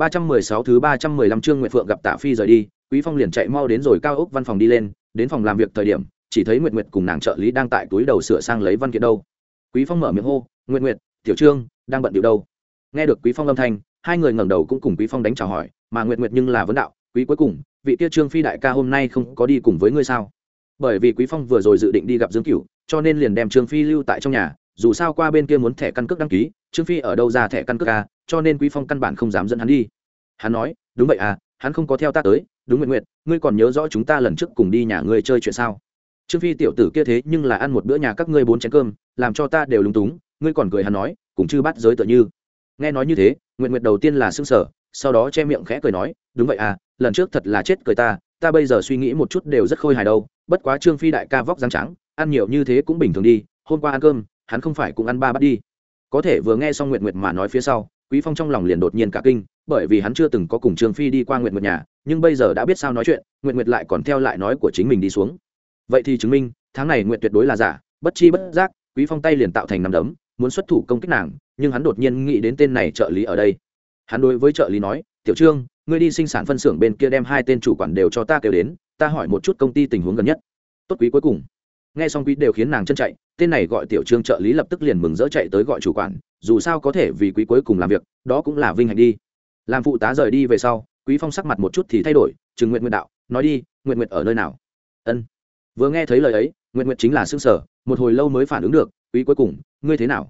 ba trăm mười sáu thứ ba trăm mười lăm chương nguyệt phượng gặp tạ phi rời đi, quý phong liền chạy mau đến rồi cao ốc văn phòng đi lên, đến phòng làm việc thời điểm, chỉ thấy nguyệt nguyệt cùng nàng trợ lý đang tại túi đầu sửa sang lấy văn kiện đâu. Quý phong mở miệng hô, nguyệt nguyệt, tiểu trương, đang bận điều đâu? Nghe được quý phong âm thanh, hai người ngẩng đầu cũng cùng quý phong đánh chào hỏi, mà nguyệt nguyệt nhưng là vấn đạo, quý cuối cùng, vị kia trương phi đại ca hôm nay không có đi cùng với ngươi sao? Bởi vì quý phong vừa rồi dự định đi gặp dương cửu, cho nên liền đem trương phi lưu tại trong nhà, dù sao qua bên kia muốn thẻ căn cước đăng ký trương phi ở đâu ra thẻ căn cước a cho nên quý phong căn bản không dám dẫn hắn đi. Hắn nói, đúng vậy à hắn không có theo ta tới. Đúng nguyện nguyện ngươi còn nhớ rõ chúng ta lần trước cùng đi nhà ngươi chơi chuyện sao? Trương phi tiểu tử kia thế nhưng là ăn một bữa nhà các ngươi bốn chén cơm, làm cho ta đều lúng túng. Ngươi còn cười hắn nói cũng chư bắt giới tựa như. Nghe nói như thế nguyện nguyện đầu tiên là xương sở sau đó che miệng khẽ cười nói, đúng vậy à lần trước thật là chết cười ta ta bây giờ suy nghĩ một chút đều rất khôi hài đâu. Bất quá trương phi đại ca vóc dáng trắng, ăn nhiều như thế cũng bình thường đi. Hôm qua ăn cơm, hắn không phải cũng ăn ba bát đi có thể vừa nghe xong nguyện nguyệt mà nói phía sau, quý phong trong lòng liền đột nhiên cả kinh, bởi vì hắn chưa từng có cùng trương phi đi qua nguyện nguyệt nhà, nhưng bây giờ đã biết sao nói chuyện nguyện nguyệt lại còn theo lại nói của chính mình đi xuống. Vậy thì chứng minh, tháng này nguyện tuyệt đối là giả, bất chi bất giác, quý phong tay liền tạo thành nắm đấm, muốn xuất thủ công kích nàng, nhưng hắn đột nhiên nghĩ đến tên này trợ lý ở đây. Hắn đối với trợ lý nói, tiểu trương, ngươi đi sinh sản phân xưởng bên kia đem hai tên chủ quản đều cho ta kêu đến, ta hỏi một chút công ty tình huống gần nhất. Tốt quý, cuối cùng nghe xong quý đều khiến nàng chân chạy, tên này gọi tiểu trương trợ lý lập tức liền mừng rỡ chạy tới gọi chủ quản, dù sao có thể vì quý cuối cùng làm việc, đó cũng là vinh hạnh đi. Làm phụ tá rời đi về sau, quý phong sắc mặt một chút thì thay đổi chừng nguyện nguyện đạo, nói đi nguyện nguyện ở nơi nào? Ân. Vừa nghe thấy lời ấy nguyện nguyện chính là xương sở một hồi lâu mới phản ứng được, quý cuối cùng, ngươi thế nào?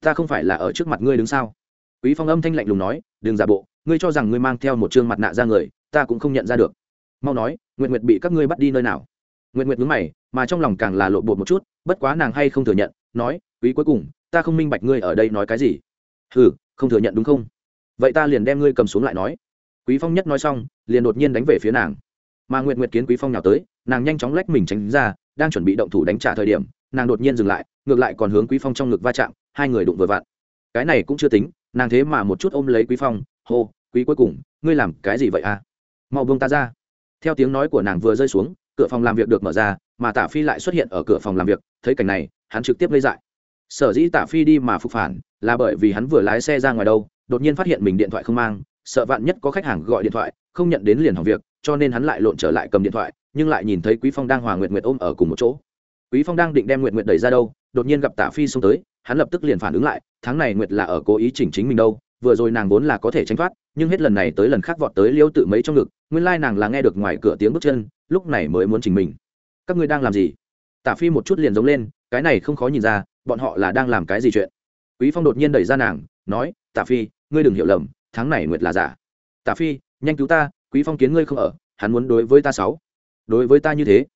Ta không phải là ở trước mặt ngươi đứng sao? Quý phong âm thanh lạnh lùng nói, đừng giả bộ, ngươi cho rằng ngươi mang theo một trương mặt nạ ra người, ta cũng không nhận ra được. Mau nói nguyện nguyện bị các ngươi bắt đi nơi nào? Nguyện nguyện ngứng mày mà trong lòng càng là lộn bột một chút, bất quá nàng hay không thừa nhận, nói, quý cuối cùng, ta không minh bạch ngươi ở đây nói cái gì. Ừ không thừa nhận đúng không? Vậy ta liền đem ngươi cầm xuống lại nói. Quý phong nhất nói xong, liền đột nhiên đánh về phía nàng. Mà nguyệt nguyệt kiến quý phong nhào tới, nàng nhanh chóng lách mình tránh ra, đang chuẩn bị động thủ đánh trả thời điểm, nàng đột nhiên dừng lại, ngược lại còn hướng quý phong trong ngực va chạm, hai người đụng vừa vặn. Cái này cũng chưa tính, nàng thế mà một chút ôm lấy quý phong, hô, quý cuối cùng, ngươi làm cái gì vậy à? Mau buông ta ra. Theo tiếng nói của nàng vừa rơi xuống, cửa phòng làm việc được mở ra mà tạ phi lại xuất hiện ở cửa phòng làm việc, thấy cảnh này, hắn trực tiếp lấy dại. Sở dĩ tạ phi đi mà phục phản là bởi vì hắn vừa lái xe ra ngoài đâu, đột nhiên phát hiện mình điện thoại không mang, sợ vạn nhất có khách hàng gọi điện thoại, không nhận đến liền hỏng việc, cho nên hắn lại lộn trở lại cầm điện thoại, nhưng lại nhìn thấy quý phong đang hòa nguyệt nguyệt ôm ở cùng một chỗ. Quý phong đang định đem nguyệt nguyệt đẩy ra đâu, đột nhiên gặp tạ phi xông tới, hắn lập tức liền phản ứng lại, tháng này nguyệt là ở cố ý chỉnh chính mình đâu, vừa rồi nàng vốn là có thể tránh thoát, nhưng hết lần này tới lần khác vọt tới liêu tự mấy trong ngực, nguyên lai nàng là nghe được ngoài cửa tiếng bước chân, lúc này mới muốn chỉnh mình các ngươi đang làm gì? Tả phi một chút liền giống lên, cái này không khó nhìn ra, bọn họ là đang làm cái gì chuyện? Quý phong đột nhiên đẩy ra nàng, nói, tả phi, ngươi đừng hiểu lầm, tháng này nguyệt là giả. Tả phi, nhanh cứu ta, quý phong kiến ngươi không ở, hắn muốn đối với ta sáu. Đối với ta như thế?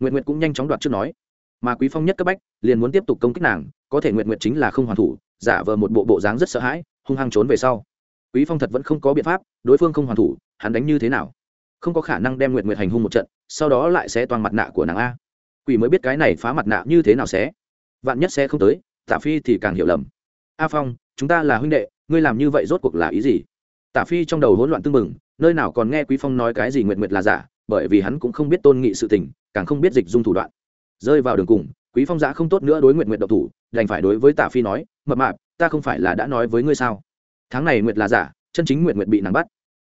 Nguyệt nguyệt cũng nhanh chóng đoạt trước nói. Mà quý phong nhất cấp bách, liền muốn tiếp tục công kích nàng, có thể nguyệt nguyệt chính là không hoàn thủ, giả vờ một bộ bộ dáng rất sợ hãi, hung hăng trốn về sau. Quý phong thật vẫn không có biện pháp, đối phương không hoàn thủ, hắn đánh như thế nào? Không có khả năng đem nguyệt nguyệt hành hung một trận, sau đó lại sẽ toàn mặt nạ của nàng a. Quỷ mới biết cái này phá mặt nạ như thế nào sẽ vạn nhất sẽ không tới, tả phi thì càng hiểu lầm. A phong, chúng ta là huynh đệ, ngươi làm như vậy rốt cuộc là ý gì? Tả phi trong đầu hỗn loạn tưng bừng, nơi nào còn nghe quý phong nói cái gì nguyệt nguyệt là giả, bởi vì hắn cũng không biết tôn nghị sự tình, càng không biết dịch dung thủ đoạn. Rơi vào đường cùng, quý phong giã không tốt nữa đối nguyệt nguyệt độc thủ, đành phải đối với tả phi nói, mập mạp, ta không phải là đã nói với ngươi sao? Tháng này nguyệt là giả, chân chính nguyệt nguyệt bị nàng bắt.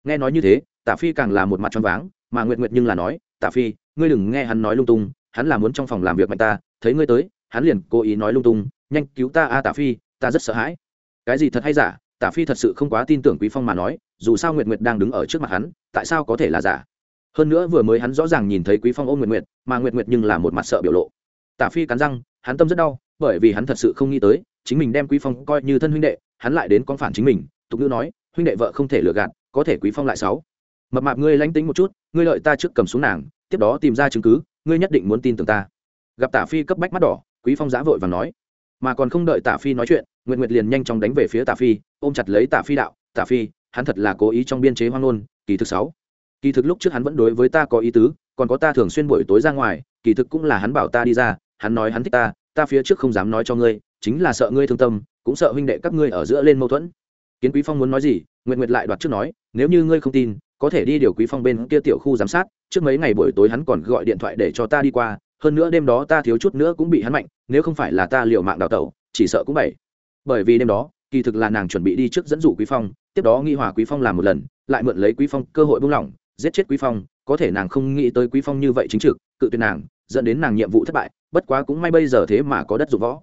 Nghe nói như thế tả phi càng là một mặt choáng váng, mà nguyệt nguyệt nhưng là nói, tả phi, ngươi đừng nghe hắn nói lung tung, hắn là muốn trong phòng làm việc mạnh ta, thấy ngươi tới, hắn liền cố ý nói lung tung, nhanh cứu ta a tả phi, ta rất sợ hãi. Cái gì thật hay giả, tả phi thật sự không quá tin tưởng quý phong mà nói, dù sao nguyệt nguyệt đang đứng ở trước mặt hắn, tại sao có thể là giả? Hơn nữa vừa mới hắn rõ ràng nhìn thấy quý phong ôm nguyệt nguyệt, mà nguyệt nguyệt nhưng là một mặt sợ biểu lộ. Tả phi cắn răng, hắn tâm rất đau, bởi vì hắn thật sự không nghĩ tới, chính mình đem quý phong coi như thân huynh đệ, hắn lại đến con phản chính mình, tục ngữ nói, huynh đệ vợ không thể lừa gạt, có thể quý phong lại sáu mập mạp ngươi lánh tính một chút, ngươi lợi ta trước cầm xuống nàng, tiếp đó tìm ra chứng cứ, ngươi nhất định muốn tin tưởng ta. Gặp tả phi cấp bách mắt đỏ, quý phong giã vội và nói. Mà còn không đợi tả phi nói chuyện, nguyệt nguyệt liền nhanh chóng đánh về phía tả phi, ôm chặt lấy tả phi đạo, tả phi, hắn thật là cố ý trong biên chế hoang ngôn, kỳ thực sáu. Kỳ thực lúc trước hắn vẫn đối với ta có ý tứ, còn có ta thường xuyên buổi tối ra ngoài, kỳ thực cũng là hắn bảo ta đi ra, hắn nói hắn thích ta ta phía trước không dám nói cho ngươi, chính là sợ ngươi thương tâm, cũng sợ huynh đệ các ngươi ở giữa lên mâu thuẫn. Kiến quý phong muốn nói gì, nguyệt nguyệt lại đoạt trước nói, nếu như ngươi không tin có thể đi điều quý phong bên kia tiểu khu giám sát, trước mấy ngày buổi tối hắn còn gọi điện thoại để cho ta đi qua, hơn nữa đêm đó ta thiếu chút nữa cũng bị hắn mạnh, nếu không phải là ta liều mạng đào tẩu, chỉ sợ cũng bảy bởi vì đêm đó, kỳ thực là nàng chuẩn bị đi trước dẫn dụ quý phong, tiếp đó nghi hòa quý phong làm một lần, lại mượn lấy quý phong cơ hội buông lỏng, giết chết quý phong, có thể nàng không nghĩ tới quý phong như vậy chính trực, cự tuyệt nàng, dẫn đến nàng nhiệm vụ thất bại, bất quá cũng may bây giờ thế mà có đất dụng võ.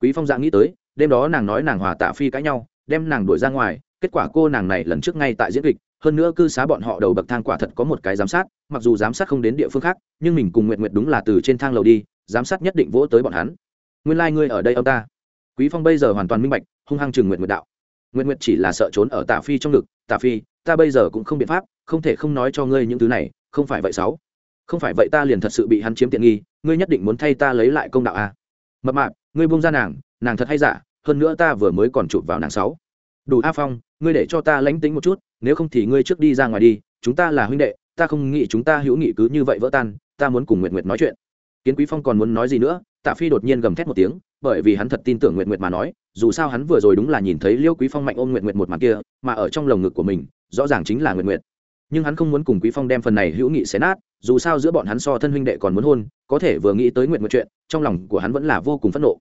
Quý phong dạng nghĩ tới, đêm đó nàng nói nàng hòa tạ phi cãi nhau, đem nàng đuổi ra ngoài, kết quả cô nàng này lần trước ngay tại diễn kịch hơn nữa cư xá bọn họ đầu bậc thang quả thật có một cái giám sát, mặc dù giám sát không đến địa phương khác, nhưng mình cùng nguyện nguyện đúng là từ trên thang lầu đi, giám sát nhất định vỗ tới bọn hắn. Nguyên lai、like、ngươi ở đây ông ta. Quý phong bây giờ hoàn toàn minh bạch, hung hăng chừng nguyện nguyện đạo. Nguyện nguyện chỉ là sợ trốn ở tả phi trong ngực, tả phi, ta bây giờ cũng không biện pháp, không thể không nói cho ngươi những thứ này, không phải vậy sáu. Không phải vậy ta liền thật sự bị hắn chiếm tiện nghi, ngươi nhất định muốn thay ta lấy lại công đạo a. À? mập mạp, ngươi buông ra nàng nàng thật hay giả, hơn nữa ta vừa mới còn chụp vào nàng sáu đủ a phong, ngươi để cho ta lánh tính một chút, nếu không thì ngươi trước đi ra ngoài đi, chúng ta là huynh đệ, ta không nghĩ chúng ta hữu nghị cứ như vậy vỡ tan, ta muốn cùng nguyệt nguyệt nói chuyện. Kiến quý phong còn muốn nói gì nữa, tạ phi đột nhiên gầm thét một tiếng, bởi vì hắn thật tin tưởng nguyệt nguyệt mà nói, dù sao hắn vừa rồi đúng là nhìn thấy liêu quý phong mạnh ôm nguyệt nguyệt một màn kia, mà ở trong lồng ngực của mình, rõ ràng chính là nguyệt nguyệt. Nhưng hắn không muốn cùng quý phong đem phần này hữu nghị xé nát, dù sao giữa bọn hắn so thân huynh đệ còn muốn hôn, có thể vừa nghĩ tới nguyệt nguyệt chuyện, trong lòng của hắn vẫn là vô cùng phẫn nộ.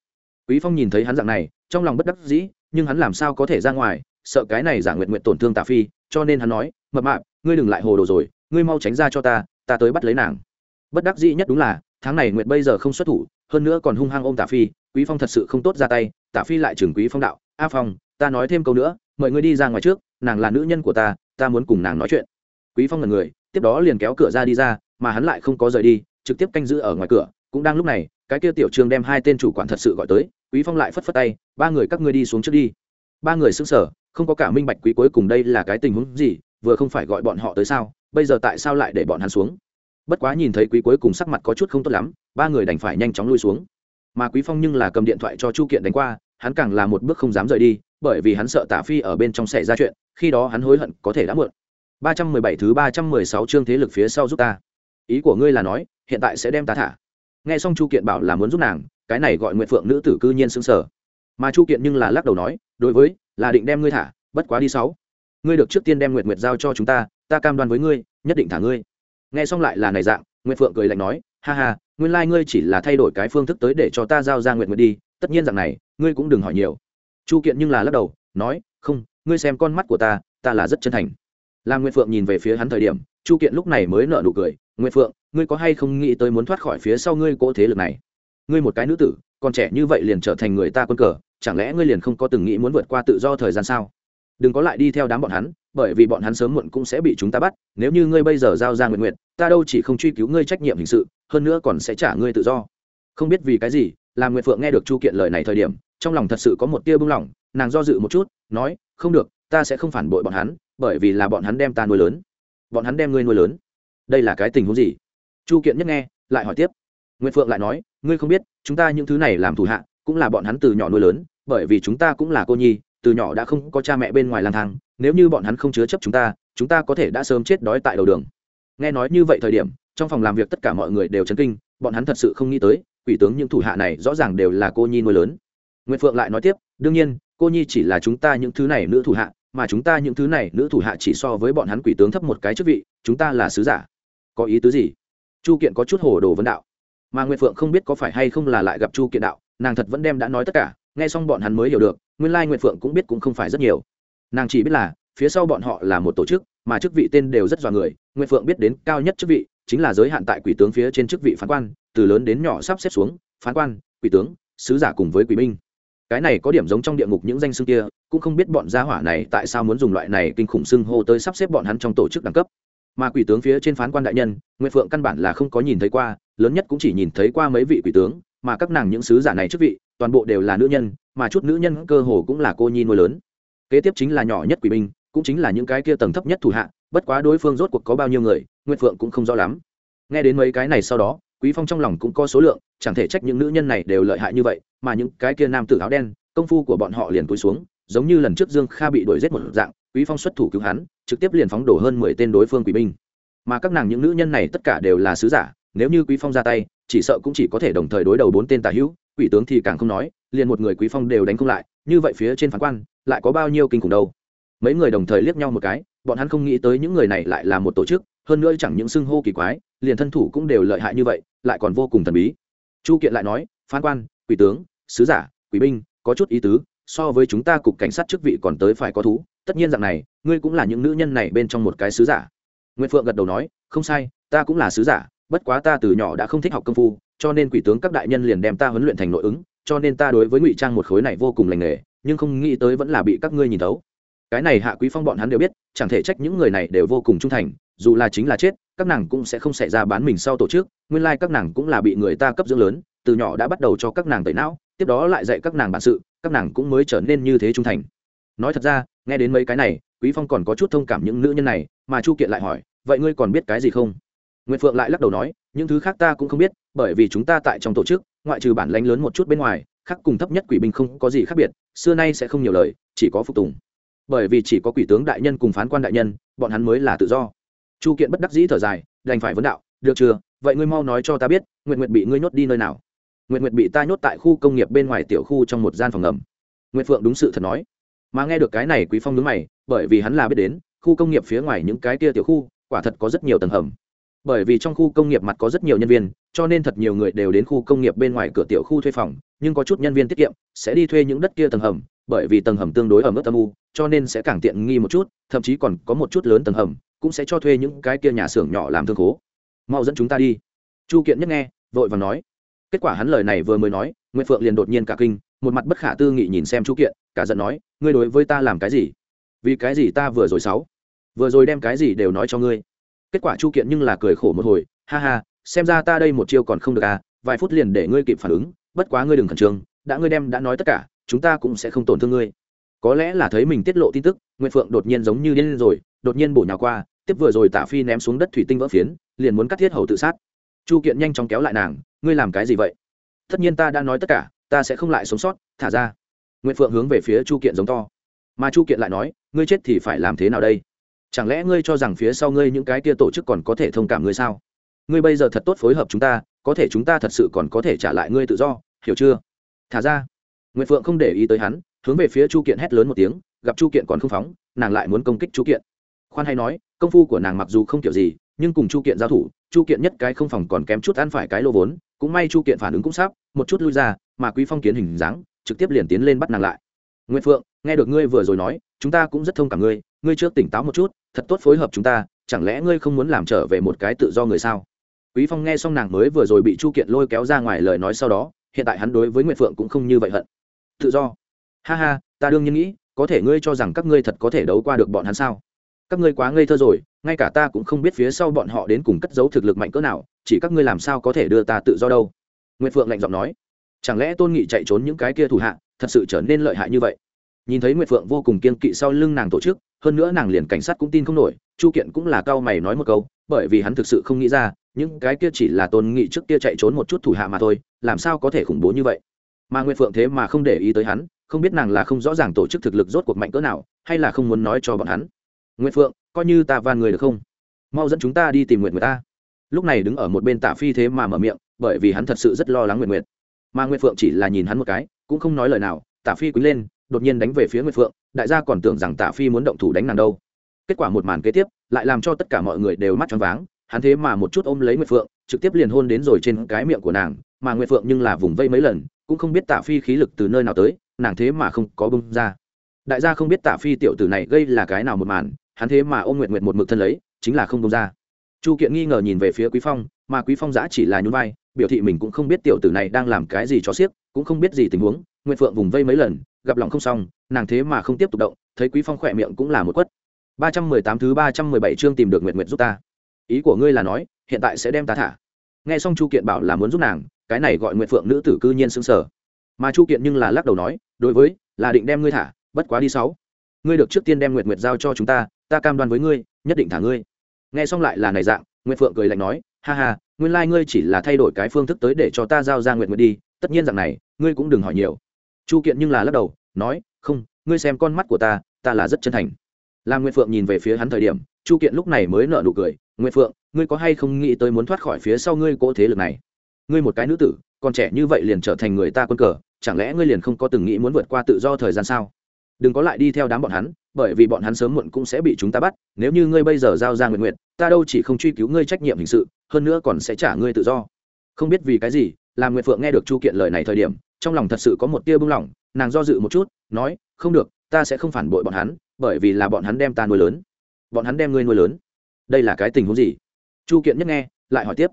Quý phong nhìn thấy hắn dạng này, trong lòng bất đắc dĩ nhưng hắn làm sao có thể ra ngoài, sợ cái này giả nguyệt nguyện tổn thương tà phi, cho nên hắn nói, mập mạp, ngươi đừng lại hồ đồ rồi, ngươi mau tránh ra cho ta ta tới bắt lấy nàng. Bất đắc dĩ nhất đúng là, tháng này nguyệt bây giờ không xuất thủ, hơn nữa còn hung hăng ôm tả phi, quý phong thật sự không tốt ra tay tả phi lại chừng quý phong đạo, a phong, ta nói thêm câu nữa, mời ngươi đi ra ngoài trước, nàng là nữ nhân của ta ta muốn cùng nàng nói chuyện. Quý phong là người, tiếp đó liền kéo cửa ra đi ra, mà hắn lại không có rời đi, trực tiếp canh giữ ở ngoài cửa, cũng đang lúc này, cái kia tiểu trương đem hai tên chủ quản thật sự gọi tới quý phong lại phất phất tay, ba người các ngươi đi xuống trước đi. Ba người xứng sở không có cả minh bạch quý cuối cùng đây là cái tình huống gì, vừa không phải gọi bọn họ tới sao, bây giờ tại sao lại để bọn hắn xuống? Bất quá nhìn thấy quý cuối cùng sắc mặt có chút không tốt lắm, ba người đành phải nhanh chóng lui xuống. Mà quý phong nhưng là cầm điện thoại cho chu kiện đánh qua, hắn càng là một bước không dám rời đi, bởi vì hắn sợ tả phi ở bên trong xảy ra chuyện, khi đó hắn hối hận có thể đã muộn. 317 thứ 316 chương thế lực phía sau giúp ta. Ý của ngươi là nói, hiện tại sẽ đem ta thả. Nghe xong chu kiện bảo là muốn giúp nàng cái này gọi nguyện phượng nữ tử cư nhiên xứng sở. Mà chu kiện nhưng là lắc đầu nói, đối với, là định đem ngươi thả, bất quá đi sáu. Ngươi được trước tiên đem nguyệt nguyệt giao cho chúng ta ta cam đoan với ngươi, nhất định thả ngươi. Nghe xong lại là này dạng, nguyệt phượng cười lạnh nói, ha ha, nguyên lai ngươi chỉ là thay đổi cái phương thức tới để cho ta giao ra nguyệt nguyệt đi, tất nhiên rằng này, ngươi cũng đừng hỏi nhiều. Chu kiện nhưng là lắc đầu, nói, không, ngươi xem con mắt của ta ta là rất chân thành. Làm nguyệt phượng nhìn về phía hắn thời điểm, chu kiện lúc này mới nở nụ cười, nguyệt phượng, ngươi có hay không nghĩ tới muốn thoát khỏi phía sau ngươi cỗ thế lực này? Ngươi một cái nữ tử, còn trẻ như vậy liền trở thành người ta quân cờ, chẳng lẽ ngươi liền không có từng nghĩ muốn vượt qua tự do thời gian sao? Đừng có lại đi theo đám bọn hắn, bởi vì bọn hắn sớm muộn cũng sẽ bị chúng ta bắt, nếu như ngươi bây giờ giao ra nguyện nguyện, ta đâu chỉ không truy cứu ngươi trách nhiệm hình sự, hơn nữa còn sẽ trả ngươi tự do. Không biết vì cái gì, làm nguyệt phượng nghe được chu kiện lời này thời điểm, trong lòng thật sự có một tia bưng lỏng nàng do dự một chút, nói, không được, ta sẽ không phản bội bọn hắn, bởi vì là bọn hắn đem ta nuôi lớn. Bọn hắn đem ngươi nuôi lớn. Đây là cái tình huống gì? Chu kiện nhất nghe, lại hỏi tiếp nguyệt phượng lại nói, ngươi không biết, chúng ta những thứ này làm thủ hạ, cũng là bọn hắn từ nhỏ nuôi lớn, bởi vì chúng ta cũng là cô nhi, từ nhỏ đã không có cha mẹ bên ngoài lang thang, nếu như bọn hắn không chứa chấp chúng ta chúng ta có thể đã sớm chết đói tại đầu đường. Nghe nói như vậy thời điểm, trong phòng làm việc tất cả mọi người đều chấn kinh, bọn hắn thật sự không nghĩ tới, quỷ tướng những thủ hạ này rõ ràng đều là cô nhi nuôi lớn. Nguyễn phượng lại nói tiếp, đương nhiên, cô nhi chỉ là chúng ta những thứ này nữ thủ hạ, mà chúng ta những thứ này nữ thủ hạ chỉ so với bọn hắn quỷ tướng thấp một cái chức vị, chúng ta là sứ giả. Có ý tứ gì? Chu kiện có chút hồ đồ vấn đạo mà nguyệt phượng không biết có phải hay không là lại gặp chu kiện đạo, nàng thật vẫn đem đã nói tất cả, nghe xong bọn hắn mới hiểu được, nguyên lai nguyệt phượng cũng biết cũng không phải rất nhiều nàng chỉ biết là, phía sau bọn họ là một tổ chức, mà chức vị tên đều rất dọa người, nguyệt phượng biết đến cao nhất chức vị, chính là giới hạn tại quỷ tướng phía trên chức vị phán quan, từ lớn đến nhỏ sắp xếp xuống, phán quan, quỷ tướng, sứ giả cùng với quỷ minh. cái này có điểm giống trong địa ngục những danh xưng kia, cũng không biết bọn gia hỏa này tại sao muốn dùng loại này kinh khủng xưng hô tới sắp xếp bọn hắn trong tổ chức đẳng cấp mà quỷ tướng phía trên phán quan đại nhân, nguyệt phượng căn bản là không có nhìn thấy qua lớn nhất cũng chỉ nhìn thấy qua mấy vị quỷ tướng, mà các nàng những sứ giả này chức vị, toàn bộ đều là nữ nhân, mà chút nữ nhân cơ hồ cũng là cô nhi nuôi lớn. Kế tiếp chính là nhỏ nhất quỷ binh, cũng chính là những cái kia tầng thấp nhất thủ hạ, bất quá đối phương rốt cuộc có bao nhiêu người, nguyệt phượng cũng không rõ lắm. Nghe đến mấy cái này sau đó, quý phong trong lòng cũng có số lượng, chẳng thể trách những nữ nhân này đều lợi hại như vậy, mà những cái kia nam tử áo đen, công phu của bọn họ liền cúi xuống, giống như lần trước dương kha bị đuổi giết một dạng, quý phong xuất thủ cứu hắn, trực tiếp liền phóng đổ hơn mười tên đối phương quỷ binh. Mà các nàng những nữ nhân này tất cả đều là sứ giả nếu như quý phong ra tay, chỉ sợ cũng chỉ có thể đồng thời đối đầu bốn tên tà hữu, quỷ tướng thì càng không nói, liền một người quý phong đều đánh không lại, như vậy phía trên phán quan, lại có bao nhiêu kinh khủng đâu. Mấy người đồng thời liếc nhau một cái, bọn hắn không nghĩ tới những người này lại là một tổ chức, hơn nữa chẳng những xưng hô kỳ quái, liền thân thủ cũng đều lợi hại như vậy, lại còn vô cùng thần bí. Chu kiện lại nói, phán quan, quỷ tướng, sứ giả, quỷ binh, có chút ý tứ, so với chúng ta cục cảnh sát chức vị còn tới phải có thú, tất nhiên rằng này, ngươi cũng là những nữ nhân này bên trong một cái sứ giả. Nguyễn phượng gật đầu nói, không sai, ta cũng là sứ giả bất quá ta từ nhỏ đã không thích học công phu, cho nên quỷ tướng các đại nhân liền đem ta huấn luyện thành nội ứng, cho nên ta đối với ngụy trang một khối này vô cùng lành nghề, nhưng không nghĩ tới vẫn là bị các ngươi nhìn thấu. Cái này hạ quý phong bọn hắn đều biết, chẳng thể trách những người này đều vô cùng trung thành, dù là chính là chết, các nàng cũng sẽ không xảy ra bán mình sau tổ chức, nguyên lai like các nàng cũng là bị người ta cấp dưỡng lớn, từ nhỏ đã bắt đầu cho các nàng tẩy não, tiếp đó lại dạy các nàng bản sự, các nàng cũng mới trở nên như thế trung thành. Nói thật ra, nghe đến mấy cái này, quý phong còn có chút thông cảm những nữ nhân này, mà chu kiện lại hỏi, vậy ngươi còn biết cái gì không? Nguyệt phượng lại lắc đầu nói, những thứ khác ta cũng không biết, bởi vì chúng ta tại trong tổ chức, ngoại trừ bản lãnh lớn một chút bên ngoài, khác cùng thấp nhất quỷ binh không có gì khác biệt, xưa nay sẽ không nhiều lời, chỉ có phục tùng. Bởi vì chỉ có quỷ tướng đại nhân cùng phán quan đại nhân, bọn hắn mới là tự do. Chu kiện bất đắc dĩ thở dài, đành phải vấn đạo, được chưa? Vậy ngươi mau nói cho ta biết, Nguyệt Nguyệt bị ngươi nhốt đi nơi nào? Nguyệt Nguyệt bị ta nhốt tại khu công nghiệp bên ngoài tiểu khu trong một gian phòng ngầm. Nguyệt phượng đúng sự thật nói. Mà nghe được cái này, quý phong nhướng mày, bởi vì hắn là biết đến, khu công nghiệp phía ngoài những cái kia tiểu khu, quả thật có rất nhiều tầng hầm bởi vì trong khu công nghiệp mặt có rất nhiều nhân viên, cho nên thật nhiều người đều đến khu công nghiệp bên ngoài cửa tiểu khu thuê phòng, nhưng có chút nhân viên tiết kiệm sẽ đi thuê những đất kia tầng hầm, bởi vì tầng hầm tương đối ở mức âm u, cho nên sẽ càng tiện nghi một chút, thậm chí còn có một chút lớn tầng hầm cũng sẽ cho thuê những cái kia nhà xưởng nhỏ làm thương khố. Mau dẫn chúng ta đi. Chu kiện nhất nghe, vội và nói. Kết quả hắn lời này vừa mới nói nguyễn phượng liền đột nhiên cả kinh, một mặt bất khả tư nghị nhìn xem chu kiện, cả giận nói, ngươi đối với ta làm cái gì? Vì cái gì ta vừa rồi sáu vừa rồi đem cái gì đều nói cho ngươi? Kết quả chu kiện nhưng là cười khổ một hồi, ha ha, xem ra ta đây một chiêu còn không được à vài phút liền để ngươi kịp phản ứng, bất quá ngươi đừng khẩn trương, đã ngươi đem, đã nói tất cả, chúng ta cũng sẽ không tổn thương ngươi. Có lẽ là thấy mình tiết lộ tin tức nguyễn phượng đột nhiên giống như điên rồi, đột nhiên bổ nhào qua, tiếp vừa rồi tạ phi ném xuống đất thủy tinh vỡ phiến, liền muốn cắt thiết hầu tự sát. Chu kiện nhanh chóng kéo lại nàng, ngươi làm cái gì vậy? Tất nhiên ta đã nói tất cả, ta sẽ không lại sống sót, thả ra. Nguyễn phượng hướng về phía chu kiện giống to. Mà chu kiện lại nói, ngươi chết thì phải làm thế nào đây? Chẳng lẽ ngươi cho rằng phía sau ngươi những cái kia tổ chức còn có thể thông cảm ngươi sao? Ngươi bây giờ thật tốt phối hợp chúng ta, có thể chúng ta thật sự còn có thể trả lại ngươi tự do, hiểu chưa? Thả ra. Nguyễn phượng không để ý tới hắn, hướng về phía chu kiện hét lớn một tiếng, gặp chu kiện còn không phóng, nàng lại muốn công kích chu kiện. Khoan hay nói, công phu của nàng mặc dù không kiểu gì, nhưng cùng chu kiện giao thủ, chu kiện nhất cái không phòng còn kém chút ăn phải cái lô vốn, cũng may chu kiện phản ứng cũng sắp, một chút lui ra, mà quý phong kiến hình dáng, trực tiếp liền tiến lên bắt nàng lại. Nguyễn phượng, nghe được ngươi vừa rồi nói, chúng ta cũng rất thông cảm ngươi ngươi trước tỉnh táo một chút, thật tốt phối hợp chúng ta, chẳng lẽ ngươi không muốn làm trở về một cái tự do người sao? Quý phong nghe xong nàng mới vừa rồi bị chu kiện lôi kéo ra ngoài lời nói sau đó, hiện tại hắn đối với nguyệt phượng cũng không như vậy hận. Tự do? Ha ha, ta đương nhiên nghĩ, có thể ngươi cho rằng các ngươi thật có thể đấu qua được bọn hắn sao? Các ngươi quá ngây thơ rồi, ngay cả ta cũng không biết phía sau bọn họ đến cùng cất giấu thực lực mạnh cỡ nào, chỉ các ngươi làm sao có thể đưa ta tự do đâu? Nguyệt phượng lạnh giọng nói. Chẳng lẽ tôn nghị chạy trốn những cái kia thủ hạ, thật sự trở nên lợi hại như vậy? Nhìn thấy nguyệt phượng vô cùng kiên kỵ sau lưng nàng tổ chức hơn nữa nàng liền cảnh sát cũng tin không nổi, chu kiện cũng là cao mày nói một câu, bởi vì hắn thực sự không nghĩ ra, những cái kia chỉ là tôn nghị trước kia chạy trốn một chút thủ hạ mà thôi, làm sao có thể khủng bố như vậy? Mà nguyệt phượng thế mà không để ý tới hắn, không biết nàng là không rõ ràng tổ chức thực lực rốt cuộc mạnh cỡ nào, hay là không muốn nói cho bọn hắn. Nguyệt phượng, coi như ta van người được không? Mau dẫn chúng ta đi tìm nguyệt người ta. Lúc này đứng ở một bên tạ phi thế mà mở miệng, bởi vì hắn thật sự rất lo lắng nguyệt nguyệt. Mà nguyệt phượng chỉ là nhìn hắn một cái, cũng không nói lời nào, tạ phi quý lên đột nhiên đánh về phía nguyệt phượng, đại gia còn tưởng rằng tạ phi muốn động thủ đánh nàng đâu. Kết quả một màn kế tiếp, lại làm cho tất cả mọi người đều mắt choáng váng, hắn thế mà một chút ôm lấy nguyệt phượng, trực tiếp liền hôn đến rồi trên cái miệng của nàng, mà nguyệt phượng nhưng là vùng vây mấy lần, cũng không biết tạ phi khí lực từ nơi nào tới, nàng thế mà không có bông ra. Đại gia không biết tạ phi tiểu tử này gây là cái nào một màn, hắn thế mà ôm nguyệt nguyệt một mực thân lấy, chính là không bông ra. Chu kiện nghi ngờ nhìn về phía quý phong, mà quý phong giã chỉ là nhún vai, biểu thị mình cũng không biết tiểu tử này đang làm cái gì cho xiếc, cũng không biết gì tình huống nguyệt phượng vùng vây mấy lần, gặp lòng không xong, nàng thế mà không tiếp tục động, thấy quý phong khỏe miệng cũng là một quất. Ba trăm mười tám thứ ba trăm mười bảy chương tìm được nguyệt nguyệt giúp ta. Ý của ngươi là nói, hiện tại sẽ đem ta thả. Nghe xong chu kiện bảo là muốn giúp nàng, cái này gọi nguyệt phượng nữ tử cư nhiên xứng sở mà chu kiện nhưng là lắc đầu nói, đối với, là định đem ngươi thả, bất quá đi sáu. Ngươi được trước tiên đem nguyệt nguyệt giao cho chúng ta ta cam đoan với ngươi, nhất định thả ngươi. Nghe xong lại là này dạng, nguyệt phượng cười lạnh nói, ha ha, nguyên lai ngươi chỉ là thay đổi cái phương thức tới để cho ta giao ra nguyệt nguyệt đi, tất nhiên rằng này, ngươi cũng đừng hỏi nhiều chu kiện nhưng là lắc đầu, nói, không, ngươi xem con mắt của ta ta là rất chân thành. Làm nguyệt phượng nhìn về phía hắn thời điểm, chu kiện lúc này mới nở nụ cười, nguyệt phượng, ngươi có hay không nghĩ tới muốn thoát khỏi phía sau ngươi cỗ thế lực này? Ngươi một cái nữ tử, còn trẻ như vậy liền trở thành người ta quân cờ, chẳng lẽ ngươi liền không có từng nghĩ muốn vượt qua tự do thời gian sao? Đừng có lại đi theo đám bọn hắn, bởi vì bọn hắn sớm muộn cũng sẽ bị chúng ta bắt, nếu như ngươi bây giờ giao ra nguyện nguyện ta đâu chỉ không truy cứu ngươi trách nhiệm hình sự, hơn nữa còn sẽ trả ngươi tự do. Không biết vì cái gì làm nguyệt phượng nghe được chu kiện lời này thời điểm trong lòng thật sự có một tia bưng lỏng, nàng do dự một chút, nói, không được, ta sẽ không phản bội bọn hắn, bởi vì là bọn hắn đem ta nuôi lớn. Bọn hắn đem ngươi nuôi lớn. Đây là cái tình huống gì? Chu kiện nhất nghe, lại hỏi tiếp.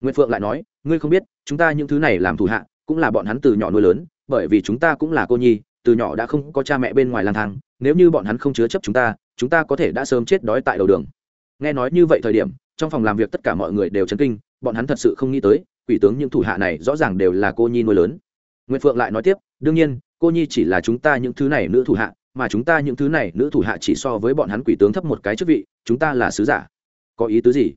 Nguyễn phượng lại nói, ngươi không biết, chúng ta những thứ này làm thủ hạ, cũng là bọn hắn từ nhỏ nuôi lớn, bởi vì chúng ta cũng là cô nhi, từ nhỏ đã không có cha mẹ bên ngoài lang thang, nếu như bọn hắn không chứa chấp chúng ta chúng ta có thể đã sớm chết đói tại đầu đường. Nghe nói như vậy thời điểm, trong phòng làm việc tất cả mọi người đều chấn kinh, bọn hắn thật sự không nghĩ tới, quỷ tướng những thủ hạ này rõ ràng đều là cô nhi nuôi lớn nguyễn phượng lại nói tiếp, đương nhiên, cô nhi chỉ là chúng ta những thứ này nữ thủ hạ, mà chúng ta những thứ này nữ thủ hạ chỉ so với bọn hắn quỷ tướng thấp một cái chức vị, chúng ta là sứ giả. Có ý tứ gì?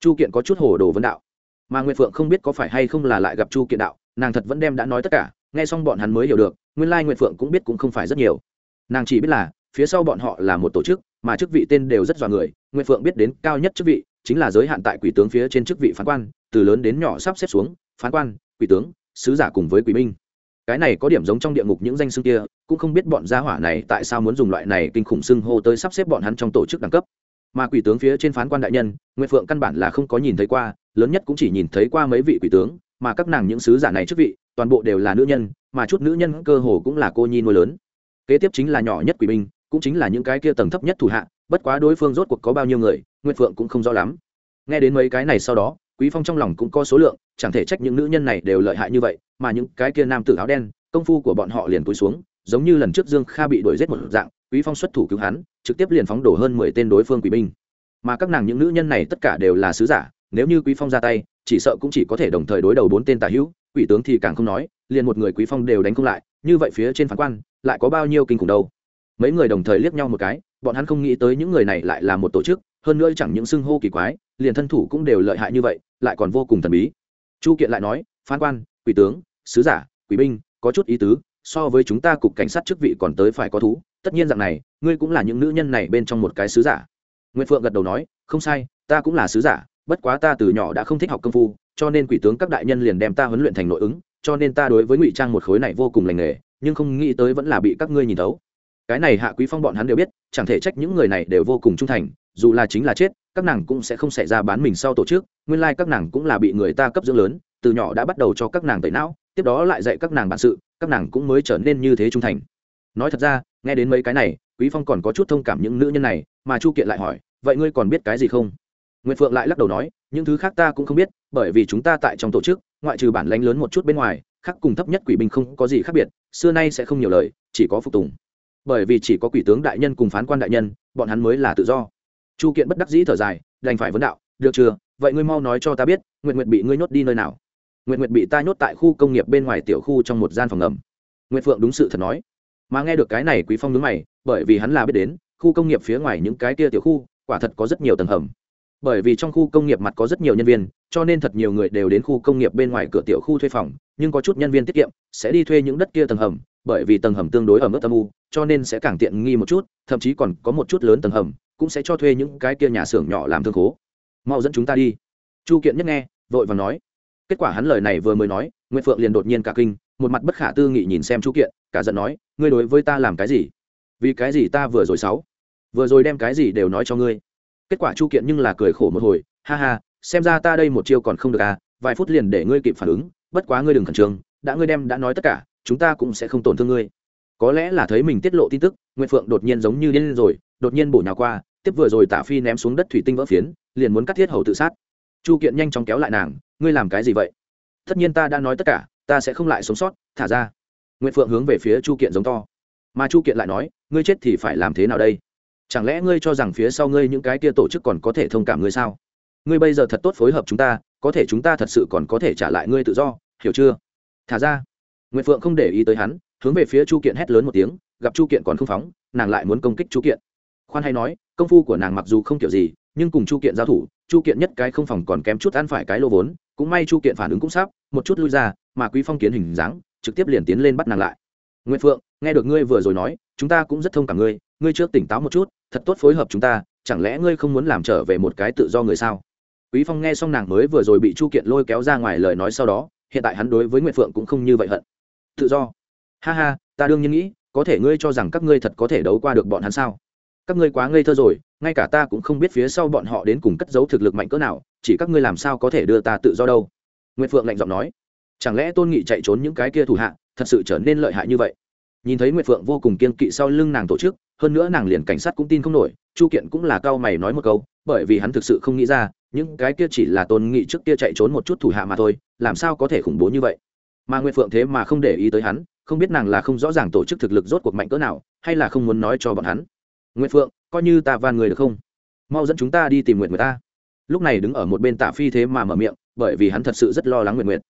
Chu kiện có chút hồ đồ vấn đạo. Mà Nguyệt phượng không biết có phải hay không là lại gặp chu kiện đạo, nàng thật vẫn đem đã nói tất cả, nghe xong bọn hắn mới hiểu được, nguyên lai Nguyệt phượng cũng biết cũng không phải rất nhiều. Nàng chỉ biết là, phía sau bọn họ là một tổ chức, mà chức vị tên đều rất dọa người, Nguyệt phượng biết đến cao nhất chức vị, chính là giới hạn tại quỷ tướng phía trên chức vị phán quan, từ lớn đến nhỏ sắp xếp xuống, phán quan, quỷ tướng, sứ giả cùng với quỷ minh cái này có điểm giống trong địa ngục những danh xưng kia, cũng không biết bọn gia hỏa này tại sao muốn dùng loại này kinh khủng xưng hô tới sắp xếp bọn hắn trong tổ chức đẳng cấp. Mà quỷ tướng phía trên phán quan đại nhân nguyễn phượng căn bản là không có nhìn thấy qua, lớn nhất cũng chỉ nhìn thấy qua mấy vị quỷ tướng, mà các nàng những sứ giả này chức vị, toàn bộ đều là nữ nhân, mà chút nữ nhân cơ hồ cũng là cô nhi nuôi lớn. Kế tiếp chính là nhỏ nhất quỷ binh, cũng chính là những cái kia tầng thấp nhất thủ hạ, bất quá đối phương rốt cuộc có bao nhiêu người nguyễn phượng cũng không rõ lắm. Nghe đến mấy cái này sau đó, quý phong trong lòng cũng có số lượng, chẳng thể trách những nữ nhân này đều lợi hại như vậy mà những cái kia nam tử áo đen, công phu của bọn họ liền túi xuống, giống như lần trước dương kha bị đuổi giết một dạng, quý phong xuất thủ cứu hắn, trực tiếp liền phóng đổ hơn mười tên đối phương quỷ binh. Mà các nàng những nữ nhân này tất cả đều là sứ giả, nếu như quý phong ra tay, chỉ sợ cũng chỉ có thể đồng thời đối đầu bốn tên tà hữu, quỷ tướng thì càng không nói, liền một người quý phong đều đánh không lại, như vậy phía trên phán quan, lại có bao nhiêu kinh khủng đâu. Mấy người đồng thời liếc nhau một cái, bọn hắn không nghĩ tới những người này lại là một tổ chức, hơn nữa chẳng những xưng hô kỳ quái, liền thân thủ cũng đều lợi hại như vậy, lại còn vô cùng thần bí. Chu kiện lại nói, phán quan, quỷ tướng sứ giả, quỷ binh, có chút ý tứ, so với chúng ta cục cảnh sát chức vị còn tới phải có thú, tất nhiên rằng này, ngươi cũng là những nữ nhân này bên trong một cái sứ giả. Nguyễn phượng gật đầu nói, không sai, ta cũng là sứ giả, bất quá ta từ nhỏ đã không thích học công phu, cho nên quỷ tướng các đại nhân liền đem ta huấn luyện thành nội ứng, cho nên ta đối với ngụy trang một khối này vô cùng lành nghề, nhưng không nghĩ tới vẫn là bị các ngươi nhìn thấu. Cái này hạ quý phong bọn hắn đều biết, chẳng thể trách những người này đều vô cùng trung thành, dù là chính là chết, các nàng cũng sẽ không xảy ra bán mình sau tổ chức, nguyên lai like các nàng cũng là bị người ta cấp dưỡng lớn, từ nhỏ đã bắt đầu cho các nàng tẩy não tiếp đó lại dạy các nàng bản sự, các nàng cũng mới trở nên như thế trung thành. Nói thật ra, nghe đến mấy cái này, quý phong còn có chút thông cảm những nữ nhân này, mà chu kiện lại hỏi, vậy ngươi còn biết cái gì không? Nguyễn phượng lại lắc đầu nói, những thứ khác ta cũng không biết, bởi vì chúng ta tại trong tổ chức, ngoại trừ bản lãnh lớn một chút bên ngoài, khác cùng thấp nhất quỷ binh không có gì khác biệt, xưa nay sẽ không nhiều lời, chỉ có phục tùng. Bởi vì chỉ có quỷ tướng đại nhân cùng phán quan đại nhân, bọn hắn mới là tự do. Chu kiện bất đắc dĩ thở dài, đành phải vấn đạo, được chưa? Vậy ngươi mau nói cho ta biết nguyện nguyện bị ngươi nhốt đi nơi nào? Nguyện nguyện bị ta nhốt tại khu công nghiệp bên ngoài tiểu khu trong một gian phòng ngầm. Nguyện phượng đúng sự thật nói. Mà nghe được cái này quý phong đứng mày, bởi vì hắn là biết đến, khu công nghiệp phía ngoài những cái kia tiểu khu, quả thật có rất nhiều tầng hầm. Bởi vì trong khu công nghiệp mặt có rất nhiều nhân viên, cho nên thật nhiều người đều đến khu công nghiệp bên ngoài cửa tiểu khu thuê phòng, nhưng có chút nhân viên tiết kiệm sẽ đi thuê những đất kia tầng hầm, bởi vì tầng hầm tương đối ở mức âm u, cho nên sẽ càng tiện nghi một chút, thậm chí còn có một chút lớn tầng hầm cũng sẽ cho thuê những cái kia nhà xưởng nhỏ làm thương khố. Mau dẫn chúng ta đi. Chu kiện nhất nghe, vội và nói kết quả hắn lời này vừa mới nói nguyễn phượng liền đột nhiên cả kinh, một mặt bất khả tư nghị nhìn xem chu kiện, cả giận nói, ngươi đối với ta làm cái gì? Vì cái gì ta vừa rồi sáu vừa rồi đem cái gì đều nói cho ngươi? Kết quả chu kiện nhưng là cười khổ một hồi, ha ha, xem ra ta đây một chiêu còn không được à vài phút liền để ngươi kịp phản ứng, bất quá ngươi đừng khẩn trương, đã ngươi đem đã nói tất cả, chúng ta cũng sẽ không tổn thương ngươi. Có lẽ là thấy mình tiết lộ tin tức nguyễn phượng đột nhiên giống như điên rồi, đột nhiên bổ nhào qua, tiếp vừa rồi Tả phi ném xuống đất thủy tinh vỡ phiến, liền muốn cắt thiết hầu tự sát. Chu kiện nhanh chóng kéo lại nàng ngươi làm cái gì vậy? Tất nhiên ta đã nói tất cả, ta sẽ không lại sống sót, thả ra. Nguyễn phượng hướng về phía chu kiện giống to. Mà chu kiện lại nói, ngươi chết thì phải làm thế nào đây? Chẳng lẽ ngươi cho rằng phía sau ngươi những cái kia tổ chức còn có thể thông cảm ngươi sao? Ngươi bây giờ thật tốt phối hợp chúng ta, có thể chúng ta thật sự còn có thể trả lại ngươi tự do, hiểu chưa? Thả ra. Nguyễn phượng không để ý tới hắn, hướng về phía chu kiện hét lớn một tiếng, gặp chu kiện còn không phóng, nàng lại muốn công kích chu kiện. Khoan hay nói, công phu của nàng mặc dù không kiểu gì, nhưng cùng chu kiện giao thủ, chu kiện nhất cái không phòng còn kém chút ăn phải cái lô vốn cũng may chu kiện phản ứng cũng sắp, một chút lui ra, mà quý phong kiến hình dáng, trực tiếp liền tiến lên bắt nàng lại. Nguyễn phượng, nghe được ngươi vừa rồi nói, chúng ta cũng rất thông cảm ngươi ngươi trước tỉnh táo một chút, thật tốt phối hợp chúng ta, chẳng lẽ ngươi không muốn làm trở về một cái tự do người sao? Quý phong nghe xong nàng mới vừa rồi bị chu kiện lôi kéo ra ngoài lời nói sau đó, hiện tại hắn đối với nguyệt phượng cũng không như vậy hận. Tự do. Ha ha, ta đương nhiên nghĩ, có thể ngươi cho rằng các ngươi thật có thể đấu qua được bọn hắn sao? Các ngươi quá ngây thơ rồi, ngay cả ta cũng không biết phía sau bọn họ đến cùng cất giấu thực lực mạnh cỡ nào chỉ các ngươi làm sao có thể đưa ta tự do đâu? Nguyệt phượng lạnh giọng nói. Chẳng lẽ tôn nghị chạy trốn những cái kia thủ hạ, thật sự trở nên lợi hại như vậy? Nhìn thấy nguyệt phượng vô cùng kiên kỵ sau lưng nàng tổ chức, hơn nữa nàng liền cảnh sát cũng tin không nổi, chu kiện cũng là cao mày nói một câu, bởi vì hắn thực sự không nghĩ ra, những cái kia chỉ là tôn nghị trước kia chạy trốn một chút thủ hạ mà thôi, làm sao có thể khủng bố như vậy? Mà nguyệt phượng thế mà không để ý tới hắn, không biết nàng là không rõ ràng tổ chức thực lực rốt cuộc mạnh cỡ nào, hay là không muốn nói cho bọn hắn. Nguyệt phượng, coi như ta van người được không? Mau dẫn chúng ta đi tìm nguyệt người ta lúc này đứng ở một bên tạ phi thế mà mở miệng, bởi vì hắn thật sự rất lo lắng nguyệt nguyệt.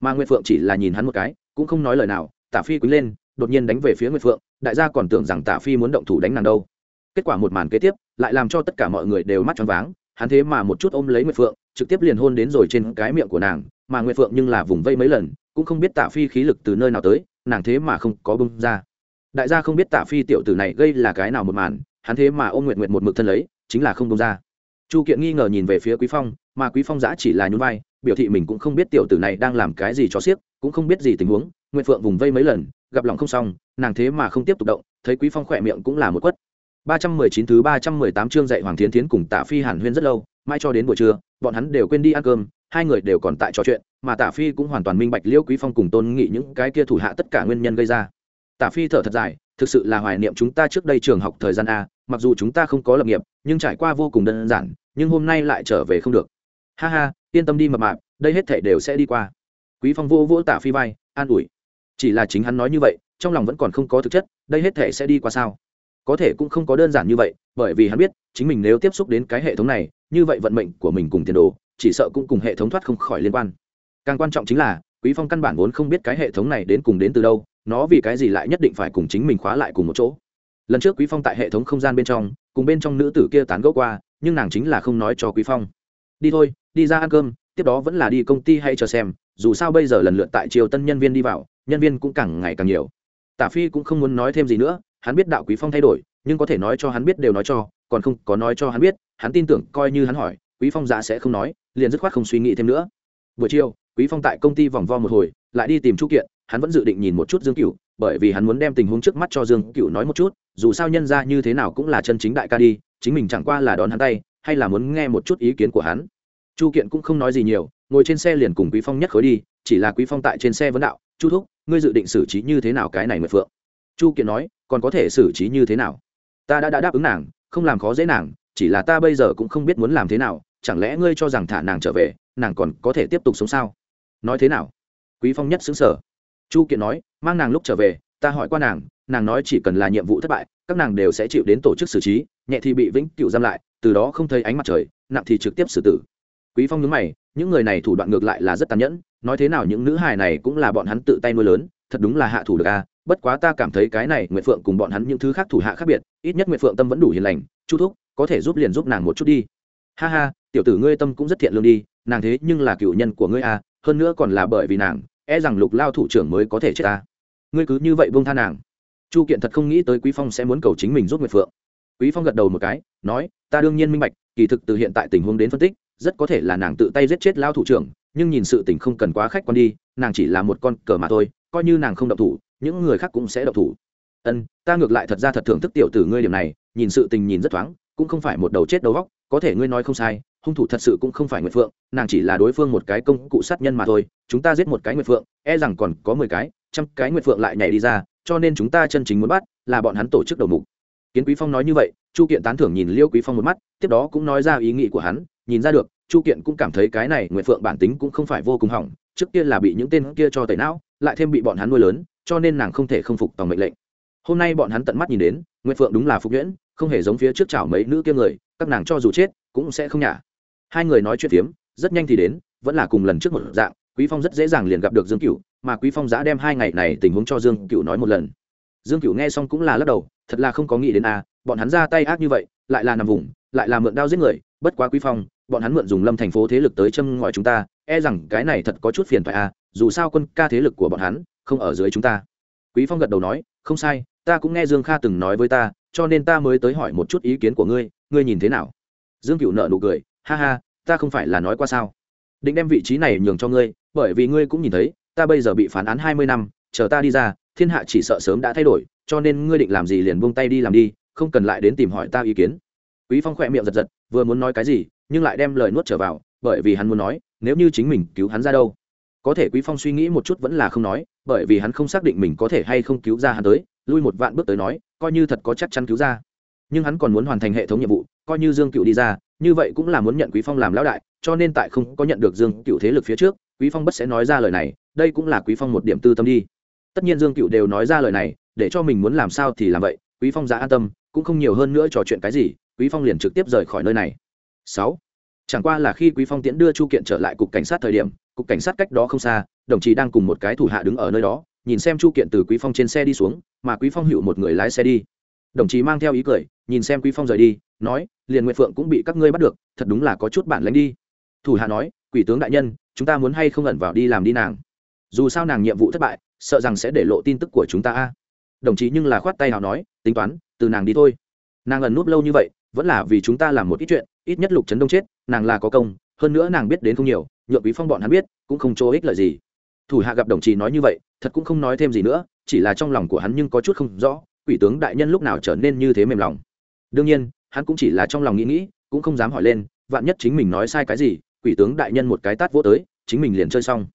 Mà nguyệt phượng chỉ là nhìn hắn một cái, cũng không nói lời nào, tạ phi quý lên, đột nhiên đánh về phía nguyệt phượng, đại gia còn tưởng rằng tạ phi muốn động thủ đánh nàng đâu. Kết quả một màn kế tiếp, lại làm cho tất cả mọi người đều mắt choáng váng, hắn thế mà một chút ôm lấy nguyệt phượng, trực tiếp liền hôn đến rồi trên cái miệng của nàng, mà nguyệt phượng nhưng là vùng vây mấy lần, cũng không biết tạ phi khí lực từ nơi nào tới, nàng thế mà không có bông ra. Đại gia không biết tạ phi tiểu tử này gây là cái nào một màn, hắn thế mà ôm nguyệt nguyệt một mực thân lấy, chính là không bông ra chu kiện nghi ngờ nhìn về phía quý phong mà quý phong giã chỉ là nhún vai biểu thị mình cũng không biết tiểu tử này đang làm cái gì cho xiếc cũng không biết gì tình huống nguyệt phượng vùng vây mấy lần gặp lòng không xong nàng thế mà không tiếp tục động thấy quý phong khỏe miệng cũng là một quất 319 thứ 318 chương dạy Hoàng Thiến Thiến cùng Tạ Phi Hàn Huyên rất lâu, mai cho đến buổi trưa, bọn hắn đều quên đi ăn cơm, hai người đều còn tại trò chuyện, mà Tạ Phi cũng hoàn toàn minh bạch Liễu Quý Phong cùng Tôn Nghị những cái kia thủ hạ tất cả nguyên nhân gây ra. Tạ Phi thở thật dài, thực sự là hoài niệm chúng ta trước đây trường học thời gian a, mặc dù chúng ta không có lập nghiệp, nhưng trải qua vô cùng đơn giản, nhưng hôm nay lại trở về không được. Ha ha, yên tâm đi mập mạp, đây hết thảy đều sẽ đi qua. Quý Phong vô vỗ tả Phi vai, an ủi. Chỉ là chính hắn nói như vậy, trong lòng vẫn còn không có thực chất, đây hết thảy sẽ đi qua sao? có thể cũng không có đơn giản như vậy bởi vì hắn biết chính mình nếu tiếp xúc đến cái hệ thống này như vậy vận mệnh của mình cùng tiền đồ chỉ sợ cũng cùng hệ thống thoát không khỏi liên quan càng quan trọng chính là quý phong căn bản vốn không biết cái hệ thống này đến cùng đến từ đâu nó vì cái gì lại nhất định phải cùng chính mình khóa lại cùng một chỗ lần trước quý phong tại hệ thống không gian bên trong cùng bên trong nữ tử kia tán gẫu qua nhưng nàng chính là không nói cho quý phong. Đi thôi, đi ra ăn cơm, tiếp đó vẫn là đi công ty hay chờ xem, dù sao bây giờ lần lượt tại triều tân nhân viên đi vào, nhân viên cũng càng ngày càng nhiều. Tả phi cũng không muốn nói thêm gì nữa, hắn biết đạo quý phong thay đổi, nhưng có thể nói cho hắn biết đều nói cho, còn không có nói cho hắn biết, hắn tin tưởng coi như hắn hỏi, quý phong dạ sẽ không nói, liền dứt khoát không suy nghĩ thêm nữa. Buổi chiều, quý phong tại công ty vòng vo một hồi, lại đi tìm chu kiện, hắn vẫn dự định nhìn một chút dương cửu, bởi vì hắn muốn đem tình huống trước mắt cho dương cửu nói một chút, dù sao nhân ra như thế nào cũng là chân chính đại ca đi chính mình chẳng qua là đón hắn tay hay là muốn nghe một chút ý kiến của hắn. Chu kiện cũng không nói gì nhiều ngồi trên xe liền cùng quý phong nhất khối đi chỉ là quý phong tại trên xe vấn đạo chu thúc ngươi dự định xử trí như thế nào cái này mượn phượng? Chu kiện nói còn có thể xử trí như thế nào? Ta đã, đã đáp ứng nàng không làm khó dễ nàng chỉ là ta bây giờ cũng không biết muốn làm thế nào chẳng lẽ ngươi cho rằng thả nàng trở về nàng còn có thể tiếp tục sống sao? Nói thế nào? Quý phong nhất xứng sở chu kiện nói mang nàng lúc trở về ta hỏi qua nàng nàng nói chỉ cần là nhiệm vụ thất bại các nàng đều sẽ chịu đến tổ chức xử trí nhẹ thì bị vĩnh cửu giam lại, từ đó không thấy ánh mặt trời, nặng thì trực tiếp xử tử. Quý phong nhướng mày, những người này thủ đoạn ngược lại là rất tàn nhẫn, nói thế nào những nữ hài này cũng là bọn hắn tự tay nuôi lớn, thật đúng là hạ thủ được a bất quá ta cảm thấy cái này nguyệt phượng cùng bọn hắn những thứ khác thủ hạ khác biệt, ít nhất nguyệt phượng tâm vẫn đủ hiền lành, chu thúc, có thể giúp liền giúp nàng một chút đi. Ha ha, tiểu tử ngươi tâm cũng rất thiện lương đi, nàng thế nhưng là cựu nhân của ngươi à hơn nữa còn là bởi vì nàng e rằng lục lao thủ trưởng mới có thể chết ta. Ngươi cứ như vậy buông tha nàng. Chu kiện thật không nghĩ tới quý phong sẽ muốn cầu chính mình giúp nguyệt phượng quý phong gật đầu một cái, nói, ta đương nhiên minh bạch, kỳ thực từ hiện tại tình huống đến phân tích, rất có thể là nàng tự tay giết chết lao thủ trưởng, nhưng nhìn sự tình không cần quá khách quan đi, nàng chỉ là một con cờ mà thôi, coi như nàng không động thủ, những người khác cũng sẽ động thủ. Ân, ta ngược lại thật ra thật thưởng thức tiểu tử ngươi điểm này, nhìn sự tình nhìn rất thoáng, cũng không phải một đầu chết đầu góc có thể ngươi nói không sai, hung thủ thật sự cũng không phải nguyệt phượng, nàng chỉ là đối phương một cái công cụ sát nhân mà thôi, chúng ta giết một cái nguyệt phượng e rằng còn có mười cái, trăm cái nguyệt phượng lại nhảy đi ra, cho nên chúng ta chân chính muốn bắt, là bọn hắn tổ chức đầu mục kiến quý phong nói như vậy, chu kiện tán thưởng nhìn liêu quý phong một mắt, tiếp đó cũng nói ra ý nghĩ của hắn, nhìn ra được, chu kiện cũng cảm thấy cái này nguyệt phượng bản tính cũng không phải vô cùng hỏng, trước kia là bị những tên kia cho tẩy não, lại thêm bị bọn hắn nuôi lớn, cho nên nàng không thể không phục tòng mệnh lệnh. Hôm nay bọn hắn tận mắt nhìn đến, nguyệt phượng đúng là phục nhuyễn, không hề giống phía trước chảo mấy nữ kia người, các nàng cho dù chết, cũng sẽ không nhả. Hai người nói chuyện phiếm, rất nhanh thì đến, vẫn là cùng lần trước một dạng, quý phong rất dễ dàng liền gặp được dương cửu, mà quý phong giã đem hai ngày này tình huống cho dương cửu nói một lần. Dương cửu nghe xong cũng là lắc đầu thật là không có nghĩ đến a, bọn hắn ra tay ác như vậy, lại là nằm vùng, lại là mượn đao giết người, bất quá quý phong, bọn hắn mượn dùng lâm thành phố thế lực tới châm ngòi chúng ta e rằng cái này thật có chút phiền phải a, dù sao quân ca thế lực của bọn hắn không ở dưới chúng ta. Quý phong gật đầu nói, không sai, ta cũng nghe dương kha từng nói với ta, cho nên ta mới tới hỏi một chút ý kiến của ngươi ngươi nhìn thế nào? Dương cựu nợ nụ cười, ha ha, ta không phải là nói qua sao? Định đem vị trí này nhường cho ngươi, bởi vì ngươi cũng nhìn thấy, ta bây giờ bị phán án hai mươi năm, chờ ta đi ra, thiên hạ chỉ sợ sớm đã thay đổi cho nên ngươi định làm gì liền buông tay đi làm đi, không cần lại đến tìm hỏi ta ý kiến. Quý phong khỏe miệng giật giật, vừa muốn nói cái gì, nhưng lại đem lời nuốt trở vào, bởi vì hắn muốn nói, nếu như chính mình cứu hắn ra đâu? Có thể quý phong suy nghĩ một chút vẫn là không nói, bởi vì hắn không xác định mình có thể hay không cứu ra hắn tới, lui một vạn bước tới nói, coi như thật có chắc chắn cứu ra. Nhưng hắn còn muốn hoàn thành hệ thống nhiệm vụ, coi như dương cựu đi ra, như vậy cũng là muốn nhận quý phong làm lão đại, cho nên tại không có nhận được dương cựu thế lực phía trước, quý phong bất sẽ nói ra lời này, đây cũng là quý phong một điểm tư tâm đi. Tất nhiên dương cựu đều nói ra lời này để cho mình muốn làm sao thì làm vậy quý phong giá an tâm cũng không nhiều hơn nữa trò chuyện cái gì quý phong liền trực tiếp rời khỏi nơi này. Sáu, chẳng qua là khi quý phong tiễn đưa chu kiện trở lại cục cảnh sát thời điểm cục cảnh sát cách đó không xa đồng chí đang cùng một cái thủ hạ đứng ở nơi đó nhìn xem chu kiện từ quý phong trên xe đi xuống mà quý phong hữu một người lái xe đi. Đồng chí mang theo ý cười nhìn xem quý phong rời đi nói liền nguyệt phượng cũng bị các ngươi bắt được thật đúng là có chút bản lãnh đi. Thủ hạ nói quỷ tướng đại nhân chúng ta muốn hay không ẩn vào đi làm đi nàng? Dù sao nàng nhiệm vụ thất bại sợ rằng sẽ để lộ tin tức của chúng ta a đồng chí nhưng là khoát tay nào nói, tính toán, từ nàng đi thôi. Nàng ẩn núp lâu như vậy, vẫn là vì chúng ta làm một ít chuyện, ít nhất lục trấn đông chết, nàng là có công, hơn nữa nàng biết đến không nhiều, nhượng quý phong bọn hắn biết, cũng không chỗ ích lợi gì. Thủ hạ gặp đồng chí nói như vậy, thật cũng không nói thêm gì nữa, chỉ là trong lòng của hắn nhưng có chút không rõ, quỷ tướng đại nhân lúc nào trở nên như thế mềm lòng. Đương nhiên, hắn cũng chỉ là trong lòng nghĩ nghĩ, cũng không dám hỏi lên, vạn nhất chính mình nói sai cái gì, quỷ tướng đại nhân một cái tát vỗ tới, chính mình liền chơi xong.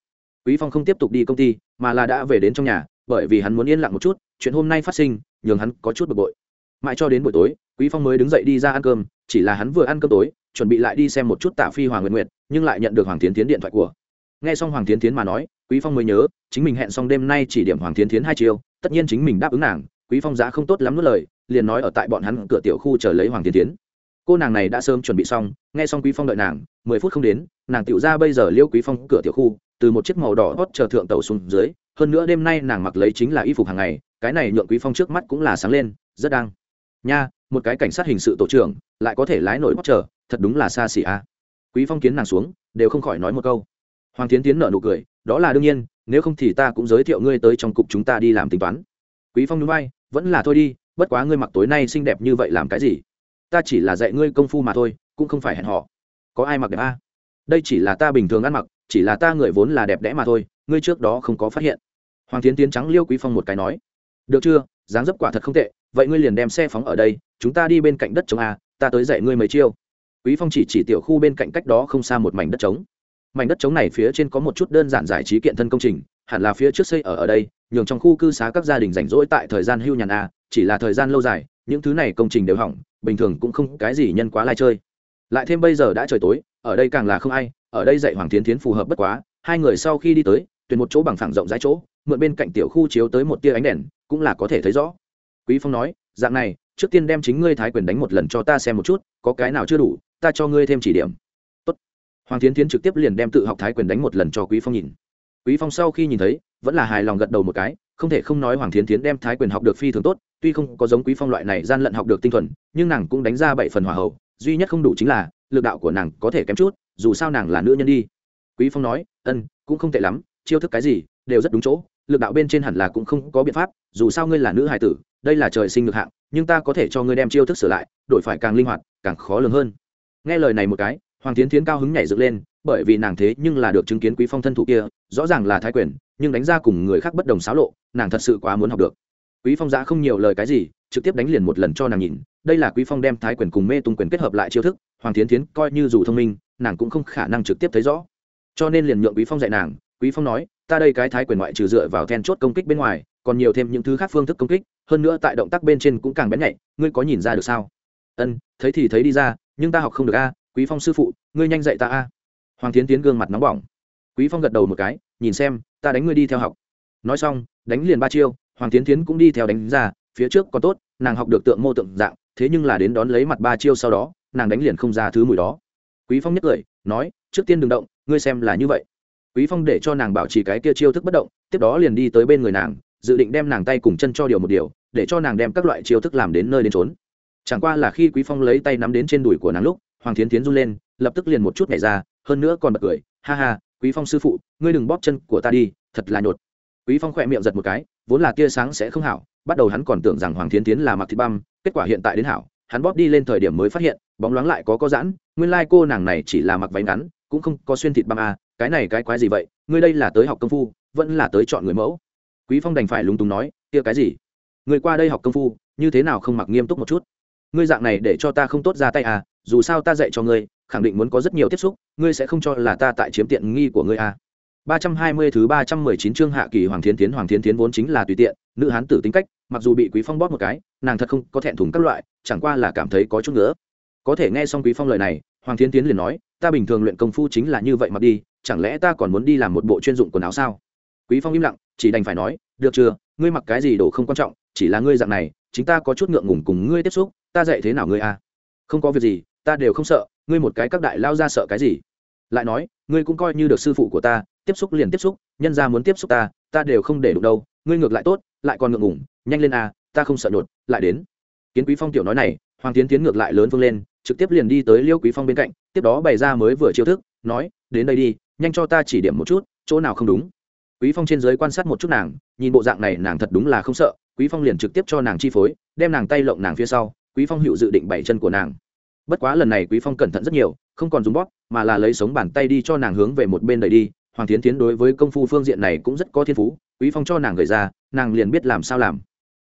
Quý phong không tiếp tục đi công ty, mà là đã về đến trong nhà bởi vì hắn muốn yên lặng một chút, chuyện hôm nay phát sinh, nhường hắn có chút bực bội. Mãi cho đến buổi tối, quý phong mới đứng dậy đi ra ăn cơm, chỉ là hắn vừa ăn cơm tối, chuẩn bị lại đi xem một chút tạ phi hoàng nguyệt nguyệt, nhưng lại nhận được hoàng tiến tiến điện thoại của. Nghe xong hoàng tiến tiến mà nói, quý phong mới nhớ, chính mình hẹn xong đêm nay chỉ điểm hoàng tiến tiến hai chiều tất nhiên chính mình đáp ứng nàng, quý phong giá không tốt lắm nuốt lời, liền nói ở tại bọn hắn cửa tiểu khu chờ lấy hoàng tiến tiến cô nàng này đã sớm chuẩn bị xong, nghe xong quý phong đợi nàng, mười phút không đến, nàng tiểu ra bây giờ liêu quý phong cửa tiểu khu, từ một chiếc màu đỏ hót chờ thượng tàu xuống dưới hơn nữa đêm nay nàng mặc lấy chính là y phục hàng ngày, cái này nhượng quý phong trước mắt cũng là sáng lên, rất đang. Nha, một cái cảnh sát hình sự tổ trưởng, lại có thể lái nổi bóc trở thật đúng là xa xỉ a. Quý phong kiến nàng xuống, đều không khỏi nói một câu. Hoàng tiến tiến nở nụ cười, đó là đương nhiên, nếu không thì ta cũng giới thiệu ngươi tới trong cục chúng ta đi làm tính toán. Quý phong núi bay vẫn là thôi đi, bất quá ngươi mặc tối nay xinh đẹp như vậy làm cái gì? Ta chỉ là dạy ngươi công phu mà thôi, cũng không phải hẹn họ có ai mặc đẹp a? À? đây chỉ là ta bình thường ăn mặc, chỉ là ta người vốn là đẹp đẽ mà thôi, ngươi trước đó không có phát hiện hoàng tiến tiến trắng liêu quý phong một cái nói, được chưa? Dáng dấp quả thật không tệ, vậy ngươi liền đem xe phóng ở đây, chúng ta đi bên cạnh đất trống a, ta tới dạy ngươi mấy chiêu. Quý phong chỉ chỉ tiểu khu bên cạnh cách đó không xa một mảnh đất trống. Mảnh đất trống này phía trên có một chút đơn giản giải trí kiện thân công trình, hẳn là phía trước xây ở ở đây, nhường trong khu cư xá các gia đình rảnh rỗi tại thời gian hưu nhàn a, chỉ là thời gian lâu dài, những thứ này công trình đều hỏng, bình thường cũng không cái gì nhân quá lai chơi. Lại thêm bây giờ đã trời tối, ở đây càng là không ai, ở đây dạy hoàng tiến tiến phù hợp bất quá, hai người sau khi đi tới, tuyển một chỗ bằng phẳng rộng rãi chỗ mượn bên cạnh tiểu khu chiếu tới một tia ánh đèn, cũng là có thể thấy rõ. Quý phong nói, dạng này, trước tiên đem chính ngươi thái quyền đánh một lần cho ta xem một chút, có cái nào chưa đủ, ta cho ngươi thêm chỉ điểm. Tốt. hoàng tiến tiến trực tiếp liền đem tự học thái quyền đánh một lần cho quý phong nhìn. Quý phong sau khi nhìn thấy, vẫn là hài lòng gật đầu một cái, không thể không nói hoàng thiến tiến đem thái quyền học được phi thường tốt, tuy không có giống quý phong loại này gian lận học được tinh thuần, nhưng nàng cũng đánh ra bảy phần hòa hậu, duy nhất không đủ chính là, lực đạo của nàng có thể kém chút, dù sao nàng là nữ nhân đi. Quý phong nói, ân, cũng không tệ lắm, chiêu thức cái gì, đều rất đúng chỗ lực đạo bên trên hẳn là cũng không có biện pháp, dù sao ngươi là nữ hài tử, đây là trời sinh ngược hạng, nhưng ta có thể cho ngươi đem chiêu thức sửa lại, đổi phải càng linh hoạt, càng khó lường hơn. Nghe lời này một cái, hoàng tiến tiến cao hứng nhảy dựng lên, bởi vì nàng thế nhưng là được chứng kiến quý phong thân thủ kia, rõ ràng là thái quyền, nhưng đánh ra cùng người khác bất đồng xáo lộ, nàng thật sự quá muốn học được. Quý phong giã không nhiều lời cái gì, trực tiếp đánh liền một lần cho nàng nhìn, đây là quý phong đem thái quyền cùng mê tung quyền kết hợp lại chiêu thức, hoàng tiến tiến coi như dù thông minh, nàng cũng không khả năng trực tiếp thấy rõ. Cho nên liền nhượng quý phong dạy nàng, quý phong nói ta đây cái thái quyền ngoại trừ dựa vào then chốt công kích bên ngoài, còn nhiều thêm những thứ khác phương thức công kích, hơn nữa tại động tác bên trên cũng càng bén nhạy, ngươi có nhìn ra được sao? Ân, thấy thì thấy đi ra, nhưng ta học không được a, quý phong sư phụ, ngươi nhanh dạy ta a. Hoàng tiến tiến gương mặt nóng bỏng. Quý phong gật đầu một cái, nhìn xem, ta đánh ngươi đi theo học. Nói xong, đánh liền ba chiêu, hoàng tiến tiến cũng đi theo đánh ra, phía trước còn tốt, nàng học được tượng mô tượng dạng, thế nhưng là đến đón lấy mặt ba chiêu sau đó, nàng đánh liền không ra thứ mùi đó. Quý phong nhất cười, nói, trước tiên đừng động, ngươi xem là như vậy quý phong để cho nàng bảo trì cái kia chiêu thức bất động tiếp đó liền đi tới bên người nàng dự định đem nàng tay cùng chân cho điều một điều để cho nàng đem các loại chiêu thức làm đến nơi đến trốn chẳng qua là khi quý phong lấy tay nắm đến trên đùi của nàng lúc hoàng thiến tiến run lên lập tức liền một chút nhảy ra hơn nữa còn bật cười ha ha quý phong sư phụ ngươi đừng bóp chân của ta đi thật là nhột. Quý phong khỏe miệng giật một cái vốn là tia sáng sẽ không hảo bắt đầu hắn còn tưởng rằng hoàng thiến tiến là mặc thịt băm kết quả hiện tại đến hảo hắn bóp đi lên thời điểm mới phát hiện bóng loáng lại có có giãn nguyên lai cô nàng này chỉ là mặc váy ngắn cũng không có xuyên thịt băm à, cái này cái quái gì vậy? Ngươi đây là tới học công phu, vẫn là tới chọn người mẫu? Quý phong đành phải lúng túng nói, kia cái gì? Người qua đây học công phu, như thế nào không mặc nghiêm túc một chút? Ngươi dạng này để cho ta không tốt ra tay à dù sao ta dạy cho ngươi, khẳng định muốn có rất nhiều tiếp xúc, ngươi sẽ không cho là ta tại chiếm tiện nghi của ngươi à. 320 thứ 319 chương hạ kỳ hoàng thiến tiến hoàng thiến tiến vốn chính là tùy tiện, nữ hán tử tính cách, mặc dù bị quý phong bóp một cái, nàng thật không có thẹn thùng các loại, chẳng qua là cảm thấy có chút nữa có thể nghe xong quý phong lời này, hoàng thiến tiến liền nói, ta bình thường luyện công phu chính là như vậy mà đi chẳng lẽ ta còn muốn đi làm một bộ chuyên dụng quần áo sao? Quý phong im lặng, chỉ đành phải nói, được chưa? Ngươi mặc cái gì đồ không quan trọng, chỉ là ngươi dạng này, chính ta có chút ngượng ngùng cùng ngươi tiếp xúc, ta dạy thế nào ngươi à? Không có việc gì, ta đều không sợ, ngươi một cái các đại lao ra sợ cái gì? Lại nói, ngươi cũng coi như được sư phụ của ta, tiếp xúc liền tiếp xúc, nhân ra muốn tiếp xúc ta ta đều không để đụng đâu, ngươi ngược lại tốt, lại còn ngượng ngùng, nhanh lên à ta không sợ nhột lại đến. Kiến quý phong tiểu nói này, hoàng tiến tiến ngược lại lớn vương lên, trực tiếp liền đi tới liêu quý phong bên cạnh, tiếp đó bày ra mới vừa chiêu thức, nói, đến đây đi nhanh cho ta chỉ điểm một chút, chỗ nào không đúng. Quý phong trên dưới quan sát một chút nàng, nhìn bộ dạng này nàng thật đúng là không sợ, quý phong liền trực tiếp cho nàng chi phối, đem nàng tay lộng nàng phía sau, quý phong hữu dự định bảy chân của nàng. Bất quá lần này quý phong cẩn thận rất nhiều, không còn dùng bóp, mà là lấy sống bàn tay đi cho nàng hướng về một bên đẩy đi, hoàng tiến tiến đối với công phu phương diện này cũng rất có thiên phú, quý phong cho nàng gửi ra, nàng liền biết làm sao làm.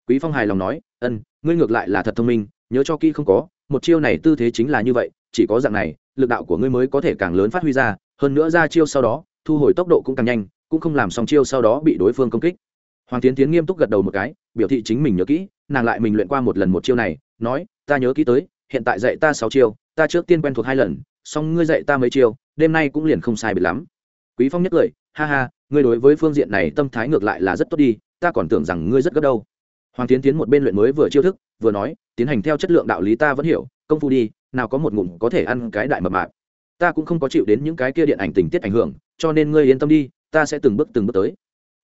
Quý phong hài lòng nói, ân, ngươi ngược lại là thật thông minh, nhớ cho kỹ không có, một chiêu này tư thế chính là như vậy, chỉ có dạng này, lực đạo của ngươi mới có thể càng lớn phát huy ra hơn nữa ra chiêu sau đó, thu hồi tốc độ cũng càng nhanh, cũng không làm xong chiêu sau đó bị đối phương công kích. Hoàng tiến tiến nghiêm túc gật đầu một cái, biểu thị chính mình nhớ kỹ, nàng lại mình luyện qua một lần một chiêu này, nói, ta nhớ kỹ tới, hiện tại dạy ta sáu chiêu, ta trước tiên quen thuộc hai lần, xong ngươi dạy ta mấy chiêu, đêm nay cũng liền không sai biệt lắm. Quý phong nhất cười ha ha, ngươi đối với phương diện này tâm thái ngược lại là rất tốt đi, ta còn tưởng rằng ngươi rất gấp đâu. Hoàng tiến tiến một bên luyện mới vừa chiêu thức, vừa nói, tiến hành theo chất lượng đạo lý ta vẫn hiểu, công phu đi, nào có một ngụm có thể ăn cái đại mập mạp ta cũng không có chịu đến những cái kia điện ảnh tình tiết ảnh hưởng, cho nên ngươi yên tâm đi, ta sẽ từng bước từng bước tới.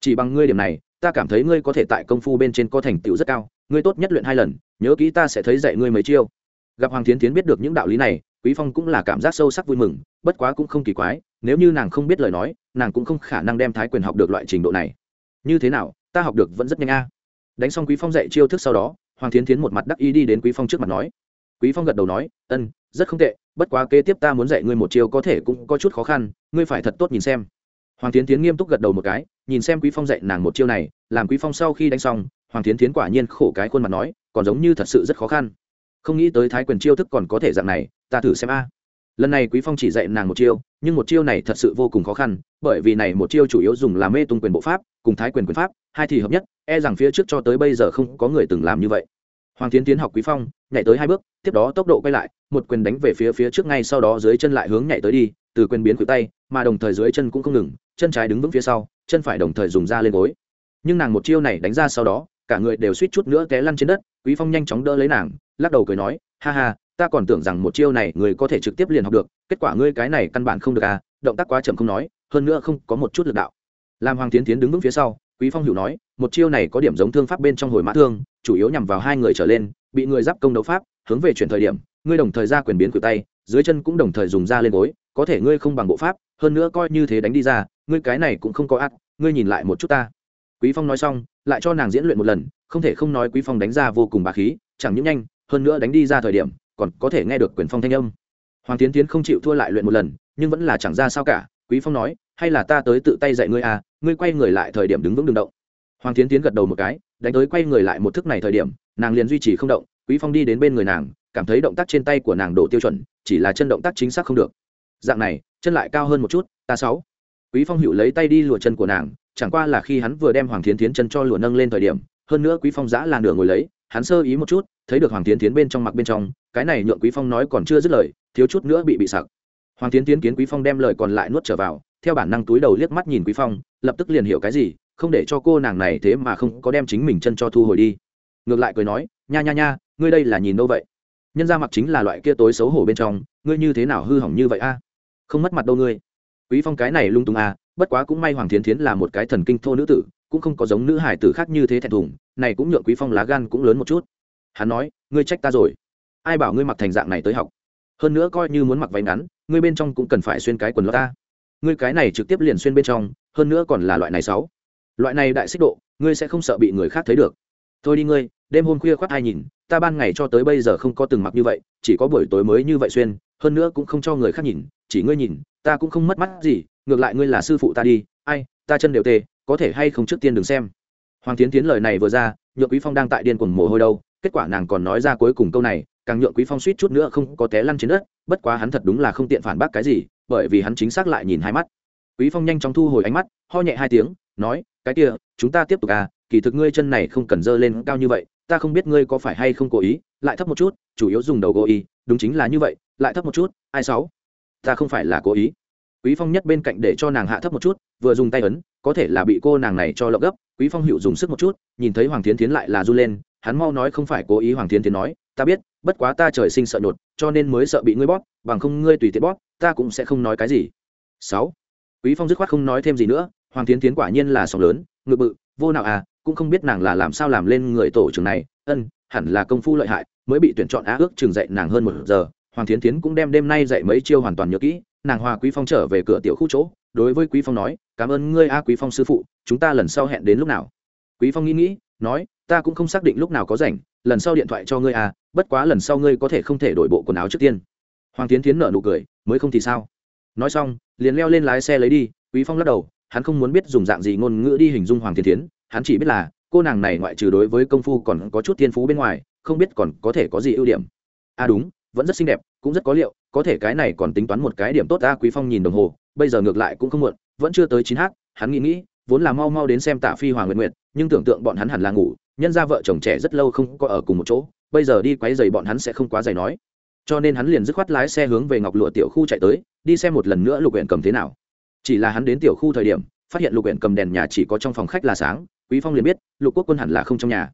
Chỉ bằng ngươi điểm này, ta cảm thấy ngươi có thể tại công phu bên trên có thành tựu rất cao, ngươi tốt nhất luyện hai lần, nhớ kỹ ta sẽ thấy dạy ngươi mấy chiêu. Gặp hoàng tiến tiến biết được những đạo lý này, quý phong cũng là cảm giác sâu sắc vui mừng, bất quá cũng không kỳ quái, nếu như nàng không biết lời nói, nàng cũng không khả năng đem thái quyền học được loại trình độ này. Như thế nào, ta học được vẫn rất nhanh a. Đánh xong quý phong dạy chiêu thức sau đó, hoàng tiến tiến một mặt đắc ý đi đến quý phong trước mặt nói. Quý phong gật đầu nói, ân, rất không tệ bất quá kế tiếp ta muốn dạy ngươi một chiêu có thể cũng có chút khó khăn, ngươi phải thật tốt nhìn xem. Hoàng tiến tiến nghiêm túc gật đầu một cái, nhìn xem quý phong dạy nàng một chiêu này, làm quý phong sau khi đánh xong, hoàng tiến tiến quả nhiên khổ cái khuôn mặt nói, còn giống như thật sự rất khó khăn. Không nghĩ tới thái quyền chiêu thức còn có thể dạng này, ta thử xem a. Lần này quý phong chỉ dạy nàng một chiêu, nhưng một chiêu này thật sự vô cùng khó khăn, bởi vì này một chiêu chủ yếu dùng là mê tung quyền bộ pháp, cùng thái quyền quyền pháp, hai thì hợp nhất e rằng phía trước cho tới bây giờ không có người từng làm như vậy hoàng tiến tiến học quý phong, nhảy tới hai bước, tiếp đó tốc độ quay lại, một quyền đánh về phía phía trước ngay sau đó dưới chân lại hướng nhảy tới đi, từ quyền biến khuỷu tay, mà đồng thời dưới chân cũng không ngừng, chân trái đứng vững phía sau, chân phải đồng thời dùng ra lên gối. Nhưng nàng một chiêu này đánh ra sau đó, cả người đều suýt chút nữa té lăn trên đất, quý phong nhanh chóng đỡ lấy nàng, lắc đầu cười nói, ha ha, ta còn tưởng rằng một chiêu này người có thể trực tiếp liền học được, kết quả ngươi cái này căn bản không được à động tác quá chậm không nói, hơn nữa không có một chút lực đạo. Làm hoàng tiến tiến đứng vững phía sau quý phong hiểu nói, một chiêu này có điểm giống thương pháp bên trong hồi mã thương, chủ yếu nhằm vào hai người trở lên, bị người giáp công đấu pháp, hướng về chuyển thời điểm, ngươi đồng thời ra quyền biến cử tay, dưới chân cũng đồng thời dùng ra lên gối, có thể ngươi không bằng bộ pháp, hơn nữa coi như thế đánh đi ra, ngươi cái này cũng không có ác, ngươi nhìn lại một chút ta. Quý phong nói xong, lại cho nàng diễn luyện một lần, không thể không nói quý phong đánh ra vô cùng bà khí, chẳng những nhanh, hơn nữa đánh đi ra thời điểm, còn có thể nghe được quyền phong thanh âm. Hoàng tiến tiến không chịu thua lại luyện một lần, nhưng vẫn là chẳng ra sao cả, quý phong nói hay là ta tới tự tay dạy ngươi à ngươi quay người lại thời điểm đứng vững đừng động. Hoàng tiến tiến gật đầu một cái, đánh tới quay người lại một thức này thời điểm, nàng liền duy trì không động, quý phong đi đến bên người nàng, cảm thấy động tác trên tay của nàng độ tiêu chuẩn, chỉ là chân động tác chính xác không được. Dạng này, chân lại cao hơn một chút, ta sáu. Quý phong hữu lấy tay đi lùa chân của nàng, chẳng qua là khi hắn vừa đem hoàng thiến tiến chân cho lùa nâng lên thời điểm, hơn nữa quý phong giã là nửa ngồi lấy, hắn sơ ý một chút, thấy được hoàng tiến tiến bên trong mặc bên trong, cái này nhượng quý phong nói còn chưa dứt lời, thiếu chút nữa bị bị sặc. Hoàng tiến tiến kiến quý phong đem lời còn lại nuốt trở vào theo bản năng túi đầu liếc mắt nhìn quý phong lập tức liền hiểu cái gì không để cho cô nàng này thế mà không có đem chính mình chân cho thu hồi đi. Ngược lại cười nói nha nha nha ngươi đây là nhìn đâu vậy? Nhân ra mặc chính là loại kia tối xấu hổ bên trong ngươi như thế nào hư hỏng như vậy a? Không mất mặt đâu ngươi. Quý phong cái này lung tung à, bất quá cũng may hoàng thiến thiến là một cái thần kinh thô nữ tử cũng không có giống nữ hải tử khác như thế thẹn thùng này cũng nhượng quý phong lá gan cũng lớn một chút. Hắn nói ngươi trách ta rồi. Ai bảo ngươi mặc thành dạng này tới học? Hơn nữa coi như muốn mặc váy ngắn ngươi bên trong cũng cần phải xuyên cái quần lót ta ngươi cái này trực tiếp liền xuyên bên trong, hơn nữa còn là loại này sáu. Loại này đại xích độ, ngươi sẽ không sợ bị người khác thấy được. Thôi đi ngươi, đêm hôm khuya khoác hai nhìn, ta ban ngày cho tới bây giờ không có từng mặc như vậy, chỉ có buổi tối mới như vậy xuyên, hơn nữa cũng không cho người khác nhìn, chỉ ngươi nhìn, ta cũng không mất mắt gì, ngược lại ngươi là sư phụ ta đi, ai, ta chân đều tê, có thể hay không trước tiên đừng xem. Hoàng tiến tiến lời này vừa ra, nhượng quý phong đang tại điên cuồng mồ hôi đâu, kết quả nàng còn nói ra cuối cùng câu này, càng nhượng quý phong suýt chút nữa không có té lăn trên đất, bất quá hắn thật đúng là không tiện phản bác cái gì bởi vì hắn chính xác lại nhìn hai mắt. Quý phong nhanh chóng thu hồi ánh mắt, ho nhẹ hai tiếng, nói, cái kia, chúng ta tiếp tục à kỳ thực ngươi chân này không cần dơ lên cao như vậy, ta không biết ngươi có phải hay không cố ý, lại thấp một chút, chủ yếu dùng đầu cố ý đúng chính là như vậy, lại thấp một chút, ai sáu? Ta không phải là cố ý. Quý phong nhất bên cạnh để cho nàng hạ thấp một chút, vừa dùng tay ấn, có thể là bị cô nàng này cho lộng gấp. Quý phong hữu dùng sức một chút, nhìn thấy hoàng thiến tiến lại là du lên, hắn mau nói không phải cố ý hoàng thiến tiến nói ta biết, bất quá ta trời sinh sợ nhột, cho nên mới sợ bị ngươi bóp, bằng không ngươi tùy tiện bóp, ta cũng sẽ không nói cái gì. Sáu. Quý phong dứt khoát không nói thêm gì nữa, hoàng tiến tiến quả nhiên là sóng lớn, ngự bự, vô nào à cũng không biết nàng là làm sao làm lên người tổ trưởng này, ân, hẳn là công phu lợi hại, mới bị tuyển chọn á ước trường dạy nàng hơn một giờ, hoàng tiến tiến cũng đem đêm nay dạy mấy chiêu hoàn toàn nhớ kỹ, nàng hòa quý phong trở về cửa tiểu khu chỗ, đối với quý phong nói, cảm ơn ngươi a quý phong sư phụ, chúng ta lần sau hẹn đến lúc nào? Quý phong nghĩ nghĩ, nói ta cũng không xác định lúc nào có rảnh, lần sau điện thoại cho ngươi à bất quá lần sau ngươi có thể không thể đổi bộ quần áo trước tiên. Hoàng tiến tiến nở nụ cười, mới không thì sao. Nói xong, liền leo lên lái xe lấy đi, quý phong lắc đầu, hắn không muốn biết dùng dạng gì ngôn ngữ đi hình dung hoàng tiến tiến, hắn chỉ biết là, cô nàng này ngoại trừ đối với công phu còn có chút thiên phú bên ngoài, không biết còn có thể có gì ưu điểm. À đúng, vẫn rất xinh đẹp, cũng rất có liệu, có thể cái này còn tính toán một cái điểm tốt ta, quý phong nhìn đồng hồ, bây giờ ngược lại cũng không muộn, vẫn chưa tới chín h hắn nghĩ nghĩ, vốn là mau mau đến xem tạ phi hoàng nguyện nguyện nhưng tưởng tượng bọn hắn hẳn là ngủ nhân ra vợ chồng trẻ rất lâu không có ở cùng một chỗ, bây giờ đi quấy giày bọn hắn sẽ không quá giày nói. Cho nên hắn liền dứt khoát lái xe hướng về ngọc lụa tiểu khu chạy tới, đi xem một lần nữa lục huyện cầm thế nào. Chỉ là hắn đến tiểu khu thời điểm, phát hiện lục huyện cầm đèn nhà chỉ có trong phòng khách là sáng, quý phong liền biết, lục quốc quân hẳn là không trong nhà.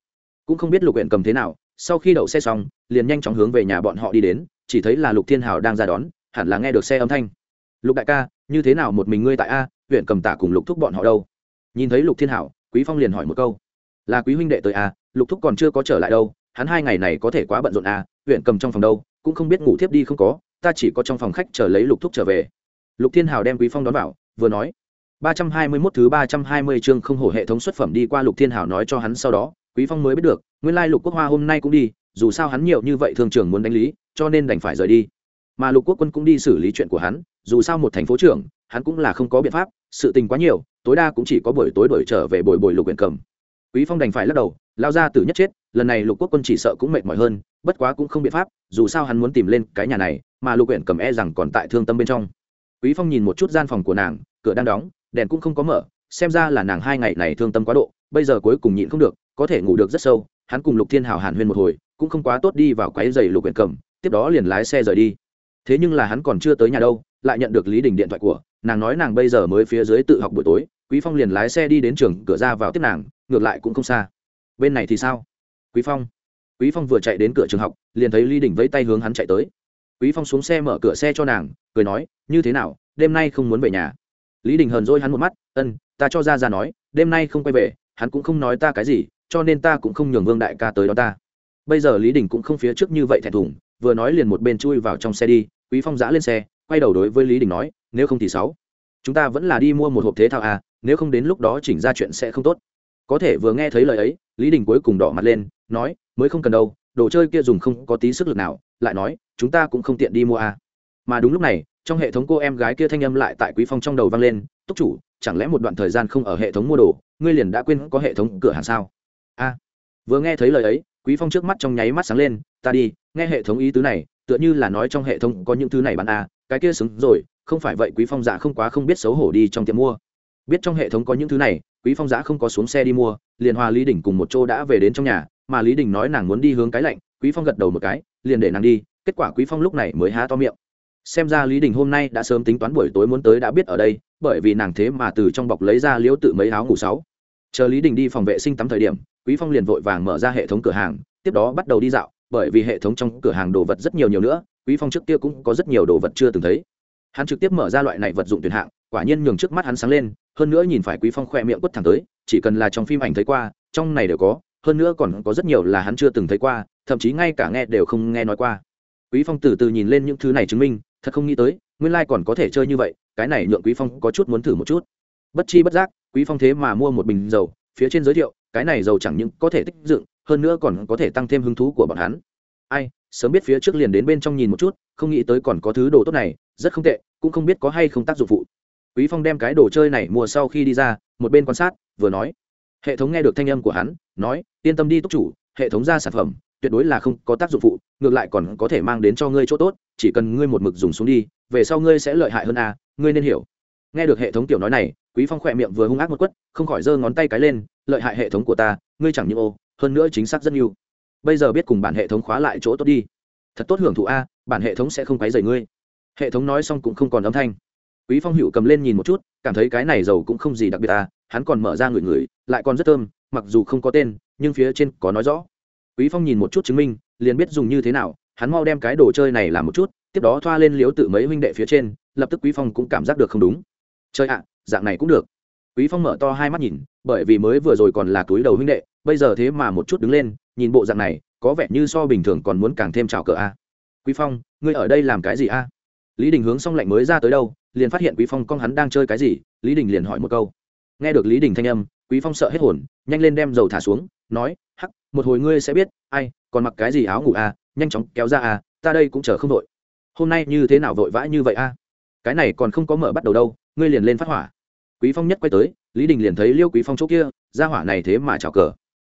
Cũng không biết lục huyện cầm thế nào, sau khi đậu xe xong, liền nhanh chóng hướng về nhà bọn họ đi đến, chỉ thấy là lục thiên hào đang ra đón, hẳn là nghe được xe âm thanh. Lục đại ca, như thế nào một mình ngươi tại a huyện cầm tả cùng lục thúc bọn họ đâu? Nhìn thấy lục thiên hảo quý phong liền hỏi một câu là quý huynh đệ tới à, lục thúc còn chưa có trở lại đâu hắn hai ngày này có thể quá bận rộn à, huyện cầm trong phòng đâu cũng không biết ngủ thiếp đi không có ta chỉ có trong phòng khách chờ lấy lục thúc trở về. Lục thiên hào đem quý phong đón vào vừa nói ba trăm hai mươi 321 thứ ba trăm hai mươi chương không hổ hệ thống xuất phẩm đi qua lục thiên hào nói cho hắn sau đó quý phong mới biết được nguyên lai lục quốc hoa hôm nay cũng đi dù sao hắn nhiều như vậy thường trưởng muốn đánh lý cho nên đành phải rời đi. Mà lục quốc quân cũng đi xử lý chuyện của hắn dù sao một thành phố trưởng hắn cũng là không có biện pháp sự tình quá nhiều tối đa cũng chỉ có buổi tối đổi trở về bồi bồi lục huyện cầm quý phong đành phải lắc đầu, lao ra từ nhất chết, lần này lục quốc quân chỉ sợ cũng mệt mỏi hơn, bất quá cũng không biện pháp, dù sao hắn muốn tìm lên cái nhà này, mà lục huyện cầm e rằng còn tại thương tâm bên trong. Quý phong nhìn một chút gian phòng của nàng, cửa đang đóng, đèn cũng không có mở, xem ra là nàng hai ngày này thương tâm quá độ, bây giờ cuối cùng nhịn không được, có thể ngủ được rất sâu, hắn cùng lục thiên hào hàn huyên một hồi, cũng không quá tốt đi vào quái giày lục huyện cầm, tiếp đó liền lái xe rời đi. Thế nhưng là hắn còn chưa tới nhà đâu, lại nhận được lý đình điện thoại của, nàng nói nàng bây giờ mới phía dưới tự học buổi tối quý phong liền lái xe đi đến trường, cửa ra vào tiếp nàng, ngược lại cũng không xa. Bên này thì sao? Quý phong. Quý phong vừa chạy đến cửa trường học, liền thấy lý đình vẫy tay hướng hắn chạy tới. Quý phong xuống xe mở cửa xe cho nàng, cười nói, như thế nào, đêm nay không muốn về nhà? Lý đình hờn dỗi hắn một mắt, ân, ta cho ra ra nói, đêm nay không quay về, hắn cũng không nói ta cái gì, cho nên ta cũng không nhường vương đại ca tới đó ta. Bây giờ lý đình cũng không phía trước như vậy thẹn thùng, vừa nói liền một bên chui vào trong xe đi. Quý phong giã lên xe, quay đầu đối với lý đình nói, nếu không thì sáu, chúng ta vẫn là đi mua một hộp thế thao à nếu không đến lúc đó chỉnh ra chuyện sẽ không tốt. Có thể vừa nghe thấy lời ấy, lý đình cuối cùng đỏ mặt lên, nói, mới không cần đâu, đồ chơi kia dùng không có tí sức lực nào. Lại nói, chúng ta cũng không tiện đi mua à. Mà đúng lúc này, trong hệ thống cô em gái kia thanh âm lại tại quý phong trong đầu vang lên, túc chủ, chẳng lẽ một đoạn thời gian không ở hệ thống mua đồ, ngươi liền đã quên có hệ thống cửa hàng sao? A. Vừa nghe thấy lời ấy, quý phong trước mắt trong nháy mắt sáng lên, ta đi, nghe hệ thống ý tứ này, tựa như là nói trong hệ thống có những thứ này bán a à, cái kia xứng rồi, không phải vậy quý phong dạ không quá không biết xấu hổ đi trong tiệm mua biết trong hệ thống có những thứ này, quý phong giã không có xuống xe đi mua, liền hòa lý đình cùng một chỗ đã về đến trong nhà, mà lý đình nói nàng muốn đi hướng cái lạnh, quý phong gật đầu một cái, liền để nàng đi, kết quả quý phong lúc này mới há to miệng. Xem ra lý đình hôm nay đã sớm tính toán buổi tối muốn tới đã biết ở đây, bởi vì nàng thế mà từ trong bọc lấy ra liễu tự mấy áo ngủ sáu. Chờ lý đình đi phòng vệ sinh tắm thời điểm, quý phong liền vội vàng mở ra hệ thống cửa hàng, tiếp đó bắt đầu đi dạo, bởi vì hệ thống trong cửa hàng đồ vật rất nhiều nhiều nữa, quý phong trước kia cũng có rất nhiều đồ vật chưa từng thấy. Hắn trực tiếp mở ra loại này vật dụng tuyệt hạng quả nhiên nhường trước mắt hắn sáng lên, hơn nữa nhìn phải quý phong khoe miệng quất thẳng tới, chỉ cần là trong phim ảnh thấy qua, trong này đều có, hơn nữa còn có rất nhiều là hắn chưa từng thấy qua, thậm chí ngay cả nghe đều không nghe nói qua. Quý phong từ từ nhìn lên những thứ này chứng minh, thật không nghĩ tới, nguyên lai like còn có thể chơi như vậy, cái này nhượng quý phong có chút muốn thử một chút. Bất chi bất giác, quý phong thế mà mua một bình dầu, phía trên giới thiệu, cái này dầu chẳng những có thể tích dựng, hơn nữa còn có thể tăng thêm hứng thú của bọn hắn. Ai, sớm biết phía trước liền đến bên trong nhìn một chút, không nghĩ tới còn có thứ đồ tốt này, rất không tệ, cũng không biết có hay không tác dụng phụ quý phong đem cái đồ chơi này mua sau khi đi ra một bên quan sát vừa nói. Hệ thống nghe được thanh âm của hắn nói yên tâm đi túc chủ hệ thống ra sản phẩm tuyệt đối là không có tác dụng phụ ngược lại còn có thể mang đến cho ngươi chỗ tốt chỉ cần ngươi một mực dùng xuống đi về sau ngươi sẽ lợi hại hơn a à, ngươi nên hiểu. Nghe được hệ thống tiểu nói này quý phong khỏe miệng vừa hung ác một quất không khỏi giơ ngón tay cái lên lợi hại hệ thống của ta ngươi chẳng những ô hơn nữa chính xác rất nhiều. Bây giờ biết cùng bản hệ thống khóa lại chỗ tốt đi. Thật tốt hưởng thụ a bản hệ thống sẽ không quấy rầy ngươi. Hệ thống nói xong cũng không còn âm thanh quý phong hữu cầm lên nhìn một chút cảm thấy cái này dầu cũng không gì đặc biệt à hắn còn mở ra người người, lại còn rất thơm mặc dù không có tên nhưng phía trên có nói rõ. Quý phong nhìn một chút chứng minh liền biết dùng như thế nào hắn mau đem cái đồ chơi này làm một chút tiếp đó thoa lên liếu tự mấy huynh đệ phía trên lập tức quý phong cũng cảm giác được không đúng. Chơi ạ dạng này cũng được. Quý phong mở to hai mắt nhìn bởi vì mới vừa rồi còn là túi đầu huynh đệ bây giờ thế mà một chút đứng lên nhìn bộ dạng này có vẻ như so bình thường còn muốn càng thêm trào cờ a. Quý phong ngươi ở đây làm cái gì a? Lý đình hướng xong lạnh mới ra tới đâu liền phát hiện quý phong con hắn đang chơi cái gì lý đình liền hỏi một câu. Nghe được lý đình thanh âm quý phong sợ hết hồn nhanh lên đem dầu thả xuống nói hắc một hồi ngươi sẽ biết ai còn mặc cái gì áo ngủ à, nhanh chóng kéo ra à, ta đây cũng chờ không vội hôm nay như thế nào vội vã như vậy a cái này còn không có mở bắt đầu đâu ngươi liền lên phát hỏa. Quý phong nhất quay tới lý đình liền thấy liêu quý phong chỗ kia ra hỏa này thế mà chào cờ.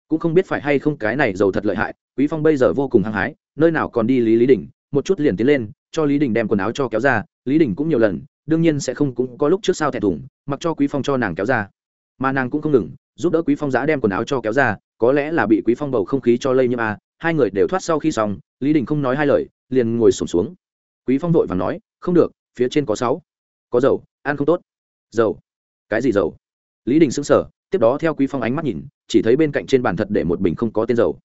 Cũng không biết phải hay không cái này dầu thật lợi hại quý phong bây giờ vô cùng hăng hái nơi nào còn đi lý lý đình một chút liền tiến lên cho lý đình đem quần áo cho kéo ra lý đình cũng nhiều lần đương nhiên sẽ không cũng có lúc trước sau thẹn thùng mặc cho quý phong cho nàng kéo ra. Mà nàng cũng không ngừng, giúp đỡ quý phong giã đem quần áo cho kéo ra, có lẽ là bị quý phong bầu không khí cho lây nhiễm à hai người đều thoát sau khi xong, lý đình không nói hai lời, liền ngồi sổm xuống. Quý phong vội và nói, không được, phía trên có sáu. Có dầu, ăn không tốt. Dầu? Cái gì dầu? Lý đình sững sờ, tiếp đó theo quý phong ánh mắt nhìn, chỉ thấy bên cạnh trên bàn thật để một bình không có tên dầu.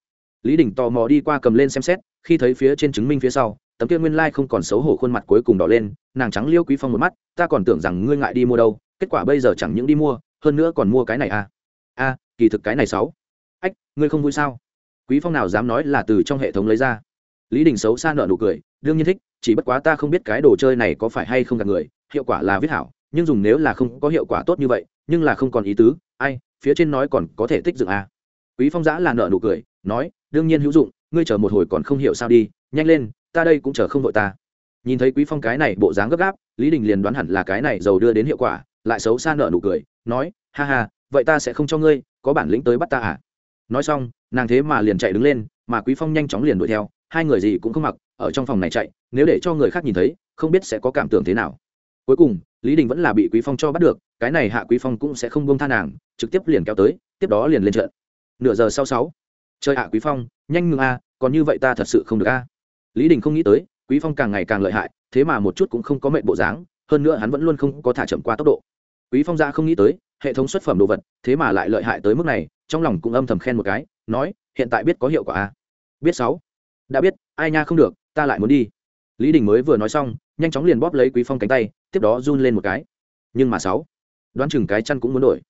Lý đình tò mò đi qua cầm lên xem xét, khi thấy phía trên chứng minh phía sau tấm kia nguyên lai không còn xấu hổ khuôn mặt cuối cùng đỏ lên, nàng trắng liêu quý phong một mắt, ta còn tưởng rằng ngươi ngại đi mua đâu, kết quả bây giờ chẳng những đi mua, hơn nữa còn mua cái này à. A kỳ thực cái này sáu ách, ngươi không vui sao? Quý phong nào dám nói là từ trong hệ thống lấy ra. Lý đình xấu xa nợ nụ cười, đương nhiên thích, chỉ bất quá ta không biết cái đồ chơi này có phải hay không gặp người, hiệu quả là viết hảo, nhưng dùng nếu là không có hiệu quả tốt như vậy, nhưng là không còn ý tứ, ai, phía trên nói còn có thể tích dựng à. quý phong giã là nợ nụ cười, nói, đương nhiên hữu dụng, ngươi chờ một hồi còn không hiểu sao đi, nhanh lên ta đây cũng chờ không vội ta. Nhìn thấy quý phong cái này bộ dáng gấp gáp, lý đình liền đoán hẳn là cái này giàu đưa đến hiệu quả, lại xấu xa nợ nụ cười, nói, ha ha, vậy ta sẽ không cho ngươi, có bản lĩnh tới bắt ta à? Nói xong, nàng thế mà liền chạy đứng lên, mà quý phong nhanh chóng liền đuổi theo, hai người gì cũng không mặc, ở trong phòng này chạy, nếu để cho người khác nhìn thấy, không biết sẽ có cảm tưởng thế nào. Cuối cùng, lý đình vẫn là bị quý phong cho bắt được, cái này hạ quý phong cũng sẽ không buông tha nàng, trực tiếp liền kéo tới, tiếp đó liền lên trận. Nửa giờ sau sáu chơi hạ quý phong, nhanh ngừng a, còn như vậy ta thật sự không được a lý đình không nghĩ tới, quý phong càng ngày càng lợi hại, thế mà một chút cũng không có mệnh bộ dáng, hơn nữa hắn vẫn luôn không có thả chậm qua tốc độ. Quý phong ra không nghĩ tới, hệ thống xuất phẩm đồ vật, thế mà lại lợi hại tới mức này, trong lòng cũng âm thầm khen một cái, nói, hiện tại biết có hiệu quả a biết sáu. Đã biết, ai nha không được, ta lại muốn đi. Lý đình mới vừa nói xong, nhanh chóng liền bóp lấy quý phong cánh tay, tiếp đó run lên một cái. Nhưng mà sáu, đoán chừng cái chăn cũng muốn đổi.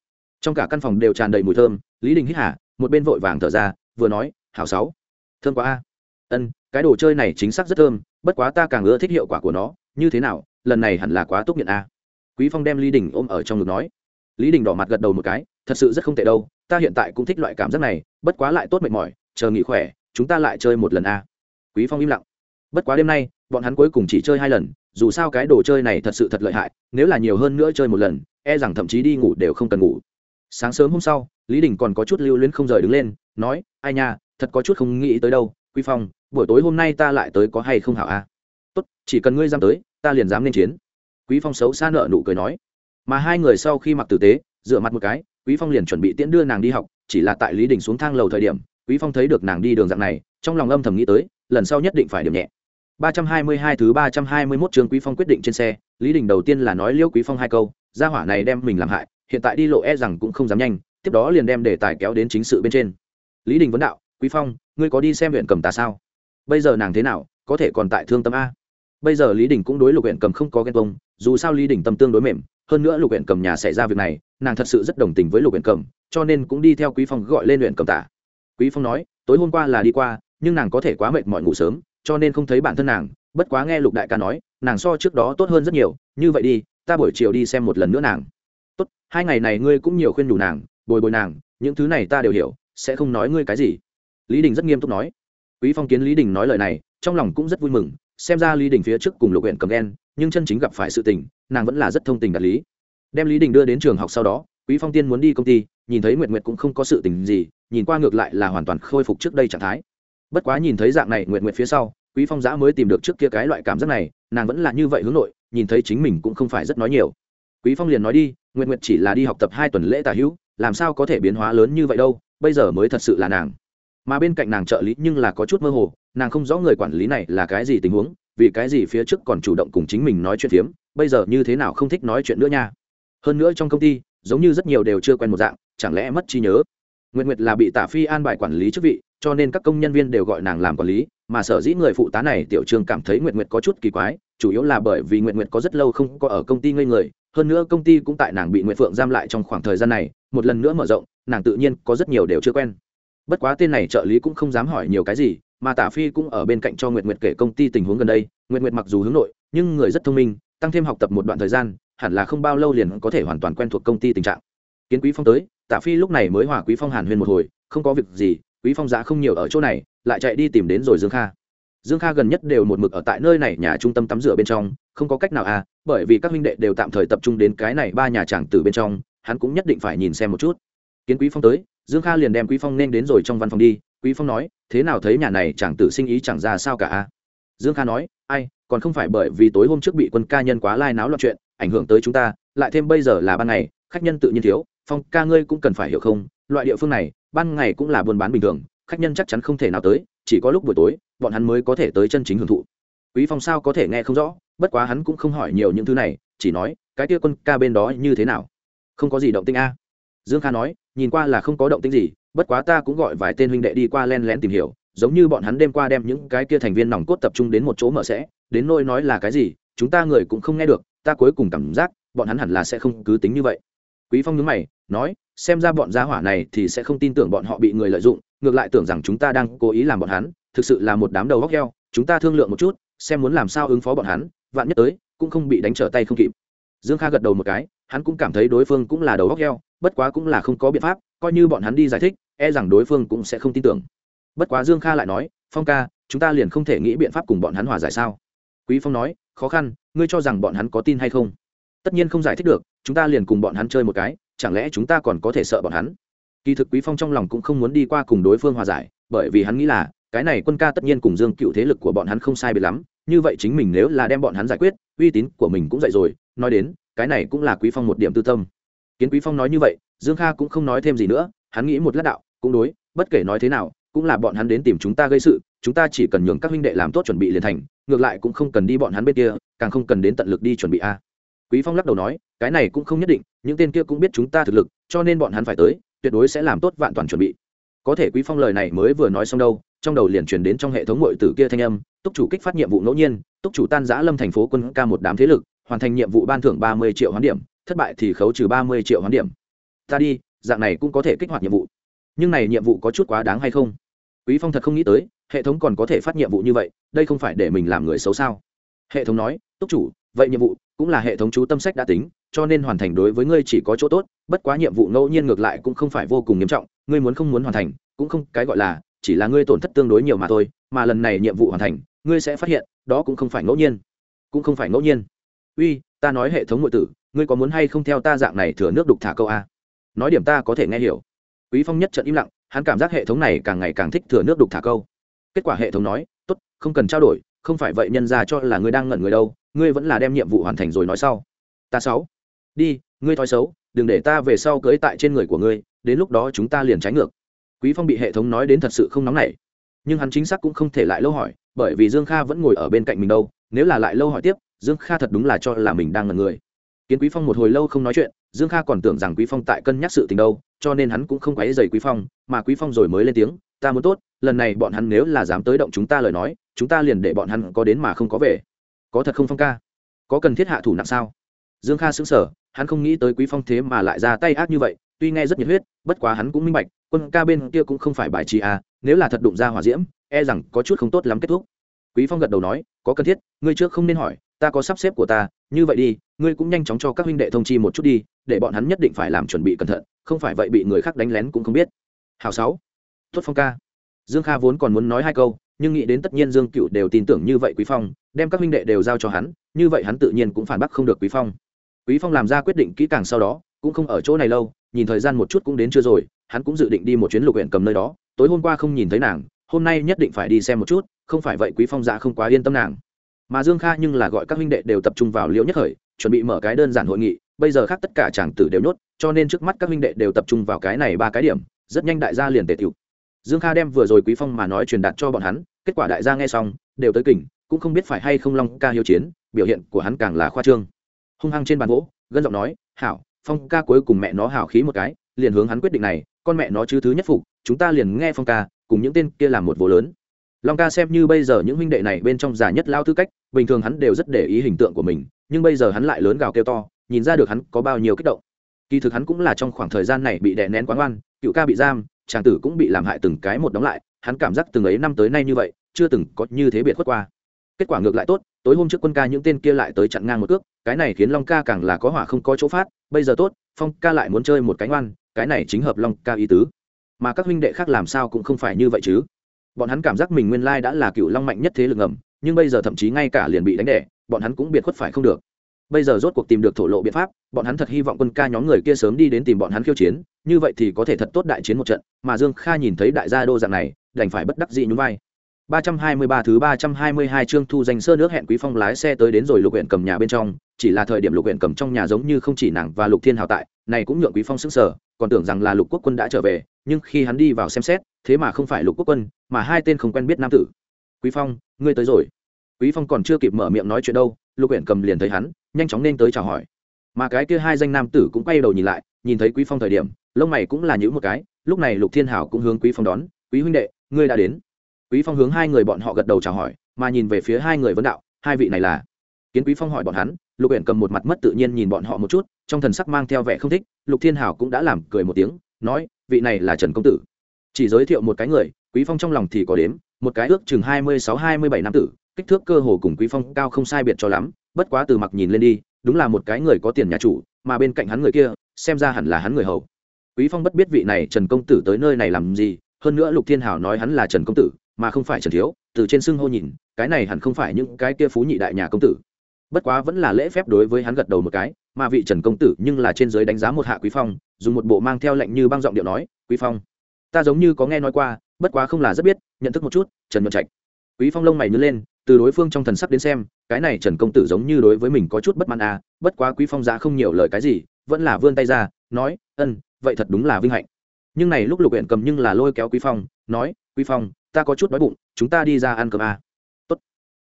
Trong cả căn phòng đều tràn đầy mùi thơm, lý đình hít hả một bên vội vàng thở ra, vừa nói, hảo sáu, thơm quá a. Ân cái đồ chơi này chính xác rất thơm, bất quá ta càng ưa thích hiệu quả của nó, như thế nào, lần này hẳn là quá tốt nghiện a. Quý phong đem lý đình ôm ở trong ngực nói. Lý đình đỏ mặt gật đầu một cái, thật sự rất không tệ đâu, ta hiện tại cũng thích loại cảm giác này, bất quá lại tốt mệt mỏi, chờ nghỉ khỏe, chúng ta lại chơi một lần a. Quý phong im lặng. Bất quá đêm nay, bọn hắn cuối cùng chỉ chơi hai lần, dù sao cái đồ chơi này thật sự thật lợi hại, nếu là nhiều hơn nữa chơi một lần e rằng thậm chí đi ngủ đều không cần ngủ. Sáng sớm hôm sau, lý đình còn có chút lưu luyến không rời đứng lên, nói, ai nha, thật có chút không nghĩ tới đâu quy phong buổi tối hôm nay ta lại tới có hay không hảo a tốt chỉ cần ngươi dám tới ta liền dám lên chiến quý phong xấu xa nợ nụ cười nói mà hai người sau khi mặc tử tế dựa mặt một cái quý phong liền chuẩn bị tiễn đưa nàng đi học chỉ là tại lý đình xuống thang lầu thời điểm quý phong thấy được nàng đi đường dạng này trong lòng âm thầm nghĩ tới lần sau nhất định phải điểm nhẹ 322 thứ 321 trường Quý Phong quyết định trên xe, Lý Đình đầu tiên là nói Liêu Quý Phong hai câu, gia hỏa này đem mình làm hại, hiện tại đi lộ e rằng cũng không dám nhanh, tiếp đó liền đem đề tài kéo đến chính sự bên trên. Lý Đình vấn đạo, "Quý Phong, ngươi có đi xem huyện cầm tà sao? Bây giờ nàng thế nào, có thể còn tại thương tâm a?" Bây giờ Lý Đình cũng đối Lục huyện cầm không có ghen tông, dù sao Lý Đình tâm tương đối mềm, hơn nữa Lục huyện cầm nhà xảy ra việc này, nàng thật sự rất đồng tình với Lục huyện cầm, cho nên cũng đi theo Quý Phong gọi lên huyện cầm tả. Quý Phong nói, "Tối hôm qua là đi qua, nhưng nàng có thể quá mệt mỏi ngủ sớm, cho nên không thấy bản thân nàng bất quá nghe lục đại ca nói nàng so trước đó tốt hơn rất nhiều như vậy đi ta buổi chiều đi xem một lần nữa nàng tốt hai ngày này ngươi cũng nhiều khuyên đủ nàng bồi bồi nàng những thứ này ta đều hiểu sẽ không nói ngươi cái gì lý đình rất nghiêm túc nói quý phong kiến lý đình nói lời này, trong lòng cũng rất vui mừng, xem ra lý đình phía trước cùng lục huyện cầm đen nhưng chân chính gặp phải sự tình, nàng vẫn là rất thông tình đạt lý. Đem lý đình đưa đến trường học sau đó, quý phong tiên muốn đi công ty, nhìn thấy nguyệt nguyệt cũng không có sự tình gì, nhìn qua ngược lại là hoàn toàn khôi phục trước đây trạng thái. Bất quá nhìn thấy dạng này Nguyệt Nguyệt phía sau, quý phong giã mới tìm được trước kia cái loại cảm giác này, nàng vẫn là như vậy hướng nội, nhìn thấy chính mình cũng không phải rất nói nhiều. Quý phong liền nói đi, Nguyệt Nguyệt chỉ là đi học tập hai tuần lễ tả hữu, làm sao có thể biến hóa lớn như vậy đâu, bây giờ mới thật sự là nàng mà bên cạnh nàng trợ lý nhưng là có chút mơ hồ, nàng không rõ người quản lý này là cái gì tình huống, vì cái gì phía trước còn chủ động cùng chính mình nói chuyện phiếm, bây giờ như thế nào không thích nói chuyện nữa nha. Hơn nữa trong công ty, giống như rất nhiều đều chưa quen một dạng, chẳng lẽ mất trí nhớ? Nguyện nguyệt là bị tả phi an bài quản lý chức vị, cho nên các công nhân viên đều gọi nàng làm quản lý, mà sở dĩ người phụ tá này tiểu trương cảm thấy nguyện nguyệt có chút kỳ quái, chủ yếu là bởi vì nguyện nguyệt có rất lâu không có ở công ty ngây người, hơn nữa công ty cũng tại nàng bị nguyện phượng giam lại trong khoảng thời gian này, một lần nữa mở rộng, nàng tự nhiên có rất nhiều đều chưa quen bất quá tên này trợ lý cũng không dám hỏi nhiều cái gì, mà tả phi cũng ở bên cạnh cho nguyệt nguyệt kể công ty tình huống gần đây. Nguyệt nguyệt mặc dù hướng nội, nhưng người rất thông minh, tăng thêm học tập một đoạn thời gian, hẳn là không bao lâu liền có thể hoàn toàn quen thuộc công ty tình trạng. Kiến quý phong tới, tả phi lúc này mới hòa quý phong hàn huyên một hồi, không có việc gì, quý phong giá không nhiều ở chỗ này, lại chạy đi tìm đến rồi dương kha. Dương kha gần nhất đều một mực ở tại nơi này, nhà trung tâm tắm rửa bên trong, không có cách nào à bởi vì các huynh đệ đều tạm thời tập trung đến cái này ba nhà tràng tử bên trong, hắn cũng nhất định phải nhìn xem một chút. Kiến quý phong tới dương kha liền đem quý phong nên đến rồi trong văn phòng đi. Quý phong nói, thế nào thấy nhà này chàng tử sinh ý chẳng ra sao cả a? Dương kha nói, ai, còn không phải bởi vì tối hôm trước bị quân ca nhân quá lai náo loạn chuyện, ảnh hưởng tới chúng ta, lại thêm bây giờ là ban ngày, khách nhân tự nhiên thiếu, phong ca ngươi cũng cần phải hiểu không? Loại địa phương này, ban ngày cũng là buôn bán bình thường, khách nhân chắc chắn không thể nào tới, chỉ có lúc buổi tối, bọn hắn mới có thể tới chân chính hưởng thụ. Quý phong sao có thể nghe không rõ, bất quá hắn cũng không hỏi nhiều những thứ này, chỉ nói, cái kia quân ca bên đó như thế nào? Không có gì động tinh a. Dương kha nói nhìn qua là không có động tĩnh gì, bất quá ta cũng gọi vài tên huynh đệ đi qua len lén tìm hiểu, giống như bọn hắn đêm qua đem những cái kia thành viên nòng cốt tập trung đến một chỗ mở sẽ, đến nôi nói là cái gì, chúng ta người cũng không nghe được, ta cuối cùng cảm giác, bọn hắn hẳn là sẽ không cứ tính như vậy. Quý phong nhớ mày, nói, xem ra bọn gia hỏa này thì sẽ không tin tưởng bọn họ bị người lợi dụng, ngược lại tưởng rằng chúng ta đang cố ý làm bọn hắn, thực sự là một đám đầu góc heo, chúng ta thương lượng một chút, xem muốn làm sao ứng phó bọn hắn, vạn nhất tới, cũng không bị đánh trở tay không kịp. Dương kha gật đầu một cái, hắn cũng cảm thấy đối phương cũng là đầu góc heo bất quá cũng là không có biện pháp, coi như bọn hắn đi giải thích e rằng đối phương cũng sẽ không tin tưởng. Bất quá dương kha lại nói, phong ca, chúng ta liền không thể nghĩ biện pháp cùng bọn hắn hòa giải sao? Quý phong nói, khó khăn, ngươi cho rằng bọn hắn có tin hay không? Tất nhiên không giải thích được, chúng ta liền cùng bọn hắn chơi một cái, chẳng lẽ chúng ta còn có thể sợ bọn hắn? Kỳ thực quý phong trong lòng cũng không muốn đi qua cùng đối phương hòa giải, bởi vì hắn nghĩ là, cái này quân ca tất nhiên cùng dương cựu thế lực của bọn hắn không sai biệt lắm, như vậy chính mình nếu là đem bọn hắn giải quyết, uy tín của mình cũng dậy rồi, nói đến, cái này cũng là quý phong một điểm tư tâm kiến quý phong nói như vậy, dương kha cũng không nói thêm gì nữa, hắn nghĩ một lát đạo, cũng đối, bất kể nói thế nào, cũng là bọn hắn đến tìm chúng ta gây sự, chúng ta chỉ cần nhường các huynh đệ làm tốt chuẩn bị liền thành, ngược lại cũng không cần đi bọn hắn bên kia, càng không cần đến tận lực đi chuẩn bị a. Quý phong lắc đầu nói, cái này cũng không nhất định, những tên kia cũng biết chúng ta thực lực, cho nên bọn hắn phải tới, tuyệt đối sẽ làm tốt vạn toàn chuẩn bị. Có thể quý phong lời này mới vừa nói xong đâu, trong đầu liền truyền đến trong hệ thống ngội tử kia thanh âm, túc chủ kích phát nhiệm vụ ngẫu nhiên, túc chủ tan giã lâm thành phố quân ca một đám thế lực, hoàn thành nhiệm vụ ban thưởng ba mươi triệu hoán điểm thất bại thì khấu trừ ba mươi triệu hoán điểm. Ta đi, dạng này cũng có thể kích hoạt nhiệm vụ. Nhưng này nhiệm vụ có chút quá đáng hay không? Quý phong thật không nghĩ tới, hệ thống còn có thể phát nhiệm vụ như vậy, đây không phải để mình làm người xấu sao? Hệ thống nói, túc chủ, vậy nhiệm vụ cũng là hệ thống chú tâm sách đã tính, cho nên hoàn thành đối với ngươi chỉ có chỗ tốt, bất quá nhiệm vụ ngẫu nhiên ngược lại cũng không phải vô cùng nghiêm trọng, ngươi muốn không muốn hoàn thành, cũng không, cái gọi là, chỉ là ngươi tổn thất tương đối nhiều mà thôi, mà lần này nhiệm vụ hoàn thành, ngươi sẽ phát hiện, đó cũng không phải ngẫu nhiên, cũng không phải ngẫu nhiên. Uy, ta nói hệ thống muội tử ngươi có muốn hay không theo ta dạng này thừa nước đục thả câu a? Nói điểm ta có thể nghe hiểu. Quý phong nhất trận im lặng, hắn cảm giác hệ thống này càng ngày càng thích thừa nước đục thả câu. Kết quả hệ thống nói, tốt, không cần trao đổi, không phải vậy nhân ra cho là ngươi đang ngẩn người đâu, ngươi vẫn là đem nhiệm vụ hoàn thành rồi nói sau. Ta sáu đi, ngươi thói xấu, đừng để ta về sau cưới tại trên người của ngươi, đến lúc đó chúng ta liền trái ngược. Quý phong bị hệ thống nói đến thật sự không nóng nảy. Nhưng hắn chính xác cũng không thể lại lâu hỏi, bởi vì dương kha vẫn ngồi ở bên cạnh mình đâu, nếu là lại lâu hỏi tiếp, dương kha thật đúng là cho là mình đang ngẩn người kiến quý phong một hồi lâu không nói chuyện, dương kha còn tưởng rằng quý phong tại cân nhắc sự tình đâu, cho nên hắn cũng không quấy dày quý phong, mà quý phong rồi mới lên tiếng, ta muốn tốt, lần này bọn hắn nếu là dám tới động chúng ta lời nói, chúng ta liền để bọn hắn có đến mà không có về. Có thật không phong ca? Có cần thiết hạ thủ nặng sao? Dương kha sững sờ, hắn không nghĩ tới quý phong thế mà lại ra tay ác như vậy, tuy nghe rất nhiệt huyết, bất quá hắn cũng minh bạch, quân ca bên kia cũng không phải bài trí à nếu là thật đụng ra hỏa diễm e rằng có chút không tốt lắm kết thúc. Quý phong gật đầu nói, có cần thiết, ngươi trước không nên hỏi ta có sắp xếp của ta, như vậy đi, ngươi cũng nhanh chóng cho các huynh đệ thông chi một chút đi, để bọn hắn nhất định phải làm chuẩn bị cẩn thận, không phải vậy bị người khác đánh lén cũng không biết. Hào sáu, tuất phong ca. Dương kha vốn còn muốn nói hai câu, nhưng nghĩ đến tất nhiên dương cựu đều tin tưởng như vậy quý phong, đem các huynh đệ đều giao cho hắn, như vậy hắn tự nhiên cũng phản bác không được quý phong. Quý phong làm ra quyết định kỹ càng sau đó, cũng không ở chỗ này lâu, nhìn thời gian một chút cũng đến chưa rồi, hắn cũng dự định đi một chuyến lục huyện cầm nơi đó, tối hôm qua không nhìn thấy nàng, hôm nay nhất định phải đi xem một chút, không phải vậy quý phong dạ không quá yên tâm nàng mà dương kha nhưng là gọi các huynh đệ đều tập trung vào liễu nhất khởi chuẩn bị mở cái đơn giản hội nghị, bây giờ khác tất cả chàng tử đều nhốt, cho nên trước mắt các huynh đệ đều tập trung vào cái này ba cái điểm, rất nhanh đại gia liền tề tiểu. Dương kha đem vừa rồi quý phong mà nói truyền đạt cho bọn hắn, kết quả đại gia nghe xong, đều tới kỉnh, cũng không biết phải hay không long ca hiếu chiến, biểu hiện của hắn càng là khoa trương. Hung hăng trên bàn gỗ, gân giọng nói, hảo, phong ca cuối cùng mẹ nó hảo khí một cái, liền hướng hắn quyết định này, con mẹ nó chứ thứ nhất phục, chúng ta liền nghe phong ca, cùng những tên kia làm một vô lớn long ca xem như bây giờ những huynh đệ này bên trong già nhất lao tư cách, bình thường hắn đều rất để ý hình tượng của mình, nhưng bây giờ hắn lại lớn gào kêu to, nhìn ra được hắn có bao nhiêu kích động. Kỳ thực hắn cũng là trong khoảng thời gian này bị đè nén quán oan cựu ca bị giam Tràng tử cũng bị làm hại từng cái một đóng lại, hắn cảm giác từng ấy năm tới nay như vậy, chưa từng có như thế biệt khuất qua. Kết quả ngược lại tốt, tối hôm trước quân ca những tên kia lại tới chặn ngang một cước, cái này khiến long ca càng là có hỏa không có chỗ phát, bây giờ tốt, phong ca lại muốn chơi một cánh oan cái này chính hợp long ca ý tứ. Mà các huynh đệ khác làm sao cũng không phải như vậy chứ bọn hắn cảm giác mình nguyên lai đã là cựu long mạnh nhất thế lực ngầm nhưng bây giờ thậm chí ngay cả liền bị đánh đẻ bọn hắn cũng biệt khuất phải không được. Bây giờ rốt cuộc tìm được thổ lộ biện pháp bọn hắn thật hy vọng quân ca nhóm người kia sớm đi đến tìm bọn hắn khiêu chiến như vậy thì có thể thật tốt đại chiến một trận mà dương kha nhìn thấy đại gia đô dạng này đành phải bất đắc dị nhún vai. 323 thứ 322 chương thu danh sơ nước hẹn Quý Phong lái xe tới đến rồi Lục huyện cầm nhà bên trong, chỉ là thời điểm Lục huyện cầm trong nhà giống như không chỉ nàng và Lục Thiên Hào tại, này cũng nhượng Quý Phong sững sờ, còn tưởng rằng là Lục Quốc quân đã trở về, nhưng khi hắn đi vào xem xét, thế mà không phải Lục Quốc quân, mà hai tên không quen biết nam tử. Quý Phong, ngươi tới rồi. Quý Phong còn chưa kịp mở miệng nói chuyện đâu, Lục Uyển cầm liền thấy hắn, nhanh chóng nên tới chào hỏi. Mà cái kia hai danh nam tử cũng quay đầu nhìn lại, nhìn thấy Quý Phong thời điểm, lông mày cũng là nhũ một cái, lúc này Lục Thiên Hảo cũng hướng Quý Phong đón, "Quý huynh đệ, ngươi đã đến." quý phong hướng hai người bọn họ gật đầu chào hỏi mà nhìn về phía hai người vấn đạo hai vị này là kiến quý phong hỏi bọn hắn lục uyển cầm một mặt mất tự nhiên nhìn bọn họ một chút, trong thần sắc mang theo vẻ không thích, lục thiên hảo cũng đã làm cười một tiếng, nói, vị này là trần công tử. Chỉ giới thiệu một cái người, quý phong trong lòng thì có đếm, một cái ước chừng hai mươi sáu, hai mươi bảy năm tử, kích thước cơ hồ cùng quý phong cao không sai biệt cho lắm, bất quá từ mặc nhìn lên đi, đúng là một cái người có tiền nhà chủ, mà bên cạnh hắn người kia, xem ra hẳn là hắn người hầu. Quý phong bất biết vị này trần công tử tới nơi này làm gì, hơn nữa lục thiên hảo nói hắn là trần công tử, mà không phải trần thiếu, từ trên xưng hô nhìn, cái này hẳn không phải những cái kia phú nhị đại nhà công tử bất quá vẫn là lễ phép đối với hắn gật đầu một cái, mà vị trần công tử nhưng là trên giới đánh giá một hạ quý phong, dùng một bộ mang theo lệnh như băng giọng điệu nói, quý phong, ta giống như có nghe nói qua, bất quá không là rất biết, nhận thức một chút, trần nhuận trạch quý phong lông mày nhớ lên, từ đối phương trong thần sắc đến xem, cái này trần công tử giống như đối với mình có chút bất mãn à bất quá quý phong giá không nhiều lời cái gì, vẫn là vươn tay ra, nói, ân, vậy thật đúng là vinh hạnh nhưng này lúc lục huyện cầm nhưng là lôi kéo quý phong, nói, quý phong, ta có chút đói bụng, chúng ta đi ra ăn cơm à.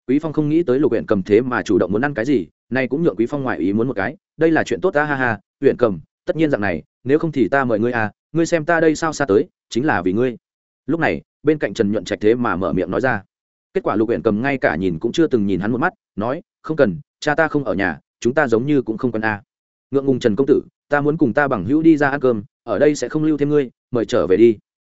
Quý phong không nghĩ tới lục huyện cầm thế mà chủ động muốn ăn cái gì, nay cũng nhượng quý phong ngoại ý muốn một cái, đây là chuyện tốt ta, ha ha huyện cầm, tất nhiên dạng này, nếu không thì ta mời ngươi à ngươi xem ta đây sao xa tới, chính là vì ngươi. Lúc này, bên cạnh trần nhuận trạch thế mà mở miệng nói ra. Kết quả lục huyện cầm ngay cả nhìn cũng chưa từng nhìn hắn một mắt, nói, không cần, cha ta không ở nhà, chúng ta giống như cũng không cần a à. ngượng ngùng trần công tử, ta muốn cùng ta bằng hữu đi ra ăn cơm, ở đây sẽ không lưu thêm ngươi, mời trở về đi.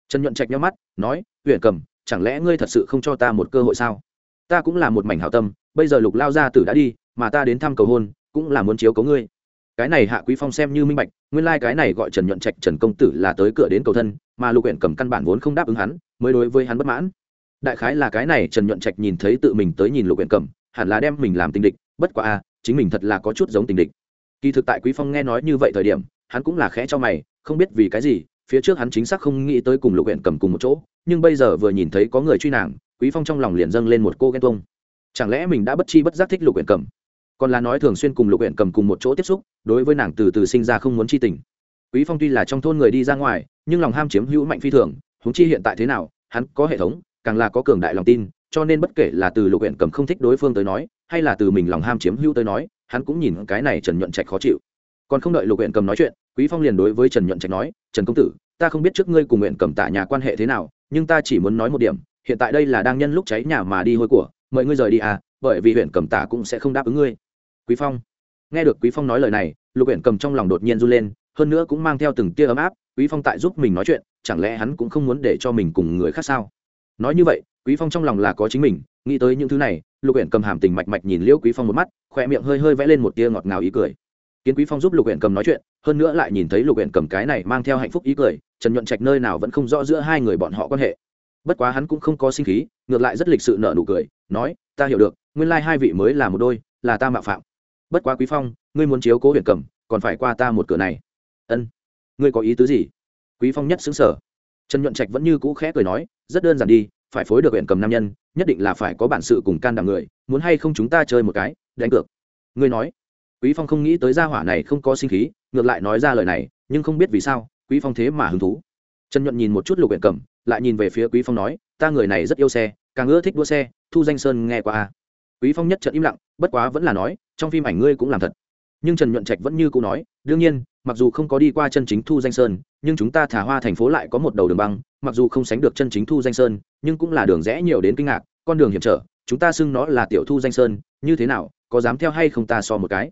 Trần nhuận trạch nhau mắt, nói huyện cầm, chẳng lẽ ngươi thật sự không cho ta một cơ hội sao? Ta cũng là một mảnh hảo tâm, bây giờ lục lao gia tử đã đi, mà ta đến thăm cầu hôn, cũng là muốn chiếu cấu ngươi. Cái này hạ quý phong xem như minh bạch, nguyên lai cái này gọi trần nhuận trạch trần công tử là tới cửa đến cầu thân, mà lục huyện cầm căn bản vốn không đáp ứng hắn, mới đối với hắn bất mãn. Đại khái là cái này trần nhuận trạch nhìn thấy tự mình tới nhìn lục huyện cầm, hẳn là đem mình làm tình địch, bất quá a chính mình thật là có chút giống tình địch. Kỳ thực tại quý phong nghe nói như vậy thời điểm, hắn cũng là khẽ cho mày, không biết vì cái gì, phía trước hắn chính xác không nghĩ tới cùng lục huyện cầm cùng một chỗ, nhưng bây giờ vừa nhìn thấy có người truy nàng quý phong trong lòng liền dâng lên một cô ghen tuông. Chẳng lẽ mình đã bất chi bất giác thích lục huyện cầm? Còn là nói thường xuyên cùng lục huyện cầm cùng một chỗ tiếp xúc, đối với nàng từ từ sinh ra không muốn chi tình. Quý phong tuy là trong thôn người đi ra ngoài, nhưng lòng ham chiếm hữu mạnh phi thường, huống chi hiện tại thế nào, hắn có hệ thống, càng là có cường đại lòng tin, cho nên bất kể là từ lục huyện cầm không thích đối phương tới nói, hay là từ mình lòng ham chiếm hữu tới nói, hắn cũng nhìn cái này trần nhuận trạch khó chịu. Còn không đợi lục huyện cầm nói chuyện, quý phong liền đối với trần nhuận trạch nói, trần công tử, ta không biết trước ngươi cùng nguyện cầm tả nhà quan hệ thế nào, nhưng ta chỉ muốn nói một điểm hiện tại đây là đang nhân lúc cháy nhà mà đi hôi của, mời ngươi rời đi à bởi vì huyện cầm tả cũng sẽ không đáp ứng ngươi. Quý phong. Nghe được quý phong nói lời này, lục huyện cầm trong lòng đột nhiên run lên, hơn nữa cũng mang theo từng tia ấm áp, quý phong tại giúp mình nói chuyện, chẳng lẽ hắn cũng không muốn để cho mình cùng người khác sao? Nói như vậy, quý phong trong lòng là có chính mình, nghĩ tới những thứ này, lục huyện cầm hàm tình mạch mạch nhìn liễu quý phong một mắt, khoe miệng hơi hơi vẽ lên một tia ngọt ngào ý cười. Kiến quý phong giúp lục huyện cầm nói chuyện, hơn nữa lại nhìn thấy lục huyện cầm cái này mang theo hạnh phúc ý cười, trần nhuận trạch nơi nào vẫn không rõ giữa hai người bọn họ quan hệ bất quá hắn cũng không có sinh khí, ngược lại rất lịch sự nợ nụ cười, nói, ta hiểu được, nguyên lai hai vị mới là một đôi, là ta mạo phạm. Bất quá quý phong, ngươi muốn chiếu cố huyện cầm còn phải qua ta một cửa này. Ân, ngươi có ý tứ gì? Quý phong nhất xứng sở trần nhuận trạch vẫn như cũ khẽ cười nói, rất đơn giản đi, phải phối được huyện cầm nam nhân, nhất định là phải có bản sự cùng can đảm người, muốn hay không chúng ta chơi một cái, đánh cược. Ngươi nói. Quý phong không nghĩ tới gia hỏa này không có sinh khí, ngược lại nói ra lời này, nhưng không biết vì sao, quý phong thế mà hứng thú. Trần nhuận nhìn một chút lục huyện cầm lại nhìn về phía quý phong nói, ta người này rất yêu xe, càng ưa thích đua xe, thu danh sơn nghe qua a quý phong nhất trận im lặng, bất quá vẫn là nói, trong phim ảnh ngươi cũng làm thật. Nhưng trần nhuận trạch vẫn như cũ nói, đương nhiên, mặc dù không có đi qua chân chính thu danh sơn, nhưng chúng ta thả hoa thành phố lại có một đầu đường băng, mặc dù không sánh được chân chính thu danh sơn, nhưng cũng là đường rẽ nhiều đến kinh ngạc, con đường hiểm trở, chúng ta xưng nó là tiểu thu danh sơn, như thế nào, có dám theo hay không ta so một cái?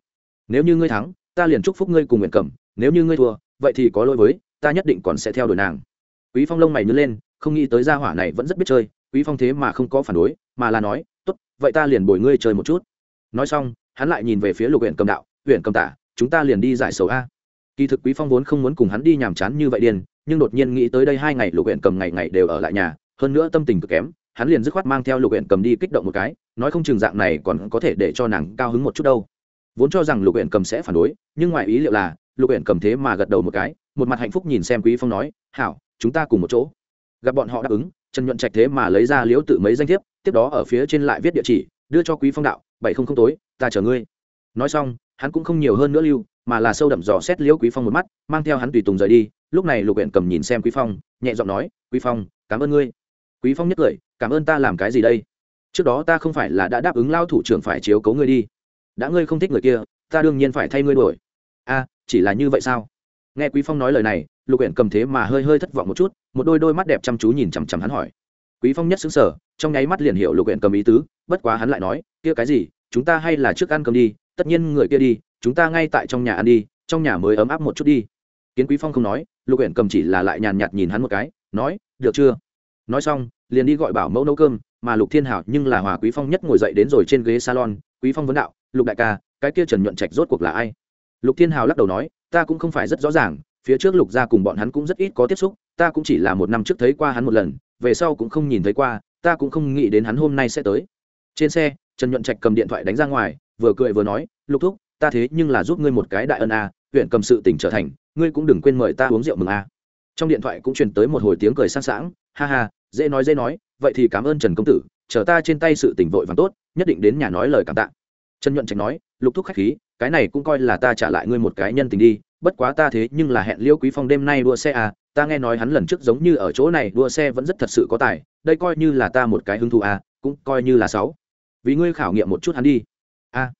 Nếu như ngươi thắng, ta liền chúc phúc ngươi cùng nguyện cẩm nếu như ngươi thua, vậy thì có lỗi với, ta nhất định còn sẽ theo đuổi nàng. Quý phong lông mày nhớ lên không nghĩ tới gia hỏa này vẫn rất biết chơi, quý phong thế mà không có phản đối, mà là nói, tốt, vậy ta liền bồi ngươi chơi một chút. Nói xong, hắn lại nhìn về phía lục huyện cầm đạo huyện cầm tả, chúng ta liền đi giải sầu a. Kỳ thực quý phong vốn không muốn cùng hắn đi nhàm chán như vậy điên, nhưng đột nhiên nghĩ tới đây hai ngày lục huyện cầm ngày ngày đều ở lại nhà, hơn nữa tâm tình cực kém, hắn liền dứt khoát mang theo lục huyện cầm đi kích động một cái, nói không chừng dạng này còn có thể để cho nàng cao hứng một chút đâu. Vốn cho rằng lục huyện cầm sẽ phản đối, nhưng ngoài ý liệu là, lục huyện cầm thế mà gật đầu một cái, một mặt hạnh phúc nhìn xem quý phong nói, hảo, chúng ta cùng một chỗ gặp bọn họ đáp ứng, trần nhuận trạch thế mà lấy ra liếu tự mấy danh thiếp, tiếp đó ở phía trên lại viết địa chỉ, đưa cho quý phong đạo, bảy không không tối, ta chờ ngươi. Nói xong, hắn cũng không nhiều hơn nữa lưu, mà là sâu đậm dò xét liễu quý phong một mắt, mang theo hắn tùy tùng rời đi. Lúc này lục huyện cầm nhìn xem quý phong, nhẹ giọng nói, quý phong, cảm ơn ngươi. Quý phong nhất cười, cảm ơn ta làm cái gì đây? Trước đó ta không phải là đã đáp ứng lao thủ trưởng phải chiếu cố ngươi đi. Đã ngươi không thích người kia, ta đương nhiên phải thay ngươi đuổi. A, chỉ là như vậy sao? Nghe quý phong nói lời này lục huyện cầm thế mà hơi hơi thất vọng một chút, một đôi đôi mắt đẹp chăm chú nhìn chằm chằm hắn hỏi. Quý phong nhất xứng sở trong nháy mắt liền hiểu lục huyện cầm ý tứ, bất quá hắn lại nói, kia cái gì, chúng ta hay là trước ăn cơm đi, tất nhiên người kia đi, chúng ta ngay tại trong nhà ăn đi, trong nhà mới ấm áp một chút đi. Kiến quý phong không nói, lục huyện cầm chỉ là lại nhàn nhạt nhìn hắn một cái, nói, được chưa? Nói xong, liền đi gọi bảo mẫu nấu cơm, mà lục thiên hảo nhưng là hòa quý phong nhất ngồi dậy đến rồi trên ghế salon, quý phong vấn đạo, lục đại ca, cái kia trần nhuận trạch rốt cuộc là ai? Lục thiên hào lắc đầu nói, ta cũng không phải rất rõ ràng phía trước lục gia cùng bọn hắn cũng rất ít có tiếp xúc, ta cũng chỉ là một năm trước thấy qua hắn một lần, về sau cũng không nhìn thấy qua, ta cũng không nghĩ đến hắn hôm nay sẽ tới. Trên xe, trần nhuận trạch cầm điện thoại đánh ra ngoài, vừa cười vừa nói, lục thúc, ta thế nhưng là giúp ngươi một cái đại ân a, huyện cầm sự tỉnh trở thành, ngươi cũng đừng quên mời ta uống rượu mừng a. Trong điện thoại cũng truyền tới một hồi tiếng cười sang sảng, ha ha, dễ nói dễ nói, vậy thì cảm ơn trần công tử, chờ ta trên tay sự tỉnh vội vàng tốt, nhất định đến nhà nói lời cảm tạ. Trần nhuận trạch nói, lục thúc khách khí, cái này cũng coi là ta trả lại ngươi một cái nhân tình đi bất quá ta thế nhưng là hẹn liêu quý phong đêm nay đua xe à ta nghe nói hắn lần trước giống như ở chỗ này đua xe vẫn rất thật sự có tài đây coi như là ta một cái hứng thú à cũng coi như là sáu. Vì ngươi khảo nghiệm một chút hắn đi. A à,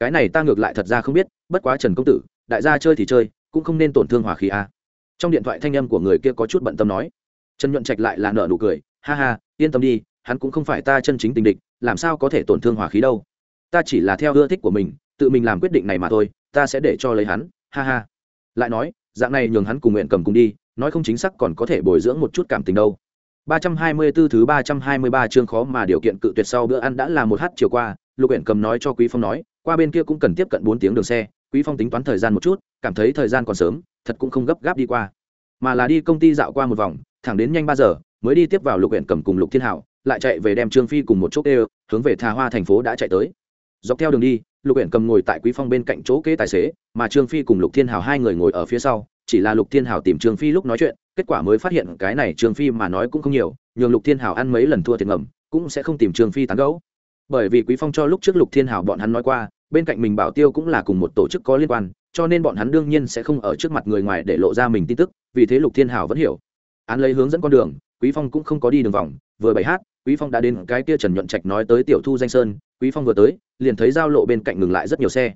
cái này ta ngược lại thật ra không biết bất quá trần công tử đại gia chơi thì chơi cũng không nên tổn thương hòa khí à. Trong điện thoại thanh âm của người kia có chút bận tâm nói. Trần nhuận trạch lại là nợ nụ cười ha ha yên tâm đi hắn cũng không phải ta chân chính tình địch làm sao có thể tổn thương hòa khí đâu. Ta chỉ là theo ưa thích của mình tự mình làm quyết định này mà thôi ta sẽ để cho lấy hắn ha ha lại nói dạng này nhường hắn cùng nguyện cầm cùng đi nói không chính xác còn có thể bồi dưỡng một chút cảm tình đâu. 324 thứ 323 chương khó mà điều kiện cự tuyệt sau bữa ăn đã là một h chiều qua, Lục Uyển Cầm nói cho Quý Phong nói, qua bên kia cũng cần tiếp cận 4 tiếng đường xe, Quý Phong tính toán thời gian một chút, cảm thấy thời gian còn sớm, thật cũng không gấp gáp đi qua, mà là đi công ty dạo qua một vòng, thẳng đến nhanh 3 giờ, mới đi tiếp vào Lục Uyển Cầm cùng Lục Thiên Hảo, lại chạy về đem Trương Phi cùng một chút đều, hướng về Thà Hoa thành phố đã chạy tới dọc theo đường đi, lục huyện cầm ngồi tại quý phong bên cạnh chỗ kế tài xế, mà trương phi cùng lục thiên hào hai người ngồi ở phía sau, chỉ là lục thiên hào tìm trương phi lúc nói chuyện, kết quả mới phát hiện cái này trương phi mà nói cũng không nhiều, nhường lục thiên hào ăn mấy lần thua thiệt ngầm, cũng sẽ không tìm trương phi tán gẫu. Bởi vì quý phong cho lúc trước lục thiên hào bọn hắn nói qua, bên cạnh mình bảo tiêu cũng là cùng một tổ chức có liên quan, cho nên bọn hắn đương nhiên sẽ không ở trước mặt người ngoài để lộ ra mình tin tức, vì thế lục thiên hào vẫn hiểu. Án lấy hướng dẫn con đường, quý phong cũng không có đi đường vòng, vừa bày hát quý phong đã đến cái kia trần nhuận trạch nói tới tiểu thu danh sơn, quý phong vừa tới, liền thấy giao lộ bên cạnh ngừng lại rất nhiều xe.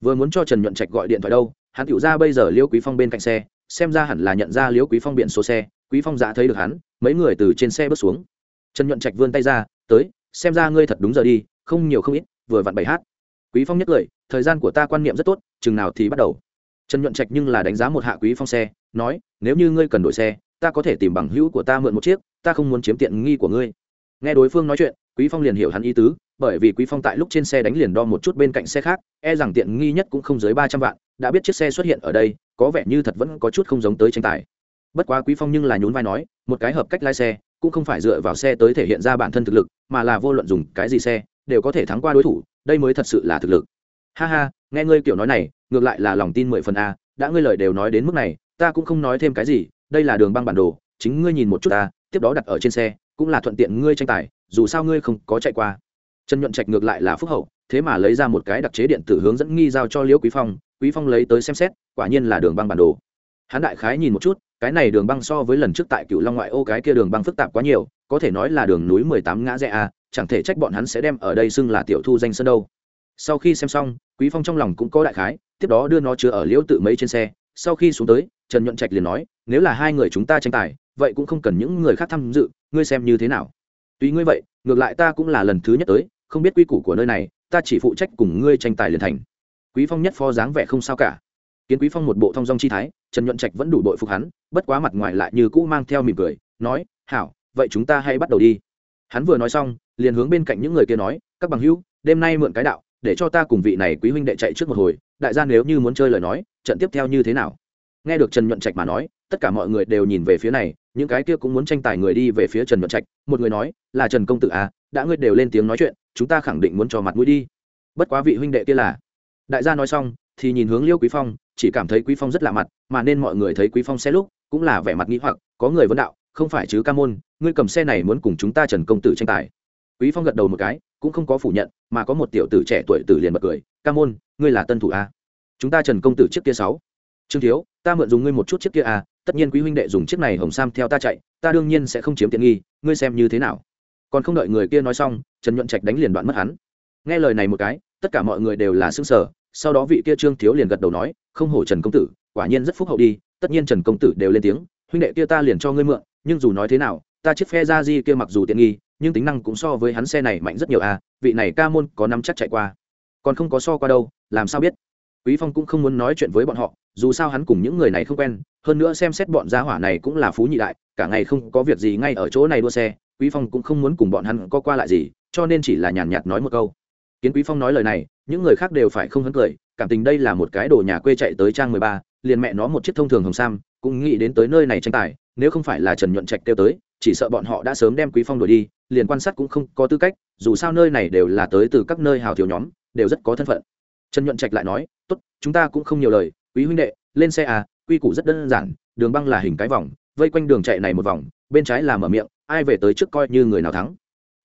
Vừa muốn cho trần nhuận trạch gọi điện thoại đâu, hắn tiểu ra bây giờ liễu quý phong bên cạnh xe, xem ra hẳn là nhận ra liễu quý phong biển số xe, quý phong dạ thấy được hắn, mấy người từ trên xe bước xuống. Trần nhuận trạch vươn tay ra, tới, xem ra ngươi thật đúng giờ đi, không nhiều không ít, vừa vặn bảy hát. Quý phong nhất cười thời gian của ta quan niệm rất tốt, chừng nào thì bắt đầu. Trần nhuận trạch nhưng là đánh giá một hạ quý phong xe, nói, nếu như ngươi cần đổi xe, ta có thể tìm bằng hữu của ta mượn một chiếc, ta không muốn chiếm tiện nghi của ngươi nghe đối phương nói chuyện, quý phong liền hiểu hắn ý tứ, bởi vì quý phong tại lúc trên xe đánh liền đo một chút bên cạnh xe khác e rằng tiện nghi nhất cũng không dưới ba trăm vạn, đã biết chiếc xe xuất hiện ở đây, có vẻ như thật vẫn có chút không giống tới tranh tài. Bất quá quý phong nhưng là nhún vai nói, một cái hợp cách lái xe, cũng không phải dựa vào xe tới thể hiện ra bản thân thực lực, mà là vô luận dùng cái gì xe, đều có thể thắng qua đối thủ, đây mới thật sự là thực lực. Ha ha, nghe ngươi kiểu nói này, ngược lại là lòng tin mười phần a, đã ngươi lời đều nói đến mức này, ta cũng không nói thêm cái gì, đây là đường băng bản đồ, chính ngươi nhìn một chút ta tiếp đó đặt ở trên xe cũng là thuận tiện ngươi tranh tài, dù sao ngươi không có chạy qua. Trần nhuận trạch ngược lại là phúc hậu, thế mà lấy ra một cái đặc chế điện tử hướng dẫn nghi giao cho liễu quý phong quý phong lấy tới xem xét, quả nhiên là đường băng bản đồ. Hắn đại khái nhìn một chút, cái này đường băng so với lần trước tại cựu long ngoại ô cái kia đường băng phức tạp quá nhiều, có thể nói là đường núi mười tám ngã rẽ a, chẳng thể trách bọn hắn sẽ đem ở đây xưng là tiểu thu danh sơn đâu. Sau khi xem xong, quý phong trong lòng cũng có đại khái, tiếp đó đưa nó chứa ở liễu tự mấy trên xe. Sau khi xuống tới, trần nhuận trạch liền nói, nếu là hai người chúng ta tranh tài vậy cũng không cần những người khác tham dự, ngươi xem như thế nào? Tuy ngươi vậy, ngược lại ta cũng là lần thứ nhất tới, không biết quy củ của nơi này, ta chỉ phụ trách cùng ngươi tranh tài liền thành. Quý phong nhất phó dáng vẻ không sao cả. Kiến quý phong một bộ thông dong chi thái, trần nhuận trạch vẫn đủ đội phục hắn, bất quá mặt ngoài lại như cũ mang theo mỉm cười, nói, hảo, vậy chúng ta hay bắt đầu đi. Hắn vừa nói xong, liền hướng bên cạnh những người kia nói, các bằng hữu, đêm nay mượn cái đạo, để cho ta cùng vị này quý huynh đệ chạy trước một hồi, đại gia nếu như muốn chơi lời nói, trận tiếp theo như thế nào? Nghe được trần nhuận trạch mà nói, tất cả mọi người đều nhìn về phía này, những cái kia cũng muốn tranh tài người đi về phía trần nhuận trạch. Một người nói, là trần công tử à đã ngươi đều lên tiếng nói chuyện, chúng ta khẳng định muốn cho mặt mũi đi. Bất quá vị huynh đệ kia là. Đại gia nói xong, thì nhìn hướng liêu quý phong, chỉ cảm thấy quý phong rất lạ mặt, mà nên mọi người thấy quý phong xe lúc, cũng là vẻ mặt nghĩ hoặc, có người vấn đạo, không phải chứ ca môn, ngươi cầm xe này muốn cùng chúng ta trần công tử tranh tài. Quý phong gật đầu một cái, cũng không có phủ nhận, mà có một tiểu tử trẻ tuổi tử liền bật cười, ca môn, ngươi là tân thủ a chúng ta trần công tử trước kia sáu trương thiếu, ta mượn dùng ngươi một chút chiếc kia à? tất nhiên quý huynh đệ dùng chiếc này hồng sam theo ta chạy, ta đương nhiên sẽ không chiếm tiện nghi, ngươi xem như thế nào. Còn không đợi người kia nói xong, trần nhuận trạch đánh liền đoạn mất hắn. Nghe lời này một cái, tất cả mọi người đều là xương sở sau đó vị kia trương thiếu liền gật đầu nói, không hổ trần công tử, quả nhiên rất phúc hậu đi, tất nhiên trần công tử đều lên tiếng, huynh đệ kia ta liền cho ngươi mượn, nhưng dù nói thế nào, ta chiếc phe ra di kia mặc dù tiện nghi, nhưng tính năng cũng so với hắn xe này mạnh rất nhiều à vị này ca môn có nắm chắc chạy qua. Còn không có so qua đâu, làm sao biết? Quý phong cũng không muốn nói chuyện với bọn họ dù sao hắn cùng những người này không quen hơn nữa xem xét bọn gia hỏa này cũng là phú nhị đại cả ngày không có việc gì ngay ở chỗ này đua xe quý phong cũng không muốn cùng bọn hắn có qua lại gì cho nên chỉ là nhàn nhạt nói một câu. Kiến quý phong nói lời này những người khác đều phải không hấn cười cảm tình đây là một cái đồ nhà quê chạy tới trang 13, liền mẹ nó một chiếc thông thường hồng sam cũng nghĩ đến tới nơi này tranh tài nếu không phải là trần nhuận trạch kêu tới chỉ sợ bọn họ đã sớm đem quý phong đuổi đi liền quan sát cũng không có tư cách dù sao nơi này đều là tới từ các nơi hào thiếu nhóm đều rất có thân phận. Trần nhuận trạch lại nói tốt chúng ta cũng không nhiều lời quý huynh đệ, lên xe à quy củ rất đơn giản, đường băng là hình cái vòng, vây quanh đường chạy này một vòng, bên trái là mở miệng, ai về tới trước coi như người nào thắng.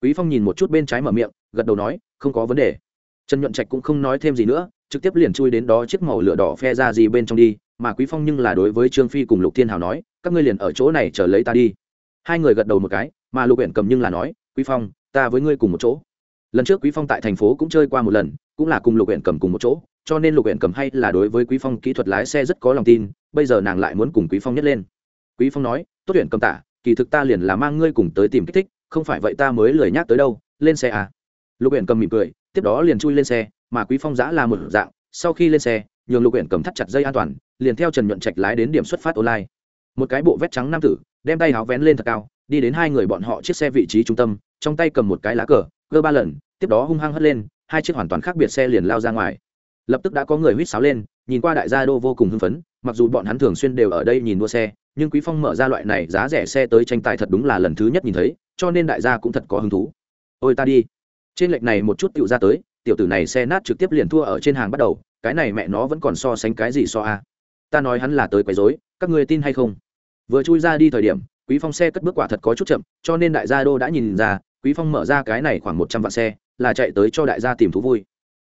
Quý phong nhìn một chút bên trái mở miệng, gật đầu nói, không có vấn đề. Trần nhuận trạch cũng không nói thêm gì nữa, trực tiếp liền chui đến đó chiếc màu lửa đỏ phe ra gì bên trong đi, mà quý phong nhưng là đối với trương phi cùng lục thiên hào nói, các ngươi liền ở chỗ này chờ lấy ta đi. Hai người gật đầu một cái, mà lục Uyển cầm nhưng là nói, quý phong, ta với ngươi cùng một chỗ. Lần trước quý phong tại thành phố cũng chơi qua một lần, cũng là cùng lục Uyển cầm cùng một chỗ cho nên lục huyện cầm hay là đối với quý phong kỹ thuật lái xe rất có lòng tin, bây giờ nàng lại muốn cùng quý phong nhất lên. Quý phong nói, tốt huyện cầm tả, kỳ thực ta liền là mang ngươi cùng tới tìm kích thích, không phải vậy ta mới lười nhắc tới đâu, lên xe à. Lục huyện cầm mỉm cười, tiếp đó liền chui lên xe, mà quý phong giã là một dạng, sau khi lên xe, nhường lục huyện cầm thắt chặt dây an toàn, liền theo trần nhuận trạch lái đến điểm xuất phát online. Một cái bộ vét trắng nam tử, đem tay áo vén lên thật cao, đi đến hai người bọn họ chiếc xe vị trí trung tâm, trong tay cầm một cái lá cờ cơ ba lần, tiếp đó hung hăng hất lên, hai chiếc hoàn toàn khác biệt xe liền lao ra ngoài lập tức đã có người huýt sáo lên, nhìn qua đại gia đô vô cùng hưng phấn, mặc dù bọn hắn thường xuyên đều ở đây nhìn đua xe, nhưng quý phong mở ra loại này giá rẻ xe tới tranh tài thật đúng là lần thứ nhất nhìn thấy, cho nên đại gia cũng thật có hứng thú. Ôi ta đi. Trên lệch này một chút tựu ra tới, tiểu tử này xe nát trực tiếp liền thua ở trên hàng bắt đầu, cái này mẹ nó vẫn còn so sánh cái gì so a? Ta nói hắn là tới quấy rối, các người tin hay không? Vừa chui ra đi thời điểm, quý phong xe cất bước quả thật có chút chậm, cho nên đại gia đô đã nhìn ra, quý phong mở ra cái này khoảng một trăm vạn xe, là chạy tới cho đại gia tìm thú vui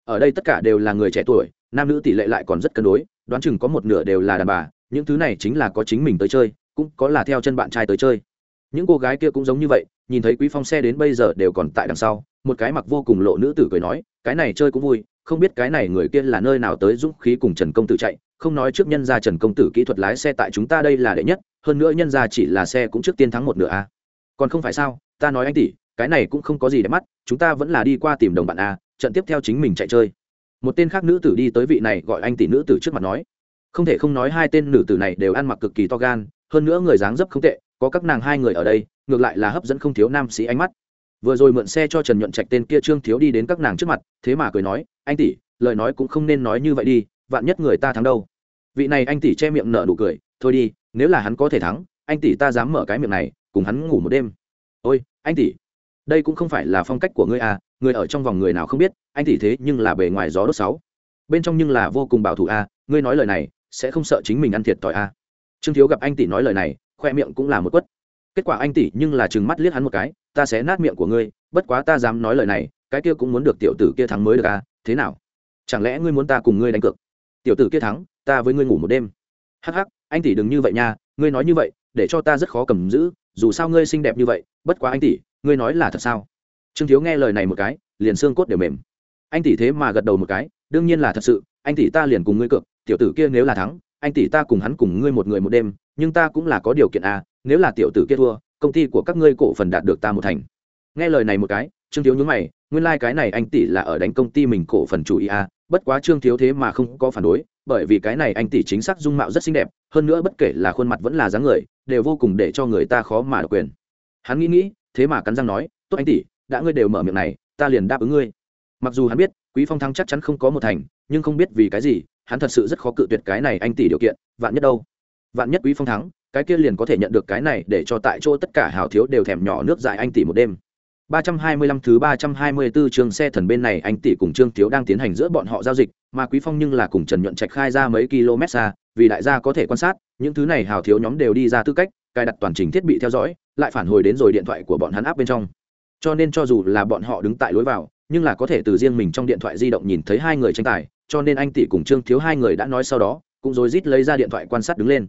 ở đây tất cả đều là người trẻ tuổi, nam nữ tỷ lệ lại còn rất cân đối, đoán chừng có một nửa đều là đàn bà, những thứ này chính là có chính mình tới chơi, cũng có là theo chân bạn trai tới chơi những cô gái kia cũng giống như vậy, nhìn thấy quý phong xe đến bây giờ đều còn tại đằng sau, một cái mặc vô cùng lộ nữ tử cười nói, cái này chơi cũng vui, không biết cái này người kia là nơi nào tới dũng khí cùng trần công tử chạy, không nói trước nhân gia trần công tử kỹ thuật lái xe tại chúng ta đây là đệ nhất, hơn nữa nhân gia chỉ là xe cũng trước tiên thắng một nửa a à. còn không phải sao, ta nói anh tỷ, cái này cũng không có gì để mắt, chúng ta vẫn là đi qua tìm đồng bạn a trận tiếp theo chính mình chạy chơi. Một tên khác nữ tử đi tới vị này gọi anh tỷ nữ tử trước mặt nói, không thể không nói hai tên nữ tử này đều ăn mặc cực kỳ to gan, hơn nữa người dáng dấp không tệ, có các nàng hai người ở đây, ngược lại là hấp dẫn không thiếu nam sĩ ánh mắt. Vừa rồi mượn xe cho trần nhuận trạch tên kia trương thiếu đi đến các nàng trước mặt, thế mà cười nói, anh tỷ, lời nói cũng không nên nói như vậy đi, vạn nhất người ta thắng đâu. Vị này anh tỷ che miệng nở nụ cười, thôi đi, nếu là hắn có thể thắng, anh tỷ ta dám mở cái miệng này, cùng hắn ngủ một đêm. Ôi, anh tỷ, đây cũng không phải là phong cách của ngươi à người ở trong vòng người nào không biết, anh tỷ thế nhưng là bề ngoài gió đốt sáu. Bên trong nhưng là vô cùng bảo thủ à ngươi nói lời này, sẽ không sợ chính mình ăn thiệt thòi à trương thiếu gặp anh tỷ nói lời này, khoe miệng cũng là một quất. Kết quả anh tỷ nhưng là chừng mắt liếc hắn một cái, ta sẽ nát miệng của ngươi, bất quá ta dám nói lời này, cái kia cũng muốn được tiểu tử kia thắng mới được à thế nào? Chẳng lẽ ngươi muốn ta cùng ngươi đánh cược? Tiểu tử kia thắng, ta với ngươi ngủ một đêm. Hắc hắc, anh tỷ đừng như vậy nha, ngươi nói như vậy, để cho ta rất khó cầm giữ, dù sao ngươi xinh đẹp như vậy, bất quá anh tỷ, ngươi nói là thật sao? Trương thiếu nghe lời này một cái, liền xương cốt đều mềm. Anh tỷ thế mà gật đầu một cái, đương nhiên là thật sự, anh tỷ ta liền cùng ngươi cược, tiểu tử kia nếu là thắng, anh tỷ ta cùng hắn cùng ngươi một người một đêm, nhưng ta cũng là có điều kiện à nếu là tiểu tử kia thua, công ty của các ngươi cổ phần đạt được ta một thành. Nghe lời này một cái, trương thiếu nhướng mày, nguyên lai、like、cái này anh tỷ là ở đánh công ty mình cổ phần chủ ý à bất quá trương thiếu thế mà không có phản đối, bởi vì cái này anh tỷ chính xác dung mạo rất xinh đẹp, hơn nữa bất kể là khuôn mặt vẫn là dáng người, đều vô cùng để cho người ta khó mà độc quyền. Hắn nghĩ nghĩ, thế mà cắn răng nói, tốt anh tỷ đã ngươi đều mở miệng này ta liền đáp ứng ngươi. Mặc dù hắn biết quý phong thắng chắc chắn không có một thành nhưng không biết vì cái gì hắn thật sự rất khó cự tuyệt cái này anh tỷ điều kiện vạn nhất đâu. Vạn nhất quý phong thắng cái kia liền có thể nhận được cái này để cho tại chỗ tất cả hào thiếu đều thèm nhỏ nước dại anh tỷ một đêm. 325 thứ 324 trường xe thần bên này anh tỷ cùng Trương Thiếu đang tiến hành giữa bọn họ giao dịch, mà Quý Phong nhưng là cùng Trần Nhuận Trạch khai ra mấy km xa, vì đại gia có thể quan sát, những thứ này hào thiếu nhóm đều đi ra tư cách, cài đặt toàn trình thiết bị theo dõi, lại phản hồi đến rồi điện thoại của bọn hắn áp bên trong. Cho nên cho dù là bọn họ đứng tại lối vào, nhưng là có thể từ riêng mình trong điện thoại di động nhìn thấy hai người tranh tài, cho nên anh tỷ cùng Trương Thiếu hai người đã nói sau đó, cũng rồi rít lấy ra điện thoại quan sát đứng lên.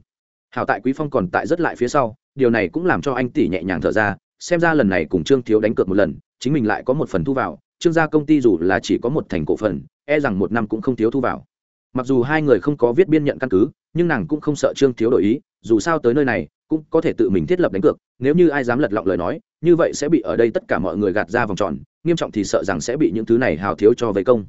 Hảo tại Quý Phong còn tại rất lại phía sau, điều này cũng làm cho anh tỷ nhẹ nhàng thở ra, xem ra lần này cùng trương thiếu đánh cược một lần chính mình lại có một phần thu vào trương gia công ty dù là chỉ có một thành cổ phần e rằng một năm cũng không thiếu thu vào mặc dù hai người không có viết biên nhận căn cứ nhưng nàng cũng không sợ trương thiếu đổi ý dù sao tới nơi này cũng có thể tự mình thiết lập đánh cược, nếu như ai dám lật lọng lời nói, như vậy sẽ bị ở đây tất cả mọi người gạt ra vòng tròn, nghiêm trọng thì sợ rằng sẽ bị những thứ này hào thiếu cho vây công.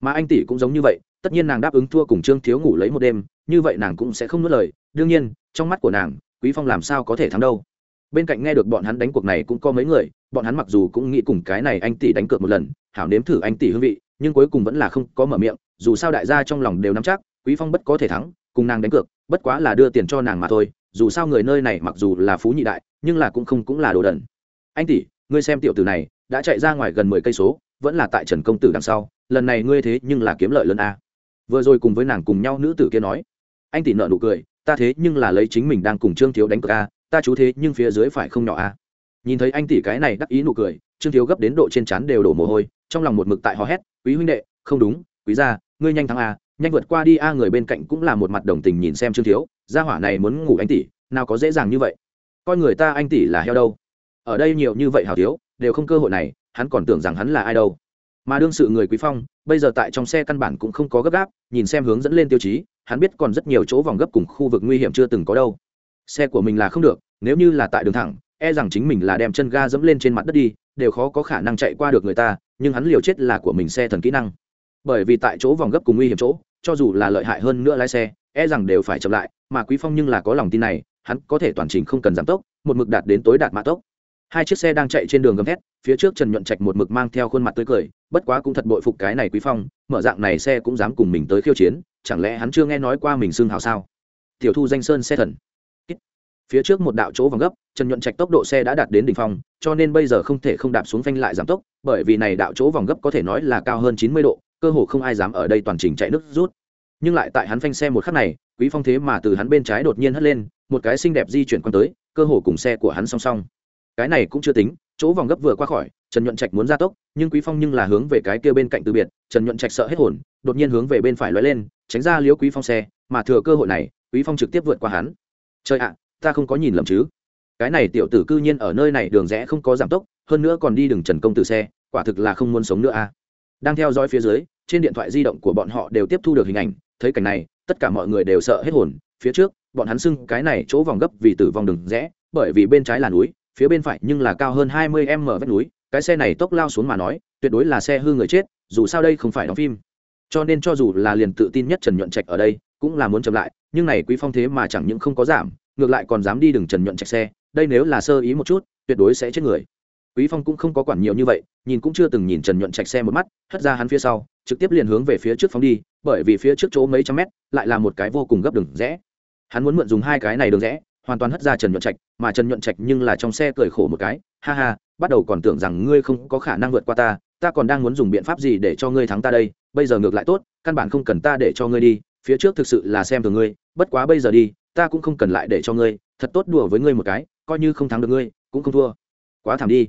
Mà anh tỷ cũng giống như vậy, tất nhiên nàng đáp ứng thua cùng trương thiếu ngủ lấy một đêm, như vậy nàng cũng sẽ không nuốt lời, đương nhiên, trong mắt của nàng, quý phong làm sao có thể thắng đâu. Bên cạnh nghe được bọn hắn đánh cuộc này cũng có mấy người, bọn hắn mặc dù cũng nghĩ cùng cái này anh tỷ đánh cược một lần, hảo nếm thử anh tỷ hương vị, nhưng cuối cùng vẫn là không có mở miệng, dù sao đại gia trong lòng đều nắm chắc, quý phong bất có thể thắng, cùng nàng đánh cược, bất quá là đưa tiền cho nàng mà thôi dù sao người nơi này mặc dù là phú nhị đại, nhưng là cũng không cũng là đồ đần. Anh tỷ, ngươi xem tiểu tử này, đã chạy ra ngoài gần mười cây số, vẫn là tại trần công tử đằng sau, lần này ngươi thế nhưng là kiếm lợi lớn a. Vừa rồi cùng với nàng cùng nhau nữ tử kia nói. Anh tỷ nợ nụ cười, ta thế nhưng là lấy chính mình đang cùng trương thiếu đánh cờ a, ta chú thế nhưng phía dưới phải không nhỏ a. Nhìn thấy anh tỷ cái này đắc ý nụ cười, trương thiếu gấp đến độ trên trán đều đổ mồ hôi, trong lòng một mực tại hò hét, quý huynh đệ, không đúng, quý gia, ngươi nhanh thắng a, nhanh vượt qua đi a, người bên cạnh cũng là một mặt đồng tình nhìn xem trương thiếu gia hỏa này muốn ngủ anh tỷ, nào có dễ dàng như vậy. Coi người ta anh tỷ là heo đâu. Ở đây nhiều như vậy hào thiếu, đều không cơ hội này, hắn còn tưởng rằng hắn là ai đâu. Mà đương sự người quý phong, bây giờ tại trong xe căn bản cũng không có gấp gáp, nhìn xem hướng dẫn lên tiêu chí, hắn biết còn rất nhiều chỗ vòng gấp cùng khu vực nguy hiểm chưa từng có đâu. Xe của mình là không được, nếu như là tại đường thẳng e rằng chính mình là đem chân ga dẫm lên trên mặt đất đi, đều khó có khả năng chạy qua được người ta, nhưng hắn liều chết là của mình xe thần kỹ năng. Bởi vì tại chỗ vòng gấp cùng nguy hiểm chỗ, cho dù là lợi hại hơn nữa lái xe e rằng đều phải chậm lại, mà quý phong nhưng là có lòng tin này, hắn có thể toàn trình không cần giảm tốc, một mực đạt đến tối đạt mã tốc. Hai chiếc xe đang chạy trên đường gầm thét, phía trước trần nhuận trạch một mực mang theo khuôn mặt tươi cười, bất quá cũng thật bội phục cái này quý phong, mở dạng này xe cũng dám cùng mình tới khiêu chiến, chẳng lẽ hắn chưa nghe nói qua mình xương hào sao? Tiểu thu danh sơn xe thần. Phía trước một đạo chỗ vòng gấp, trần nhuận trạch tốc độ xe đã đạt đến đỉnh phong, cho nên bây giờ không thể không đạp xuống phanh lại giảm tốc, bởi vì này đạo chỗ vòng gấp có thể nói là cao hơn chín mươi độ, cơ hồ không ai dám ở đây toàn trình chạy nước rút nhưng lại tại hắn phanh xe một khắc này, quý phong thế mà từ hắn bên trái đột nhiên hất lên, một cái xinh đẹp di chuyển quan tới, cơ hồ cùng xe của hắn song song. Cái này cũng chưa tính, chỗ vòng gấp vừa qua khỏi, trần nhuận trạch muốn ra tốc, nhưng quý phong nhưng là hướng về cái kia bên cạnh từ biệt, trần nhuận trạch sợ hết hồn, đột nhiên hướng về bên phải lóe lên, tránh ra liếu quý phong xe, mà thừa cơ hội này, quý phong trực tiếp vượt qua hắn. Trời ạ, ta không có nhìn lầm chứ. Cái này tiểu tử cư nhiên ở nơi này đường rẽ không có giảm tốc, hơn nữa còn đi đường trần công từ xe, quả thực là không muốn sống nữa a. À. đang theo dõi phía dưới, trên điện thoại di động của bọn họ đều tiếp thu được hình ảnh thấy cảnh này, tất cả mọi người đều sợ hết hồn, phía trước, bọn hắn xưng cái này chỗ vòng gấp vì tử vong đường rẽ, bởi vì bên trái là núi, phía bên phải nhưng là cao hơn hai mươi m vách núi, cái xe này tốc lao xuống mà nói, tuyệt đối là xe hư người chết, dù sao đây không phải đóng phim. Cho nên cho dù là liền tự tin nhất trần nhuận trạch ở đây, cũng là muốn chậm lại, nhưng này quý phong thế mà chẳng những không có giảm, ngược lại còn dám đi đường trần nhuận chạy xe, đây nếu là sơ ý một chút, tuyệt đối sẽ chết người. Quý phong cũng không có quản nhiều như vậy, nhìn cũng chưa từng nhìn trần nhuận chạy xe một mắt, hất ra hắn phía sau trực tiếp liền hướng về phía trước phóng đi, bởi vì phía trước chỗ mấy trăm mét lại là một cái vô cùng gấp đường rẽ. Hắn muốn mượn dùng hai cái này đường rẽ, hoàn toàn hất ra trần nhuận trạch, mà trần nhuận trạch nhưng là trong xe cười khổ một cái, ha ha, bắt đầu còn tưởng rằng ngươi không có khả năng vượt qua ta ta còn đang muốn dùng biện pháp gì để cho ngươi thắng ta đây? Bây giờ ngược lại tốt, căn bản không cần ta để cho ngươi đi, phía trước thực sự là xem thường ngươi, bất quá bây giờ đi, ta cũng không cần lại để cho ngươi, thật tốt đùa với ngươi một cái, coi như không thắng được ngươi, cũng không thua. Quá thảm đi.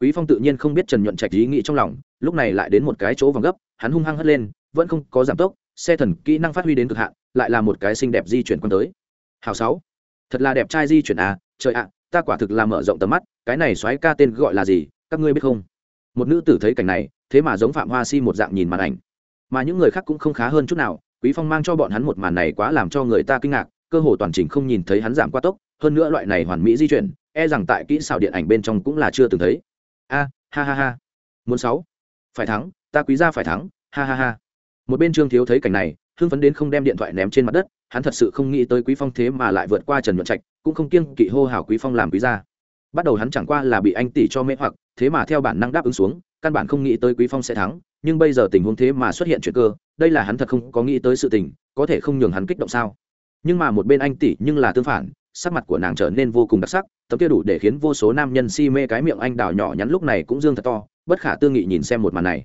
Quý phong tự nhiên không biết trần nhuận trạch ý nghĩ trong lòng lúc này lại đến một cái chỗ vòng gấp, hắn hung hăng hất lên, vẫn không có giảm tốc, xe thần kỹ năng phát huy đến cực hạn, lại là một cái xinh đẹp di chuyển quan tới. Hào sáu, thật là đẹp trai di chuyển à trời ạ à, ta quả thực là mở rộng tầm mắt, cái này xoáy ca tên gọi là gì, các ngươi biết không? Một nữ tử thấy cảnh này, thế mà giống phạm hoa si một dạng nhìn màn ảnh. Mà những người khác cũng không khá hơn chút nào, quý phong mang cho bọn hắn một màn này quá làm cho người ta kinh ngạc, cơ hồ toàn trình không nhìn thấy hắn giảm qua tốc, hơn nữa loại này hoàn mỹ di chuyển e rằng tại kỹ xảo điện ảnh bên trong cũng là chưa từng thấy. A, ha ha ha. Muốn sáu phải thắng, ta quý gia phải thắng, ha ha ha. Một bên trương thiếu thấy cảnh này, hưng phấn đến không đem điện thoại ném trên mặt đất, hắn thật sự không nghĩ tới quý phong thế mà lại vượt qua trần nhuận trạch, cũng không kiêng kỵ hô hào quý phong làm quý gia. Bắt đầu hắn chẳng qua là bị anh tỷ cho mê hoặc, thế mà theo bản năng đáp ứng xuống, căn bản không nghĩ tới quý phong sẽ thắng, nhưng bây giờ tình huống thế mà xuất hiện chuyện cơ, đây là hắn thật không có nghĩ tới sự tình, có thể không nhường hắn kích động sao. Nhưng mà một bên anh tỷ nhưng là tương phản, sắc mặt của nàng trở nên vô cùng đặc sắc tấm kia đủ để khiến vô số nam nhân si mê cái miệng anh đào nhỏ nhắn lúc này cũng dương thật to bất khả tư nghị nhìn xem một màn này.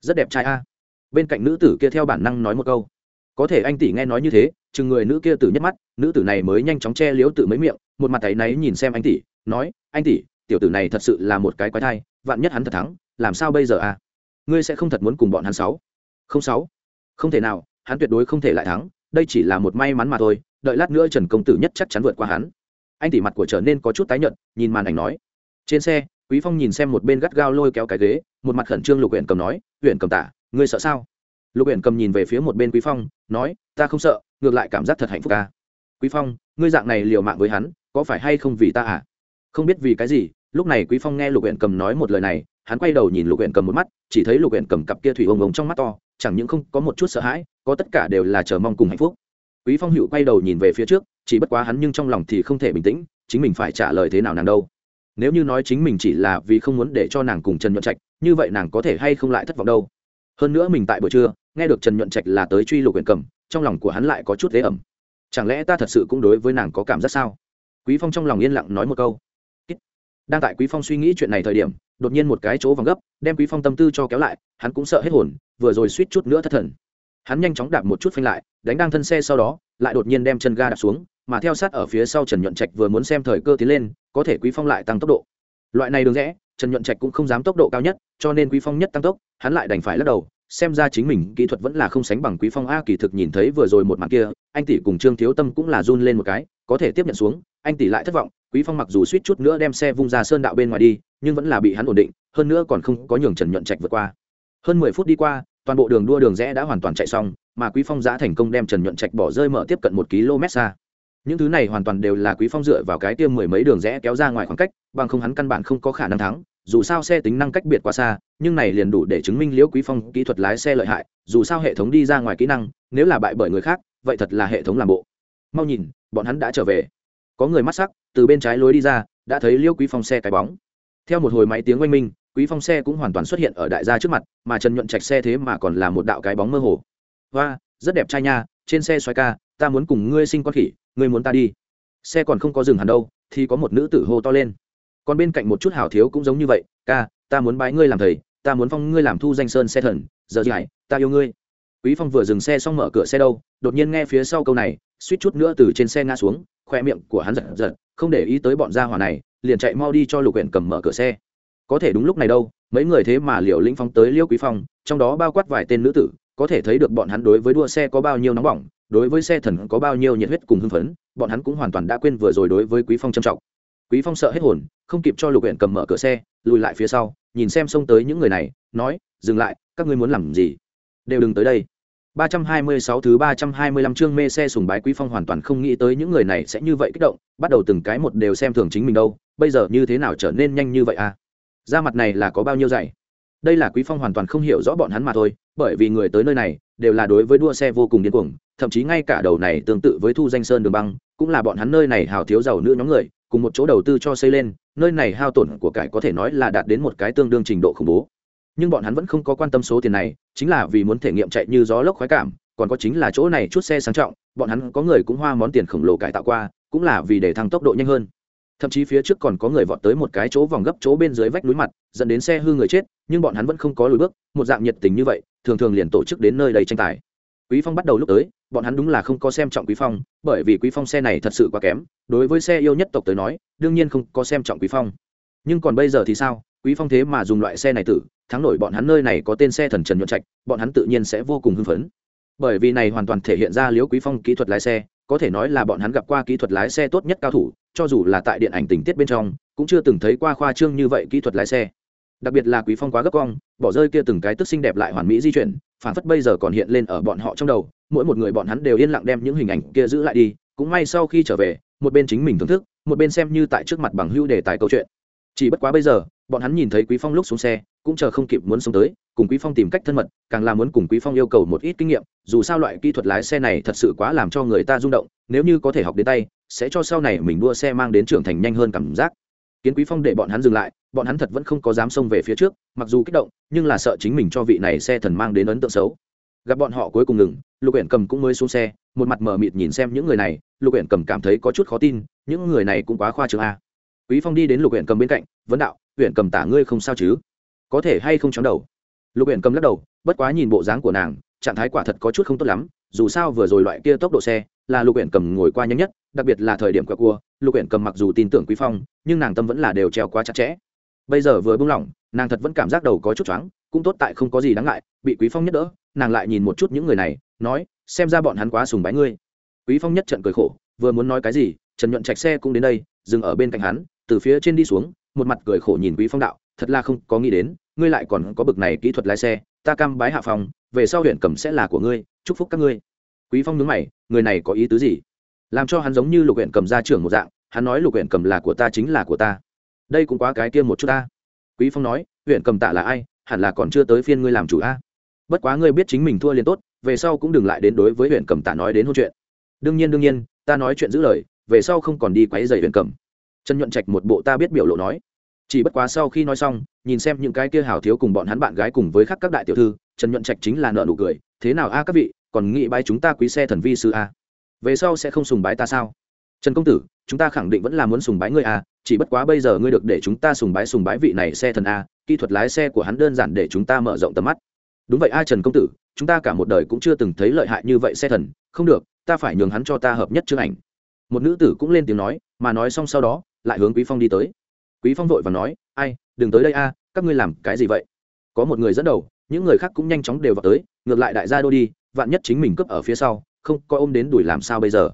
Rất đẹp trai a. Bên cạnh nữ tử kia theo bản năng nói một câu. Có thể anh tỷ nghe nói như thế, chừng người nữ kia tử nhất mắt, nữ tử này mới nhanh chóng che liếu tự mấy miệng, một mặt tay náy nhìn xem anh tỷ, nói, anh tỷ, tiểu tử này thật sự là một cái quái thai, vạn nhất hắn thật thắng, làm sao bây giờ a? Ngươi sẽ không thật muốn cùng bọn hắn sáu? Không sáu. Không thể nào, hắn tuyệt đối không thể lại thắng, đây chỉ là một may mắn mà thôi, đợi lát nữa trần công tử nhất chắc chắn vượt qua hắn. Anh tỷ mặt của trở nên có chút tái nhợt, nhìn màn ảnh nói. Trên xe quý phong nhìn xem một bên gắt gao lôi kéo cái ghế, một mặt khẩn trương lục huyện cầm nói huyện cầm tả, ngươi sợ sao? Lục huyện cầm nhìn về phía một bên quý phong, nói, ta không sợ, ngược lại cảm giác thật hạnh phúc ca quý phong, ngươi dạng này liều mạng với hắn, có phải hay không vì ta à? Không biết vì cái gì, lúc này quý phong nghe lục huyện cầm nói một lời này, hắn quay đầu nhìn lục huyện cầm một mắt, chỉ thấy lục huyện cầm cặp kia thủy ông ông trong mắt to, chẳng những không có một chút sợ hãi, có tất cả đều là chờ mong cùng hạnh phúc. Quý phong hữu quay đầu nhìn về phía trước, chỉ bất quá hắn nhưng trong lòng thì không thể bình tĩnh, chính mình phải trả lời thế nào nàng đâu nếu như nói chính mình chỉ là vì không muốn để cho nàng cùng trần nhuận trạch, như vậy nàng có thể hay không lại thất vọng đâu? Hơn nữa mình tại buổi trưa, nghe được trần nhuận trạch là tới truy lục huyện cầm, trong lòng của hắn lại có chút thế ẩm. Chẳng lẽ ta thật sự cũng đối với nàng có cảm giác sao? Quý phong trong lòng yên lặng nói một câu. Đang tại quý phong suy nghĩ chuyện này thời điểm, đột nhiên một cái chỗ vòng gấp, đem quý phong tâm tư cho kéo lại, hắn cũng sợ hết hồn, vừa rồi suýt chút nữa thất thần. Hắn nhanh chóng đạp một chút phanh lại, đánh đang thân xe sau đó, lại đột nhiên đem chân ga đạp xuống, mà theo sát ở phía sau trần nhuận trạch vừa muốn xem thời cơ tiến lên có thể quý phong lại tăng tốc độ. Loại này đường rẽ, trần nhuận trạch cũng không dám tốc độ cao nhất, cho nên quý phong nhất tăng tốc, hắn lại đành phải lắc đầu, xem ra chính mình kỹ thuật vẫn là không sánh bằng quý phong a, kỳ thực nhìn thấy vừa rồi một màn kia, anh tỷ cùng trương thiếu tâm cũng là run lên một cái, có thể tiếp nhận xuống, anh tỷ lại thất vọng, quý phong mặc dù suýt chút nữa đem xe vung ra sơn đạo bên ngoài đi, nhưng vẫn là bị hắn ổn định, hơn nữa còn không có nhường trần nhuận trạch vượt qua. Hơn mười phút đi qua, toàn bộ đường đua đường rẽ đã hoàn toàn chạy xong, mà quý phong giã thành công đem trần nhuận trạch bỏ rơi mở tiếp cận một km xa những thứ này hoàn toàn đều là quý phong dựa vào cái tiêm mười mấy đường rẽ kéo ra ngoài khoảng cách, bằng không hắn căn bản không có khả năng thắng, dù sao xe tính năng cách biệt quá xa, nhưng này liền đủ để chứng minh liễu quý phong kỹ thuật lái xe lợi hại, dù sao hệ thống đi ra ngoài kỹ năng, nếu là bại bởi người khác, vậy thật là hệ thống làm bộ. Mau nhìn, bọn hắn đã trở về. Có người mắt sắc, từ bên trái lối đi ra, đã thấy liễu quý phong xe cái bóng. Theo một hồi máy tiếng oanh minh, quý phong xe cũng hoàn toàn xuất hiện ở đại gia trước mặt, mà trần nhuận trạch xe thế mà còn là một đạo cái bóng mơ hồ. Hoa, rất đẹp trai nha, trên xe xoay ca ta muốn cùng ngươi sinh con khỉ, ngươi muốn ta đi. Xe còn không có dừng hẳn đâu, thì có một nữ tử hô to lên. Còn bên cạnh một chút hảo thiếu cũng giống như vậy, ca, ta muốn bái ngươi làm thầy, ta muốn phong ngươi làm thu danh sơn xe thần, giờ gì hải ta yêu ngươi. Quý phong vừa dừng xe xong mở cửa xe đâu, đột nhiên nghe phía sau câu này, suýt chút nữa từ trên xe ngã xuống, khoe miệng của hắn giật giật, không để ý tới bọn gia hỏa này, liền chạy mau đi cho lục huyện cầm mở cửa xe. Có thể đúng lúc này đâu, mấy người thế mà liều lĩnh phong tới liêu quý phong, trong đó bao quát vài tên nữ tử có thể thấy được bọn hắn đối với đua xe có bao nhiêu nóng bỏng đối với xe thần có bao nhiêu nhiệt huyết cùng hưng phấn bọn hắn cũng hoàn toàn đã quên vừa rồi đối với quý phong trân trọng quý phong sợ hết hồn không kịp cho lục huyện cầm mở cửa xe lùi lại phía sau nhìn xem xông tới những người này nói dừng lại các ngươi muốn làm gì đều đừng tới đây 326 thứ 325 chương mê xe sùng bái Quý Phong hoàn toàn không nghĩ tới những người này sẽ như vậy kích động, bắt đầu từng cái một đều xem thường chính mình đâu, bây giờ như thế nào trở nên nhanh như vậy à? Da mặt này là có bao nhiêu dày? Đây là Quý Phong hoàn toàn không hiểu rõ bọn hắn mà thôi, bởi vì người tới nơi này đều là đối với đua xe vô cùng điên cuồng, thậm chí ngay cả đầu này tương tự với Thu Danh Sơn Đường Băng, cũng là bọn hắn nơi này hào thiếu giàu nữ nhóm người, cùng một chỗ đầu tư cho xây lên, nơi này hao tổn của cải có thể nói là đạt đến một cái tương đương trình độ khủng bố. Nhưng bọn hắn vẫn không có quan tâm số tiền này chính là vì muốn thể nghiệm chạy như gió lốc khoái cảm còn có chính là chỗ này chút xe sang trọng bọn hắn có người cũng hoa món tiền khổng lồ cải tạo qua cũng là vì để thăng tốc độ nhanh hơn. Thậm chí phía trước còn có người vọt tới một cái chỗ vòng gấp chỗ bên dưới vách núi mặt dẫn đến xe hư người chết nhưng bọn hắn vẫn không có lùi bước, một dạng nhiệt tình như vậy, thường thường liền tổ chức đến nơi đầy tranh tài. Quý phong bắt đầu lúc tới, bọn hắn đúng là không có xem trọng quý phong, bởi vì quý phong xe này thật sự quá kém, đối với xe yêu nhất tộc tới nói, đương nhiên không có xem trọng quý phong. Nhưng còn bây giờ thì sao? Quý phong thế mà dùng loại xe này tử, thắng nổi bọn hắn nơi này có tên xe thần trần nhuận trạch, bọn hắn tự nhiên sẽ vô cùng hưng phấn. Bởi vì này hoàn toàn thể hiện ra liếu quý phong kỹ thuật lái xe, có thể nói là bọn hắn gặp qua kỹ thuật lái xe tốt nhất cao thủ, cho dù là tại điện ảnh tình tiết bên trong, cũng chưa từng thấy qua khoa trương như vậy kỹ thuật lái xe đặc biệt là quý phong quá gấp cong, bỏ rơi kia từng cái tức xinh đẹp lại hoàn mỹ di chuyển phản phất bây giờ còn hiện lên ở bọn họ trong đầu, mỗi một người bọn hắn đều yên lặng đem những hình ảnh kia giữ lại đi, cũng may sau khi trở về, một bên chính mình thưởng thức, một bên xem như tại trước mặt bằng hữu đề tài câu chuyện. Chỉ bất quá bây giờ, bọn hắn nhìn thấy quý phong lúc xuống xe, cũng chờ không kịp muốn xuống tới, cùng quý phong tìm cách thân mật, càng là muốn cùng quý phong yêu cầu một ít kinh nghiệm, dù sao loại kỹ thuật lái xe này thật sự quá làm cho người ta rung động, nếu như có thể học đến tay, sẽ cho sau này mình đua xe mang đến trưởng thành nhanh hơn cảm giác kiến quý phong để bọn hắn dừng lại, bọn hắn thật vẫn không có dám xông về phía trước, mặc dù kích động, nhưng là sợ chính mình cho vị này xe thần mang đến ấn tượng xấu. Gặp bọn họ cuối cùng ngừng, lục uyển cầm cũng mới xuống xe, một mặt mờ mịt nhìn xem những người này, lục uyển cầm cảm thấy có chút khó tin, những người này cũng quá khoa trương a. Quý phong đi đến lục uyển cầm bên cạnh, vấn đạo, uyển cầm tả ngươi không sao chứ? Có thể hay không chóng đầu? Lục uyển cầm lắc đầu, bất quá nhìn bộ dáng của nàng, trạng thái quả thật có chút không tốt lắm, dù sao vừa rồi loại kia tốc độ xe, là lục uyển cầm ngồi qua nhanh nhất, đặc biệt là thời điểm quẹo cua lục uyển cầm mặc dù tin tưởng quý phong, nhưng nàng tâm vẫn là đều treo quá chặt chẽ. Bây giờ vừa buông lỏng, nàng thật vẫn cảm giác đầu có chút choáng, cũng tốt tại không có gì đáng ngại, bị quý phong nhất đỡ, nàng lại nhìn một chút những người này, nói, xem ra bọn hắn quá sùng bái ngươi. Quý phong nhất trận cười khổ, vừa muốn nói cái gì, trần nhuận trạch xe cũng đến đây, dừng ở bên cạnh hắn, từ phía trên đi xuống, một mặt cười khổ nhìn quý phong đạo, thật là không có nghĩ đến, ngươi lại còn có bực này kỹ thuật lái xe, ta cam bái hạ phòng, về sau huyện cẩm sẽ là của ngươi, chúc phúc các ngươi. Quý phong nhướng mày, người này có ý tứ gì? Làm cho hắn giống như lục huyện cầm ra trưởng một dạng, hắn nói lục huyện cầm là của ta chính là của ta. Đây cũng quá cái kia một chút ta quý phong nói huyện cầm tạ là ai, hẳn là còn chưa tới phiên ngươi làm chủ a. Bất quá ngươi biết chính mình thua liền tốt, về sau cũng đừng lại đến đối với huyện cầm tạ nói đến hôn chuyện. Đương nhiên đương nhiên, ta nói chuyện giữ lời, về sau không còn đi quấy giày huyện cầm. Trần nhuận trạch một bộ ta biết biểu lộ nói. Chỉ bất quá sau khi nói xong, nhìn xem những cái kia hào thiếu cùng bọn hắn bạn gái cùng với khắc các đại tiểu thư, trần nhuận trạch chính là nợ nụ cười, thế nào a các vị, còn nghĩ bay chúng ta quý xe thần vi sư a? Về sau sẽ không sùng bái ta sao? Trần công tử, chúng ta khẳng định vẫn là muốn sùng bái ngươi à? chỉ bất quá bây giờ ngươi được để chúng ta sùng bái sùng bái vị này xe thần a kỹ thuật lái xe của hắn đơn giản để chúng ta mở rộng tầm mắt. Đúng vậy a, trần công tử, chúng ta cả một đời cũng chưa từng thấy lợi hại như vậy xe thần, không được, ta phải nhường hắn cho ta hợp nhất chương ảnh. Một nữ tử cũng lên tiếng nói, mà nói xong sau đó, lại hướng quý phong đi tới. Quý phong vội và nói, ai, đừng tới đây a, các ngươi làm cái gì vậy? Có một người dẫn đầu, những người khác cũng nhanh chóng đều vào tới, ngược lại đại gia đô đi, vạn nhất chính mình cướp ở phía sau không coi ôm đến đuổi làm sao bây giờ.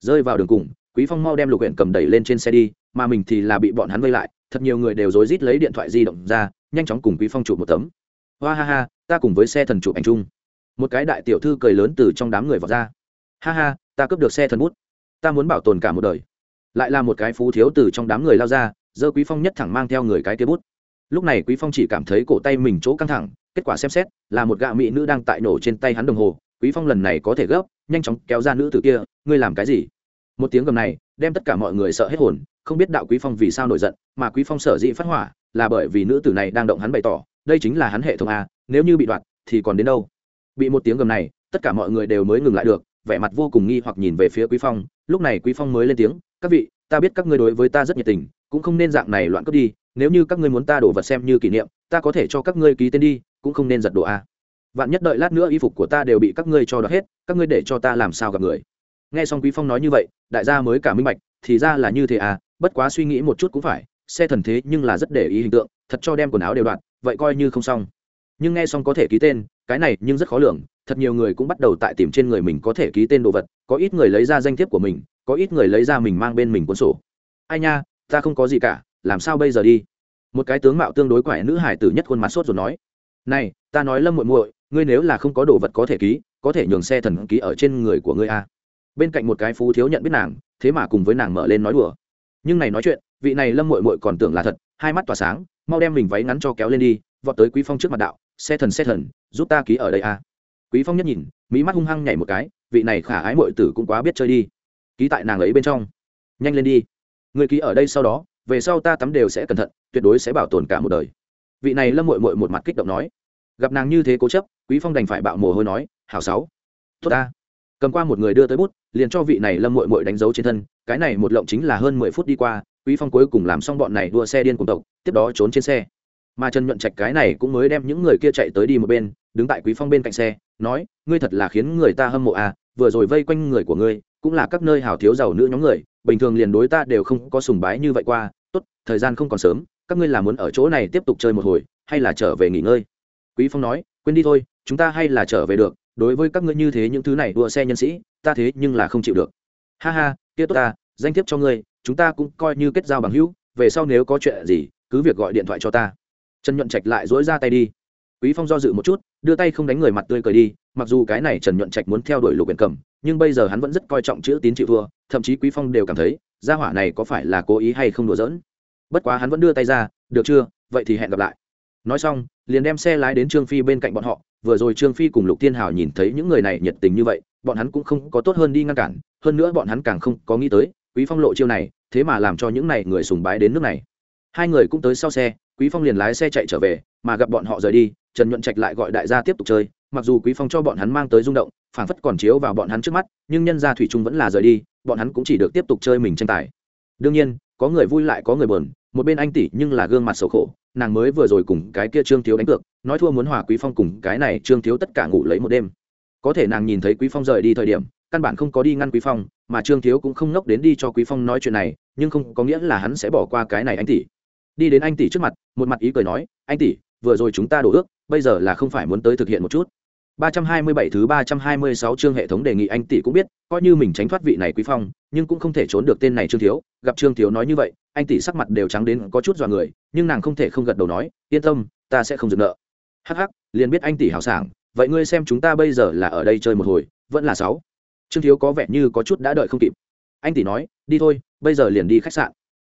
Rơi vào đường cùng, quý phong mau đem lục huyện cầm đẩy lên trên xe đi, mà mình thì là bị bọn hắn vây lại, thật nhiều người đều rối rít lấy điện thoại di động ra, nhanh chóng cùng quý phong chụp một tấm. Hoa ha ha, ta cùng với xe thần chụp ảnh chung. Một cái đại tiểu thư cười lớn từ trong đám người vào ra. Ha ha, ta cướp được xe thần bút. Ta muốn bảo tồn cả một đời. Lại là một cái phú thiếu từ trong đám người lao ra, giơ quý phong nhất thẳng mang theo người cái kia bút. Lúc này quý phong chỉ cảm thấy cổ tay mình chỗ căng thẳng, kết quả xem xét, là một gạ mỹ nữ đang tại nổ trên tay hắn đồng hồ. Quý phong lần này có thể gấp nhanh chóng kéo ra nữ tử kia, ngươi làm cái gì? Một tiếng gầm này, đem tất cả mọi người sợ hết hồn, không biết đạo quý phong vì sao nổi giận, mà quý phong sở dĩ phát hỏa, là bởi vì nữ tử này đang động hắn bày tỏ, đây chính là hắn hệ thống a, nếu như bị đoạt, thì còn đến đâu? Bị một tiếng gầm này, tất cả mọi người đều mới ngừng lại được, vẻ mặt vô cùng nghi hoặc nhìn về phía quý phong, lúc này quý phong mới lên tiếng, các vị, ta biết các ngươi đối với ta rất nhiệt tình, cũng không nên dạng này loạn cướp đi, nếu như các ngươi muốn ta đổ vật xem như kỷ niệm, ta có thể cho các ngươi ký tên đi, cũng không nên giật đồ a vạn nhất đợi lát nữa y phục của ta đều bị các ngươi cho đ hết, các ngươi để cho ta làm sao gặp người? Nghe xong quý phong nói như vậy, đại gia mới cả minh bạch, thì ra là như thế à bất quá suy nghĩ một chút cũng phải, xe thần thế nhưng là rất để ý hình tượng, thật cho đem quần áo đều đoạn vậy coi như không xong. Nhưng nghe xong có thể ký tên, cái này nhưng rất khó lường, thật nhiều người cũng bắt đầu tại tìm trên người mình có thể ký tên đồ vật, có ít người lấy ra danh thiếp của mình, có ít người lấy ra mình mang bên mình cuốn sổ. Ai nha, ta không có gì cả, làm sao bây giờ đi? Một cái tướng mạo tương đối quẻ nữ hải tử nhất khuôn mặt sốt rồi nói. Này, ta nói lâm muội muội ngươi nếu là không có đồ vật có thể ký, có thể nhường xe thần ký ở trên người của ngươi a. Bên cạnh một cái phú thiếu nhận biết nàng, thế mà cùng với nàng mở lên nói đùa. Nhưng này nói chuyện, vị này lâm muội muội còn tưởng là thật, hai mắt tỏa sáng, mau đem mình váy ngắn cho kéo lên đi, vọt tới quý phong trước mặt đạo, xe thần xe thần, giúp ta ký ở đây a. Quý phong nhất nhìn, mỹ mắt hung hăng nhảy một cái, vị này khả ái muội tử cũng quá biết chơi đi. Ký tại nàng ấy bên trong. Nhanh lên đi. Người ký ở đây sau đó, về sau ta tắm đều sẽ cẩn thận, tuyệt đối sẽ bảo tồn cả một đời. Vị này lâm muội muội một mặt kích động nói. Gặp nàng như thế cố chấp quý phong đành phải bạo mồ hôi nói, hảo sáu, tốt ta. Cầm qua một người đưa tới bút, liền cho vị này lâm muội muội đánh dấu trên thân, cái này một lộng chính là hơn mười phút đi qua, quý phong cuối cùng làm xong bọn này đua xe điên cùng tộc, tiếp đó trốn trên xe. Mà trần nhuận trạch cái này cũng mới đem những người kia chạy tới đi một bên, đứng tại quý phong bên cạnh xe, nói, ngươi thật là khiến người ta hâm mộ à vừa rồi vây quanh người của ngươi, cũng là các nơi hào thiếu giàu nữ nhóm người, bình thường liền đối ta đều không có sùng bái như vậy qua, tốt, thời gian không còn sớm, các ngươi là muốn ở chỗ này tiếp tục chơi một hồi, hay là trở về nghỉ ngơi? Quý phong nói, quên đi thôi chúng ta hay là trở về được, đối với các ngươi như thế những thứ này đua xe nhân sĩ, ta thế nhưng là không chịu được. Ha ha, kia tốt ta, danh thiếp cho ngươi, chúng ta cũng coi như kết giao bằng hữu, về sau nếu có chuyện gì, cứ việc gọi điện thoại cho ta. Trần nhuận trạch lại dỗi ra tay đi. Quý phong do dự một chút, đưa tay không đánh người mặt tươi cười đi, mặc dù cái này trần nhuận trạch muốn theo đuổi lục biển cầm, nhưng bây giờ hắn vẫn rất coi trọng chữ tín chịu thua, thậm chí quý phong đều cảm thấy, gia hỏa này có phải là cố ý hay không đùa giỡn. Bất quá hắn vẫn đưa tay ra, được chưa? Vậy thì hẹn gặp lại. Nói xong, liền đem xe lái đến trương phi bên cạnh bọn họ vừa rồi trương phi cùng lục thiên hào nhìn thấy những người này nhiệt tình như vậy, bọn hắn cũng không có tốt hơn đi ngăn cản, hơn nữa bọn hắn càng không có nghĩ tới, quý phong lộ chiêu này, thế mà làm cho những này người sùng bái đến nước này. Hai người cũng tới sau xe, quý phong liền lái xe chạy trở về, mà gặp bọn họ rời đi, trần nhuận trạch lại gọi đại gia tiếp tục chơi, mặc dù quý phong cho bọn hắn mang tới rung động, phảng phất còn chiếu vào bọn hắn trước mắt, nhưng nhân gia thủy trung vẫn là rời đi, bọn hắn cũng chỉ được tiếp tục chơi mình tranh tài. Đương nhiên, có người vui lại có người buồn một bên anh tỷ nhưng là gương mặt xấu khổ, nàng mới vừa rồi cùng cái kia trương thiếu đánh cược, nói thua muốn hòa quý phong cùng cái này trương thiếu tất cả ngủ lấy một đêm. Có thể nàng nhìn thấy quý phong rời đi thời điểm, căn bản không có đi ngăn quý phong, mà trương thiếu cũng không nốc đến đi cho quý phong nói chuyện này, nhưng không có nghĩa là hắn sẽ bỏ qua cái này anh tỷ. Đi đến anh tỷ trước mặt, một mặt ý cười nói, anh tỷ, vừa rồi chúng ta đổ ước, bây giờ là không phải muốn tới thực hiện một chút. 327 thứ 326 chương hệ thống đề nghị anh tỷ cũng biết, coi như mình tránh thoát vị này quý phong, nhưng cũng không thể trốn được tên này Trương Thiếu, gặp Trương Thiếu nói như vậy, anh tỷ sắc mặt đều trắng đến có chút dọa người, nhưng nàng không thể không gật đầu nói, yên tâm, ta sẽ không dừng nợ. Hắc hắc, liền biết anh tỷ hảo sảng, vậy ngươi xem chúng ta bây giờ là ở đây chơi một hồi, vẫn là sáu. Trương Thiếu có vẻ như có chút đã đợi không kịp. Anh tỷ nói, đi thôi, bây giờ liền đi khách sạn.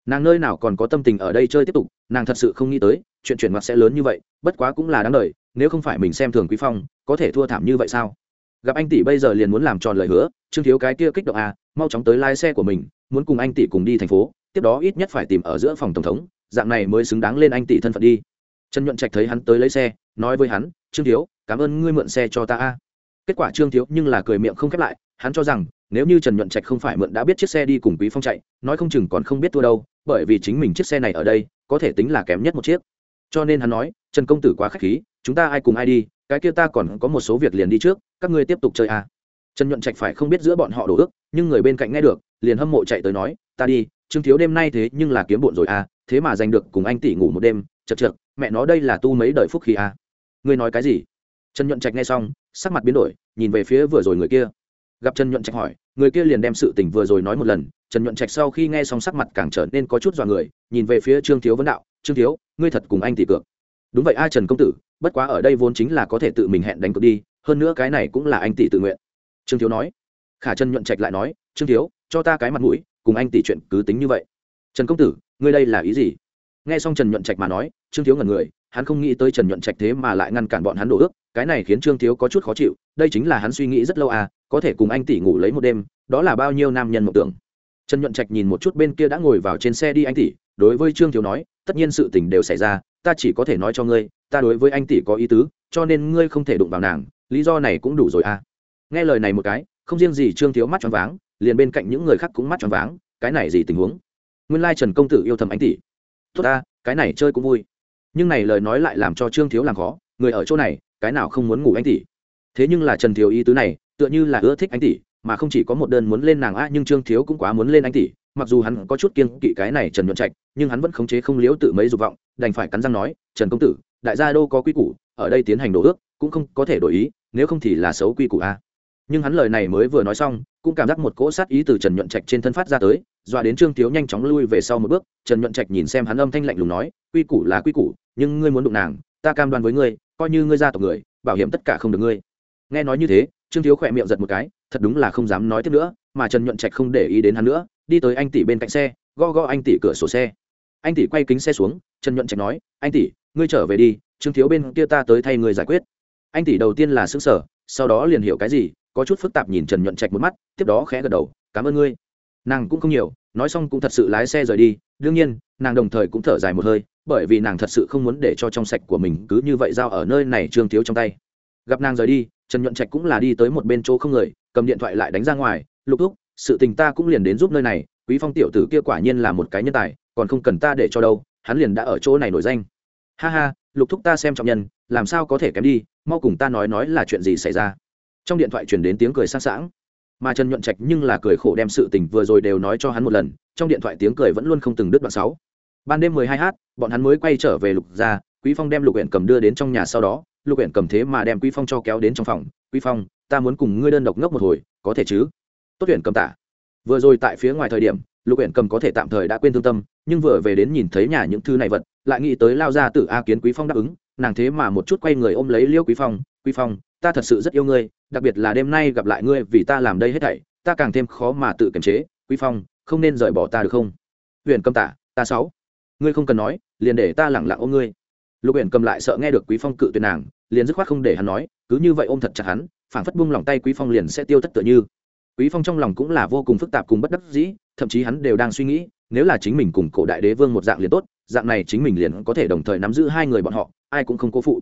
Nàng nơi nào còn có tâm tình ở đây chơi tiếp tục, nàng thật sự không nghĩ tới, chuyện chuyển mặt sẽ lớn như vậy, bất quá cũng là đáng đời, nếu không phải mình xem thường quý phong có thể thua thảm như vậy sao? Gặp anh tỷ bây giờ liền muốn làm tròn lời hứa trương thiếu cái kia kích động à mau chóng tới lái xe của mình muốn cùng anh tỷ cùng đi thành phố tiếp đó ít nhất phải tìm ở giữa phòng tổng thống dạng này mới xứng đáng lên anh tỷ thân phận đi. Trần nhuận trạch thấy hắn tới lấy xe nói với hắn trương thiếu cảm ơn ngươi mượn xe cho ta a. Kết quả trương thiếu nhưng là cười miệng không khép lại hắn cho rằng nếu như trần nhuận trạch không phải mượn đã biết chiếc xe đi cùng quý phong chạy, nói không chừng còn không biết thua đâu, bởi vì chính mình chiếc xe này ở đây, có thể tính là kém nhất một chiếc cho nên hắn nói, trần công tử quá khách khí, chúng ta ai cùng ai đi, cái kia ta còn có một số việc liền đi trước, các ngươi tiếp tục chơi à. trần nhuận trạch phải không biết giữa bọn họ đổ ước, nhưng người bên cạnh nghe được, liền hâm mộ chạy tới nói, ta đi, trương thiếu đêm nay thế nhưng là kiếm bộn rồi à thế mà giành được cùng anh tỷ ngủ một đêm, chật chật mẹ nó đây là tu mấy đời phúc khí à. ngươi nói cái gì trần nhuận trạch nghe xong, sắc mặt biến đổi, nhìn về phía vừa rồi người kia gặp trần nhuận trạch hỏi, người kia liền đem sự tình vừa rồi nói một lần. Trần nhuận trạch sau khi nghe xong sắc mặt càng trở nên có chút dọa người, nhìn về phía trương thiếu vấn đạo, trương thiếu, ngươi thật cùng anh tỷ cược. Đúng vậy ai trần công tử, bất quá ở đây vốn chính là có thể tự mình hẹn đánh cược đi, hơn nữa cái này cũng là anh tỷ tự nguyện. Trương thiếu nói. Khả trần nhuận trạch lại nói, trương thiếu, cho ta cái mặt mũi, cùng anh tỷ chuyện cứ tính như vậy. Trần công tử, ngươi đây là ý gì? Nghe xong trần nhuận trạch mà nói, trương thiếu ngần người hắn không nghĩ tới trần nhuận trạch thế mà lại ngăn cản bọn hắn đổ ước. Cái này khiến trương thiếu có chút khó chịu, đây chính là hắn suy nghĩ rất lâu à có thể cùng anh tỷ ngủ lấy một đêm, đó là bao nhiêu nam nhân mộng tưởng. Trần nhuận trạch nhìn một chút bên kia đã ngồi vào trên xe đi anh tỷ, đối với trương thiếu nói, tất nhiên sự tình đều xảy ra, ta chỉ có thể nói cho ngươi, ta đối với anh tỷ có ý tứ, cho nên ngươi không thể đụng vào nàng, lý do này cũng đủ rồi à. Nghe lời này một cái, không riêng gì trương thiếu mắt tròn váng, liền bên cạnh những người khác cũng mắt tròn váng, cái này gì tình huống? Nguyên lai trần công tử yêu thầm anh tỷ. Tốt ta, cái này chơi cũng vui nhưng này lời nói lại làm cho trương thiếu làm khó, người ở chỗ này, cái nào không muốn ngủ anh tỷ? Thế nhưng là trần thiếu ý tứ này, tựa như là ưa thích anh tỷ, mà không chỉ có một đơn muốn lên nàng a nhưng trương thiếu cũng quá muốn lên anh tỷ, mặc dù hắn có chút kiên kỵ cái này trần nhuận trạch, nhưng hắn vẫn khống chế không liếu tự mấy dục vọng, đành phải cắn răng nói, trần công tử, đại gia đô có quy củ, ở đây tiến hành đổ ước, cũng không có thể đổi ý, nếu không thì là xấu quy củ a. Nhưng hắn lời này mới vừa nói xong, cũng cảm giác một cỗ sát ý từ trần nhuận trạch trên thân phát ra tới dọa đến trương tiếu nhanh chóng lui về sau một bước, trần nhuận trạch nhìn xem hắn âm thanh lạnh lùng nói, quy củ là quy củ, nhưng ngươi muốn đụng nàng, ta cam đoan với ngươi, coi như ngươi ra tộc người, bảo hiểm tất cả không được ngươi. Nghe nói như thế, trương thiếu khỏe miệng giật một cái, thật đúng là không dám nói tiếp nữa, mà trần nhuận trạch không để ý đến hắn nữa, đi tới anh tỷ bên cạnh xe go go anh tỷ cửa sổ xe. Anh tỷ quay kính xe xuống, trần nhuận trạch nói, anh tỷ, ngươi trở về đi, trương thiếu bên kia ta tới thay người giải quyết. Anh tỷ đầu tiên là xứng sở sau đó liền hiểu cái gì, có chút phức tạp nhìn trần nhuận trạch một mắt, tiếp đó khẽ gật đầu, cảm ơn ngươi nàng cũng không nhiều, nói xong cũng thật sự lái xe rời đi, đương nhiên, nàng đồng thời cũng thở dài một hơi, bởi vì nàng thật sự không muốn để cho trong sạch của mình cứ như vậy giao ở nơi này trương thiếu trong tay. Gặp nàng rời đi, trần nhuận trạch cũng là đi tới một bên chỗ không người, cầm điện thoại lại đánh ra ngoài, lục thúc, sự tình ta cũng liền đến giúp nơi này, quý phong tiểu tử kia quả nhiên là một cái nhân tài, còn không cần ta để cho đâu, hắn liền đã ở chỗ này nổi danh. Ha ha, lục thúc ta xem trọng nhân, làm sao có thể kém đi, mau cùng ta nói nói là chuyện gì xảy ra. Trong điện thoại truyền đến tiếng cười sang sảng mà trần nhuận trạch nhưng là cười khổ đem sự tình vừa rồi đều nói cho hắn một lần, trong điện thoại tiếng cười vẫn luôn không từng đứt đoạn sáu. Ban đêm mười hai h bọn hắn mới quay trở về lục gia, quý phong đem lục huyện cầm đưa đến trong nhà sau đó, lục huyện cầm thế mà đem quý phong cho kéo đến trong phòng, quý phong, ta muốn cùng ngươi đơn độc ngốc một hồi, có thể chứ? Tốt huyện cầm tả vừa rồi tại phía ngoài thời điểm, lục huyện cầm có thể tạm thời đã quên thương tâm, nhưng vừa về đến nhìn thấy nhà những thứ này vật, lại nghĩ tới lao ra từ a kiến quý phong đáp ứng, nàng thế mà một chút quay người ôm lấy liêu quý phong quý phong ta thật sự rất yêu ngươi, đặc biệt là đêm nay gặp lại ngươi vì ta làm đây hết thảy, ta càng thêm khó mà tự kiềm chế, quý phong, không nên rời bỏ ta được không? Huyện cầm tạ ta sáu. Ngươi không cần nói, liền để ta lẳng lặng ôm ngươi. Lục huyện cầm lại sợ nghe được quý phong cự tuyệt nàng, liền dứt khoát không để hắn nói, cứ như vậy ôm thật chặt hắn, phảng phất buông lòng tay quý phong liền sẽ tiêu thất tựa như. Quý phong trong lòng cũng là vô cùng phức tạp cùng bất đắc dĩ, thậm chí hắn đều đang suy nghĩ, nếu là chính mình cùng cổ đại đế vương một dạng liền tốt, dạng này chính mình liền có thể đồng thời nắm giữ hai người bọn họ, ai cũng không cố phụ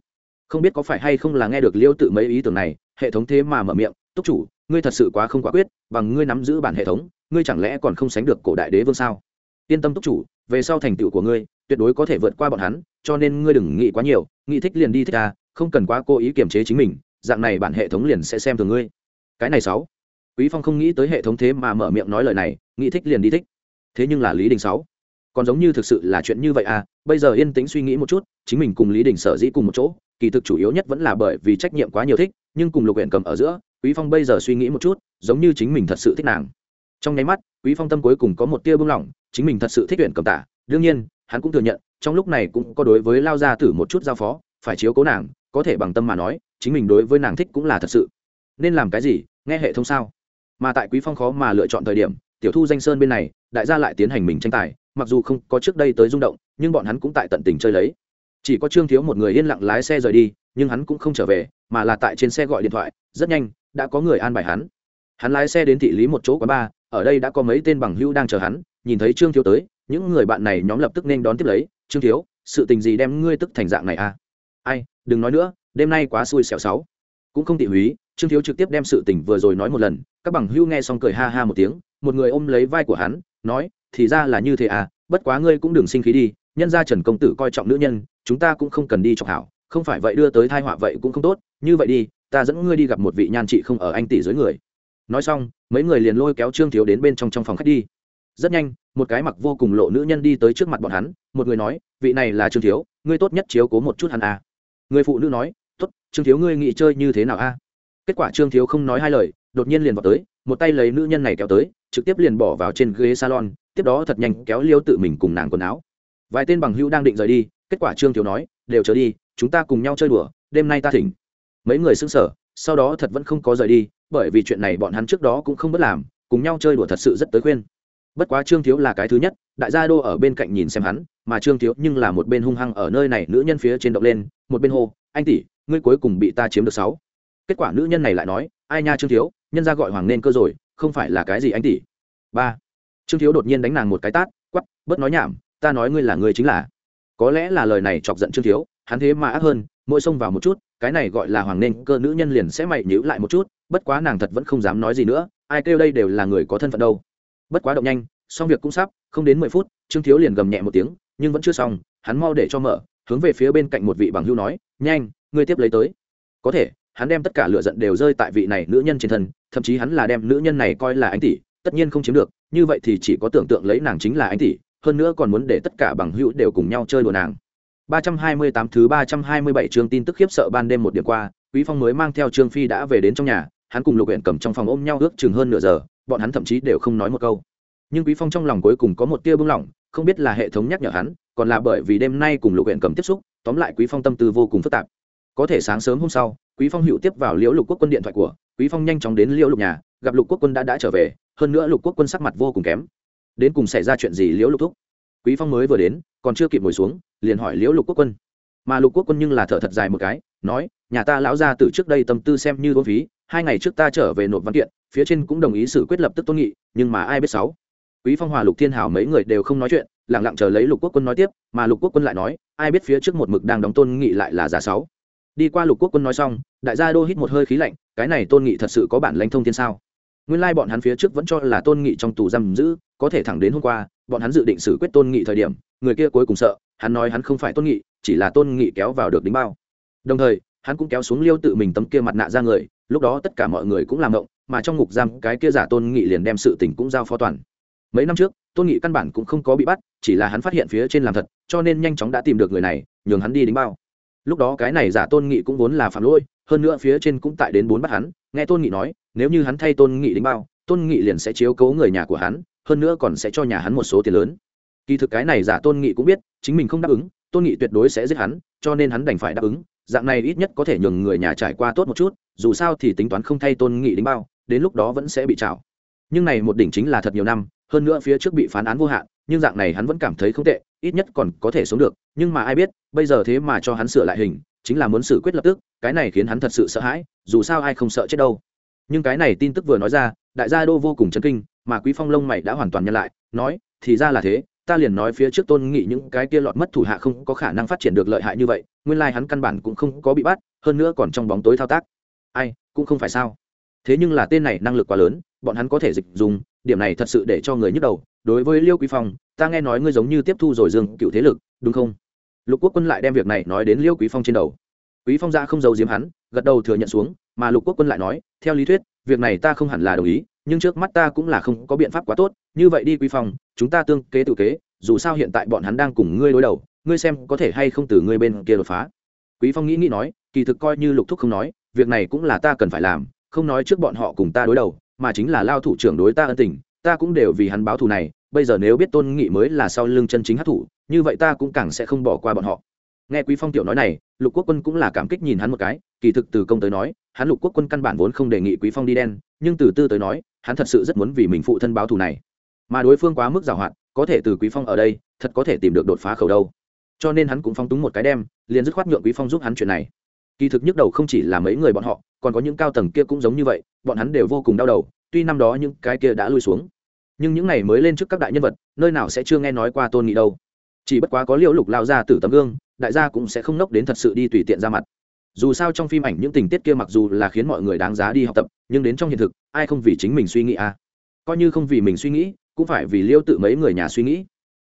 không biết có phải hay không là nghe được liêu tự mấy ý tưởng này, hệ thống thế mà mở miệng, túc chủ, ngươi thật sự quá không quả quyết, bằng ngươi nắm giữ bản hệ thống, ngươi chẳng lẽ còn không sánh được cổ đại đế vương sao? Yên tâm túc chủ, về sau thành tựu của ngươi, tuyệt đối có thể vượt qua bọn hắn, cho nên ngươi đừng nghĩ quá nhiều, nghĩ thích liền đi thích ta, không cần quá cố ý kiềm chế chính mình, dạng này bản hệ thống liền sẽ xem thường ngươi. Cái này sáu. Quý phong không nghĩ tới hệ thống thế mà mở miệng nói lời này, nghĩ thích liền đi thích. Thế nhưng là lý đình sáu. Còn giống như thực sự là chuyện như vậy à bây giờ yên tĩnh suy nghĩ một chút, chính mình cùng lý đình sở dĩ cùng một chỗ kỳ thực chủ yếu nhất vẫn là bởi vì trách nhiệm quá nhiều thích, nhưng cùng lục huyện cầm ở giữa, quý phong bây giờ suy nghĩ một chút, giống như chính mình thật sự thích nàng. Trong nháy mắt, quý phong tâm cuối cùng có một tia bưng lỏng chính mình thật sự thích huyện cầm tả. Đương nhiên, hắn cũng thừa nhận, trong lúc này cũng có đối với lao gia tử một chút giao phó, phải chiếu cố nàng, có thể bằng tâm mà nói, chính mình đối với nàng thích cũng là thật sự. Nên làm cái gì, nghe hệ thống sao? Mà tại quý phong khó mà lựa chọn thời điểm, tiểu thu danh sơn bên này, đại gia lại tiến hành mình tranh tài, mặc dù không có trước đây tới rung động, nhưng bọn hắn cũng tại tận tình chơi lấy chỉ có trương thiếu một người yên lặng lái xe rời đi, nhưng hắn cũng không trở về, mà là tại trên xe gọi điện thoại, rất nhanh, đã có người an bài hắn. Hắn lái xe đến thị lý một chỗ quán bar, ở đây đã có mấy tên bằng hữu đang chờ hắn, nhìn thấy trương thiếu tới, những người bạn này nhóm lập tức nên đón tiếp lấy, trương thiếu, sự tình gì đem ngươi tức thành dạng này à? Ai, đừng nói nữa, đêm nay quá xui xẻo sáu. Cũng không tị húy, trương thiếu trực tiếp đem sự tình vừa rồi nói một lần, các bằng hữu nghe xong cười ha ha một tiếng, một người ôm lấy vai của hắn, nói, thì ra là như thế à bất quá ngươi cũng đừng sinh khí đi, nhân gia trần công tử coi trọng nữ nhân chúng ta cũng không cần đi chọc hảo, không phải vậy đưa tới thai họa vậy cũng không tốt, như vậy đi, ta dẫn ngươi đi gặp một vị nhan chị không ở anh tỷ dưới người nói xong, mấy người liền lôi kéo trương thiếu đến bên trong trong phòng khách đi rất nhanh, một cái mặc vô cùng lộ nữ nhân đi tới trước mặt bọn hắn, một người nói, vị này là trương thiếu, ngươi tốt nhất chiếu cố một chút hắn à. người phụ nữ nói, tốt, trương thiếu ngươi nghĩ chơi như thế nào a à? kết quả trương thiếu không nói hai lời, đột nhiên liền vào tới, một tay lấy nữ nhân này kéo tới, trực tiếp liền bỏ vào trên ghế salon, tiếp đó thật nhanh kéo liêu tự mình cùng nàng quần áo vài tên bằng hữu đang định rời đi kết quả trương thiếu nói, đều trở đi, chúng ta cùng nhau chơi đùa, đêm nay ta thỉnh. Mấy người xưng sở sau đó thật vẫn không có rời đi, bởi vì chuyện này bọn hắn trước đó cũng không bất làm, cùng nhau chơi đùa thật sự rất tới khuyên. Bất quá trương thiếu là cái thứ nhất, đại gia đô ở bên cạnh nhìn xem hắn, mà trương thiếu nhưng là một bên hung hăng ở nơi này nữ nhân phía trên động lên, một bên hô, anh tỷ, ngươi cuối cùng bị ta chiếm được sáu. Kết quả nữ nhân này lại nói, ai nha trương thiếu, nhân ra gọi hoàng nên cơ rồi, không phải là cái gì anh tỷ? Ba. Trương thiếu đột nhiên đánh nàng một cái tát quắp bớt nói nhảm, ta nói ngươi là người chính là có lẽ là lời này chọc giận trương thiếu, hắn thế mà ác hơn, mỗi xông vào một chút, cái này gọi là hoàng nên cơ nữ nhân liền sẽ mày nhữ lại một chút, bất quá nàng thật vẫn không dám nói gì nữa, ai kêu đây đều là người có thân phận đâu. Bất quá động nhanh, xong việc cũng sắp, không đến mười phút, trương thiếu liền gầm nhẹ một tiếng, nhưng vẫn chưa xong, hắn mau để cho mở, hướng về phía bên cạnh một vị bằng hưu nói, nhanh, ngươi tiếp lấy tới. Có thể, hắn đem tất cả lựa giận đều rơi tại vị này nữ nhân trên thân, thậm chí hắn là đem nữ nhân này coi là anh tỷ, tất nhiên không chiếm được, như vậy thì chỉ có tưởng tượng lấy nàng chính là anh tỷ hơn nữa còn muốn để tất cả bằng hữu đều cùng nhau chơi đùa nàng 328 thứ 327 chương tin tức khiếp sợ ban đêm một điểm qua, Quý Phong mới mang theo Trương Phi đã về đến trong nhà, hắn cùng Lục Uyển cầm trong phòng ôm nhau ước chừng hơn nửa giờ, bọn hắn thậm chí đều không nói một câu. Nhưng Quý Phong trong lòng cuối cùng có một tia bừng lỏng, không biết là hệ thống nhắc nhở hắn, còn là bởi vì đêm nay cùng Lục Uyển cầm tiếp xúc, tóm lại Quý Phong tâm tư vô cùng phức tạp. Có thể sáng sớm hôm sau, Quý Phong hữu tiếp vào Liễu Lục Quốc quân điện thoại của, Quý Phong nhanh chóng đến Liễu Lục nhà, gặp Lục Quốc quân đã đã trở về, hơn nữa Lục Quốc quân sắc mặt vô cùng kém. Đến cùng xảy ra chuyện gì Liễu Lục thúc? Quý Phong mới vừa đến, còn chưa kịp ngồi xuống, liền hỏi Liễu Lục Quốc quân. Mà lục quốc quân nhưng là thở thật dài một cái nói nhà ta lão ra từ trước đây tâm tư xem như vô phí hai ngày trước ta trở về nộp văn kiện phía trên cũng đồng ý xử quyết lập tức tôn nghị nhưng mà ai biết sáu? Quý phong hòa lục thiên hào mấy người đều không nói chuyện lặng lặng chờ lấy lục quốc quân nói tiếp mà lục quốc quân lại nói ai biết phía trước một mực đang đóng tôn nghị lại là giả sáu? Đi qua lục quốc quân nói xong đại gia đô hít một hơi khí lạnh cái này tôn nghị thật sự có bản lãnh thông thiên sao? Nguyên lai bọn hắn phía trước vẫn cho là tôn nghị trong tù giam giữ có thể thẳng đến hôm qua, bọn hắn dự định xử quyết tôn nghị thời điểm, người kia cuối cùng sợ, hắn nói hắn không phải tôn nghị, chỉ là tôn nghị kéo vào được đính bao. Đồng thời, hắn cũng kéo xuống liêu tự mình tấm kia mặt nạ ra người, lúc đó tất cả mọi người cũng làm động mà trong ngục giam cái kia giả tôn nghị liền đem sự tình cũng giao phó toàn. Mấy năm trước, tôn nghị căn bản cũng không có bị bắt, chỉ là hắn phát hiện phía trên làm thật, cho nên nhanh chóng đã tìm được người này, nhường hắn đi đính bao. Lúc đó cái này giả tôn nghị cũng vốn là phạm lỗi, hơn nữa phía trên cũng tại đến bốn bắt hắn, nghe tôn nghị nói, nếu như hắn thay tôn nghị đính bao, tôn nghị liền sẽ chiếu cố người nhà của hắn hơn nữa còn sẽ cho nhà hắn một số tiền lớn. Kỳ thực cái này giả tôn nghị cũng biết, chính mình không đáp ứng, tôn nghị tuyệt đối sẽ giết hắn, cho nên hắn đành phải đáp ứng. Dạng này ít nhất có thể nhường người nhà trải qua tốt một chút, dù sao thì tính toán không thay tôn nghị đến bao, đến lúc đó vẫn sẽ bị trảo. Nhưng này một đỉnh chính là thật nhiều năm, hơn nữa phía trước bị phán án vô hạn, nhưng dạng này hắn vẫn cảm thấy không tệ, ít nhất còn có thể sống được. Nhưng mà ai biết, bây giờ thế mà cho hắn sửa lại hình, chính là muốn xử quyết lập tức, cái này khiến hắn thật sự sợ hãi, dù sao ai không sợ chết đâu. Nhưng cái này tin tức vừa nói ra, đại gia đô vô cùng chấn kinh mà quý phong lông mày đã hoàn toàn nhân lại, nói, thì ra là thế, ta liền nói phía trước tôn nghị những cái kia lọt mất thủ hạ không có khả năng phát triển được lợi hại như vậy, nguyên lai hắn căn bản cũng không có bị bắt, hơn nữa còn trong bóng tối thao tác. Ai, cũng không phải sao. Thế nhưng là tên này năng lực quá lớn, bọn hắn có thể dịch dùng, điểm này thật sự để cho người nhức đầu. Đối với liêu quý phong, ta nghe nói ngươi giống như tiếp thu rồi dương cựu thế lực, đúng không? Lục quốc quân lại đem việc này nói đến liêu quý phong trên đầu. Quý phong ra không giấu giếm hắn, gật đầu thừa nhận xuống, mà lục quốc quân lại nói, theo lý thuyết, việc này ta không hẳn là đồng ý nhưng trước mắt ta cũng là không có biện pháp quá tốt, như vậy đi quý phong chúng ta tương kế tự kế, dù sao hiện tại bọn hắn đang cùng ngươi đối đầu, ngươi xem có thể hay không từ ngươi bên kia đột phá. Quý phong nghĩ nghĩ nói, kỳ thực coi như lục thúc không nói, việc này cũng là ta cần phải làm, không nói trước bọn họ cùng ta đối đầu, mà chính là lao thủ trưởng đối ta ân tình, ta cũng đều vì hắn báo thù này, bây giờ nếu biết tôn nghị mới là sau lưng chân chính hát thủ như vậy ta cũng càng sẽ không bỏ qua bọn họ. Nghe quý phong tiểu nói này, lục quốc quân cũng là cảm kích nhìn hắn một cái, kỳ thực từ công tới nói, hắn lục quốc quân căn bản vốn không đề nghị quý phong đi đen, nhưng từ tư tới nói hắn thật sự rất muốn vì mình phụ thân báo thù này. Mà đối phương quá mức giàu hạn, có thể từ quý phong ở đây, thật có thể tìm được đột phá khẩu đâu. Cho nên hắn cũng phong túng một cái đem, liền dứt khoát nhượng quý phong giúp hắn chuyện này. Kỳ thực nhức đầu không chỉ là mấy người bọn họ, còn có những cao tầng kia cũng giống như vậy, bọn hắn đều vô cùng đau đầu, tuy năm đó những cái kia đã lui xuống. Nhưng những ngày mới lên trước các đại nhân vật, nơi nào sẽ chưa nghe nói qua tôn nghị đâu. Chỉ bất quá có liễu lục lao ra từ tấm gương, đại gia cũng sẽ không nốc đến thật sự đi tùy tiện ra mặt dù sao trong phim ảnh những tình tiết kia mặc dù là khiến mọi người đáng giá đi học tập, nhưng đến trong hiện thực, ai không vì chính mình suy nghĩ à? Coi như không vì mình suy nghĩ, cũng phải vì liêu tự mấy người nhà suy nghĩ.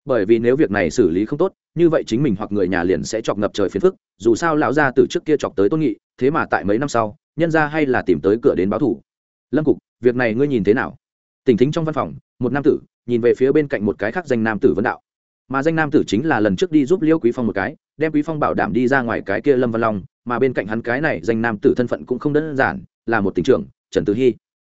Bởi vì nếu việc này xử lý không tốt, như vậy chính mình hoặc người nhà liền sẽ chọc ngập trời phiền phức, dù sao lão gia từ trước kia chọc tới tôn nghị, thế mà tại mấy năm sau, nhân ra hay là tìm tới cửa đến báo thủ. Lâm cục, việc này ngươi nhìn thế nào? Tỉnh thính trong văn phòng, một nam tử, nhìn về phía bên cạnh một cái khác danh nam tử vấn đạo mà danh nam tử chính là lần trước đi giúp liêu quý phong một cái đem quý phong bảo đảm đi ra ngoài cái kia lâm văn long mà bên cạnh hắn cái này danh nam tử thân phận cũng không đơn giản là một tỉnh trưởng trần tử hy.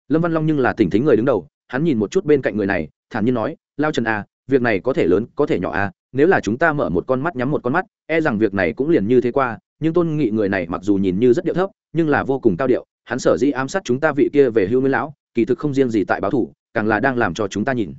Lâm văn long nhưng là tỉnh thính người đứng đầu hắn nhìn một chút bên cạnh người này thản nhiên nói lao trần a à, việc này có thể lớn có thể nhỏ a à, nếu là chúng ta mở một con mắt nhắm một con mắt e rằng việc này cũng liền như thế qua nhưng tôn nghị người này mặc dù nhìn như rất điệu thấp nhưng là vô cùng cao điệu hắn sở dĩ ám sát chúng ta vị kia về hưu nguyên lão kỳ thực không riêng gì tại báo thủ càng là đang làm cho chúng ta nhìn.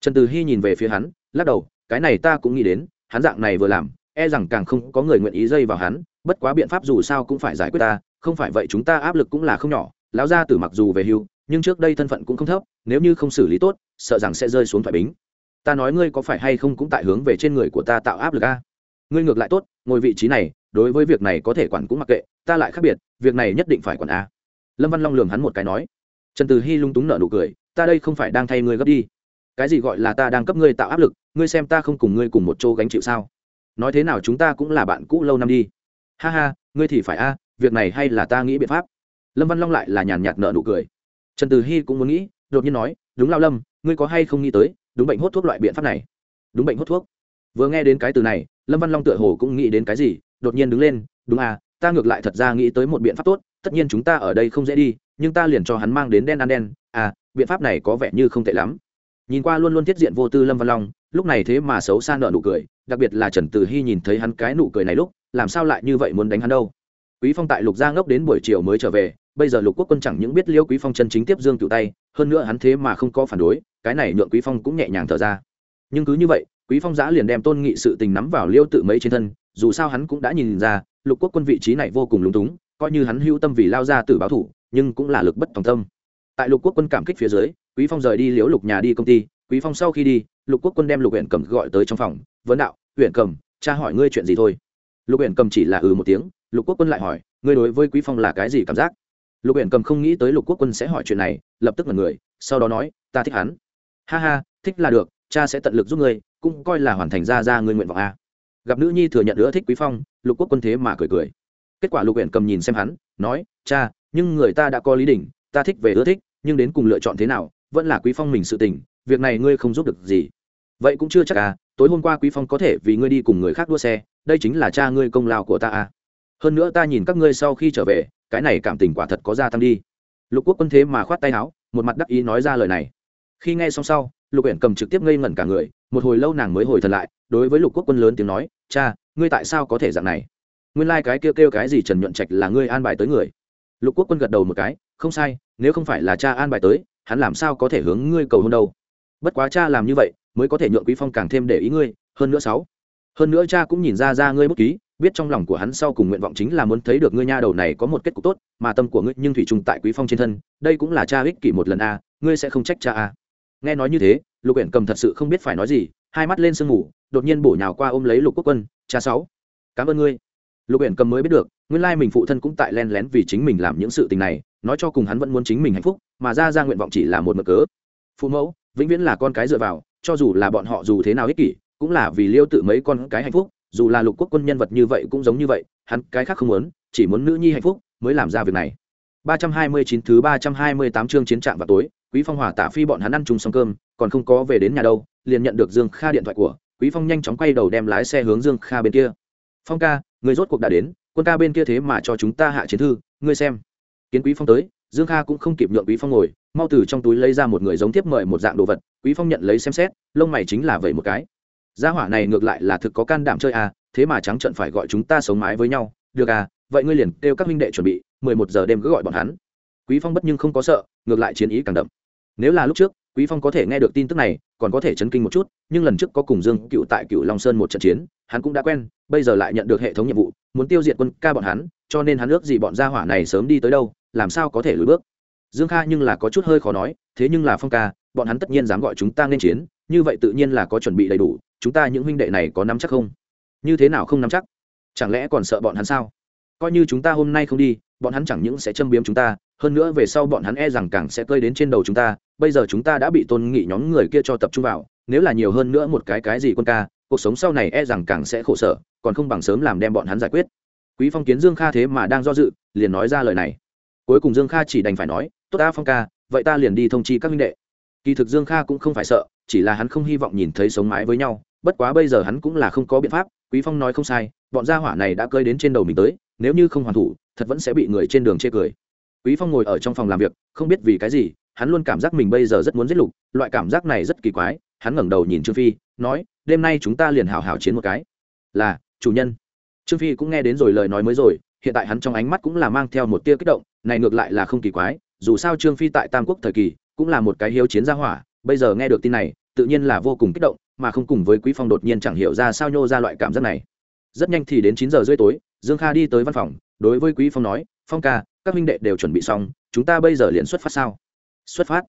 Trần từ hy nhìn về phía hắn lắc đầu cái này ta cũng nghĩ đến, hắn dạng này vừa làm e rằng càng không có người nguyện ý dây vào hắn, bất quá biện pháp dù sao cũng phải giải quyết ta, không phải vậy chúng ta áp lực cũng là không nhỏ, lão gia tử mặc dù về hưu, nhưng trước đây thân phận cũng không thấp, nếu như không xử lý tốt, sợ rằng sẽ rơi xuống thoại bính. Ta nói ngươi có phải hay không cũng tại hướng về trên người của ta tạo áp lực a? Ngươi ngược lại tốt, ngồi vị trí này, đối với việc này có thể quản cũng mặc kệ, ta lại khác biệt, việc này nhất định phải quản a. Lâm văn long lường hắn một cái nói. Trần từ hy lung túng nở nụ cười, ta đây không phải đang thay ngươi gấp đi cái gì gọi là ta đang cấp ngươi tạo áp lực, ngươi xem ta không cùng ngươi cùng một chỗ gánh chịu sao? Nói thế nào chúng ta cũng là bạn cũ lâu năm đi. Ha ha, ngươi thì phải a, việc này hay là ta nghĩ biện pháp? Lâm văn long lại là nhàn nhạt nợ nụ cười. Trần từ hy cũng muốn nghĩ, đột nhiên nói, đúng lao lâm, ngươi có hay không nghĩ tới, đúng bệnh hốt thuốc loại biện pháp này? Đúng bệnh hốt thuốc? Vừa nghe đến cái từ này, lâm văn long tựa hồ cũng nghĩ đến cái gì, đột nhiên đứng lên, đúng à ta ngược lại thật ra nghĩ tới một biện pháp tốt, tất nhiên chúng ta ở đây không dễ đi, nhưng ta liền cho hắn mang đến đen ăn đen à biện pháp này có vẻ như không tệ lắm nhìn qua luôn luôn tiết diện vô tư lâm văn long, lúc này thế mà xấu xa nợ nụ cười, đặc biệt là trần Tử hy nhìn thấy hắn cái nụ cười này lúc, làm sao lại như vậy muốn đánh hắn đâu? Quý phong tại lục gia ngốc đến buổi chiều mới trở về, bây giờ lục quốc quân chẳng những biết liêu quý phong chân chính tiếp dương cựu tay, hơn nữa hắn thế mà không có phản đối, cái này nhượng quý phong cũng nhẹ nhàng thở ra. Nhưng cứ như vậy, quý phong giã liền đem tôn nghị sự tình nắm vào liêu tự mấy trên thân, dù sao hắn cũng đã nhìn ra, lục quốc quân vị trí này vô cùng lúng túng, coi như hắn hữu tâm vì lao ra từ báo thủ, nhưng cũng là lực bất tòng tâm. Tại lục quốc quân cảm kích phía dưới quý phong rời đi liễu lục nhà đi công ty quý phong sau khi đi lục quốc quân đem lục huyện cầm gọi tới trong phòng. Vấn đạo huyện cầm cha hỏi ngươi chuyện gì thôi? Lục huyện cầm chỉ là ừ một tiếng lục quốc quân lại hỏi ngươi đối với quý phong là cái gì cảm giác? Lục huyện cầm không nghĩ tới lục quốc quân sẽ hỏi chuyện này lập tức là người sau đó nói ta thích hắn. Ha ha thích là được cha sẽ tận lực giúp ngươi cũng coi là hoàn thành ra ra ngươi nguyện vọng a gặp nữ nhi thừa nhận nữa thích quý phong lục quốc quân thế mà cười cười. Kết quả lục huyện cầm nhìn xem hắn nói cha nhưng người ta đã có lý đỉnh, ta thích về ưa thích nhưng đến cùng lựa chọn thế nào vẫn là quý phong mình sự tình, việc này ngươi không giúp được gì. Vậy cũng chưa chắc à tối hôm qua quý phong có thể vì ngươi đi cùng người khác đua xe, đây chính là cha ngươi công lao của ta à. Hơn nữa ta nhìn các ngươi sau khi trở về, cái này cảm tình quả thật có gia tăng đi. Lục quốc quân thế mà khoát tay áo, một mặt đắc ý nói ra lời này. Khi nghe xong sau, lục uyển cầm trực tiếp ngây ngẩn cả người, một hồi lâu nàng mới hồi thần lại, đối với lục quốc quân lớn tiếng nói, cha, ngươi tại sao có thể dạng này? Nguyên lai、like、cái kêu kêu cái gì trần nhuận trạch là ngươi an bài tới người. Lục quốc quân gật đầu một cái, không sai, nếu không phải là cha an bài tới hắn làm sao có thể hướng ngươi cầu hôn đâu? Bất quá cha làm như vậy, mới có thể nhượng quý phong càng thêm để ý ngươi, hơn nữa sáu. Hơn nữa cha cũng nhìn ra ra ngươi bút ký, biết trong lòng của hắn sau cùng nguyện vọng chính là muốn thấy được ngươi nha đầu này có một kết cục tốt, mà tâm của ngươi nhưng thủy trùng tại quý phong trên thân, đây cũng là cha ích kỷ một lần a, ngươi sẽ không trách cha a. Nghe nói như thế, lục uyển cầm thật sự không biết phải nói gì, hai mắt lên sương mù, đột nhiên bổ nhào qua ôm lấy lục quốc quân, cha sáu, cảm ơn ngươi. Lục uyển cầm mới biết được, nguyên lai mình phụ thân cũng tại len lén vì chính mình làm những sự tình này nói cho cùng hắn vẫn muốn chính mình hạnh phúc, mà ra ra nguyện vọng chỉ là một mực cớ. Phụ mẫu, vĩnh viễn là con cái dựa vào, cho dù là bọn họ dù thế nào ích kỷ, cũng là vì liêu tự mấy con cái hạnh phúc, dù là lục quốc quân nhân vật như vậy cũng giống như vậy, hắn cái khác không muốn, chỉ muốn nữ nhi hạnh phúc mới làm ra việc này. 329 thứ 328 chương chiến trạng vào tối, quý phong hòa tả phi bọn hắn ăn chung xong cơm, còn không có về đến nhà đâu, liền nhận được dương kha điện thoại của, quý phong nhanh chóng quay đầu đem lái xe hướng dương kha bên kia. Phong ca, người rốt cuộc đã đến, quân ca bên kia thế mà cho chúng ta hạ chiến thư, ngươi xem kiến quý phong tới, dương kha cũng không kịp nhượng quý phong ngồi, mau từ trong túi lấy ra một người giống tiếp mời một dạng đồ vật, quý phong nhận lấy xem xét, lông mày chính là vậy một cái. Gia hỏa này ngược lại là thực có can đảm chơi à thế mà trắng trận phải gọi chúng ta sống mái với nhau, được à vậy ngươi liền kêu các minh đệ chuẩn bị 11 giờ đêm cứ gọi bọn hắn. Quý phong bất nhưng không có sợ, ngược lại chiến ý càng đậm. Nếu là lúc trước, quý phong có thể nghe được tin tức này, còn có thể chấn kinh một chút, nhưng lần trước có cùng dương cựu tại cựu long sơn một trận chiến, hắn cũng đã quen, bây giờ lại nhận được hệ thống nhiệm vụ, muốn tiêu diệt quân ca bọn hắn, cho nên hắn ước gì bọn gia hỏa này sớm đi tới đâu làm sao có thể lùi bước? Dương kha nhưng là có chút hơi khó nói, thế nhưng là phong ca, bọn hắn tất nhiên dám gọi chúng ta nên chiến, như vậy tự nhiên là có chuẩn bị đầy đủ, chúng ta những huynh đệ này có nắm chắc không? Như thế nào không nắm chắc? Chẳng lẽ còn sợ bọn hắn sao? Coi như chúng ta hôm nay không đi, bọn hắn chẳng những sẽ châm biếm chúng ta, hơn nữa về sau bọn hắn e rằng càng sẽ cơi đến trên đầu chúng ta, bây giờ chúng ta đã bị tôn nghị nhóm người kia cho tập trung vào, nếu là nhiều hơn nữa một cái cái gì quân ca, cuộc sống sau này e rằng càng sẽ khổ sở, còn không bằng sớm làm đem bọn hắn giải quyết. Quý phong kiến dương kha thế mà đang do dự, liền nói ra lời này cuối cùng dương kha chỉ đành phải nói, tốt ta phong ca, vậy ta liền đi thông chi các minh đệ. Kỳ thực dương kha cũng không phải sợ, chỉ là hắn không hy vọng nhìn thấy sống mái với nhau, bất quá bây giờ hắn cũng là không có biện pháp, quý phong nói không sai, bọn gia hỏa này đã cơi đến trên đầu mình tới, nếu như không hoàn thủ, thật vẫn sẽ bị người trên đường chê cười. Quý phong ngồi ở trong phòng làm việc, không biết vì cái gì, hắn luôn cảm giác mình bây giờ rất muốn giết lục, loại cảm giác này rất kỳ quái, hắn ngẩng đầu nhìn trương phi, nói, đêm nay chúng ta liền hào hào chiến một cái. Là, chủ nhân. Trương phi cũng nghe đến rồi lời nói mới rồi, hiện tại hắn trong ánh mắt cũng là mang theo một tia kích động này ngược lại là không kỳ quái, dù sao trương phi tại tam quốc thời kỳ cũng là một cái hiếu chiến gia hỏa, bây giờ nghe được tin này, tự nhiên là vô cùng kích động, mà không cùng với quý phong đột nhiên chẳng hiểu ra sao nhô ra loại cảm giác này. Rất nhanh thì đến chín giờ rưỡi tối, dương kha đi tới văn phòng, đối với quý phong nói, phong ca, các huynh đệ đều chuẩn bị xong, chúng ta bây giờ liền xuất phát sao? Xuất phát.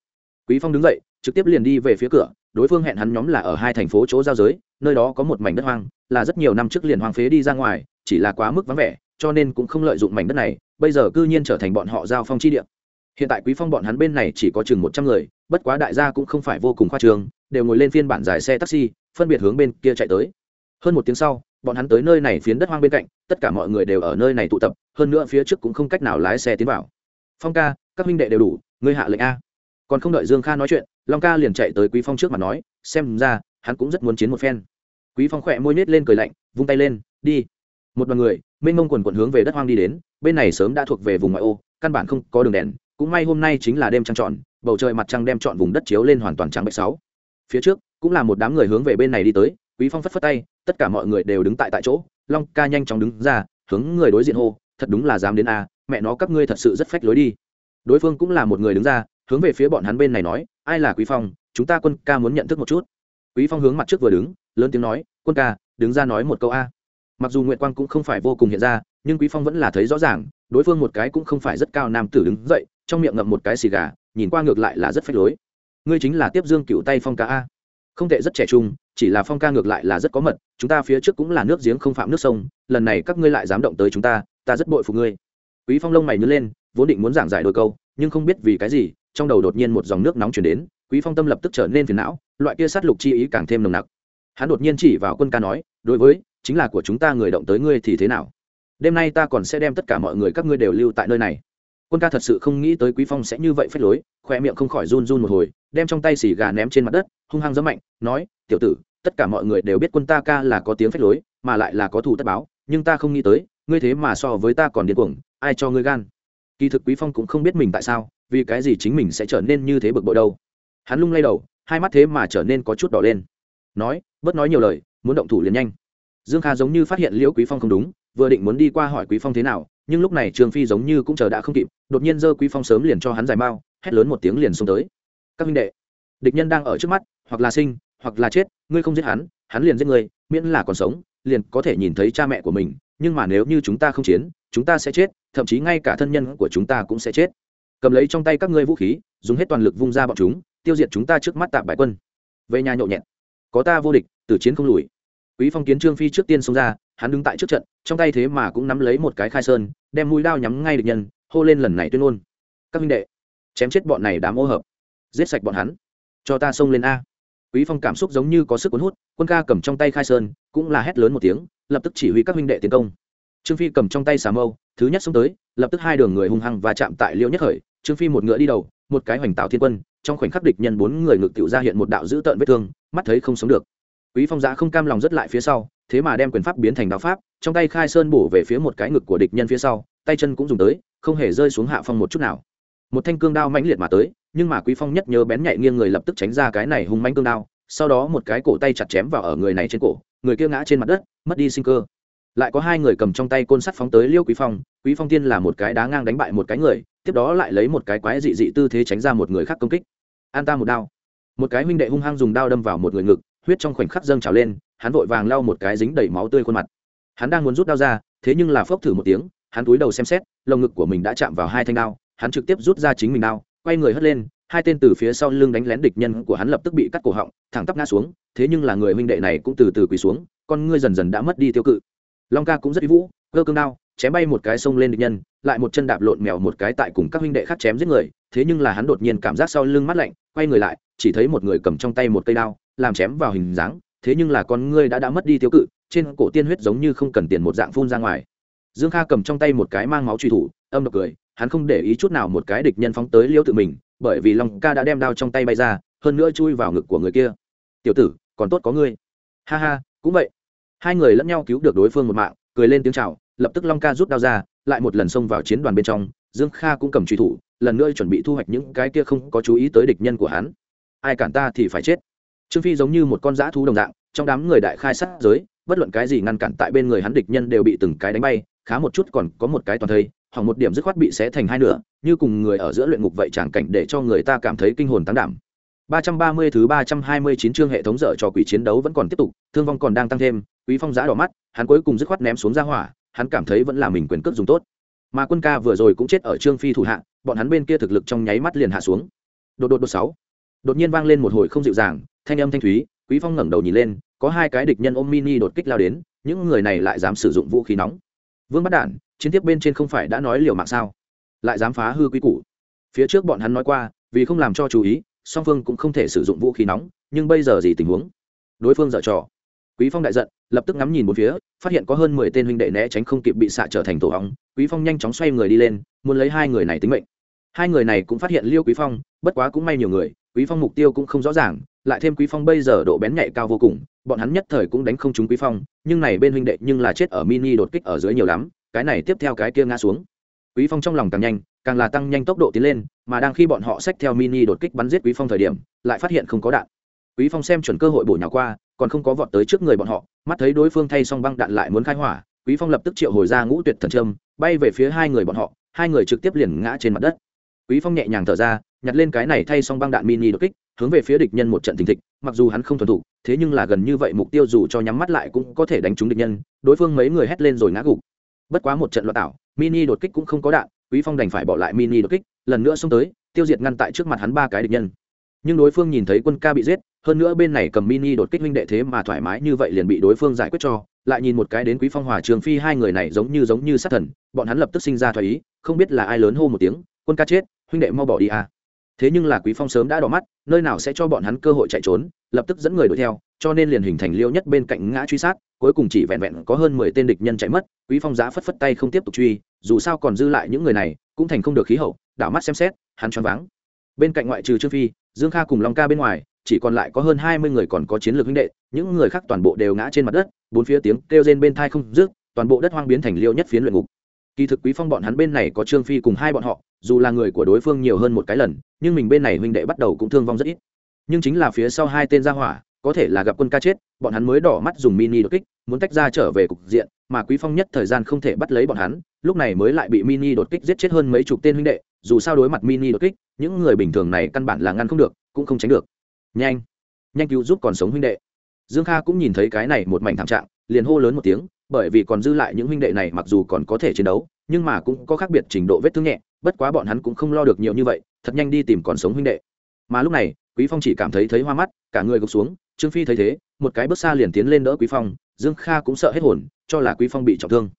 Quý phong đứng dậy, trực tiếp liền đi về phía cửa, đối phương hẹn hắn nhóm là ở hai thành phố chỗ giao giới, nơi đó có một mảnh đất hoang, là rất nhiều năm trước liền hoang phế đi ra ngoài, chỉ là quá mức vắng vẻ cho nên cũng không lợi dụng mảnh đất này, bây giờ cư nhiên trở thành bọn họ giao phong chi địa. Hiện tại quý phong bọn hắn bên này chỉ có chừng một trăm người, bất quá đại gia cũng không phải vô cùng khoa trương, đều ngồi lên phiên bản dài xe taxi, phân biệt hướng bên kia chạy tới. Hơn một tiếng sau, bọn hắn tới nơi này phiến đất hoang bên cạnh, tất cả mọi người đều ở nơi này tụ tập, hơn nữa phía trước cũng không cách nào lái xe tiến vào. Phong ca, các huynh đệ đều đủ, ngươi hạ lệnh a. Còn không đợi dương kha nói chuyện, long ca liền chạy tới quý phong trước mặt nói, xem ra, hắn cũng rất muốn chiến một phen. Quý phong khỏe môi nết lên cười lạnh, vung tay lên, đi. Một đoàn người mênh mông quần quần hướng về đất hoang đi đến, bên này sớm đã thuộc về vùng ngoại ô, căn bản không có đường đèn, cũng may hôm nay chính là đêm trăng tròn, bầu trời mặt trăng đem trọn vùng đất chiếu lên hoàn toàn trắng bạch sáu. Phía trước, cũng là một đám người hướng về bên này đi tới, quý phong phất phất tay, tất cả mọi người đều đứng tại tại chỗ, long ca nhanh chóng đứng ra, hướng người đối diện hô, thật đúng là dám đến a, mẹ nó các ngươi thật sự rất phách lối đi. Đối phương cũng là một người đứng ra, hướng về phía bọn hắn bên này nói, ai là quý phong, chúng ta quân ca muốn nhận thức một chút. Quý phong hướng mặt trước vừa đứng, lớn tiếng nói, quân ca, đứng ra nói một câu a mặc dù nguyện quang cũng không phải vô cùng hiện ra, nhưng quý phong vẫn là thấy rõ ràng, đối phương một cái cũng không phải rất cao nam tử đứng dậy, trong miệng ngậm một cái xì gà, nhìn qua ngược lại là rất phách lối. Ngươi chính là tiếp dương cựu tay phong ca a. Không tệ, rất trẻ trung, chỉ là phong ca ngược lại là rất có mật, chúng ta phía trước cũng là nước giếng không phạm nước sông, lần này các ngươi lại dám động tới chúng ta ta rất bội phục ngươi. Quý phong lông mày nhớ lên, vốn định muốn giảng giải đôi câu, nhưng không biết vì cái gì, trong đầu đột nhiên một dòng nước nóng chuyển đến, quý phong tâm lập tức trở nên phiền não, loại kia sát lục chi ý càng thêm nồng nặc. Hắn đột nhiên chỉ vào quân ca nói, đối với chính là của chúng ta người động tới ngươi thì thế nào? Đêm nay ta còn sẽ đem tất cả mọi người các ngươi đều lưu tại nơi này. Quân ca thật sự không nghĩ tới quý phong sẽ như vậy phép lối khoe miệng không khỏi run run một hồi, đem trong tay xì gà ném trên mặt đất, hung hăng rất mạnh, nói, tiểu tử, tất cả mọi người đều biết quân ta ca là có tiếng phết lối, mà lại là có thủ tất báo, nhưng ta không nghĩ tới, ngươi thế mà so với ta còn điên cuồng, ai cho ngươi gan? Kỳ thực quý phong cũng không biết mình tại sao, vì cái gì chính mình sẽ trở nên như thế bực bội đâu. Hắn lung lay đầu, hai mắt thế mà trở nên có chút đỏ lên. Nói, bớt nói nhiều lời, muốn động thủ liền nhanh dương kha giống như phát hiện liễu quý phong không đúng, vừa định muốn đi qua hỏi quý phong thế nào, nhưng lúc này trường phi giống như cũng chờ đã không kịp, đột nhiên dơ quý phong sớm liền cho hắn giải mao, hét lớn một tiếng liền xông tới. Các minh đệ, địch nhân đang ở trước mắt, hoặc là sinh, hoặc là chết, ngươi không giết hắn hắn liền giết ngươi, miễn là còn sống, liền có thể nhìn thấy cha mẹ của mình, nhưng mà nếu như chúng ta không chiến, chúng ta sẽ chết, thậm chí ngay cả thân nhân của chúng ta cũng sẽ chết. Cầm lấy trong tay các ngươi vũ khí, dùng hết toàn lực vung ra bọn chúng, tiêu diệt chúng ta trước mắt tạm bại quân. Về nhà nhậu nhẹt, có ta vô địch từ chiến không lùi quý phong kiến trương phi trước tiên xông ra, hắn đứng tại trước trận, trong tay thế mà cũng nắm lấy một cái khai sơn, đem mũi đao nhắm ngay địch nhân, hô lên lần này tuyên ngôn. Các minh đệ, chém chết bọn này đám ô hợp, giết sạch bọn hắn. Cho ta xông lên a. Quý phong cảm xúc giống như có sức cuốn hút, quân ca cầm trong tay khai sơn, cũng là hét lớn một tiếng, lập tức chỉ huy các minh đệ tiến công. Trương phi cầm trong tay xà mâu, thứ nhất xông tới, lập tức hai đường người hung hăng và chạm tại liêu nhất khởi, trương phi một ngựa đi đầu, một cái hoành tạo thiên quân, trong khoảnh khắc địch nhân bốn người ngực tiểu ra hiện một đạo dữ tợn vết thương, mắt thấy không sống được quý phong giã không cam lòng rất lại phía sau, thế mà đem quyền pháp biến thành đạo pháp, trong tay khai sơn bổ về phía một cái ngực của địch nhân phía sau, tay chân cũng dùng tới, không hề rơi xuống hạ phong một chút nào. Một thanh cương đao mãnh liệt mà tới, nhưng mà quý phong nhất nhớ bén nhạy nghiêng người lập tức tránh ra cái này hung mãnh cương đao, sau đó một cái cổ tay chặt chém vào ở người này trên cổ, người kia ngã trên mặt đất, mất đi sinh cơ. Lại có hai người cầm trong tay côn sắt phóng tới liêu quý phong quý phong tiên là một cái đá ngang đánh bại một cái người, tiếp đó lại lấy một cái quái dị dị tư thế tránh ra một người khác công kích. An ta một đao. Một cái huynh đệ hung hăng dùng đao đâm vào một người ngực huyết trong khoảnh khắc dâng trào lên, hắn vội vàng lau một cái dính đầy máu tươi khuôn mặt. Hắn đang muốn rút đao ra, thế nhưng là phốc thử một tiếng, hắn túi đầu xem xét, lồng ngực của mình đã chạm vào hai thanh đao, hắn trực tiếp rút ra chính mình đao, quay người hất lên, hai tên từ phía sau lưng đánh lén địch nhân của hắn lập tức bị cắt cổ họng, thẳng tắp ngã xuống, thế nhưng là người huynh đệ này cũng từ từ quỳ xuống, con ngươi dần dần đã mất đi tiêu cự. Long ca cũng rất vũ, cơ cương đao, chém bay một cái sông lên địch nhân, lại một chân đạp lộn mèo một cái tại cùng các huynh đệ khác chém giết người, thế nhưng là hắn đột nhiên cảm giác sau lưng mắt lạnh, quay người lại, chỉ thấy một người cầm trong tay một cây đao làm chém vào hình dáng, thế nhưng là con ngươi đã đã mất đi tiêu cự, trên cổ tiên huyết giống như không cần tiền một dạng phun ra ngoài. Dương kha cầm trong tay một cái mang máu truy thủ, âm độc cười, hắn không để ý chút nào một cái địch nhân phóng tới liêu tự mình, bởi vì long ca đã đem đao trong tay bay ra, hơn nữa chui vào ngực của người kia. Tiểu tử, còn tốt có ngươi. Ha ha, cũng vậy. Hai người lẫn nhau cứu được đối phương một mạng, cười lên tiếng chào, lập tức long ca rút đao ra, lại một lần xông vào chiến đoàn bên trong, dương kha cũng cầm truy thủ, lần nữa chuẩn bị thu hoạch những cái kia không có chú ý tới địch nhân của hắn. Ai cản ta thì phải chết trương phi giống như một con dã thú đồng dạng trong đám người đại khai sát giới bất luận cái gì ngăn cản tại bên người hắn địch nhân đều bị từng cái đánh bay khá một chút còn có một cái toàn thây hoặc một điểm dứt khoát bị xé thành hai nửa như cùng người ở giữa luyện ngục vậy chẳng cảnh để cho người ta cảm thấy kinh hồn tăng đảm 330 thứ 329 chương hệ thống dở cho quỷ chiến đấu vẫn còn tiếp tục, thương vong còn đang tăng thêm, Quý Phong giã đỏ mắt, hắn cuối cùng dứt khoát ném xuống ra hỏa, hắn cảm thấy vẫn là mình quyền cước dùng tốt. Mà Quân Ca vừa rồi cũng chết ở Trương Phi thủ hạ, bọn hắn bên kia thực lực trong nháy mắt liền hạ xuống. Đột đột đột sáu. Đột nhiên vang lên một hồi không dịu dàng, thanh âm thanh thúy, Quý Phong ngẩng đầu nhìn lên, có hai cái địch nhân ôm mini đột kích lao đến, những người này lại dám sử dụng vũ khí nóng. Vương Bắt Đản, chiến tiếp bên trên không phải đã nói liều mạng sao? Lại dám phá hư quý củ. Phía trước bọn hắn nói qua, vì không làm cho chú ý, song phương cũng không thể sử dụng vũ khí nóng nhưng bây giờ gì tình huống đối phương dở trò quý phong đại giận lập tức ngắm nhìn một phía phát hiện có hơn mười tên huynh đệ né tránh không kịp bị xạ trở thành tổ hóng quý phong nhanh chóng xoay người đi lên muốn lấy hai người này tính mệnh hai người này cũng phát hiện liêu quý phong bất quá cũng may nhiều người quý phong mục tiêu cũng không rõ ràng lại thêm quý phong bây giờ độ bén nhạy cao vô cùng, bọn hắn nhất thời cũng đánh không trúng quý phong, nhưng này bên huynh đệ nhưng là chết ở mini đột kích ở dưới nhiều lắm, cái này tiếp theo cái kia ngã xuống. Quý phong trong lòng càng nhanh, càng là tăng nhanh tốc độ tiến lên, mà đang khi bọn họ xách theo mini đột kích bắn giết quý phong thời điểm, lại phát hiện không có đạn. Quý phong xem chuẩn cơ hội bổ nhào qua, còn không có vọt tới trước người bọn họ, mắt thấy đối phương thay xong băng đạn lại muốn khai hỏa, quý phong lập tức triệu hồi ra ngũ tuyệt thần trâm bay về phía hai người bọn họ, hai người trực tiếp liền ngã trên mặt đất quý phong nhẹ nhàng thở ra, nhặt lên cái này thay xong băng đạn mini đột kích, hướng về phía địch nhân một trận thình thịch, mặc dù hắn không thuần thủ, thế nhưng là gần như vậy mục tiêu dù cho nhắm mắt lại cũng có thể đánh trúng địch nhân, đối phương mấy người hét lên rồi ngã gục. Bất quá một trận loạn tảo mini đột kích cũng không có đạn, quý phong đành phải bỏ lại mini đột kích, lần nữa xông tới, tiêu diệt ngăn tại trước mặt hắn ba cái địch nhân. Nhưng đối phương nhìn thấy quân ca bị giết, hơn nữa bên này cầm mini đột kích huynh đệ thế mà thoải mái như vậy liền bị đối phương giải quyết cho, lại nhìn một cái đến quý phong hòa trường phi hai người này giống như giống như sát thần, bọn hắn lập tức sinh ra thoái ý, không biết là ai lớn hô một tiếng, quân ca chết huynh đệ mau bỏ đi à. Thế nhưng là quý phong sớm đã đỏ mắt, nơi nào sẽ cho bọn hắn cơ hội chạy trốn, lập tức dẫn người đuổi theo, cho nên liền hình thành liêu nhất bên cạnh ngã truy sát, cuối cùng chỉ vẹn vẹn có hơn mười tên địch nhân chạy mất, quý phong giá phất phất tay không tiếp tục truy, dù sao còn dư lại những người này, cũng thành không được khí hậu, đảo mắt xem xét, hắn choáng váng. Bên cạnh ngoại trừ trương phi, dương kha cùng long ca bên ngoài, chỉ còn lại có hơn hai mươi người còn có chiến lược huynh đệ, những người khác toàn bộ đều ngã trên mặt đất, bốn phía tiếng kêu rên bên thai không rước toàn bộ đất hoang biến thành liêu nhất phiến luyện ngục. Kỳ thực quý phong bọn hắn bên này có trương phi cùng hai bọn họ dù là người của đối phương nhiều hơn một cái lần, nhưng mình bên này huynh đệ bắt đầu cũng thương vong rất ít. Nhưng chính là phía sau hai tên gia hỏa, có thể là gặp quân ca chết, bọn hắn mới đỏ mắt dùng mini đột kích, muốn tách ra trở về cục diện, mà quý phong nhất thời gian không thể bắt lấy bọn hắn, lúc này mới lại bị mini đột kích giết chết hơn mấy chục tên huynh đệ, dù sao đối mặt mini đột kích, những người bình thường này căn bản là ngăn không được, cũng không tránh được. Nhanh nhanh cứu giúp còn sống huynh đệ. Dương kha cũng nhìn thấy cái này một mảnh thảm trạng, liền hô lớn một tiếng bởi vì còn dư lại những huynh đệ này mặc dù còn có thể chiến đấu, nhưng mà cũng có khác biệt trình độ vết thương nhẹ, bất quá bọn hắn cũng không lo được nhiều như vậy, thật nhanh đi tìm còn sống huynh đệ. Mà lúc này, quý phong chỉ cảm thấy thấy hoa mắt, cả người gục xuống, trương phi thấy thế, một cái bước xa liền tiến lên đỡ quý phong, dương kha cũng sợ hết hồn, cho là quý phong bị trọng thương.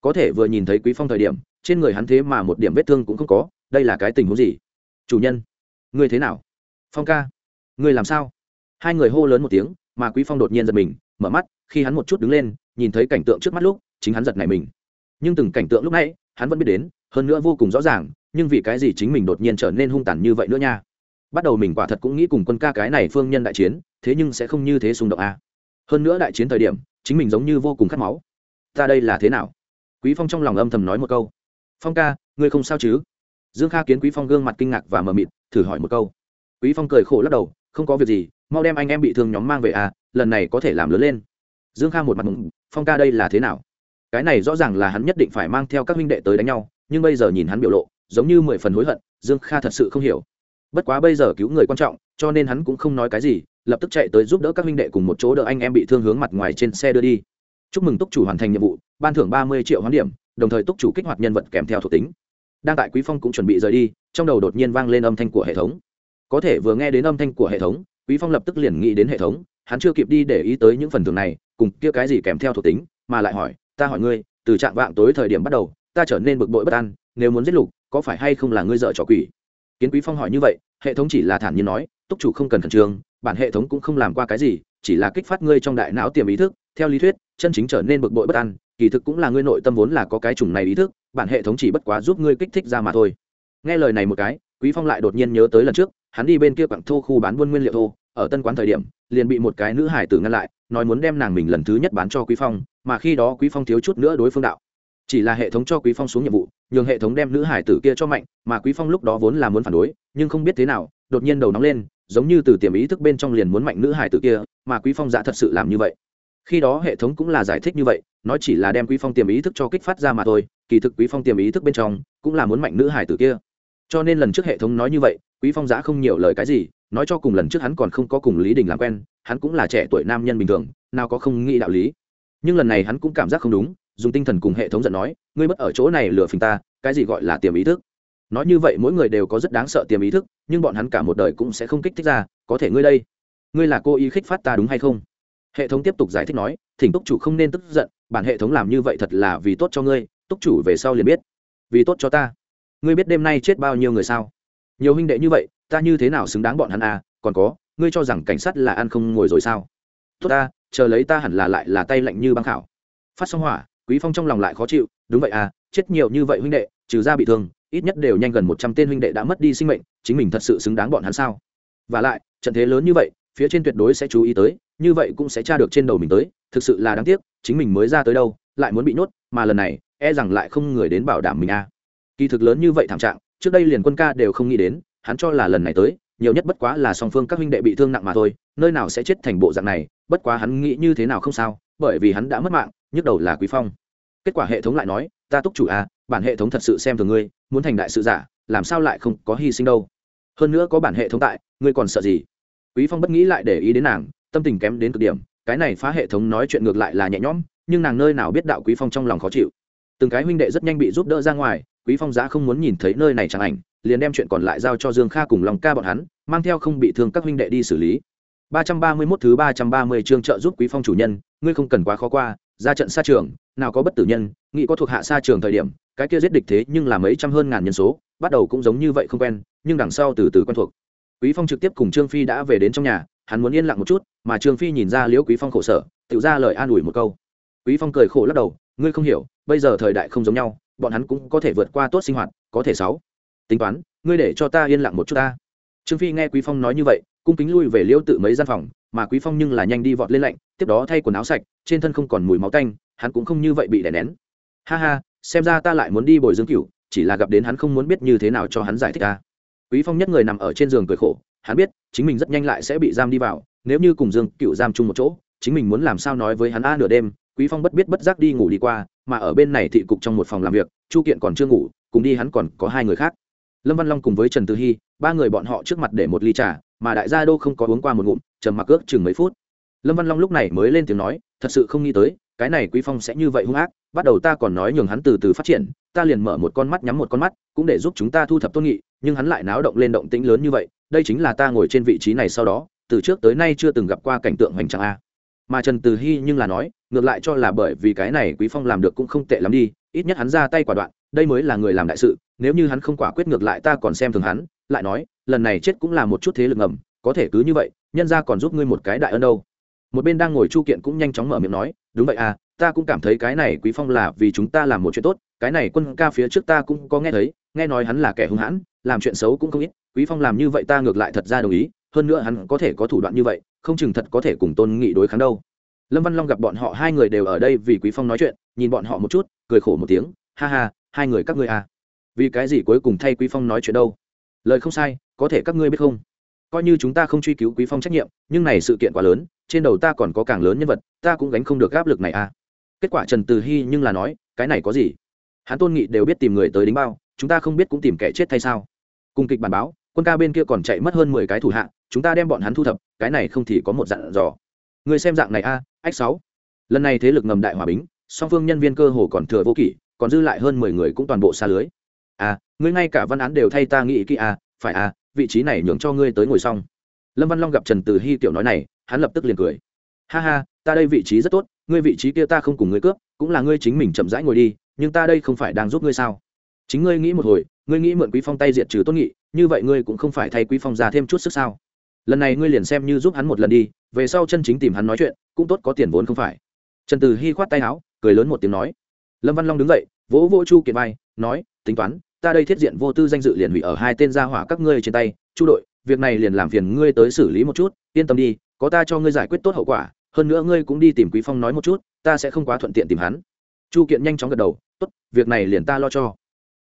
Có thể vừa nhìn thấy quý phong thời điểm, trên người hắn thế mà một điểm vết thương cũng không có, đây là cái tình huống gì? Chủ nhân, ngươi thế nào? Phong ca, ngươi làm sao? Hai người hô lớn một tiếng, mà quý phong đột nhiên giật mình, mở mắt, khi hắn một chút đứng lên nhìn thấy cảnh tượng trước mắt lúc, chính hắn giật nảy mình. Nhưng từng cảnh tượng lúc nãy, hắn vẫn biết đến, hơn nữa vô cùng rõ ràng, nhưng vì cái gì chính mình đột nhiên trở nên hung tàn như vậy nữa nha? Bắt đầu mình quả thật cũng nghĩ cùng quân ca cái này phương nhân đại chiến, thế nhưng sẽ không như thế xung động a hơn nữa đại chiến thời điểm, chính mình giống như vô cùng khát máu. Ta đây là thế nào? Quý phong trong lòng âm thầm nói một câu. Phong ca, ngươi không sao chứ? Dương kha kiến quý phong gương mặt kinh ngạc và mờ mịt, thử hỏi một câu. Quý phong cười khổ lắc đầu, không có việc gì, mau đem anh em bị thương nhóm mang về à lần này có thể làm lớn lên. Dương kha một mặt mừng phong ca đây là thế nào? Cái này rõ ràng là hắn nhất định phải mang theo các huynh đệ tới đánh nhau, nhưng bây giờ nhìn hắn biểu lộ, giống như mười phần hối hận, dương kha thật sự không hiểu. Bất quá bây giờ cứu người quan trọng, cho nên hắn cũng không nói cái gì, lập tức chạy tới giúp đỡ các huynh đệ cùng một chỗ đỡ anh em bị thương hướng mặt ngoài trên xe đưa đi. Chúc mừng túc chủ hoàn thành nhiệm vụ, ban thưởng ba mươi triệu hoán điểm, đồng thời túc chủ kích hoạt nhân vật kèm theo thuộc tính. Đang tại quý phong cũng chuẩn bị rời đi, trong đầu đột nhiên vang lên âm thanh của hệ thống. Có thể vừa nghe đến âm thanh của hệ thống, quý phong lập tức liền nghĩ đến hệ thống hắn chưa kịp đi để ý tới những phần thưởng này, cùng kia cái gì kèm theo thuộc tính, mà lại hỏi, ta hỏi ngươi, từ trạng vạng tối thời điểm bắt đầu, ta trở nên bực bội bất an, nếu muốn giết lục, có phải hay không là ngươi dợ trò quỷ? Kiến quý phong hỏi như vậy, hệ thống chỉ là thản nhiên nói, túc chủ không cần khẩn trương, bản hệ thống cũng không làm qua cái gì, chỉ là kích phát ngươi trong đại não tiềm ý thức, theo lý thuyết, chân chính trở nên bực bội bất an, kỳ thực cũng là ngươi nội tâm vốn là có cái chủng này ý thức, bản hệ thống chỉ bất quá giúp ngươi kích thích ra mà thôi. Nghe lời này một cái, quý phong lại đột nhiên nhớ tới lần trước, hắn đi bên kia quặng thô khu bán buôn nguyên liệu thô ở tân quán thời điểm, liền bị một cái nữ hải tử ngăn lại, nói muốn đem nàng mình lần thứ nhất bán cho quý phong, mà khi đó quý phong thiếu chút nữa đối phương đạo. Chỉ là hệ thống cho quý phong xuống nhiệm vụ, nhường hệ thống đem nữ hải tử kia cho mạnh, mà quý phong lúc đó vốn là muốn phản đối, nhưng không biết thế nào, đột nhiên đầu nóng lên, giống như từ tiềm ý thức bên trong liền muốn mạnh nữ hải tử kia, mà quý phong dạ thật sự làm như vậy. Khi đó hệ thống cũng là giải thích như vậy nó chỉ là đem quý phong tiềm ý thức cho kích phát ra mà thôi, kỳ thực quý phong tiềm ý thức bên trong cũng là muốn mạnh nữ hải tử kia. Cho nên lần trước hệ thống nói như vậy, quý phong giả không nhiều lời cái gì nói cho cùng lần trước hắn còn không có cùng lý đình làm quen, hắn cũng là trẻ tuổi nam nhân bình thường, nào có không nghĩ đạo lý. Nhưng lần này hắn cũng cảm giác không đúng, dùng tinh thần cùng hệ thống giận nói, ngươi mất ở chỗ này lừa phình ta, cái gì gọi là tiềm ý thức? Nói như vậy mỗi người đều có rất đáng sợ tiềm ý thức, nhưng bọn hắn cả một đời cũng sẽ không kích thích ra, có thể ngươi đây, ngươi là cô ý khích phát ta đúng hay không? Hệ thống tiếp tục giải thích nói, thỉnh túc chủ không nên tức giận, bản hệ thống làm như vậy thật là vì tốt cho ngươi, túc chủ về sau liền biết. Vì tốt cho ta? Ngươi biết đêm nay chết bao nhiêu người sao? Nhiều huynh đệ như vậy ta như thế nào xứng đáng bọn hắn à còn có, ngươi cho rằng cảnh sát là ăn không ngồi rồi sao? Tốt ta, chờ lấy ta hẳn là lại là tay lạnh như băng khảo. Phát xong hỏa, quý phong trong lòng lại khó chịu, đúng vậy à chết nhiều như vậy huynh đệ, trừ ra bị thương, ít nhất đều nhanh gần một trăm tên huynh đệ đã mất đi sinh mệnh, chính mình thật sự xứng đáng bọn hắn sao? Và lại, trận thế lớn như vậy, phía trên tuyệt đối sẽ chú ý tới, như vậy cũng sẽ tra được trên đầu mình tới, thực sự là đáng tiếc, chính mình mới ra tới đâu, lại muốn bị nhốt, mà lần này e rằng lại không người đến bảo đảm mình a à. kỳ thực lớn như vậy thảm trạng, trước đây liền quân ca đều không nghĩ đến hắn cho là lần này tới, nhiều nhất bất quá là song phương các huynh đệ bị thương nặng mà thôi, nơi nào sẽ chết thành bộ dạng này, bất quá hắn nghĩ như thế nào không sao, bởi vì hắn đã mất mạng, nhức đầu là quý phong. Kết quả hệ thống lại nói, ta túc chủ à bản hệ thống thật sự xem thường ngươi, muốn thành đại sự giả, làm sao lại không có hy sinh đâu? Hơn nữa có bản hệ thống tại, ngươi còn sợ gì? Quý phong bất nghĩ lại để ý đến nàng, tâm tình kém đến cực điểm, cái này phá hệ thống nói chuyện ngược lại là nhẹ nhõm, nhưng nàng nơi nào biết đạo quý phong trong lòng khó chịu. Từng cái huynh đệ rất nhanh bị giúp đỡ ra ngoài, quý phong giá không muốn nhìn thấy nơi này chẳng ảnh liền đem chuyện còn lại giao cho dương kha cùng Long ca bọn hắn, mang theo không bị thương các huynh đệ đi xử lý. 331 thứ 330 chương trợ giúp quý phong chủ nhân, ngươi không cần quá khó qua, ra trận xa trường, nào có bất tử nhân, nghĩ có thuộc hạ xa trường thời điểm, cái kia giết địch thế nhưng là mấy trăm hơn ngàn nhân số, bắt đầu cũng giống như vậy không quen, nhưng đằng sau từ từ quen thuộc. Quý phong trực tiếp cùng trương phi đã về đến trong nhà, hắn muốn yên lặng một chút, mà trương phi nhìn ra liễu quý phong khổ sở, tự ra lời an ủi một câu. Quý phong cười khổ lắc đầu, ngươi không hiểu, bây giờ thời đại không giống nhau, bọn hắn cũng có thể vượt qua tốt sinh hoạt, có thể sáu tính toán, ngươi để cho ta yên lặng một chút ta. Trương phi nghe quý phong nói như vậy, cung kính lui về liễu tự mấy gian phòng, mà quý phong nhưng là nhanh đi vọt lên lạnh, tiếp đó thay quần áo sạch, trên thân không còn mùi máu tanh, hắn cũng không như vậy bị đè nén. Ha ha, xem ra ta lại muốn đi bồi dương cửu, chỉ là gặp đến hắn không muốn biết như thế nào cho hắn giải thích ta. Quý phong nhất người nằm ở trên giường cười khổ, hắn biết, chính mình rất nhanh lại sẽ bị giam đi vào, nếu như cùng dương cửu giam chung một chỗ, chính mình muốn làm sao nói với hắn a nửa đêm, quý phong bất biết bất giác đi ngủ đi qua, mà ở bên này thị cục trong một phòng làm việc, chu kiện còn chưa ngủ, cùng đi hắn còn có hai người khác lâm văn long cùng với trần tư hy, ba người bọn họ trước mặt để một ly trà, mà đại gia đô không có uống qua một ngụm, trầm mặc ước chừng mấy phút. Lâm văn long lúc này mới lên tiếng nói, thật sự không nghĩ tới, cái này quý phong sẽ như vậy hung ác, bắt đầu ta còn nói nhường hắn từ từ phát triển, ta liền mở một con mắt nhắm một con mắt, cũng để giúp chúng ta thu thập tôn nghị, nhưng hắn lại náo động lên động tĩnh lớn như vậy, đây chính là ta ngồi trên vị trí này sau đó, từ trước tới nay chưa từng gặp qua cảnh tượng hoành tráng a. Mà trần từ hy nhưng là nói ngược lại cho là bởi vì cái này quý phong làm được cũng không tệ lắm đi, ít nhất hắn ra tay quả đoạn, đây mới là người làm đại sự, nếu như hắn không quả quyết ngược lại ta còn xem thường hắn, lại nói, lần này chết cũng là một chút thế lực ngầm, có thể cứ như vậy, nhân ra còn giúp ngươi một cái đại ân đâu. Một bên đang ngồi chu kiện cũng nhanh chóng mở miệng nói, đúng vậy à ta cũng cảm thấy cái này quý phong là vì chúng ta làm một chuyện tốt, cái này quân ca phía trước ta cũng có nghe thấy, nghe nói hắn là kẻ hung hãn, làm chuyện xấu cũng không ít, quý phong làm như vậy ta ngược lại thật ra đồng ý, hơn nữa hắn có thể có thủ đoạn như vậy, không chừng thật có thể cùng tôn nghị đối kháng đâu lâm văn long gặp bọn họ hai người đều ở đây vì quý phong nói chuyện, nhìn bọn họ một chút, cười khổ một tiếng, ha ha, hai người các ngươi à. Vì cái gì cuối cùng thay quý phong nói chuyện đâu? Lời không sai, có thể các ngươi biết không? Coi như chúng ta không truy cứu quý phong trách nhiệm, nhưng này sự kiện quá lớn, trên đầu ta còn có càng lớn nhân vật, ta cũng gánh không được áp lực này à. Kết quả trần từ hy nhưng là nói, cái này có gì? Hắn tôn nghị đều biết tìm người tới đính bao, chúng ta không biết cũng tìm kẻ chết thay sao? Cùng kịch bản báo, quân ca bên kia còn chạy mất hơn mười cái thủ hạ, chúng ta đem bọn hắn thu thập, cái này không thì có một dặn dò người xem dạng này a, ách sáu. Lần này thế lực ngầm đại hòa bính, song phương nhân viên cơ hồ còn thừa vô kỷ, còn dư lại hơn mười người cũng toàn bộ xa lưới. À ngươi ngay cả văn án đều thay ta nghĩ kỹ à phải à vị trí này nhường cho ngươi tới ngồi xong. Lâm văn long gặp trần từ hy tiểu nói này, hắn lập tức liền cười. Ha ha, ta đây vị trí rất tốt, ngươi vị trí kia ta không cùng ngươi cướp, cũng là ngươi chính mình chậm rãi ngồi đi, nhưng ta đây không phải đang giúp ngươi sao? Chính ngươi nghĩ một hồi, ngươi nghĩ mượn quý phong tay diệt trừ tốt nghị, như vậy ngươi cũng không phải thay quý phong ra thêm chút sức sao? Lần này ngươi liền xem như giúp hắn một lần đi về sau chân chính tìm hắn nói chuyện, cũng tốt có tiền vốn không phải. Trần từ hy khoát tay áo, cười lớn một tiếng nói. Lâm văn long đứng dậy, vỗ vỗ chu kiệt vai, nói, tính toán, ta đây thiết diện vô tư danh dự liền hủy ở hai tên gia hỏa các ngươi trên tay. Chu đội, việc này liền làm phiền ngươi tới xử lý một chút, yên tâm đi, có ta cho ngươi giải quyết tốt hậu quả, hơn nữa ngươi cũng đi tìm quý phong nói một chút, ta sẽ không quá thuận tiện tìm hắn. Chu kiện nhanh chóng gật đầu, tốt, việc này liền ta lo cho.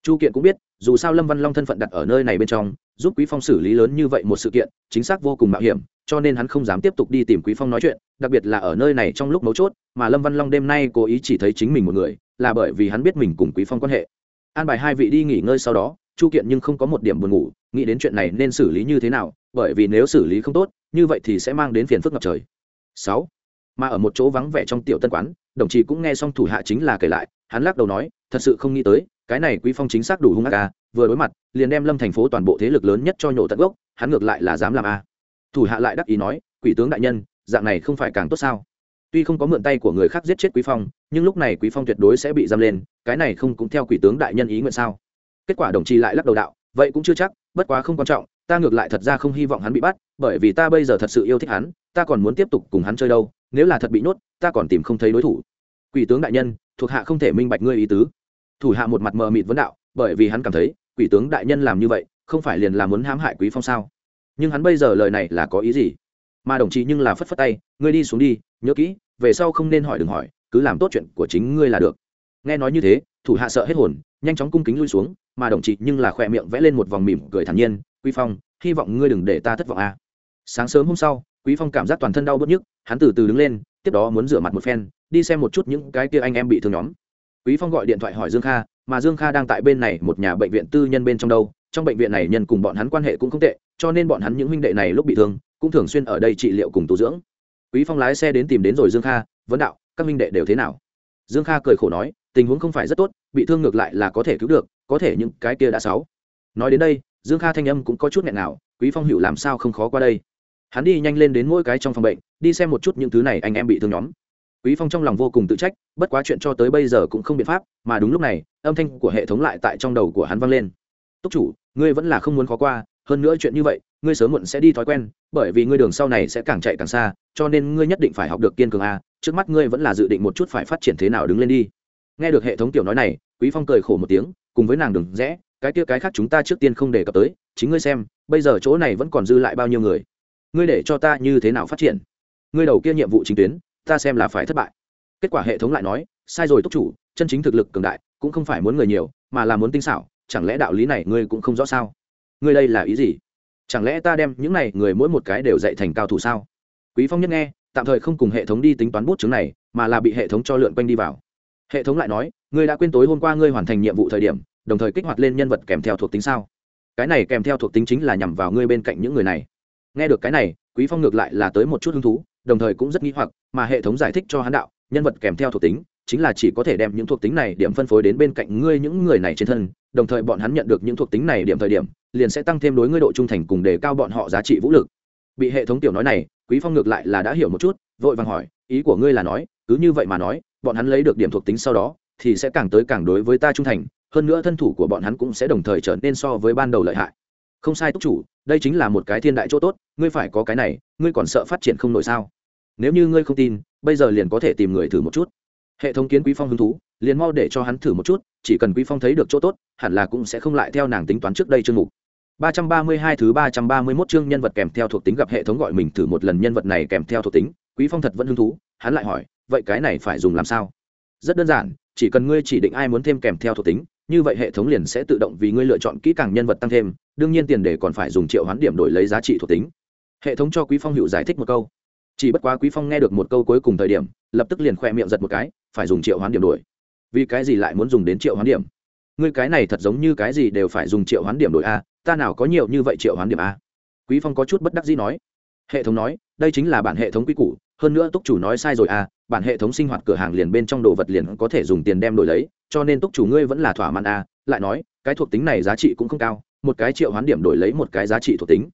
Chu kiện cũng biết, dù sao lâm văn long thân phận đặt ở nơi này bên trong, giúp quý phong xử lý lớn như vậy một sự kiện, chính xác vô cùng mạo hiểm cho nên hắn không dám tiếp tục đi tìm quý phong nói chuyện, đặc biệt là ở nơi này trong lúc mấu chốt, mà lâm văn long đêm nay cố ý chỉ thấy chính mình một người, là bởi vì hắn biết mình cùng quý phong quan hệ. An bài hai vị đi nghỉ ngơi sau đó, chu kiện nhưng không có một điểm buồn ngủ, nghĩ đến chuyện này nên xử lý như thế nào, bởi vì nếu xử lý không tốt, như vậy thì sẽ mang đến phiền phức ngập trời. Sáu. Mà ở một chỗ vắng vẻ trong tiểu tân quán, đồng chí cũng nghe xong thủ hạ chính là kể lại, hắn lắc đầu nói, thật sự không nghĩ tới, cái này quý phong chính xác đủ hung ác a vừa đối mặt, liền đem lâm thành phố toàn bộ thế lực lớn nhất cho nhổ tận gốc, hắn ngược lại là dám làm a thủ hạ lại đắc ý nói, quỷ tướng đại nhân, dạng này không phải càng tốt sao? Tuy không có mượn tay của người khác giết chết quý phong, nhưng lúc này quý phong tuyệt đối sẽ bị giam lên, cái này không cũng theo quỷ tướng đại nhân ý nguyện sao? Kết quả đồng chí lại lắc đầu đạo, vậy cũng chưa chắc, bất quá không quan trọng, ta ngược lại thật ra không hy vọng hắn bị bắt, bởi vì ta bây giờ thật sự yêu thích hắn, ta còn muốn tiếp tục cùng hắn chơi đâu, nếu là thật bị nhốt, ta còn tìm không thấy đối thủ. Quỷ tướng đại nhân, thuộc hạ không thể minh bạch ngươi ý tứ. Thủ hạ một mặt mờ mịt vấn đạo, bởi vì hắn cảm thấy, quỷ tướng đại nhân làm như vậy, không phải liền là muốn hãm hại quý phong sao? Nhưng hắn bây giờ lời này là có ý gì? Mà đồng chí nhưng là phất phất tay, ngươi đi xuống đi, nhớ kỹ, về sau không nên hỏi đừng hỏi, cứ làm tốt chuyện của chính ngươi là được. Nghe nói như thế, thủ hạ sợ hết hồn, nhanh chóng cung kính lui xuống, mà đồng chí nhưng là khỏe miệng vẽ lên một vòng mỉm cười thản nhiên, quý phong, hy vọng ngươi đừng để ta thất vọng a. À. sáng sớm hôm sau, quý phong cảm giác toàn thân đau bớt nhức, hắn từ từ đứng lên, tiếp đó muốn rửa mặt một phen, đi xem một chút những cái kia anh em bị thương nhóm. Quý phong gọi điện thoại hỏi dương kha, mà dương kha đang tại bên này một nhà bệnh viện tư nhân bên trong đâu trong bệnh viện này nhân cùng bọn hắn quan hệ cũng không tệ, cho nên bọn hắn những huynh đệ này lúc bị thương, cũng thường xuyên ở đây trị liệu cùng tu dưỡng. Quý phong lái xe đến tìm đến rồi dương kha, vấn đạo, các huynh đệ đều thế nào? Dương kha cười khổ nói, tình huống không phải rất tốt, bị thương ngược lại là có thể cứu được, có thể những cái kia đã sáu. Nói đến đây, dương kha thanh âm cũng có chút nghẹn nào quý phong hiểu làm sao không khó qua đây? Hắn đi nhanh lên đến mỗi cái trong phòng bệnh, đi xem một chút những thứ này anh em bị thương nhóm. Quý phong trong lòng vô cùng tự trách, bất quá chuyện cho tới bây giờ cũng không biện pháp, mà đúng lúc này, âm thanh của hệ thống lại tại trong đầu của hắn vang lên túc chủ, ngươi vẫn là không muốn khó qua, hơn nữa chuyện như vậy, ngươi sớm muộn sẽ đi thói quen, bởi vì ngươi đường sau này sẽ càng chạy càng xa, cho nên ngươi nhất định phải học được kiên cường a, trước mắt ngươi vẫn là dự định một chút phải phát triển thế nào đứng lên đi. Nghe được hệ thống tiểu nói này, quý phong cười khổ một tiếng, cùng với nàng đừng rẽ, cái kia cái khác chúng ta trước tiên không đề cập tới, chính ngươi xem, bây giờ chỗ này vẫn còn dư lại bao nhiêu người. Ngươi để cho ta như thế nào phát triển? Ngươi đầu kia nhiệm vụ chính tuyến, ta xem là phải thất bại. Kết quả hệ thống lại nói, sai rồi túc chủ, chân chính thực lực cường đại, cũng không phải muốn người nhiều, mà là muốn tinh xảo chẳng lẽ đạo lý này ngươi cũng không rõ sao? Ngươi đây là ý gì? Chẳng lẽ ta đem những này người mỗi một cái đều dạy thành cao thủ sao? Quý phong nhất nghe, tạm thời không cùng hệ thống đi tính toán bút chứng này, mà là bị hệ thống cho lượn quanh đi vào. Hệ thống lại nói, ngươi đã quên tối hôm qua ngươi hoàn thành nhiệm vụ thời điểm, đồng thời kích hoạt lên nhân vật kèm theo thuộc tính sao? Cái này kèm theo thuộc tính chính là nhằm vào ngươi bên cạnh những người này. Nghe được cái này, quý phong ngược lại là tới một chút hứng thú, đồng thời cũng rất nghi hoặc, mà hệ thống giải thích cho hắn đạo, nhân vật kèm theo thuộc tính, chính là chỉ có thể đem những thuộc tính này điểm phân phối đến bên cạnh ngươi những người này trên thân đồng thời bọn hắn nhận được những thuộc tính này điểm thời điểm, liền sẽ tăng thêm đối ngươi độ trung thành cùng đề cao bọn họ giá trị vũ lực. Bị hệ thống tiểu nói này, quý phong ngược lại là đã hiểu một chút, vội vàng hỏi, ý của ngươi là nói, cứ như vậy mà nói, bọn hắn lấy được điểm thuộc tính sau đó, thì sẽ càng tới càng đối với ta trung thành, hơn nữa thân thủ của bọn hắn cũng sẽ đồng thời trở nên so với ban đầu lợi hại. Không sai túc chủ, đây chính là một cái thiên đại chỗ tốt, ngươi phải có cái này, ngươi còn sợ phát triển không nổi sao? Nếu như ngươi không tin, bây giờ liền có thể tìm người thử một chút. Hệ thống kiến quý phong hứng thú liền mau để cho hắn thử một chút, chỉ cần quý phong thấy được chỗ tốt, hẳn là cũng sẽ không lại theo nàng tính toán trước đây chương mục. 332 thứ 331 chương nhân vật kèm theo thuộc tính gặp hệ thống gọi mình thử một lần nhân vật này kèm theo thuộc tính, quý phong thật vẫn hứng thú, hắn lại hỏi, vậy cái này phải dùng làm sao? Rất đơn giản, chỉ cần ngươi chỉ định ai muốn thêm kèm theo thuộc tính, như vậy hệ thống liền sẽ tự động vì ngươi lựa chọn kỹ càng nhân vật tăng thêm, đương nhiên tiền để còn phải dùng triệu hoán điểm đổi lấy giá trị thuộc tính. Hệ thống cho quý phong hữu giải thích một câu. Chỉ bất quá quý phong nghe được một câu cuối cùng thời điểm, lập tức liền khoe miệng giật một cái, phải dùng triệu hoán điểm đổi vì cái gì lại muốn dùng đến triệu hoán điểm? Ngươi cái này thật giống như cái gì đều phải dùng triệu hoán điểm đổi a, ta nào có nhiều như vậy triệu hoán điểm a? Quý phong có chút bất đắc dĩ nói. Hệ thống nói, đây chính là bản hệ thống quy củ, hơn nữa túc chủ nói sai rồi a, bản hệ thống sinh hoạt cửa hàng liền bên trong đồ vật liền có thể dùng tiền đem đổi lấy, cho nên túc chủ ngươi vẫn là thỏa mãn a, lại nói, cái thuộc tính này giá trị cũng không cao, một cái triệu hoán điểm đổi lấy một cái giá trị thuộc tính.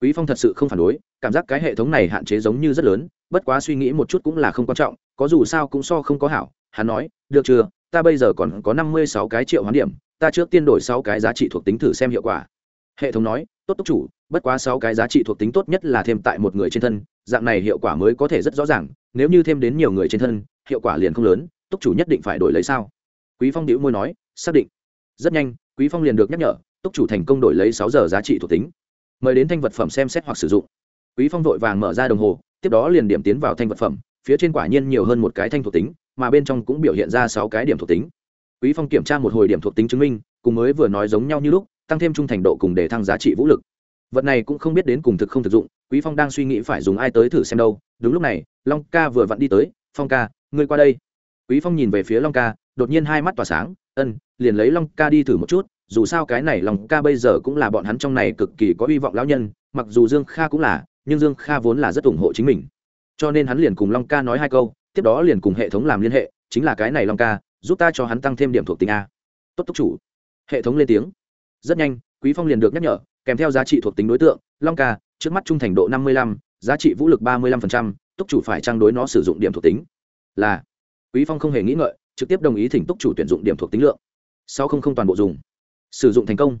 Quý phong thật sự không phản đối, cảm giác cái hệ thống này hạn chế giống như rất lớn, bất quá suy nghĩ một chút cũng là không quan trọng, có dù sao cũng so không có hảo, hắn nói, được chưa? Ta bây giờ còn có năm mươi sáu cái triệu hoán điểm, ta trước tiên đổi sáu cái giá trị thuộc tính thử xem hiệu quả. Hệ thống nói, tốt túc chủ, bất quá sáu cái giá trị thuộc tính tốt nhất là thêm tại một người trên thân, dạng này hiệu quả mới có thể rất rõ ràng, nếu như thêm đến nhiều người trên thân, hiệu quả liền không lớn, túc chủ nhất định phải đổi lấy sao? Quý phong đĩu môi nói, xác định. Rất nhanh, quý phong liền được nhắc nhở, túc chủ thành công đổi lấy sáu giờ giá trị thuộc tính. Mời đến thanh vật phẩm xem xét hoặc sử dụng. Quý phong vội vàng mở ra đồng hồ, tiếp đó liền điểm tiến vào thanh vật phẩm, phía trên quả nhiên nhiều hơn một cái thanh thuộc tính mà bên trong cũng biểu hiện ra sáu cái điểm thuộc tính. Quý phong kiểm tra một hồi điểm thuộc tính chứng minh, cùng mới vừa nói giống nhau như lúc, tăng thêm trung thành độ cùng để thăng giá trị vũ lực. Vật này cũng không biết đến cùng thực không thực dụng, quý phong đang suy nghĩ phải dùng ai tới thử xem đâu. Đúng lúc này, long ca vừa vặn đi tới, phong ca, ngươi qua đây. Quý phong nhìn về phía long ca, đột nhiên hai mắt tỏa sáng, ân, liền lấy long ca đi thử một chút, dù sao cái này long ca bây giờ cũng là bọn hắn trong này cực kỳ có hy vọng lão nhân, mặc dù dương kha cũng là, nhưng dương kha vốn là rất ủng hộ chính mình. Cho nên hắn liền cùng long ca nói hai câu tiếp đó liền cùng hệ thống làm liên hệ chính là cái này long ca giúp ta cho hắn tăng thêm điểm thuộc tính a. Tốt túc chủ. Hệ thống lên tiếng. Rất nhanh quý phong liền được nhắc nhở kèm theo giá trị thuộc tính đối tượng long ca trước mắt trung thành độ năm mươi lăm giá trị vũ lực ba mươi lăm phần trăm túc chủ phải trang đối nó sử dụng điểm thuộc tính? Là. Quý phong không hề nghĩ ngợi trực tiếp đồng ý thỉnh túc chủ tuyển dụng điểm thuộc tính lượng. sau không không toàn bộ dùng. Sử dụng thành công.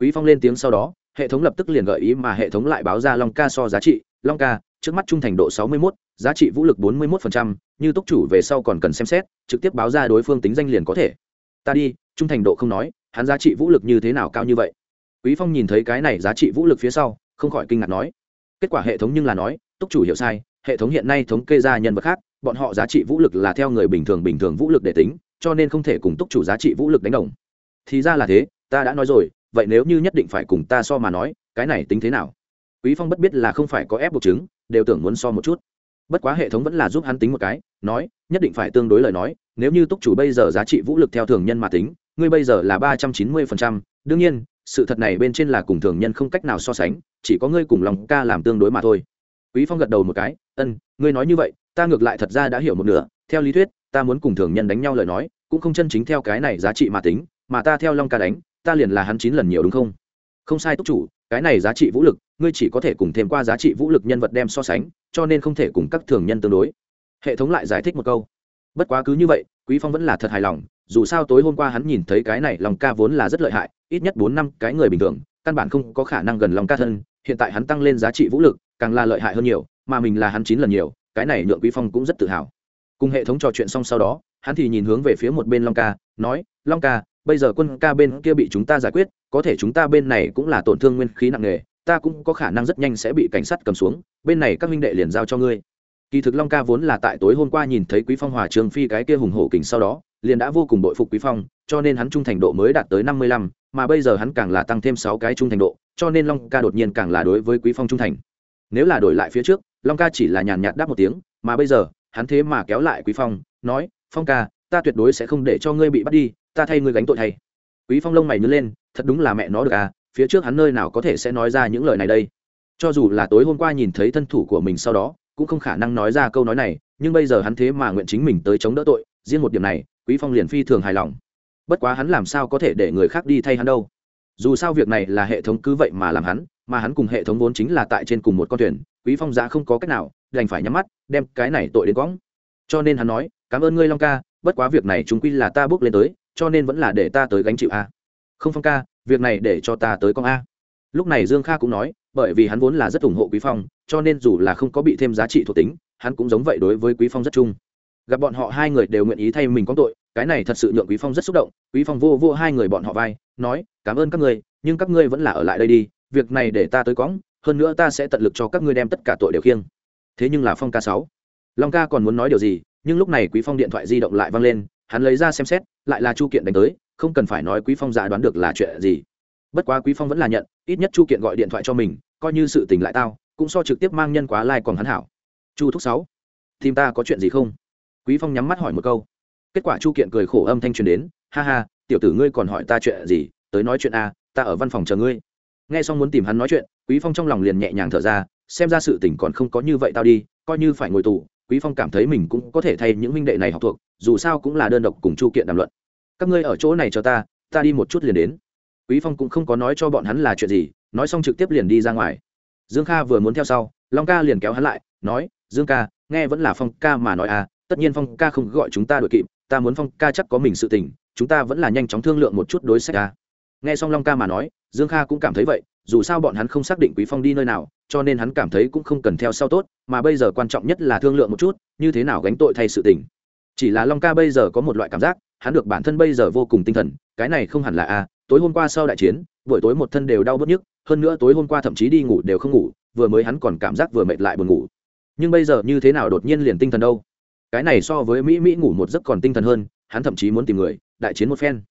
Quý phong lên tiếng sau đó hệ thống lập tức liền gợi ý mà hệ thống lại báo ra long ca so giá trị. Long ca trước mắt trung thành độ sáu mươi 61, giá trị vũ lực bốn mươi 41%, như túc chủ về sau còn cần xem xét trực tiếp báo ra đối phương tính danh liền có thể. Ta đi trung thành độ không nói hắn giá trị vũ lực như thế nào cao như vậy? Quý phong nhìn thấy cái này giá trị vũ lực phía sau không khỏi kinh ngạc nói. Kết quả hệ thống nhưng là nói túc chủ hiểu sai hệ thống hiện nay thống kê ra nhân vật khác bọn họ giá trị vũ lực là theo người bình thường bình thường vũ lực để tính cho nên không thể cùng túc chủ giá trị vũ lực đánh đồng. Thì ra là thế ta đã nói rồi vậy nếu như nhất định phải cùng ta so mà nói cái này tính thế nào? Quý phong bất biết là không phải có ép buộc chứng đều tưởng muốn so một chút bất quá hệ thống vẫn là giúp hắn tính một cái, nói, nhất định phải tương đối lời nói, nếu như túc chủ bây giờ giá trị vũ lực theo thường nhân mà tính, ngươi bây giờ là ba trăm chín mươi phần trăm, đương nhiên, sự thật này bên trên là cùng thường nhân không cách nào so sánh, chỉ có ngươi cùng lòng ca làm tương đối mà thôi. Quý phong gật đầu một cái, ân, ngươi nói như vậy, ta ngược lại thật ra đã hiểu một nửa, theo lý thuyết, ta muốn cùng thường nhân đánh nhau lời nói, cũng không chân chính theo cái này giá trị mà tính, mà ta theo long ca đánh, ta liền là hắn chín lần nhiều đúng không? Không sai túc chủ, cái này giá trị vũ lực, ngươi chỉ có thể cùng thêm qua giá trị vũ lực nhân vật đem so sánh, cho nên không thể cùng các thường nhân tương đối. Hệ thống lại giải thích một câu. Bất quá cứ như vậy, quý phong vẫn là thật hài lòng, dù sao tối hôm qua hắn nhìn thấy cái này lòng ca vốn là rất lợi hại, ít nhất bốn năm cái người bình thường, căn bản không có khả năng gần lòng ca thân, hiện tại hắn tăng lên giá trị vũ lực, càng là lợi hại hơn nhiều, mà mình là hắn chín lần nhiều, cái này nhượng quý phong cũng rất tự hào. Cùng hệ thống trò chuyện xong sau đó, hắn thì nhìn hướng về phía một bên long ca, nói, long ca bây giờ quân ca bên kia bị chúng ta giải quyết có thể chúng ta bên này cũng là tổn thương nguyên khí nặng nề ta cũng có khả năng rất nhanh sẽ bị cảnh sát cầm xuống bên này các minh đệ liền giao cho ngươi. Kỳ thực long ca vốn là tại tối hôm qua nhìn thấy quý phong hòa trường phi cái kia hùng hổ kình sau đó liền đã vô cùng bội phục quý phong cho nên hắn trung thành độ mới đạt tới năm mươi lăm, mà bây giờ hắn càng là tăng thêm sáu cái trung thành độ cho nên long ca đột nhiên càng là đối với quý phong trung thành. Nếu là đổi lại phía trước long ca chỉ là nhàn nhạt đáp một tiếng mà bây giờ hắn thế mà kéo lại quý phong nói phong ca ta tuyệt đối sẽ không để cho ngươi bị bắt đi ta thay ngươi gánh tội thay. Quý phong lông mày nhớ lên, thật đúng là mẹ nó được à phía trước hắn nơi nào có thể sẽ nói ra những lời này đây. Cho dù là tối hôm qua nhìn thấy thân thủ của mình sau đó, cũng không khả năng nói ra câu nói này, nhưng bây giờ hắn thế mà nguyện chính mình tới chống đỡ tội, riêng một điểm này, quý phong liền phi thường hài lòng. Bất quá hắn làm sao có thể để người khác đi thay hắn đâu? Dù sao việc này là hệ thống cứ vậy mà làm hắn, mà hắn cùng hệ thống vốn chính là tại trên cùng một con thuyền, quý phong giá không có cách nào, đành phải nhắm mắt, đem cái này tội đến quõng. Cho nên hắn nói, cảm ơn ngươi, long ca, bất quá việc này chúng quy là ta bước lên tới cho nên vẫn là để ta tới gánh chịu a. Không phong ca, việc này để cho ta tới con a. Lúc này dương kha cũng nói, bởi vì hắn vốn là rất ủng hộ quý phong, cho nên dù là không có bị thêm giá trị thuộc tính, hắn cũng giống vậy đối với quý phong rất chung. Gặp bọn họ hai người đều nguyện ý thay mình có tội, cái này thật sự nhượng quý phong rất xúc động. Quý phong vô vô hai người bọn họ vai, nói, cảm ơn các ngươi, nhưng các ngươi vẫn là ở lại đây đi, việc này để ta tới quõng hơn nữa ta sẽ tận lực cho các ngươi đem tất cả tội đều khiêng. Thế nhưng là phong ca sáu. Long ca còn muốn nói điều gì, nhưng lúc này quý phong điện thoại di động lại vang lên hắn lấy ra xem xét, lại là chu kiện đánh tới, không cần phải nói quý phong giả đoán được là chuyện gì. Bất quá quý phong vẫn là nhận, ít nhất chu kiện gọi điện thoại cho mình, coi như sự tình lại tao, cũng so trực tiếp mang nhân quá lai like còn hắn hảo. Chu thúc sáu, tìm ta có chuyện gì không? Quý phong nhắm mắt hỏi một câu. Kết quả chu kiện cười khổ âm thanh truyền đến, ha ha, tiểu tử ngươi còn hỏi ta chuyện gì? Tới nói chuyện a, ta ở văn phòng chờ ngươi. Nghe xong muốn tìm hắn nói chuyện, quý phong trong lòng liền nhẹ nhàng thở ra, xem ra sự tình còn không có như vậy tao đi, coi như phải ngồi tù quý phong cảm thấy mình cũng có thể thay những minh đệ này học thuộc, dù sao cũng là đơn độc cùng chu kiện đàm luận. Các ngươi ở chỗ này cho ta ta đi một chút liền đến. Quý phong cũng không có nói cho bọn hắn là chuyện gì, nói xong trực tiếp liền đi ra ngoài. Dương kha vừa muốn theo sau, long ca liền kéo hắn lại, nói, dương ca, nghe vẫn là phong ca mà nói à tất nhiên phong ca không gọi chúng ta đội kịp, ta muốn phong ca chắc có mình sự tình, chúng ta vẫn là nhanh chóng thương lượng một chút đối sách ca nghe xong long ca mà nói, dương kha cũng cảm thấy vậy dù sao bọn hắn không xác định quý phong đi nơi nào, cho nên hắn cảm thấy cũng không cần theo sau tốt, mà bây giờ quan trọng nhất là thương lượng một chút, như thế nào gánh tội thay sự tình. Chỉ là long ca bây giờ có một loại cảm giác, hắn được bản thân bây giờ vô cùng tinh thần, cái này không hẳn là a, tối hôm qua sau đại chiến, buổi tối một thân đều đau bớt nhức, hơn nữa tối hôm qua thậm chí đi ngủ đều không ngủ, vừa mới hắn còn cảm giác vừa mệt lại buồn ngủ. Nhưng bây giờ như thế nào đột nhiên liền tinh thần đâu? Cái này so với mỹ mỹ ngủ một giấc còn tinh thần hơn, hắn thậm chí muốn tìm người, đại chiến một phen.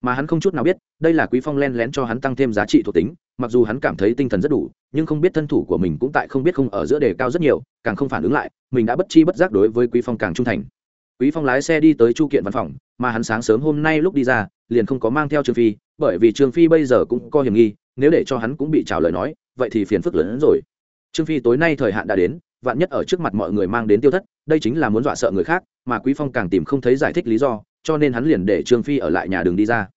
Mà hắn không chút nào biết, đây là quý phong len lén cho hắn tăng thêm giá trị thuộc tính mặc dù hắn cảm thấy tinh thần rất đủ, nhưng không biết thân thủ của mình cũng tại không biết không ở giữa đề cao rất nhiều, càng không phản ứng lại, mình đã bất chi bất giác đối với quý phong càng trung thành. Quý phong lái xe đi tới chu kiện văn phòng, mà hắn sáng sớm hôm nay lúc đi ra, liền không có mang theo trương phi, bởi vì trương phi bây giờ cũng có hiểm nghi, nếu để cho hắn cũng bị trả lời nói, vậy thì phiền phức lớn hơn rồi. Trương phi tối nay thời hạn đã đến, vạn nhất ở trước mặt mọi người mang đến tiêu thất, đây chính là muốn dọa sợ người khác, mà quý phong càng tìm không thấy giải thích lý do, cho nên hắn liền để trương phi ở lại nhà đường đi ra.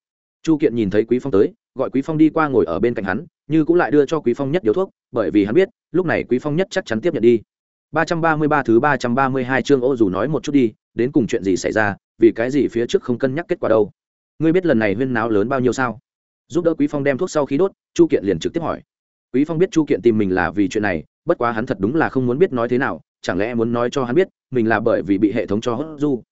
Chu kiện nhìn thấy quý phong tới gọi quý phong đi qua ngồi ở bên cạnh hắn, như cũng lại đưa cho quý phong nhất điếu thuốc, bởi vì hắn biết, lúc này quý phong nhất chắc chắn tiếp nhận đi. 333 thứ 332 chương ô dù nói một chút đi, đến cùng chuyện gì xảy ra, vì cái gì phía trước không cân nhắc kết quả đâu. Ngươi biết lần này huyên náo lớn bao nhiêu sao? Giúp đỡ quý phong đem thuốc sau khi đốt, chu kiện liền trực tiếp hỏi. Quý phong biết chu kiện tìm mình là vì chuyện này, bất quá hắn thật đúng là không muốn biết nói thế nào, chẳng lẽ muốn nói cho hắn biết, mình là bởi vì bị hệ thống cho hốt du.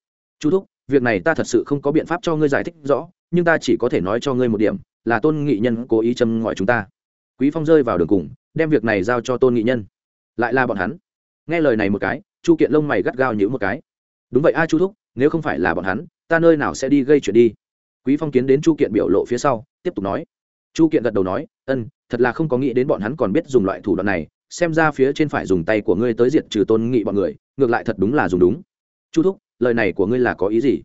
Chu thúc, việc này ta thật sự không có biện pháp cho ngươi giải thích rõ, nhưng ta chỉ có thể nói cho ngươi một điểm là tôn nghị nhân cố ý châm ngọi chúng ta. Quý phong rơi vào đường cùng, đem việc này giao cho tôn nghị nhân. Lại là bọn hắn. Nghe lời này một cái, chu kiện lông mày gắt gao nhữ một cái. Đúng vậy a chu thúc, nếu không phải là bọn hắn, ta nơi nào sẽ đi gây chuyện đi? Quý phong kiến đến chu kiện biểu lộ phía sau, tiếp tục nói. Chu kiện gật đầu nói, ân, thật là không có nghĩ đến bọn hắn còn biết dùng loại thủ đoạn này, xem ra phía trên phải dùng tay của ngươi tới diệt trừ tôn nghị bọn người, ngược lại thật đúng là dùng đúng. Chu thúc, lời này của ngươi là có ý gì?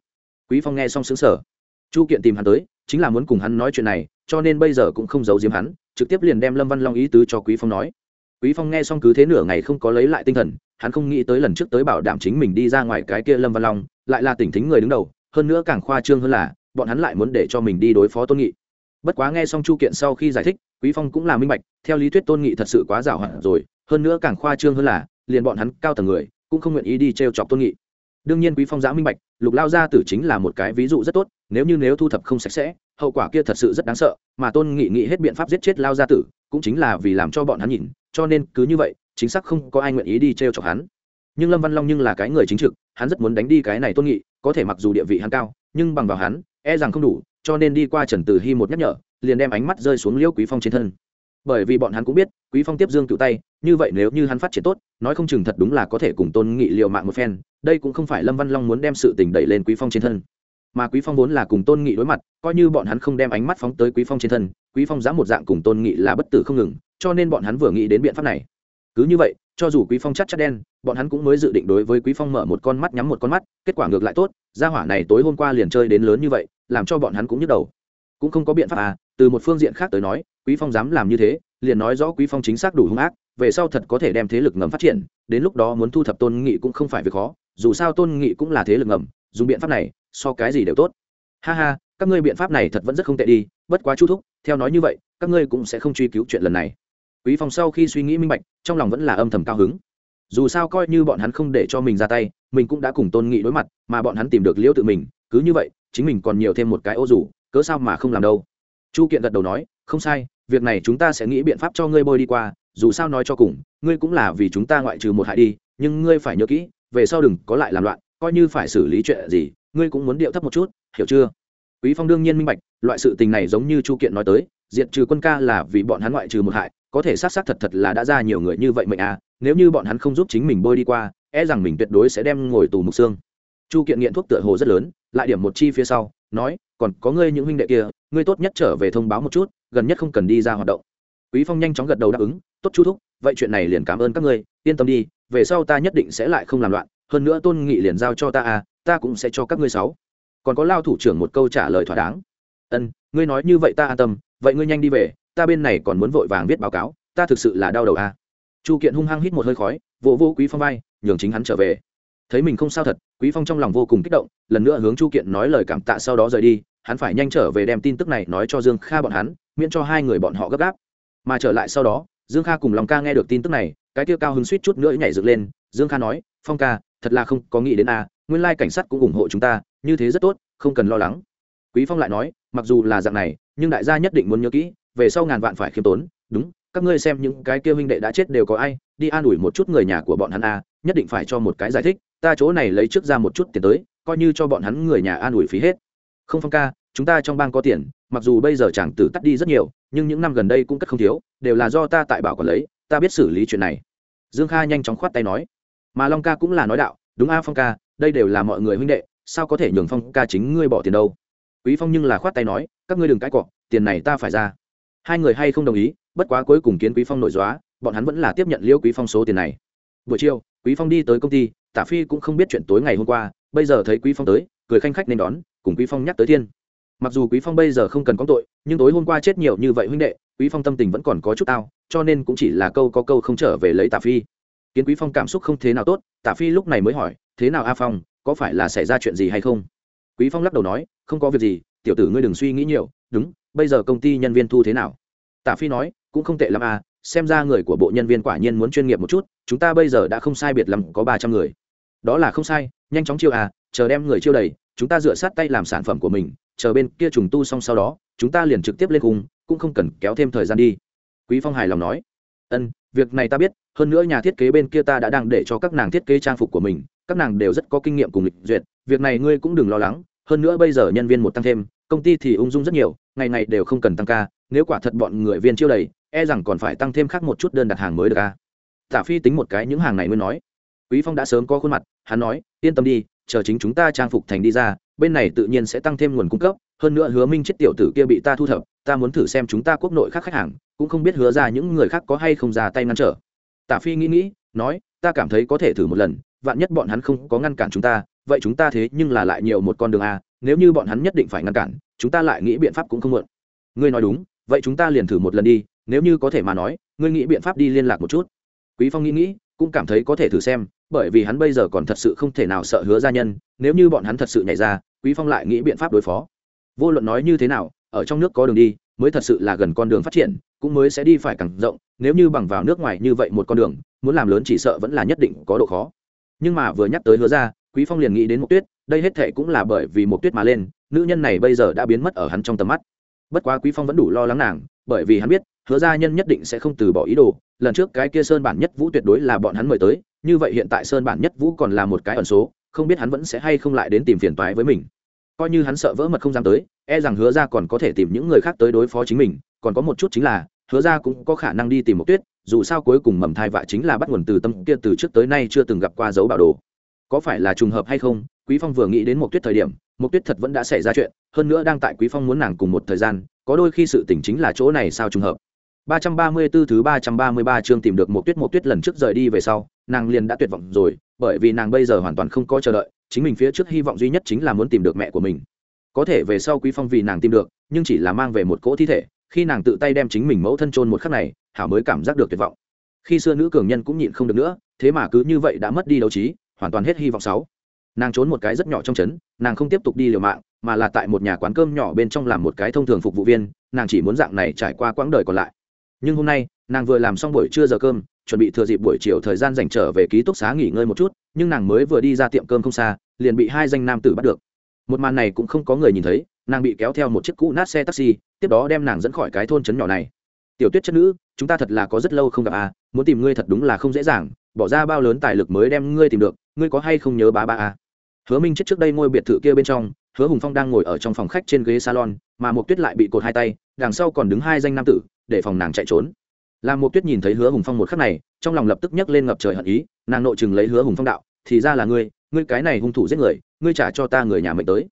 Quý phong nghe xong xứng sở chu kiện tìm hắn tới, chính là muốn cùng hắn nói chuyện này cho nên bây giờ cũng không giấu giếm hắn, trực tiếp liền đem lâm văn long ý tứ cho quý phong nói. Quý phong nghe xong cứ thế nửa ngày không có lấy lại tinh thần, hắn không nghĩ tới lần trước tới bảo đảm chính mình đi ra ngoài cái kia lâm văn long, lại là tỉnh thính người đứng đầu, hơn nữa càng khoa trương hơn là, bọn hắn lại muốn để cho mình đi đối phó tôn nghị. Bất quá nghe xong chu kiện sau khi giải thích, quý phong cũng là minh bạch, theo lý thuyết tôn nghị thật sự quá giảo hạn rồi, hơn nữa càng khoa trương hơn là, liền bọn hắn cao tầng người, cũng không nguyện ý đi trêu chọc tôn nghị đương nhiên quý phong giã minh bạch, lục lao gia tử chính là một cái ví dụ rất tốt, nếu như nếu thu thập không sạch sẽ, hậu quả kia thật sự rất đáng sợ, mà tôn nghị nghĩ hết biện pháp giết chết lao gia tử, cũng chính là vì làm cho bọn hắn nhìn, cho nên cứ như vậy, chính xác không có ai nguyện ý đi t r e o chọc hắn. Nhưng lâm văn long nhưng là cái người chính trực, hắn rất muốn đánh đi cái này tôn nghị, có thể mặc dù địa vị hắn cao, nhưng bằng vào hắn e rằng không đủ, cho nên đi qua trần tử hy một nhắc nhở, liền đem ánh mắt rơi xuống liễu quý phong trên thân bởi vì bọn hắn cũng biết, quý phong tiếp dương cựu tay, như vậy nếu như hắn phát triển tốt, nói không chừng thật đúng là có thể cùng tôn nghị liệu mạng một phen, đây cũng không phải lâm văn long muốn đem sự tình đẩy lên quý phong trên thân. Mà quý phong vốn là cùng tôn nghị đối mặt, coi như bọn hắn không đem ánh mắt phóng tới quý phong trên thân, quý phong giá một dạng cùng tôn nghị là bất tử không ngừng, cho nên bọn hắn vừa nghĩ đến biện pháp này. Cứ như vậy, cho dù quý phong chắc chắc đen, bọn hắn cũng mới dự định đối với quý phong mở một con mắt nhắm một con mắt, kết quả ngược lại tốt, gia hỏa này tối hôm qua liền chơi đến lớn như vậy, làm cho bọn hắn cũng nhức đầu cũng không có biện pháp à từ một phương diện khác tới nói, quý phong dám làm như thế, liền nói rõ quý phong chính xác đủ hung ác, về sau thật có thể đem thế lực ngầm phát triển, đến lúc đó muốn thu thập tôn nghị cũng không phải việc khó, dù sao tôn nghị cũng là thế lực ngầm, dùng biện pháp này, so cái gì đều tốt. Ha ha, các ngươi biện pháp này thật vẫn rất không tệ đi, bất quá chu thúc, theo nói như vậy, các ngươi cũng sẽ không truy cứu chuyện lần này. Quý phong sau khi suy nghĩ minh bạch, trong lòng vẫn là âm thầm cao hứng. Dù sao coi như bọn hắn không để cho mình ra tay, mình cũng đã cùng tôn nghị đối mặt, mà bọn hắn tìm được liễu tự mình, cứ như vậy, chính mình còn nhiều thêm một cái ô dù cớ sao mà không làm đâu? Chu kiện gật đầu nói, không sai, việc này chúng ta sẽ nghĩ biện pháp cho ngươi bôi đi qua, dù sao nói cho cùng, ngươi cũng là vì chúng ta ngoại trừ một hại đi, nhưng ngươi phải nhớ kỹ, về sau đừng có lại làm loạn, coi như phải xử lý chuyện gì, ngươi cũng muốn điệu thấp một chút, hiểu chưa? Quý phong đương nhiên minh bạch, loại sự tình này giống như chu kiện nói tới, diệt trừ quân ca là vì bọn hắn ngoại trừ một hại, có thể sát sát thật thật là đã ra nhiều người như vậy mệnh à nếu như bọn hắn không giúp chính mình bôi đi qua e rằng mình tuyệt đối sẽ đem ngồi tù mục xương. Chu kiện nghiện thuốc tựa hồ rất lớn, lại điểm một chi phía sau nói, còn có ngươi những huynh đệ kia, ngươi tốt nhất trở về thông báo một chút, gần nhất không cần đi ra hoạt động. Quý phong nhanh chóng gật đầu đáp ứng, tốt chu thúc, vậy chuyện này liền cảm ơn các ngươi, yên tâm đi, về sau ta nhất định sẽ lại không làm loạn, hơn nữa tôn nghị liền giao cho ta à ta cũng sẽ cho các ngươi sáu. Còn có lao thủ trưởng một câu trả lời thỏa đáng. Ân, ngươi nói như vậy ta an tâm, vậy ngươi nhanh đi về, ta bên này còn muốn vội vàng viết báo cáo, ta thực sự là đau đầu à. Chu kiện hung hăng hít một hơi khói, vỗ vô quý phong vai, nhường chính hắn trở về thấy mình không sao thật quý phong trong lòng vô cùng kích động lần nữa hướng chu kiện nói lời cảm tạ sau đó rời đi hắn phải nhanh trở về đem tin tức này nói cho dương kha bọn hắn miễn cho hai người bọn họ gấp gáp. Mà trở lại sau đó dương kha cùng lòng ca nghe được tin tức này cái tiêu cao hứng suýt chút nữa nhảy dựng lên dương kha nói phong ca thật là không có nghĩ đến a à, nguyên lai cảnh sát cũng ủng hộ chúng ta như thế rất tốt không cần lo lắng. Quý phong lại nói mặc dù là dạng này nhưng đại gia nhất định muốn nhớ kỹ về sau ngàn vạn phải khiêm tốn đúng các ngươi xem những cái kia huynh đệ đã chết đều có ai đi an ủi một chút người nhà của bọn hắn a nhất định phải cho một cái giải thích, ta chỗ này lấy trước ra một chút tiền tới, coi như cho bọn hắn người nhà an ủi phí hết. Không phong ca, chúng ta trong bang có tiền, mặc dù bây giờ chàng tử tắt đi rất nhiều, nhưng những năm gần đây cũng cất không thiếu, đều là do ta tại bảo còn lấy, ta biết xử lý chuyện này. Dương kha nhanh chóng khoát tay nói. Mà long ca cũng là nói đạo, đúng a phong ca, đây đều là mọi người huynh đệ, sao có thể nhường phong ca chính ngươi bỏ tiền đâu? Quý phong nhưng là khoát tay nói, các ngươi đừng cãi cọ, tiền này ta phải ra. Hai người hay không đồng ý, bất quá cuối cùng kiến quý phong nội dóa bọn hắn vẫn là tiếp nhận liễu quý phong số tiền này. Buổi chiều quý phong đi tới công ty, tả phi cũng không biết chuyện tối ngày hôm qua, bây giờ thấy quý phong tới, cười khanh khách nên đón, cùng quý phong nhắc tới thiên. Mặc dù quý phong bây giờ không cần có tội, nhưng tối hôm qua chết nhiều như vậy huynh đệ, quý phong tâm tình vẫn còn có chút tao, cho nên cũng chỉ là câu có câu không trở về lấy tả phi. Kiến quý phong cảm xúc không thế nào tốt, tả phi lúc này mới hỏi, thế nào a phong, có phải là xảy ra chuyện gì hay không? Quý phong lắc đầu nói, không có việc gì, tiểu tử ngươi đừng suy nghĩ nhiều, đúng, bây giờ công ty nhân viên thu thế nào? Tả phi nói, cũng không tệ lắm à xem ra người của bộ nhân viên quả nhiên muốn chuyên nghiệp một chút, chúng ta bây giờ đã không sai biệt lắm, có ba trăm người. Đó là không sai, nhanh chóng chiêu à chờ đem người chiêu đầy, chúng ta dựa sát tay làm sản phẩm của mình, chờ bên kia trùng tu xong sau đó, chúng ta liền trực tiếp lên cùng cũng không cần kéo thêm thời gian đi. Quý phong hài lòng nói. Ân, việc này ta biết, hơn nữa nhà thiết kế bên kia ta đã đang để cho các nàng thiết kế trang phục của mình, các nàng đều rất có kinh nghiệm cùng lịch duyệt, việc này ngươi cũng đừng lo lắng, hơn nữa bây giờ nhân viên một tăng thêm, công ty thì ung dung rất nhiều, ngày ngày đều không cần tăng ca, nếu quả thật bọn người viên chiêu đầy e rằng còn phải tăng thêm khác một chút đơn đặt hàng mới được à? tả phi tính một cái những hàng này mới nói. Quý phong đã sớm có khuôn mặt, hắn nói, yên tâm đi, chờ chính chúng ta trang phục thành đi ra, bên này tự nhiên sẽ tăng thêm nguồn cung cấp, hơn nữa hứa minh chết tiểu tử kia bị ta thu thập, ta muốn thử xem chúng ta quốc nội khác khách hàng, cũng không biết hứa ra những người khác có hay không ra tay ngăn trở. Tả phi nghĩ nghĩ, nói, ta cảm thấy có thể thử một lần, vạn nhất bọn hắn không có ngăn cản chúng ta, vậy chúng ta thế nhưng là lại nhiều một con đường a nếu như bọn hắn nhất định phải ngăn cản, chúng ta lại nghĩ biện pháp cũng không mượn ngươi nói đúng, vậy chúng ta liền thử một lần đi nếu như có thể mà nói, ngươi nghĩ biện pháp đi liên lạc một chút. Quý phong nghĩ nghĩ, cũng cảm thấy có thể thử xem, bởi vì hắn bây giờ còn thật sự không thể nào sợ hứa gia nhân, nếu như bọn hắn thật sự nhảy ra, quý phong lại nghĩ biện pháp đối phó. Vô luận nói như thế nào, ở trong nước có đường đi, mới thật sự là gần con đường phát triển, cũng mới sẽ đi phải càng rộng, nếu như bằng vào nước ngoài như vậy một con đường, muốn làm lớn chỉ sợ vẫn là nhất định có độ khó. Nhưng mà vừa nhắc tới hứa ra quý phong liền nghĩ đến một tuyết, đây hết thệ cũng là bởi vì một tuyết mà lên, nữ nhân này bây giờ đã biến mất ở hắn trong tầm mắt. Bất quá quý phong vẫn đủ lo lắng nàng, bởi vì hắn biết hứa gia nhân nhất định sẽ không từ bỏ ý đồ, lần trước cái kia sơn bản nhất vũ tuyệt đối là bọn hắn mời tới, như vậy hiện tại sơn bản nhất vũ còn là một cái ẩn số, không biết hắn vẫn sẽ hay không lại đến tìm phiền toái với mình. Coi như hắn sợ vỡ mật không dám tới e rằng hứa ra còn có thể tìm những người khác tới đối phó chính mình, còn có một chút chính là, hứa ra cũng có khả năng đi tìm một tuyết, dù sao cuối cùng mầm thai vạ chính là bắt nguồn từ tâm kia từ trước tới nay chưa từng gặp qua dấu bảo đồ. Có phải là trùng hợp hay không, quý phong vừa nghĩ đến một tuyết thời điểm một tuyết thật vẫn đã xảy ra chuyện, hơn nữa đang tại quý phong muốn nàng cùng một thời gian, có đôi khi sự tình chính là chỗ này sao trùng hợp. 334 thứ 333 chương tìm được một tuyết một tuyết lần trước rời đi về sau, nàng liền đã tuyệt vọng rồi, bởi vì nàng bây giờ hoàn toàn không có chờ đợi, chính mình phía trước hy vọng duy nhất chính là muốn tìm được mẹ của mình. Có thể về sau quý phong vì nàng tìm được, nhưng chỉ là mang về một cỗ thi thể, khi nàng tự tay đem chính mình mẫu thân chôn một khắc này, hảo mới cảm giác được tuyệt vọng. Khi xưa nữ cường nhân cũng nhịn không được nữa, thế mà cứ như vậy đã mất đi đấu trí, hoàn toàn hết hy vọng sáu. Nàng trốn một cái rất nhỏ trong trấn, nàng không tiếp tục đi liều mạng, mà là tại một nhà quán cơm nhỏ bên trong làm một cái thông thường phục vụ viên, nàng chỉ muốn dạng này trải qua quãng đời còn lại nhưng hôm nay, nàng vừa làm xong buổi trưa giờ cơm, chuẩn bị thừa dịp buổi chiều thời gian dành trở về ký túc xá nghỉ ngơi một chút, nhưng nàng mới vừa đi ra tiệm cơm không xa, liền bị hai danh nam tử bắt được. Một màn này cũng không có người nhìn thấy, nàng bị kéo theo một chiếc cũ nát xe taxi, tiếp đó đem nàng dẫn khỏi cái thôn trấn nhỏ này. Tiểu tuyết chất nữ, chúng ta thật là có rất lâu không gặp à muốn tìm ngươi thật đúng là không dễ dàng, bỏ ra bao lớn tài lực mới đem ngươi tìm được, ngươi có hay không nhớ bá ba à? Hứa minh chết trước đây ngôi biệt thự kia bên trong, hứa hùng phong đang ngồi ở trong phòng khách trên ghế salon mà Mộc tuyết lại bị cột hai tay, đằng sau còn đứng hai danh nam tử, để phòng nàng chạy trốn. Làm Mộc tuyết nhìn thấy hứa hùng phong một khắc này, trong lòng lập tức nhấc lên ngập trời hận ý, nàng nội chừng lấy hứa hùng phong đạo, thì ra là ngươi ngươi cái này hung thủ giết người, ngươi trả cho ta người nhà mệnh tới.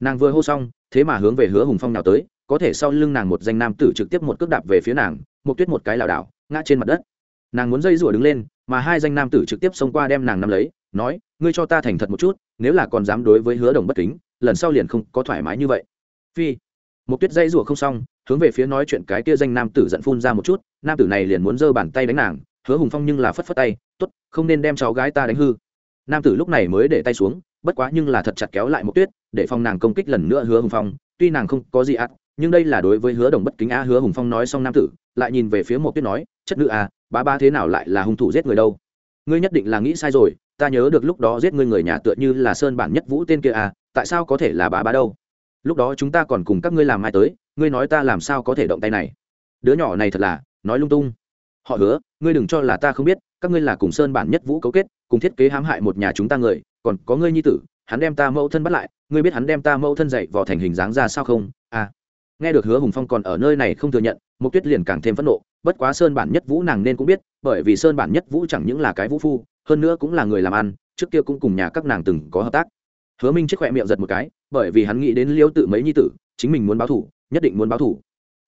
Nàng vừa hô xong, thế mà hướng về hứa hùng phong nào tới, có thể sau lưng nàng một danh nam tử trực tiếp một cước đạp về phía nàng, Mộc tuyết một cái lảo đảo, ngã trên mặt đất. Nàng muốn dây rủa đứng lên, mà hai danh nam tử trực tiếp xông qua đem nàng nắm lấy, nói, ngươi cho ta thành thật một chút, nếu là còn dám đối với hứa đồng bất kính, lần sau liền không có thoải mái như vậy. Phi một tuyết dây rủa không xong, hướng về phía nói chuyện cái kia danh nam tử giận phun ra một chút, nam tử này liền muốn giơ bàn tay đánh nàng, hứa hùng phong nhưng là phất phất tay, tốt, không nên đem cháu gái ta đánh hư. Nam tử lúc này mới để tay xuống, bất quá nhưng là thật chặt kéo lại một tuyết, để phòng nàng công kích lần nữa hứa hùng phong, tuy nàng không có gì ắt nhưng đây là đối với hứa đồng bất kính a hứa hùng phong nói xong nam tử, lại nhìn về phía một tuyết nói, chất nữ à, a ba ba thế nào lại là hung thủ giết người đâu? Ngươi nhất định là nghĩ sai rồi, ta nhớ được lúc đó giết ngươi người nhà tựa như là sơn bản nhất vũ tên kia a tại sao có thể là bà ba đâu? Lúc đó chúng ta còn cùng các ngươi làm ai tới, ngươi nói ta làm sao có thể động tay này? Đứa nhỏ này thật là, nói lung tung. Họ hứa, ngươi đừng cho là ta không biết, các ngươi là cùng sơn bản nhất vũ cấu kết, cùng thiết kế hãm hại một nhà chúng ta người, còn có ngươi nhi tử, hắn đem ta mẫu thân bắt lại, ngươi biết hắn đem ta mẫu thân dậy vào thành hình dáng ra sao không? À. Nghe được hứa hùng phong còn ở nơi này không thừa nhận mục tuyết liền càng thêm phẫn nộ, bất quá sơn bản nhất vũ nàng nên cũng biết, bởi vì sơn bản nhất vũ chẳng những là cái vũ phu, hơn nữa cũng là người làm ăn, trước kia cũng cùng nhà các nàng từng có hợp tác hứa minh chiếc khỏe miệng giật một cái, bởi vì hắn nghĩ đến liêu tự mấy nhi tử, chính mình muốn báo thủ nhất định muốn báo thủ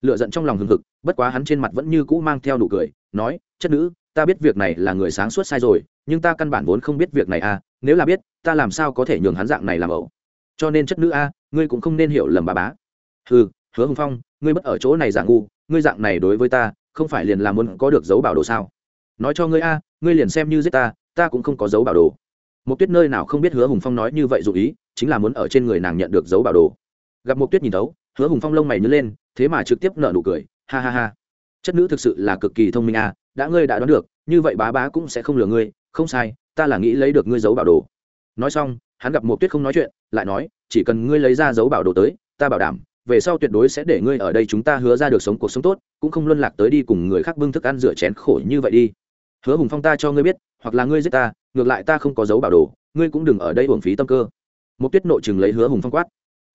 lựa giận trong lòng hừng hực, bất quá hắn trên mặt vẫn như cũ mang theo nụ cười, nói, chất nữ, ta biết việc này là người sáng suốt sai rồi, nhưng ta căn bản vốn không biết việc này à nếu là biết, ta làm sao có thể nhường hắn dạng này làm ẩu? Cho nên chất nữ a, ngươi cũng không nên hiểu lầm bà bá. Ừ hứa hùng phong, ngươi mất ở chỗ này giả ngu, ngươi dạng này đối với ta, không phải liền là muốn có được dấu bảo đồ sao? Nói cho ngươi a, ngươi liền xem như giết ta ta cũng không có dấu bảo đồ một tuyết nơi nào không biết hứa hùng phong nói như vậy dù ý, chính là muốn ở trên người nàng nhận được dấu bảo đồ. Gặp một tuyết nhìn thấu, hứa hùng phong lông mày nhớ lên, thế mà trực tiếp nợ nụ cười, ha ha ha. Chất nữ thực sự là cực kỳ thông minh a đã ngươi đã đoán được, như vậy bá bá cũng sẽ không lừa ngươi, không sai, ta là nghĩ lấy được ngươi dấu bảo đồ. Nói xong, hắn gặp một tuyết không nói chuyện, lại nói, chỉ cần ngươi lấy ra dấu bảo đồ tới, ta bảo đảm, về sau tuyệt đối sẽ để ngươi ở đây chúng ta hứa ra được sống cuộc sống tốt, cũng không luân lạc tới đi cùng người khác bưng thức ăn rửa chén khổ như vậy đi. Hứa hùng phong ta cho ngươi biết, hoặc là ngươi giết ta ngược lại ta không có dấu bảo đồ, ngươi cũng đừng ở đây uổng phí tâm cơ. Một tuyết nội chừng lấy hứa hùng phong quát.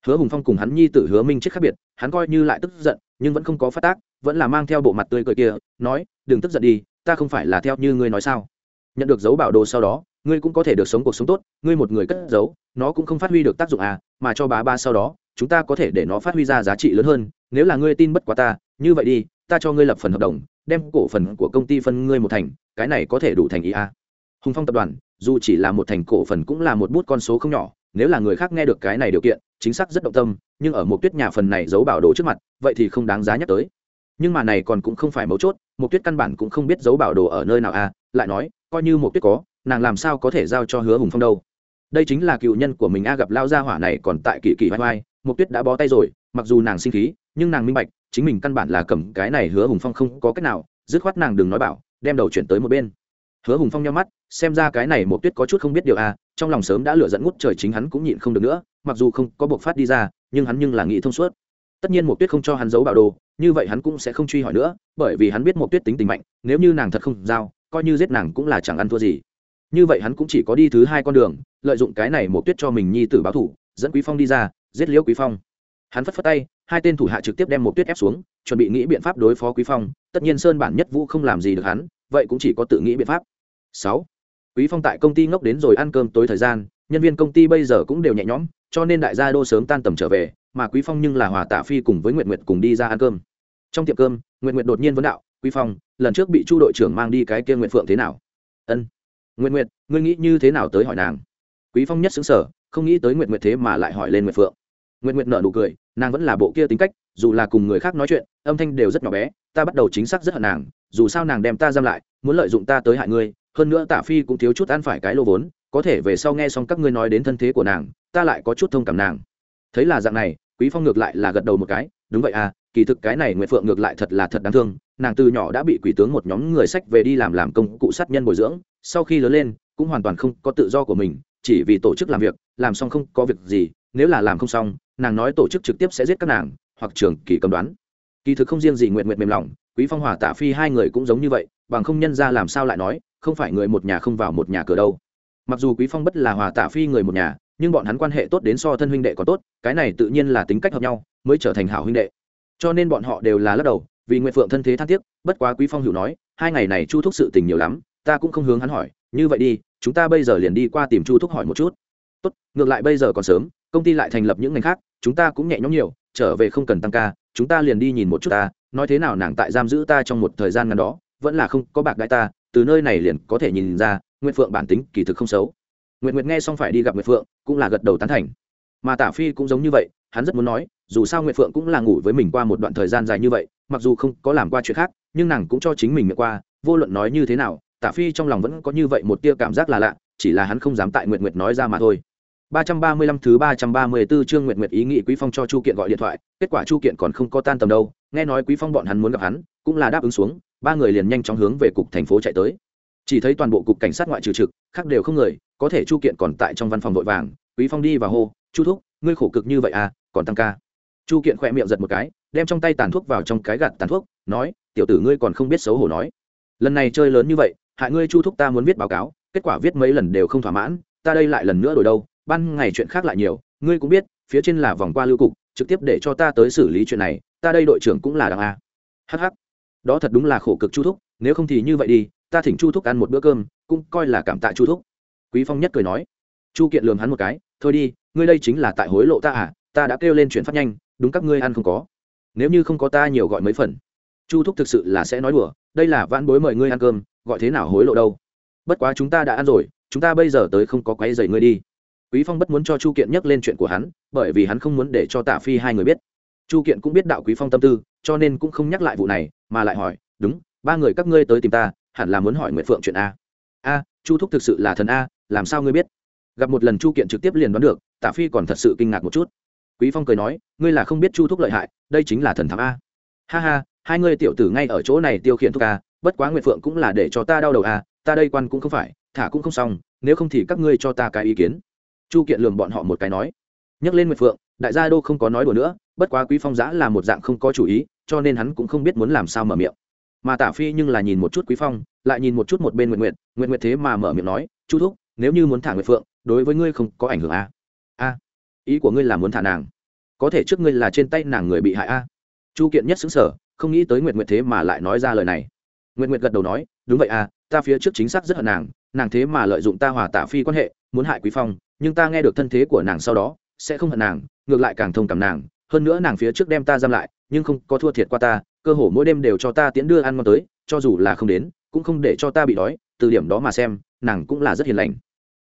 Hứa hùng phong cùng hắn nhi tử hứa minh chết khác biệt, hắn coi như lại tức giận, nhưng vẫn không có phát tác, vẫn là mang theo bộ mặt tươi cười kia, nói, đừng tức giận đi, ta không phải là theo như ngươi nói sao. Nhận được dấu bảo đồ sau đó, ngươi cũng có thể được sống cuộc sống tốt, ngươi một người cất giấu, nó cũng không phát huy được tác dụng à mà cho bá ba sau đó, chúng ta có thể để nó phát huy ra giá trị lớn hơn, nếu là ngươi tin bất quá ta, như vậy đi, ta cho ngươi lập phần hợp đồng, đem cổ phần của công ty phân ngươi một thành, cái này có thể đủ thành ý à hùng phong tập đoàn, dù chỉ là một thành cổ phần cũng là một bút con số không nhỏ, nếu là người khác nghe được cái này điều kiện, chính xác rất động tâm, nhưng ở một tuyết nhà phần này giấu bảo đồ trước mặt, vậy thì không đáng giá nhắc tới. Nhưng mà này còn cũng không phải mấu chốt một tuyết căn bản cũng không biết giấu bảo đồ ở nơi nào à lại nói, coi như một tuyết có, nàng làm sao có thể giao cho hứa hùng phong đâu. Đây chính là cựu nhân của mình a, gặp lao gia hỏa này còn tại kỳ kỳ vai vai một tuyết đã bó tay rồi, mặc dù nàng sinh khí, nhưng nàng minh bạch, chính mình căn bản là cầm cái này hứa hùng phong không có cách nào, dứt khoát nàng đừng nói bảo, đem đầu chuyển tới một bên hứa hùng phong nhau mắt xem ra cái này một tuyết có chút không biết điều à, trong lòng sớm đã lửa dẫn ngút trời chính hắn cũng nhịn không được nữa mặc dù không có buộc phát đi ra nhưng hắn nhưng là nghĩ thông suốt. Tất nhiên một tuyết không cho hắn giấu bảo đồ như vậy hắn cũng sẽ không truy hỏi nữa bởi vì hắn biết một tuyết tính tình mạnh nếu như nàng thật không giao coi như giết nàng cũng là chẳng ăn thua gì. Như vậy hắn cũng chỉ có đi thứ hai con đường lợi dụng cái này một tuyết cho mình nhi tử báo thủ dẫn quý phong đi ra giết liễu quý phong. Hắn phất phất tay hai tên thủ hạ trực tiếp đem một tuyết ép xuống chuẩn bị nghĩ biện pháp đối phó quý phong tất nhiên sơn bản nhất vũ không làm gì được hắn vậy cũng chỉ có tự nghĩ biện pháp sáu. Quý phong tại công ty ngốc đến rồi ăn cơm tối thời gian, nhân viên công ty bây giờ cũng đều nhẹ nhõm, cho nên đại gia đô sớm tan tầm trở về, mà quý phong nhưng là hòa tạ phi cùng với nguyệt nguyệt cùng đi ra ăn cơm. Trong tiệm cơm, nguyệt nguyệt đột nhiên vấn đạo, quý phong, lần trước bị chu đội trưởng mang đi cái kia nguyệt phượng thế nào? Ân. Nguyệt nguyệt, ngươi nghĩ như thế nào tới hỏi nàng? Quý phong nhất xứng sở không nghĩ tới nguyệt nguyệt thế mà lại hỏi lên nguyệt phượng. Nguyệt nguyệt nở nụ cười, nàng vẫn là bộ kia tính cách, dù là cùng người khác nói chuyện, âm thanh đều rất nhỏ bé, ta bắt đầu chính xác rất hận nàng, dù sao nàng đem ta giam lại, muốn lợi dụng ta tới hại ngươi hơn nữa tạ phi cũng thiếu chút ăn phải cái lô vốn, có thể về sau nghe xong các ngươi nói đến thân thế của nàng, ta lại có chút thông cảm nàng. Thấy là dạng này, quý phong ngược lại là gật đầu một cái, đúng vậy à kỳ thực cái này nguyệt phượng ngược lại thật là thật đáng thương, nàng từ nhỏ đã bị quỷ tướng một nhóm người sách về đi làm làm công cụ sát nhân bồi dưỡng, sau khi lớn lên, cũng hoàn toàn không có tự do của mình, chỉ vì tổ chức làm việc, làm xong không có việc gì, nếu là làm không xong, nàng nói tổ chức trực tiếp sẽ giết các nàng, hoặc trường kỳ cầm đoán. Kỳ thực không riêng gì nguyện nguyện mềm lòng, quý phong hòa Tả phi hai người cũng giống như vậy, bằng không nhân ra làm sao lại nói không phải người một nhà không vào một nhà cửa đâu. Mặc dù quý phong bất là hòa tạ phi người một nhà, nhưng bọn hắn quan hệ tốt đến so thân huynh đệ còn tốt, cái này tự nhiên là tính cách hợp nhau, mới trở thành hảo huynh đệ. Cho nên bọn họ đều là lắc đầu, vì nguyện phượng thân thế than tiếc, bất quá quý phong hiểu nói, hai ngày này chu thúc sự tình nhiều lắm, ta cũng không hướng hắn hỏi, như vậy đi, chúng ta bây giờ liền đi qua tìm chu thúc hỏi một chút. Tốt, ngược lại bây giờ còn sớm, công ty lại thành lập những ngành khác, chúng ta cũng nhẹ nhõm nhiều, trở về không cần tăng ca, chúng ta liền đi nhìn một chút ta, nói thế nào nàng tại giam giữ ta trong một thời gian ngắn đó, vẫn là không có bạc đại ta từ nơi này liền có thể nhìn ra, nguyệt phượng bản tính kỳ thực không xấu. Nguyệt nguyệt nghe xong phải đi gặp nguyệt phượng, cũng là gật đầu tán thành. Mà tả phi cũng giống như vậy, hắn rất muốn nói, dù sao nguyệt phượng cũng là ngủ với mình qua một đoạn thời gian dài như vậy, mặc dù không có làm qua chuyện khác, nhưng nàng cũng cho chính mình miệng qua, vô luận nói như thế nào tả phi trong lòng vẫn có như vậy một tia cảm giác là lạ, chỉ là hắn không dám tại nguyện nguyệt nói ra mà thôi. 335 thứ 334 chương Nguyệt Nguyệt ý nghĩ Quý Phong cho Chu Kiện gọi điện thoại, kết quả Chu Kiện còn không có tan tầm đâu, nghe nói Quý Phong bọn hắn muốn gặp hắn, cũng là đáp ứng xuống, ba người liền nhanh chóng hướng về cục thành phố chạy tới. Chỉ thấy toàn bộ cục cảnh sát ngoại trừ trực, khác đều không người, có thể Chu Kiện còn tại trong văn phòng vội vàng, Quý Phong đi vào hô, "Chu thúc, ngươi khổ cực như vậy à, còn tăng ca." Chu Kiện khỏe miệng giật một cái, đem trong tay tàn thuốc vào trong cái gạt tàn thuốc, nói, "Tiểu tử ngươi còn không biết xấu hổ nói, lần này chơi lớn như vậy, hại ngươi Chu thúc ta muốn viết báo cáo, kết quả viết mấy lần đều không thỏa mãn, ta đây lại lần nữa đổi đâu, ban ngày chuyện khác lại nhiều, ngươi cũng biết, phía trên là vòng qua lưu cục, trực tiếp để cho ta tới xử lý chuyện này, ta đây đội trưởng cũng là đảng a. Hh đó thật đúng là khổ cực chu thúc, nếu không thì như vậy đi, ta thỉnh chu thúc ăn một bữa cơm, cũng coi là cảm tạ chu thúc. Quý phong nhất cười nói. Chu kiện lường hắn một cái, thôi đi, ngươi đây chính là tại hối lộ ta à ta đã kêu lên chuyện phát nhanh, đúng các ngươi ăn không có. Nếu như không có ta nhiều gọi mấy phần. Chu thúc thực sự là sẽ nói đùa, đây là vãn bối mời ngươi ăn cơm, gọi thế nào hối lộ đâu? Bất quá chúng ta đã ăn rồi, chúng ta bây giờ tới không có quấy dày ngươi đi quý phong bất muốn cho chu kiện nhắc lên chuyện của hắn, bởi vì hắn không muốn để cho tạ phi hai người biết. Chu kiện cũng biết đạo quý phong tâm tư, cho nên cũng không nhắc lại vụ này, mà lại hỏi, đúng, ba người các ngươi tới tìm ta, hẳn là muốn hỏi nguyệt phượng chuyện a. A, chu thúc thực sự là thần a, làm sao ngươi biết? Gặp một lần chu kiện trực tiếp liền đoán được, tạ phi còn thật sự kinh ngạc một chút. Quý phong cười nói, ngươi là không biết chu thúc lợi hại, đây chính là thần thắng a. Ha ha, hai ngươi tiểu tử ngay ở chỗ này tiêu khiển thúc a, bất quá nguyệt phượng cũng là để cho ta đau đầu a, ta đây quan cũng không phải, thả cũng không xong, nếu không thì các ngươi cho ta cái ý kiến chu kiện lường bọn họ một cái nói. Nhắc lên nguyệt phượng, đại gia đô không có nói đùa nữa, bất quá quý phong giã là một dạng không có chủ ý, cho nên hắn cũng không biết muốn làm sao mở miệng. Mà tả phi nhưng là nhìn một chút quý phong, lại nhìn một chút một bên nguyệt nguyệt nguyệt nguyệt thế mà mở miệng nói, chu thúc, nếu như muốn thả nguyệt phượng, đối với ngươi không có ảnh hưởng a à? a, ý của ngươi là muốn thả nàng. Có thể trước ngươi là trên tay nàng người bị hại a chu kiện nhất xứng sở không nghĩ tới nguyệt nguyệt thế mà lại nói ra lời này. Nguyệt nguyệt gật đầu nói, đúng vậy a ta phía trước chính xác rất hận nàng nàng thế mà lợi dụng ta hòa tả phi quan hệ, muốn hại quý phong nhưng ta nghe được thân thế của nàng sau đó, sẽ không hận nàng, ngược lại càng thông cảm nàng. Hơn nữa nàng phía trước đem ta giam lại, nhưng không có thua thiệt qua ta, cơ hồ mỗi đêm đều cho ta tiễn đưa ăn ngon tới, cho dù là không đến, cũng không để cho ta bị đói, từ điểm đó mà xem, nàng cũng là rất hiền lành.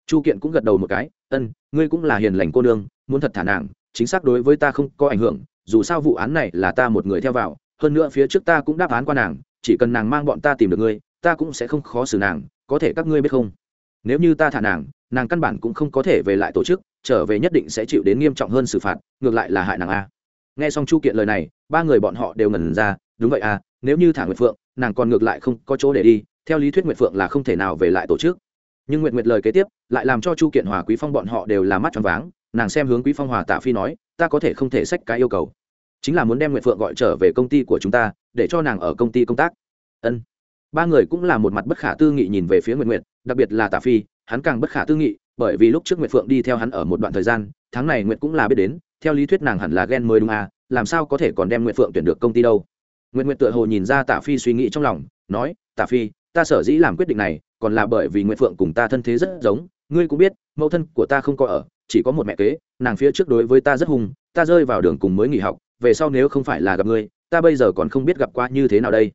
Chu kiện cũng gật đầu một cái, ân, ngươi cũng là hiền lành cô nương, muốn thật thả nàng, chính xác đối với ta không có ảnh hưởng, dù sao vụ án này là ta một người theo vào, hơn nữa phía trước ta cũng đáp án qua nàng, chỉ cần nàng mang bọn ta tìm được ngươi, ta cũng sẽ không khó xử nàng, có thể các ngươi biết không? Nếu như ta thả nàng nàng căn bản cũng không có thể về lại tổ chức, trở về nhất định sẽ chịu đến nghiêm trọng hơn xử phạt, ngược lại là hại nàng a. Nghe xong chu kiện lời này, ba người bọn họ đều ngẩn ra, đúng vậy à nếu như thả nguyệt phượng, nàng còn ngược lại không có chỗ để đi, theo lý thuyết nguyệt phượng là không thể nào về lại tổ chức. Nhưng nguyệt nguyệt lời kế tiếp, lại làm cho chu kiện hòa quý phong bọn họ đều là mắt tròn váng, nàng xem hướng quý phong hòa tạ phi nói, ta có thể không thể sách cái yêu cầu. Chính là muốn đem nguyệt phượng gọi trở về công ty của chúng ta, để cho nàng ở công ty công tác. Ân. Ba người cũng là một mặt bất khả tư nghị nhìn về phía nguyệt nguyệt, đặc biệt là tạ phi hắn càng bất khả tư nghị, bởi vì lúc trước nguyệt phượng đi theo hắn ở một đoạn thời gian, tháng này nguyệt cũng là biết đến, theo lý thuyết nàng hẳn là ghen mới đúng à làm sao có thể còn đem nguyệt phượng tuyển được công ty đâu. Nguyệt nguyệt tựa hồ nhìn ra tả phi suy nghĩ trong lòng, nói, tả phi, ta sở dĩ làm quyết định này, còn là bởi vì nguyệt phượng cùng ta thân thế rất giống, ngươi cũng biết, mẫu thân của ta không có ở, chỉ có một mẹ kế, nàng phía trước đối với ta rất hung, ta rơi vào đường cùng mới nghỉ học, về sau nếu không phải là gặp ngươi, ta bây giờ còn không biết gặp qua như thế nào đây.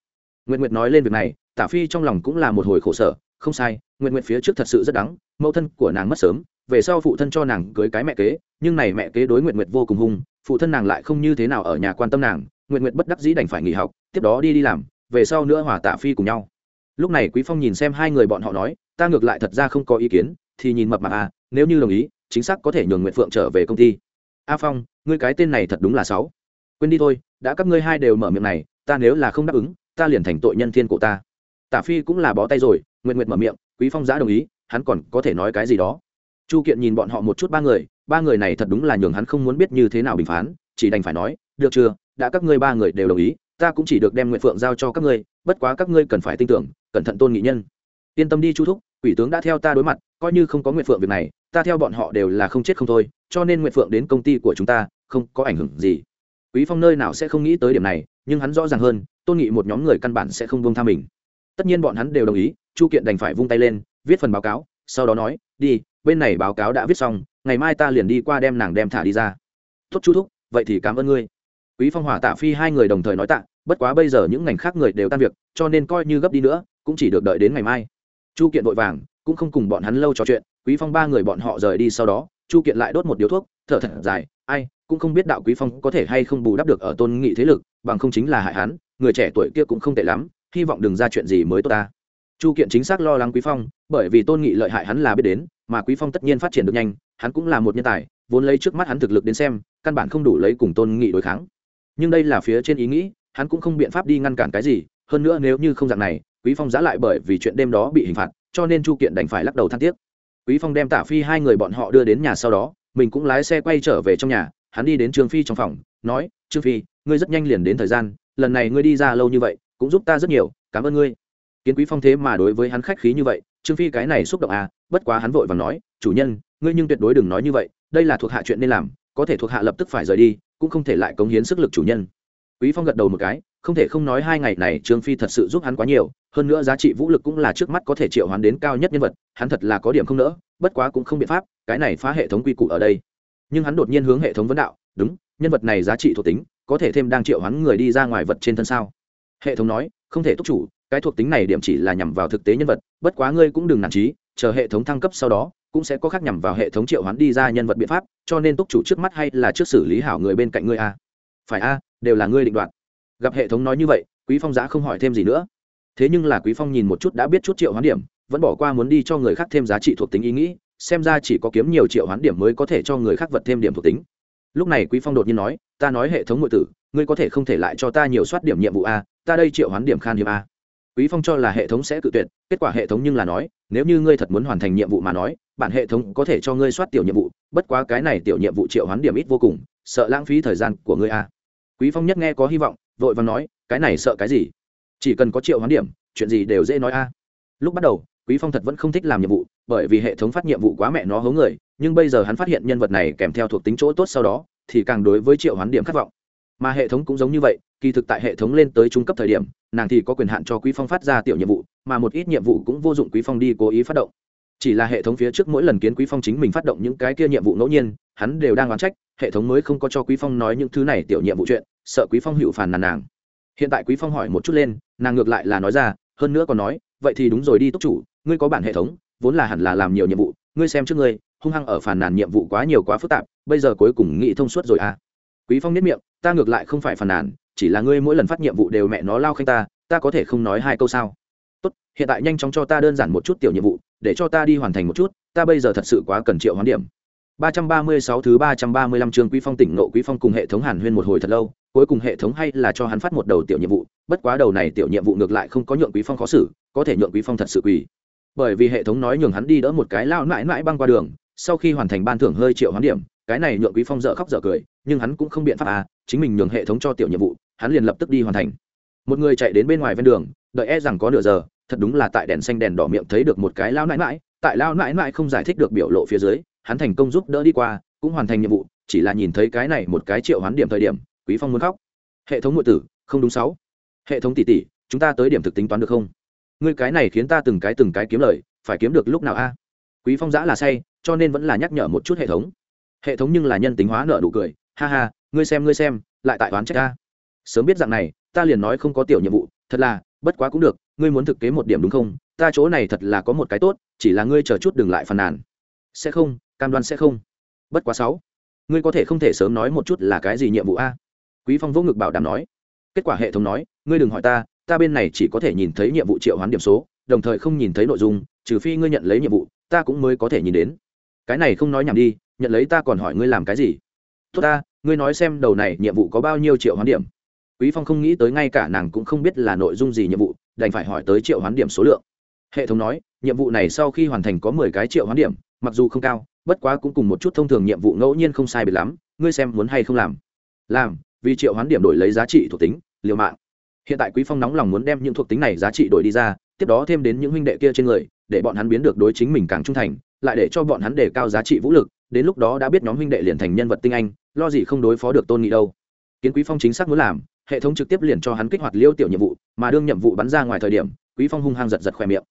Nguyệt nguyệt nói lên việc này tả phi trong lòng cũng là một hồi khổ sở, không sai nguyện nguyện phía trước thật sự rất đắng, mẫu thân của nàng mất sớm, về sau phụ thân cho nàng cưới cái mẹ kế, nhưng này mẹ kế đối nguyện nguyện vô cùng hung, phụ thân nàng lại không như thế nào ở nhà quan tâm nàng nguyện nguyện bất đắc dĩ đành phải nghỉ học, tiếp đó đi đi làm, về sau nữa hòa tả phi cùng nhau. Lúc này quý phong nhìn xem hai người bọn họ nói, ta ngược lại thật ra không có ý kiến, thì nhìn mập mạp à nếu như đồng ý, chính xác có thể nhường nguyện phượng trở về công ty. A phong, ngươi cái tên này thật đúng là sáu quên đi thôi, đã các ngươi hai đều mở miệng này, ta nếu là không đáp ứng, ta liền thành tội nhân thiên của ta tả phi cũng là bó tay rồi nguyện nguyện mở miệng, quý phong giã đồng ý, hắn còn có thể nói cái gì đó? Chu kiện nhìn bọn họ một chút ba người ba người này thật đúng là nhường hắn không muốn biết như thế nào bình phán, chỉ đành phải nói, được chưa, đã các ngươi ba người đều đồng ý, ta cũng chỉ được đem nguyện phượng giao cho các ngươi, bất quá các ngươi cần phải tin tưởng, cẩn thận tôn nghị nhân. Yên tâm đi chu thúc, quỷ tướng đã theo ta đối mặt, coi như không có nguyện phượng việc này, ta theo bọn họ đều là không chết không thôi, cho nên nguyện phượng đến công ty của chúng ta, không có ảnh hưởng gì. Quý phong nơi nào sẽ không nghĩ tới điểm này, nhưng hắn rõ ràng hơn, tôn nghị một nhóm người căn bản sẽ không buông tha mình tất nhiên bọn hắn đều đồng ý, chu kiện đành phải vung tay lên, viết phần báo cáo, sau đó nói, đi, bên này báo cáo đã viết xong, ngày mai ta liền đi qua đem nàng đem thả đi ra. Tốt chu thúc, vậy thì cảm ơn ngươi. Quý phong hòa tạ phi hai người đồng thời nói tạ, bất quá bây giờ những ngành khác người đều tan việc, cho nên coi như gấp đi nữa, cũng chỉ được đợi đến ngày mai. Chu kiện vội vàng, cũng không cùng bọn hắn lâu trò chuyện, quý phong ba người bọn họ rời đi sau đó, chu kiện lại đốt một điếu thuốc, thở thật dài, ai, cũng không biết đạo quý phong có thể hay không bù đắp được ở tôn nghị thế lực, bằng không chính là hại hắn, người trẻ tuổi kia cũng không tệ lắm hy vọng đừng ra chuyện gì mới tốt ta. Chu kiện chính xác lo lắng quý phong, bởi vì tôn nghị lợi hại hắn là biết đến, mà quý phong tất nhiên phát triển được nhanh, hắn cũng là một nhân tài, vốn lấy trước mắt hắn thực lực đến xem, căn bản không đủ lấy cùng tôn nghị đối kháng. Nhưng đây là phía trên ý nghĩ, hắn cũng không biện pháp đi ngăn cản cái gì, hơn nữa nếu như không dạng này, quý phong giã lại bởi vì chuyện đêm đó bị hình phạt, cho nên chu kiện đành phải lắc đầu than tiếc. Quý phong đem tả phi hai người bọn họ đưa đến nhà sau đó, mình cũng lái xe quay trở về trong nhà, hắn đi đến trương phi trong phòng, nói, trương phi, ngươi rất nhanh liền đến thời gian, lần này ngươi đi ra lâu như vậy cũng giúp ta rất nhiều, cảm ơn ngươi. Kiến quý phong thế mà đối với hắn khách khí như vậy, trương phi cái này xúc động à bất quá hắn vội và nói, chủ nhân, ngươi nhưng tuyệt đối đừng nói như vậy, đây là thuộc hạ chuyện nên làm, có thể thuộc hạ lập tức phải rời đi, cũng không thể lại cống hiến sức lực chủ nhân. Quý phong gật đầu một cái, không thể không nói hai ngày này trương phi thật sự giúp hắn quá nhiều, hơn nữa giá trị vũ lực cũng là trước mắt có thể triệu hoán đến cao nhất nhân vật, hắn thật là có điểm không nỡ, bất quá cũng không biện pháp, cái này phá hệ thống quy củ ở đây. Nhưng hắn đột nhiên hướng hệ thống vấn đạo, đúng, nhân vật này giá trị thuộc tính, có thể thêm đang triệu hoán người đi ra ngoài vật trên thân sao? Hệ thống nói, không thể túc chủ, cái thuộc tính này điểm chỉ là nhằm vào thực tế nhân vật, bất quá ngươi cũng đừng nản trí chờ hệ thống thăng cấp sau đó, cũng sẽ có khác nhằm vào hệ thống triệu hoán đi ra nhân vật biện pháp, cho nên túc chủ trước mắt hay là trước xử lý hảo người bên cạnh ngươi a. Phải a, đều là ngươi định đoạt. Gặp hệ thống nói như vậy, quý phong giá không hỏi thêm gì nữa. Thế nhưng là quý phong nhìn một chút đã biết chút triệu hoán điểm, vẫn bỏ qua muốn đi cho người khác thêm giá trị thuộc tính ý nghĩ, xem ra chỉ có kiếm nhiều triệu hoán điểm mới có thể cho người khác vật thêm điểm thuộc tính lúc này quý phong đột nhiên nói, ta nói hệ thống ngụy tử, ngươi có thể không thể lại cho ta nhiều soát điểm nhiệm vụ a, ta đây triệu hoán điểm khan hiếm a. Quý phong cho là hệ thống sẽ cự tuyệt, kết quả hệ thống nhưng là nói, nếu như ngươi thật muốn hoàn thành nhiệm vụ mà nói, bản hệ thống có thể cho ngươi soát tiểu nhiệm vụ, bất quá cái này tiểu nhiệm vụ triệu hoán điểm ít vô cùng, sợ lãng phí thời gian của ngươi a. Quý phong nhất nghe có hy vọng, vội vàng nói, cái này sợ cái gì? Chỉ cần có triệu hoán điểm, chuyện gì đều dễ nói a. Lúc bắt đầu quý phong thật vẫn không thích làm nhiệm vụ, bởi vì hệ thống phát nhiệm vụ quá mẹ nó hố người, nhưng bây giờ hắn phát hiện nhân vật này kèm theo thuộc tính chỗ tốt sau đó, thì càng đối với triệu hoán điểm khát vọng. Mà hệ thống cũng giống như vậy, kỳ thực tại hệ thống lên tới trung cấp thời điểm, nàng thì có quyền hạn cho quý phong phát ra tiểu nhiệm vụ, mà một ít nhiệm vụ cũng vô dụng quý phong đi cố ý phát động. Chỉ là hệ thống phía trước mỗi lần kiến quý phong chính mình phát động những cái kia nhiệm vụ ngẫu nhiên, hắn đều đang oán trách, hệ thống mới không có cho quý phong nói những thứ này tiểu nhiệm vụ chuyện, sợ quý phong hữu phản nàn nàng. Hiện tại quý phong hỏi một chút lên, nàng ngược lại là nói ra, hơn nữa còn nói, vậy thì đúng rồi đi túc chủ ngươi có bản hệ thống vốn là hẳn là làm nhiều nhiệm vụ ngươi xem trước ngươi hung hăng ở phản nàn nhiệm vụ quá nhiều quá phức tạp bây giờ cuối cùng nghĩ thông suốt rồi à. Quý phong biết miệng ta ngược lại không phải phản nàn chỉ là ngươi mỗi lần phát nhiệm vụ đều mẹ nó lao khanh ta ta có thể không nói hai câu sao? Tốt hiện tại nhanh chóng cho ta đơn giản một chút tiểu nhiệm vụ để cho ta đi hoàn thành một chút ta bây giờ thật sự quá cần triệu hoán điểm. 336 thứ 335 chương Quý Phong tỉnh nộ Quý Phong cùng hệ thống Hàn Huyên một hồi thật lâu, cuối cùng hệ thống hay là cho hắn phát một đầu tiểu nhiệm vụ, bất quá đầu này tiểu nhiệm vụ ngược lại không có nhượng Quý Phong khó xử, có thể nhượng Quý Phong thật sự quỳ. Bởi vì hệ thống nói nhường hắn đi đỡ một cái lao mãi mãi băng qua đường, sau khi hoàn thành ban thưởng hơi triệu hoán điểm, cái này nhượng Quý Phong dở khóc dở cười, nhưng hắn cũng không biện pháp à, chính mình nhường hệ thống cho tiểu nhiệm vụ, hắn liền lập tức đi hoàn thành. Một người chạy đến bên ngoài ven đường, đợi e rằng có nửa giờ, thật đúng là tại đèn xanh đèn đỏ miệng thấy được một cái lao mãi mãi, tại lao mãi mãi không giải thích được biểu lộ phía dưới hắn thành công giúp đỡ đi qua cũng hoàn thành nhiệm vụ chỉ là nhìn thấy cái này một cái triệu hoán điểm thời điểm quý phong muốn khóc. Hệ thống ngụy tử không đúng sáu. Hệ thống tỷ tỷ chúng ta tới điểm thực tính toán được không? Ngươi cái này khiến ta từng cái từng cái kiếm lời, phải kiếm được lúc nào a? Quý phong giã là say, cho nên vẫn là nhắc nhở một chút hệ thống. Hệ thống nhưng là nhân tính hóa nợ nụ cười, ha ha, ngươi xem ngươi xem, lại tại toán trách ta. Sớm biết dạng này, ta liền nói không có tiểu nhiệm vụ, thật là, bất quá cũng được, ngươi muốn thực kế một điểm đúng không? Ta chỗ này thật là có một cái tốt, chỉ là ngươi chờ chút đừng lại phàn nàn. Sẽ không, cam đoan sẽ không. Bất quá sáu, ngươi có thể không thể sớm nói một chút là cái gì nhiệm vụ a? Quý phong vô ngực bảo đảm nói. Kết quả hệ thống nói, ngươi đừng hỏi ta ta bên này chỉ có thể nhìn thấy nhiệm vụ triệu hoán điểm số, đồng thời không nhìn thấy nội dung, trừ phi ngươi nhận lấy nhiệm vụ, ta cũng mới có thể nhìn đến. Cái này không nói nhảm đi, nhận lấy ta còn hỏi ngươi làm cái gì? Tốt ta, ngươi nói xem đầu này nhiệm vụ có bao nhiêu triệu hoán điểm. Quý phong không nghĩ tới ngay cả nàng cũng không biết là nội dung gì nhiệm vụ, đành phải hỏi tới triệu hoán điểm số lượng. Hệ thống nói, nhiệm vụ này sau khi hoàn thành có mười cái triệu hoán điểm, mặc dù không cao, bất quá cũng cùng một chút thông thường nhiệm vụ ngẫu nhiên không sai biệt lắm, ngươi xem muốn hay không làm. Làm, vì triệu hoán điểm đổi lấy giá trị thuộc tính, liều mạng hiện tại quý phong nóng lòng muốn đem những thuộc tính này giá trị đổi đi ra tiếp đó thêm đến những huynh đệ kia trên người để bọn hắn biến được đối chính mình càng trung thành lại để cho bọn hắn đề cao giá trị vũ lực đến lúc đó đã biết nhóm huynh đệ liền thành nhân vật tinh anh lo gì không đối phó được tôn nghị đâu. Kiến quý phong chính xác muốn làm hệ thống trực tiếp liền cho hắn kích hoạt liêu tiểu nhiệm vụ mà đương nhiệm vụ bắn ra ngoài thời điểm quý phong hung hăng giật giật khỏe miệng.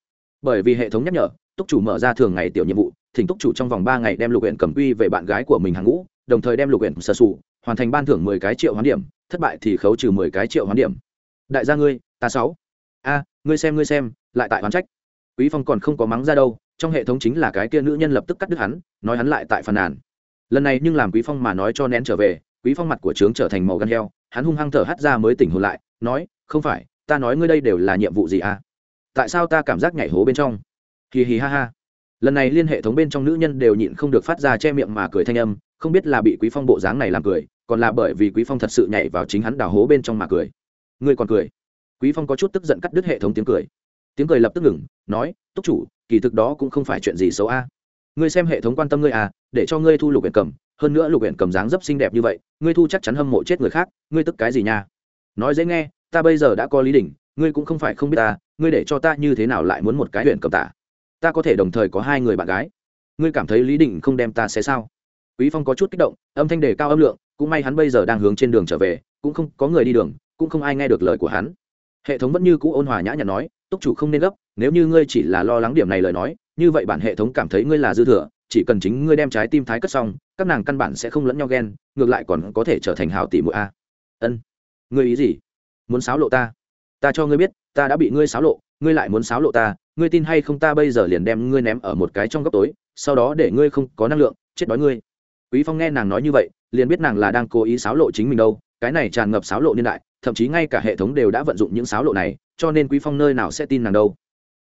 Bởi vì hệ thống nhắc nhở túc chủ mở ra thường ngày tiểu nhiệm vụ thỉnh túc chủ trong vòng ba ngày đem lục huyện cầm quy về bạn gái của mình hàng ngũ đồng thời đem lục huyện sơ sụ, hoàn thành ban thưởng mười cái triệu hoán điểm thất bại thì khấu trừ mười cái triệu hoán điểm đại gia ngươi, ta sáu. A, ngươi xem ngươi xem, lại tại hoán trách. Quý phong còn không có mắng ra đâu, trong hệ thống chính là cái kia nữ nhân lập tức cắt đứt hắn, nói hắn lại tại phàn nàn. Lần này nhưng làm quý phong mà nói cho nén trở về, quý phong mặt của trướng trở thành màu gan heo, hắn hung hăng thở hắt ra mới tỉnh hồn lại, nói, không phải, ta nói ngươi đây đều là nhiệm vụ gì à? Tại sao ta cảm giác nhảy hố bên trong? Hì hì ha ha. Lần này liên hệ thống bên trong nữ nhân đều nhịn không được phát ra che miệng mà cười thanh âm, không biết là bị quý phong bộ dáng này làm cười, còn là bởi vì quý phong thật sự nhảy vào chính hắn đào hố bên trong mà cười ngươi còn cười. Quý phong có chút tức giận cắt đứt hệ thống tiếng cười. Tiếng cười lập tức ngừng, nói, túc chủ, kỳ thực đó cũng không phải chuyện gì xấu a. Ngươi xem hệ thống quan tâm ngươi à để cho ngươi thu lục huyện cầm, hơn nữa lục huyện cầm dáng dấp xinh đẹp như vậy, ngươi thu chắc chắn hâm mộ chết người khác, ngươi tức cái gì nha? Nói dễ nghe, ta bây giờ đã có lý đỉnh, ngươi cũng không phải không biết ta, ngươi để cho ta như thế nào lại muốn một cái huyện cầm tả? Ta có thể đồng thời có hai người bạn gái. Ngươi cảm thấy lý Đỉnh không đem ta sẽ sao? Quý phong có chút kích động, âm thanh đề cao âm lượng, cũng may hắn bây giờ đang hướng trên đường trở về, cũng không có người đi đường cũng không ai nghe được lời của hắn. Hệ thống vẫn như cũ ôn hòa nhã nhặn nói, túc chủ không nên gấp, nếu như ngươi chỉ là lo lắng điểm này lời nói, như vậy bản hệ thống cảm thấy ngươi là dư thừa, chỉ cần chính ngươi đem trái tim thái cất xong, các nàng căn bản sẽ không lẫn nhau ghen, ngược lại còn có thể trở thành hào tỷ mũi a. Ân, ngươi ý gì? Muốn xáo lộ ta? Ta cho ngươi biết, ta đã bị ngươi xáo lộ, ngươi lại muốn xáo lộ ta, ngươi tin hay không ta bây giờ liền đem ngươi ném ở một cái trong góc tối, sau đó để ngươi không có năng lượng, chết đói ngươi. Quý phong nghe nàng nói như vậy, liền biết nàng là đang cố ý xáo lộ chính mình đâu, cái này tràn ngập xáo lộ niên đại thậm chí ngay cả hệ thống đều đã vận dụng những xáo lộ này, cho nên quý phong nơi nào sẽ tin nàng đâu.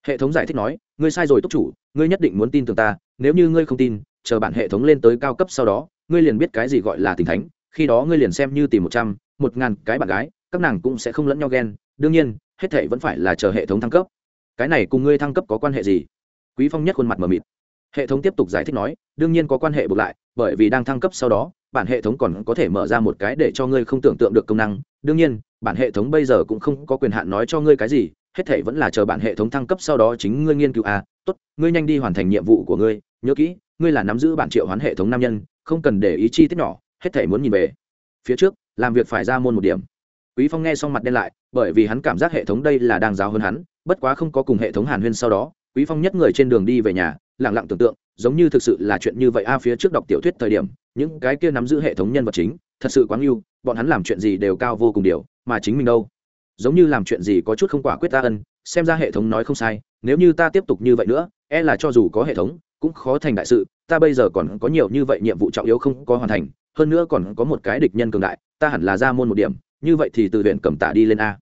Hệ thống giải thích nói, ngươi sai rồi túc chủ, ngươi nhất định muốn tin tưởng ta, nếu như ngươi không tin, chờ bản hệ thống lên tới cao cấp sau đó, ngươi liền biết cái gì gọi là tình thánh, khi đó ngươi liền xem như tìm một trăm, một ngàn cái bạn gái, các nàng cũng sẽ không lẫn nhau ghen, đương nhiên, hết thể vẫn phải là chờ hệ thống thăng cấp. Cái này cùng ngươi thăng cấp có quan hệ gì? Quý phong nhất khuôn mặt mờ mịt. Hệ thống tiếp tục giải thích nói, đương nhiên có quan hệ buộc lại, bởi vì đang thăng cấp sau đó bản hệ thống còn có thể mở ra một cái để cho ngươi không tưởng tượng được công năng. Đương nhiên, bản hệ thống bây giờ cũng không có quyền hạn nói cho ngươi cái gì, hết thể vẫn là chờ bản hệ thống thăng cấp sau đó chính ngươi nghiên cứu. À tốt, ngươi nhanh đi hoàn thành nhiệm vụ của ngươi. Nhớ kỹ, ngươi là nắm giữ bản triệu hoán hệ thống nam nhân, không cần để ý chi tiết nhỏ, hết thể muốn nhìn về phía trước, làm việc phải ra môn một điểm. Quý phong nghe xong mặt đen lại, bởi vì hắn cảm giác hệ thống đây là đang giáo hơn hắn, bất quá không có cùng hệ thống hàn huyên sau đó, quý phong nhất người trên đường đi về nhà, lặng lặng tưởng tượng, giống như thực sự là chuyện như vậy. A phía trước đọc tiểu thuyết thời điểm những cái kia nắm giữ hệ thống nhân vật chính, thật sự quá yêu bọn hắn làm chuyện gì đều cao vô cùng điều, mà chính mình đâu? Giống như làm chuyện gì có chút không quả quyết ta ân, xem ra hệ thống nói không sai, nếu như ta tiếp tục như vậy nữa e là cho dù có hệ thống, cũng khó thành đại sự, ta bây giờ còn có nhiều như vậy nhiệm vụ trọng yếu không có hoàn thành, hơn nữa còn có một cái địch nhân cường đại, ta hẳn là ra môn một điểm, như vậy thì từ huyện cầm tả đi lên a.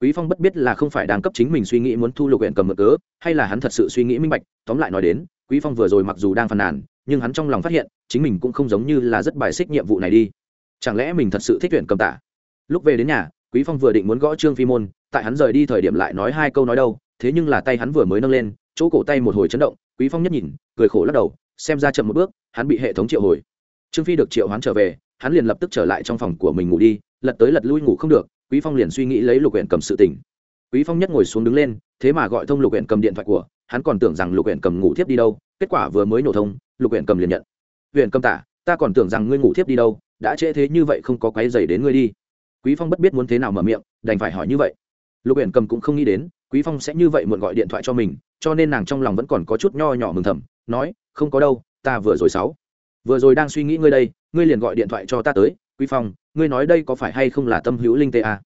Quý phong bất biết là không phải đang cấp chính mình suy nghĩ muốn thu lục huyện cầm mực cớ, hay là hắn thật sự suy nghĩ minh bạch, tóm lại nói đến, quý phong vừa rồi mặc dù đang phàn nàn, nhưng hắn trong lòng phát hiện chính mình cũng không giống như là rất bài xích nhiệm vụ này đi. Chẳng lẽ mình thật sự thích tuyển cầm tả? Lúc về đến nhà, quý phong vừa định muốn gõ trương phi môn, tại hắn rời đi thời điểm lại nói hai câu nói đâu, thế nhưng là tay hắn vừa mới nâng lên, chỗ cổ tay một hồi chấn động, quý phong nhất nhìn, cười khổ lắc đầu, xem ra chậm một bước, hắn bị hệ thống triệu hồi. Trương phi được triệu hoán trở về, hắn liền lập tức trở lại trong phòng của mình ngủ đi, lật tới lật lui ngủ không được, quý phong liền suy nghĩ lấy lục huyện cầm sự tỉnh. quý phong nhất ngồi xuống đứng lên, thế mà gọi thông lục huyện cầm điện thoại của, hắn còn tưởng rằng lục huyện cầm ngủ thiếp đi đâu, kết quả vừa mới nổ thông, lục huyện cầm liền nhận huyện cầm tả, ta còn tưởng rằng ngươi ngủ thiếp đi đâu, đã trễ thế như vậy không có quấy dày đến ngươi đi. Quý phong bất biết muốn thế nào mở miệng, đành phải hỏi như vậy. Lục huyện cầm cũng không nghĩ đến, quý phong sẽ như vậy muộn gọi điện thoại cho mình, cho nên nàng trong lòng vẫn còn có chút nho nhỏ mừng thầm, nói, không có đâu, ta vừa rồi sáu, vừa rồi đang suy nghĩ ngươi đây, ngươi liền gọi điện thoại cho ta tới, quý phong, ngươi nói đây có phải hay không là tâm hữu linh tê a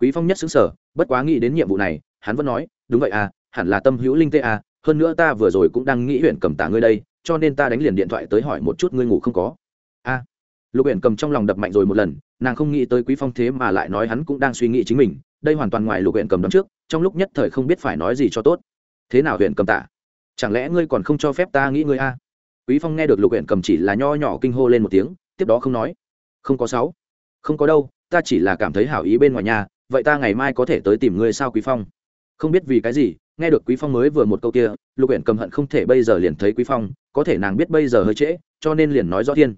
quý phong nhất xứng sở bất quá nghĩ đến nhiệm vụ này, hắn vẫn nói, đúng vậy à hẳn là tâm hữu linh tê a hơn nữa ta vừa rồi cũng đang nghĩ huyện cầm tả ngươi đây cho nên ta đánh liền điện thoại tới hỏi một chút ngươi ngủ không có. A. Lục uyển cầm trong lòng đập mạnh rồi một lần, nàng không nghĩ tới quý phong thế mà lại nói hắn cũng đang suy nghĩ chính mình, đây hoàn toàn ngoài lục huyện cầm đón trước, trong lúc nhất thời không biết phải nói gì cho tốt. Thế nào huyện cầm tả chẳng lẽ ngươi còn không cho phép ta nghĩ ngươi a? Quý phong nghe được lục huyện cầm chỉ là nho nhỏ kinh hô lên một tiếng, tiếp đó không nói. Không có sáu. Không có đâu, ta chỉ là cảm thấy hảo ý bên ngoài nhà, vậy ta ngày mai có thể tới tìm ngươi sao quý phong? Không biết vì cái gì nghe được quý phong mới vừa một câu kia lục huyện cầm hận không thể bây giờ liền thấy quý phong có thể nàng biết bây giờ hơi trễ cho nên liền nói rõ thiên.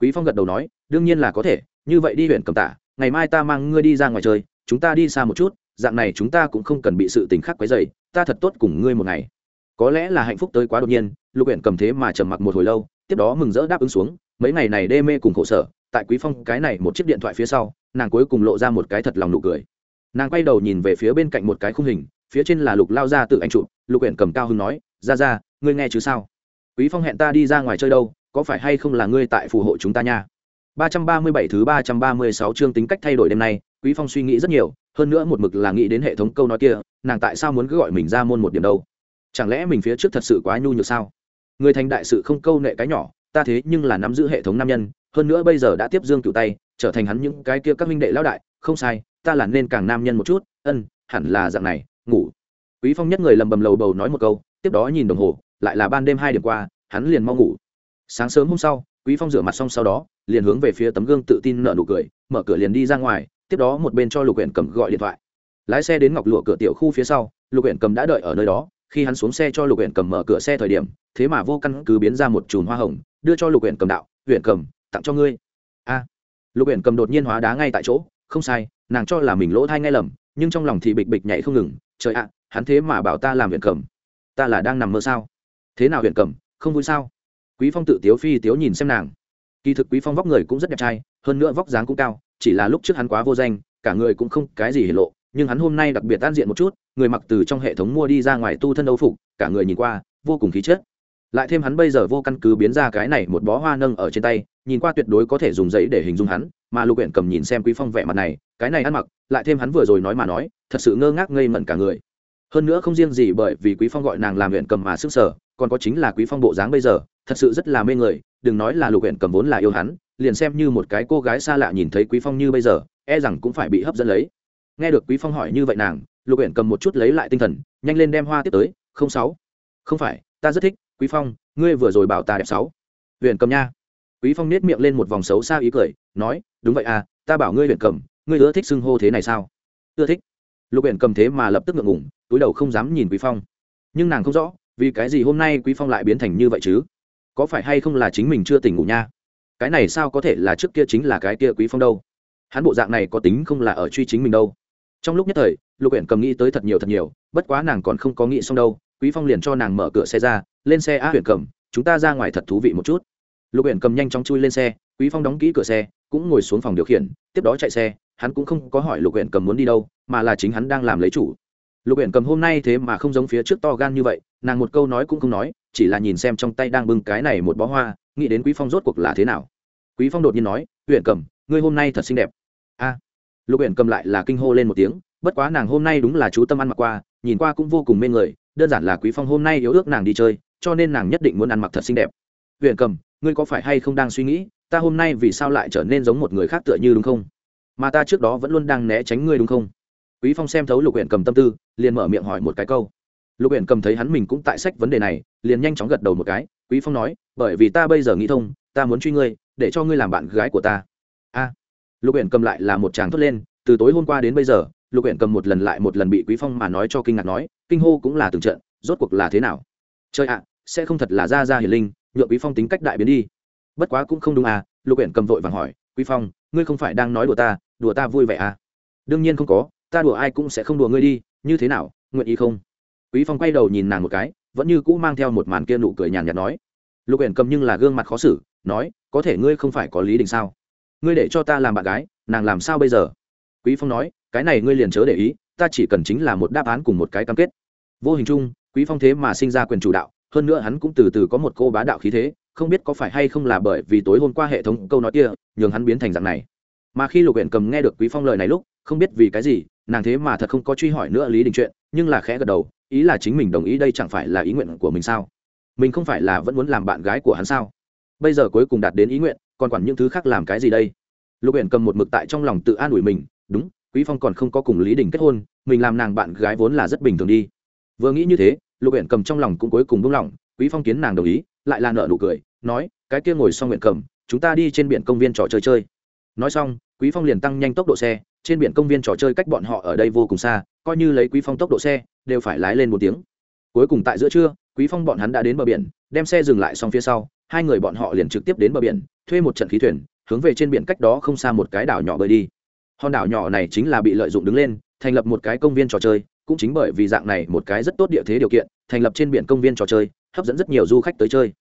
Quý phong gật đầu nói đương nhiên là có thể như vậy đi huyện cầm tả ngày mai ta mang ngươi đi ra ngoài chơi chúng ta đi xa một chút dạng này chúng ta cũng không cần bị sự tình khác quấy rầy, ta thật tốt cùng ngươi một ngày. Có lẽ là hạnh phúc tới quá đột nhiên lục huyện cầm thế mà trầm mặc một hồi lâu tiếp đó mừng rỡ đáp ứng xuống mấy ngày này đê mê cùng khổ sở tại quý phong cái này một chiếc điện thoại phía sau nàng cuối cùng lộ ra một cái thật lòng nụ cười. Nàng quay đầu nhìn về phía bên cạnh một cái khung hình phía trên là lục lao ra tự anh chụp, lục huyện cầm cao hưng nói, ra ra, ngươi nghe chứ sao? Quý phong hẹn ta đi ra ngoài chơi đâu, có phải hay không là ngươi tại phù hộ chúng ta nha? 337 thứ 336 chương tính cách thay đổi đêm nay, quý phong suy nghĩ rất nhiều, hơn nữa một mực là nghĩ đến hệ thống câu nói kia, nàng tại sao muốn cứ gọi mình ra môn một điểm đâu? Chẳng lẽ mình phía trước thật sự quá nhu nhược sao? Người thành đại sự không câu nệ cái nhỏ, ta thế nhưng là nắm giữ hệ thống nam nhân, hơn nữa bây giờ đã tiếp dương cựu tay, trở thành hắn những cái kia các minh đệ lão đại, không sai, ta là nên càng nam nhân một chút, ân, hẳn là dạng này ngủ. Quý phong nhất người lầm bầm lầu bầu nói một câu, tiếp đó nhìn đồng hồ, lại là ban đêm hai điểm qua, hắn liền mau ngủ. Sáng sớm hôm sau, quý phong rửa mặt xong sau đó, liền hướng về phía tấm gương tự tin nở nụ cười, mở cửa liền đi ra ngoài, tiếp đó một bên cho lục huyện cầm gọi điện thoại. Lái xe đến ngọc lụa cửa tiểu khu phía sau, lục huyện cầm đã đợi ở nơi đó, khi hắn xuống xe cho lục huyện cầm mở cửa xe thời điểm, thế mà vô căn cứ biến ra một chùm hoa hồng, đưa cho lục huyện cầm đạo huyện cầm, tặng cho ngươi. A. Lục huyện cầm đột nhiên hóa đá ngay tại chỗ, không sai, nàng cho là mình lỗ thai ngay lầm, nhưng trong lòng thì bịch bịch nhảy không ngừng trời ạ, hắn thế mà bảo ta làm huyện cầm ta là đang nằm mơ sao? Thế nào huyện cầm không vui sao? Quý phong tự tiếu phi tiếu nhìn xem nàng. Kỳ thực quý phong vóc người cũng rất đẹp trai, hơn nữa vóc dáng cũng cao, chỉ là lúc trước hắn quá vô danh, cả người cũng không cái gì hiển lộ, nhưng hắn hôm nay đặc biệt tan diện một chút, người mặc từ trong hệ thống mua đi ra ngoài tu thân đấu phục, cả người nhìn qua, vô cùng khí chất. Lại thêm hắn bây giờ vô căn cứ biến ra cái này một bó hoa nâng ở trên tay, nhìn qua tuyệt đối có thể dùng giấy để hình dung hắn, mà lục huyện cầm nhìn xem quý phong vẻ mặt này, cái này ăn mặc, lại thêm hắn vừa rồi nói mà nói thật sự ngơ ngác ngây mẩn cả người. Hơn nữa không riêng gì bởi vì quý phong gọi nàng làm huyện cầm mà sức sở, còn có chính là quý phong bộ dáng bây giờ, thật sự rất là mê người, đừng nói là lục huyện cầm vốn là yêu hắn, liền xem như một cái cô gái xa lạ nhìn thấy quý phong như bây giờ e rằng cũng phải bị hấp dẫn lấy. Nghe được quý phong hỏi như vậy nàng, lục huyện cầm một chút lấy lại tinh thần, nhanh lên đem hoa tiếp tới, không sáu. Không phải, ta rất thích, quý phong, ngươi vừa rồi bảo ta đẹp sáu. Huyện cầm nha. Quý phong nết miệng lên một vòng xấu xa ý cười, nói, đúng vậy à ta bảo ngươi huyện cầm, ngươi ưa thích xưng hô thế này sao? Ưa thích lục huyện cầm thế mà lập tức ngượng ngủng túi đầu không dám nhìn quý phong. Nhưng nàng không rõ, vì cái gì hôm nay quý phong lại biến thành như vậy chứ? Có phải hay không là chính mình chưa tỉnh ngủ nha? Cái này sao có thể là trước kia chính là cái kia quý phong đâu? Hắn bộ dạng này có tính không là ở truy chính mình đâu? Trong lúc nhất thời, lục huyện cầm nghĩ tới thật nhiều thật nhiều, bất quá nàng còn không có nghĩ xong đâu, quý phong liền cho nàng mở cửa xe ra, lên xe á huyện cầm, chúng ta ra ngoài thật thú vị một chút. Lục huyện cầm nhanh chóng chui lên xe, quý phong đóng kỹ cửa xe, cũng ngồi xuống phòng điều khiển, tiếp đó chạy xe hắn cũng không có hỏi lục huyện cầm muốn đi đâu, mà là chính hắn đang làm lấy chủ. Lục huyện cầm hôm nay thế mà không giống phía trước to gan như vậy, nàng một câu nói cũng không nói, chỉ là nhìn xem trong tay đang bưng cái này một bó hoa, nghĩ đến quý phong rốt cuộc là thế nào. Quý phong đột nhiên nói huyện cầm, ngươi hôm nay thật xinh đẹp. A. Lục huyện cầm lại là kinh hô lên một tiếng, bất quá nàng hôm nay đúng là chú tâm ăn mặc qua, nhìn qua cũng vô cùng mê người, đơn giản là quý phong hôm nay yếu ước nàng đi chơi, cho nên nàng nhất định muốn ăn mặc thật xinh đẹp. Huyện cầm, ngươi có phải hay không đang suy nghĩ, ta hôm nay vì sao lại trở nên giống một người khác tựa như đúng không? Mà ta trước đó vẫn luôn đang né tránh ngươi đúng không? Quý phong xem thấu lục huyện cầm tâm tư, liền mở miệng hỏi một cái câu. Lục huyện cầm thấy hắn mình cũng tại sách vấn đề này, liền nhanh chóng gật đầu một cái. Quý phong nói, bởi vì ta bây giờ nghĩ thông, ta muốn truy ngươi, để cho ngươi làm bạn gái của ta. A. Lục huyện cầm lại là một chàng thốt lên, từ tối hôm qua đến bây giờ, lục huyện cầm một lần lại một lần bị quý phong mà nói cho kinh ngạc nói, kinh hô cũng là từng trận, rốt cuộc là thế nào? Chơi ạ, sẽ không thật là ra ra hiền linh, nhượng quý phong tính cách đại biến đi. Bất quá cũng không đúng à. Lục huyện cầm vội vàng hỏi, quý phong, ngươi không phải đang nói đùa ta đùa ta vui vẻ à? Đương nhiên không có, ta đùa ai cũng sẽ không đùa ngươi đi, như thế nào, nguyện ý không? Quý phong quay đầu nhìn nàng một cái, vẫn như cũ mang theo một màn kia nụ cười nhàn nhạt nói. Lục uyển cầm nhưng là gương mặt khó xử, nói, có thể ngươi không phải có lý đình sao? Ngươi để cho ta làm bạn gái, nàng làm sao bây giờ? Quý phong nói, cái này ngươi liền chớ để ý, ta chỉ cần chính là một đáp án cùng một cái cam kết. Vô hình chung, quý phong thế mà sinh ra quyền chủ đạo, hơn nữa hắn cũng từ từ có một cô bá đạo khí thế, không biết có phải hay không là bởi vì tối hôm qua hệ thống câu nói kia, nhường hắn biến thành dạng này mà khi lục huyện cầm nghe được quý phong lời này lúc, không biết vì cái gì, nàng thế mà thật không có truy hỏi nữa lý đình chuyện, nhưng là khẽ gật đầu, ý là chính mình đồng ý đây chẳng phải là ý nguyện của mình sao? Mình không phải là vẫn muốn làm bạn gái của hắn sao? Bây giờ cuối cùng đạt đến ý nguyện, còn quản những thứ khác làm cái gì đây? Lục huyện cầm một mực tại trong lòng tự an ủi mình, đúng, quý phong còn không có cùng lý đình kết hôn, mình làm nàng bạn gái vốn là rất bình thường đi. Vừa nghĩ như thế, lục huyện cầm trong lòng cũng cuối cùng buông lỏng, quý phong kiến nàng đồng ý, lại là nợ nụ cười, nói, cái kia ngồi xong nguyện cầm, chúng ta đi trên biển công viên trò chơi chơi. Nói xong quý phong liền tăng nhanh tốc độ xe, trên biển công viên trò chơi cách bọn họ ở đây vô cùng xa, coi như lấy quý phong tốc độ xe, đều phải lái lên một tiếng. Cuối cùng tại giữa trưa, quý phong bọn hắn đã đến bờ biển, đem xe dừng lại xong phía sau, hai người bọn họ liền trực tiếp đến bờ biển, thuê một trận khí thuyền, hướng về trên biển cách đó không xa một cái đảo nhỏ bơi đi. Hòn đảo nhỏ này chính là bị lợi dụng đứng lên, thành lập một cái công viên trò chơi, cũng chính bởi vì dạng này một cái rất tốt địa thế điều kiện, thành lập trên biển công viên trò chơi, hấp dẫn rất nhiều du khách tới chơi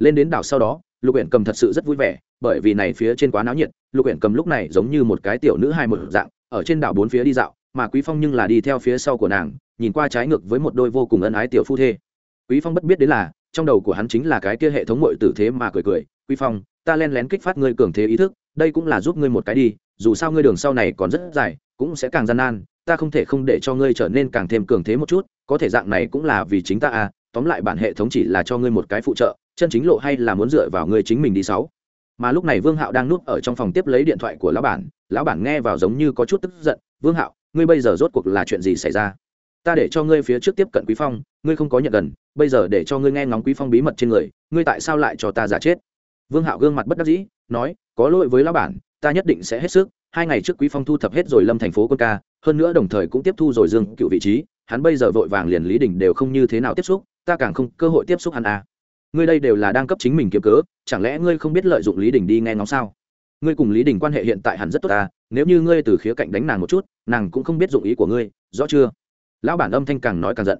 lên đến đảo sau đó, lục huyện cầm thật sự rất vui vẻ, bởi vì này phía trên quá náo nhiệt, lục huyện cầm lúc này giống như một cái tiểu nữ hai một dạng, ở trên đảo bốn phía đi dạo, mà quý phong nhưng là đi theo phía sau của nàng, nhìn qua trái ngược với một đôi vô cùng ân ái tiểu phu thê. Quý phong bất biết đến là, trong đầu của hắn chính là cái kia hệ thống mọi tử thế mà cười cười, quý phong, ta len lén kích phát ngươi cường thế ý thức, đây cũng là giúp ngươi một cái đi, dù sao ngươi đường sau này còn rất dài, cũng sẽ càng gian nan, ta không thể không để cho ngươi trở nên càng thêm cường thế một chút, có thể dạng này cũng là vì chính ta à tóm lại bản hệ thống chỉ là cho ngươi một cái phụ trợ chân chính lộ hay là muốn dựa vào ngươi chính mình đi sáu? Mà lúc này vương hạo đang núp ở trong phòng tiếp lấy điện thoại của lão bản lão bản nghe vào giống như có chút tức giận, vương hạo, ngươi bây giờ rốt cuộc là chuyện gì xảy ra? Ta để cho ngươi phía trước tiếp cận quý phong, ngươi không có nhận gần, bây giờ để cho ngươi nghe ngóng quý phong bí mật trên người, ngươi tại sao lại cho ta giả chết? Vương hạo gương mặt bất đắc dĩ, nói, có lỗi với lão bản, ta nhất định sẽ hết sức, hai ngày trước quý phong thu thập hết rồi lâm thành phố quân ca, hơn nữa đồng thời cũng tiếp thu rồi dương cựu vị trí, hắn bây giờ vội vàng liền lý đình đều không như thế nào tiếp xúc, ta càng không cơ hội tiếp xúc hắn à ngươi đây đều là đang cấp chính mình kiếm cớ, chẳng lẽ ngươi không biết lợi dụng lý đình đi nghe ngóng sao? Ngươi cùng lý đình quan hệ hiện tại hẳn rất tốt ta nếu như ngươi từ khía cạnh đánh nàng một chút, nàng cũng không biết dụng ý của ngươi, rõ chưa? Lão bản âm thanh càng nói càng giận.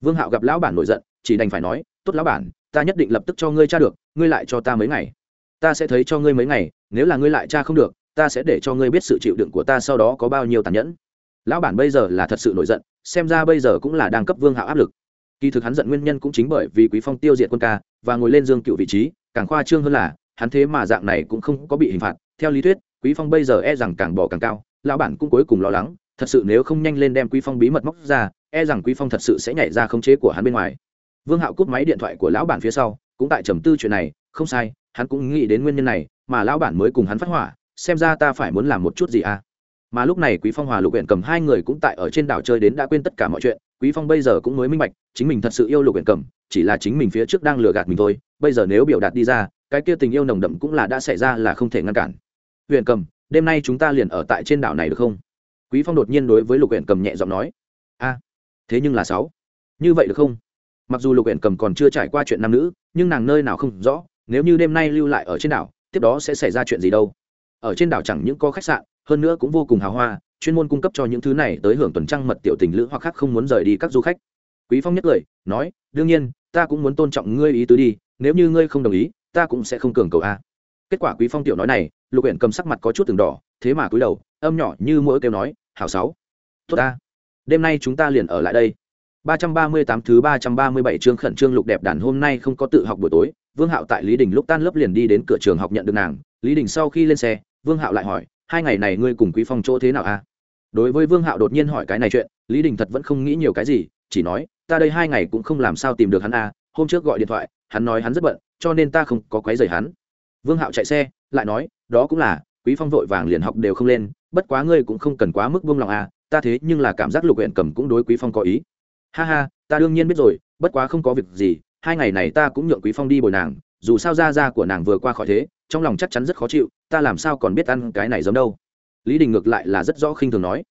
Vương hạo gặp lão bản nổi giận, chỉ đành phải nói, tốt lão bản, ta nhất định lập tức cho ngươi tra được, ngươi lại cho ta mấy ngày. Ta sẽ thấy cho ngươi mấy ngày, nếu là ngươi lại tra không được, ta sẽ để cho ngươi biết sự chịu đựng của ta sau đó có bao nhiêu tàn nhẫn. Lão bản bây giờ là thật sự nổi giận, xem ra bây giờ cũng là đang cấp vương hạo áp lực kỳ thực hắn giận nguyên nhân cũng chính bởi vì quý phong tiêu diệt quân ca, và ngồi lên dương cựu vị trí, càng khoa trương hơn là, hắn thế mà dạng này cũng không có bị hình phạt. Theo lý thuyết, quý phong bây giờ e rằng càng bỏ càng cao, lão bản cũng cuối cùng lo lắng. Thật sự nếu không nhanh lên đem quý phong bí mật móc ra e rằng quý phong thật sự sẽ nhảy ra khống chế của hắn bên ngoài. Vương hạo cúp máy điện thoại của lão bản phía sau, cũng tại trầm tư chuyện này. Không sai, hắn cũng nghĩ đến nguyên nhân này, mà lão bản mới cùng hắn phát hỏa, xem ra ta phải muốn làm một chút gì à? Mà lúc này quý phong hòa lục huyện cầm hai người cũng tại ở trên đảo chơi đến đã quên tất cả mọi chuyện quý phong bây giờ cũng mới minh bạch, chính mình thật sự yêu lục huyện cầm chỉ là chính mình phía trước đang lừa gạt mình thôi, bây giờ nếu biểu đạt đi ra, cái kia tình yêu nồng đậm cũng là đã xảy ra là không thể ngăn cản. Huyện cầm đêm nay chúng ta liền ở tại trên đảo này được không? Quý phong đột nhiên đối với lục huyện cầm nhẹ giọng nói. A, thế nhưng là sáu. Như vậy được không? Mặc dù lục huyện cầm còn chưa trải qua chuyện nam nữ, nhưng nàng nơi nào không rõ, nếu như đêm nay lưu lại ở trên đảo, tiếp đó sẽ xảy ra chuyện gì đâu? Ở trên đảo chẳng những có khách sạn, hơn nữa cũng vô cùng hào hoa chuyên môn cung cấp cho những thứ này tới hưởng tuần trăng mật tiểu tình lữ hoặc khác không muốn rời đi các du khách. Quý phong nhất lời, nói, đương nhiên, ta cũng muốn tôn trọng ngươi ý tứ đi, nếu như ngươi không đồng ý, ta cũng sẽ không cường cầu a. Kết quả quý phong tiểu nói này, lục huyện cầm sắc mặt có chút từng đỏ, thế mà cúi đầu, âm nhỏ như mỗi kêu nói, hảo sáu, tốt ta, đêm nay chúng ta liền ở lại đây. 338 thứ 337 chương khẩn trương lục đẹp đàn hôm nay không có tự học buổi tối, vương hạo tại lý đình lúc tan lớp liền đi đến cửa trường học nhận được nàng. Lý đình sau khi lên xe, vương hạo lại hỏi, hai ngày này ngươi cùng quý phong chỗ thế nào a? Đối với vương hạo đột nhiên hỏi cái này chuyện, lý đình thật vẫn không nghĩ nhiều cái gì, chỉ nói, ta đây hai ngày cũng không làm sao tìm được hắn a, hôm trước gọi điện thoại, hắn nói hắn rất bận, cho nên ta không có quấy rầy hắn. Vương hạo chạy xe, lại nói, đó cũng là, quý phong vội vàng liền học đều không lên, bất quá ngươi cũng không cần quá mức vương lòng a, ta thế nhưng là cảm giác lục huyện cầm cũng đối quý phong có ý. Ha ha, ta đương nhiên biết rồi, bất quá không có việc gì, hai ngày này ta cũng nhượng quý phong đi bồi nàng, dù sao da da của nàng vừa qua khỏi thế, trong lòng chắc chắn rất khó chịu, ta làm sao còn biết ăn cái này giống đâu lý đình ngược lại là rất rõ khinh thường nói.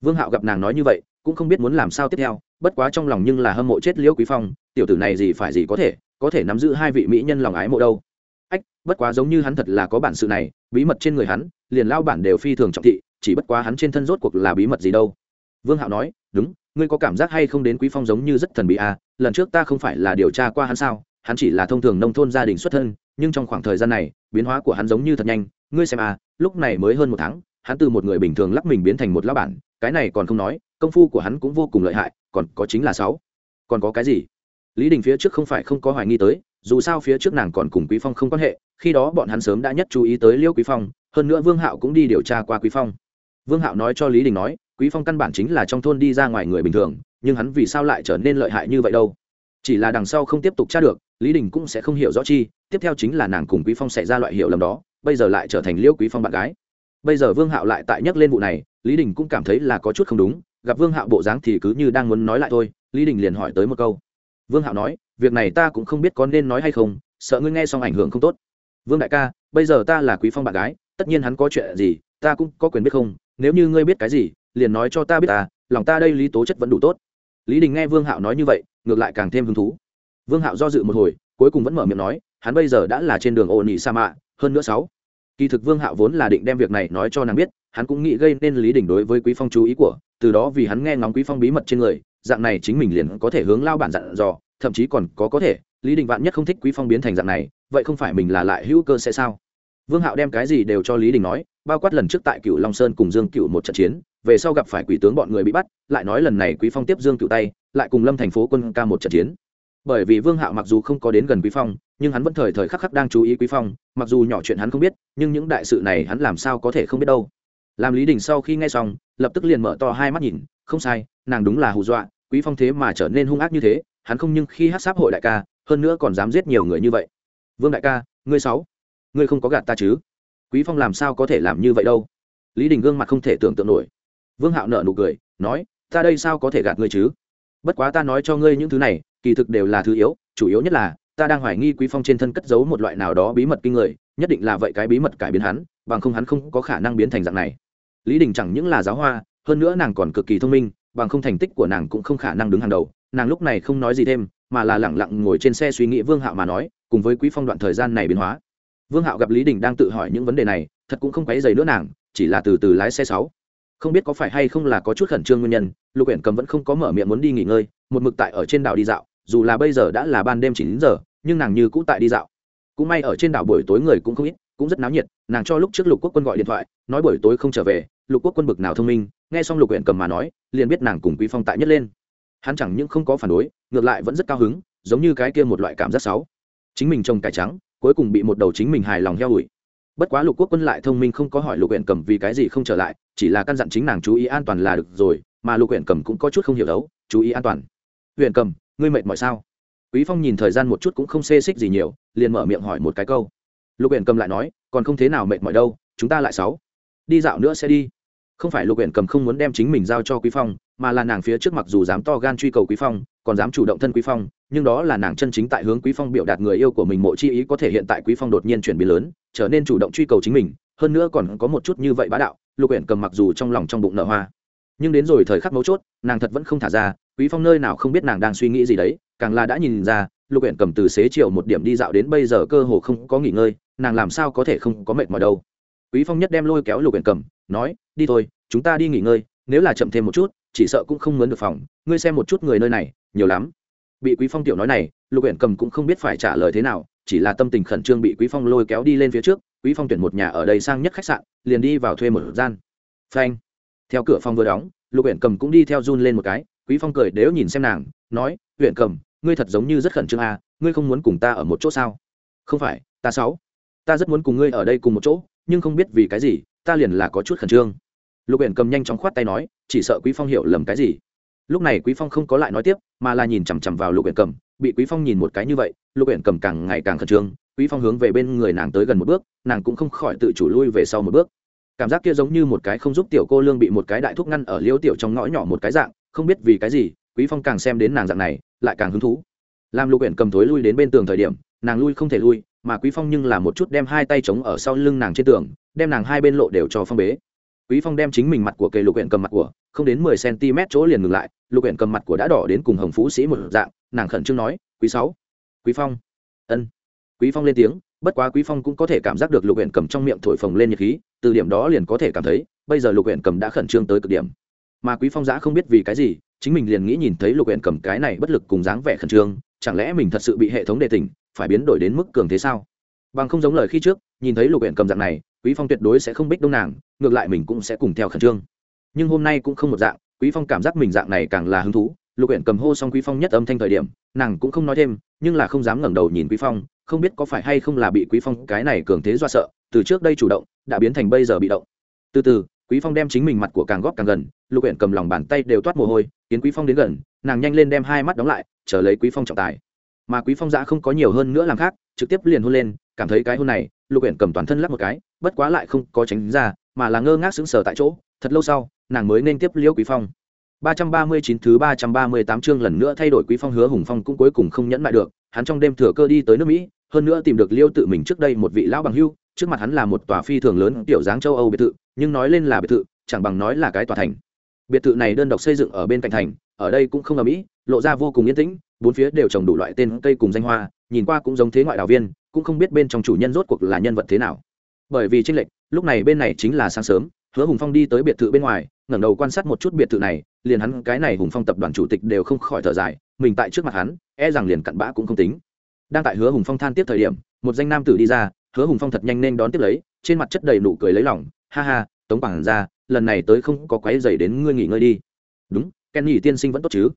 Vương hạo gặp nàng nói như vậy, cũng không biết muốn làm sao tiếp theo, bất quá trong lòng nhưng là hâm mộ chết liễu quý phong, tiểu tử này gì phải gì có thể có thể nắm giữ hai vị mỹ nhân lòng ái mộ đâu. Ách, bất quá giống như hắn thật là có bản sự này, bí mật trên người hắn, liền lao bản đều phi thường trọng thị, chỉ bất quá hắn trên thân rốt cuộc là bí mật gì đâu. Vương hạo nói, đúng, ngươi có cảm giác hay không đến quý phong giống như rất thần bí à lần trước ta không phải là điều tra qua hắn sao, hắn chỉ là thông thường nông thôn gia đình xuất thân, nhưng trong khoảng thời gian này, biến hóa của hắn giống như thật nhanh, ngươi xem à lúc này mới hơn một tháng hắn từ một người bình thường lắc mình biến thành một lão bản, cái này còn không nói, công phu của hắn cũng vô cùng lợi hại, còn có chính là sáu. Còn có cái gì? Lý đình phía trước không phải không có hoài nghi tới, dù sao phía trước nàng còn cùng quý phong không quan hệ, khi đó bọn hắn sớm đã nhất chú ý tới liêu quý phong, hơn nữa vương hạo cũng đi điều tra qua quý phong. Vương hạo nói cho lý đình nói, quý phong căn bản chính là trong thôn đi ra ngoài người bình thường, nhưng hắn vì sao lại trở nên lợi hại như vậy đâu? Chỉ là đằng sau không tiếp tục tra được, lý đình cũng sẽ không hiểu rõ chi, tiếp theo chính là nàng cùng quý phong xảy ra loại hiểu lầm đó, bây giờ lại trở thành liêu quý phong bạn gái bây giờ vương hạo lại tại nhắc lên vụ này, lý đình cũng cảm thấy là có chút không đúng, gặp vương hạo bộ dáng thì cứ như đang muốn nói lại thôi, lý đình liền hỏi tới một câu. Vương hạo nói, việc này ta cũng không biết có nên nói hay không, sợ ngươi nghe xong ảnh hưởng không tốt. Vương đại ca, bây giờ ta là quý phong bạn gái, tất nhiên hắn có chuyện gì, ta cũng có quyền biết không, nếu như ngươi biết cái gì, liền nói cho ta biết ta, lòng ta đây lý tố chất vẫn đủ tốt. Lý đình nghe vương hạo nói như vậy, ngược lại càng thêm hứng thú. Vương hạo do dự một hồi, cuối cùng vẫn mở miệng nói, hắn bây giờ đã là trên đường ổn ỉ sa mạ, hơn nữa sáu kỳ thực vương hạo vốn là định đem việc này nói cho nàng biết, hắn cũng nghĩ gây nên lý đình đối với quý phong chú ý của, từ đó vì hắn nghe ngóng quý phong bí mật trên người, dạng này chính mình liền có thể hướng lao bản dặn dò, thậm chí còn có có thể, lý đình vạn nhất không thích quý phong biến thành dạng này, vậy không phải mình là lại hữu cơ sẽ sao? Vương hạo đem cái gì đều cho lý đình nói, bao quát lần trước tại cựu long sơn cùng dương cựu một trận chiến, về sau gặp phải quỷ tướng bọn người bị bắt, lại nói lần này quý phong tiếp dương cựu tay, lại cùng lâm thành phố quân ca một trận chiến bởi vì vương hạo mặc dù không có đến gần quý phong, nhưng hắn vẫn thời thời khắc khắc đang chú ý quý phong, mặc dù nhỏ chuyện hắn không biết, nhưng những đại sự này hắn làm sao có thể không biết đâu. Làm lý đình sau khi nghe xong, lập tức liền mở to hai mắt nhìn, không sai, nàng đúng là hù dọa, quý phong thế mà trở nên hung ác như thế, hắn không nhưng khi hát sáp hội đại ca, hơn nữa còn dám giết nhiều người như vậy. Vương đại ca, ngươi sáu, ngươi không có gạt ta chứ? Quý phong làm sao có thể làm như vậy đâu? Lý đình gương mặt không thể tưởng tượng nổi. Vương hạo nợ nụ cười, nói, ta đây sao có thể gạt ngươi chứ? Bất quá ta nói cho ngươi những thứ này, kỳ thực đều là thứ yếu, chủ yếu nhất là, ta đang hoài nghi quý phong trên thân cất giấu một loại nào đó bí mật kinh người, nhất định là vậy cái bí mật cải biến hắn, bằng không hắn không có khả năng biến thành dạng này. Lý đình chẳng những là giáo hoa, hơn nữa nàng còn cực kỳ thông minh, bằng không thành tích của nàng cũng không khả năng đứng hàng đầu, nàng lúc này không nói gì thêm, mà là lẳng lặng ngồi trên xe suy nghĩ vương hạo mà nói, cùng với quý phong đoạn thời gian này biến hóa. Vương hạo gặp lý đình đang tự hỏi những vấn đề này, thật cũng không quấy dày nữa nàng, chỉ là từ từ lái xe sáu không biết có phải hay không là có chút khẩn trương nguyên nhân, lục uyển cầm vẫn không có mở miệng muốn đi nghỉ ngơi, một mực tại ở trên đảo đi dạo, dù là bây giờ đã là ban đêm chín giờ, nhưng nàng như cũ tại đi dạo. Cũng may ở trên đảo buổi tối người cũng không ít, cũng rất náo nhiệt, nàng cho lúc trước lục quốc quân gọi điện thoại, nói buổi tối không trở về, lục quốc quân bực nào thông minh, nghe xong lục huyện cầm mà nói, liền biết nàng cùng quý phong tại nhất lên. Hắn chẳng những không có phản đối, ngược lại vẫn rất cao hứng, giống như cái kia một loại cảm giác xấu. Chính mình trồng cải trắng, cuối cùng bị một đầu chính mình hài lòng heo ủi bất quá lục quốc quân lại thông minh không có hỏi lục huyện cầm vì cái gì không trở lại, chỉ là căn dặn chính nàng chú ý an toàn là được rồi, mà lục huyện cầm cũng có chút không hiểu đấu, chú ý an toàn. Huyện cầm, ngươi mệt mỏi sao? Quý phong nhìn thời gian một chút cũng không xê xích gì nhiều, liền mở miệng hỏi một cái câu. Lục huyện cầm lại nói, còn không thế nào mệt mỏi đâu, chúng ta lại sáu. Đi dạo nữa sẽ đi. Không phải lục huyện cầm không muốn đem chính mình giao cho quý phong, mà là nàng phía trước mặc dù dám to gan truy cầu quý phong, còn dám chủ động thân quý phong nhưng đó là nàng chân chính tại hướng quý phong biểu đạt người yêu của mình mộ chi ý có thể hiện tại quý phong đột nhiên chuyển biến lớn, trở nên chủ động truy cầu chính mình, hơn nữa còn có một chút như vậy bá đạo, lục Uyển cầm mặc dù trong lòng trong bụng nở hoa, nhưng đến rồi thời khắc mấu chốt, nàng thật vẫn không thả ra, quý phong nơi nào không biết nàng đang suy nghĩ gì đấy, càng là đã nhìn ra, lục Uyển cầm từ xế chiều một điểm đi dạo đến bây giờ cơ hồ không có nghỉ ngơi, nàng làm sao có thể không có mệt mỏi đâu. Quý phong nhất đem lôi kéo lục Uyển cầm, nói, đi thôi, chúng ta đi nghỉ ngơi, nếu là chậm thêm một chút, chỉ sợ cũng không muốn được phòng, ngươi xem một chút người nơi này, nhiều lắm bị quý phong tiểu nói này, lục huyện cầm cũng không biết phải trả lời thế nào, chỉ là tâm tình khẩn trương bị quý phong lôi kéo đi lên phía trước, quý phong tuyển một nhà ở đây sang nhất khách sạn, liền đi vào thuê một gian. Phanh. Theo cửa phòng vừa đóng, lục huyện cầm cũng đi theo run lên một cái, quý phong cười đếu nhìn xem nàng, nói huyện cầm, ngươi thật giống như rất khẩn trương à ngươi không muốn cùng ta ở một chỗ sao? Không phải, ta sáu. Ta rất muốn cùng ngươi ở đây cùng một chỗ, nhưng không biết vì cái gì, ta liền là có chút khẩn trương. Lục huyện cầm nhanh chóng khoát tay nói, chỉ sợ quý phong hiểu lầm cái gì lúc này quý phong không có lại nói tiếp, mà là nhìn chằm chằm vào lục uyển cầm. Bị quý phong nhìn một cái như vậy, lục uyển cầm càng ngày càng khẩn trương. Quý phong hướng về bên người nàng tới gần một bước, nàng cũng không khỏi tự chủ lui về sau một bước. Cảm giác kia giống như một cái không giúp tiểu cô lương bị một cái đại thúc ngăn ở liêu tiểu trong ngõ nhỏ một cái dạng, không biết vì cái gì, quý phong càng xem đến nàng dạng này, lại càng hứng thú. Làm lục uyển cầm thối lui đến bên tường thời điểm, nàng lui không thể lui, mà quý phong nhưng là một chút đem hai tay chống ở sau lưng nàng trên tường, đem nàng hai bên lộ đều cho phong bế quý phong đem chính mình mặt của cây lục huyện cầm mặt của, không đến mười cm chỗ liền ngừng lại, lục huyện cầm mặt của đã đỏ đến cùng hồng phú sĩ một dạng, nàng khẩn trương nói, quý sáu, quý phong. Ân. Quý phong lên tiếng, bất quá quý phong cũng có thể cảm giác được lục huyện cầm trong miệng thổi phồng lên nhiệt khí, từ điểm đó liền có thể cảm thấy, bây giờ lục huyện cầm đã khẩn trương tới cực điểm. Mà quý phong giã không biết vì cái gì, chính mình liền nghĩ nhìn thấy lục huyện cầm cái này bất lực cùng dáng vẻ khẩn trương, chẳng lẽ mình thật sự bị hệ thống đề tỉnh, phải biến đổi đến mức cường thế sao? Bằng không giống lời khi trước, nhìn thấy lục huyện cầm dạng này quý phong tuyệt đối sẽ không bích đông nàng, ngược lại mình cũng sẽ cùng theo khẩn trương. Nhưng hôm nay cũng không một dạng, quý phong cảm giác mình dạng này càng là hứng thú. Lục Uyển cầm hô xong quý phong nhất âm thanh thời điểm, nàng cũng không nói thêm, nhưng là không dám ngẩng đầu nhìn quý phong, không biết có phải hay không là bị quý phong cái này cường thế do sợ, từ trước đây chủ động, đã biến thành bây giờ bị động. Từ từ, quý phong đem chính mình mặt của càng góp càng gần, lục Uyển cầm lòng bàn tay đều toát mồ hôi khiến quý phong đến gần, nàng nhanh lên đem hai mắt đóng lại, chờ lấy quý phong trọng tài. Mà quý phong giã không có nhiều hơn nữa làm khác, trực tiếp liền hôn lên, cảm thấy cái hôn này, lục Uyển cầm toàn thân lắc một cái bất quá lại không có tránh ra, mà là ngơ ngác sững sờ tại chỗ, thật lâu sau, nàng mới nên tiếp liễu quý phong. 339 thứ 338 chương lần nữa thay đổi quý phong hứa hùng phong cũng cuối cùng không nhẫn lại được, hắn trong đêm thừa cơ đi tới nước mỹ, hơn nữa tìm được liêu tự mình trước đây một vị lão bằng hưu, trước mặt hắn là một tòa phi thường lớn tiểu dáng châu âu biệt thự, nhưng nói lên là biệt thự, chẳng bằng nói là cái tòa thành. Biệt thự này đơn độc xây dựng ở bên cạnh thành, ở đây cũng không ở mỹ lộ ra vô cùng yên tĩnh, bốn phía đều trồng đủ loại tên cây cùng danh hoa, nhìn qua cũng giống thế ngoại đào viên, cũng không biết bên trong chủ nhân rốt cuộc là nhân vật thế nào bởi vì tranh lệch, lúc này bên này chính là sáng sớm, hứa hùng phong đi tới biệt thự bên ngoài, ngẩng đầu quan sát một chút biệt thự này, liền hắn cái này hùng phong tập đoàn chủ tịch đều không khỏi thở dài, mình tại trước mặt hắn e rằng liền cặn bã cũng không tính. Đang tại hứa hùng phong than tiếp thời điểm, một danh nam tử đi ra, hứa hùng phong thật nhanh nên đón tiếp lấy, trên mặt chất đầy nụ cười lấy lỏng ha ha, tống quảng ra, lần này tới không có quái dày đến ngươi nghỉ ngơi đi. Đúng, kenny tiên sinh vẫn tốt chứ?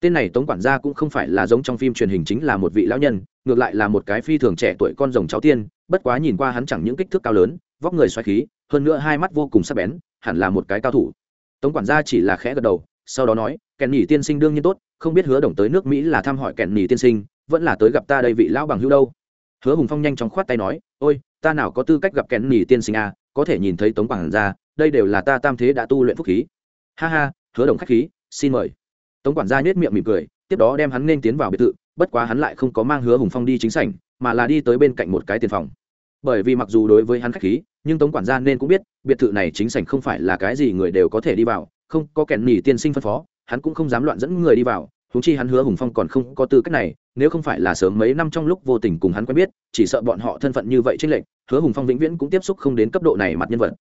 Tên này tống quản gia cũng không phải là giống trong phim truyền hình chính là một vị lão nhân, ngược lại là một cái phi thường trẻ tuổi con rồng cháu tiên, bất quá nhìn qua hắn chẳng những kích thước cao lớn, vóc người xoáy khí, hơn nữa hai mắt vô cùng sắc bén, hẳn là một cái cao thủ. Tống quản gia chỉ là khẽ gật đầu, sau đó nói, kèn nhỉ tiên sinh đương nhiên tốt, không biết hứa đồng tới nước mỹ là thăm hỏi kèn nhỉ tiên sinh, vẫn là tới gặp ta đây vị lão bằng hữu đâu. Hứa hùng phong nhanh chóng khoát tay nói, ôi, ta nào có tư cách gặp kèn nhỉ tiên sinh à có thể nhìn thấy tống quản gia, đây đều là ta tam thế đã tu luyện phúc khí. Ha ha, hứa đồng khách khí, xin mời tống quản gia nhếch miệng mỉm cười, tiếp đó đem hắn nên tiến vào biệt thự, bất quá hắn lại không có mang hứa hùng phong đi chính sảnh, mà là đi tới bên cạnh một cái tiền phòng. Bởi vì mặc dù đối với hắn khách khí, nhưng tống quản gia nên cũng biết, biệt thự này chính sảnh không phải là cái gì người đều có thể đi vào, không có kèn nỉ tiên sinh phân phó, hắn cũng không dám loạn dẫn người đi vào húng chi hắn hứa hùng phong còn không có tư cách này, nếu không phải là sớm mấy năm trong lúc vô tình cùng hắn quen biết, chỉ sợ bọn họ thân phận như vậy trên lệnh hứa hùng phong vĩnh viễn cũng tiếp xúc không đến cấp độ này mặt nhân vật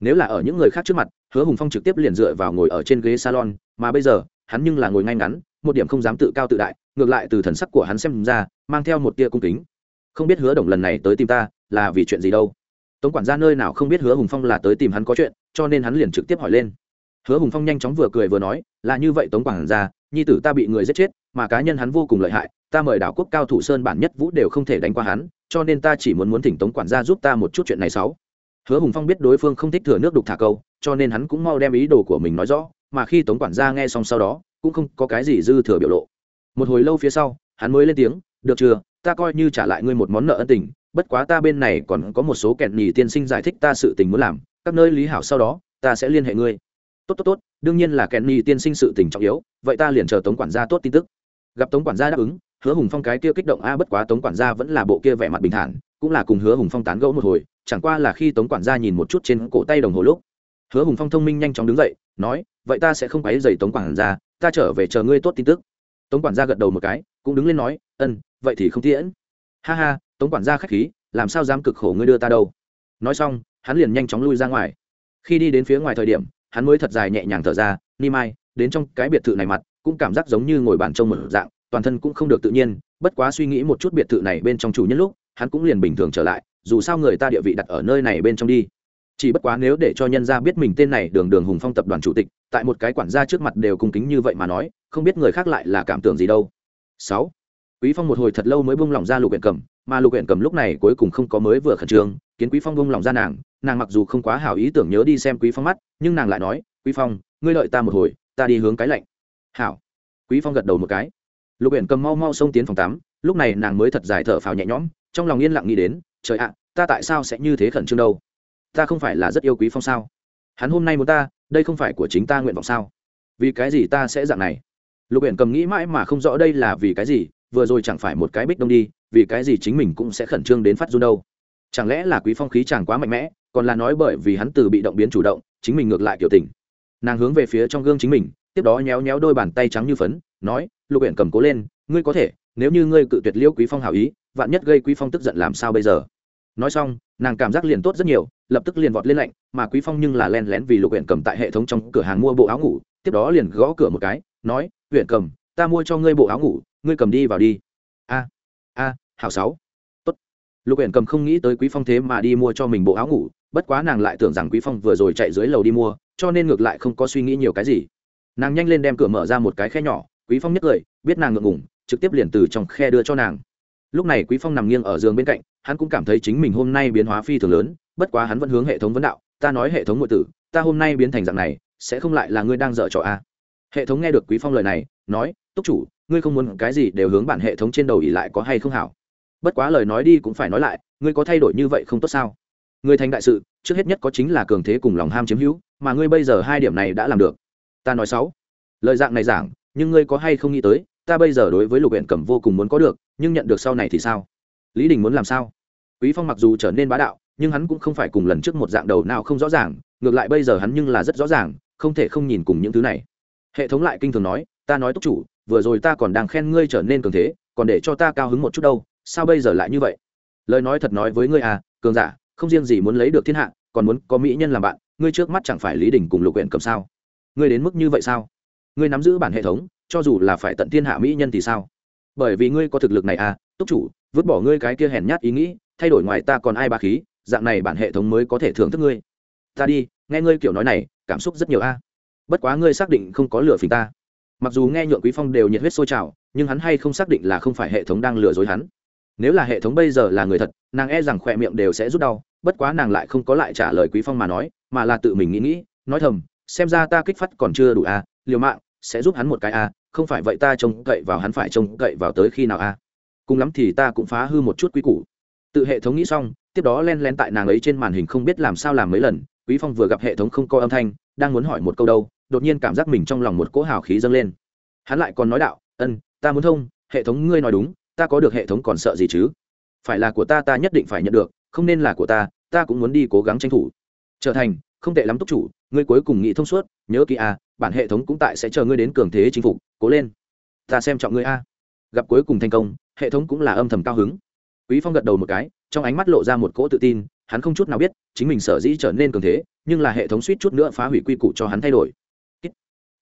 nếu là ở những người khác trước mặt, hứa hùng phong trực tiếp liền dựa vào ngồi ở trên ghế salon, mà bây giờ, hắn nhưng là ngồi ngay ngắn, một điểm không dám tự cao tự đại, ngược lại từ thần sắc của hắn xem ra, mang theo một tia cung kính. Không biết hứa đồng lần này tới tìm ta, là vì chuyện gì đâu? Tống quản gia nơi nào không biết hứa hùng phong là tới tìm hắn có chuyện, cho nên hắn liền trực tiếp hỏi lên. Hứa hùng phong nhanh chóng vừa cười vừa nói, là như vậy tống quản gia, nhi tử ta bị người giết chết, mà cá nhân hắn vô cùng lợi hại, ta mời đảo quốc cao thủ sơn bản nhất vũ đều không thể đánh qua hắn, cho nên ta chỉ muốn muốn thỉnh tống quản gia giúp ta một chút chuyện này sáu hứa hùng phong biết đối phương không thích thừa nước đục thả câu, cho nên hắn cũng mau đem ý đồ của mình nói rõ, mà khi tống quản gia nghe xong sau đó, cũng không có cái gì dư thừa biểu lộ. Một hồi lâu phía sau, hắn mới lên tiếng, được chưa, ta coi như trả lại ngươi một món nợ ân tình, bất quá ta bên này còn có một số kẹn nhì tiên sinh giải thích ta sự tình muốn làm, các nơi lý hảo sau đó, ta sẽ liên hệ ngươi. Tốt tốt tốt, đương nhiên là kẹn nhì tiên sinh sự tình trọng yếu, vậy ta liền chờ tống quản gia tốt tin tức. Gặp tống quản gia đáp ứng, hứa hùng phong cái kia kích động, a, bất quá tống quản gia vẫn là bộ kia vẻ mặt bình thản cũng là cùng hứa hùng phong tán gẫu một hồi, chẳng qua là khi tống quản gia nhìn một chút trên cổ tay đồng hồ lúc, hứa hùng phong thông minh nhanh chóng đứng dậy, nói, vậy ta sẽ không quấy dày tống quản gia, ta trở về chờ ngươi tốt tin tức. Tống quản gia gật đầu một cái, cũng đứng lên nói, ân, vậy thì không tiễn. Ha ha, tống quản gia k h á c h khí, làm sao dám cực khổ ngươi đưa ta đâu? Nói xong, hắn liền nhanh chóng lui ra ngoài. Khi đi đến phía ngoài thời điểm, hắn mới thật dài nhẹ nhàng thở ra, ni mai, đến trong cái biệt thự này mặt, cũng cảm giác giống như ngồi bàn trông một dạng, toàn thân cũng không được tự nhiên, bất quá suy nghĩ một chút biệt thự này bên trong chủ nhân lúc hắn cũng liền bình thường trở lại, dù sao người ta địa vị đặt ở nơi này bên trong đi. Chỉ bất quá nếu để cho nhân gia biết mình tên này đường đường hùng phong tập đoàn chủ tịch, tại một cái quản gia trước mặt đều cung kính như vậy mà nói, không biết người khác lại là cảm tưởng gì đâu. Sáu. Quý phong một hồi thật lâu mới buông lỏng ra lục huyện cầm, mà lục huyện cầm lúc này cuối cùng không có mới vừa khẩn trương, kiến quý phong buông lỏng ra nàng nàng mặc dù không quá hảo ý tưởng nhớ đi xem quý phong mắt, nhưng nàng lại nói, quý phong, ngươi lợi ta một hồi, ta đi hướng cái lạnh. Hảo. Quý phong gật đầu một cái. Lục huyện cầm mau mau xông tiến phòng tắm, lúc này nàng mới thật dài thở phào nhẹ nhõm trong lòng yên lặng nghĩ đến, trời ạ, ta tại sao sẽ như thế khẩn trương đâu? Ta không phải là rất yêu quý phong sao? Hắn hôm nay muốn ta, đây không phải của chính ta nguyện vọng sao? Vì cái gì ta sẽ dạng này? Lục biển cầm nghĩ mãi mà không rõ đây là vì cái gì, vừa rồi chẳng phải một cái bích đông đi, vì cái gì chính mình cũng sẽ khẩn trương đến phát run đâu? Chẳng lẽ là quý phong khí chàng quá mạnh mẽ, còn là nói bởi vì hắn từ bị động biến chủ động, chính mình ngược lại kiểu tình. Nàng hướng về phía trong gương chính mình, tiếp đó nhéo nhéo đôi bàn tay trắng như phấn, nói, lục biển cầm cố lên, ngươi có thể, nếu như ngươi cự tuyệt liễu quý phong hảo ý vạn nhất gây quý phong tức giận làm sao bây giờ? Nói xong, nàng cảm giác liền tốt rất nhiều, lập tức liền vọt lên lạnh, mà quý phong nhưng là len lén vì lục huyện cầm tại hệ thống trong cửa hàng mua bộ áo ngủ, tiếp đó liền gõ cửa một cái, nói, huyện cầm, ta mua cho ngươi bộ áo ngủ, ngươi cầm đi vào đi. A a, hảo sáu. Tốt. Lục huyện cầm không nghĩ tới quý phong thế mà đi mua cho mình bộ áo ngủ, bất quá nàng lại tưởng rằng quý phong vừa rồi chạy dưới lầu đi mua, cho nên ngược lại không có suy nghĩ nhiều cái gì. Nàng nhanh lên đem cửa mở ra một cái khe nhỏ, quý phong nhất cười biết nàng ngượng ngùng, trực tiếp liền từ trong khe đưa cho nàng lúc này quý phong nằm nghiêng ở giường bên cạnh, hắn cũng cảm thấy chính mình hôm nay biến hóa phi thường lớn, bất quá hắn vẫn hướng hệ thống vấn đạo, ta nói hệ thống ngụy tử, ta hôm nay biến thành dạng này, sẽ không lại là ngươi đang dở trò a? À. hệ thống nghe được quý phong lời này, nói, túc chủ, ngươi không muốn cái gì đều hướng bản hệ thống trên đầu ỉ lại có hay không hảo? Bất quá lời nói đi cũng phải nói lại, ngươi có thay đổi như vậy không tốt sao? Ngươi thành đại sự, trước hết nhất có chính là cường thế cùng lòng ham chiếm hữu, mà ngươi bây giờ hai điểm này đã làm được. Ta nói sáu. Lời dạng này giảng, nhưng ngươi có hay không nghĩ tới, ta bây giờ đối với lục huyện cẩm vô cùng muốn có được nhưng nhận được sau này thì sao? Lý đình muốn làm sao? Quý phong mặc dù trở nên bá đạo, nhưng hắn cũng không phải cùng lần trước một dạng đầu nào không rõ ràng, ngược lại bây giờ hắn nhưng là rất rõ ràng, không thể không nhìn cùng những thứ này. Hệ thống lại kinh thường nói, ta nói túc chủ, vừa rồi ta còn đang khen ngươi trở nên cường thế, còn để cho ta cao hứng một chút đâu, sao bây giờ lại như vậy? Lời nói thật nói với ngươi à cường giả, không riêng gì muốn lấy được thiên hạ, còn muốn có mỹ nhân làm bạn, ngươi trước mắt chẳng phải lý đình cùng lục huyện cầm sao? Ngươi đến mức như vậy sao? Ngươi nắm giữ bản hệ thống, cho dù là phải tận thiên hạ mỹ nhân thì sao? Bởi vì ngươi có thực lực này à túc chủ, vứt bỏ ngươi cái kia hèn nhát ý nghĩ, thay đổi ngoài ta còn ai ba khí, dạng này bản hệ thống mới có thể thưởng thức ngươi. Ta đi, nghe ngươi kiểu nói này, cảm xúc rất nhiều a. Bất quá ngươi xác định không có lừa phình ta. Mặc dù nghe nhượng quý phong đều nhiệt huyết sôi trào, nhưng hắn hay không xác định là không phải hệ thống đang lừa dối hắn. Nếu là hệ thống bây giờ là người thật, nàng e rằng khỏe miệng đều sẽ rút đau, bất quá nàng lại không có lại trả lời quý phong mà nói, mà là tự mình nghĩ nghĩ, nói thầm, xem ra ta kích phát còn chưa đủ a, liều mạng, sẽ giúp hắn một cái a không phải vậy ta trông cậy vào hắn phải trông cậy vào tới khi nào a cùng lắm thì ta cũng phá hư một chút quý củ. Tự hệ thống nghĩ xong, tiếp đó len len tại nàng ấy trên màn hình không biết làm sao làm mấy lần, quý phong vừa gặp hệ thống không có âm thanh, đang muốn hỏi một câu đâu, đột nhiên cảm giác mình trong lòng một cỗ hào khí dâng lên. Hắn lại còn nói đạo, ân, ta muốn thông, hệ thống ngươi nói đúng, ta có được hệ thống còn sợ gì chứ? Phải là của ta ta nhất định phải nhận được, không nên là của ta ta cũng muốn đi cố gắng tranh thủ. Trở thành, không tệ lắm túc chủ ngươi cuối cùng nghĩ thông suốt, nhớ kỹ a bản hệ thống cũng tại sẽ chờ ngươi đến cường thế chính phủ cố lên. Ta xem trọng ngươi a. Gặp cuối cùng thành công, hệ thống cũng là âm thầm cao hứng. Quý phong gật đầu một cái, trong ánh mắt lộ ra một cỗ tự tin, hắn không chút nào biết, chính mình sở dĩ trở nên cường thế, nhưng là hệ thống suýt chút nữa phá hủy quy củ cho hắn thay đổi.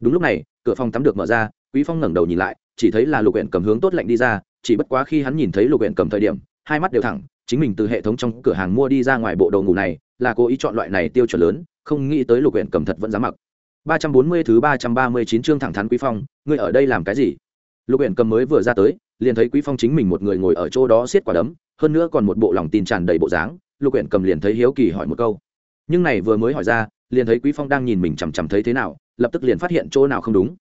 Đúng lúc này, cửa phòng tắm được mở ra, quý phong ngẩng đầu nhìn lại, chỉ thấy là lục huyện cầm hướng tốt lạnh đi ra, chỉ bất quá khi hắn nhìn thấy lục huyện cầm thời điểm, hai mắt đều thẳng, chính mình từ hệ thống trong cửa hàng mua đi ra ngoài bộ đồ ngủ này, là cố ý chọn loại này tiêu chuẩn lớn không nghĩ tới lục huyện cầm thật vẫn dám mặc. 340 thứ 339 chương thẳng thắn quý phong, ngươi ở đây làm cái gì? Lục huyện cầm mới vừa ra tới, liền thấy quý phong chính mình một người ngồi ở chỗ đó xiết quả đấm, hơn nữa còn một bộ lòng tin tràn đầy bộ dáng, lục huyện cầm liền thấy hiếu kỳ hỏi một câu. Nhưng này vừa mới hỏi ra, liền thấy quý phong đang nhìn mình chằm chằm thấy thế nào, lập tức liền phát hiện chỗ nào không đúng.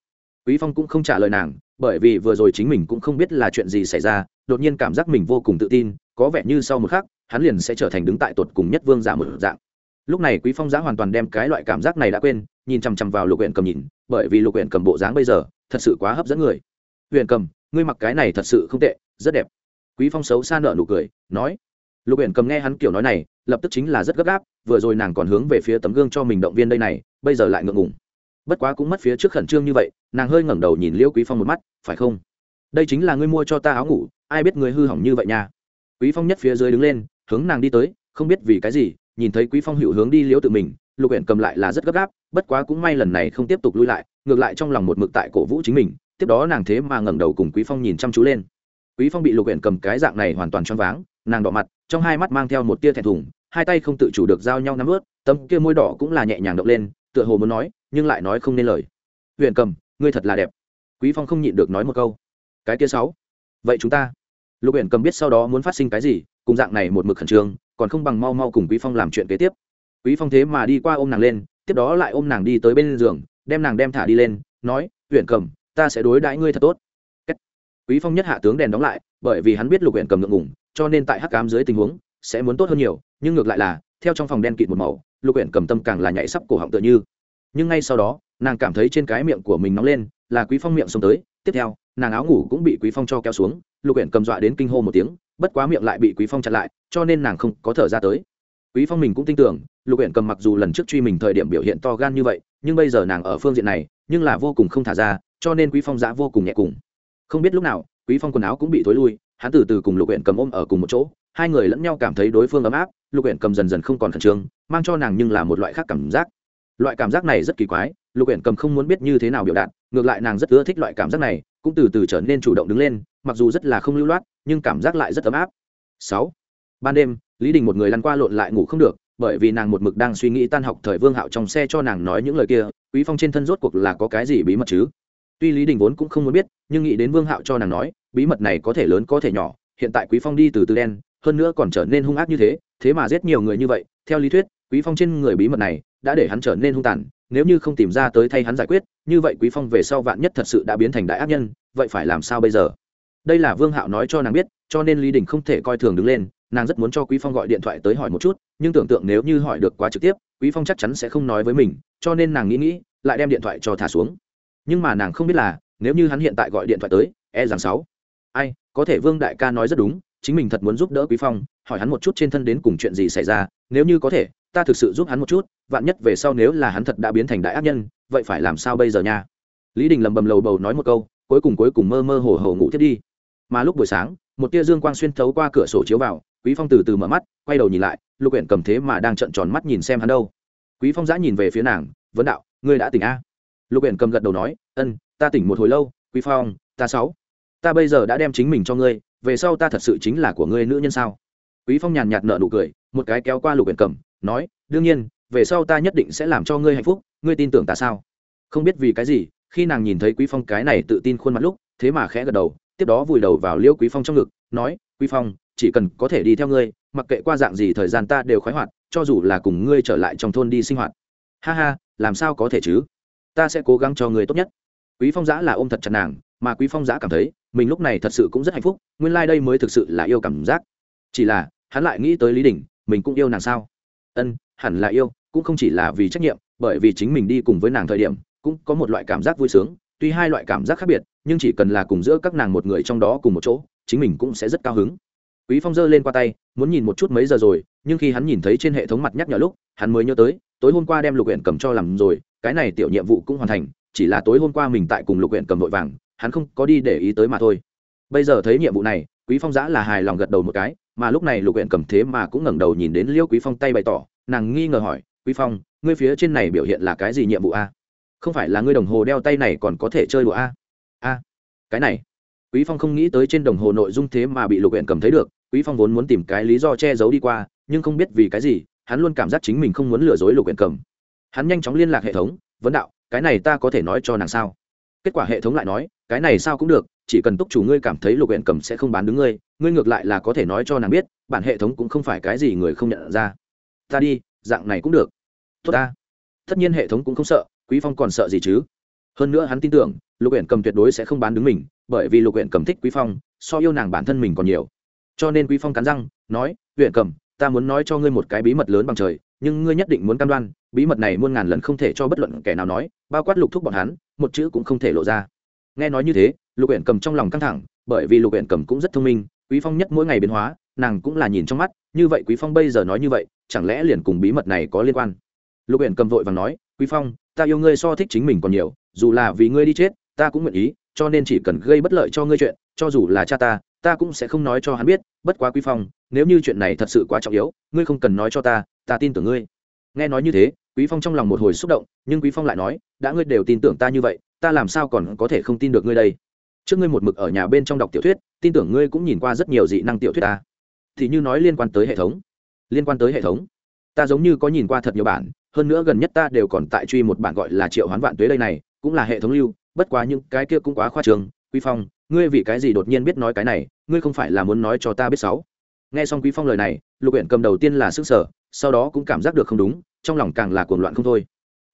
Quý phong cũng không trả lời nàng, bởi vì vừa rồi chính mình cũng không biết là chuyện gì xảy ra, đột nhiên cảm giác mình vô cùng tự tin, có vẻ như sau một khắc, hắn liền sẽ trở thành đứng tại tột cùng nhất vương giả một dạng lúc này quý phong giã hoàn toàn đem cái loại cảm giác này đã quên, nhìn chằm chằm vào lục huyện cầm nhìn, bởi vì lục huyện cầm bộ dáng bây giờ, thật sự quá hấp dẫn người. Huyện cầm, ngươi mặc cái này thật sự không tệ, rất đẹp. Quý phong xấu xa nợ nụ cười, nói. Lục huyện cầm nghe hắn kiểu nói này, lập tức chính là rất gấp gáp, vừa rồi nàng còn hướng về phía tấm gương cho mình động viên đây này, bây giờ lại ngượng ngùng. Bất quá cũng mất phía trước khẩn trương như vậy, nàng hơi ngẩng đầu nhìn liêu quý phong một mắt, phải không? Đây chính là ngươi mua cho ta áo ngủ, ai biết ngươi hư hỏng như vậy nha. Quý phong nhất phía dưới đứng lên, hướng nàng đi tới, không biết vì cái gì nhìn thấy quý phong hữu hướng đi liễu tự mình, lục huyện cầm lại là rất gấp gáp, bất quá cũng may lần này không tiếp tục lui lại, ngược lại trong lòng một mực tại cổ vũ chính mình, tiếp đó nàng thế mà ngẩng đầu cùng quý phong nhìn chăm chú lên. Quý phong bị lục huyện cầm cái dạng này hoàn toàn choáng váng, nàng đỏ mặt, trong hai mắt mang theo một tia thẹn thùng, hai tay không tự chủ được giao nhau nắm ướt, tấm kia môi đỏ cũng là nhẹ nhàng động lên, tựa hồ muốn nói, nhưng lại nói không nên lời. Huyện cầm, ngươi thật là đẹp. Quý phong không nhịn được nói một câu. Cái kia sáu, vậy chúng ta? Lục huyện cầm biết sau đó muốn phát sinh cái gì, cùng dạng này một mực khẩn trương còn không bằng mau mau cùng quý phong làm chuyện kế tiếp. Quý phong thế mà đi qua ôm nàng lên, tiếp đó lại ôm nàng đi tới bên giường, đem nàng đem thả đi lên, nói huyện cầm ta sẽ đối đãi ngươi thật tốt. Quý phong nhất hạ tướng đèn đóng lại, bởi vì hắn biết lục huyện cầm ngượng ngủng cho nên tại hắc cám dưới tình huống, sẽ muốn tốt hơn nhiều, nhưng ngược lại là, theo trong phòng đen kịt một màu, lục huyện cầm tâm càng là nhảy sắp cổ họng tựa như. Nhưng ngay sau đó, nàng cảm thấy trên cái miệng của mình nóng lên, là quý phong miệng xông tới, tiếp theo, nàng áo ngủ cũng bị quý phong cho kéo xuống, lục huyện cầm dọa đến kinh hô một tiếng bất quá miệng lại bị quý phong chặn lại, cho nên nàng không có thở ra tới. Quý phong mình cũng tin tưởng, lục huyện cầm mặc dù lần trước truy mình thời điểm biểu hiện to gan như vậy, nhưng bây giờ nàng ở phương diện này, nhưng là vô cùng không thả ra, cho nên quý phong giã vô cùng nhẹ cùng. Không biết lúc nào, quý phong quần áo cũng bị thối lui, hắn từ từ cùng lục huyện cầm ôm ở cùng một chỗ, hai người lẫn nhau cảm thấy đối phương ấm áp, lục huyện cầm dần dần không còn khẩn trương, mang cho nàng nhưng là một loại khác cảm giác. Loại cảm giác này rất kỳ quái, lục huyện cầm không muốn biết như thế nào biểu đạt ngược lại nàng rất ưa thích loại cảm giác này, cũng từ từ trở nên chủ động đứng lên, mặc dù rất là không lưu loát, nhưng cảm giác lại rất ấm áp. Sáu. Ban đêm, lý đình một người lăn qua lộn lại ngủ không được, bởi vì nàng một mực đang suy nghĩ tan học thời vương hạo trong xe cho nàng nói những lời kia, quý phong trên thân rốt cuộc là có cái gì bí mật chứ? Tuy lý đình vốn cũng không muốn biết, nhưng nghĩ đến vương hạo cho nàng nói, bí mật này có thể lớn có thể nhỏ, hiện tại quý phong đi từ từ đen, hơn nữa còn trở nên hung ác như thế thế mà giết nhiều người như vậy, theo lý thuyết quý phong trên người bí mật này đã để hắn trở nên hung tàn, nếu như không tìm ra tới thay hắn giải quyết, như vậy quý phong về sau vạn nhất thật sự đã biến thành đại ác nhân, vậy phải làm sao bây giờ? Đây là vương hạo nói cho nàng biết, cho nên lý đình không thể coi thường đứng lên, nàng rất muốn cho quý phong gọi điện thoại tới hỏi một chút, nhưng tưởng tượng nếu như hỏi được quá trực tiếp, quý phong chắc chắn sẽ không nói với mình, cho nên nàng nghĩ nghĩ, lại đem điện thoại cho thả xuống. Nhưng mà nàng không biết là, nếu như hắn hiện tại gọi điện thoại tới e rằng sáu. Ai, có thể vương đại ca nói rất đúng, chính mình thật muốn giúp đỡ quý phong, hỏi hắn một chút trên thân đến cùng chuyện gì xảy ra, nếu như có thể ta thực sự giúp hắn một chút, vạn nhất về sau nếu là hắn thật đã biến thành đại ác nhân, vậy phải làm sao bây giờ nha? Lý đình lầm bầm lầu bầu nói một câu, cuối cùng cuối cùng mơ mơ hồ hồ ngủ thiết đi. Mà lúc buổi sáng, một tia dương quang xuyên thấu qua cửa sổ chiếu vào, quý phong từ từ mở mắt, quay đầu nhìn lại, lục huyện cầm thế mà đang trợn tròn mắt nhìn xem hắn đâu. Quý phong giã nhìn về phía nàng, vấn đạo, ngươi đã tỉnh a? Lục huyện cầm gật đầu nói, ân, ta tỉnh một hồi lâu, quý phong, ta sáu. Ta bây giờ đã đem chính mình cho ngươi, về sau ta thật sự chính là của ngươi nữ nhân sao? Quý phong nhàn nhạt nở nụ cười, một cái kéo qua lục huyện cầm nói, đương nhiên, về sau ta nhất định sẽ làm cho ngươi hạnh phúc, ngươi tin tưởng ta sao? Không biết vì cái gì, khi nàng nhìn thấy quý phong cái này tự tin khuôn mặt lúc, thế mà khẽ gật đầu, tiếp đó vùi đầu vào liêu quý phong trong ngực, nói, quý phong, chỉ cần có thể đi theo ngươi, mặc kệ qua dạng gì thời gian ta đều khoái hoạt, cho dù là cùng ngươi trở lại trong thôn đi sinh hoạt. Ha ha, làm sao có thể chứ? Ta sẽ cố gắng cho ngươi tốt nhất. Quý phong giã là ôm thật chặt nàng, mà quý phong giã cảm thấy, mình lúc này thật sự cũng rất hạnh phúc, nguyên lai like đây mới thực sự là yêu cảm giác. Chỉ là, hắn lại nghĩ tới lý đình, mình cũng yêu nàng sao? Ân, hẳn là yêu, cũng không chỉ là vì trách nhiệm, bởi vì chính mình đi cùng với nàng thời điểm, cũng có một loại cảm giác vui sướng, tuy hai loại cảm giác khác biệt, nhưng chỉ cần là cùng giữa các nàng một người trong đó cùng một chỗ, chính mình cũng sẽ rất cao hứng. Quý phong giơ lên qua tay, muốn nhìn một chút mấy giờ rồi, nhưng khi hắn nhìn thấy trên hệ thống mặt nhắc nhở lúc, hắn mới nhớ tới, tối hôm qua đem lục huyện cầm cho làm rồi, cái này tiểu nhiệm vụ cũng hoàn thành, chỉ là tối hôm qua mình tại cùng lục huyện cầm vội vàng, hắn không có đi để ý tới mà thôi. Bây giờ thấy nhiệm vụ này quý phong giã là hài lòng gật đầu một cái, mà lúc này lục huyện cầm thế mà cũng ngẩng đầu nhìn đến liêu quý phong tay bày tỏ, nàng nghi ngờ hỏi, quý phong, ngươi phía trên này biểu hiện là cái gì nhiệm vụ a? À, không phải là ngươi đồng hồ đeo tay này còn có thể chơi đùa a? A cái này. Quý phong không nghĩ tới trên đồng hồ nội dung thế mà bị lục huyện cầm thấy được, quý phong vốn muốn tìm cái lý do che giấu đi qua, nhưng không biết vì cái gì, hắn luôn cảm giác chính mình không muốn lừa dối lục huyện cầm. Hắn nhanh chóng liên lạc hệ thống, vấn đạo, cái này ta có thể nói cho nàng sao? Kết quả hệ thống lại nói, cái này sao cũng được, chỉ cần túc chủ ngươi cảm thấy lục huyện cầm sẽ không bán đứng ngươi ngươi ngược lại là có thể nói cho nàng biết, bản hệ thống cũng không phải cái gì người không nhận ra. Ta đi, dạng này cũng được. Tốt ta. Tất nhiên hệ thống cũng không sợ, quý phong còn sợ gì chứ? Hơn nữa hắn tin tưởng, lục huyện cầm tuyệt đối sẽ không bán đứng mình, bởi vì lục huyện cầm thích quý phong, so yêu nàng bản thân mình còn nhiều. Cho nên quý phong cắn răng, nói, huyện cầm, ta muốn nói cho ngươi một cái bí mật lớn bằng trời nhưng ngươi nhất định muốn cam đoan, bí mật này muôn ngàn lần không thể cho bất luận kẻ nào nói, bao quát lục thúc bọn hắn, một chữ cũng không thể lộ ra. Nghe nói như thế, lục huyện cầm trong lòng căng thẳng, bởi vì lục huyện cầm cũng rất thông minh, quý phong nhất mỗi ngày biến hóa, nàng cũng là nhìn trong mắt, như vậy quý phong bây giờ nói như vậy, chẳng lẽ liền cùng bí mật này có liên quan? Lục huyện cầm vội và nói, quý phong, ta yêu ngươi so thích chính mình còn nhiều, dù là vì ngươi đi chết, ta cũng nguyện ý, cho nên chỉ cần gây bất lợi cho ngươi chuyện, cho dù là cha ta ta cũng sẽ không nói cho hắn biết, bất quá quý phong, nếu như chuyện này thật sự quá trọng yếu, ngươi không cần nói cho ta ta tin tưởng ngươi. Nghe nói như thế, quý phong trong lòng một hồi xúc động, nhưng quý phong lại nói, đã ngươi đều tin tưởng ta như vậy, ta làm sao còn có thể không tin được ngươi đây? Trước ngươi một mực ở nhà bên trong đọc tiểu thuyết, tin tưởng ngươi cũng nhìn qua rất nhiều dị năng tiểu thuyết ta. Thì như nói liên quan tới hệ thống. Liên quan tới hệ thống. Ta giống như có nhìn qua thật nhiều bản, hơn nữa gần nhất ta đều còn tại truy một bản gọi là triệu hoán vạn tuế đây này, cũng là hệ thống lưu, bất quá những cái kia cũng quá khoa trường quý phong, ngươi vì cái gì đột nhiên biết nói cái này? Ngươi không phải là muốn nói cho ta biết sáu nghe xong quý phong lời này, lục uyển cầm đầu tiên là sức sở sau đó cũng cảm giác được không đúng, trong lòng càng là cuồng loạn không thôi.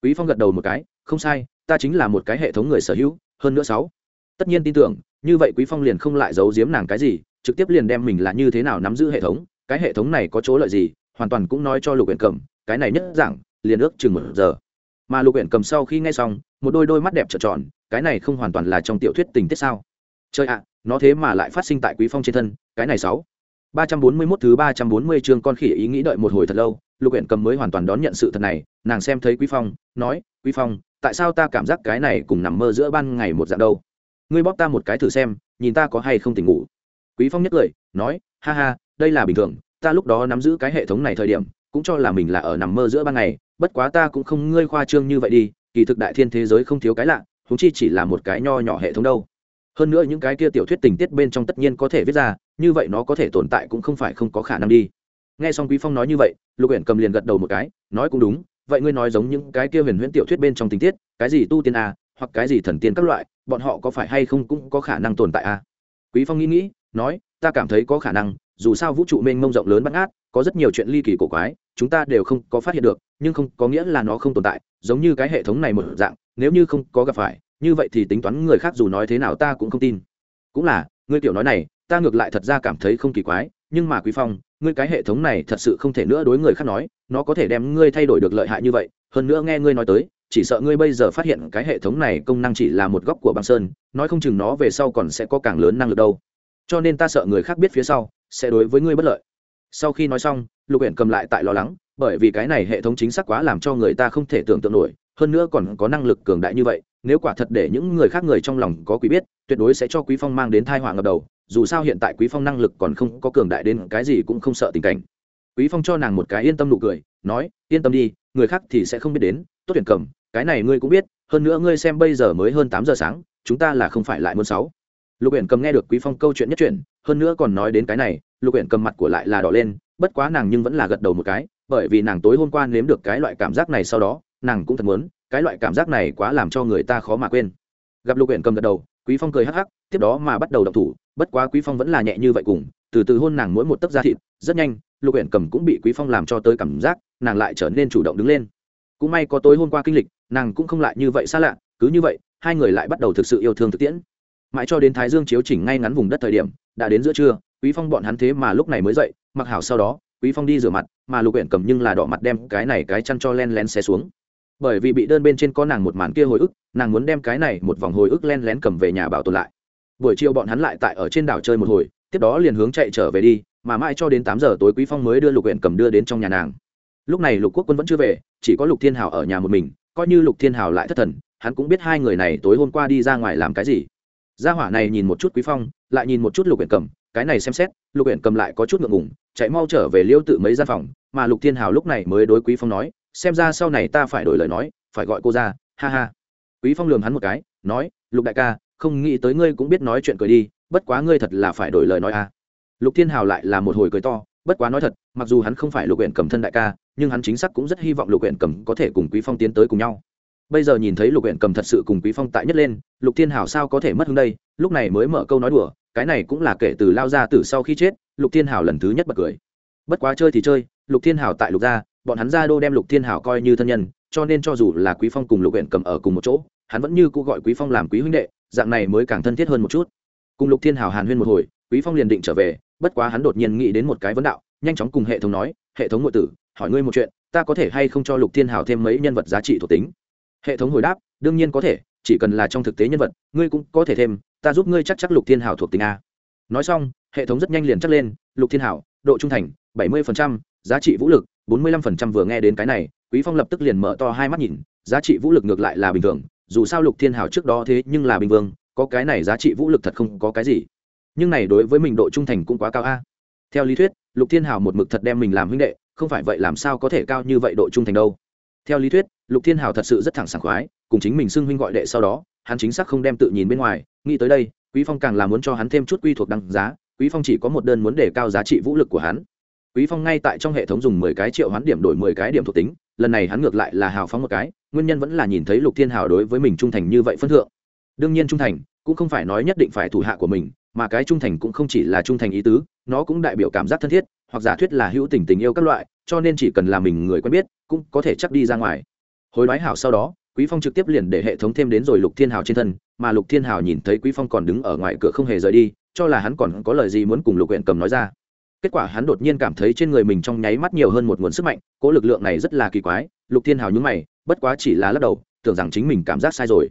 Quý phong gật đầu một cái, không sai, ta chính là một cái hệ thống người sở hữu, hơn nữa sáu. Tất nhiên tin tưởng, như vậy quý phong liền không lại giấu giếm nàng cái gì, trực tiếp liền đem mình là như thế nào nắm giữ hệ thống, cái hệ thống này có chỗ lợi gì, hoàn toàn cũng nói cho lục huyện cầm, cái này nhất giảng liền ước chừng một giờ. Mà lục huyện cầm sau khi nghe xong, một đôi đôi mắt đẹp trợn tròn, cái này không hoàn toàn là trong tiểu thuyết tình tiết sao? Chơi ạ, nó thế mà lại phát sinh tại quý phong trên thân, cái này sáu ba trăm bốn mươi 341 thứ ba trăm bốn mươi chương con khỉ ý nghĩ đợi một hồi thật lâu, lục Uyển cầm mới hoàn toàn đón nhận sự thật này, nàng xem thấy quý phong, nói, quý phong, tại sao ta cảm giác cái này cùng nằm mơ giữa ban ngày một dạng đâu? Ngươi bóp ta một cái thử xem, nhìn ta có hay không tỉnh ngủ. Quý phong nhếch cười, nói, ha ha, đây là bình thường, ta lúc đó nắm giữ cái hệ thống này thời điểm, cũng cho là mình là ở nằm mơ giữa ban ngày, bất quá ta cũng không ngươi khoa trương như vậy đi, kỳ thực đại thiên thế giới không thiếu cái lạ, huống chi chỉ là một cái nho nhỏ hệ thống đâu hơn nữa những cái kia tiểu thuyết tình tiết bên trong tất nhiên có thể viết ra, như vậy nó có thể tồn tại cũng không phải không có khả năng đi. Nghe xong quý phong nói như vậy, lục uyển cầm liền gật đầu một cái, nói cũng đúng, vậy ngươi nói giống những cái kia huyền huyễn tiểu thuyết bên trong tình tiết, cái gì tu tiên a, hoặc cái gì thần tiên các loại, bọn họ có phải hay không cũng có khả năng tồn tại a? Quý phong nghĩ nghĩ, nói, ta cảm thấy có khả năng, dù sao vũ trụ mênh mông rộng lớn bắt ngát, có rất nhiều chuyện ly kỳ cổ quái, chúng ta đều không có phát hiện được, nhưng không có nghĩa là nó không tồn tại, giống như cái hệ thống này một dạng, nếu như không có gặp phải như vậy thì tính toán người khác dù nói thế nào ta cũng không tin. Cũng là, ngươi tiểu nói này, ta ngược lại thật ra cảm thấy không kỳ quái, nhưng mà quý phong, ngươi cái hệ thống này thật sự không thể nữa đối người khác nói, nó có thể đem ngươi thay đổi được lợi hại như vậy. Hơn nữa nghe ngươi nói tới, chỉ sợ ngươi bây giờ phát hiện cái hệ thống này công năng chỉ là một góc của băng sơn, nói không chừng nó về sau còn sẽ có càng lớn năng lực đâu. Cho nên ta sợ người khác biết phía sau, sẽ đối với ngươi bất lợi. Sau khi nói xong, lục huyện cầm lại tại lo lắng, bởi vì cái này hệ thống chính xác quá làm cho người ta không thể tưởng tượng nổi, hơn nữa còn có năng lực cường đại như vậy nếu quả thật để những người khác người trong lòng có quý biết, tuyệt đối sẽ cho quý phong mang đến thai họa ngập đầu, dù sao hiện tại quý phong năng lực còn không có cường đại đến cái gì cũng không sợ tình cảnh. Quý phong cho nàng một cái yên tâm nụ cười, nói, yên tâm đi, người khác thì sẽ không biết đến, tốt tuyển cầm, cái này ngươi cũng biết, hơn nữa ngươi xem bây giờ mới hơn tám giờ sáng, chúng ta là không phải lại muốn sáu. Lục uyển cầm nghe được quý phong câu chuyện nhất chuyện hơn nữa còn nói đến cái này, lục uyển cầm mặt của lại là đỏ lên, bất quá nàng nhưng vẫn là gật đầu một cái, bởi vì nàng tối hôm qua nếm được cái loại cảm giác này sau đó, nàng cũng thật muốn cái loại cảm giác này quá làm cho người ta khó mà quên. Gặp lục uyển cầm gật đầu, quý phong cười hắc hắc, tiếp đó mà bắt đầu động thủ, bất quá quý phong vẫn là nhẹ như vậy cùng, từ từ hôn nàng mỗi một tấc da thịt, rất nhanh, lục uyển cầm cũng bị quý phong làm cho tới cảm giác, nàng lại trở nên chủ động đứng lên. Cũng may có tối hôm qua kinh lịch, nàng cũng không lại như vậy xa lạ, cứ như vậy, hai người lại bắt đầu thực sự yêu thương thực tiễn. Mãi cho đến thái dương chiếu chỉnh ngay ngắn vùng đất thời điểm, đã đến giữa trưa, quý phong bọn hắn thế mà lúc này mới dậy, mặc hảo sau đó, quý phong đi rửa mặt, mà lục uyển cầm nhưng là đỏ mặt đem cái này cái chăn cho len lén xé xuống bởi vì bị đơn bên trên có nàng một màn kia hồi ức, nàng muốn đem cái này một vòng hồi ức len lén cầm về nhà bảo tồn lại. Buổi chiều bọn hắn lại tại ở trên đảo chơi một hồi, tiếp đó liền hướng chạy trở về đi, mà mãi cho đến tám giờ tối quý phong mới đưa lục huyện cầm đưa đến trong nhà nàng. Lúc này lục quốc quân vẫn chưa về, chỉ có lục thiên hào ở nhà một mình, coi như lục thiên hào lại thất thần, hắn cũng biết hai người này tối hôm qua đi ra ngoài làm cái gì. Gia hỏa này nhìn một chút quý phong, lại nhìn một chút lục huyện cầm, cái này xem xét, lục huyện cầm lại có chút ngượng ngùng, chạy mau trở về liêu tự mấy gian phòng, mà lục thiên hào lúc này mới đối quý phong nói xem ra sau này ta phải đổi lời nói, phải gọi cô ra, ha ha. Quý phong lườm hắn một cái, nói, lục đại ca, không nghĩ tới ngươi cũng biết nói chuyện cười đi, bất quá ngươi thật là phải đổi lời nói à. Lục thiên hào lại là một hồi cười to, bất quá nói thật, mặc dù hắn không phải lục huyện cầm thân đại ca, nhưng hắn chính xác cũng rất hy vọng lục huyện cầm có thể cùng quý phong tiến tới cùng nhau. Bây giờ nhìn thấy lục huyện cầm thật sự cùng quý phong tại nhất lên, lục thiên hào sao có thể mất hứng đây? Lúc này mới mở câu nói đùa, cái này cũng là kể từ lao ra từ sau khi chết, lục thiên hào lần thứ nhất bật cười. Bất quá chơi thì chơi, lục thiên hào tại lục gia bọn hắn gia đô đem lục thiên Hảo coi như thân nhân cho nên cho dù là quý phong cùng lục huyện cầm ở cùng một chỗ hắn vẫn như cũ gọi quý phong làm quý huynh đệ dạng này mới càng thân thiết hơn một chút. Cùng lục thiên Hảo hàn huyên một hồi quý phong liền định trở về bất quá hắn đột nhiên nghĩ đến một cái vấn đạo nhanh chóng cùng hệ thống nói hệ thống ngụy tử hỏi ngươi một chuyện ta có thể hay không cho lục thiên Hảo thêm mấy nhân vật giá trị thuộc tính? Hệ thống hồi đáp đương nhiên có thể chỉ cần là trong thực tế nhân vật ngươi cũng có thể thêm ta giúp ngươi chắc chắc lục thiên Hảo thuộc tính a. Nói xong hệ thống rất nhanh liền chắc lên lục thiên Hảo, độ trung thành bảy 70%, giá trị vũ lực bốn mươi 45% vừa nghe đến cái này, quý phong lập tức liền mở to hai mắt nhìn, giá trị vũ lực ngược lại là bình thường, dù sao lục thiên hào trước đó thế nhưng là bình vương, có cái này giá trị vũ lực thật không có cái gì. Nhưng này đối với mình độ trung thành cũng quá cao a. Theo lý thuyết, lục thiên hào một mực thật đem mình làm huynh đệ, không phải vậy làm sao có thể cao như vậy độ trung thành đâu. Theo lý thuyết, lục thiên hào thật sự rất thẳng sảng khoái, cùng chính mình xưng huynh gọi đệ sau đó, hắn chính xác không đem tự nhìn bên ngoài, nghĩ tới đây, quý phong càng là muốn cho hắn thêm chút quy thuộc đăng giá, quý phong chỉ có một đơn muốn để cao giá trị vũ lực của hắn quý phong ngay tại trong hệ thống dùng mười cái triệu hoán điểm đổi mười cái điểm thuộc tính, lần này hắn ngược lại là hào phóng một cái, nguyên nhân vẫn là nhìn thấy lục thiên hào đối với mình trung thành như vậy phân thượng. Đương nhiên trung thành, cũng không phải nói nhất định phải thủ hạ của mình, mà cái trung thành cũng không chỉ là trung thành ý tứ, nó cũng đại biểu cảm giác thân thiết, hoặc giả thuyết là hữu tình tình yêu các loại, cho nên chỉ cần là mình người quen biết, cũng có thể chắc đi ra ngoài. Hồi nói hảo sau đó, quý phong trực tiếp liền để hệ thống thêm đến rồi lục thiên hào trên thân, mà lục thiên hào nhìn thấy quý phong còn đứng ở ngoài cửa không hề rời đi, cho là hắn còn có lời gì muốn cùng lục huyện cầm nói ra kết quả hắn đột nhiên cảm thấy trên người mình trong nháy mắt nhiều hơn một nguồn sức mạnh cỗ lực lượng này rất là kỳ quái, lục thiên hào nhúng mày, bất quá chỉ là lắc đầu, tưởng rằng chính mình cảm giác sai rồi.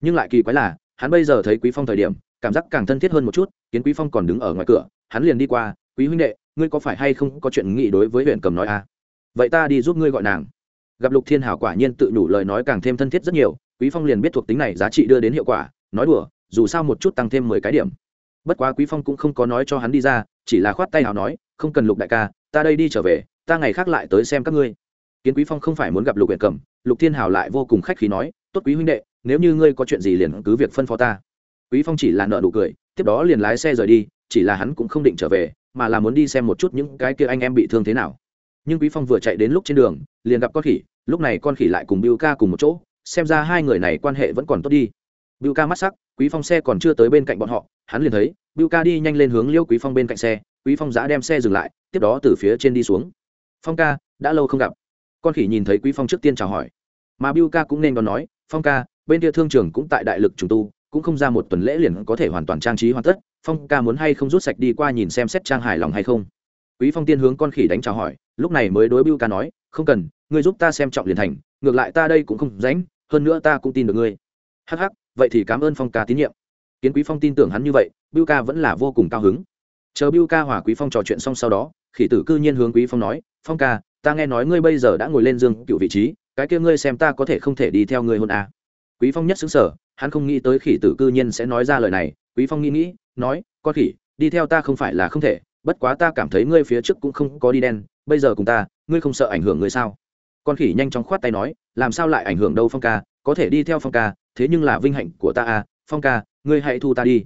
Nhưng lại kỳ quái là, hắn bây giờ thấy quý phong thời điểm, cảm giác càng thân thiết hơn một chút, kiến quý phong còn đứng ở ngoài cửa, hắn liền đi qua, quý huynh đệ, ngươi có phải hay không có chuyện nghị đối với huyện cầm nói à? Vậy ta đi giúp ngươi gọi nàng. Gặp lục thiên hảo quả nhiên tự đủ lời nói càng thêm thân thiết rất nhiều, quý phong liền biết thuộc tính này giá trị đưa đến hiệu quả, nói đùa, dù sao một chút tăng thêm mười cái điểm. Bất quá quý phong cũng không có nói cho hắn đi ra chỉ là khoát tay hào nói, không cần lục đại ca, ta đây đi trở về, ta ngày khác lại tới xem các ngươi. Kiến quý phong không phải muốn gặp lục huyện cầm, lục thiên hào lại vô cùng khách khí nói, tốt quý huynh đệ, nếu như ngươi có chuyện gì liền cứ việc phân phó ta. Quý phong chỉ là nợ nụ cười, tiếp đó liền lái xe rời đi, chỉ là hắn cũng không định trở về, mà là muốn đi xem một chút những cái kia anh em bị thương thế nào. Nhưng quý phong vừa chạy đến lúc trên đường, liền gặp con khỉ, lúc này con khỉ lại cùng bưu ca cùng một chỗ, xem ra hai người này quan hệ vẫn còn tốt đi bưu ca mắt sắc, quý phong xe còn chưa tới bên cạnh bọn họ, hắn liền thấy, bưu ca đi nhanh lên hướng liêu quý phong bên cạnh xe, quý phong giã đem xe dừng lại, tiếp đó từ phía trên đi xuống. Phong ca, đã lâu không gặp. Con khỉ nhìn thấy quý phong trước tiên chào hỏi. Mà bưu ca cũng nên đón nói, phong ca, bên kia thương trường cũng tại đại lực trùng tu, cũng không ra một tuần lễ liền có thể hoàn toàn trang trí hoàn tất. Phong ca muốn hay không rút sạch đi qua nhìn xem xét trang hài lòng hay không? Quý phong tiên hướng con khỉ đánh chào hỏi, lúc này mới đối bưu ca nói, không cần, ngươi giúp ta xem trọng liền thành, ngược lại ta đây cũng không rảnh, hơn nữa ta cũng tin được ngươi. Hắc hắc vậy thì cảm ơn phong ca tín nhiệm. Kiến quý phong tin tưởng hắn như vậy, bưu ca vẫn là vô cùng cao hứng. Chờ bưu ca hòa quý phong trò chuyện xong sau đó, khỉ tử cư nhiên hướng quý phong nói, phong ca, ta nghe nói ngươi bây giờ đã ngồi lên dương cựu vị trí, cái kia ngươi xem ta có thể không thể đi theo ngươi hôn à. quý phong nhất xứng sở hắn không nghĩ tới khỉ tử cư nhiên sẽ nói ra lời này. Quý phong nghĩ nghĩ, nói, con khỉ, đi theo ta không phải là không thể, bất quá ta cảm thấy ngươi phía trước cũng không có đi đen, bây giờ cùng ta, ngươi không sợ ảnh hưởng ngươi sao? Con khỉ nhanh chóng khoát tay nói, làm sao lại ảnh hưởng đâu phong ca có thể đi theo phong ca, thế nhưng là vinh hạnh của ta à phong ca, ngươi hãy thu ta đi.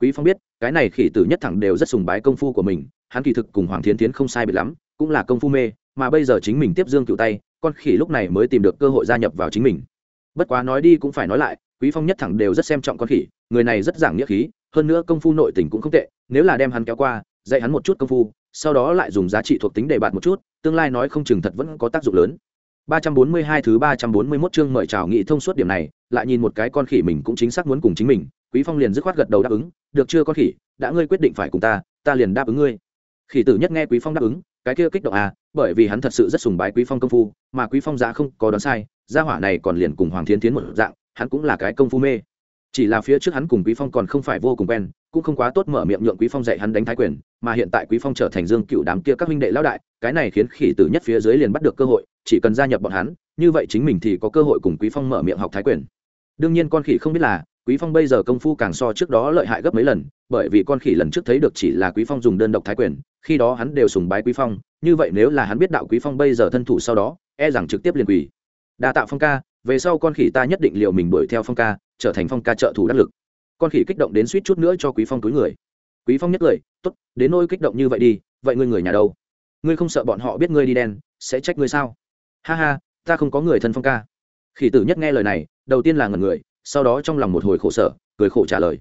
Quý phong biết, cái này khỉ tử nhất thẳng đều rất sùng bái công phu của mình, hắn kỳ thực cùng hoàng thiến tiến không sai biệt lắm, cũng là công phu mê, mà bây giờ chính mình tiếp dương cựu tay, con khỉ lúc này mới tìm được cơ hội gia nhập vào chính mình. Bất quá nói đi cũng phải nói lại, quý phong nhất thẳng đều rất xem trọng con khỉ, người này rất giảng nghĩa khí, hơn nữa công phu nội tình cũng không tệ, nếu là đem hắn kéo qua, dạy hắn một chút công phu, sau đó lại dùng giá trị thuộc tính để bạt một chút, tương lai nói không chừng thật vẫn có tác dụng lớn. 342 thứ 341 chương mời chào nghị thông suốt điểm này, lại nhìn một cái con khỉ mình cũng chính xác muốn cùng chính mình, Quý Phong liền dứt khoát gật đầu đáp ứng, được chưa con khỉ, đã ngươi quyết định phải cùng ta, ta liền đáp ứng ngươi. Khỉ tử nhất nghe Quý Phong đáp ứng, cái kia kích động à, bởi vì hắn thật sự rất sùng bái Quý Phong công phu, mà Quý Phong giá không có đoán sai, gia hỏa này còn liền cùng Hoàng Thiến Thiến một dạng, hắn cũng là cái công phu mê. Chỉ là phía trước hắn cùng Quý Phong còn không phải vô cùng quen, cũng không quá tốt mở miệng nhượng Quý Phong dạy hắn đánh thái quyền, mà hiện tại Quý Phong trở thành Dương Cựu đám kia các huynh đệ lão đại, cái này khiến khỉ tử nhất phía dưới liền bắt được cơ hội, chỉ cần gia nhập bọn hắn như vậy chính mình thì có cơ hội cùng quý phong mở miệng học thái quyền. Đương nhiên con khỉ không biết là quý phong bây giờ công phu càng so trước đó lợi hại gấp mấy lần bởi vì con khỉ lần trước thấy được chỉ là quý phong dùng đơn độc thái quyền khi đó hắn đều sùng bái quý phong như vậy nếu là hắn biết đạo quý phong bây giờ thân thủ sau đó e rằng trực tiếp liền quỳ. Đa tạo phong ca về sau con khỉ ta nhất định liệu mình đuổi theo phong ca trở thành phong ca trợ thủ đắc lực. Con khỉ kích động đến suýt chút nữa cho quý phong túi người. Quý phong nhất cười tốt, đến nôi kích động như vậy đi, vậy ngươi người nhà đâu? Ngươi không sợ bọn họ biết ngươi đi đen, sẽ trách ngươi sao? Ha ha, ta không có người thân phong ca. Khỉ tử nhất nghe lời này, đầu tiên là ngần người, sau đó trong lòng một hồi khổ sở, cười khổ trả lời.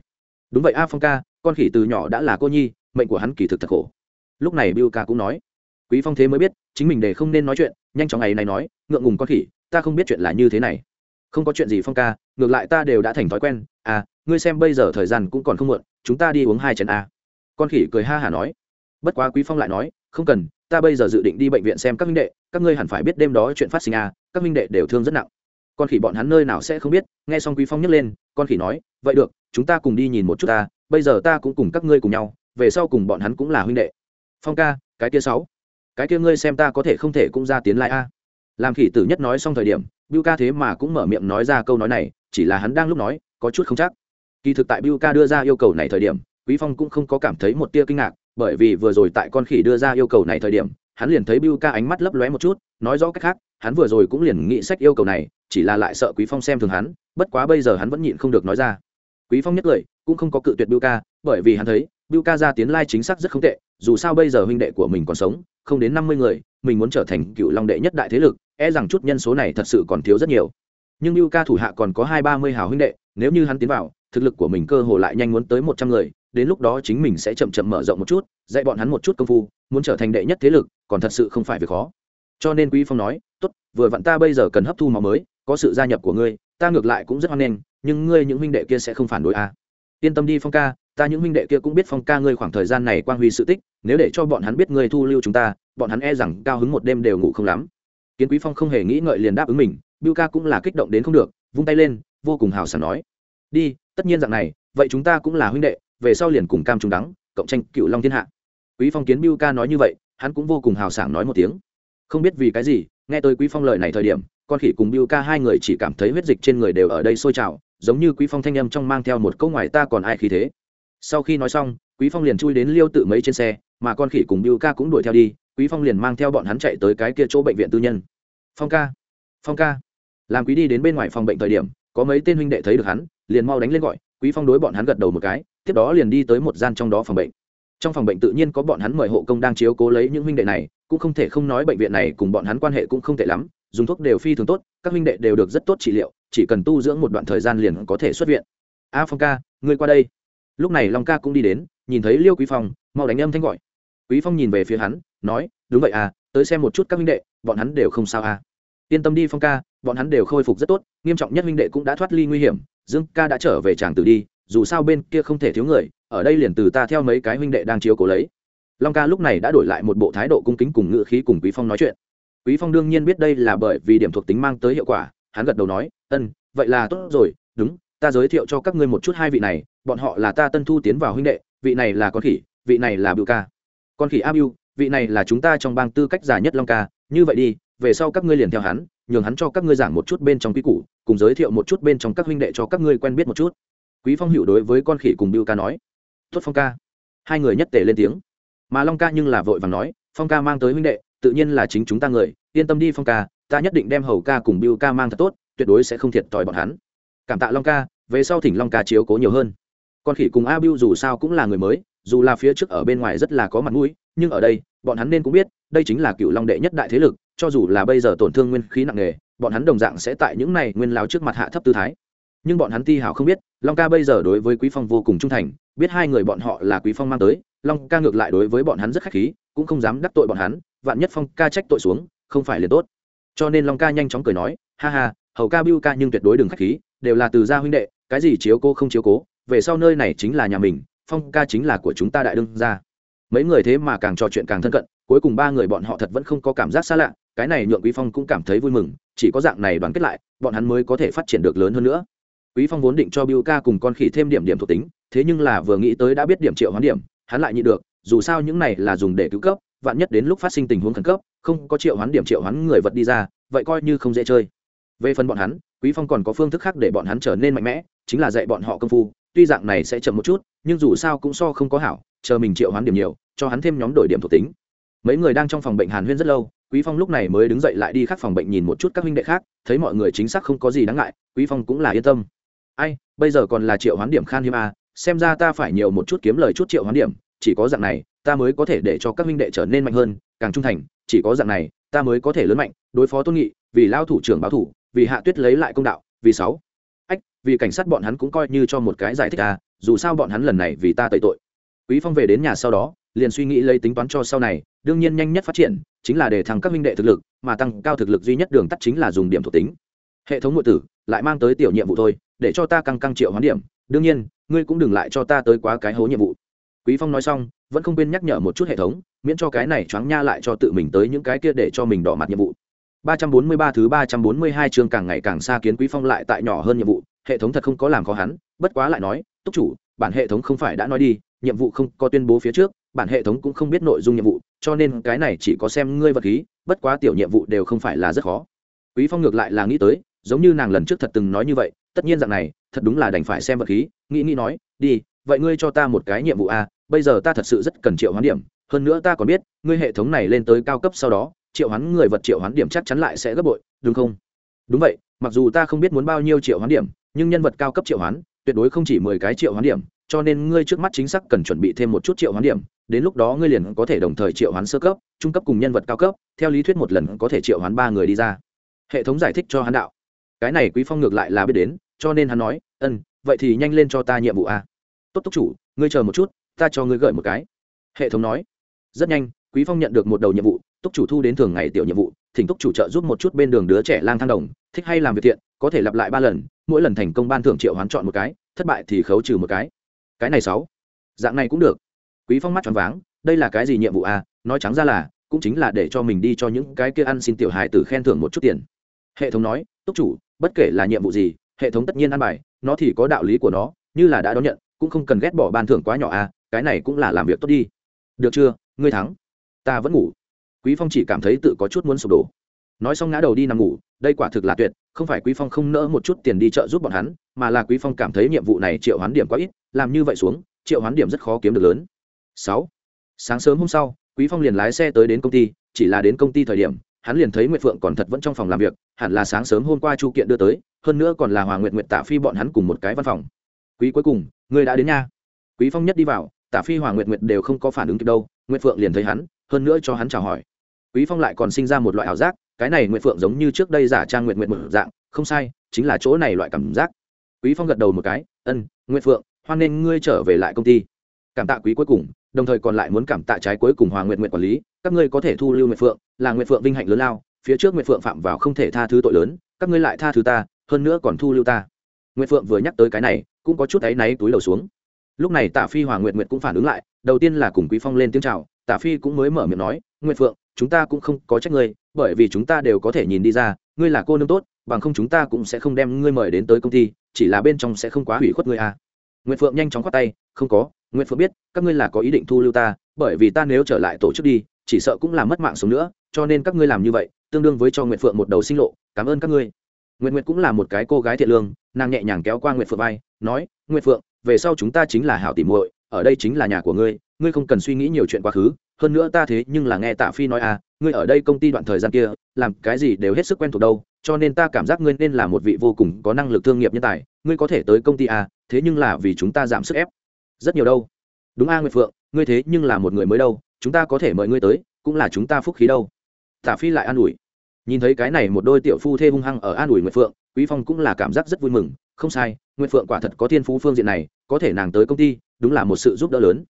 Đúng vậy a phong ca, con khỉ từ nhỏ đã là cô nhi, mệnh của hắn kỳ thực thật khổ. Lúc này biu ca cũng nói. Quý phong thế mới biết, chính mình để không nên nói chuyện, nhanh chóng ngày này nói, ngượng ngùng con khỉ, ta không biết chuyện là như thế này không có chuyện gì phong ca, ngược lại ta đều đã thành thói quen. À ngươi xem bây giờ thời gian cũng còn không muộn, chúng ta đi uống hai chén a. Con khỉ cười ha hả nói. Bất quá quý phong lại nói, không cần, ta bây giờ dự định đi bệnh viện xem các minh đệ, các ngươi hẳn phải biết đêm đó chuyện phát sinh à các minh đệ đều thương rất nặng. Con khỉ bọn hắn nơi nào sẽ không biết, nghe xong quý phong nhấc lên, con khỉ nói, vậy được, chúng ta cùng đi nhìn một chút ta bây giờ ta cũng cùng các ngươi cùng nhau, về sau cùng bọn hắn cũng là huynh đệ. Phong ca, cái kia sáu, cái kia ngươi xem ta có thể không thể cũng ra tiến lại a. Làm khỉ tử nhất nói xong thời điểm Biu ca thế mà cũng mở miệng nói ra câu nói này chỉ là hắn đang lúc nói có chút không chắc kỳ thực tại Biu ca đưa ra yêu cầu này thời điểm quý phong cũng không có cảm thấy một tia kinh ngạc bởi vì vừa rồi tại con khỉ đưa ra yêu cầu này thời điểm hắn liền thấy Bưu Ca ánh mắt lấp lóe một chút, nói rõ cách khác, hắn vừa rồi cũng liền nghĩ sách yêu cầu này, chỉ là lại sợ Quý Phong xem thường hắn, bất quá bây giờ hắn vẫn nhịn không được nói ra. Quý Phong nhất lời, cũng không có cự tuyệt Bưu Ca, bởi vì hắn thấy, Bưu Ca ra tiến lai chính xác rất không tệ, dù sao bây giờ huynh đệ của mình còn sống, không đến năm mươi người, mình muốn trở thành cựu long đệ nhất đại thế lực, e rằng chút nhân số này thật sự còn thiếu rất nhiều. Nhưng Lưu Ca thủ hạ còn có hai ba mươi hào huynh đệ, nếu như hắn tiến vào, thực lực của mình cơ hồ lại nhanh muốn tới một trăm người, đến lúc đó chính mình sẽ chậm chậm mở rộng một chút, dạy bọn hắn một chút công phu, muốn trở thành đệ nhất thế lực, còn thật sự không phải việc khó cho nên quý phong nói tốt vừa vặn ta bây giờ cần hấp thu máu mới có sự gia nhập của ngươi ta ngược lại cũng rất hoan nghênh nhưng ngươi những huynh đệ kia sẽ không phản đối à. yên tâm đi phong ca ta những huynh đệ kia cũng biết phong ca ngươi khoảng thời gian này quang huy sự tích nếu để cho bọn hắn biết ngươi thu lưu chúng ta, bọn hắn e rằng cao hứng một đêm đều ngủ không lắm. Kiến quý phong không hề nghĩ ngợi liền đáp ứng mình Biu ca cũng là kích động đến không được, vung tay lên, vô cùng hào sảng nói. Đi, tất nhiên dạng này, vậy chúng ta cũng là huynh đệ, về sau liền cùng cam trung đắng, cộng tranh cựu long thiên hạ. Quý phong kiến Biu ca nói như vậy, hắn cũng vô cùng hào sảng nói một tiếng. Không biết vì cái gì, nghe tôi quý phong lời này thời điểm, con khỉ cùng biu ca hai người chỉ cảm thấy huyết dịch trên người đều ở đây sôi trào, giống như quý phong thanh âm trong mang theo một câu ngoài ta còn ai khí thế. Sau khi nói xong, quý phong liền chui đến liêu tự mấy trên xe mà con khỉ cùng Bưu ca cũng đuổi theo đi, quý phong liền mang theo bọn hắn chạy tới cái kia chỗ bệnh viện tư nhân. Phong ca phong ca. Làm quý đi đến bên ngoài phòng bệnh thời điểm, có mấy tên huynh đệ thấy được hắn, liền mau đánh lên gọi, quý phong đối bọn hắn gật đầu một cái, tiếp đó liền đi tới một gian trong đó phòng bệnh. Trong phòng bệnh tự nhiên có bọn hắn mời hộ công đang chiếu cố lấy những huynh đệ này, cũng không thể không nói bệnh viện này cùng bọn hắn quan hệ cũng không tệ lắm, dùng thuốc đều phi thường tốt, các huynh đệ đều được rất tốt trị liệu, chỉ cần tu dưỡng một đoạn thời gian liền có thể xuất viện. A phong ca, ngươi qua đây. Lúc này long ca cũng đi đến, nhìn thấy liêu quý phong, mau đánh âm thanh gọi quý phong nhìn về phía hắn, nói, đúng vậy à tới xem một chút các huynh đệ, bọn hắn đều không sao à. Yên tâm đi, phong ca, bọn hắn đều khôi phục rất tốt, nghiêm trọng nhất huynh đệ cũng đã thoát ly nguy hiểm, dương ca đã trở về tràng tử đi, dù sao bên kia không thể thiếu người, ở đây liền từ ta theo mấy cái huynh đệ đang chiếu cố lấy. Long ca lúc này đã đổi lại một bộ thái độ cung kính cùng ngự khí cùng quý phong nói chuyện. Quý phong đương nhiên biết đây là bởi vì điểm thuộc tính mang tới hiệu quả, hắn gật đầu nói, ân, vậy là tốt rồi, đúng, ta giới thiệu cho các ngươi một chút hai vị này, bọn họ là ta tân thu tiến vào huynh đệ, vị này là con khỉ, vị này là bưu ca con khỉ a vị này là chúng ta trong bang tư cách giả nhất long ca, như vậy đi, về sau các ngươi liền theo hắn, nhường hắn cho các ngươi giảng một chút bên trong quý củ, cùng giới thiệu một chút bên trong các huynh đệ cho các ngươi quen biết một chút. Quý phong hữu đối với con khỉ cùng bưu ca nói. Tốt phong ca. Hai người nhất tề lên tiếng. Mà long ca nhưng là vội vàng nói, phong ca mang tới huynh đệ, tự nhiên là chính chúng ta người, yên tâm đi phong ca, ta nhất định đem hầu ca cùng bưu ca mang thật tốt, tuyệt đối sẽ không thiệt thòi bọn hắn. Cảm tạ long ca, về sau thỉnh long ca chiếu cố nhiều hơn. Con khỉ cùng a bưu dù sao cũng là người mới dù là phía trước ở bên ngoài rất là có mặt mũi, nhưng ở đây, bọn hắn nên cũng biết, đây chính là cựu long đệ nhất đại thế lực, cho dù là bây giờ tổn thương nguyên khí nặng nề, bọn hắn đồng dạng sẽ tại những này nguyên lao trước mặt hạ thấp tư thái. Nhưng bọn hắn ti hảo không biết, long ca bây giờ đối với quý phong vô cùng trung thành, biết hai người bọn họ là quý phong mang tới, long ca ngược lại đối với bọn hắn rất khách khí, cũng không dám đắc tội bọn hắn, vạn nhất phong ca trách tội xuống, không phải liền tốt. Cho nên long ca nhanh chóng cười nói, ha ha, hầu ca bưu ca nhưng tuyệt đối đừng khách khí, đều là từ gia huynh đệ, cái gì chiếu cô không chiếu cố, về sau nơi này chính là nhà mình phong ca chính là của chúng ta đại đương gia. Mấy người thế mà càng trò chuyện càng thân cận, cuối cùng ba người bọn họ thật vẫn không có cảm giác xa lạ, cái này nhượng quý phong cũng cảm thấy vui mừng, chỉ có dạng này đoàn kết lại, bọn hắn mới có thể phát triển được lớn hơn nữa. Quý phong vốn định cho biu ca cùng con khỉ thêm điểm điểm thuộc tính, thế nhưng là vừa nghĩ tới đã biết điểm triệu hoán điểm, hắn lại nhị được, dù sao những này là dùng để cứu cấp, vạn nhất đến lúc phát sinh tình huống khẩn cấp, không có triệu hoán điểm triệu hoán người vật đi ra, vậy coi như không dễ chơi. Về phần bọn hắn, quý phong còn có phương thức khác để bọn hắn trở nên mạnh mẽ, chính là dạy bọn họ công phu tuy dạng này sẽ chậm một chút, nhưng dù sao cũng so không có hảo, chờ mình triệu hoán điểm nhiều, cho hắn thêm nhóm đổi điểm thuộc tính mấy người đang trong phòng bệnh hàn huyên rất lâu, quý phong lúc này mới đứng dậy lại đi khác phòng bệnh nhìn một chút các huynh đệ khác, thấy mọi người chính xác không có gì đáng ngại, quý phong cũng là yên tâm ai, bây giờ còn là triệu hoán điểm khan hiếm à? xem ra ta phải nhiều một chút kiếm lời chút triệu hoán điểm, chỉ có dạng này, ta mới có thể để cho các huynh đệ trở nên mạnh hơn, càng trung thành, chỉ có dạng này, ta mới có thể lớn mạnh, đối phó tôn nghị, vì lao thủ trưởng báo thủ, vì hạ tuyết lấy lại công đạo, vì sáu vì cảnh sát bọn hắn cũng coi như cho một cái giải thích à dù sao bọn hắn lần này vì ta tẩy tội. Quý phong về đến nhà sau đó, liền suy nghĩ lấy tính toán cho sau này, đương nhiên nhanh nhất phát triển chính là để thăng các minh đệ thực lực, mà tăng cao thực lực duy nhất đường tắt chính là dùng điểm thuộc tính. Hệ thống ngụy tử, lại mang tới tiểu nhiệm vụ thôi, để cho ta căng căng triệu hoán điểm. Đương nhiên, ngươi cũng đừng lại cho ta tới quá cái hố nhiệm vụ. Quý phong nói xong, vẫn không quên nhắc nhở một chút hệ thống, miễn cho cái này choáng nha lại cho tự mình tới những cái kia để cho mình đỏ mặt nhiệm vụ. 343 thứ 342 chương càng ngày càng xa kiến quý phong lại tại nhỏ hơn nhiệm vụ hệ thống thật không có làm khó hắn, bất quá lại nói, túc chủ, bản hệ thống không phải đã nói đi, nhiệm vụ không có tuyên bố phía trước, bản hệ thống cũng không biết nội dung nhiệm vụ, cho nên cái này chỉ có xem ngươi vật khí, bất quá tiểu nhiệm vụ đều không phải là rất khó. Quý phong ngược lại là nghĩ tới, giống như nàng lần trước thật từng nói như vậy, tất nhiên dạng này, thật đúng là đành phải xem vật khí. Nghĩ nghĩ nói, đi, vậy ngươi cho ta một cái nhiệm vụ a, bây giờ ta thật sự rất cần triệu hoán điểm, hơn nữa ta còn biết, ngươi hệ thống này lên tới cao cấp sau đó, triệu hoán người vật triệu hoán điểm chắc chắn lại sẽ gấp bội, đúng không? Đúng vậy, mặc dù ta không biết muốn bao nhiêu triệu hoán điểm nhưng nhân vật cao cấp triệu hoán, tuyệt đối không chỉ mười cái triệu hoán điểm, cho nên ngươi trước mắt chính xác cần chuẩn bị thêm một chút triệu hoán điểm, đến lúc đó ngươi liền có thể đồng thời triệu hoán sơ cấp, trung cấp cùng nhân vật cao cấp, theo lý thuyết một lần có thể triệu hoán ba người đi ra. Hệ thống giải thích cho hắn đạo. Cái này quý phong ngược lại là biết đến, cho nên hắn nói, ân, vậy thì nhanh lên cho ta nhiệm vụ a. Tốt túc chủ, ngươi chờ một chút, ta cho ngươi gợi một cái. Hệ thống nói. Rất nhanh, quý phong nhận được một đầu nhiệm vụ, túc chủ thu đến thường ngày tiểu nhiệm vụ, thỉnh túc chủ trợ giúp một chút bên đường đứa trẻ lang thang đồng, thích hay làm việc thiện, có thể lặp lại ba lần mỗi lần thành công ban thưởng triệu hoán chọn một cái, thất bại thì khấu trừ một cái. Cái này sáu. Dạng này cũng được. Quý phong mắt tròn váng, đây là cái gì nhiệm vụ à? Nói trắng ra là, cũng chính là để cho mình đi cho những cái kia ăn xin tiểu hài tử khen thưởng một chút tiền. Hệ thống nói, túc chủ, bất kể là nhiệm vụ gì, hệ thống tất nhiên ăn bài, nó thì có đạo lý của nó, như là đã đón nhận, cũng không cần ghét bỏ ban thưởng quá nhỏ à cái này cũng là làm việc tốt đi. Được chưa? Ngươi thắng. Ta vẫn ngủ. Quý phong chỉ cảm thấy tự có chút muốn sụp đổ. Nói xong ngã đầu đi nằm ngủ đây quả thực là tuyệt không phải quý phong không nỡ một chút tiền đi chợ giúp bọn hắn mà là quý phong cảm thấy nhiệm vụ này triệu hoán điểm quá ít làm như vậy xuống triệu hoán điểm rất khó kiếm được lớn. Sáu, sáng sớm hôm sau quý phong liền lái xe tới đến công ty chỉ là đến công ty thời điểm hắn liền thấy nguyệt phượng còn thật vẫn trong phòng làm việc hẳn là sáng sớm hôm qua chu kiện đưa tới hơn nữa còn là hoàng nguyệt nguyệt tạ phi bọn hắn cùng một cái văn phòng. Quý cuối cùng ngươi đã đến nha. Quý phong nhất đi vào tạ phi hoàng nguyệt nguyệt đều không có phản ứng kịp đâu nguyệt phượng liền thấy hắn hơn nữa cho hắn chào hỏi. Quý phong lại còn sinh ra một loại ảo giác cái này nguyệt phượng giống như trước đây giả trang nguyệt nguyệt một dạng, không sai, chính là chỗ này loại cảm giác. Quý phong gật đầu một cái, ân nguyệt phượng, hoan nên ngươi trở về lại công ty. Cảm tạ quý cuối cùng, đồng thời còn lại muốn cảm tạ trái cuối cùng hoàng nguyệt nguyệt quản lý, các ngươi có thể thu lưu nguyệt phượng, là nguyệt phượng vinh hạnh lớn lao, phía trước nguyệt phượng phạm vào không thể tha thứ tội lớn, các ngươi lại tha thứ ta, hơn nữa còn thu lưu ta. Nguyệt phượng vừa nhắc tới cái này, cũng có chút áy náy túi đầu xuống. Lúc này tạ phi hoàng nguyệt nguyệt cũng phản ứng lại, đầu tiên là cùng quý phong lên tiếng chào, tạ phi cũng mới mở miệng nói nguyệt phượng chúng ta cũng không có trách ngươi, bởi vì chúng ta đều có thể nhìn đi ra, ngươi là cô nương tốt, bằng không chúng ta cũng sẽ không đem ngươi mời đến tới công ty, chỉ là bên trong sẽ không quá hủy khuất ngươi à. nguyệt phượng nhanh chóng khoát tay, không có, nguyệt phượng biết, các ngươi là có ý định thu lưu ta, bởi vì ta nếu trở lại tổ chức đi, chỉ sợ cũng là mất mạng sống nữa, cho nên các ngươi làm như vậy, tương đương với cho nguyệt phượng một đầu sinh lộ, cảm ơn các ngươi nguyệt nguyệt cũng là một cái cô gái thiện lương, nàng nhẹ nhàng kéo qua nguyệt phượng vai, nói, nguyệt phượng, về sau chúng ta chính là hảo tỉ muội ở đây chính là nhà của ngươi ngươi không cần suy nghĩ nhiều chuyện quá khứ hơn nữa ta thế nhưng là nghe tạ phi nói à ngươi ở đây công ty đoạn thời gian kia làm cái gì đều hết sức quen thuộc đâu cho nên ta cảm giác ngươi nên là một vị vô cùng có năng lực thương nghiệp nhân tài ngươi có thể tới công ty à thế nhưng là vì chúng ta giảm sức ép. Rất nhiều đâu. Đúng a à, nguyệt phượng ngươi thế nhưng là một người mới đâu chúng ta có thể mời ngươi tới cũng là chúng ta phúc khí đâu. Tạ phi lại an ủi. Nhìn thấy cái này một đôi tiểu phu thê hung hăng ở an ủi nguyệt phượng quý phong cũng là cảm giác rất vui mừng. Không sai nguyệt phượng quả thật có thiên phú phương diện này có thể nàng tới công ty đúng là một sự giúp đỡ lớn.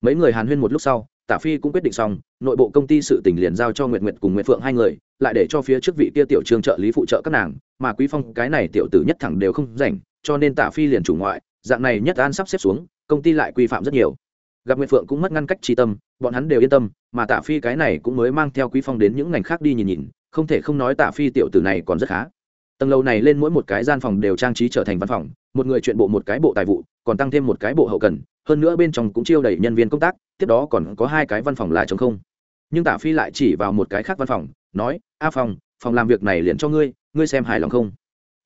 Mấy người hàn huyên một lúc sau, tả phi cũng quyết định xong, nội bộ công ty sự tình liền giao cho nguyệt nguyệt cùng nguyệt phượng hai người, lại để cho phía trước vị kia tiểu trương trợ lý phụ trợ các nàng, mà quý phong, cái này tiểu tử nhất thẳng đều không rảnh, cho nên tả phi liền chủ ngoại, dạng này nhất an sắp xếp xuống, công ty lại quy phạm rất nhiều. Gặp nguyệt phượng cũng mất ngăn cách tri tâm, bọn hắn đều yên tâm, mà tả phi cái này cũng mới mang theo quý phong đến những ngành khác đi nhìn nhìn, không thể không nói tả phi tiểu tử này còn rất khá. Tầng lầu này lên mỗi một cái gian phòng đều trang trí trở thành văn phòng, một người chuyện bộ một cái bộ tài vụ, còn tăng thêm một cái bộ hậu cần hơn nữa bên trong cũng chiêu đầy nhân viên công tác, tiếp đó còn có hai cái văn phòng là chống không. Nhưng tả phi lại chỉ vào một cái khác văn phòng, nói, a phòng phòng làm việc này liền cho ngươi ngươi xem hài lòng không?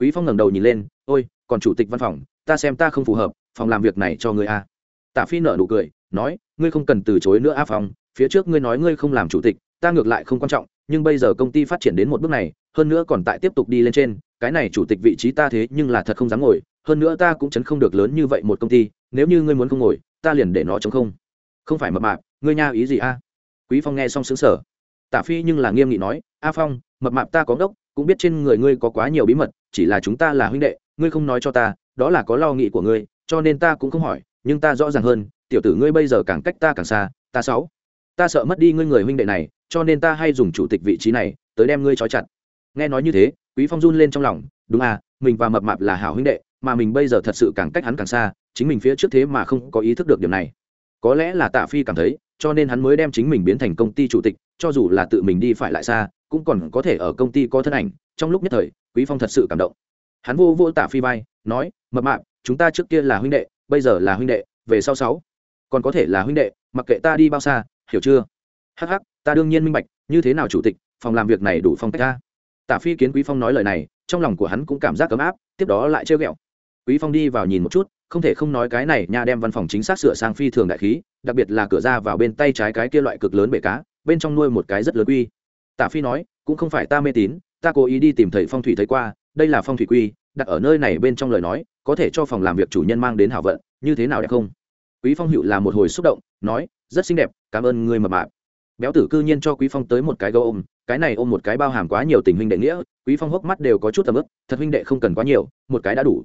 Quý phong ngẩng đầu nhìn lên, ôi, còn chủ tịch văn phòng, ta xem ta không phù hợp, phòng làm việc này cho ngươi a. Tả phi nở nụ cười, nói, ngươi không cần từ chối nữa a phòng phía trước ngươi nói ngươi không làm chủ tịch, ta ngược lại không quan trọng, nhưng bây giờ công ty phát triển đến một bước này, hơn nữa còn tại tiếp tục đi lên trên, cái này chủ tịch vị trí ta thế nhưng là thật không dám ngồi, hơn nữa ta cũng chấn không được lớn như vậy một công ty nếu như ngươi muốn không ngồi ta liền để nó chống không. Không phải mập mạp ngươi nha ý gì a? Quý phong nghe xong sững sờ, tả phi nhưng là nghiêm nghị nói a phong mập mạp ta có đốc cũng biết trên người ngươi có quá nhiều bí mật chỉ là chúng ta là huynh đệ ngươi không nói cho ta đó là có lo nghĩ của ngươi cho nên ta cũng không hỏi nhưng ta rõ ràng hơn tiểu tử ngươi bây giờ càng cách ta càng xa ta sáu. Ta sợ mất đi ngươi người huynh đệ này cho nên ta hay dùng chủ tịch vị trí này tới đem ngươi trói chặt. Nghe nói như thế quý phong run lên trong lòng đúng à mình và mập mạp là hảo huynh đệ mà mình bây giờ thật sự càng cách hắn càng xa chính mình phía trước thế mà không có ý thức được điều này. Có lẽ là tạ phi cảm thấy, cho nên hắn mới đem chính mình biến thành công ty chủ tịch, cho dù là tự mình đi phải lại xa, cũng còn có thể ở công ty có thân ảnh, trong lúc nhất thời, quý phong thật sự cảm động. Hắn vô vô tạ phi vai, nói, mập mạp, chúng ta trước kia là huynh đệ, bây giờ là huynh đệ, về sau sáu. Còn có thể là huynh đệ, mặc kệ ta đi bao xa, hiểu chưa? Hắc hắc, ta đương nhiên minh bạch, như thế nào chủ tịch, phòng làm việc này đủ phong cách ta. Tạ phi kiến quý phong nói lời này, trong lòng của hắn cũng cảm giác ấm áp, tiếp đó lại trêu ghẹo quý phong đi vào nhìn một chút, không thể không nói cái này nha đem văn phòng chính xác sửa sang phi thường đại khí, đặc biệt là cửa ra vào bên tay trái cái kia loại cực lớn bể cá, bên trong nuôi một cái rất lớn quy. Tạ phi nói, cũng không phải ta mê tín, ta cố ý đi tìm thầy phong thủy thấy qua, đây là phong thủy quy, đặt ở nơi này bên trong lời nói, có thể cho phòng làm việc chủ nhân mang đến hảo vận, như thế nào đẹp không? Quý phong hữu là một hồi xúc động, nói, rất xinh đẹp, cảm ơn người mập mạp. Béo tử cư nhiên cho quý phong tới một cái gấu ôm, cái này ôm một cái bao hàm quá nhiều tình huynh đệ nghĩa, quý phong hốc mắt đều có chút tầm ức thật huynh đệ không cần quá nhiều, một cái đã đủ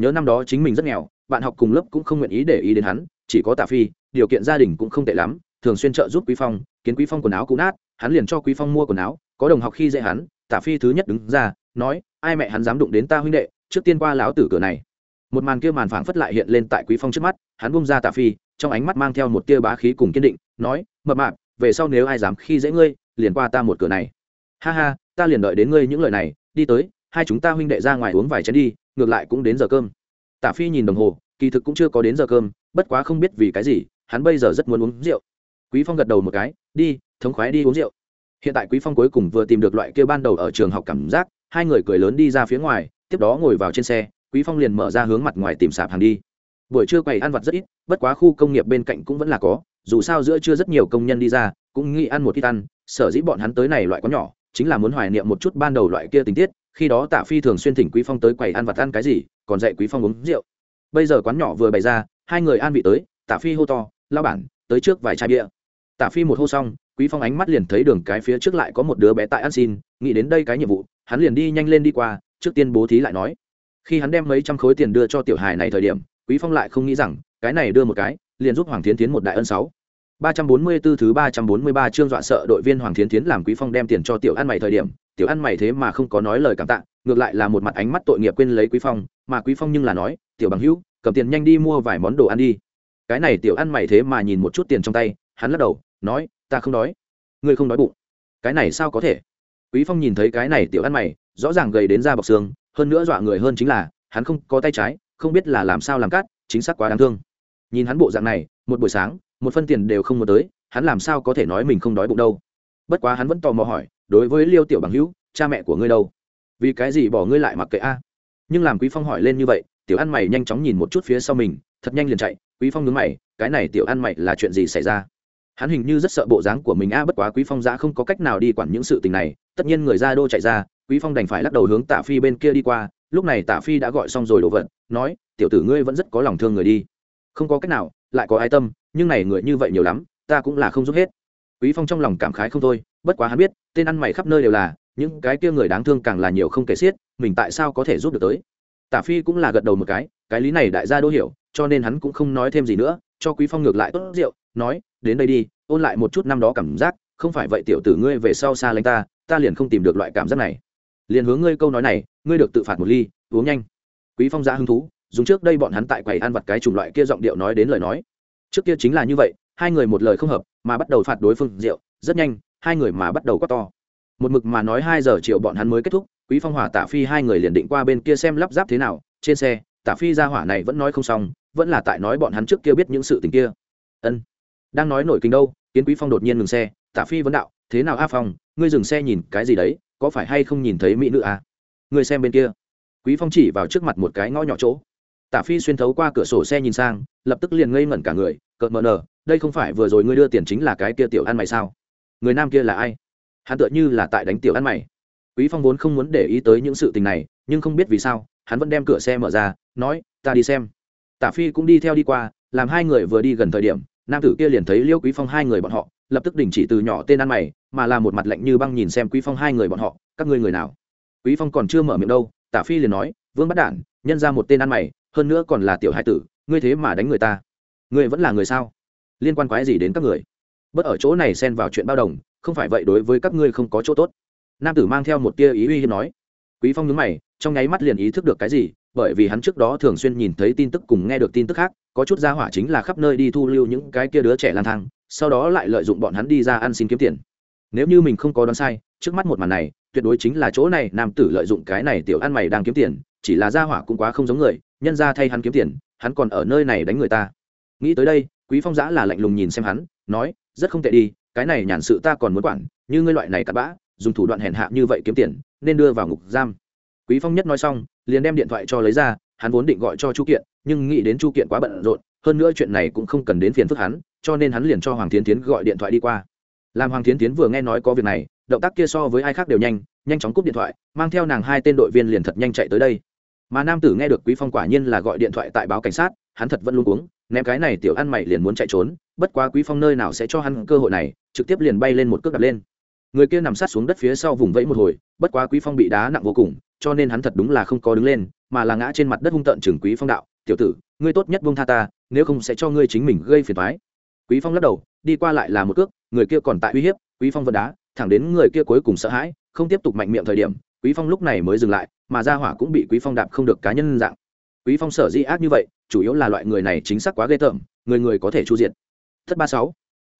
nhớ năm đó chính mình rất nghèo, bạn học cùng lớp cũng không nguyện ý để ý đến hắn, chỉ có tạ phi, điều kiện gia đình cũng không tệ lắm, thường xuyên trợ giúp quý phong, kiến quý phong quần áo cũ nát, hắn liền cho quý phong mua quần áo, có đồng học khi dạy hắn, tạ phi thứ nhất đứng ra, nói, ai mẹ hắn dám đụng đến ta huynh đệ, trước tiên qua lão tử cửa này. Một màn kia màn phảng phất lại hiện lên tại quý phong trước mắt, hắn bung ra tạ phi, trong ánh mắt mang theo một tia bá khí cùng kiên định, nói, mập mạp, về sau nếu ai dám khi dễ ngươi, liền qua ta một cửa này. Ha ha, ta liền đợi đến ngươi những lời này, đi tới, hai chúng ta huynh đệ ra ngoài uống vài chén đi ngược lại cũng đến giờ cơm. Tả phi nhìn đồng hồ, kỳ thực cũng chưa có đến giờ cơm, bất quá không biết vì cái gì, hắn bây giờ rất muốn uống rượu. Quý phong gật đầu một cái, đi, thống khoái đi uống rượu. Hiện tại quý phong cuối cùng vừa tìm được loại kia ban đầu ở trường học cảm giác, hai người cười lớn đi ra phía ngoài, tiếp đó ngồi vào trên xe, quý phong liền mở ra hướng mặt ngoài tìm sạp hàng đi. Buổi trưa quầy ăn vặt rất ít, bất quá khu công nghiệp bên cạnh cũng vẫn là có, dù sao giữa trưa rất nhiều công nhân đi ra, cũng nghĩ ăn một ít ăn, sở dĩ bọn hắn tới này loại có nhỏ, chính là muốn hoài niệm một chút ban đầu loại kia tình tiết khi đó tạ phi thường xuyên thỉnh quý phong tới quầy ăn vặt ăn cái gì còn dạy quý phong uống rượu. Bây giờ quán nhỏ vừa bày ra hai người an vị tới tạ phi hô to lao bản tới trước vài chai bia. Tạ phi một hô xong quý phong ánh mắt liền thấy đường cái phía trước lại có một đứa bé tại ăn xin nghĩ đến đây cái nhiệm vụ hắn liền đi nhanh lên đi qua trước tiên bố thí lại nói. Khi hắn đem mấy trăm khối tiền đưa cho tiểu hài này thời điểm quý phong lại không nghĩ rằng cái này đưa một cái liền giúp hoàng thiến tiến một đại ân sáu. 344 thứ 343 chương dọa sợ đội viên Hoàng Thiến Thiến làm Quý Phong đem tiền cho tiểu ăn mày thời điểm, tiểu ăn mày thế mà không có nói lời cảm tạ, ngược lại là một mặt ánh mắt tội nghiệp quên lấy Quý Phong, mà Quý Phong nhưng là nói, "Tiểu bằng hữu, cầm tiền nhanh đi mua vài món đồ ăn đi." Cái này tiểu ăn mày thế mà nhìn một chút tiền trong tay, hắn lắc đầu, nói, "Ta không đói." "Ngươi không đói bụng?" "Cái này sao có thể?" Quý Phong nhìn thấy cái này tiểu ăn mày, rõ ràng gầy đến da bọc xương, hơn nữa dọa người hơn chính là, hắn không có tay trái, không biết là làm sao làm cát, chính xác quá đáng thương. Nhìn hắn bộ dạng này, một buổi sáng, một phân tiền đều không muốn tới, hắn làm sao có thể nói mình không đói bụng đâu bất quá hắn vẫn tò mò hỏi đối với liêu tiểu bằng hữu, cha mẹ của ngươi đâu? Vì cái gì bỏ ngươi lại mặc kệ a? Nhưng làm quý phong hỏi lên như vậy, tiểu ăn mày nhanh chóng nhìn một chút phía sau mình, thật nhanh liền chạy. Quý phong nhướng mày, cái này tiểu ăn mày là chuyện gì xảy ra? Hắn hình như rất sợ bộ dáng của mình a, bất quá quý phong giã không có cách nào đi quản những sự tình này. Tất nhiên người ra đô chạy ra, quý phong đành phải lắc đầu hướng tạ phi bên kia đi qua. Lúc này tạ phi đã gọi xong rồi đồ vật, nói, tiểu tử ngươi vẫn rất có lòng thương người đi. Không có cách nào, lại có ai tâm, nhưng này người như vậy nhiều lắm, ta cũng là không giúp hết. Quý phong trong lòng cảm khái không thôi, bất quá hắn biết tên ăn mày khắp nơi đều là, những cái kia người đáng thương càng là nhiều không kể xiết, mình tại sao có thể giúp được tới? Tả phi cũng là gật đầu một cái cái lý này đại gia đô hiểu, cho nên hắn cũng không nói thêm gì nữa, cho quý phong ngược lại tốt rượu, nói, đến đây đi, ôn lại một chút năm đó cảm giác, không phải vậy tiểu tử ngươi về sau xa lánh ta ta liền không tìm được loại cảm giác này. Liền hướng ngươi câu nói này, ngươi được tự phạt một ly, uống nhanh. Quý phong ra hứng thú, dùng trước đây bọn hắn tại quầy ăn vặt cái chủng loại kia giọng điệu nói đến lời nói. Trước kia chính là như vậy, hai người một lời không hợp, mà bắt đầu phạt đối phương rượu, rất nhanh hai người mà bắt đầu quát to. Một mực mà nói hai giờ chiều bọn hắn mới kết thúc, quý phong hỏa tả phi hai người liền định qua bên kia xem lắp ráp thế nào, trên xe, tả phi ra hỏa này vẫn nói không xong, vẫn là tại nói bọn hắn trước kia biết những sự tình kia. Ân. Đang nói nổi kinh đâu, kiến quý phong đột nhiên ngừng xe, tả phi vấn đạo, thế nào a phong, ngươi dừng xe nhìn cái gì đấy, có phải hay không nhìn thấy mỹ nữ à? Ngươi xem bên kia. Quý phong chỉ vào trước mặt một cái ngõ nhỏ chỗ. Tả phi xuyên thấu qua cửa sổ xe nhìn sang, lập tức liền ngây ngẩn cả người, cợt mờ nở, đây không phải vừa rồi ngươi đưa tiền chính là cái kia tiểu ăn mày sao? Người nam kia là ai? Hắn tựa như là tại đánh tiểu ăn mày. Quý phong vốn không muốn để ý tới những sự tình này, nhưng không biết vì sao, hắn vẫn đem cửa xe mở ra, nói, ta đi xem. Tả phi cũng đi theo đi qua, làm hai người vừa đi gần thời điểm, nam tử kia liền thấy liêu quý phong hai người bọn họ, lập tức đình chỉ từ nhỏ tên ăn mày, mà là một mặt lạnh như băng nhìn xem quý phong hai người bọn họ, các ngươi người nào? Quý phong còn chưa mở miệng đâu, tả phi liền nói, vương bắt đản, nhân ra một tên ăn mày, hơn nữa còn là tiểu hai tử, ngươi thế mà đánh người ta. Ngươi vẫn là người sao? Liên quan quái gì đến các người? Bất ở chỗ này xen vào chuyện bao đồng, không phải vậy đối với các ngươi không có chỗ tốt. Nam tử mang theo một tia ý uy hiếp nói. Quý phong nhướng mày, trong nháy mắt liền ý thức được cái gì, bởi vì hắn trước đó thường xuyên nhìn thấy tin tức cùng nghe được tin tức khác, có chút gia hỏa chính là khắp nơi đi thu lưu những cái kia đứa trẻ lang thang, sau đó lại lợi dụng bọn hắn đi ra ăn xin kiếm tiền. Nếu như mình không có đoán sai, trước mắt một màn này, tuyệt đối chính là chỗ này nam tử lợi dụng cái này tiểu ăn mày đang kiếm tiền, chỉ là gia hỏa cũng quá không giống người, nhân ra thay hắn kiếm tiền, hắn còn ở nơi này đánh người ta. Nghĩ tới đây, quý phong giã là lạnh lùng nhìn xem hắn, nói rất không tệ đi, cái này nhàn sự ta còn muốn quản, như ngươi loại này cặn bã, dùng thủ đoạn hèn hạ như vậy kiếm tiền, nên đưa vào ngục giam. Quý phong nhất nói xong, liền đem điện thoại cho lấy ra, hắn vốn định gọi cho chu kiện, nhưng nghĩ đến chu kiện quá bận rộn, hơn nữa chuyện này cũng không cần đến phiền phức hắn, cho nên hắn liền cho hoàng tiến tiến gọi điện thoại đi qua. Làm hoàng tiến tiến vừa nghe nói có việc này, động tác kia so với ai khác đều nhanh nhanh chóng cúp điện thoại, mang theo nàng hai tên đội viên liền thật nhanh chạy tới đây. Mà nam tử nghe được quý phong quả nhiên là gọi điện thoại tại báo cảnh sát, hắn thật vẫn luôn uống ném cái này tiểu ăn mày liền muốn chạy trốn, bất quá quý phong nơi nào sẽ cho hắn cơ hội này, trực tiếp liền bay lên một cước đặt lên. Người kia nằm sát xuống đất phía sau vùng vẫy một hồi, bất quá quý phong bị đá nặng vô cùng, cho nên hắn thật đúng là không có đứng lên, mà là ngã trên mặt đất hung tợn chừng quý phong đạo, tiểu tử, ngươi tốt nhất buông tha ta, nếu không sẽ cho ngươi chính mình gây phiền toái. Quý phong lắc đầu, đi qua lại là một cước, người kia còn tại uy hiếp, quý phong vẫn đá, thẳng đến người kia cuối cùng sợ hãi, không tiếp tục mạnh miệng thời điểm, quý phong lúc này mới dừng lại, mà ra hỏa cũng bị quý phong đạp không được cá nhân dạng. Quý phong sở di ác như vậy chủ yếu là loại người này chính xác quá ghê tởm, người người có thể chu diện thất ba sáu.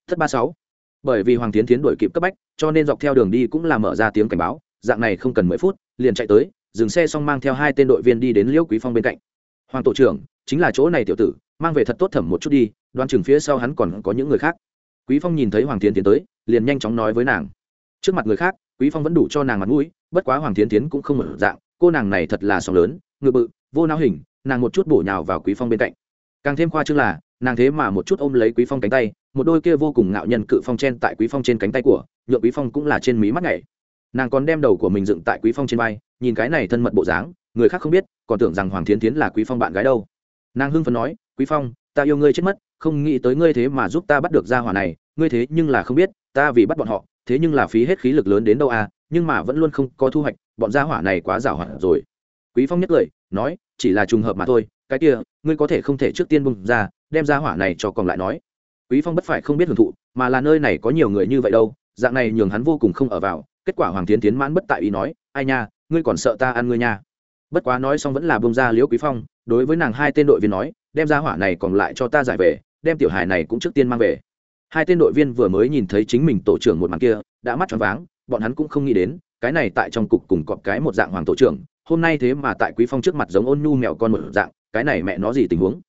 Thất ba sáu. Bởi vì hoàng tiến tiến đuổi kịp cấp bách, cho nên dọc theo đường đi cũng là mở ra tiếng cảnh báo, dạng này không cần mười phút, liền chạy tới, dừng xe xong mang theo hai tên đội viên đi đến liễu quý phong bên cạnh. Hoàng tổ trưởng, chính là chỗ này tiểu tử, mang về thật tốt thẩm một chút đi đoan chừng phía sau hắn còn có những người khác. Quý phong nhìn thấy hoàng tiến tiến tới, liền nhanh chóng nói với nàng. Trước mặt người khác, quý phong vẫn đủ cho nàng mặt mũi, bất quá hoàng tiến tiến cũng không mở dạng, cô nàng này thật là sóng lớn ngựa bự, vô não hình nàng một chút bổ nhào vào quý phong bên cạnh. Càng thêm khoa trương là, nàng thế mà một chút ôm lấy quý phong cánh tay, một đôi kia vô cùng ngạo nhân cự phong chen tại quý phong trên cánh tay của nhựa quý phong cũng là trên mí mắt nhảy. Nàng còn đem đầu của mình dựng tại quý phong trên vai, nhìn cái này thân mật bộ dáng, người khác không biết, còn tưởng rằng hoàng thiến tiến là quý phong bạn gái đâu. Nàng hưng phấn nói, quý phong, ta yêu ngươi chết mất, không nghĩ tới ngươi thế mà giúp ta bắt được gia hỏa này, ngươi thế nhưng là không biết, ta vì bắt bọn họ, thế nhưng là phí hết khí lực lớn đến đâu à nhưng mà vẫn luôn không có thu hoạch, bọn gia hỏa này quá giảo hoạt rồi quý phong nhất lời, nói, chỉ là trùng hợp mà thôi, cái kia, ngươi có thể không thể trước tiên bung ra, đem ra hỏa này cho còn lại nói. Quý phong bất phải không biết hưởng thụ, mà là nơi này có nhiều người như vậy đâu, dạng này nhường hắn vô cùng không ở vào, kết quả hoàng tiến tiến mãn bất tại ý nói, ai nha, ngươi còn sợ ta ăn ngươi nha? Bất quá nói xong vẫn là bông ra liễu quý phong, đối với nàng hai tên đội viên nói, đem ra hỏa này còn lại cho ta giải về, đem tiểu hài này cũng trước tiên mang về. Hai tên đội viên vừa mới nhìn thấy chính mình tổ trưởng một màn kia, đã mắt tròn váng, bọn hắn cũng không nghĩ đến, cái này tại trong cục cùng cọp cái một dạng hoàng tổ trưởng hôm nay thế mà tại quý phong trước mặt giống ôn nhu mèo con một dạng, cái này mẹ nó gì tình huống?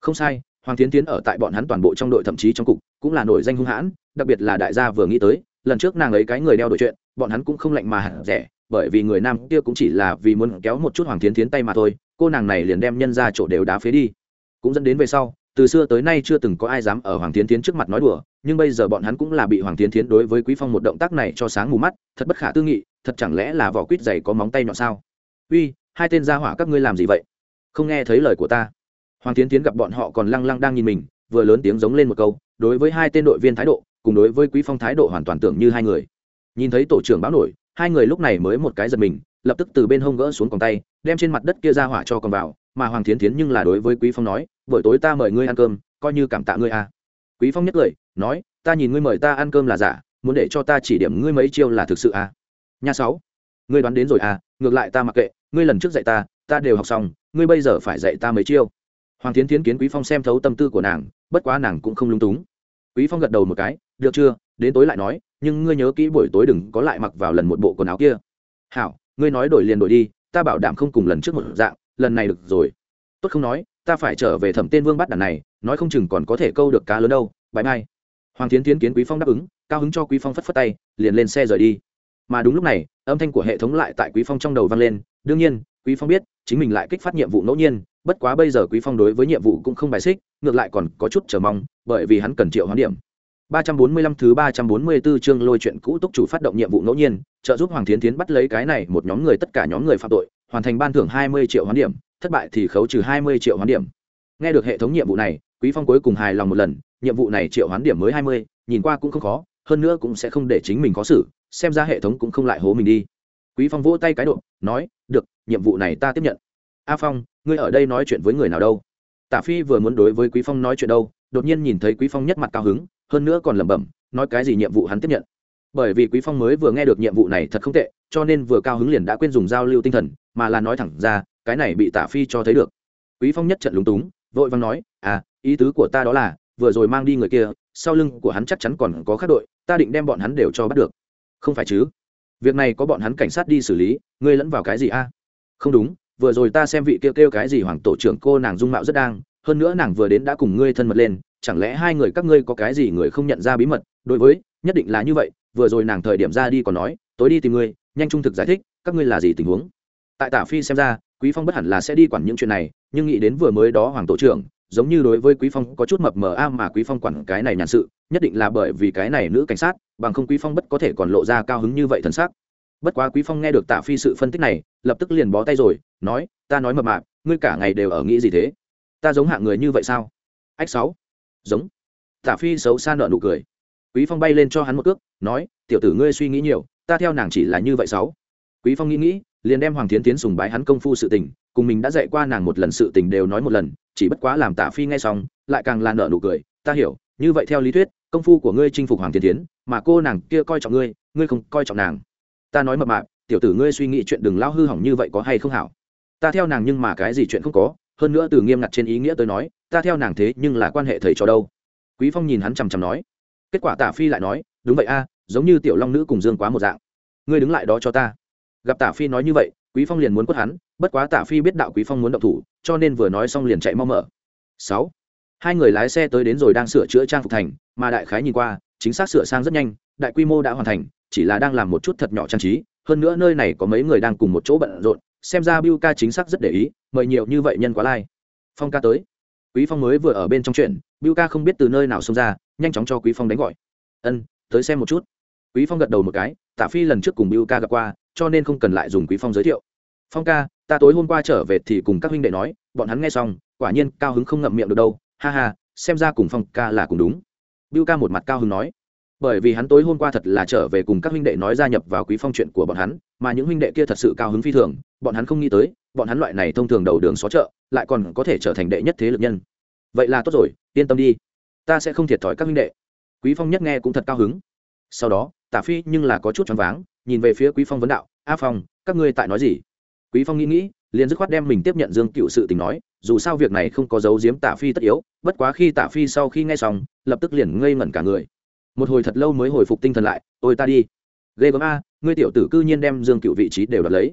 Không sai, hoàng tiến tiến ở tại bọn hắn toàn bộ trong đội thậm chí trong cục, cũng là nổi danh hung hãn, đặc biệt là đại gia vừa nghĩ tới, lần trước nàng ấy cái người đeo đội chuyện, bọn hắn cũng không lạnh mà hẳn rẻ, bởi vì người nam kia cũng chỉ là vì muốn kéo một chút hoàng tiến tiến tay mà thôi, cô nàng này liền đem nhân ra chỗ đều đá phế đi. Cũng dẫn đến về sau, từ xưa tới nay chưa từng có ai dám ở hoàng tiến tiến trước mặt nói đùa, nhưng bây giờ bọn hắn cũng là bị hoàng tiến tiến đối với quý phong một động tác này cho sáng mù mắt, thật bất khả tư nghị, thật chẳng lẽ là vỏ quýt dày có móng tay nhọn sao? Uy, hai tên gia hỏa các ngươi làm gì vậy không nghe thấy lời của ta hoàng tiến tiến gặp bọn họ còn lăng lăng đang nhìn mình, vừa lớn tiếng giống lên một câu, đối với hai tên đội viên thái độ, cùng đối với quý phong thái độ hoàn toàn tưởng như hai người nhìn thấy tổ trưởng báo nổi, hai người lúc này mới một cái giật mình, lập tức từ bên hông gỡ xuống còng tay, đem trên mặt đất kia ra hỏa cho còn vào, mà hoàng thiến thiến nhưng là đối với quý phong nói, buổi tối ta mời ngươi ăn cơm, coi như cảm tạ ngươi à. quý phong nhất cười, nói, ta nhìn ngươi mời ta ăn cơm là giả, muốn để cho ta chỉ điểm ngươi mấy chiêu là thực sự à. nha sáu, ngươi đoán đến rồi à ngược lại ta mặc kệ ngươi lần trước dạy ta ta đều học xong, ngươi bây giờ phải dạy ta mấy chiêu. Hoàng thiến thiến kiến quý phong xem thấu tâm tư của nàng, bất quá nàng cũng không lung túng. Quý phong gật đầu một cái, được chưa? Đến tối lại nói, nhưng ngươi nhớ kỹ buổi tối đừng có lại mặc vào lần một bộ quần áo kia. Hảo, ngươi nói đổi liền đổi đi, ta bảo đảm không cùng lần trước một dạng, lần này được rồi. Tốt không nói, ta phải trở về thẩm tên vương bắt đàn này, nói không chừng còn có thể câu được cá lớn đâu bãi mai hoàng tiến tiến kiến quý phong đáp ứng, cao hứng cho quý phong phất phất tay, liền lên xe rời đi. Mà đúng lúc này, âm thanh của hệ thống lại tại quý phong trong đầu vang lên đương nhiên quý phong biết chính mình lại kích phát nhiệm vụ ngẫu nhiên bất quá bây giờ quý phong đối với nhiệm vụ cũng không bài xích ngược lại còn có chút chờ mong bởi vì hắn cần triệu hoán điểm 345 thứ 344 chương lôi chuyện cũ túc chủ phát động nhiệm vụ ngẫu nhiên, trợ giúp Hoàng Thiến Thiến bắt lấy cái này một nhóm người tất cả nhóm người phạm tội, hoàn thành ban thưởng 20 triệu hoán điểm, thất bại thì khấu trừ 20 triệu hoán điểm. Nghe được hệ thống nhiệm vụ này, Quý Phong cuối cùng hài lòng một lần, nhiệm vụ này triệu hoán điểm mới 20, nhìn qua cũng không khó, hơn nữa cũng sẽ không để chính mình có xử, xem ra hệ thống cũng không lại hố mình đi. Quý Phong vỗ tay cái độ, nói, "Được, nhiệm vụ này ta tiếp nhận." "A Phong, ngươi ở đây nói chuyện với người nào đâu?" Tả Phi vừa muốn đối với Quý Phong nói chuyện đâu, đột nhiên nhìn thấy Quý Phong nhất mặt cao hứng, hơn nữa còn lẩm bẩm nói cái gì nhiệm vụ hắn tiếp nhận bởi vì quý phong mới vừa nghe được nhiệm vụ này thật không tệ cho nên vừa cao hứng liền đã quên dùng giao lưu tinh thần mà là nói thẳng ra cái này bị tả phi cho thấy được quý phong nhất trận lúng túng vội vàng nói à ý tứ của ta đó là vừa rồi mang đi người kia sau lưng của hắn chắc chắn còn có khác đội ta định đem bọn hắn đều cho bắt được không phải chứ việc này có bọn hắn cảnh sát đi xử lý, ngươi lẫn vào cái gì a? Không đúng, vừa rồi ta xem vị kêu kêu cái gì hoàng tổ trưởng cô nàng dung mạo rất đang, hơn nữa nàng vừa đến đã cùng ngươi thân mật lên, chẳng lẽ hai người các ngươi có cái gì người không nhận ra bí mật? Đối với, nhất định là như vậy, vừa rồi nàng thời điểm ra đi còn nói, tối đi tìm ngươi, nhanh trung thực giải thích, các ngươi là gì tình huống? Tại tả phi xem ra, quý phong bất hẳn là sẽ đi quản những chuyện này, nhưng nghĩ đến vừa mới đó hoàng tổ trưởng, giống như đối với quý phong có chút mập mờ a mà quý phong quản cái này nhàn sự, nhất định là bởi vì cái này nữ cảnh sát bằng không quý phong bất có thể còn lộ ra cao hứng như vậy thần sắc. Bất quá quý phong nghe được tạ phi sự phân tích này, lập tức liền bó tay rồi, nói, ta nói mập mạp, ngươi cả ngày đều ở nghĩ gì thế? Ta giống hạng người như vậy sao? Ách sáu. Giống. Tạ phi xấu xa nợ nụ cười. Quý phong bay lên cho hắn một cước, nói, tiểu tử ngươi suy nghĩ nhiều, ta theo nàng chỉ là như vậy sáu. Quý phong nghĩ nghĩ, liền đem hoàng thiến tiến sùng bái hắn công phu sự tình, cùng mình đã dạy qua nàng một lần sự tình đều nói một lần, chỉ bất quá làm tạ phi nghe xong, lại càng là nợ nụ cười, ta hiểu, như vậy theo lý thuyết, công phu của ngươi chinh phục hoàng thiến tiến mà cô nàng kia coi trọng ngươi ngươi không coi trọng nàng. Ta nói mập mạp, tiểu tử ngươi suy nghĩ chuyện đừng lao hư hỏng như vậy có hay không hảo? Ta theo nàng nhưng mà cái gì chuyện không có, hơn nữa từ nghiêm ngặt trên ý nghĩa tới nói, ta theo nàng thế nhưng là quan hệ thầy trò đâu. Quý phong nhìn hắn chằm chằm nói. Kết quả tả phi lại nói, đúng vậy a, giống như tiểu long nữ cùng dương quá một dạng. Ngươi đứng lại đó cho ta. Gặp tả phi nói như vậy, quý phong liền muốn quất hắn, bất quá tả phi biết đạo quý phong muốn động thủ, cho nên vừa nói xong liền chạy mau mở. Sáu. Hai người lái xe tới đến rồi đang sửa chữa trang phục thành, mà đại khái nhìn qua chính xác sửa sang rất nhanh, đại quy mô đã hoàn thành, chỉ là đang làm một chút thật nhỏ trang trí, hơn nữa nơi này có mấy người đang cùng một chỗ bận rộn, xem ra Biu ca chính xác rất để ý, mời nhiều như vậy nhân quá lai. Phong ca tới. Quý phong mới vừa ở bên trong chuyện Biu ca không biết từ nơi nào xông ra, nhanh chóng cho quý phong đánh gọi. Ân, tới xem một chút. Quý phong gật đầu một cái tạ phi lần trước cùng Biu ca gặp qua, cho nên không cần lại dùng quý phong giới thiệu. Phong ca, ta tối hôm qua trở về thì cùng các huynh đệ nói, bọn hắn nghe xong, quả nhiên cao hứng không ngậm miệng được đâu, ha ha, xem ra cùng phong ca là cùng đúng bưu ca một mặt cao hứng nói, bởi vì hắn tối hôm qua thật là trở về cùng các huynh đệ nói gia nhập vào quý phong chuyện của bọn hắn, mà những huynh đệ kia thật sự cao hứng phi thường, bọn hắn không nghĩ tới, bọn hắn loại này thông thường đầu đường xó chợ, lại còn có thể trở thành đệ nhất thế lực nhân. Vậy là tốt rồi, yên tâm đi. Ta sẽ không thiệt thòi các huynh đệ. Quý phong nhất nghe cũng thật cao hứng. Sau đó, tả phi nhưng là có chút choáng váng, nhìn về phía quý phong vấn đạo, a phong, các ngươi tại nói gì? Quý phong nghĩ nghĩ liền dứt khoát đem mình tiếp nhận dương cựu sự tình nói, dù sao việc này không có dấu giếm tả phi tất yếu, bất quá khi tả phi sau khi nghe xong, lập tức liền ngây ngẩn cả người. Một hồi thật lâu mới hồi phục tinh thần lại, ôi ta đi. Ghê gớm a, ngươi tiểu tử cư nhiên đem dương cựu vị trí đều đoạt lấy.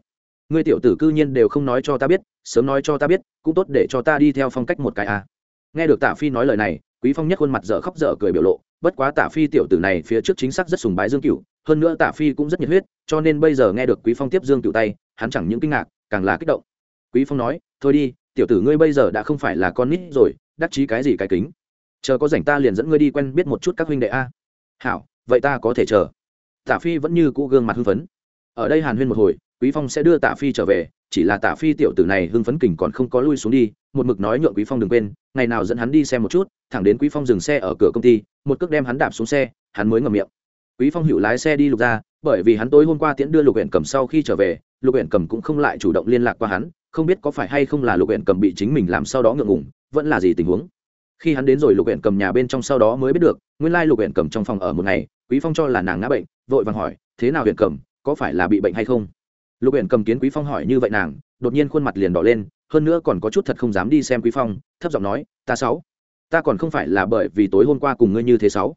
Ngươi tiểu tử cư nhiên đều không nói cho ta biết, sớm nói cho ta biết, cũng tốt để cho ta đi theo phong cách một cái a. Nghe được tả phi nói lời này, quý phong nhất khuôn mặt dở khóc dở cười biểu lộ, bất quá tả phi tiểu tử này phía trước chính xác rất sùng bái dương cựu, hơn nữa tả phi cũng rất nhiệt huyết, cho nên bây giờ nghe được quý phong tiếp dương cựu tay, hắn chẳng những kinh ngạc, càng là kích động quý phong nói, thôi đi, tiểu tử ngươi bây giờ đã không phải là con nít rồi, đắc chí cái gì cái kính? Chờ có rảnh ta liền dẫn ngươi đi quen biết một chút các huynh đệ a. Hảo, vậy ta có thể chờ. Tả phi vẫn như cũ gương mặt hưng phấn. Ở đây hàn huyên một hồi, quý phong sẽ đưa tả phi trở về, chỉ là tả phi tiểu tử này hưng phấn kình còn không có lui xuống đi, một mực nói nhượng quý phong đừng quên, ngày nào dẫn hắn đi xem một chút, thẳng đến quý phong dừng xe ở cửa công ty, một cước đem hắn đạp xuống xe, hắn mới ngậm miệng. Quý phong hữu lái xe đi lục ra, bởi vì hắn tối hôm qua tiễn đưa lục huyện cầm sau khi trở về, lục huyện cầm cũng không lại chủ động liên lạc qua hắn không biết có phải hay không là lục huyện cầm bị chính mình làm sau đó ngượng ngùng, vẫn là gì tình huống. Khi hắn đến rồi lục huyện cầm nhà bên trong sau đó mới biết được, nguyên lai lục huyện cầm trong phòng ở một ngày, quý phong cho là nàng ngã bệnh, vội vàng hỏi, thế nào huyện cầm, có phải là bị bệnh hay không? Lục huyện cầm kiến quý phong hỏi như vậy nàng, đột nhiên khuôn mặt liền đỏ lên, hơn nữa còn có chút thật không dám đi xem quý phong, thấp giọng nói, ta sáu, ta còn không phải là bởi vì tối hôm qua cùng ngươi như thế sáu.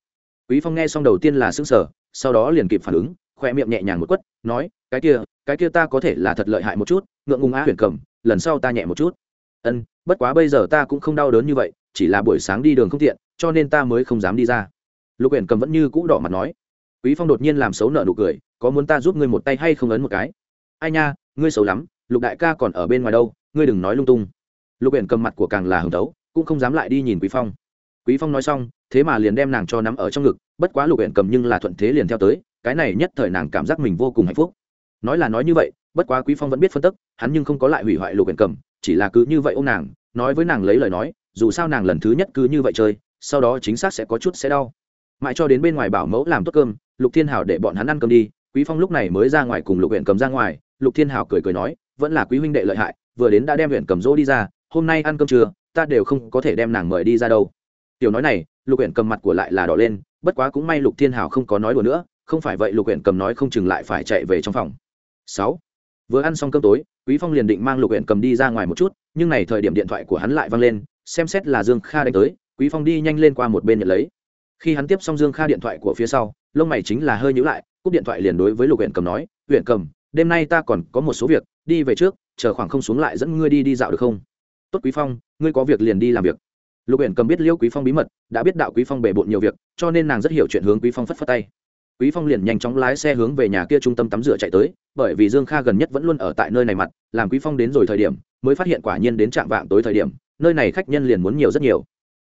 Quý phong nghe xong đầu tiên là sững sờ, sau đó liền kịp phản ứng khoe miệng nhẹ nhàng một quất, nói, cái kia cái kia ta có thể là thật lợi hại một chút, ngượng ngùng á huyền cầm, lần sau ta nhẹ một chút. Ân, bất quá bây giờ ta cũng không đau đớn như vậy, chỉ là buổi sáng đi đường không tiện, cho nên ta mới không dám đi ra. Lục huyền cầm vẫn như cũ đỏ mặt nói. Quý phong đột nhiên làm xấu nợ nụ cười, có muốn ta giúp ngươi một tay hay không ấn một cái? Ai nha, ngươi xấu lắm, lục đại ca còn ở bên ngoài đâu, ngươi đừng nói lung tung. Lục huyền cầm mặt của càng là hứng tấu cũng không dám lại đi nhìn quý phong. Quý phong nói xong, thế mà liền đem nàng cho nắm ở trong ngực, bất quá lục huyện cầm nhưng là thuận thế liền theo tới cái này nhất thời nàng cảm giác mình vô cùng hạnh phúc. Nói là nói như vậy, bất quá quý phong vẫn biết phân tức, hắn nhưng không có lại hủy hoại lục huyện cầm, chỉ là cứ như vậy ô nàng, nói với nàng lấy lời nói, dù sao nàng lần thứ nhất cứ như vậy chơi, sau đó chính xác sẽ có chút sẽ đau. Mãi cho đến bên ngoài bảo mẫu làm tốt cơm, lục thiên hảo để bọn hắn ăn cơm đi, quý phong lúc này mới ra ngoài cùng lục huyện cầm ra ngoài, lục thiên hảo cười cười nói, vẫn là quý huynh đệ lợi hại, vừa đến đã đem huyện cầm dỗ đi ra, hôm nay ăn cơm trưa, ta đều không có thể đem nàng mời đi ra đâu. Tiểu nói này, lục huyện cầm mặt của lại là đỏ lên, bất quá cũng may lục thiên hảo không có nói đùa nữa không phải vậy lục huyện cầm nói không chừng lại phải chạy về trong phòng. Sáu. Vừa ăn xong cơm tối, quý phong liền định mang lục huyện cầm đi ra ngoài một chút, nhưng này thời điểm điện thoại của hắn lại văng lên, xem xét là dương kha đánh tới, quý phong đi nhanh lên qua một bên nhận lấy. Khi hắn tiếp xong dương kha điện thoại của phía sau, lông mày chính là hơi nhíu lại, cúp điện thoại liền đối với lục huyện cầm nói huyện cầm, đêm nay ta còn có một số việc, đi về trước, chờ khoảng không xuống lại dẫn ngươi đi đi dạo được không? Tốt quý phong, ngươi có việc liền đi làm việc. Lục huyện cầm biết liêu quý phong bí mật, đã biết đạo quý phong bề bộn nhiều việc, cho nên nàng rất hiểu chuyện hướng quý phong phất phất tay quý phong liền nhanh chóng lái xe hướng về nhà kia trung tâm tắm rửa chạy tới, bởi vì dương kha gần nhất vẫn luôn ở tại nơi này mặt, làm quý phong đến rồi thời điểm, mới phát hiện quả nhiên đến trạng vạng tối thời điểm, nơi này khách nhân liền muốn nhiều rất nhiều.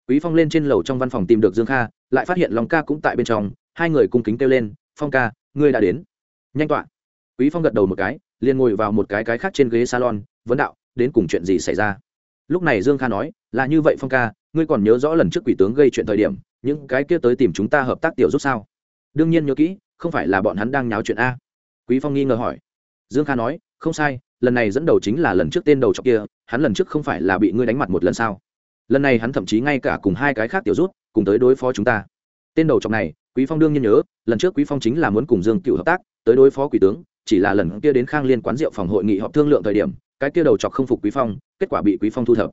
Quý phong lên trên lầu trong văn phòng tìm được dương kha, lại phát hiện long ca cũng tại bên trong, hai người cung kính kêu lên, phong ca, ngươi đã đến. Nhanh tọa. Quý phong gật đầu một cái, liền ngồi vào một cái cái khác trên ghế salon, vấn đạo, đến cùng chuyện gì xảy ra? Lúc này dương kha nói, là như vậy phong ca, ngươi còn nhớ rõ lần trước quỷ tướng gây chuyện thời điểm, những cái kia tới tìm chúng ta hợp tác tiểu giúp sao? Đương nhiên nhớ kỹ, không phải là bọn hắn đang nháo chuyện a. Quý phong nghi ngờ hỏi. Dương kha nói, không sai, lần này dẫn đầu chính là lần trước tên đầu trọc kia, hắn lần trước không phải là bị ngươi đánh mặt một lần sao? Lần này hắn thậm chí ngay cả cùng hai cái khác tiểu rút, cùng tới đối phó chúng ta. Tên đầu trọc này, quý phong đương nhiên nhớ, lần trước quý phong chính là muốn cùng dương cựu hợp tác, tới đối phó quỷ tướng, chỉ là lần kia đến khang liên quán rượu phòng hội nghị họp thương lượng thời điểm, cái kia đầu chọc không phục quý phong, kết quả bị quý phong thu thập.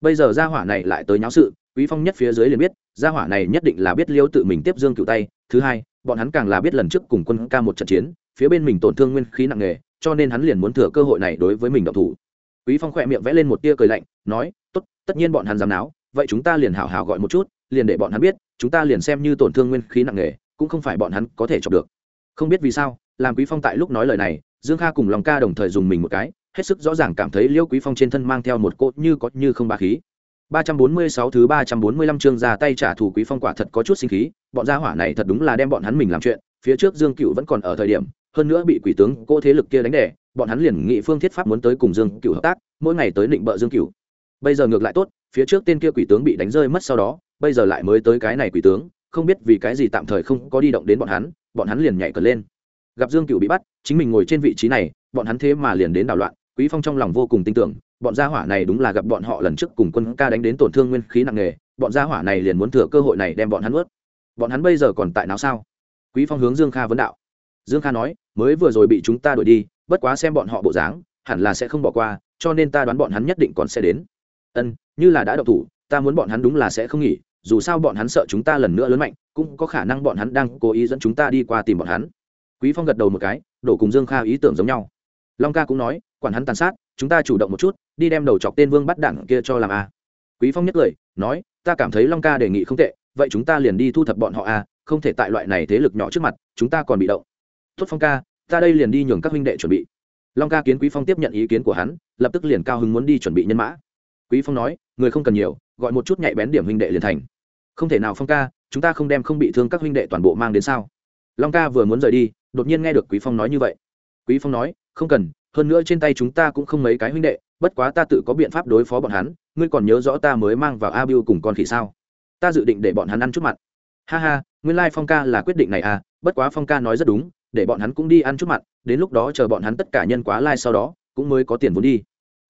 Bây giờ gia hỏa này lại tới nháo sự, quý phong nhất phía dưới liền biết, gia hỏa này nhất định là biết liêu tự mình tiếp dương cựu tay, thứ hai bọn hắn càng là biết lần trước cùng quân ca một trận chiến, phía bên mình tổn thương nguyên khí nặng nề, cho nên hắn liền muốn thừa cơ hội này đối với mình động thủ. Quý phong khỏe miệng vẽ lên một tia cười lạnh, nói, tốt, tất nhiên bọn hắn dám náo, vậy chúng ta liền hảo hảo gọi một chút, liền để bọn hắn biết, chúng ta liền xem như tổn thương nguyên khí nặng nề, cũng không phải bọn hắn có thể chọc được. Không biết vì sao, làm quý phong tại lúc nói lời này, dương kha cùng lòng ca đồng thời dùng mình một cái, hết sức rõ ràng cảm thấy liêu quý phong trên thân mang theo một cốt như có như không ba khí. 346 thứ 345 chương ra tay trả thù quý phong quả thật có chút sinh khí, bọn gia hỏa này thật đúng là đem bọn hắn mình làm chuyện, phía trước dương cựu vẫn còn ở thời điểm, hơn nữa bị quỷ tướng cô thế lực kia đánh đẻ bọn hắn liền nghị phương thiết pháp muốn tới cùng dương cựu hợp tác, mỗi ngày tới định bợ dương cựu bây giờ ngược lại tốt, phía trước tên kia quỷ tướng bị đánh rơi mất sau đó, bây giờ lại mới tới cái này quỷ tướng, không biết vì cái gì tạm thời không có đi động đến bọn hắn bọn hắn liền nhảy cờ lên. Gặp dương cựu bị bắt, chính mình ngồi trên vị trí này, bọn hắn thế mà liền đến đảo loạn, quý phong trong lòng vô cùng tin tưởng bọn gia hỏa này đúng là gặp bọn họ lần trước cùng quân ca đánh đến tổn thương nguyên khí nặng nề, bọn gia hỏa này liền muốn thừa cơ hội này đem bọn hắn ướt bọn hắn bây giờ còn tại nào sao? Quý phong hướng dương kha vấn đạo. Dương kha nói, mới vừa rồi bị chúng ta đuổi đi, bất quá xem bọn họ bộ dáng, hẳn là sẽ không bỏ qua, cho nên ta đoán bọn hắn nhất định còn sẽ đến. Ân, như là đã độc thủ, ta muốn bọn hắn đúng là sẽ không nghỉ, dù sao bọn hắn sợ chúng ta lần nữa lớn mạnh, cũng có khả năng bọn hắn đang cố ý dẫn chúng ta đi qua tìm bọn hắn. Quý phong gật đầu một cái, đổ cùng dương kha ý tưởng giống nhau. Long ca cũng nói, quản hắn tàn sát chúng ta chủ động một chút, đi đem đầu chọc tên vương bắt đảng kia cho làm a. Quý phong nhất cười nói, ta cảm thấy long ca đề nghị không tệ, vậy chúng ta liền đi thu thập bọn họ a, không thể tại loại này thế lực nhỏ trước mặt, chúng ta còn bị động. Tốt phong ca, ta đây liền đi nhường các huynh đệ chuẩn bị. Long ca kiến quý phong tiếp nhận ý kiến của hắn, lập tức liền cao hứng muốn đi chuẩn bị nhân mã. Quý phong nói, người không cần nhiều, gọi một chút nhạy bén điểm huynh đệ liền thành. Không thể nào phong ca, chúng ta không đem không bị thương các huynh đệ toàn bộ mang đến sao? Long ca vừa muốn rời đi, đột nhiên nghe được quý phong nói như vậy. Quý phong nói, không cần hơn nữa trên tay chúng ta cũng không mấy cái huynh đệ, bất quá ta tự có biện pháp đối phó bọn hắn, ngươi còn nhớ rõ ta mới mang vào a biu cùng con khỉ sao? Ta dự định để bọn hắn ăn chút mặt ha ha, nguyên lai phong ca là quyết định này à bất quá phong ca nói rất đúng, để bọn hắn cũng đi ăn chút mặt đến lúc đó chờ bọn hắn tất cả nhân quá lai sau đó, cũng mới có tiền vốn đi.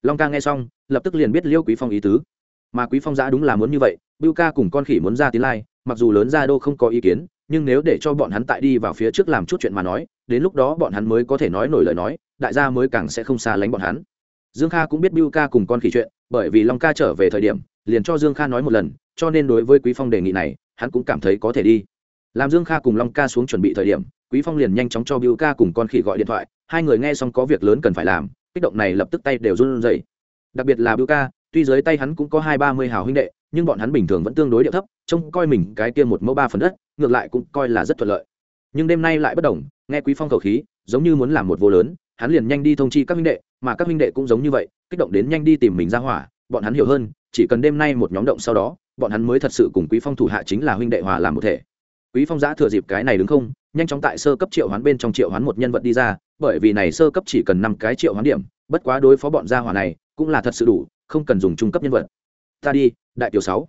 Long ca nghe xong, lập tức liền biết liêu quý phong ý tứ. Mà quý phong giã đúng là muốn như vậy bưu ca cùng con khỉ muốn ra tiến lai, mặc dù lớn ra đô không có ý kiến, nhưng nếu để cho bọn hắn tại đi vào phía trước làm chút chuyện mà nói đến lúc đó bọn hắn mới có thể nói nổi lời nói, đại gia mới càng sẽ không xa lánh bọn hắn. Dương kha cũng biết biu ca cùng con khỉ chuyện, bởi vì long ca trở về thời điểm, liền cho dương kha nói một lần, cho nên đối với quý phong đề nghị này, hắn cũng cảm thấy có thể đi. Làm dương kha cùng long ca xuống chuẩn bị thời điểm, quý phong liền nhanh chóng cho biu ca cùng con khỉ gọi điện thoại, hai người nghe xong có việc lớn cần phải làm, kích động này lập tức tay đều run rẩy. Đặc biệt là biu ca, tuy dưới tay hắn cũng có hai ba mươi hào huynh đệ, nhưng bọn hắn bình thường vẫn tương đối địa thấp, trông coi mình cái kia một mẫu ba phần đất, ngược lại cũng coi là rất thuận lợi. Nhưng đêm nay lại bất đồng nghe quý phong khẩu khí, giống như muốn làm một vô lớn, hắn liền nhanh đi thông chi các huynh đệ, mà các huynh đệ cũng giống như vậy, kích động đến nhanh đi tìm mình ra hỏa, bọn hắn hiểu hơn, chỉ cần đêm nay một nhóm động sau đó, bọn hắn mới thật sự cùng quý phong thủ hạ chính là huynh đệ hòa làm một thể. Quý phong giã thừa dịp cái này đứng không, nhanh chóng tại sơ cấp triệu hoán bên trong triệu hoán một nhân vật đi ra, bởi vì này sơ cấp chỉ cần năm cái triệu hoán điểm, bất quá đối phó bọn gia hỏa này, cũng là thật sự đủ, không cần dùng trung cấp nhân vật. Ta đi, đại tiểu sáu.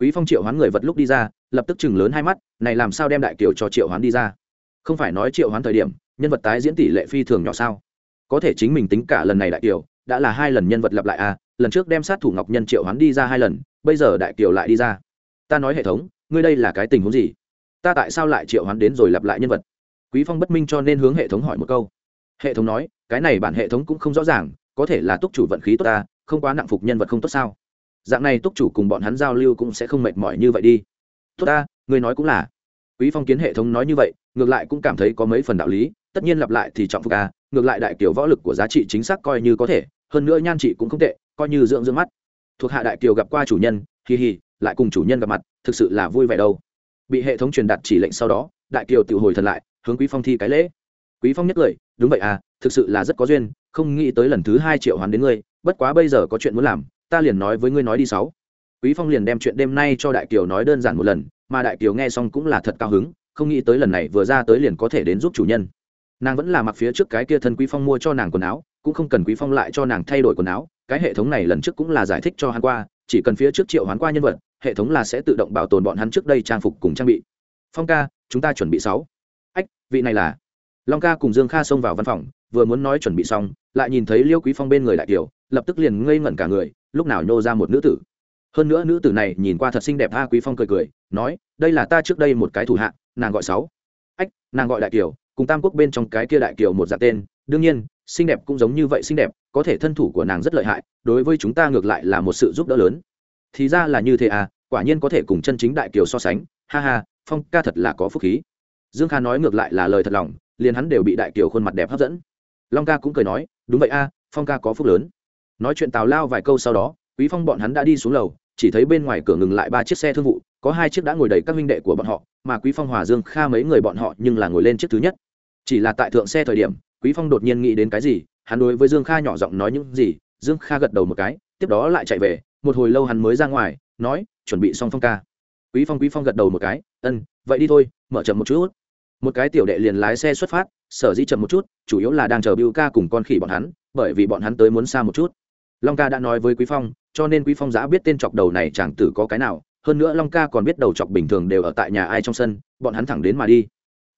Quý phong triệu hoán người vật lúc đi ra, lập tức chừng lớn hai mắt, này làm sao đem đại tiểu cho triệu hoán đi ra? Không phải nói triệu hoán thời điểm, nhân vật tái diễn tỷ lệ phi thường nhỏ sao? Có thể chính mình tính cả lần này đại kiều, đã là hai lần nhân vật lặp lại à lần trước đem sát thủ ngọc nhân triệu hoán đi ra hai lần, bây giờ đại kiều lại đi ra. Ta nói hệ thống, ngươi đây là cái tình huống gì? Ta tại sao lại triệu hoán đến rồi lặp lại nhân vật? Quý phong bất minh cho nên hướng hệ thống hỏi một câu. Hệ thống nói, cái này bản hệ thống cũng không rõ ràng, có thể là túc chủ vận khí tốt ta, không quá nặng phục nhân vật không tốt sao? Dạng này túc chủ cùng bọn hắn giao lưu cũng sẽ không mệt mỏi như vậy đi. Tốt ta, ngươi nói cũng là. Quý phong kiến hệ thống nói như vậy ngược lại cũng cảm thấy có mấy phần đạo lý, tất nhiên lặp lại thì trọng phục a ngược lại đại kiều võ lực của giá trị chính xác coi như có thể, hơn nữa nhan chị cũng không tệ, coi như dưỡng dưỡng mắt. Thuộc hạ đại kiều gặp qua chủ nhân hì hì lại cùng chủ nhân gặp mặt, thực sự là vui vẻ đâu. Bị hệ thống truyền đạt chỉ lệnh sau đó, đại kiều tự hồi thần lại, hướng quý phong thi cái lễ. Quý phong nhất lời, đúng vậy à thực sự là rất có duyên, không nghĩ tới lần thứ hai triệu hoàn đến ngươi, bất quá bây giờ có chuyện muốn làm, ta liền nói với ngươi nói đi sáu. Quý phong liền đem chuyện đêm nay cho đại kiều nói đơn giản một lần, mà đại kiều nghe xong cũng là thật cao hứng không nghĩ tới lần này vừa ra tới liền có thể đến giúp chủ nhân. Nàng vẫn là mặc phía trước cái kia thân quý phong mua cho nàng quần áo, cũng không cần quý phong lại cho nàng thay đổi quần áo, cái hệ thống này lần trước cũng là giải thích cho hắn qua, chỉ cần phía trước triệu hắn qua nhân vật, hệ thống là sẽ tự động bảo tồn bọn hắn trước đây trang phục cùng trang bị. Phong ca, chúng ta chuẩn bị sáu. Ách, vị này là long ca cùng dương kha xông vào văn phòng, vừa muốn nói chuẩn bị xong, lại nhìn thấy liêu quý phong bên người đại kiều lập tức liền ngây ngẩn cả người, lúc nào nhô ra một nữ tử hơn nữa nữ tử này nhìn qua thật xinh đẹp a quý phong cười cười, nói, đây là ta trước đây một cái thủ hạ, nàng gọi sáu. Ách, nàng gọi đại kiều, cùng tam quốc bên trong cái kia đại kiều một dạng tên. Đương nhiên, xinh đẹp cũng giống như vậy xinh đẹp, có thể thân thủ của nàng rất lợi hại, đối với chúng ta ngược lại là một sự giúp đỡ lớn. Thì ra là như thế à quả nhiên có thể cùng chân chính đại kiều so sánh. Ha ha, phong ca thật là có phúc khí. Dương kha nói ngược lại là lời thật lòng, liền hắn đều bị đại kiều khuôn mặt đẹp hấp dẫn. Long ca cũng cười nói, đúng vậy a, phong ca có phúc lớn. Nói chuyện tào lao vài câu sau đó, quý phong bọn hắn đã đi xuống lầu chỉ thấy bên ngoài cửa ngừng lại ba chiếc xe thương vụ, có hai chiếc đã ngồi đầy các minh đệ của bọn họ, mà quý phong, hòa dương, kha mấy người bọn họ nhưng là ngồi lên chiếc thứ nhất. Chỉ là tại thượng xe thời điểm, quý phong đột nhiên nghĩ đến cái gì, hắn đối với dương kha nhỏ giọng nói những gì, dương kha gật đầu một cái, tiếp đó lại chạy về, một hồi lâu hắn mới ra ngoài, nói, chuẩn bị xong phong ca. Quý phong quý phong gật đầu một cái, ân, vậy đi thôi, mở chậm một chút. Một cái tiểu đệ liền lái xe xuất phát, sở dĩ chậm một chút, chủ yếu là đang chờ bưu ca cùng con khỉ bọn hắn, bởi vì bọn hắn tới muốn xa một chút long ca đã nói với quý phong, cho nên quý phong giã biết tên chọc đầu này chẳng tử có cái nào, hơn nữa long ca còn biết đầu chọc bình thường đều ở tại nhà ai trong sân, bọn hắn thẳng đến mà đi.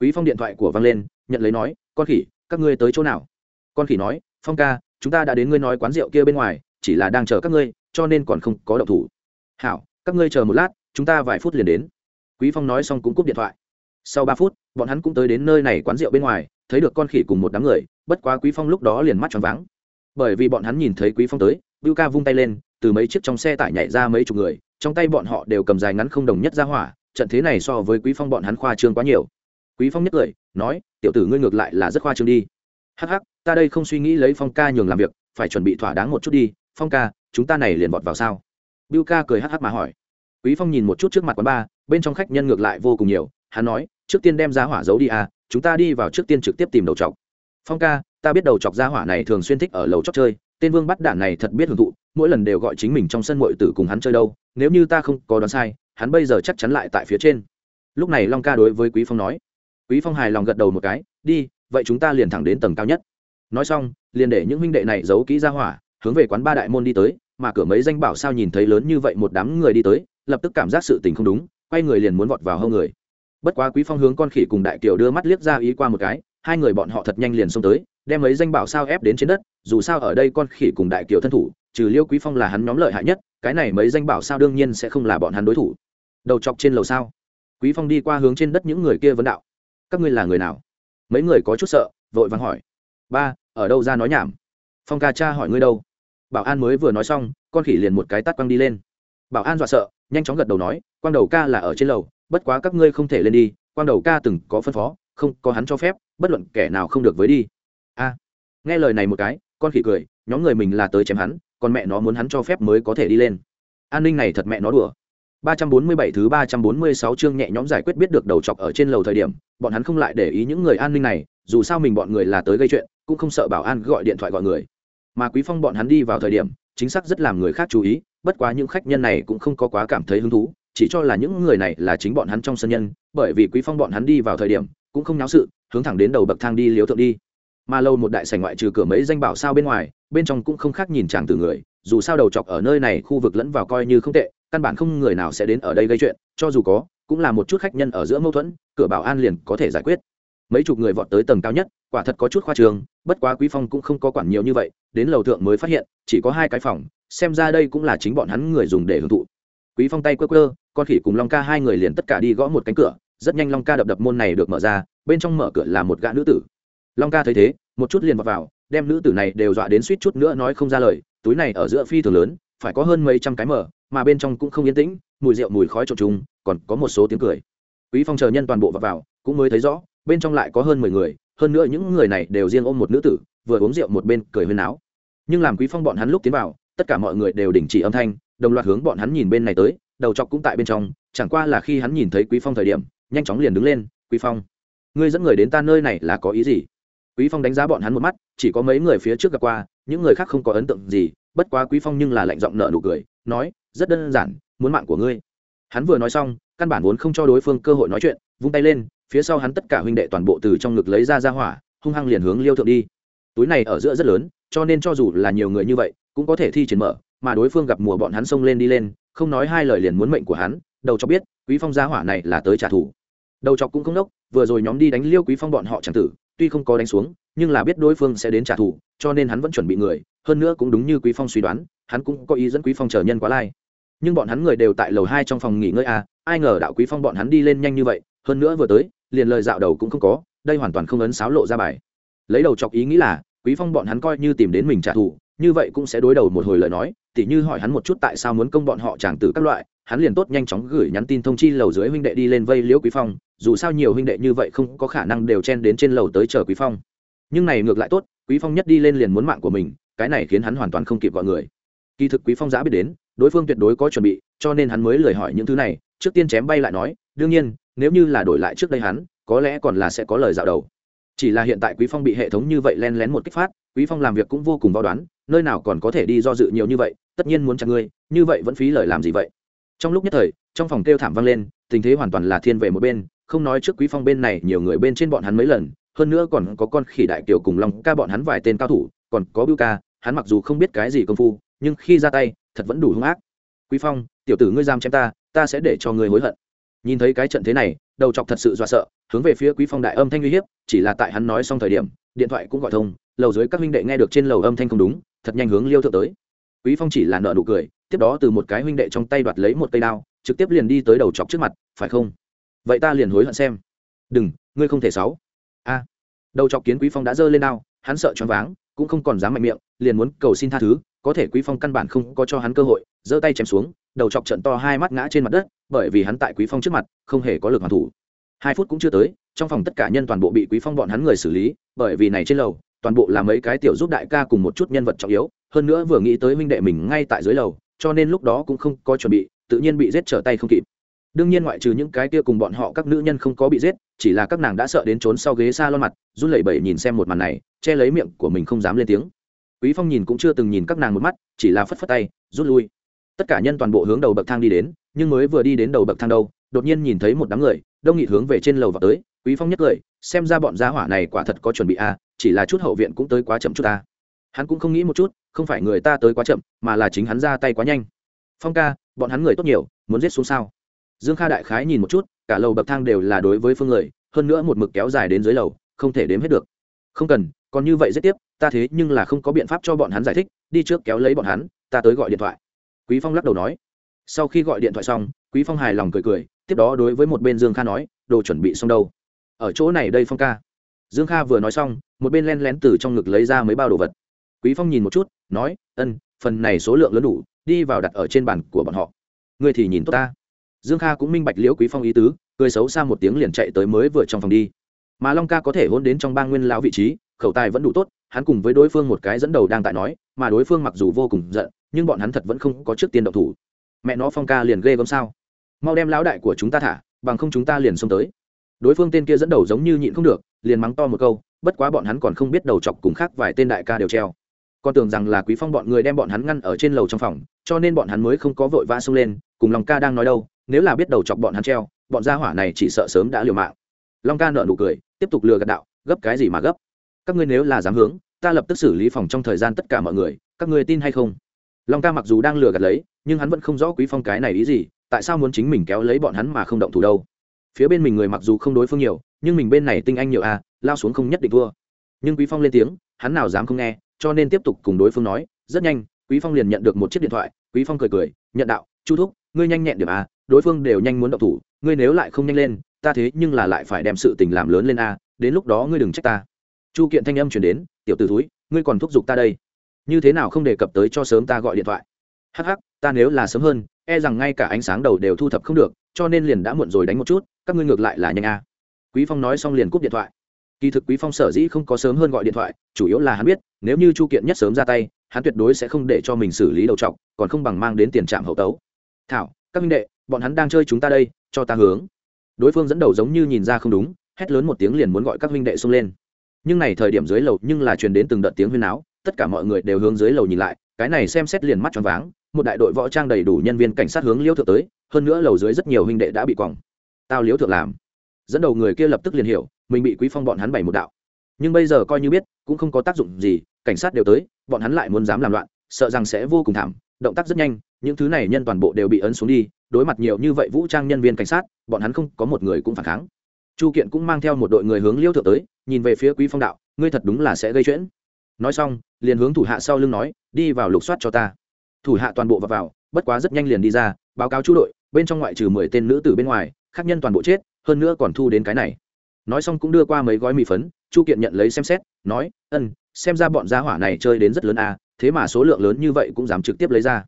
Quý phong điện thoại của vang lên, nhận lấy nói, con khỉ, các ngươi tới chỗ nào? Con khỉ nói, phong ca, chúng ta đã đến ngươi nói quán rượu kia bên ngoài, chỉ là đang chờ các ngươi, cho nên còn không có động thủ. Hảo, các ngươi chờ một lát, chúng ta vài phút liền đến. Quý phong nói xong cũng cúp điện thoại. Sau ba phút, bọn hắn cũng tới đến nơi này quán rượu bên ngoài, thấy được con khỉ cùng một đám người, bất quá quý phong lúc đó liền mắt tròn váng bởi vì bọn hắn nhìn thấy quý phong tới, bưu ca vung tay lên, từ mấy chiếc trong xe tải nhảy ra mấy chục người, trong tay bọn họ đều cầm dài ngắn không đồng nhất ra hỏa, trận thế này so với quý phong bọn hắn khoa trương quá nhiều. Quý phong nhất cười, nói, tiểu tử ngươi ngược lại là rất khoa trương đi. Hắc hắc, ta đây không suy nghĩ lấy phong ca nhường làm việc, phải chuẩn bị thỏa đáng một chút đi. Phong ca, chúng ta này liền vọt vào sao? Bưu ca cười hắc hắc mà hỏi. Quý phong nhìn một chút trước mặt quán ba bên trong khách nhân ngược lại vô cùng nhiều, hắn nói, trước tiên đem ra hỏa giấu đi à chúng ta đi vào trước tiên trực tiếp tìm đầu trọc phong ca, ta biết đầu chọc gia hỏa này thường xuyên thích ở lầu chóc chơi, tên vương bắt đạn này thật biết hưởng thụ, mỗi lần đều gọi chính mình trong sân mội tử cùng hắn chơi đâu, nếu như ta không có đoán sai, hắn bây giờ chắc chắn lại tại phía trên. Lúc này long ca đối với quý phong nói. Quý phong hài lòng gật đầu một cái, đi, vậy chúng ta liền thẳng đến tầng cao nhất. Nói xong, liền để những huynh đệ này giấu kỹ ra hỏa, hướng về quán ba đại môn đi tới, mà cửa mấy danh bảo sao nhìn thấy lớn như vậy một đám người đi tới, lập tức cảm giác sự tình không đúng, quay người liền muốn vọt vào hông người. Bất quá quý phong hướng con khỉ cùng đại kiều đưa mắt liếc ra ý qua một cái hai người bọn họ thật nhanh liền xông tới, đem mấy danh bảo sao ép đến trên đất, dù sao ở đây con khỉ cùng đại kiều thân thủ, trừ liêu quý phong là hắn nhóm lợi hại nhất, cái này mấy danh bảo sao đương nhiên sẽ không là bọn hắn đối thủ. Đầu chọc trên lầu sao? Quý phong đi qua hướng trên đất những người kia vấn đạo. Các ngươi là người nào? Mấy người có chút sợ, vội vàng hỏi. Ba, ở đâu ra nói nhảm? Phong ca cha hỏi ngươi đâu? Bảo an mới vừa nói xong, con khỉ liền một cái tắt quăng đi lên. Bảo an dọa sợ, nhanh chóng gật đầu nói, quang đầu ca là ở trên lầu, bất quá các ngươi không thể lên đi, quang đầu ca từng có phân phó không có hắn cho phép bất luận kẻ nào không được với đi. A. Nghe lời này một cái con khỉ cười nhóm người mình là tới chém hắn còn mẹ nó muốn hắn cho phép mới có thể đi lên. An ninh này thật mẹ nó đùa. 347 thứ 346 chương nhẹ nhõm giải quyết biết được đầu chọc ở trên lầu thời điểm, bọn hắn không lại để ý những người an ninh này, dù sao mình bọn người là tới gây chuyện, cũng không sợ bảo an gọi điện thoại gọi người. Mà Quý Phong bọn hắn đi vào thời điểm, chính xác rất làm người khác chú ý, bất quá những khách nhân này cũng không có quá cảm thấy hứng thú, chỉ cho là những người này là chính bọn hắn trong sân nhân, bởi vì Quý Phong bọn hắn đi vào thời điểm, cũng không náo sự, hướng thẳng đến đầu bậc thang đi liếu thượng đi. Mà lâu một đại sảnh ngoại trừ cửa mấy danh bảo sao bên ngoài, bên trong cũng không khác nhìn chàng từ người, dù sao đầu chọc ở nơi này khu vực lẫn vào coi như không tệ, căn bản không người nào sẽ đến ở đây gây chuyện cho dù có cũng là một chút khách nhân ở giữa mâu thuẫn cửa bảo an liền có thể giải quyết mấy chục người vọt tới tầng cao nhất quả thật có chút khoa trường bất quá quý phong cũng không có quản nhiều như vậy đến lầu thượng mới phát hiện chỉ có hai cái phòng xem ra đây cũng là chính bọn hắn người dùng để hưởng thụ quý phong tay quơ quơ con khỉ cùng long ca hai người liền tất cả đi gõ một cánh cửa rất nhanh long ca đập đập môn này được mở ra bên trong mở cửa là một gã nữ tử. Long ca thấy thế một chút liền vào, vào đem nữ tử này đều dọa đến suýt chút nữa nói không ra lời túi này ở giữa phi thường lớn phải có hơn mấy trăm cái mở mà bên trong cũng không yên tĩnh mùi rượu mùi khói trộn trùng còn có một số tiếng cười. Quý phong chờ nhân toàn bộ vào, vào cũng mới thấy rõ bên trong lại có hơn mười người hơn nữa những người này đều riêng ôm một nữ tử vừa uống rượu một bên cười huyên áo nhưng làm quý phong bọn hắn lúc tiến vào tất cả mọi người đều đình chỉ âm thanh đồng loạt hướng bọn hắn nhìn bên này tới đầu chọc cũng tại bên trong chẳng qua là khi hắn nhìn thấy quý phong thời điểm nhanh chóng liền đứng lên, quý phong, ngươi dẫn người đến ta nơi này là có ý gì? Quý phong đánh giá bọn hắn một mắt, chỉ có mấy người phía trước gặp qua, những người khác không có ấn tượng gì, bất quá quý phong nhưng là lạnh giọng nợ nụ cười, nói, rất đơn giản, muốn mạng của ngươi. Hắn vừa nói xong, căn bản vốn không cho đối phương cơ hội nói chuyện, vung tay lên, phía sau hắn tất cả huynh đệ toàn bộ từ trong ngực lấy ra ra hỏa, hung hăng liền hướng liêu thượng đi. Túi này ở giữa rất lớn, cho nên cho dù là nhiều người như vậy, cũng có thể thi triển mở, mà đối phương gặp mùa bọn hắn xông lên đi lên, không nói hai lời liền muốn mệnh của hắn, đầu cho biết, quý phong gia hỏa này là tới trả thù đầu chọc cũng không đốc vừa rồi nhóm đi đánh liêu quý phong bọn họ chẳng tử, tuy không có đánh xuống, nhưng là biết đối phương sẽ đến trả thù, cho nên hắn vẫn chuẩn bị người, hơn nữa cũng đúng như quý phong suy đoán, hắn cũng có ý dẫn quý phong chờ nhân quá lai. Nhưng bọn hắn người đều tại lầu hai trong phòng nghỉ ngơi à ai ngờ đạo quý phong bọn hắn đi lên nhanh như vậy, hơn nữa vừa tới, liền lời dạo đầu cũng không có, đây hoàn toàn không ấn sáo lộ ra bài. Lấy đầu chọc ý nghĩ là, quý phong bọn hắn coi như tìm đến mình trả thù, như vậy cũng sẽ đối đầu một hồi lời nói, tỉ như hỏi hắn một chút tại sao muốn công bọn họ chẳng tử các loại hắn liền tốt nhanh chóng gửi nhắn tin thông chi lầu dưới huynh đệ đi lên vây liễu quý phong, dù sao nhiều huynh đệ như vậy không có khả năng đều chen đến trên lầu tới chờ quý phong. Nhưng này ngược lại tốt, quý phong nhất đi lên liền muốn mạng của mình, cái này khiến hắn hoàn toàn không kịp gọi người. Kỳ thực quý phong giã biết đến, đối phương tuyệt đối có chuẩn bị, cho nên hắn mới lời hỏi những thứ này, trước tiên chém bay lại nói, đương nhiên, nếu như là đổi lại trước đây hắn, có lẽ còn là sẽ có lời dạo đầu. Chỉ là hiện tại quý phong bị hệ thống như vậy len lén một kích phát, quý phong làm việc cũng vô cùng vào đoán, nơi nào còn có thể đi do dự nhiều như vậy, tất nhiên muốn chặt ngươi, như vậy vẫn phí lời làm gì vậy? Trong lúc nhất thời, trong phòng kêu thảm vang lên, tình thế hoàn toàn là thiên về một bên, không nói trước quý phong bên này nhiều người bên trên bọn hắn mấy lần, hơn nữa còn có con khỉ đại kiều cùng long ca bọn hắn vài tên cao thủ, còn có bưu ca, hắn mặc dù không biết cái gì công phu, nhưng khi ra tay, thật vẫn đủ hung ác. Quý phong, tiểu tử ngươi giam chém ta ta sẽ để cho ngươi hối hận. Nhìn thấy cái trận thế này, đầu chọc thật sự dọa sợ, hướng về phía quý phong đại âm thanh uy hiếp, chỉ là tại hắn nói xong thời điểm, điện thoại cũng gọi thông, lầu dưới các huynh đệ nghe được trên lầu âm thanh không đúng, thật nhanh hướng liêu thượng tới. Quý phong chỉ là nợ nụ cười tiếp đó từ một cái huynh đệ trong tay đoạt lấy một cây đao, trực tiếp liền đi tới đầu chọc trước mặt, phải không? Vậy ta liền hối hận xem. Đừng, ngươi không thể sáu. A. Đầu chọc kiến quý phong đã giơ lên đao, hắn sợ choáng váng, cũng không còn dám mạnh miệng, liền muốn cầu xin tha thứ, có thể quý phong căn bản không có cho hắn cơ hội, giơ tay chém xuống, đầu chọc trận to hai mắt ngã trên mặt đất, bởi vì hắn tại quý phong trước mặt, không hề có lực hoàn thủ. Hai phút cũng chưa tới, trong phòng tất cả nhân toàn bộ bị quý phong bọn hắn người xử lý, bởi vì này trên lầu, toàn bộ là mấy cái tiểu giúp đại ca cùng một chút nhân vật trọng yếu, hơn nữa vừa nghĩ tới huynh đệ mình ngay tại dưới lầu cho nên lúc đó cũng không có chuẩn bị tự nhiên bị giết trở tay không kịp. Đương nhiên ngoại trừ những cái kia cùng bọn họ các nữ nhân không có bị giết chỉ là các nàng đã sợ đến trốn sau ghế xa lon mặt run lẩy bẩy nhìn xem một màn này che lấy miệng của mình không dám lên tiếng. Quý phong nhìn cũng chưa từng nhìn các nàng một mắt chỉ là phất phất tay rút lui. Tất cả nhân toàn bộ hướng đầu bậc thang đi đến nhưng mới vừa đi đến đầu bậc thang đâu đột nhiên nhìn thấy một đám người đông nghị hướng về trên lầu vào tới. Quý phong nhất cười xem ra bọn gia hỏa này quả thật có chuẩn bị à, chỉ là chút hậu viện cũng tới quá chậm chút ta hắn cũng không nghĩ một chút, không phải người ta tới quá chậm, mà là chính hắn ra tay quá nhanh. Phong ca, bọn hắn người tốt nhiều, muốn giết xuống sao? Dương kha đại khái nhìn một chút, cả lầu bậc thang đều là đối với phương người, hơn nữa một mực kéo dài đến dưới lầu, không thể đếm hết được. Không cần, còn như vậy giết tiếp, ta thế nhưng là không có biện pháp cho bọn hắn giải thích, đi trước kéo lấy bọn hắn, ta tới gọi điện thoại. Quý phong lắc đầu nói. Sau khi gọi điện thoại xong, quý phong hài lòng cười cười, tiếp đó đối với một bên dương kha nói, đồ chuẩn bị xong đâu? Ở chỗ này đây phong ca. Dương kha vừa nói xong, một bên len lén từ trong ngực lấy ra mấy bao đồ vật quý phong nhìn một chút, nói, ân, phần này số lượng lớn đủ, đi vào đặt ở trên bàn của bọn họ. Ngươi thì nhìn tốt ta. Dương kha cũng minh bạch liễu quý phong ý tứ, cười xấu xa một tiếng liền chạy tới mới vừa trong phòng đi. Mà long ca có thể hôn đến trong bang nguyên lão vị trí, khẩu tài vẫn đủ tốt, hắn cùng với đối phương một cái dẫn đầu đang tại nói, mà đối phương mặc dù vô cùng giận, nhưng bọn hắn thật vẫn không có trước tiên động thủ. Mẹ nó phong ca liền ghê gớm sao? Mau đem lão đại của chúng ta thả, bằng không chúng ta liền xông tới. Đối phương tên kia dẫn đầu giống như nhịn không được, liền mắng to một câu, bất quá bọn hắn còn không biết đầu chọc cùng khác vài tên đại ca đều treo còn tưởng rằng là quý phong bọn người đem bọn hắn ngăn ở trên lầu trong phòng, cho nên bọn hắn mới không có vội vã xông lên, cùng long ca đang nói đâu, nếu là biết đầu chọc bọn hắn treo, bọn gia hỏa này chỉ sợ sớm đã liều mạng. Long ca nợ nụ cười, tiếp tục lừa gạt đạo, gấp cái gì mà gấp? Các ngươi nếu là dám hướng, ta lập tức xử lý phòng trong thời gian tất cả mọi người, các ngươi tin hay không? Long ca mặc dù đang lừa gạt lấy, nhưng hắn vẫn không rõ quý phong cái này ý gì, tại sao muốn chính mình kéo lấy bọn hắn mà không động thủ đâu? Phía bên mình người mặc dù không đối phương nhiều, nhưng mình bên này tinh anh nhiều à lao xuống không nhất định thua. Nhưng quý phong lên tiếng, hắn nào dám không nghe cho nên tiếp tục cùng đối phương nói rất nhanh quý phong liền nhận được một chiếc điện thoại. Quý phong cười cười nhận đạo chu thúc ngươi nhanh nhẹn điểm a, đối phương đều nhanh muốn động thủ ngươi nếu lại không nhanh lên ta thế nhưng là lại phải đem sự tình làm lớn lên a đến lúc đó ngươi đừng trách ta. Chu kiện thanh âm chuyển đến tiểu t ử túi ngươi còn thúc giục ta đây. Như thế nào không đề cập tới cho sớm ta gọi điện thoại? Hh ta nếu là sớm hơn e rằng ngay cả ánh sáng đầu đều thu thập không được cho nên liền đã muộn rồi đánh một chút các ngươi ngược lại là nhanh a. Quý phong nói xong liền cúp điện thoại kỳ thực quý phong sở dĩ không có sớm hơn gọi điện thoại, chủ yếu là hắn biết, nếu như chu kiện nhất sớm ra tay, hắn tuyệt đối sẽ không để cho mình xử lý đầu trọc, còn không bằng mang đến tiền trạm hậu tấu. Thảo, các minh đệ, bọn hắn đang chơi chúng ta đây, cho ta hướng. Đối phương dẫn đầu giống như nhìn ra không đúng, hét lớn một tiếng liền muốn gọi các huynh đệ xông lên. Nhưng này thời điểm dưới lầu nhưng là truyền đến từng đợt tiếng huyên áo tất cả mọi người đều hướng dưới lầu nhìn lại, cái này xem xét liền mắt tròn váng, một đại đội võ trang đầy đủ nhân viên cảnh sát hướng liêu thượng tới, hơn nữa lầu dưới rất nhiều huynh đệ đã bị quòng tao liêu thượng làm. Dẫn đầu người kia lập tức liền hiểu mình bị quý phong bọn hắn bày một đạo. Nhưng bây giờ coi như biết cũng không có tác dụng gì cảnh sát đều tới bọn hắn lại muốn dám làm loạn sợ rằng sẽ vô cùng thảm động tác rất nhanh những thứ này nhân toàn bộ đều bị ấn xuống đi đối mặt nhiều như vậy vũ trang nhân viên cảnh sát bọn hắn không có một người cũng phản kháng. Chu kiện cũng mang theo một đội người hướng liêu thượng tới nhìn về phía quý phong đạo ngươi thật đúng là sẽ gây chuyện. Nói xong liền hướng thủ hạ sau lưng nói đi vào lục soát cho ta. Thủ hạ toàn bộ vào, vào bất quá rất nhanh liền đi ra báo cáo chú đội bên trong ngoại trừ mười tên nữ tử bên ngoài khác nhân toàn bộ chết hơn nữa còn thu đến cái này nói xong cũng đưa qua mấy gói mì phấn, chu kiện nhận lấy xem xét, nói, ân, xem ra bọn gia hỏa này chơi đến rất lớn à thế mà số lượng lớn như vậy cũng dám trực tiếp lấy ra.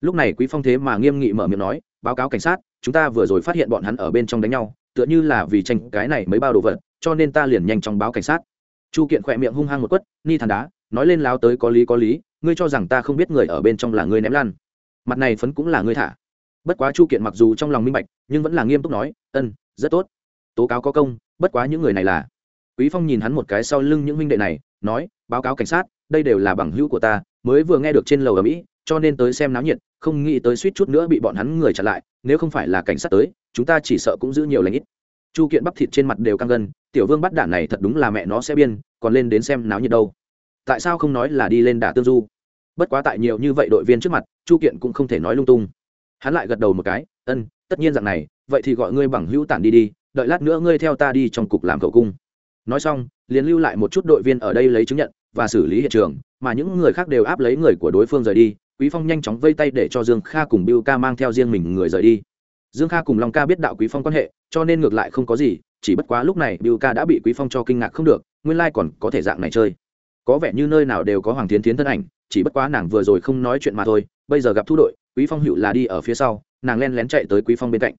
Lúc này quý phong thế mà nghiêm nghị mở miệng nói, báo cáo cảnh sát, chúng ta vừa rồi phát hiện bọn hắn ở bên trong đánh nhau, tựa như là vì tranh cái này mới bao đồ vật, cho nên ta liền nhanh chóng báo cảnh sát. Chu kiện khỏe miệng hung hăng một quất, ni thàn đá, nói lên láo tới có lý có lý, ngươi cho rằng ta không biết người ở bên trong là ngươi ném lan mặt này phấn cũng là ngươi thả. Bất quá chu kiện mặc dù trong lòng minh bạch, nhưng vẫn là nghiêm túc nói, ân, rất tốt tố cáo có công, bất quá những người này là. Quý phong nhìn hắn một cái sau lưng những huynh đệ này, nói, báo cáo cảnh sát, đây đều là bằng hữu của ta, mới vừa nghe được trên lầu ở mỹ, cho nên tới xem náo nhiệt, không nghĩ tới suýt chút nữa bị bọn hắn người chặn lại, nếu không phải là cảnh sát tới, chúng ta chỉ sợ cũng giữ nhiều lãnh ít. Chu kiện bắp thịt trên mặt đều căng gân, tiểu vương bắt đạn này thật đúng là mẹ nó sẽ biên, còn lên đến xem náo nhiệt đâu. Tại sao không nói là đi lên đả tương du? Bất quá tại nhiều như vậy đội viên trước mặt, chu kiện cũng không thể nói lung tung. Hắn lại gật đầu một cái, ân, tất nhiên dạng này, vậy thì gọi ngươi bằng hữu tản đi đi đợi lát nữa ngươi theo ta đi trong cục làm cậu cung. Nói xong, liền lưu lại một chút đội viên ở đây lấy chứng nhận và xử lý hiện trường, mà những người khác đều áp lấy người của đối phương rời đi. Quý phong nhanh chóng vây tay để cho dương kha cùng biêu ca mang theo riêng mình người rời đi. Dương kha cùng long ca biết đạo quý phong quan hệ, cho nên ngược lại không có gì, chỉ bất quá lúc này biêu ca đã bị quý phong cho kinh ngạc không được, nguyên lai còn có thể dạng này chơi. Có vẻ như nơi nào đều có hoàng tiến tiến thân ảnh, chỉ bất quá nàng vừa rồi không nói chuyện mà thôi, bây giờ gặp thu đội, quý phong hữu là đi ở phía sau, nàng len lén chạy tới quý phong bên cạnh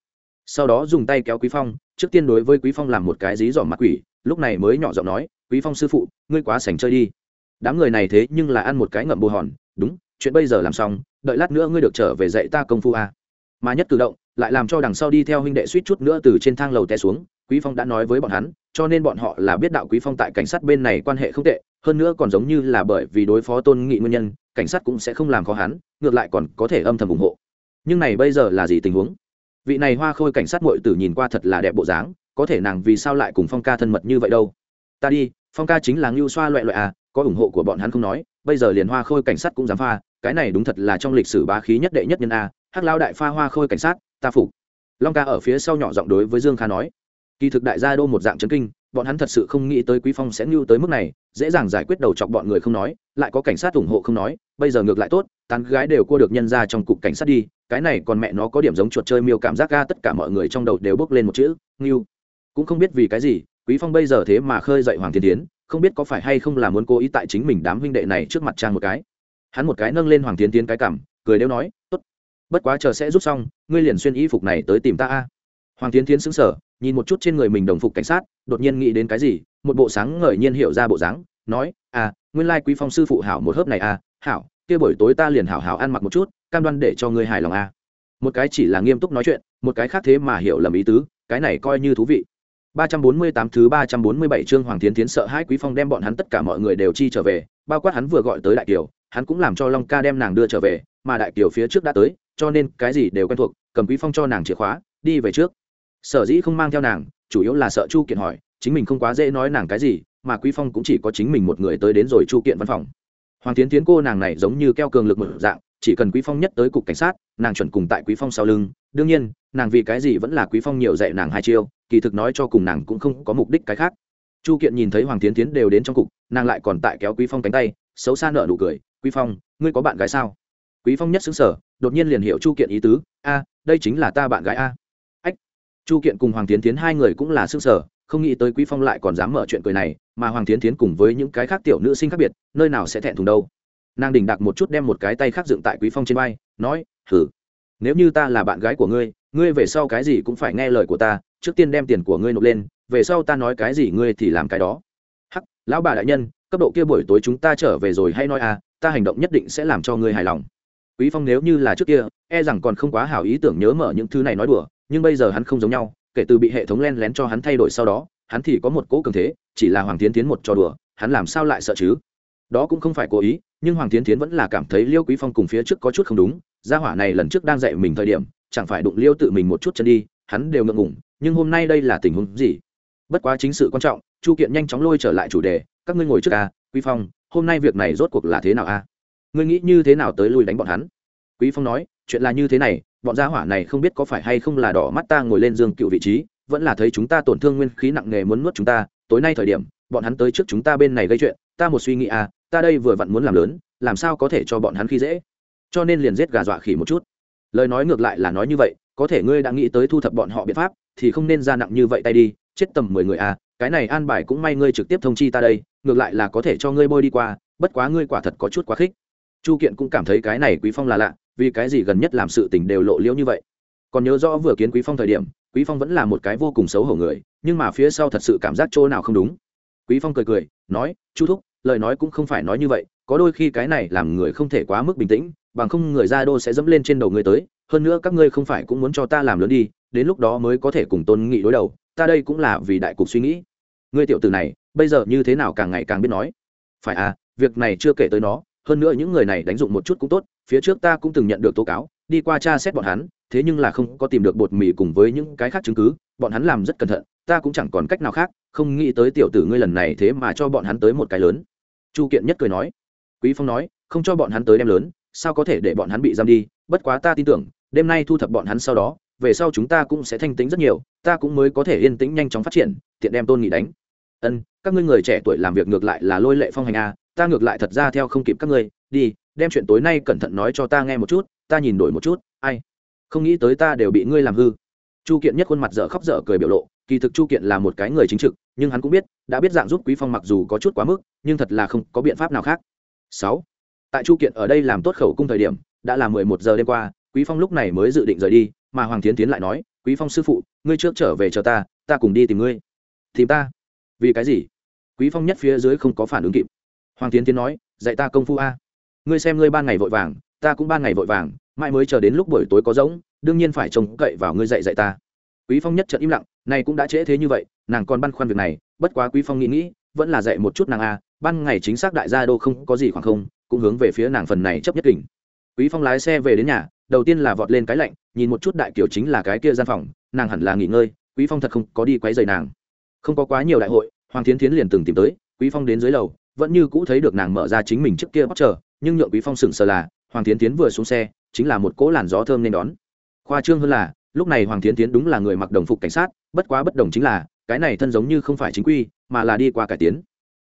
sau đó dùng tay kéo quý phong, trước tiên đối với quý phong làm một cái dí dỏm mặt quỷ, lúc này mới nhỏ giọng nói, quý phong sư phụ, ngươi quá sành chơi đi. Đám người này thế nhưng là ăn một cái ngậm bù hòn, đúng, chuyện bây giờ làm xong, đợi lát nữa ngươi được trở về dạy ta công phu a. À. mà nhất cử động, lại làm cho đằng sau đi theo huynh đệ suýt chút nữa từ trên thang lầu té xuống, quý phong đã nói với bọn hắn, cho nên bọn họ là biết đạo quý phong tại cảnh sát bên này quan hệ không tệ, hơn nữa còn giống như là bởi vì đối phó tôn nghị nguyên nhân, cảnh sát cũng sẽ không làm khó hắn, ngược lại còn có thể âm thầm ủng hộ. Nhưng này bây giờ là gì tình huống? Vị này hoa khôi cảnh sát muội tử nhìn qua thật là đẹp bộ dáng, có thể nàng vì sao lại cùng phong ca thân mật như vậy đâu? Ta đi, phong ca chính là ngưu xoa loại loại à có ủng hộ của bọn hắn không nói, bây giờ liền hoa khôi cảnh sát cũng dám pha, cái này đúng thật là trong lịch sử bá khí nhất đệ nhất nhân a, hắc lao đại pha hoa khôi cảnh sát, ta phục. Long ca ở phía sau nhỏ giọng đối với dương kha nói. Kỳ thực đại gia đô một dạng chấn kinh bọn hắn thật sự không nghĩ tới quý phong sẽ ngưu tới mức này, dễ dàng giải quyết đầu chọc bọn người không nói, lại có cảnh sát ủng hộ không nói, bây giờ ngược lại tốt, tán gái đều cua được nhân ra trong cục cảnh sát đi, cái này còn mẹ nó có điểm giống chuột chơi miêu cảm giác ga, tất cả mọi người trong đầu đều bước lên một chữ, ngưu. Cũng không biết vì cái gì, quý phong bây giờ thế mà khơi dậy hoàng thiên tiến không biết có phải hay không là muốn cố ý tại chính mình đám huynh đệ này trước mặt trang một cái. Hắn một cái nâng lên hoàng thiên tiến cái cảm cười đeo nói, tốt, bất quá chờ sẽ rút xong, ngươi liền xuyên y phục này tới tìm ta a. Hoàng tiến tiến xứng sở nhìn một chút trên người mình đồng phục cảnh sát đột nhiên nghĩ đến cái gì một bộ sáng ngời nhiên hiểu ra bộ dáng nói à nguyên lai quý phong sư phụ hảo một hớp này à hảo kia buổi tối ta liền hảo hảo ăn mặc một chút cam đoan để cho ngươi hài lòng à. một cái chỉ là nghiêm túc nói chuyện một cái khác thế mà hiểu lầm ý tứ cái này coi như thú vị 348 thứ 347 chương Hoàng Thiến Thiến sợ hãi Quý Phong đem bọn hắn tất cả mọi người đều chi trở về, bao quát hắn vừa gọi tới Đại Kiều, hắn cũng làm cho Long Ca đem nàng đưa trở về, mà Đại Kiều phía trước đã tới, cho nên cái gì đều quen thuộc, cầm Quý Phong cho nàng chìa khóa, đi về trước. Sở dĩ không mang theo nàng, chủ yếu là sợ Chu Kiện hỏi, chính mình không quá dễ nói nàng cái gì, mà Quý Phong cũng chỉ có chính mình một người tới đến rồi Chu Kiện văn phòng. Hoàng Thiến Thiến cô nàng này giống như keo cường lực một dạng, chỉ cần Quý Phong nhất tới cục cảnh sát, nàng chuẩn cùng tại Quý Phong sau lưng, đương nhiên, nàng vì cái gì vẫn là Quý Phong nhiều dạy nàng hai chiêu, kỳ thực nói cho cùng nàng cũng không có mục đích cái khác. Chu kiện nhìn thấy hoàng tiến tiến đều đến trong cục nàng lại còn tại kéo quý phong cánh tay xấu xa nợ nụ cười quý phong ngươi có bạn gái sao? Quý phong nhất xứng sở đột nhiên liền hiểu chu kiện ý tứ a đây chính là ta bạn gái a chu kiện cùng hoàng tiến tiến hai người cũng là xứng sở không nghĩ tới quý phong lại còn dám mở chuyện cười này, mà hoàng tiến tiến cùng với những cái khác tiểu nữ sinh khác biệt, nơi nào sẽ thẹn thùng đâu. Nàng đỉnh đặc một chút đem một cái tay khác dựng tại quý phong trên vai, nói thử nếu như ta là bạn gái của ngươi ngươi về sau cái gì cũng phải nghe lời của ta, trước tiên đem tiền của ngươi nộp lên, về sau ta nói cái gì ngươi thì làm cái đó. Hắc, lão bà đại nhân, cấp độ kia buổi tối chúng ta trở về rồi hay nói à ta hành động nhất định sẽ làm cho ngươi hài lòng. Quý phong nếu như là trước kia e rằng còn không quá hảo ý tưởng nhớ mở những thứ này nói đùa nhưng bây giờ hắn không giống nhau, kể từ bị hệ thống len lén cho hắn thay đổi sau đó, hắn thì có một cỗ cường thế, chỉ là hoàng tiến tiến một trò đùa, hắn làm sao lại sợ chứ? Đó cũng không phải cố ý, nhưng hoàng tiến tiến vẫn là cảm thấy liêu quý phong cùng phía trước có chút không đúng, gia hỏa này lần trước đang dạy mình thời điểm, chẳng phải đụng liêu tự mình một chút chân đi, hắn đều ngượng ngùng, nhưng hôm nay đây là tình huống gì? Bất quá chính sự quan trọng, chu kiện nhanh chóng lôi trở lại chủ đề, các ngươi ngồi trước a quý phong, hôm nay việc này rốt cuộc là thế nào a ngươi nghĩ như thế nào tới lui đánh bọn hắn? Quý phong nói chuyện là như thế này bọn gia hỏa này không biết có phải hay không là đỏ mắt ta ngồi lên giường cựu vị trí vẫn là thấy chúng ta tổn thương nguyên khí nặng nề muốn nuốt chúng ta tối nay thời điểm bọn hắn tới trước chúng ta bên này gây chuyện ta một suy nghĩ à, ta đây vừa vặn muốn làm lớn làm sao có thể cho bọn hắn khi dễ? Cho nên liền giết gà dọa khỉ một chút. Lời nói ngược lại là nói như vậy có thể ngươi đã nghĩ tới thu thập bọn họ biện pháp thì không nên ra nặng như vậy tay đi chết tầm mười người à cái này an bài cũng may ngươi trực tiếp thông chi ta đây ngược lại là có thể cho ngươi bôi đi qua bất quá ngươi quả thật có chút quá khích. Chu kiện cũng cảm thấy cái này quý phong là lạ vì cái gì gần nhất làm sự tình đều lộ liễu như vậy? Còn nhớ rõ vừa kiến quý phong thời điểm, quý phong vẫn là một cái vô cùng xấu hổ người, nhưng mà phía sau thật sự cảm giác chỗ nào không đúng. Quý phong cười cười, nói, chu thúc, lời nói cũng không phải nói như vậy, có đôi khi cái này làm người không thể quá mức bình tĩnh, bằng không người ra đô sẽ dẫm lên trên đầu người tới, hơn nữa các ngươi không phải cũng muốn cho ta làm lớn đi, đến lúc đó mới có thể cùng tôn nghị đối đầu, ta đây cũng là vì đại cục suy nghĩ. Ngươi tiểu tử này, bây giờ như thế nào càng ngày càng biết nói? Phải à việc này chưa kể tới nó, hơn nữa những người này đánh dụng một chút cũng tốt phía trước ta cũng từng nhận được tố cáo, đi qua tra xét bọn hắn, thế nhưng là không có tìm được bột mì cùng với những cái khác chứng cứ, bọn hắn làm rất cẩn thận, ta cũng chẳng còn cách nào khác, không nghĩ tới tiểu tử ngươi lần này thế mà cho bọn hắn tới một cái lớn. Chu kiện nhất cười nói. Quý phong nói, không cho bọn hắn tới đem lớn, sao có thể để bọn hắn bị giam đi, bất quá ta tin tưởng, đêm nay thu thập bọn hắn sau đó, về sau chúng ta cũng sẽ thanh tính rất nhiều, ta cũng mới có thể yên tĩnh nhanh chóng phát triển, tiện đem tôn nghị đánh. Ân, các ngươi người trẻ tuổi làm việc ngược lại là lôi lệ phong hành a, ta ngược lại thật ra theo không kịp các ngươi, đi đem chuyện tối nay cẩn thận nói cho ta nghe một chút, ta nhìn đổi một chút, ai? Không nghĩ tới ta đều bị ngươi làm hư. Chu kiện nhất khuôn mặt dở khóc dở cười biểu lộ, kỳ thực chu kiện là một cái người chính trực, nhưng hắn cũng biết, đã biết dạng giúp quý phong mặc dù có chút quá mức, nhưng thật là không có biện pháp nào khác. Sáu. Tại chu kiện ở đây làm tốt khẩu cung thời điểm, đã là mười một giờ đêm qua, quý phong lúc này mới dự định rời đi, mà hoàng tiến tiến lại nói, quý phong sư phụ, ngươi trước trở về chờ ta ta cùng đi tìm ngươi. Tìm ta? Vì cái gì? Quý phong nhất phía dưới không có phản ứng kịp. Hoàng tiến tiến nói, dạy ta công phu a ngươi xem ngươi ban ngày vội vàng, ta cũng ban ngày vội vàng, mãi mới chờ đến lúc buổi tối có rỗng, đương nhiên phải trông cậy vào ngươi dạy dạy ta. Quý phong nhất trận im lặng, này cũng đã trễ thế như vậy, nàng còn băn khoăn việc này, bất quá quý phong nghĩ nghĩ, vẫn là dạy một chút nàng a, ban ngày chính xác đại gia đô không có gì khoảng không, cũng hướng về phía nàng phần này chấp nhất kỉnh quý phong lái xe về đến nhà, đầu tiên là vọt lên cái lạnh, nhìn một chút đại kiểu chính là cái kia gian phòng, nàng hẳn là nghỉ ngơi, quý phong thật không có đi quấy rầy nàng. Không có quá nhiều đại hội, hoàng thiến thiến liền từng tìm tới, quý phong đến dưới lầu, vẫn như cũ thấy được nàng mở ra chính mình trước kia bắt chờ nhưng nhượng quý phong sững sờ là, hoàng thiến thiến vừa xuống xe, chính là một cỗ làn gió thơm nên đón. Khoa trương hơn là, lúc này hoàng thiến thiến đúng là người mặc đồng phục cảnh sát, bất quá bất đồng chính là, cái này thân giống như không phải chính quy, mà là đi qua cải tiến.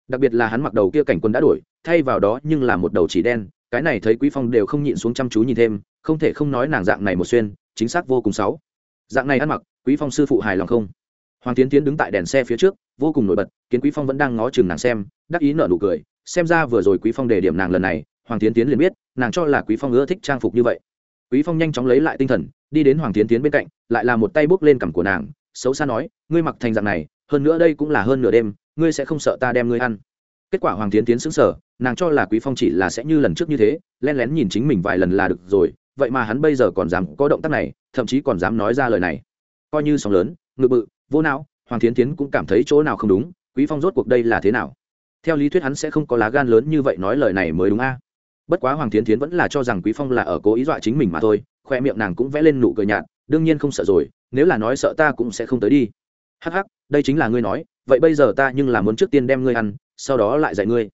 Đặc biệt là hắn mặc đầu kia cảnh quân đã đổi, thay vào đó nhưng là một đầu chỉ đen, cái này thấy quý phong đều không nhịn xuống chăm chú nhìn thêm, không thể không nói nàng dạng này một xuyên, chính xác vô cùng xấu. Dạng này ăn mặc, quý phong sư phụ hài lòng không? Hoàng tiến tiến đứng tại đèn xe phía trước, vô cùng nổi bật, kiến quý phong vẫn đang ngó chừng nàng xem, đắc ý nở nụ cười, xem ra vừa rồi quý phong đề điểm nàng lần này hoàng tiến tiến liền biết, nàng cho là quý phong ưa thích trang phục như vậy. Quý phong nhanh chóng lấy lại tinh thần, đi đến hoàng tiến tiến bên cạnh, lại là một tay bước lên cằm của nàng, xấu xa nói, ngươi mặc thành dạng này, hơn nữa đây cũng là hơn nửa đêm, ngươi sẽ không sợ ta đem ngươi ăn. Kết quả hoàng tiến tiến sững sờ, nàng cho là quý phong chỉ là sẽ như lần trước như thế len lén nhìn chính mình vài lần là được rồi, vậy mà hắn bây giờ còn dám có động tác này, thậm chí còn dám nói ra lời này. Coi như sóng lớn ngự bự, vô não, hoàng tiến tiến cũng cảm thấy chỗ nào không đúng, quý phong rốt cuộc đây là thế nào? Theo lý thuyết hắn sẽ không có lá gan lớn như vậy nói lời này mới đúng a bất quá hoàng tiến tiến vẫn là cho rằng quý phong là ở cố ý dọa chính mình mà thôi, khoe miệng nàng cũng vẽ lên nụ cười nhạt, đương nhiên không sợ rồi, nếu là nói sợ ta cũng sẽ không tới đi. Hắc hắc, đây chính là ngươi nói, vậy bây giờ ta nhưng là muốn trước tiên đem ngươi ăn, sau đó lại dạy ngươi.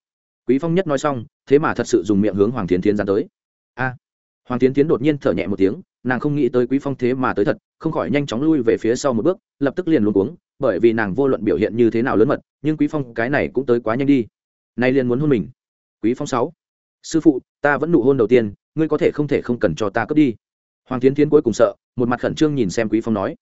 Quý phong nhất nói xong, thế mà thật sự dùng miệng hướng hoàng tiến tiến dán tới. A! Hoàng tiến tiến đột nhiên thở nhẹ một tiếng, nàng không nghĩ tới quý phong thế mà tới thật, không khỏi nhanh chóng lui về phía sau một bước, lập tức liền luôn cuống, bởi vì nàng vô luận biểu hiện như thế nào lớn mật, nhưng quý phong cái này cũng tới quá nhanh đi. Nay liền muốn hôn mình. Quý phong sáu sư phụ, ta vẫn nụ hôn đầu tiên, ngươi có thể không thể không cần cho ta cướp đi. Hoàng tiến tiến cuối cùng sợ, một mặt khẩn trương nhìn xem quý phong nói.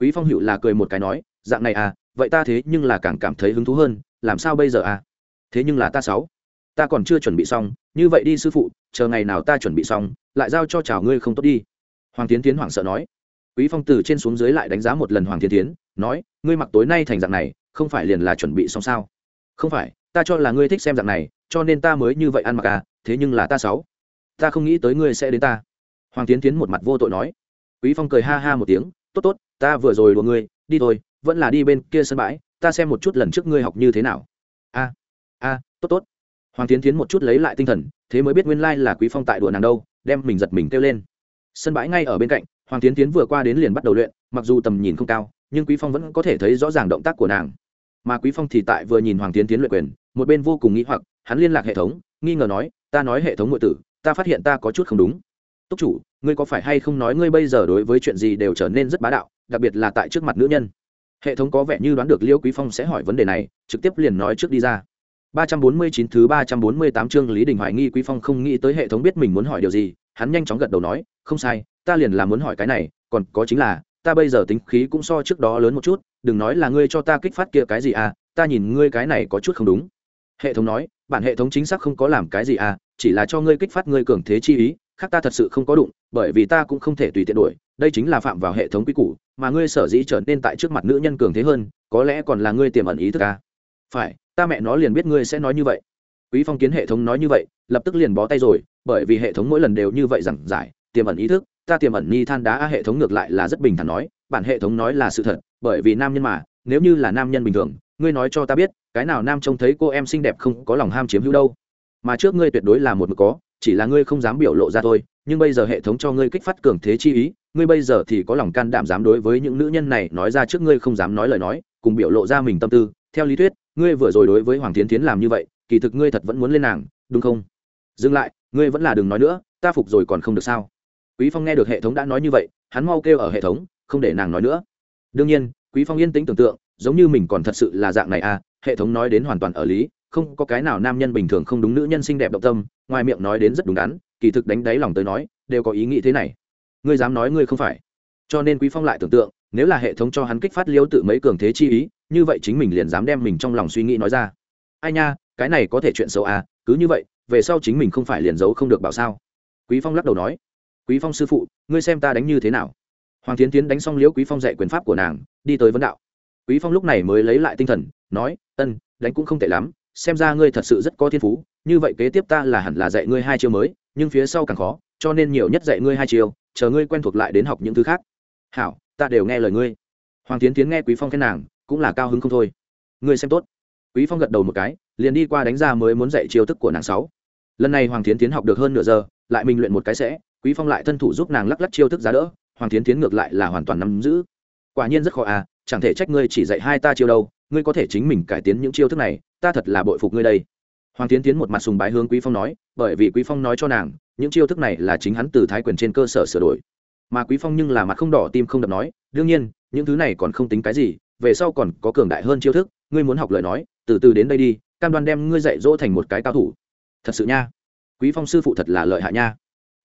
Quý phong hữu là cười một cái nói, dạng này à vậy ta thế nhưng là càng cảm thấy hứng thú hơn, làm sao bây giờ à? Thế nhưng là ta sáu, ta còn chưa chuẩn bị xong, như vậy đi sư phụ, chờ ngày nào ta chuẩn bị xong, lại giao cho chào ngươi không tốt đi. Hoàng tiến tiến hoảng sợ nói. Quý phong từ trên xuống dưới lại đánh giá một lần hoàng tiến tiến nói, ngươi mặc tối nay thành dạng này, không phải liền là chuẩn bị xong sao? Không phải, ta cho là ngươi thích xem dạng này, cho nên ta mới như vậy ăn mặc à thế nhưng là ta sáu. Ta không nghĩ tới ngươi sẽ đến ta. Hoàng tiến tiến một mặt vô tội nói. Quý phong cười ha ha một tiếng, tốt tốt, ta vừa rồi đùa ngươi, đi thôi, vẫn là đi bên kia sân bãi, ta xem một chút lần trước ngươi học như thế nào. A a, tốt tốt. Hoàng tiến tiến một chút lấy lại tinh thần, thế mới biết nguyên lai là quý phong tại đùa nàng đâu, đem mình giật mình kêu lên. Sân bãi ngay ở bên cạnh, hoàng tiến tiến vừa qua đến liền bắt đầu luyện, mặc dù tầm nhìn không cao, nhưng quý phong vẫn có thể thấy rõ ràng động tác của nàng. Mà quý phong thì tại vừa nhìn hoàng tiến tiến luyện quyền, một bên vô cùng nghĩ hoặc hắn liên lạc hệ thống nghi ngờ nói ta nói hệ thống ngụy tử ta phát hiện ta có chút không đúng. Túc chủ ngươi có phải hay không nói ngươi bây giờ đối với chuyện gì đều trở nên rất bá đạo đặc biệt là tại trước mặt nữ nhân? Hệ thống có vẻ như đoán được liêu quý phong sẽ hỏi vấn đề này trực tiếp liền nói trước đi ra. 349 thứ 348 chương Lý Đình hoài nghi Quý Phong không nghĩ tới hệ thống biết mình muốn hỏi điều gì, hắn nhanh chóng gật đầu nói, không sai, ta liền là muốn hỏi cái này, còn có chính là, ta bây giờ tính khí cũng so trước đó lớn một chút, đừng nói là ngươi cho ta kích phát kia cái gì à, ta nhìn ngươi cái này có chút không đúng. Hệ thống nói, bản hệ thống chính xác không có làm cái gì à, chỉ là cho ngươi kích phát ngươi cường thế chi ý, khác ta thật sự không có đụng, bởi vì ta cũng không thể tùy tiện đổi, đây chính là phạm vào hệ thống quy củ, mà ngươi sở dĩ trở nên tại trước mặt nữ nhân cường thế hơn, có lẽ còn là ngươi tiềm ẩn ý thức à. Phải, ta mẹ nó liền biết ngươi sẽ nói như vậy quý phong kiến hệ thống nói như vậy lập tức liền bó tay rồi bởi vì hệ thống mỗi lần đều như vậy rằng giải tiềm ẩn ý thức ta tiềm ẩn ni than đá hệ thống ngược lại là rất bình thản nói bản hệ thống nói là sự thật bởi vì nam nhân mà nếu như là nam nhân bình thường ngươi nói cho ta biết cái nào nam trông thấy cô em xinh đẹp không có lòng ham chiếm hữu đâu. Mà trước ngươi tuyệt đối là một mực có, chỉ là ngươi không dám biểu lộ ra thôi, nhưng bây giờ hệ thống cho ngươi kích phát cường thế chi ý, ngươi bây giờ thì có lòng can đảm dám đối với những nữ nhân này nói ra trước ngươi không dám nói lời nói, cùng biểu lộ ra mình tâm tư. Theo lý thuyết, ngươi vừa rồi đối với hoàng tiến tiến làm như vậy, kỳ thực ngươi thật vẫn muốn lên nàng, đúng không? Dừng lại, ngươi vẫn là đừng nói nữa, ta phục rồi còn không được sao? Quý phong nghe được hệ thống đã nói như vậy, hắn mau kêu ở hệ thống, không để nàng nói nữa. Đương nhiên, quý phong yên tĩnh tưởng tượng, giống như mình còn thật sự là dạng này à hệ thống nói đến hoàn toàn ở lý, không có cái nào nam nhân bình thường không đúng nữ nhân xinh đẹp động tâm, ngoài miệng nói đến rất đúng đắn, kỳ thực đánh đáy lòng tới nói, đều có ý nghĩ thế này. Ngươi dám nói ngươi không phải. Cho nên quý phong lại tưởng tượng, nếu là hệ thống cho hắn kích phát liêu tự mấy cường thế chi ý, như vậy chính mình liền dám đem mình trong lòng suy nghĩ nói ra. Ai nha, cái này có thể chuyện xấu à cứ như vậy, về sau chính mình không phải liền giấu không được bảo sao? Quý phong lắc đầu nói. Quý phong sư phụ, ngươi xem ta đánh như thế nào? Hoàng tiến tiến đánh xong liễu quý phong dạy quyền pháp của nàng, đi tới vấn đạo. Quý phong lúc này mới lấy lại tinh thần, nói ân, đánh cũng không tệ lắm, xem ra ngươi thật sự rất có thiên phú, như vậy kế tiếp ta là hẳn là dạy ngươi hai chiêu mới, nhưng phía sau càng khó, cho nên nhiều nhất dạy ngươi hai chiêu, chờ ngươi quen thuộc lại đến học những thứ khác. Hảo, ta đều nghe lời ngươi. Hoàng tiến tiến nghe quý phong khen nàng, cũng là cao hứng không thôi. Ngươi xem tốt. Quý phong gật đầu một cái, liền đi qua đánh ra mới muốn dạy chiêu thức của nàng sáu. Lần này hoàng tiến tiến học được hơn nửa giờ, lại mình luyện một cái sẽ, quý phong lại thân thủ giúp nàng lắc lắc chiêu thức giá đỡ, hoàng tiến tiến ngược lại là hoàn toàn nắm giữ. Quả nhiên rất khó à chẳng thể trách ngươi chỉ dạy hai ta chiêu đâu ngươi có thể chính mình cải tiến những chiêu thức này, ta thật là bội phục ngươi đây. Hoàng tiến tiến một mặt sùng bái hướng quý phong nói, bởi vì quý phong nói cho nàng, những chiêu thức này là chính hắn từ thái quyền trên cơ sở sửa đổi. Mà quý phong nhưng là mặt không đỏ tim không đập nói, đương nhiên, những thứ này còn không tính cái gì, về sau còn có cường đại hơn chiêu thức, ngươi muốn học lời nói, từ từ đến đây đi, cam đoan đem ngươi dạy dỗ thành một cái cao thủ. Thật sự nha, quý phong sư phụ thật là lợi hại nha.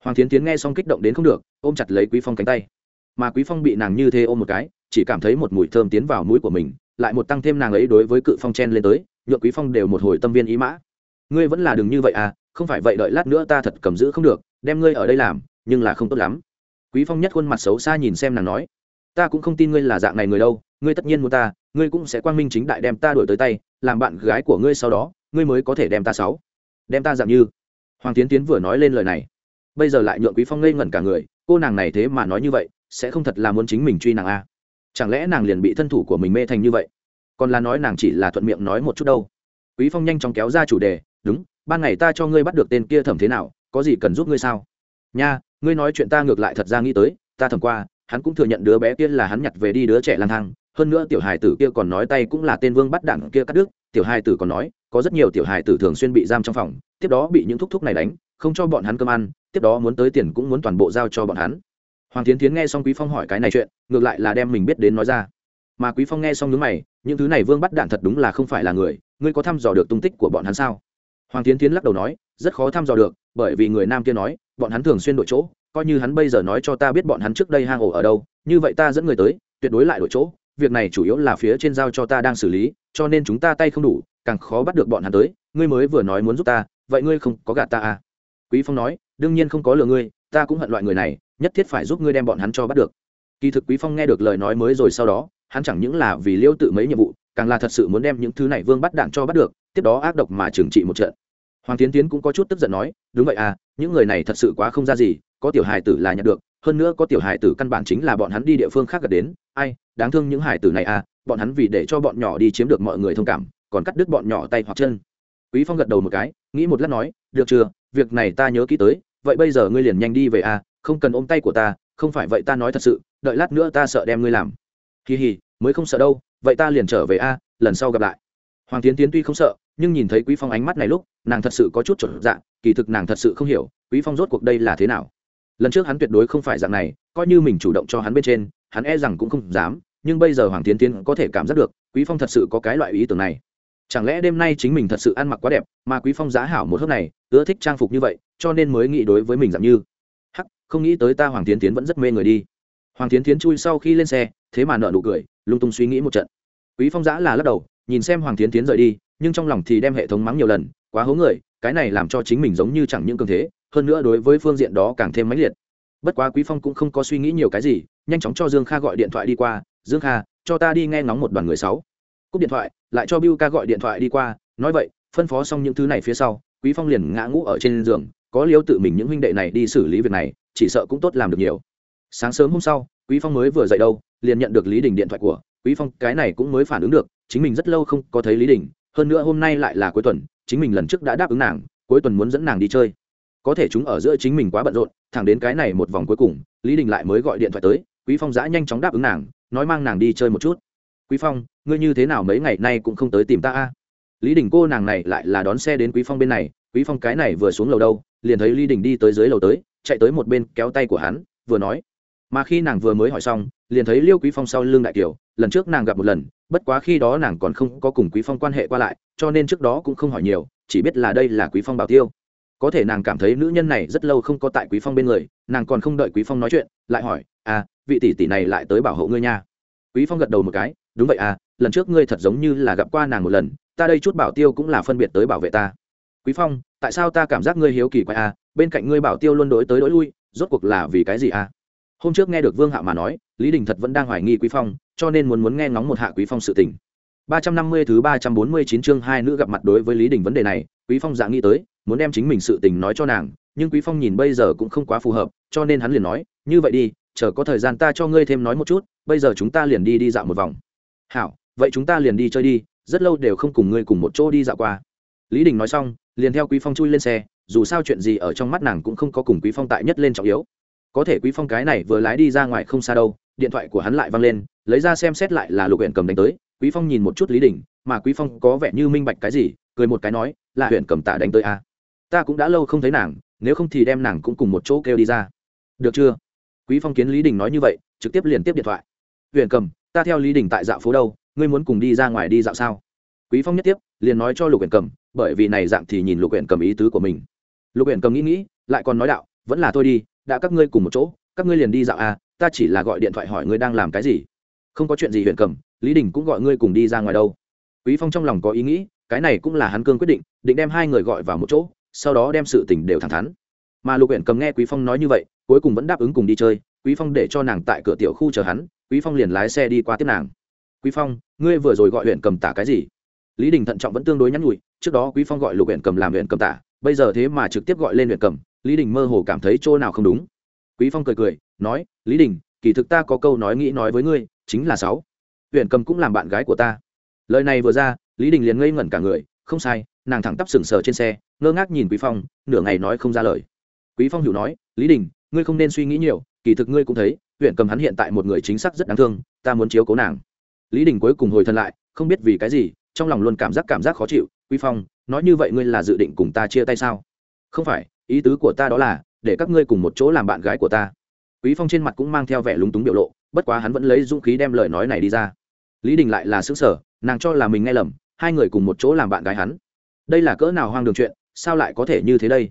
Hoàng tiến tiến nghe xong kích động đến không được, ôm chặt lấy quý phong cánh tay. Mà quý phong bị nàng như thế ôm một cái, chỉ cảm thấy một mùi thơm tiến vào mũi của mình lại một tăng thêm nàng ấy đối với cự phong chen lên tới, nhượng quý phong đều một hồi tâm viên ý mã. Ngươi vẫn là đừng như vậy à không phải vậy đợi lát nữa ta thật cầm giữ không được, đem ngươi ở đây làm, nhưng là không tốt lắm. Quý phong nhất khuôn mặt xấu xa nhìn xem nàng nói. Ta cũng không tin ngươi là dạng này người đâu, ngươi tất nhiên muốn ta, ngươi cũng sẽ quang minh chính đại đem ta đổi tới tay, làm bạn gái của ngươi sau đó, ngươi mới có thể đem ta sáu. Đem ta dạng như. Hoàng tiến tiến vừa nói lên lời này. Bây giờ lại nhượng quý phong ngây ngẩn cả người, cô nàng này thế mà nói như vậy, sẽ không thật là muốn chính mình truy nàng a à? Chẳng lẽ nàng liền bị thân thủ của mình mê thành như vậy? Còn là nói nàng chỉ là thuận miệng nói một chút đâu. Quý phong nhanh chóng kéo ra chủ đề, đúng, ban ngày ta cho ngươi bắt được tên kia thẩm thế nào, có gì cần giúp ngươi sao? Nha, ngươi nói chuyện ta ngược lại thật ra nghĩ tới, ta thẩm qua, hắn cũng thừa nhận đứa bé kia là hắn nhặt về đi đứa trẻ lang thang, hơn nữa tiểu hài tử kia còn nói tay cũng là tên vương bắt đảng kia cắt đứt, tiểu hài tử còn nói, có rất nhiều tiểu hài tử thường xuyên bị giam trong phòng, tiếp đó bị những thúc thúc này đánh, không cho bọn hắn cơm ăn, tiếp đó muốn tới tiền cũng muốn toàn bộ giao cho bọn hắn hoàng tiến tiến nghe xong quý phong hỏi cái này chuyện, ngược lại là đem mình biết đến nói ra. Mà quý phong nghe xong nhướng mày, những thứ này vương bắt đạn thật đúng là không phải là người, ngươi có thăm dò được tung tích của bọn hắn sao? Hoàng tiến tiến lắc đầu nói, rất khó thăm dò được, bởi vì người nam kia nói, bọn hắn thường xuyên đổi chỗ, coi như hắn bây giờ nói cho ta biết bọn hắn trước đây hang ổ ở đâu, như vậy ta dẫn người tới, tuyệt đối lại đổi chỗ, việc này chủ yếu là phía trên giao cho ta đang xử lý, cho nên chúng ta tay không đủ, càng khó bắt được bọn hắn tới, ngươi mới vừa nói muốn giúp ta, vậy ngươi không có gạt ta à? Quý phong nói, đương nhiên không có lừa ngươi, ta cũng hận loại người này nhất thiết phải giúp ngươi đem bọn hắn cho bắt được. Kỳ thực quý phong nghe được lời nói mới rồi sau đó, hắn chẳng những là vì liêu tự mấy nhiệm vụ, càng là thật sự muốn đem những thứ này vương bắt đạn cho bắt được, tiếp đó ác độc mà trừng trị một trận. Hoàng tiến tiến cũng có chút tức giận nói, đúng vậy à những người này thật sự quá không ra gì, có tiểu hài tử là nhận được, hơn nữa có tiểu hài tử căn bản chính là bọn hắn đi địa phương khác gần đến, ai, đáng thương những hài tử này à bọn hắn vì để cho bọn nhỏ đi chiếm được mọi người thông cảm, còn cắt đứt bọn nhỏ tay hoặc chân. Quý phong gật đầu một cái, nghĩ một lát nói, được chưa, việc này ta nhớ kỹ tới, vậy bây giờ ngươi liền nhanh đi về à không cần ôm tay của ta, không phải vậy ta nói thật sự, đợi lát nữa ta sợ đem ngươi làm. Kỳ hì mới không sợ đâu, vậy ta liền trở về a, lần sau gặp lại. Hoàng tiến tiến tuy không sợ, nhưng nhìn thấy quý phong ánh mắt này lúc, nàng thật sự có chút chuẩn dạng kỳ thực nàng thật sự không hiểu, quý phong rốt cuộc đây là thế nào. Lần trước hắn tuyệt đối không phải dạng này, coi như mình chủ động cho hắn bên trên, hắn e rằng cũng không dám, nhưng bây giờ hoàng tiến tiến có thể cảm giác được, quý phong thật sự có cái loại ý tưởng này. Chẳng lẽ đêm nay chính mình thật sự ăn mặc quá đẹp, mà quý phong giá hảo một hớp này, ưa thích trang phục như vậy, cho nên mới nghĩ đối với mình dạng như không nghĩ tới ta hoàng tiến tiến vẫn rất mê người đi. Hoàng tiến tiến chui sau khi lên xe, thế mà nợ nụ cười, lung tung suy nghĩ một trận. Quý phong giã là lắc đầu, nhìn xem hoàng tiến tiến rời đi, nhưng trong lòng thì đem hệ thống mắng nhiều lần, quá hố người, cái này làm cho chính mình giống như chẳng những cường thế, hơn nữa đối với phương diện đó càng thêm mãnh liệt. Bất quá quý phong cũng không có suy nghĩ nhiều cái gì, nhanh chóng cho dương kha gọi điện thoại đi qua, dương kha, cho ta đi nghe ngóng một đoàn người sáu. Cúp điện thoại, lại cho biu ca gọi điện thoại đi qua, nói vậy, phân phó xong những thứ này phía sau, quý phong liền ngã ngũ ở trên giường có liêu tự mình những huynh đệ này đi xử lý việc này, chỉ sợ cũng tốt làm được nhiều. Sáng sớm hôm sau, quý phong mới vừa dậy đâu, liền nhận được lý đình điện thoại của, quý phong cái này cũng mới phản ứng được, chính mình rất lâu không có thấy lý đình, hơn nữa hôm nay lại là cuối tuần, chính mình lần trước đã đáp ứng nàng, cuối tuần muốn dẫn nàng đi chơi. Có thể chúng ở giữa chính mình quá bận rộn, thẳng đến cái này một vòng cuối cùng, lý đình lại mới gọi điện thoại tới, quý phong giã nhanh chóng đáp ứng nàng, nói mang nàng đi chơi một chút. Quý phong, ngươi như thế nào mấy ngày nay cũng không tới tìm ta a? Lý đình cô nàng này lại là đón xe đến quý phong bên này, quý phong cái này vừa xuống lầu đâu liền thấy ly đình đi tới dưới lầu tới, chạy tới một bên kéo tay của hắn, vừa nói. Mà khi nàng vừa mới hỏi xong, liền thấy liêu quý phong sau lưng đại kiều, lần trước nàng gặp một lần, bất quá khi đó nàng còn không có cùng quý phong quan hệ qua lại, cho nên trước đó cũng không hỏi nhiều, chỉ biết là đây là quý phong bảo tiêu. Có thể nàng cảm thấy nữ nhân này rất lâu không có tại quý phong bên người, nàng còn không đợi quý phong nói chuyện, lại hỏi à vị tỷ tỷ này lại tới bảo hộ ngươi nha? Quý phong gật đầu một cái, đúng vậy à lần trước ngươi thật giống như là gặp qua nàng một lần, ta đây chút bảo tiêu cũng là phân biệt tới bảo vệ ta quý phong, tại sao ta cảm giác ngươi hiếu kỳ quái à? Bên cạnh ngươi bảo tiêu luôn đối tới đối lui, rốt cuộc là vì cái gì à? Hôm trước nghe được vương hạo mà nói, lý đình thật vẫn đang hoài nghi quý phong, cho nên muốn muốn nghe ngóng một hạ quý phong sự tình. 350 thứ 349 chương hai nữ gặp mặt đối với lý đình vấn đề này, quý phong dạ nghĩ tới, muốn đem chính mình sự tình nói cho nàng, nhưng quý phong nhìn bây giờ cũng không quá phù hợp, cho nên hắn liền nói, như vậy đi, chờ có thời gian ta cho ngươi thêm nói một chút, bây giờ chúng ta liền đi đi dạo một vòng. Hảo, vậy chúng ta liền đi chơi đi, rất lâu đều không cùng ngươi cùng một chỗ đi dạo qua. Lý đình nói xong liền theo quý phong chui lên xe, dù sao chuyện gì ở trong mắt nàng cũng không có cùng quý phong tại nhất lên trọng yếu. Có thể quý phong cái này vừa lái đi ra ngoài không xa đâu, điện thoại của hắn lại văng lên, lấy ra xem xét lại là lục huyện cầm đánh tới, quý phong nhìn một chút lý đình, mà quý phong có vẻ như minh bạch cái gì, cười một cái nói, là huyện cầm tạ đánh tới a à. ta cũng đã lâu không thấy nàng, nếu không thì đem nàng cũng cùng một chỗ kêu đi ra. Được chưa? Quý phong kiến lý đình nói như vậy, trực tiếp liền tiếp điện thoại. Huyện cầm, ta theo lý đình tại dạo phố đâu, ngươi muốn cùng đi ra ngoài đi dạo sao? Quý phong nhất tiếp liền nói cho lục huyện cầm, bởi vì này dạng thì nhìn lục huyện cầm ý tứ của mình. Lục huyện cầm nghĩ nghĩ, lại còn nói đạo, vẫn là thôi đi, đã các ngươi cùng một chỗ, các ngươi liền đi dạo à ta chỉ là gọi điện thoại hỏi ngươi đang làm cái gì. Không có chuyện gì huyện cầm, lý đình cũng gọi ngươi cùng đi ra ngoài đâu. Quý phong trong lòng có ý nghĩ, cái này cũng là hắn cương quyết định định đem hai người gọi vào một chỗ, sau đó đem sự tình đều thẳng thắn. Mà lục huyện cầm nghe quý phong nói như vậy, cuối cùng vẫn đáp ứng cùng đi chơi, quý phong để cho nàng tại cửa tiểu khu chờ hắn, quý phong liền lái xe đi qua tiếp nàng. Quý phong, ngươi vừa rồi gọi huyện cầm tả cái gì? Lý đình thận trọng vẫn tương đối nhắn nhủi, trước đó quý phong gọi lục huyện cầm làm huyện cầm tả, bây giờ thế mà trực tiếp gọi lên huyện cầm, lý đình mơ hồ cảm thấy chỗ nào không đúng. Quý phong cười cười, nói, lý đình, kỳ thực ta có câu nói nghĩ nói với ngươi, chính là sáu. Huyện cầm cũng làm bạn gái của ta. Lời này vừa ra, lý đình liền ngây ngẩn cả người, không sai, nàng thẳng tắp sừng sờ trên xe, ngơ ngác nhìn quý phong, nửa ngày nói không ra lời. Quý phong hiểu nói, lý đình, ngươi không nên suy nghĩ nhiều, kỳ thực ngươi cũng thấy huyện cầm hắn hiện tại một người chính xác rất đáng thương, ta muốn chiếu cố nàng. Lý đình cuối cùng hồi thân lại, không biết vì cái gì trong lòng luôn cảm giác cảm giác khó chịu quý phong nói như vậy ngươi là dự định cùng ta chia tay sao? Không phải ý tứ của ta đó là để các ngươi cùng một chỗ làm bạn gái của ta. Quý phong trên mặt cũng mang theo vẻ lúng túng biểu lộ bất quá hắn vẫn lấy dũng khí đem lời nói này đi ra. Lý đình lại là xứng sở nàng cho là mình nghe lầm hai người cùng một chỗ làm bạn gái hắn. Đây là cỡ nào hoang đường chuyện sao lại có thể như thế đây?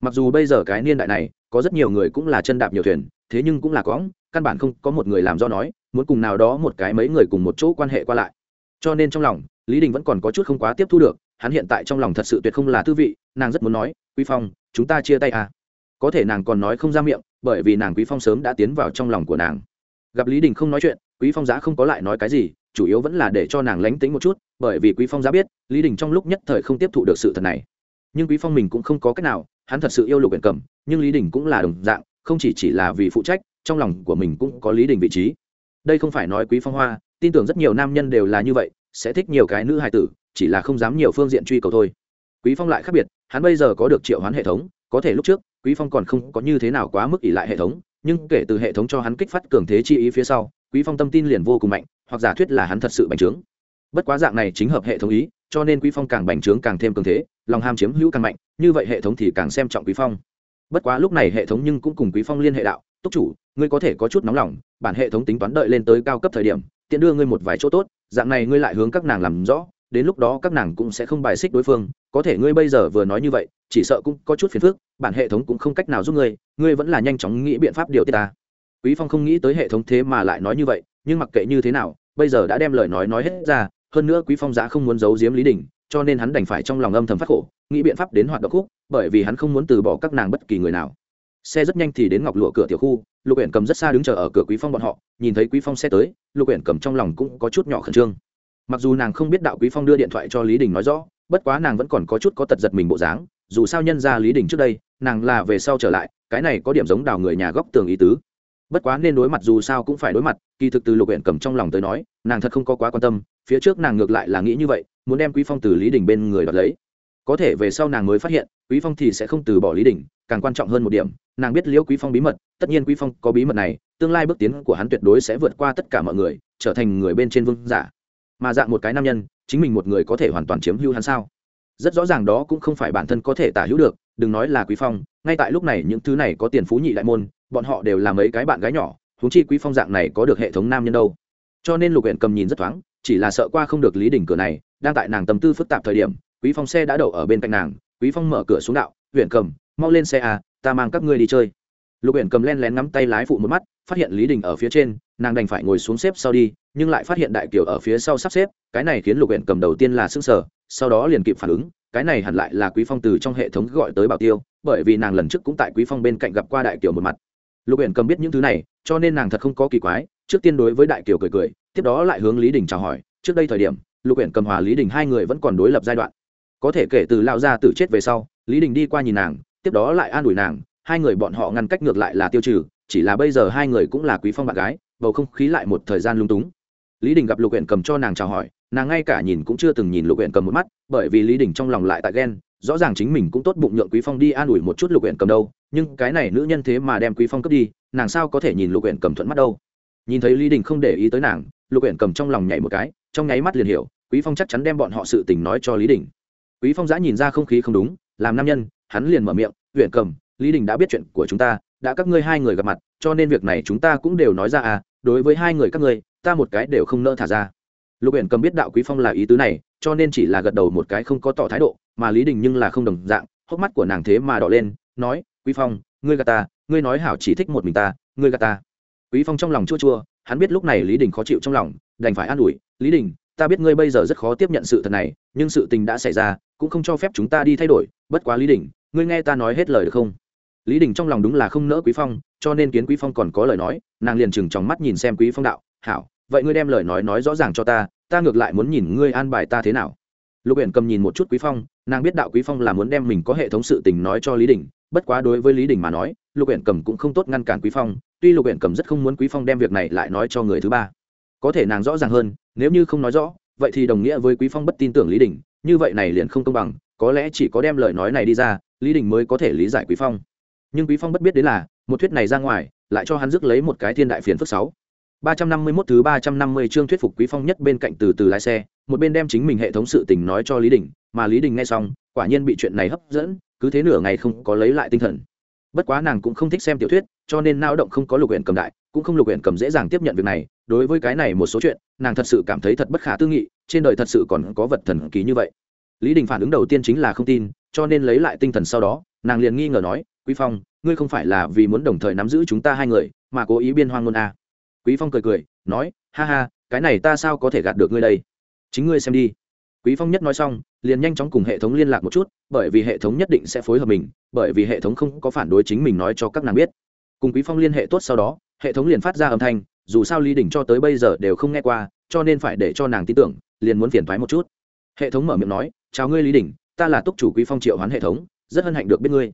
Mặc dù bây giờ cái niên đại này có rất nhiều người cũng là chân đạp nhiều thuyền thế nhưng cũng là có, căn bản không có một người làm do nói muốn cùng nào đó một cái mấy người cùng một chỗ quan hệ qua lại. Cho nên trong lòng lý đình vẫn còn có chút không quá tiếp thu được, hắn hiện tại trong lòng thật sự tuyệt không là thư vị, nàng rất muốn nói, quý phong, chúng ta chia tay à? Có thể nàng còn nói không ra miệng, bởi vì nàng quý phong sớm đã tiến vào trong lòng của nàng. Gặp lý đình không nói chuyện, quý phong giá không có lại nói cái gì, chủ yếu vẫn là để cho nàng lánh tính một chút, bởi vì quý phong giá biết, lý đình trong lúc nhất thời không tiếp thụ được sự thật này. Nhưng quý phong mình cũng không có cách nào, hắn thật sự yêu lục biển cầm nhưng lý đình cũng là đồng dạng, không chỉ chỉ là vì phụ trách, trong lòng của mình cũng có lý đình vị trí. Đây không phải nói quý phong hoa, tin tưởng rất nhiều nam nhân đều là như vậy sẽ thích nhiều cái nữ hài tử, chỉ là không dám nhiều phương diện truy cầu thôi. Quý phong lại khác biệt, hắn bây giờ có được triệu hoán hệ thống, có thể lúc trước, quý phong còn không có như thế nào quá mức ỷ lại hệ thống, nhưng kể từ hệ thống cho hắn kích phát cường thế chi ý phía sau, quý phong tâm tin liền vô cùng mạnh, hoặc giả thuyết là hắn thật sự bành trướng. Bất quá dạng này chính hợp hệ thống ý, cho nên quý phong càng bành trướng càng thêm cường thế, lòng ham chiếm hữu càng mạnh, như vậy hệ thống thì càng xem trọng quý phong. Bất quá lúc này hệ thống nhưng cũng cùng quý phong liên hệ đạo, túc chủ, ngươi có thể có chút nóng lòng, bản hệ thống tính toán đợi lên tới cao cấp thời điểm, tiện đưa ngươi một vài chỗ tốt dạng này ngươi lại hướng các nàng làm rõ, đến lúc đó các nàng cũng sẽ không bài xích đối phương. Có thể ngươi bây giờ vừa nói như vậy, chỉ sợ cũng có chút phiền phức, bản hệ thống cũng không cách nào giúp ngươi ngươi vẫn là nhanh chóng nghĩ biện pháp điều tiết ta. Quý phong không nghĩ tới hệ thống thế mà lại nói như vậy, nhưng mặc kệ như thế nào, bây giờ đã đem lời nói nói hết ra, hơn nữa quý phong giá không muốn giấu giếm lý đình, cho nên hắn đành phải trong lòng âm thầm phát khổ, nghĩ biện pháp đến hoạt động khúc, bởi vì hắn không muốn từ bỏ các nàng bất kỳ người nào. Xe rất nhanh thì đến ngọc lụa cửa tiểu khu lục huyện cầm rất xa đứng chờ ở cửa quý phong bọn họ, nhìn thấy quý phong xe tới, lục huyện cầm trong lòng cũng có chút nhỏ khẩn trương. Mặc dù nàng không biết đạo quý phong đưa điện thoại cho lý đình nói rõ, bất quá nàng vẫn còn có chút có tật giật mình bộ dáng, dù sao nhân ra lý đình trước đây, nàng là về sau trở lại, cái này có điểm giống đào người nhà góc tường ý tứ. Bất quá nên đối mặt dù sao cũng phải đối mặt, kỳ thực từ lục huyện cầm trong lòng tới nói, nàng thật không có quá quan tâm, phía trước nàng ngược lại là nghĩ như vậy, muốn đem quý phong từ lý đình bên người đoạt lấy. Có thể về sau nàng mới phát hiện, quý phong thì sẽ không từ bỏ lý đình, càng quan trọng hơn một điểm nàng biết liễu quý phong bí mật, tất nhiên quý phong có bí mật này, tương lai bước tiến của hắn tuyệt đối sẽ vượt qua tất cả mọi người, trở thành người bên trên vương giả. Mà dạng một cái nam nhân, chính mình một người có thể hoàn toàn chiếm hữu hắn sao? Rất rõ ràng đó cũng không phải bản thân có thể tả hữu được, đừng nói là quý phong, ngay tại lúc này những thứ này có tiền phú nhị đại môn, bọn họ đều là mấy cái bạn gái nhỏ, huống chi quý phong dạng này có được hệ thống nam nhân đâu. Cho nên lục huyện cầm nhìn rất thoáng, chỉ là sợ qua không được lý đỉnh cửa này, đang tại nàng tâm tư phức tạp thời điểm, quý phong xe đã đậu ở bên cạnh nàng, quý phong mở cửa xuống đạo huyện cầm, mau lên xe à ta mang các ngươi đi chơi. Lục huyện cầm len lén ngắm tay lái phụ một mắt, phát hiện lý đình ở phía trên, nàng đành phải ngồi xuống xếp sau đi, nhưng lại phát hiện đại kiều ở phía sau sắp xếp, cái này khiến lục huyện cầm đầu tiên là s ư n g sở sau đó liền kịp phản ứng, cái này hẳn lại là quý phong từ trong hệ thống gọi tới bảo tiêu, bởi vì nàng lần trước cũng tại quý phong bên cạnh gặp qua đại kiều một mặt. Lục huyện cầm biết những thứ này, cho nên nàng thật không có kỳ quái, trước tiên đối với đại kiều cười cười, tiếp đó lại hướng lý đình chào hỏi, trước đây thời điểm, lục huyện cầm hòa lý đình hai người vẫn còn đối lập giai đoạn. Có thể kể từ Lão Gia tử chết về sau, lý đình đi qua nhìn nàng tiếp đó lại an ủi nàng, hai người bọn họ ngăn cách ngược lại là tiêu trừ, chỉ là bây giờ hai người cũng là quý phong bạn gái, bầu không khí lại một thời gian lung túng. Lý đình gặp lục huyện cầm cho nàng chào hỏi, nàng ngay cả nhìn cũng chưa từng nhìn lục huyện cầm một mắt, bởi vì lý đình trong lòng lại tại ghen, rõ ràng chính mình cũng tốt bụng nhượng quý phong đi an ủi một chút lục huyện cầm đâu, nhưng cái này nữ nhân thế mà đem quý phong cướp đi, nàng sao có thể nhìn lục huyện cầm thuận mắt đâu. Nhìn thấy lý đình không để ý tới nàng, lục huyện cầm trong lòng nhảy một cái, trong nháy mắt liền hiểu, quý phong chắc chắn đem bọn họ sự tình nói cho lý đình. Quý phong giã nhìn ra không khí không đúng, làm nam nhân hắn liền mở miệng huyện cầm, lý đình đã biết chuyện của chúng ta, đã các ngươi hai người gặp mặt, cho nên việc này chúng ta cũng đều nói ra à đối với hai người các ngươi, ta một cái đều không nỡ thả ra. Lục huyện cầm biết đạo quý phong là ý tứ này, cho nên chỉ là gật đầu một cái không có tỏ thái độ, mà lý đình nhưng là không đồng dạng, hốc mắt của nàng thế mà đỏ lên, nói, quý phong, ngươi gạt ta, ngươi nói hảo chỉ thích một mình ta, ngươi gạt ta. Quý phong trong lòng chua chua, hắn biết lúc này lý đình khó chịu trong lòng, đành phải an ủi, lý đình, ta biết ngươi bây giờ rất khó tiếp nhận sự thật này, nhưng sự tình đã xảy ra, cũng không cho phép chúng ta đi thay đổi, bất quá lý đình ngươi nghe ta nói hết lời được không? Lý đình trong lòng đúng là không nỡ quý phong, cho nên kiến quý phong còn có lời nói, nàng liền chừng trong mắt nhìn xem quý phong đạo, hảo, vậy ngươi đem lời nói nói rõ ràng cho ta ta ngược lại muốn nhìn ngươi an bài ta thế nào. Lục huyện cầm nhìn một chút quý phong, nàng biết đạo quý phong là muốn đem mình có hệ thống sự tình nói cho lý đình, bất quá đối với lý đình mà nói, lục huyện cầm cũng không tốt ngăn cản quý phong, tuy lục huyện cầm rất không muốn quý phong đem việc này lại nói cho người thứ ba. Có thể nàng rõ ràng hơn, nếu như không nói rõ, vậy thì đồng nghĩa với quý phong bất tin tưởng lý đình, như vậy này liền không công bằng, có lẽ chỉ có đem lời nói này đi ra lý đình mới có thể lý giải quý phong. Nhưng quý phong bất biết đến là, một thuyết này ra ngoài, lại cho hắn rước lấy một cái thiên đại phiền phức sáu. ba trăm năm mươi 351 thứ ba trăm năm mươi chương thuyết phục quý phong nhất bên cạnh từ từ lái xe, một bên đem chính mình hệ thống sự tình nói cho lý đình, mà lý đình nghe xong, quả nhiên bị chuyện này hấp dẫn, cứ thế nửa ngày không có lấy lại tinh thần. Bất quá nàng cũng không thích xem tiểu thuyết, cho nên nao động không có lục huyện cầm đại, cũng không lục huyện cầm dễ dàng tiếp nhận việc này. Đối với cái này một số chuyện, nàng thật sự cảm thấy thật bất khả tư nghị, trên đời thật sự còn có vật thần kỳ như vậy. Lý đình phản ứng đầu tiên chính là không tin cho nên lấy lại tinh thần sau đó, nàng liền nghi ngờ nói, quý phong, ngươi không phải là vì muốn đồng thời nắm giữ chúng ta hai người, mà cố ý biên hoang ngôn à. quý phong cười cười, nói, ha ha, cái này ta sao có thể gạt được ngươi đây? Chính ngươi xem đi. Quý phong nhất nói xong, liền nhanh chóng cùng hệ thống liên lạc một chút, bởi vì hệ thống nhất định sẽ phối hợp mình, bởi vì hệ thống không có phản đối chính mình nói cho các nàng biết. Cùng quý phong liên hệ tốt sau đó, hệ thống liền phát ra âm thanh, dù sao lý đỉnh cho tới bây giờ đều không nghe qua, cho nên phải để cho nàng tin tưởng, liền muốn phiền thoái một chút. Hệ thống mở miệng nói, chào ngươi lý đỉnh ta là túc chủ quý phong triệu hoán hệ thống, rất hân hạnh được biết ngươi.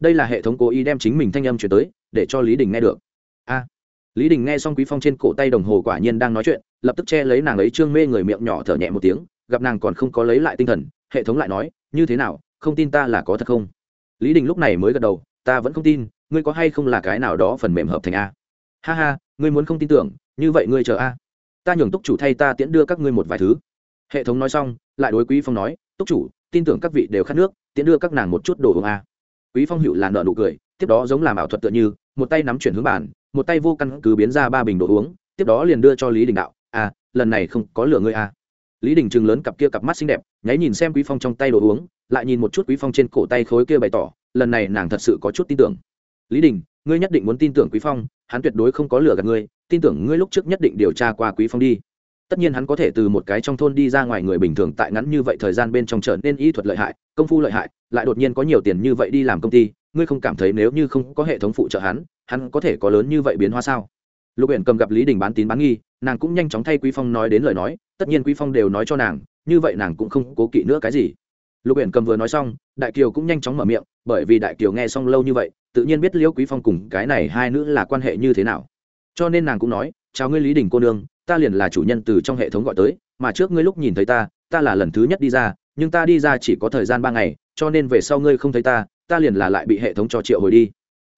Đây là hệ thống cố ý đem chính mình thanh âm chuyển tới, để cho lý đình nghe được. A. Lý đình nghe xong quý phong trên cổ tay đồng hồ quả nhiên đang nói chuyện, lập tức che lấy nàng ấy trương mê người miệng nhỏ thở nhẹ một tiếng, gặp nàng còn không có lấy lại tinh thần, hệ thống lại nói, như thế nào, không tin ta là có thật không? Lý đình lúc này mới gật đầu, ta vẫn không tin, ngươi có hay không là cái nào đó phần mềm hợp thành a? Ha ha, ngươi muốn không tin tưởng, như vậy ngươi chờ a. Ta nhường túc chủ thay ta tiễn đưa các ngươi một vài thứ. Hệ thống nói xong, lại đối quý phong nói túc chủ tin tưởng các vị đều khát nước tiễn đưa các nàng một chút đồ uống a. Quý phong hữu là nợ nụ cười tiếp đó giống làm ảo thuật tựa như một tay nắm chuyển hướng bàn, một tay vô căn cứ biến ra ba bình đồ uống tiếp đó liền đưa cho lý đình đạo à lần này không có lửa ngươi à lý đình Trừng lớn cặp kia cặp mắt xinh đẹp nháy nhìn xem quý phong trong tay đồ uống lại nhìn một chút quý phong trên cổ tay khối kia bày tỏ lần này nàng thật sự có chút tin tưởng. Lý đình ngươi nhất định muốn tin tưởng quý phong hắn tuyệt đối không có lửa gạt ngươi tin tưởng ngươi lúc trước nhất định điều tra qua quý phong đi tất nhiên hắn có thể từ một cái trong thôn đi ra ngoài người bình thường tại ngắn như vậy thời gian bên trong trở nên y thuật lợi hại, công phu lợi hại, lại đột nhiên có nhiều tiền như vậy đi làm công ty, ngươi không cảm thấy nếu như không có hệ thống phụ trợ hắn hắn có thể có lớn như vậy biến hóa sao? Lục huyện cầm gặp lý đình bán tín bán nghi, nàng cũng nhanh chóng thay quý phong nói đến lời nói, tất nhiên quý phong đều nói cho nàng, như vậy nàng cũng không cố kỵ nữa cái gì. Lục huyện cầm vừa nói xong, đại kiều cũng nhanh chóng mở miệng, bởi vì đại kiều nghe xong lâu như vậy, tự nhiên biết liễu quý phong cùng cái này hai nữ là quan hệ như thế nào. Cho nên nàng cũng nói, chào ngươi lý đình cô nương ta liền là chủ nhân từ trong hệ thống gọi tới, mà trước ngươi lúc nhìn thấy ta ta là lần thứ nhất đi ra, nhưng ta đi ra chỉ có thời gian ba ngày, cho nên về sau ngươi không thấy ta ta liền là lại bị hệ thống cho triệu hồi đi.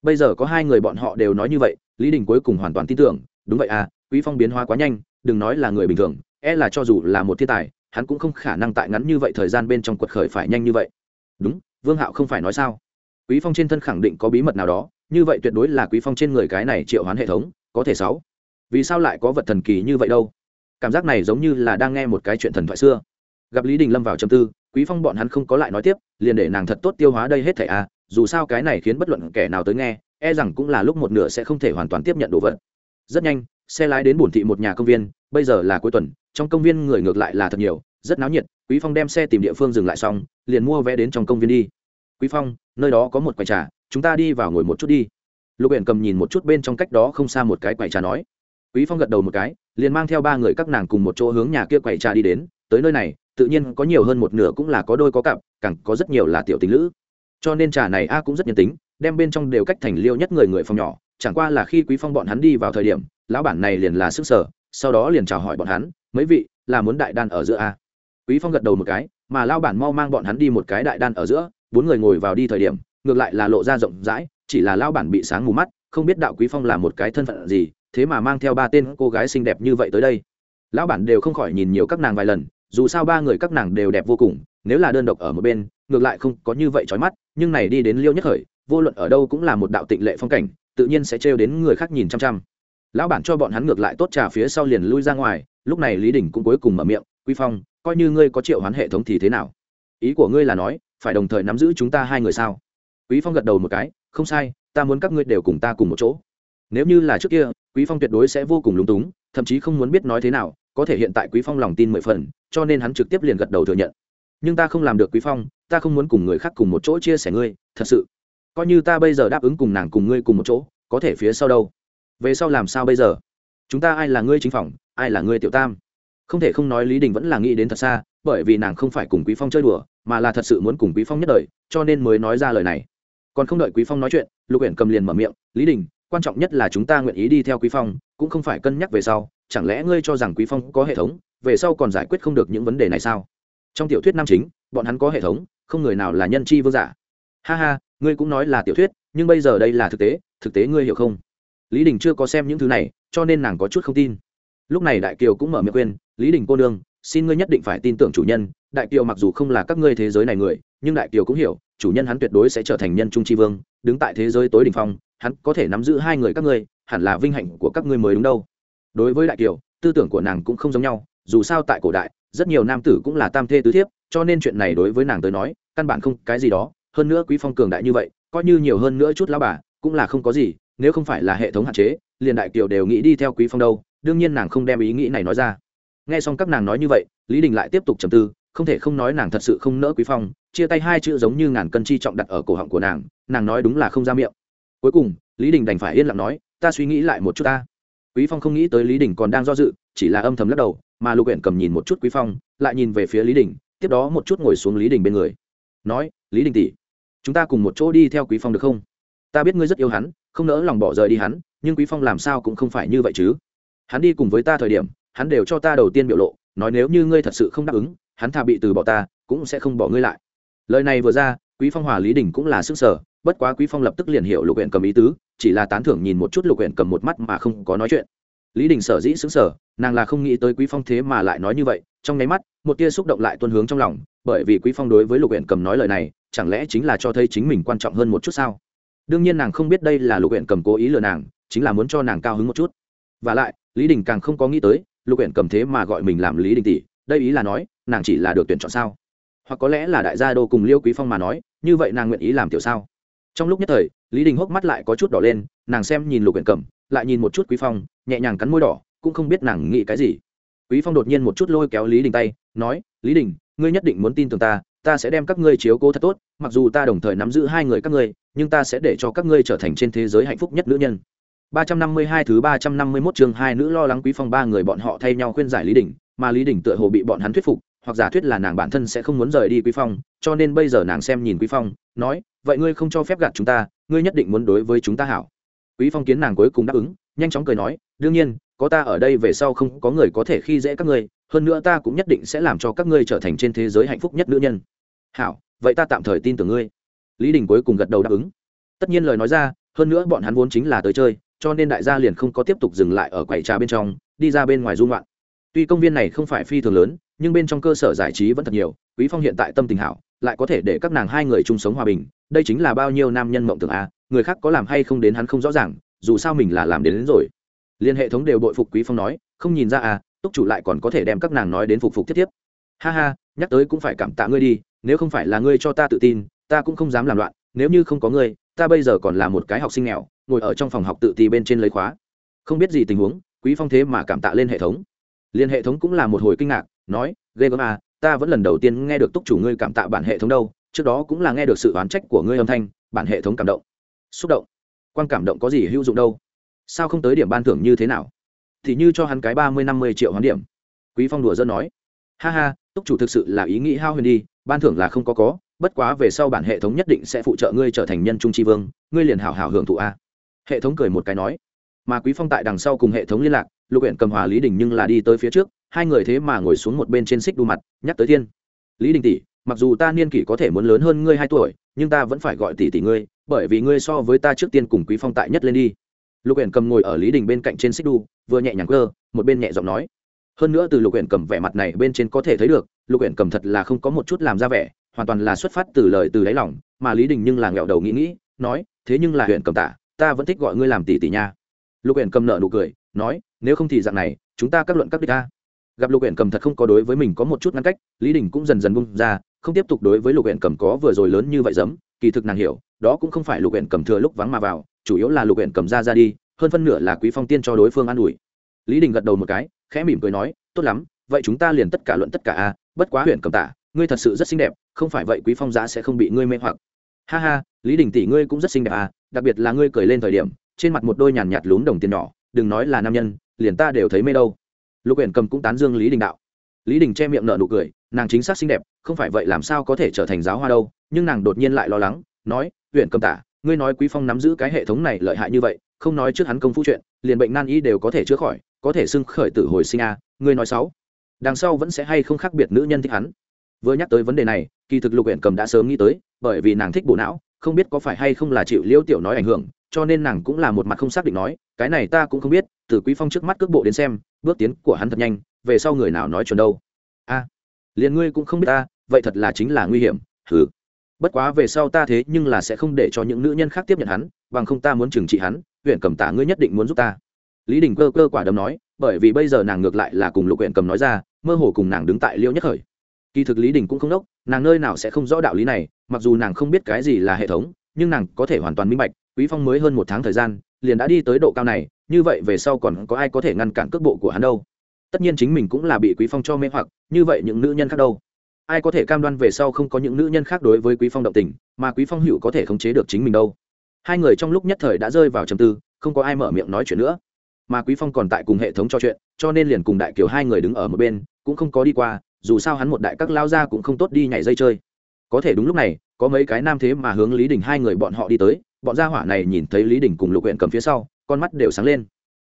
Bây giờ có hai người bọn họ đều nói như vậy, lý đình cuối cùng hoàn toàn tin tưởng, đúng vậy à quý phong biến hóa quá nhanh, đừng nói là người bình thường e là cho dù là một thiên tài, hắn cũng không khả năng tại ngắn như vậy thời gian bên trong quật khởi phải nhanh như vậy. Đúng, vương hạo không phải nói sao? Quý phong trên thân khẳng định có bí mật nào đó, như vậy tuyệt đối là quý phong trên người cái này triệu hoán hệ thống, có thể sáu vì sao lại có vật thần kỳ như vậy đâu? Cảm giác này giống như là đang nghe một cái chuyện thần thoại xưa. Gặp lý đình lâm vào trầm tư, quý phong bọn hắn không có lại nói tiếp, liền để nàng thật tốt tiêu hóa đây hết thảy à dù sao cái này khiến bất luận kẻ nào tới nghe e rằng cũng là lúc một nửa sẽ không thể hoàn toàn tiếp nhận đồ vật. Rất nhanh, xe lái đến bổn thị một nhà công viên, bây giờ là cuối tuần, trong công viên người ngược lại là thật nhiều, rất náo nhiệt, quý phong đem xe tìm địa phương dừng lại xong, liền mua vé đến trong công viên đi. Quý phong, nơi đó có một quầy trà, chúng ta đi vào ngồi một chút đi. Lục biển cầm nhìn một chút bên trong cách đó không xa một cái quầy trà nói quý phong gật đầu một cái, liền mang theo ba người các nàng cùng một chỗ hướng nhà kia quầy trà đi đến. Tới nơi này, tự nhiên có nhiều hơn một nửa cũng là có đôi có cặp, càng có rất nhiều là tiểu tình lữ. Cho nên trà này a cũng rất nhân tính, đem bên trong đều cách thành liêu nhất người người phòng nhỏ. Chẳng qua là khi quý phong bọn hắn đi vào thời điểm, lão bản này liền là sức sở, sau đó liền chào hỏi bọn hắn, mấy vị, là muốn đại đan ở giữa a? Quý phong gật đầu một cái, mà lão bản mau mang bọn hắn đi một cái đại đan ở giữa. Bốn người ngồi vào đi thời điểm, ngược lại là lộ ra rộng rãi, chỉ là lão bản bị sáng mù mắt, không biết đạo quý phong là một cái thân phận gì thế mà mang theo ba tên cô gái xinh đẹp như vậy tới đây. Lão bản đều không khỏi nhìn nhiều các nàng vài lần, dù sao ba người các nàng đều đẹp vô cùng, nếu là đơn độc ở một bên, ngược lại không có như vậy trói mắt, nhưng này đi đến liêu nhất khởi, vô luận ở đâu cũng là một đạo tịnh lệ phong cảnh, tự nhiên sẽ trêu đến người khác nhìn chăm chăm. Lão bản cho bọn hắn ngược lại tốt trà phía sau liền lui ra ngoài, lúc này lý đình cũng cuối cùng mở miệng, quy phong, coi như ngươi có triệu hoán hệ thống thì thế nào? Ý của ngươi là nói, phải đồng thời nắm giữ chúng ta hai người sao? Quý phong gật đầu một cái, không sai, ta muốn các ngươi đều cùng ta cùng một chỗ nếu như là trước kia, quý phong tuyệt đối sẽ vô cùng lúng túng, thậm chí không muốn biết nói thế nào, có thể hiện tại quý phong lòng tin mười phần, cho nên hắn trực tiếp liền gật đầu thừa nhận. Nhưng ta không làm được quý phong, ta không muốn cùng người khác cùng một chỗ chia sẻ ngươi, thật sự. Coi như ta bây giờ đáp ứng cùng nàng cùng ngươi cùng một chỗ, có thể phía sau đâu? Về sau làm sao bây giờ? Chúng ta ai là ngươi chính phòng, ai là ngươi tiểu tam? Không thể không nói lý đình vẫn là nghĩ đến thật xa, bởi vì nàng không phải cùng quý phong chơi đùa, mà là thật sự muốn cùng quý phong nhất đời, cho nên mới nói ra lời này. Còn không đợi quý phong nói chuyện, lục uyển cầm liền mở miệng, lý đình quan trọng nhất là chúng ta nguyện ý đi theo quý phong, cũng không phải cân nhắc về sau, chẳng lẽ ngươi cho rằng quý phong có hệ thống, về sau còn giải quyết không được những vấn đề này sao? Trong tiểu thuyết nam chính, bọn hắn có hệ thống, không người nào là nhân chi vương giả. Ha ha, ngươi cũng nói là tiểu thuyết, nhưng bây giờ đây là thực tế thực tế ngươi hiểu không? Lý đình chưa có xem những thứ này, cho nên nàng có chút không tin. Lúc này đại kiều cũng mở miệng khuyên, lý đình cô nương, xin ngươi nhất định phải tin tưởng chủ nhân, đại kiều mặc dù không là các ngươi thế giới này người, nhưng đại kiều cũng hiểu, chủ nhân hắn tuyệt đối sẽ trở thành nhân trung tri vương, đứng tại thế giới tối đ ỉ n h phong hắn có thể nắm giữ hai người các ngươi, hẳn là vinh hạnh của các ngươi mới đúng đâu. Đối với đại kiều, tư tưởng của nàng cũng không giống nhau, dù sao tại cổ đại, rất nhiều nam tử cũng là tam thê tứ thiếp, cho nên chuyện này đối với nàng tới nói, căn bản không cái gì đó, hơn nữa quý phong cường đại như vậy, coi như nhiều hơn nữa chút lão bà, cũng là không có gì, nếu không phải là hệ thống hạn chế, liền đại kiều đều nghĩ đi theo quý phong đâu, đương nhiên nàng không đem ý nghĩ này nói ra. Nghe xong các nàng nói như vậy, lý đình lại tiếp tục trầm tư, không thể không nói nàng thật sự không nỡ quý phong, chia tay hai chữ giống như ngàn cân chi trọng đặt ở cổ họng của nàng nàng nói đúng là không ra miệng cuối cùng, lý đình đành phải yên lặng nói, ta suy nghĩ lại một chút ta. Quý phong không nghĩ tới lý đình còn đang do dự, chỉ là âm thầm lắc đầu, mà lục huyện cầm nhìn một chút quý phong, lại nhìn về phía lý đình, tiếp đó một chút ngồi xuống lý đình bên người. Nói, lý đình tỷ, chúng ta cùng một chỗ đi theo quý phong được không? Ta biết ngươi rất yêu hắn, không nỡ lòng bỏ rời đi hắn, nhưng quý phong làm sao cũng không phải như vậy chứ. Hắn đi cùng với ta thời điểm, hắn đều cho ta đầu tiên biểu lộ, nói nếu như ngươi thật sự không đáp ứng, hắn thà bị từ bỏ ta, cũng sẽ không bỏ ngươi lại. Lời này vừa ra, quý phong hòa lý đình cũng là sức sở bất quá quý phong lập tức liền hiểu lục huyện cầm ý tứ, chỉ là tán thưởng nhìn một chút lục huyện cầm một mắt mà không có nói chuyện. Lý đình sở dĩ xứng sở nàng là không nghĩ tới quý phong thế mà lại nói như vậy, trong nháy mắt, một tia xúc động lại tuân hướng trong lòng, bởi vì quý phong đối với lục huyện cầm nói lời này, chẳng lẽ chính là cho thấy chính mình quan trọng hơn một chút sao? Đương nhiên nàng không biết đây là lục huyện cầm cố ý lừa nàng, chính là muốn cho nàng cao hứng một chút. Và lại, lý đình càng không có nghĩ tới, lục huyện cầm thế mà gọi mình làm lý đình tỷ, đây ý là nói, nàng chỉ là được tuyển chọn sao? Hoặc có lẽ là đại gia đô cùng liêu quý phong mà nói, như vậy nàng nguyện ý làm tiểu sao? Trong lúc nhất thời lý đình hốc mắt lại có chút đỏ lên nàng xem nhìn lục huyện cẩm, lại nhìn một chút quý phong nhẹ nhàng cắn môi đỏ cũng không biết nàng nghĩ cái gì. Quý phong đột nhiên một chút lôi kéo lý đình tay nói lý đình ngươi nhất định muốn tin tưởng ta ta sẽ đem các ngươi chiếu cố thật tốt mặc dù ta đồng thời nắm giữ hai người các ngươi nhưng ta sẽ để cho các ngươi trở thành trên thế giới hạnh phúc nhất nữ nhân. 352 thứ 351 chương hai nữ lo lắng Quý Phong ba người bọn họ thay nhau khuyên giải Lý Đình, mà Lý Đình tựa hồ bị bọn hắn thuyết phục, hoặc giả thuyết là nàng bản thân sẽ không muốn rời đi Quý Phong, cho nên bây giờ nàng xem nhìn Quý Phong, nói, vậy ngươi không cho phép gạt chúng ta, ngươi nhất định muốn đối với chúng ta hảo. Quý Phong kiến nàng cuối cùng đáp ứng, nhanh chóng cười nói, đương nhiên, có ta ở đây về sau không có người có thể khi dễ các ngươi, hơn nữa ta cũng nhất định sẽ làm cho các ngươi trở thành trên thế giới hạnh phúc nhất nữ nhân. Hảo, vậy ta tạm thời tin tưởng ngươi. Lý Đình cuối cùng gật đầu đáp ứng. Tất nhiên lời nói ra, hơn nữa bọn hắn vốn chính là tới chơi, cho nên đại gia liền không có tiếp tục dừng lại ở quầy trà bên trong đi ra bên ngoài dung loạn tuy công viên này không phải phi thường lớn nhưng bên trong cơ sở giải trí vẫn thật nhiều quý phong hiện tại tâm tình hảo lại có thể để các nàng hai người chung sống hòa bình đây chính là bao nhiêu nam nhân mộng tưởng a người khác có làm hay không đến hắn không rõ ràng dù sao mình là làm đến, đến rồi. Liên hệ thống đều bội phục quý phong nói không nhìn ra à túc chủ lại còn có thể đem các nàng nói đến phục phục thiết tiếp. Ha ha nhắc tới cũng phải cảm tạ ngươi đi nếu không phải là ngươi cho ta tự tin ta cũng không dám làm loạn nếu như không có ngươi ta bây giờ còn là một cái học sinh nghèo ngồi ở trong phòng học tự ti bên trên lấy khóa. Không biết gì tình huống quý phong thế mà cảm tạ lên hệ thống liên hệ thống cũng là một hồi kinh ngạc, nói, ghê gớm à ta vẫn lần đầu tiên nghe được túc chủ ngươi cảm tạ bản hệ thống đâu, trước đó cũng là nghe được sự oán trách của ngươi âm thanh, bản hệ thống cảm động. Xúc động? Quan cảm động có gì hữu dụng đâu? Sao không tới điểm ban thưởng như thế nào? Thì như cho hắn cái ba mươi năm mươi triệu hoán điểm. Quý phong đùa dân nói. Ha ha, túc chủ thực sự là ý nghĩ hao huyền đi, ban thưởng là không có có, bất quá về sau bản hệ thống nhất định sẽ phụ trợ ngươi trở thành nhân trung tri vương, ngươi liền hảo hảo hưởng thụ a. Hệ thống cười một cái nói. Mà quý phong tại đằng sau cùng hệ thống liên lạc lục huyện cầm hòa lý đình nhưng là đi tới phía trước, hai người thế mà ngồi xuống một bên trên xích đu mặt, nhắc tới thiên. Lý đình tỷ, mặc dù ta niên kỷ có thể muốn lớn hơn ngươi hai tuổi, nhưng ta vẫn phải gọi tỷ tỷ ngươi, bởi vì ngươi so với ta trước tiên cùng quý phong tại nhất lên đi. Lục huyện cầm ngồi ở lý đình bên cạnh trên xích đu, vừa nhẹ nhàng cơ, một bên nhẹ giọng nói. Hơn nữa từ lục huyện cầm vẻ mặt này bên trên có thể thấy được, lục huyện cầm thật là không có một chút làm ra vẻ, hoàn toàn là xuất phát từ lời từ đáy lòng, mà lý đình nhưng là nghẹo đầu nghĩ nghĩ, nói, thế nhưng là huyện cầm tả, ta vẫn thích gọi ngươi làm tỷ tỷ nha. Lục huyện cầm nợ nụ cười nói, nếu không thì dạng này, chúng ta các luận các đích ta gặp lục huyện cầm thật không có đối với mình có một chút ngăn cách, lý đình cũng dần dần bung ra, không tiếp tục đối với lục huyện cầm có vừa rồi lớn như vậy giấm, kỳ thực nàng hiểu, đó cũng không phải lục huyện cầm thừa lúc vắng mà vào, chủ yếu là lục huyện cầm ra ra đi, hơn phân nửa là quý phong tiên cho đối phương an ủi. Lý đình gật đầu một cái, khẽ mỉm cười nói, tốt lắm, vậy chúng ta liền tất cả luận tất cả a, bất quá huyện cầm tả, ngươi thật sự rất xinh đẹp, không phải vậy quý phong giá sẽ không bị ngươi mê hoặc. Ha ha, lý đình tỷ ngươi cũng rất xinh đẹp à đặc biệt là ngươi cười lên thời điểm, trên mặt một đôi nhàn nhạt lún đồng tiền nhỏ đừng nói là nam nhân, liền ta đều thấy mê đâu. Lục huyện cầm cũng tán dương lý đình đạo. Lý đình che miệng nợ nụ cười, nàng chính xác xinh đẹp, không phải vậy làm sao có thể trở thành giáo hoa đâu, nhưng nàng đột nhiên lại lo lắng, nói huyện cầm tả, ngươi nói quý phong nắm giữ cái hệ thống này lợi hại như vậy, không nói trước hắn công phu chuyện, liền bệnh nan y đều có thể chữa khỏi, có thể xưng khởi tử hồi sinh a, ngươi nói sáu đằng sau vẫn sẽ hay không khác biệt nữ nhân thích hắn. Vừa nhắc tới vấn đề này, kỳ thực lục huyện cầm đã sớm nghĩ tới, bởi vì nàng thích bộ não, không biết có phải hay không là chịu liêu tiểu nói ảnh hưởng cho nên nàng cũng là một mặt không xác định nói, cái này ta cũng không biết, từ quý phong trước mắt cước bộ đến xem, bước tiến của hắn thật nhanh, về sau người nào nói chuẩn đâu. A, liền ngươi cũng không biết ta, vậy thật là chính là nguy hiểm thử bất quá về sau ta thế nhưng là sẽ không để cho những nữ nhân khác tiếp nhận hắn, bằng không ta muốn trừng trị hắn, huyện cầm tả ngươi nhất định muốn giúp ta. Lý đình cơ cơ quả đấm nói, bởi vì bây giờ nàng ngược lại là cùng lục huyện cầm nói ra, mơ hồ cùng nàng đứng tại liêu nhất khởi. Kỳ thực lý đình cũng không đốc, nàng nơi nào sẽ không rõ đạo lý này, mặc dù nàng không biết cái gì là hệ thống, nhưng nàng có thể hoàn toàn minh bạch quý phong mới hơn một tháng thời gian, liền đã đi tới độ cao này, như vậy về sau còn có ai có thể ngăn cản cước bộ của hắn đâu? Tất nhiên chính mình cũng là bị quý phong cho mê hoặc, như vậy những nữ nhân khác đâu? Ai có thể cam đoan về sau không có những nữ nhân khác đối với quý phong động tình, mà quý phong hữu có thể khống chế được chính mình đâu? Hai người trong lúc nhất thời đã rơi vào trầm tư, không có ai mở miệng nói chuyện nữa. Mà quý phong còn tại cùng hệ thống trò chuyện, cho nên liền cùng đại kiều hai người đứng ở một bên, cũng không có đi qua, dù sao hắn một đại các lao ra cũng không tốt đi nhảy dây chơi. Có thể đúng lúc này, có mấy cái nam thế mà hướng lý đình hai người bọn họ đi tới bọn gia hỏa này nhìn thấy lý đình cùng lục huyện cầm phía sau, con mắt đều sáng lên.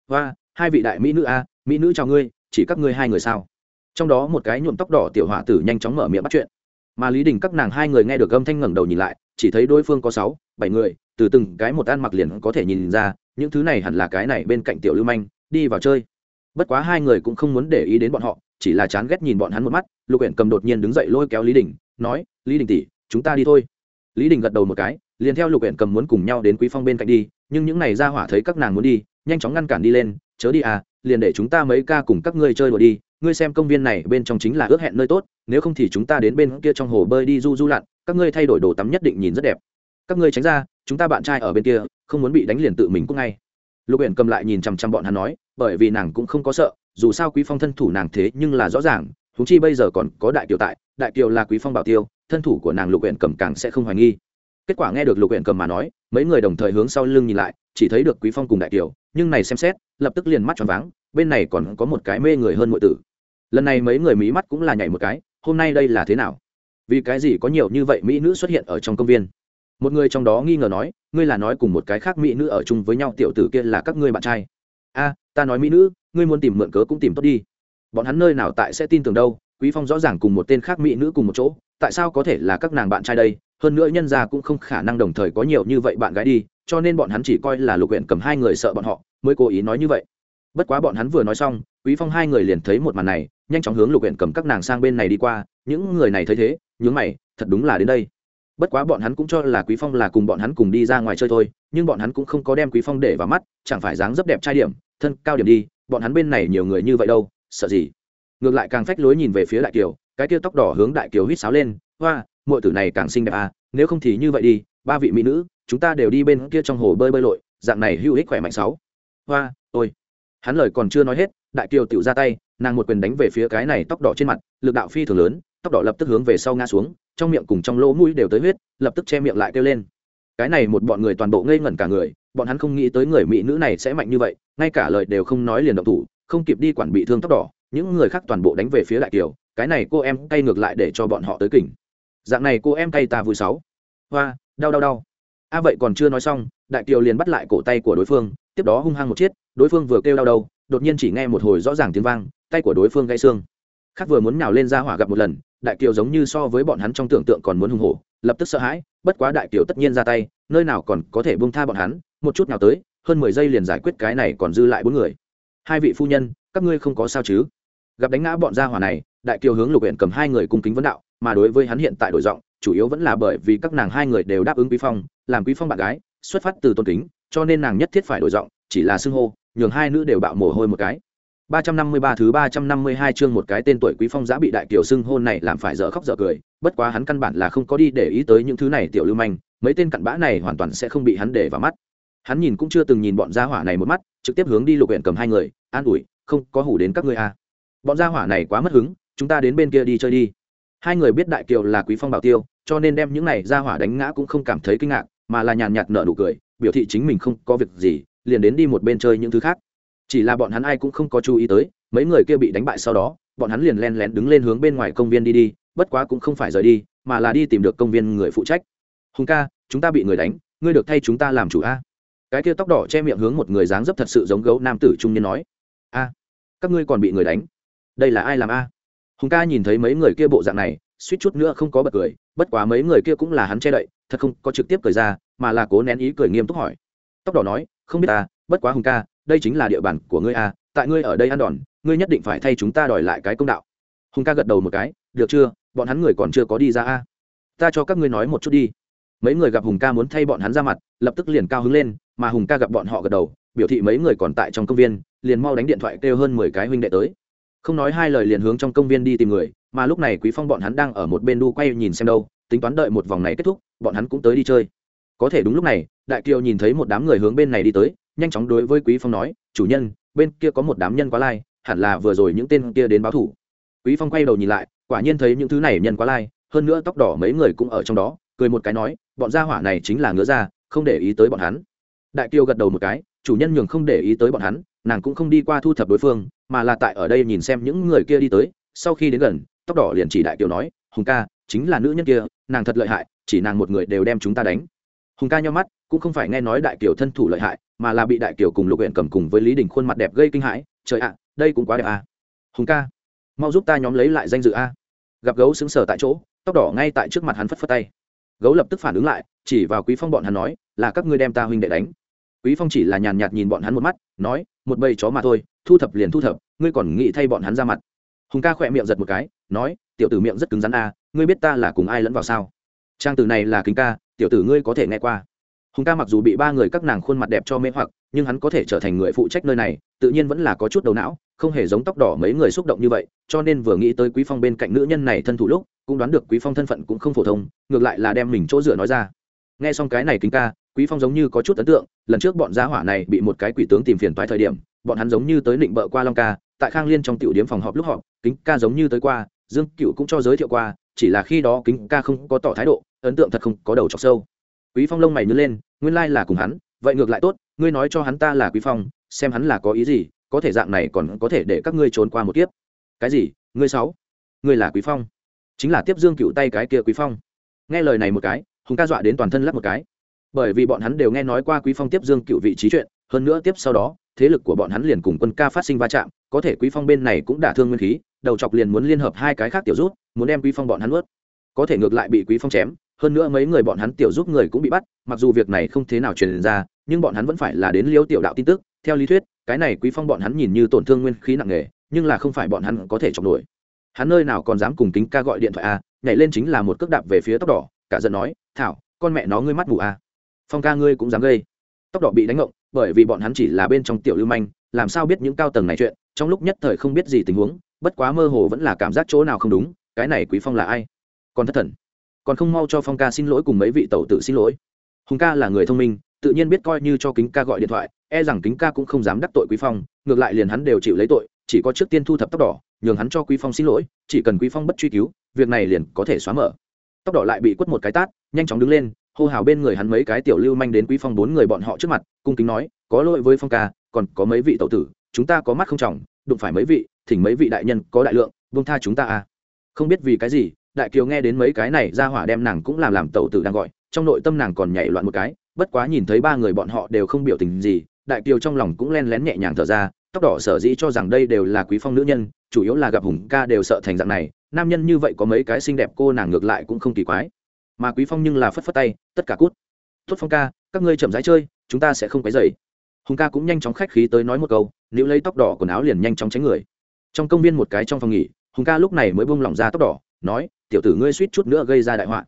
Và hai vị đại mỹ nữ a, mỹ nữ chào ngươi, chỉ các ngươi hai người sao? Trong đó một cái nhuộm tóc đỏ tiểu hỏa tử nhanh chóng mở miệng bắt chuyện. Mà lý đình các nàng hai người nghe được âm thanh ngẩng đầu nhìn lại, chỉ thấy đối phương có sáu, bảy người, từ từng cái một ăn mặc liền có thể nhìn ra, những thứ này hẳn là cái này bên cạnh tiểu lưu manh, đi vào chơi. Bất quá hai người cũng không muốn để ý đến bọn họ, chỉ là chán ghét nhìn bọn hắn một mắt, lục huyện cầm đột nhiên đứng dậy lôi kéo lý đình, nói, lý đình tỷ, chúng ta đi thôi. Lý đình gật đầu một cái liền theo lục huyện cầm muốn cùng nhau đến quý phong bên cạnh đi, nhưng những này ra hỏa thấy các nàng muốn đi, nhanh chóng ngăn cản đi lên, chớ đi à liền để chúng ta mấy ca cùng các ngươi chơi đùa đi, ngươi xem công viên này bên trong chính là ước hẹn nơi tốt, nếu không thì chúng ta đến bên kia trong hồ bơi đi du du lặn, các ngươi thay đổi đồ tắm nhất định nhìn rất đẹp. Các ngươi tránh ra, chúng ta bạn trai ở bên kia, không muốn bị đánh liền tự mình cũng ngay. Lục huyện cầm lại nhìn chằm chằm bọn hắn nói, bởi vì nàng cũng không có sợ, dù sao quý phong thân thủ nàng thế nhưng là rõ ràng chúng chi bây giờ còn có đại kiều tại, đại kiều là quý phong bảo tiêu, thân thủ của nàng lục huyện cầm càng sẽ không hoài nghi kết quả nghe được lục huyện cầm mà nói, mấy người đồng thời hướng sau lưng nhìn lại, chỉ thấy được quý phong cùng đại kiều, nhưng này xem xét, lập tức liền mắt tròn váng, bên này còn có một cái mê người hơn mọi tử. Lần này mấy người mỹ mắt cũng là nhảy một cái, hôm nay đây là thế nào? Vì cái gì có nhiều như vậy mỹ nữ xuất hiện ở trong công viên? Một người trong đó nghi ngờ nói, ngươi là nói cùng một cái khác mỹ nữ ở chung với nhau tiểu tử kia là các ngươi bạn trai. A, ta nói mỹ nữ, ngươi muốn tìm mượn cớ cũng tìm tốt đi. Bọn hắn nơi nào tại sẽ tin tưởng đâu, quý phong rõ ràng cùng một tên khác mỹ nữ cùng một chỗ, tại sao có thể là các nàng bạn trai đây? Hơn nữa nhân gia cũng không khả năng đồng thời có nhiều như vậy bạn gái đi, cho nên bọn hắn chỉ coi là lục huyện cầm hai người sợ bọn họ, mới cố ý nói như vậy. Bất quá bọn hắn vừa nói xong, quý phong hai người liền thấy một màn này, nhanh chóng hướng lục huyện cầm các nàng sang bên này đi qua, những người này thấy thế, nhướng mày, thật đúng là đến đây. Bất quá bọn hắn cũng cho là quý phong là cùng bọn hắn cùng đi ra ngoài chơi thôi, nhưng bọn hắn cũng không có đem quý phong để vào mắt, chẳng phải dáng dấp đẹp trai điểm, thân cao điểm đi, bọn hắn bên này nhiều người như vậy đâu, sợ gì. Ngược lại càng phách lối nhìn về phía đại kiều, cái kia tóc đỏ hướng đại kiều huýt sáo lên, hoa muội tử này càng xinh đẹp à nếu không thì như vậy đi, ba vị mỹ nữ, chúng ta đều đi bên kia trong hồ bơi bơi lội, dạng này hữu ích khỏe mạnh sáu. Hoa, ôi. Hắn lời còn chưa nói hết, đại kiều tiểu ra tay, nàng một quyền đánh về phía cái này tóc đỏ trên mặt, lực đạo phi thường lớn, tóc đỏ lập tức hướng về sau ngã xuống, trong miệng cùng trong lỗ mũi đều tới huyết, lập tức che miệng lại kêu lên. Cái này một bọn người toàn bộ ngây ngẩn cả người, bọn hắn không nghĩ tới người mỹ nữ này sẽ mạnh như vậy, ngay cả lời đều không nói liền động thủ, không kịp đi quản bị thương tóc đỏ, những người khác toàn bộ đánh về phía đại kiều, cái này cô em cay ngược lại để cho bọn họ tới kỉnh dạng này cô em cay ta vui sáu. Hoa, đau đau đau. A vậy còn chưa nói xong, đại kiều liền bắt lại cổ tay của đối phương, tiếp đó hung hăng một chiết, đối phương vừa kêu đau đầu, đột nhiên chỉ nghe một hồi rõ ràng tiếng vang, tay của đối phương gãy xương. Khác vừa muốn nhào lên ra hỏa gặp một lần, đại kiều giống như so với bọn hắn trong tưởng tượng còn muốn hung hổ, lập tức sợ hãi, bất quá đại kiều tất nhiên ra tay, nơi nào còn có thể buông tha bọn hắn, một chút nào tới, hơn mười giây liền giải quyết cái này còn dư lại bốn người. Hai vị phu nhân, các ngươi không có sao chứ? Gặp đánh ngã bọn gia hỏa này, đại kiều hướng lục huyện cầm hai người cung kính vấn đạo mà đối với hắn hiện tại đổi giọng chủ yếu vẫn là bởi vì các nàng hai người đều đáp ứng quý phong làm quý phong bạn gái xuất phát từ tôn kính cho nên nàng nhất thiết phải đổi giọng chỉ là xưng hô nhường hai nữ đều bạo mồ hôi một cái 353 thứ 352 chương một cái tên tuổi Quý Phong giá bị đại tiểu xưng hôn này làm phải dở khóc dở cười, bất quá hắn căn bản là không có đi để ý tới những thứ này tiểu lưu manh, mấy tên cặn bã này hoàn toàn sẽ không bị hắn để vào mắt. Hắn nhìn cũng chưa từng nhìn bọn gia hỏa này một mắt, trực tiếp hướng đi lục huyện cầm hai người, an ủi, không có hủ đến các ngươi à. Bọn gia hỏa này quá mất hứng, chúng ta đến bên kia đi chơi đi. Hai người biết đại kiều là Quý Phong bảo tiêu, cho nên đem những này ra hỏa đánh ngã cũng không cảm thấy kinh ngạc, mà là nhàn nhạt nở nụ cười, biểu thị chính mình không có việc gì, liền đến đi một bên chơi những thứ khác. Chỉ là bọn hắn ai cũng không có chú ý tới mấy người kia bị đánh bại sau đó bọn hắn liền len lén đứng lên hướng bên ngoài công viên đi đi bất quá cũng không phải rời đi mà là đi tìm được công viên người phụ trách. Hùng ca chúng ta bị người đánh ngươi được thay chúng ta làm chủ a. Cái kia tóc đỏ che miệng hướng một người dáng dấp thật sự giống gấu nam tử trung niên nói. A các ngươi còn bị người đánh? Đây là ai làm a? Hùng ca nhìn thấy mấy người kia bộ dạng này, suýt chút nữa không có bật cười, bất quá mấy người kia cũng là hắn che đậy, thật không có trực tiếp cười ra, mà là cố nén ý cười nghiêm túc hỏi. Tóc đỏ nói, không biết ta, bất quá hùng ca, đây chính là địa bàn của ngươi a tại ngươi ở đây ăn đòn, ngươi nhất định phải thay chúng ta đòi lại cái công đạo. Hùng ca gật đầu một cái, được chưa, bọn hắn người còn chưa có đi ra a ta cho các ngươi nói một chút đi. Mấy người gặp hùng ca muốn thay bọn hắn ra mặt, lập tức liền cao hứng lên, mà hùng ca gặp bọn họ gật đầu, biểu thị mấy người còn tại trong công viên, liền mau đánh điện thoại kêu hơn mười cái huynh đệ tới không nói hai lời liền hướng trong công viên đi tìm người, mà lúc này quý phong bọn hắn đang ở một bên đu quay nhìn xem đâu, tính toán đợi một vòng này kết thúc, bọn hắn cũng tới đi chơi. Có thể đúng lúc này, đại kiều nhìn thấy một đám người hướng bên này đi tới, nhanh chóng đối với quý phong nói, chủ nhân, bên kia có một đám nhân quá lai, hẳn là vừa rồi những tên kia đến báo thủ. Quý phong quay đầu nhìn lại, quả nhiên thấy những thứ này nhân quá lai, hơn nữa tóc đỏ mấy người cũng ở trong đó, cười một cái nói, bọn gia hỏa này chính là ngứa ra, không để ý tới bọn hắn. Đại kiều gật đầu một cái, chủ nhân nhường không để ý tới bọn hắn nàng cũng không đi qua thu thập đối phương, mà là tại ở đây nhìn xem những người kia đi tới, sau khi đến gần, tóc đỏ liền chỉ đại kiều nói, hùng ca, chính là nữ nhân kia, nàng thật lợi hại, chỉ nàng một người đều đem chúng ta đánh. Hùng ca nho mắt, cũng không phải nghe nói đại kiều thân thủ lợi hại, mà là bị đại kiều cùng lục huyện cầm cùng với lý đình khuôn mặt đẹp gây kinh hãi, trời ạ, đây cũng quá đẹp à. hùng ca, mau giúp ta nhóm lấy lại danh dự a. Gặp gấu xứng sở tại chỗ, tóc đỏ ngay tại trước mặt hắn phất phất tay. Gấu lập tức phản ứng lại, chỉ vào quý phong bọn hắn nói, là các ngươi đem ta huynh đệ đánh. Quý phong chỉ là nhàn nhạt nhìn bọn hắn một mắt, nói một bầy chó mà thôi, thu thập liền thu thập, ngươi còn nghĩ thay bọn hắn ra mặt. Hùng ca khỏe miệng giật một cái, nói, tiểu tử miệng rất cứng rắn a, ngươi biết ta là cùng ai lẫn vào sao? Trang tử này là kính ca, tiểu tử ngươi có thể nghe qua. Hùng ca mặc dù bị ba người các nàng khuôn mặt đẹp cho mê hoặc, nhưng hắn có thể trở thành người phụ trách nơi này, tự nhiên vẫn là có chút đầu não, không hề giống tóc đỏ mấy người xúc động như vậy, cho nên vừa nghĩ tới quý phong bên cạnh nữ nhân này thân thủ lúc, cũng đoán được quý phong thân phận cũng không phổ thông, ngược lại là đem mình chỗ dựa nói ra. Nghe xong cái này kính ca quý phong giống như có chút ấn tượng, lần trước bọn giá hỏa này bị một cái quỷ tướng tìm phiền toái thời điểm, bọn hắn giống như tới định bợ qua long ca, tại khang liên trong tiểu điếm phòng họp lúc họp, kính ca giống như tới qua, dương cựu cũng cho giới thiệu qua, chỉ là khi đó kính ca không có tỏ thái độ, ấn tượng thật không có đầu chọc sâu. Quý phong lông mày nhớ lên, nguyên lai là cùng hắn, vậy ngược lại tốt, ngươi nói cho hắn ta là quý phong, xem hắn là có ý gì, có thể dạng này còn có thể để các ngươi trốn qua một kiếp. Cái gì? Ngươi sáu? Ngươi là quý phong? Chính là tiếp dương cựu tay cái kia quý phong. Nghe lời này một cái, hùng ca dọa đến toàn thân lắp một cái bởi vì bọn hắn đều nghe nói qua quý phong tiếp dương cựu vị trí chuyện hơn nữa tiếp sau đó thế lực của bọn hắn liền cùng quân ca phát sinh va chạm có thể quý phong bên này cũng đả thương nguyên khí đầu chọc liền muốn liên hợp hai cái khác tiểu rút muốn đem quý phong bọn hắn ướt có thể ngược lại bị quý phong chém hơn nữa mấy người bọn hắn tiểu giúp người cũng bị bắt mặc dù việc này không thế nào truyền ra nhưng bọn hắn vẫn phải là đến liêu tiểu đạo tin tức. Theo lý thuyết cái này quý phong bọn hắn nhìn như tổn thương nguyên khí nặng nề nhưng là không phải bọn hắn có thể chọc nổi. Hắn nơi nào còn dám cùng kính ca gọi điện thoại a à, nhảy lên chính là một cước đạp về phía tóc đỏ cả giận nói thảo con mẹ nó ngươi mắt mù a à phong ca ngươi cũng dám gây. Tóc đỏ bị đánh ngộng, bởi vì bọn hắn chỉ là bên trong tiểu lưu manh, làm sao biết những cao tầng này chuyện, trong lúc nhất thời không biết gì tình huống, bất quá mơ hồ vẫn là cảm giác chỗ nào không đúng, cái này quý phong là ai? Còn thất thần. Còn không mau cho phong ca xin lỗi cùng mấy vị tẩu tử xin lỗi. Hùng ca là người thông minh, tự nhiên biết coi như cho kính ca gọi điện thoại e rằng kính ca cũng không dám đắc tội quý phong, ngược lại liền hắn đều chịu lấy tội, chỉ có trước tiên thu thập tóc đỏ, nhường hắn cho quý phong xin lỗi, chỉ cần quý phong bất truy cứu, việc này liền có thể xóa mở. Tóc đỏ lại bị quất một cái tát, nhanh chóng đứng lên hô hào bên người hắn mấy cái tiểu lưu manh đến quý phong bốn người bọn họ trước mặt, cung kính nói, có lỗi với phong ca, còn có mấy vị tẩu tử, chúng ta có mắt không trọng, đụng phải mấy vị, thỉnh mấy vị đại nhân có đại lượng vương tha chúng ta à. Không biết vì cái gì, đại kiều nghe đến mấy cái này ra hỏa đem nàng cũng làm làm tẩu tử đang gọi, trong nội tâm nàng còn nhảy loạn một cái, bất quá nhìn thấy ba người bọn họ đều không biểu tình gì, đại kiều trong lòng cũng len lén nhẹ nhàng thở ra, tóc đỏ sở dĩ cho rằng đây đều là quý phong nữ nhân, chủ yếu là gặp hùng ca đều sợ thành dạng này, nam nhân như vậy có mấy cái xinh đẹp cô nàng ngược lại cũng không kỳ quái mà quý phong nhưng là phất phất tay, tất cả cút. Tốt phong ca, các ngươi chậm rãi chơi, chúng ta sẽ không quấy dậy. hùng ca cũng nhanh chóng khách khí tới nói một câu nếu lấy tóc đỏ quần áo liền nhanh chóng tránh người. Trong công viên một cái trong phòng nghỉ, hùng ca lúc này mới buông lỏng ra tóc đỏ, nói, tiểu tử ngươi suýt chút nữa gây ra đại họa.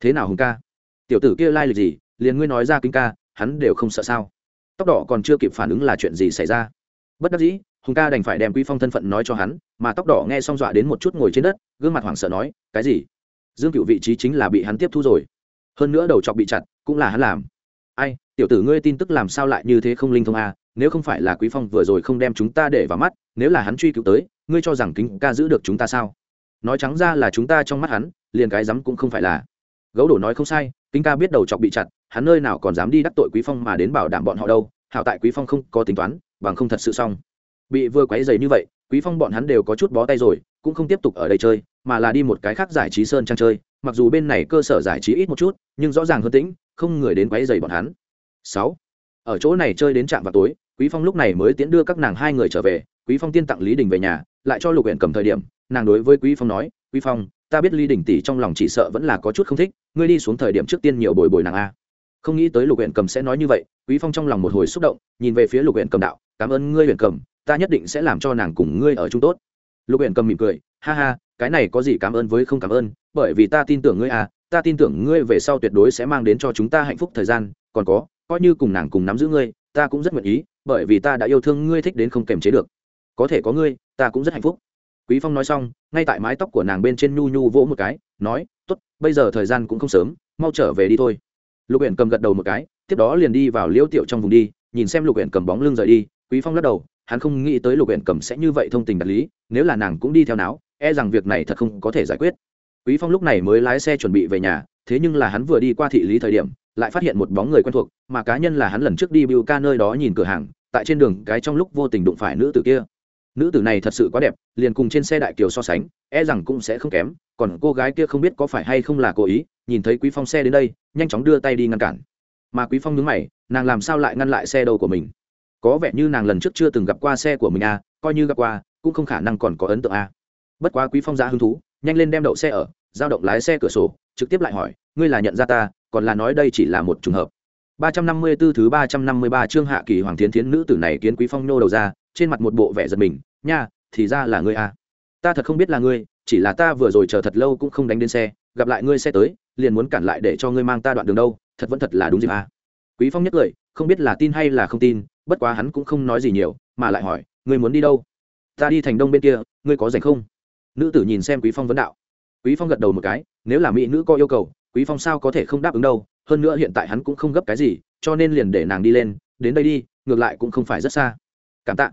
Thế nào hùng ca? Tiểu tử kia lai lịch gì, liền ngươi nói ra kinh ca, hắn đều không sợ sao. Tóc đỏ còn chưa kịp phản ứng là chuyện gì xảy ra. Bất đắc dĩ, hùng ca đành phải đem quý phong thân phận nói cho hắn, mà tóc đỏ nghe xong dọa đến một chút ngồi trên đất, gương mặt hoảng sợ nói, cái gì? Dương cựu vị trí chính là bị hắn tiếp thu rồi. Hơn nữa đầu chọc bị chặt, cũng là hắn làm. Ai, tiểu tử ngươi tin tức làm sao lại như thế không linh thông a à? nếu không phải là quý phong vừa rồi không đem chúng ta để vào mắt, nếu là hắn truy cứu tới, ngươi cho rằng kính ca giữ được chúng ta sao? Nói trắng ra là chúng ta trong mắt hắn, liền cái dám cũng không phải là. Gấu đổ nói không sai, kính ca biết đầu chọc bị chặt, hắn nơi nào còn dám đi đắc tội quý phong mà đến bảo đảm bọn họ đâu. Hảo tại quý phong không có tính toán, bằng không thật sự xong. Bị vừa quấy dày như vậy, quý phong bọn hắn đều có chút bó tay rồi, cũng không tiếp tục ở đây chơi mà là đi một cái khác giải trí sơn trang chơi, mặc dù bên này cơ sở giải trí ít một chút, nhưng rõ ràng hơn tĩnh, không người đến quấy dày bọn hắn. Sáu, ở chỗ này chơi đến trạm vào tối, quý phong lúc này mới tiễn đưa các nàng hai người trở về, quý phong tiên tặng lý đình về nhà, lại cho lục huyện cầm thời điểm, nàng đối với quý phong nói, quý phong, ta biết lý đình tỷ trong lòng chỉ sợ vẫn là có chút không thích, ngươi đi xuống thời điểm trước tiên nhiều bồi bồi nàng a. Không nghĩ tới lục huyện cầm sẽ nói như vậy, quý phong trong lòng một hồi xúc động, nhìn về phía lục huyện cầm đạo, cảm ơn ngươi huyện cầm, ta nhất định sẽ làm cho nàng cùng ngươi ở chung tốt. Lục huyện cầm mỉm cười, ha ha cái này có gì cảm ơn với không cảm ơn, bởi vì ta tin tưởng ngươi à ta tin tưởng ngươi về sau tuyệt đối sẽ mang đến cho chúng ta hạnh phúc thời gian, còn có, coi như cùng nàng cùng nắm giữ ngươi, ta cũng rất nguyện ý, bởi vì ta đã yêu thương ngươi thích đến không kềm chế được. Có thể có ngươi, ta cũng rất hạnh phúc. Quý phong nói xong, ngay tại mái tóc của nàng bên trên nhu nhu vỗ một cái, nói, tốt, bây giờ thời gian cũng không sớm, mau trở về đi thôi. Lục huyện cầm gật đầu một cái, tiếp đó liền đi vào liễu tiệu trong vùng đi, nhìn xem lục huyện cầm bóng lưng rời đi, quý phong lắc đầu, hắn không nghĩ tới lục huyện cầm sẽ như vậy thông tình đạt lý, nếu là nàng cũng đi theo não e rằng việc này thật không có thể giải quyết. Quý phong lúc này mới lái xe chuẩn bị về nhà, thế nhưng là hắn vừa đi qua thị lý thời điểm, lại phát hiện một bóng người quen thuộc, mà cá nhân là hắn lần trước đi bưu ca nơi đó nhìn cửa hàng, tại trên đường cái trong lúc vô tình đụng phải nữ tử kia. Nữ tử này thật sự quá đẹp, liền cùng trên xe đại kiều so sánh e rằng cũng sẽ không kém, còn cô gái kia không biết có phải hay không là cố ý, nhìn thấy quý phong xe đến đây, nhanh chóng đưa tay đi ngăn cản. Mà quý phong nhướng mày, nàng làm sao lại ngăn lại xe đầu của mình? Có vẻ như nàng lần trước chưa từng gặp qua xe của mình à coi như gặp qua, cũng không khả năng còn có ấn tượng à bất quá quý phong ra hứng thú, nhanh lên đem đậu xe ở, giao động lái xe cửa sổ, trực tiếp lại hỏi, ngươi là nhận ra ta, còn là nói đây chỉ là một trùng hợp? 354 thứ 353 chương hạ kỳ hoàng thiến thiến nữ tử này kiến quý phong nô đầu ra, trên mặt một bộ vẻ giật mình, nha, thì ra là ngươi à. Ta thật không biết là ngươi, chỉ là ta vừa rồi chờ thật lâu cũng không đánh đến xe, gặp lại ngươi xe tới, liền muốn cản lại để cho ngươi mang ta đoạn đường đâu, thật vẫn thật là đúng dịp à. Quý phong nhất cười, không biết là tin hay là không tin, bất quá hắn cũng không nói gì nhiều, mà lại hỏi, ngươi muốn đi đâu? Ta đi thành đông bên kia, ngươi có rảnh không? Nữ tử nhìn xem quý phong vấn đạo. Quý phong gật đầu một cái, nếu là mỹ nữ có yêu cầu, quý phong sao có thể không đáp ứng đâu, hơn nữa hiện tại hắn cũng không gấp cái gì, cho nên liền để nàng đi lên, đến đây đi, ngược lại cũng không phải rất xa. Cảm tạ.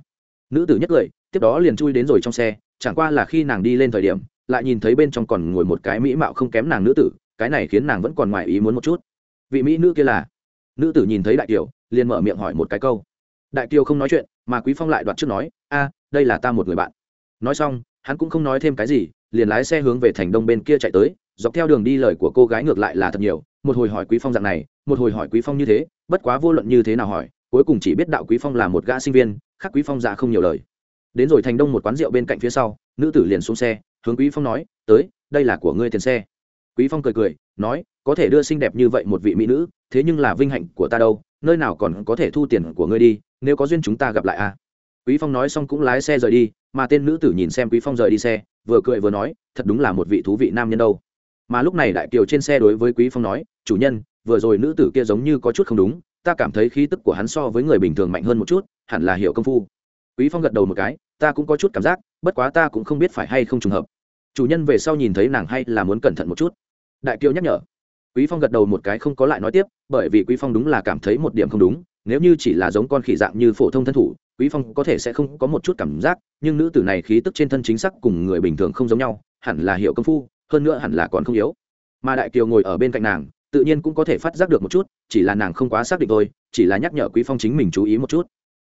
Nữ tử nhất cười, tiếp đó liền chui đến rồi trong xe, chẳng qua là khi nàng đi lên thời điểm, lại nhìn thấy bên trong còn ngồi một cái mỹ mạo không kém nàng nữ tử, cái này khiến nàng vẫn còn ngoài ý muốn một chút. Vị mỹ nữ kia là? Nữ tử nhìn thấy đại kiều, liền mở miệng hỏi một cái câu. Đại kiều không nói chuyện, mà quý phong lại đoạt trước nói, a, đây là ta một người bạn. Nói xong hắn cũng không nói thêm cái gì, liền lái xe hướng về thành đông bên kia chạy tới, dọc theo đường đi lời của cô gái ngược lại là thật nhiều, một hồi hỏi quý phong dạng này, một hồi hỏi quý phong như thế, bất quá vô luận như thế nào hỏi, cuối cùng chỉ biết đạo quý phong là một gã sinh viên, khác quý phong dạ không nhiều lời. Đến rồi thành đông một quán rượu bên cạnh phía sau, nữ tử liền xuống xe, hướng quý phong nói, tới, đây là của ngươi tiền xe. Quý phong cười cười, nói, có thể đưa xinh đẹp như vậy một vị mỹ nữ, thế nhưng là vinh hạnh của ta đâu, nơi nào còn có thể thu tiền của ngươi đi, nếu có duyên chúng ta gặp lại à? Quý phong nói xong cũng lái xe rời đi, mà tên nữ tử nhìn xem quý phong rời đi xe, vừa cười vừa nói, thật đúng là một vị thú vị nam nhân đâu. Mà lúc này đại kiều trên xe đối với quý phong nói, chủ nhân, vừa rồi nữ tử kia giống như có chút không đúng, ta cảm thấy khí tức của hắn so với người bình thường mạnh hơn một chút, hẳn là hiểu công phu. Quý phong gật đầu một cái, ta cũng có chút cảm giác, bất quá ta cũng không biết phải hay không trùng hợp. Chủ nhân về sau nhìn thấy nàng hay là muốn cẩn thận một chút. Đại kiều nhắc nhở. Quý phong gật đầu một cái không có lại nói tiếp, bởi vì quý phong đúng là cảm thấy một điểm không đúng, nếu như chỉ là giống con khỉ dạng như phổ thông thân thủ quý phong có thể sẽ không có một chút cảm giác, nhưng nữ tử này khí tức trên thân chính xác cùng người bình thường không giống nhau, hẳn là hiệu công phu, hơn nữa hẳn là còn không yếu. Mà đại kiều ngồi ở bên cạnh nàng, tự nhiên cũng có thể phát giác được một chút, chỉ là nàng không quá xác định thôi, chỉ là nhắc nhở quý phong chính mình chú ý một chút.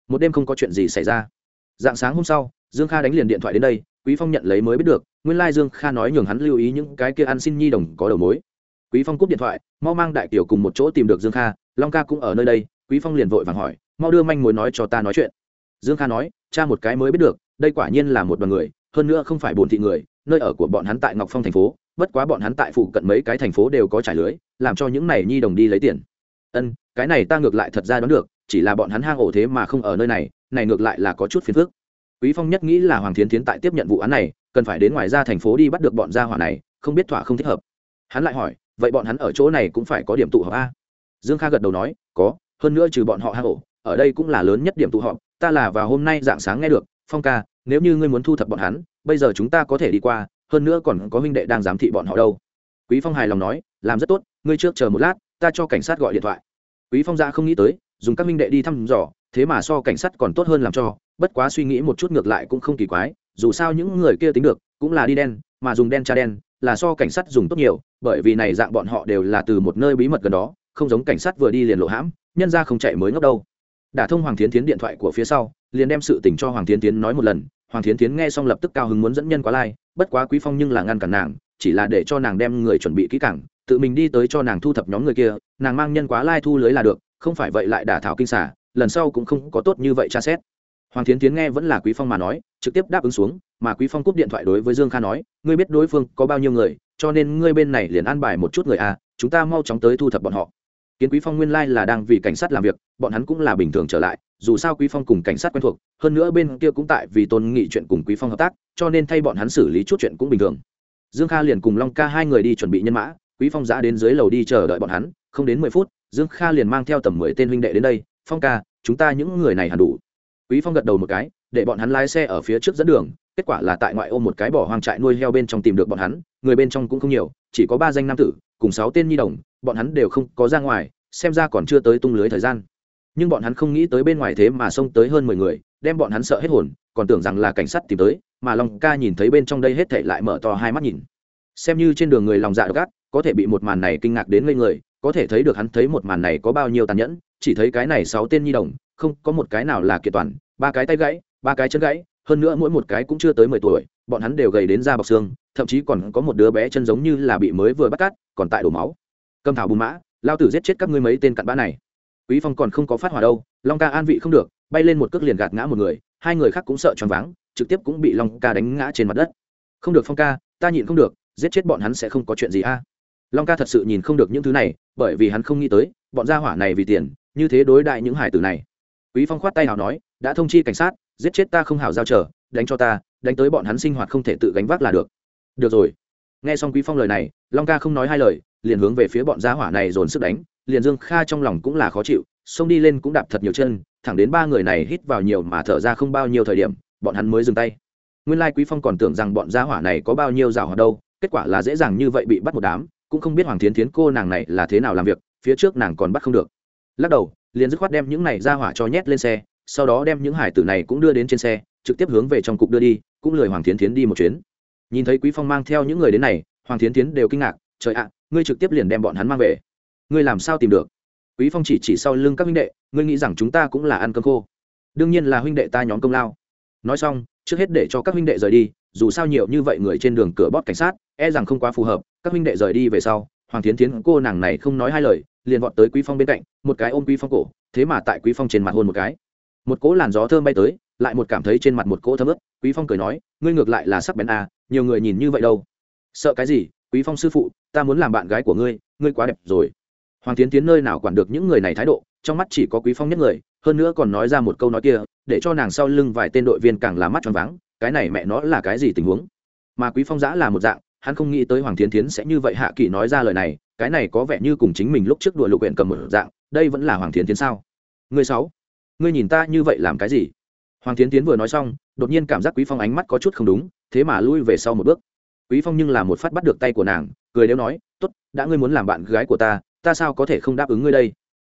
Một đêm không có chuyện gì xảy ra. Dạng sáng hôm sau, dương kha đánh liền điện thoại đến đây, quý phong nhận lấy mới biết được, nguyên lai dương kha nói nhường hắn lưu ý những cái kia ăn xin nhi đồng có đầu mối. Quý phong cúp điện thoại, mau mang đại tiểu cùng một chỗ tìm được dương kha, long ca cũng ở nơi đây, quý phong liền vội vàng hỏi, mau đưa manh mối nói cho ta nói chuyện dương kha nói, cha một cái mới biết được, đây quả nhiên là một đoàn người, hơn nữa không phải bồn thị người, nơi ở của bọn hắn tại ngọc phong thành phố, bất quá bọn hắn tại phụ cận mấy cái thành phố đều có trải lưới, làm cho những này nhi đồng đi lấy tiền. Ân, cái này ta ngược lại thật ra đoán được, chỉ là bọn hắn hang ổ thế mà không ở nơi này này ngược lại là có chút phiền phức. Quý phong nhất nghĩ là hoàng thiến tiến tại tiếp nhận vụ án này, cần phải đến ngoài ra thành phố đi bắt được bọn gia hỏa này, không biết thỏa không thích hợp. Hắn lại hỏi, vậy bọn hắn ở chỗ này cũng phải có điểm tụ họp a? Dương kha gật đầu nói, có, hơn nữa trừ bọn họ hang ổ, ở đây cũng là lớn nhất điểm tụ họp ta là vào hôm nay dạng sáng nghe được, phong ca, nếu như ngươi muốn thu thập bọn hắn, bây giờ chúng ta có thể đi qua, hơn nữa còn có huynh đệ đang giám thị bọn họ đâu. Quý phong hài lòng nói, làm rất tốt, ngươi trước chờ một lát, ta cho cảnh sát gọi điện thoại. Quý phong ra không nghĩ tới, dùng các huynh đệ đi thăm dò, thế mà so cảnh sát còn tốt hơn làm cho, bất quá suy nghĩ một chút ngược lại cũng không kỳ quái, dù sao những người kia tính được, cũng là đi đen, mà dùng đen tra đen, là so cảnh sát dùng tốt nhiều, bởi vì này dạng bọn họ đều là từ một nơi bí mật gần đó, không giống cảnh sát vừa đi liền lộ hãm, nhân ra không chạy mới ngốc đâu đả thông hoàng thiến tiến điện thoại của phía sau, liền đem sự tình cho hoàng thiến tiến nói một lần. Hoàng thiến tiến nghe xong lập tức cao hứng muốn dẫn nhân quá lai, bất quá quý phong nhưng là ngăn cản nàng, chỉ là để cho nàng đem người chuẩn bị kỹ càng, tự mình đi tới cho nàng thu thập nhóm người kia, nàng mang nhân quá lai thu lưới là được, không phải vậy lại đả thảo kinh xả, lần sau cũng không có tốt như vậy tra xét. Hoàng thiến tiến nghe vẫn là quý phong mà nói, trực tiếp đáp ứng xuống, mà quý phong cúp điện thoại đối với dương kha nói, ngươi biết đối phương có bao nhiêu người, cho nên ngươi bên này liền an bài một chút người à chúng ta mau chóng tới thu thập bọn họ kiến quý phong nguyên lai là đang vì cảnh sát làm việc, bọn hắn cũng là bình thường trở lại, dù sao quý phong cùng cảnh sát quen thuộc, hơn nữa bên kia cũng tại vì tôn nghị chuyện cùng quý phong hợp tác, cho nên thay bọn hắn xử lý chút chuyện cũng bình thường. Dương kha liền cùng long ca hai người đi chuẩn bị nhân mã, quý phong giã đến dưới lầu đi chờ đợi bọn hắn, không đến mười phút, dương kha liền mang theo tầm mười tên huynh đệ đến đây, phong ca, chúng ta những người này hẳn đủ. Quý phong gật đầu một cái để bọn hắn lái xe ở phía trước dẫn đường, kết quả là tại ngoại ô một cái bỏ hoang trại nuôi heo bên trong tìm được bọn hắn, người bên trong cũng không nhiều, chỉ có ba danh nam tử, cùng sáu tên nhi đồng, bọn hắn đều không có ra ngoài, xem ra còn chưa tới tung lưới thời gian. Nhưng bọn hắn không nghĩ tới bên ngoài thế mà xông tới hơn mười người, đem bọn hắn sợ hết hồn, còn tưởng rằng là cảnh sát tìm tới, mà long ca nhìn thấy bên trong đây hết thảy lại mở to hai mắt nhìn. Xem như trên đường người lòng dạ gắt có thể bị một màn này kinh ngạc đến ngây người, có thể thấy được hắn thấy một màn này có bao nhiêu tàn nhẫn, chỉ thấy cái này sáu tên nhi đồng, không có một cái nào là kiện toàn, ba cái tay gãy ba cái chân gãy, hơn nữa mỗi một cái cũng chưa tới mười tuổi, bọn hắn đều gầy đến da bọc xương, thậm chí còn có một đứa bé chân giống như là bị mới vừa bắt cát còn tại đổ máu. Cầm thảo bùn mã, lao tử giết chết các ngươi mấy tên cặn bã này. Quý phong còn không có phát hỏa đâu, long ca an vị không được, bay lên một cước liền gạt ngã một người, hai người khác cũng sợ choáng váng, trực tiếp cũng bị long ca đánh ngã trên mặt đất. Không được phong ca, ta nhịn không được, giết chết bọn hắn sẽ không có chuyện gì a. Long ca thật sự nhìn không được những thứ này, bởi vì hắn không nghĩ tới, bọn gia hỏa này vì tiền, như thế đối đại những hải tử này. Quý phong khoát tay nào nói đã thông chi cảnh sát, giết chết ta không hảo giao trở đánh cho ta, đánh tới bọn hắn sinh hoạt không thể tự gánh vác là được. Được rồi. Nghe xong quý phong lời này, long ca không nói hai lời, liền hướng về phía bọn gia hỏa này dồn sức đánh, liền dương kha trong lòng cũng là khó chịu, xông đi lên cũng đạp thật nhiều chân, thẳng đến ba người này hít vào nhiều mà thở ra không bao nhiêu thời điểm, bọn hắn mới dừng tay. Nguyên lai quý phong còn tưởng rằng bọn gia hỏa này có bao nhiêu rào hoạt đâu, kết quả là dễ dàng như vậy bị bắt một đám, cũng không biết hoàng thiến thiến cô nàng này là thế nào làm việc, phía trước nàng còn bắt không được. Lắc đầu, liền dứt khoát đem những này ra hỏa cho nhét lên xe sau đó đem những hải tử này cũng đưa đến trên xe, trực tiếp hướng về trong cục đưa đi, cũng lười hoàng thiến thiến đi một chuyến. Nhìn thấy quý phong mang theo những người đến này, hoàng thiến thiến đều kinh ngạc, trời ạ, ngươi trực tiếp liền đem bọn hắn mang về. Ngươi làm sao tìm được? Quý phong chỉ chỉ sau lưng các huynh đệ, ngươi nghĩ rằng chúng ta cũng là ăn cơm khô. Đương nhiên là huynh đệ ta nhóm công lao. Nói xong, trước hết để cho các huynh đệ rời đi, dù sao nhiều như vậy người trên đường cửa bót cảnh sát e rằng không quá phù hợp, các huynh đệ rời đi về sau, hoàng tiến tiến cô nàng này không nói hai lời, liền vọt tới quý phong bên cạnh, một cái ôm quý phong cổ, thế mà tại quý phong trên mặt hôn một cái một cỗ làn gió thơm bay tới, lại một cảm thấy trên mặt một cỗ thơm ướt. Quý phong cười nói, ngươi ngược lại là sắc bén à nhiều người nhìn như vậy đâu. Sợ cái gì, quý phong sư phụ, ta muốn làm bạn gái của ngươi ngươi quá đẹp rồi. Hoàng tiến tiến nơi nào quản được những người này thái độ, trong mắt chỉ có quý phong nhất người, hơn nữa còn nói ra một câu nói kia, để cho nàng sau lưng vài tên đội viên càng làm mắt tròn váng, cái này mẹ nó là cái gì tình huống? Mà quý phong giã là một dạng, hắn không nghĩ tới hoàng tiến tiến sẽ như vậy hạ kỳ nói ra lời này, cái này có vẻ như cùng chính mình lúc trước đùa lục huyện cầm một dạng, đây vẫn là hoàng tiến tiến sao? Người sáu ngươi nhìn ta như vậy làm cái gì hoàng tiến tiến vừa nói xong đột nhiên cảm giác quý phong ánh mắt có chút không đúng thế mà lui về sau một bước quý phong nhưng là một phát bắt được tay của nàng cười đeo nói tốt đã ngươi muốn làm bạn gái của ta ta sao có thể không đáp ứng ngươi đây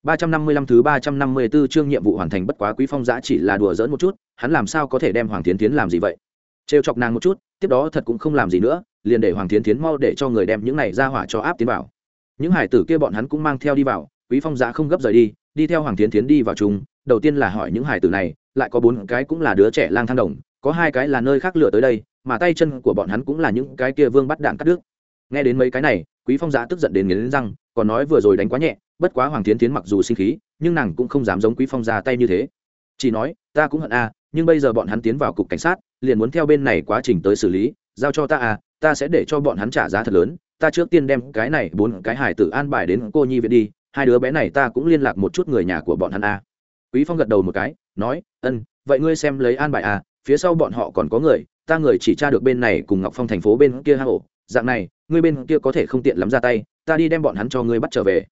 355 thứ 354 chương nhiệm vụ hoàn thành bất quá Quý Phong giá chỉ là đùa giỡn một chút, hắn làm sao có thể đem Hoàng Thiến Thiến làm gì vậy? Trêu chọc nàng một chút, tiếp đó thật cũng không làm gì nữa, liền để Hoàng Thiến Thiến mau để cho người đem những này ra hỏa cho áp tiến vào. Những hải tử kia bọn hắn cũng mang theo đi vào, Quý Phong giá không gấp rời đi, đi theo Hoàng Thiến Thiến đi vào chung, đầu tiên là hỏi những hải tử này, lại có bốn cái cũng là đứa trẻ lang thang đồng, có hai cái là nơi khác lựa tới đây, mà tay chân của bọn hắn cũng là những cái kia vương bắt đạn cắt đứt. Nghe đến mấy cái này, Quý Phong giã tức giận đến nghiến răng, còn nói vừa rồi đánh quá nhẹ, bất quá hoàng tiến tiến mặc dù sinh khí nhưng nàng cũng không dám giống quý phong ra tay như thế chỉ nói ta cũng hận a nhưng bây giờ bọn hắn tiến vào cục cảnh sát liền muốn theo bên này quá trình tới xử lý giao cho ta a ta sẽ để cho bọn hắn trả giá thật lớn ta trước tiên đem cái này bốn cái hải tử an bài đến cô nhi viện đi hai đứa bé này ta cũng liên lạc một chút người nhà của bọn hắn a. Quý phong gật đầu một cái, nói, ân, vậy ngươi xem lấy an bài a, phía sau bọn họ còn có người, ta người chỉ tra được bên này cùng ngọc phong thành phố bên kia hang ổ. Dạng này, ngươi bên kia có thể không tiện lắm ra tay, ta đi đem bọn hắn cho ngươi bắt trở về.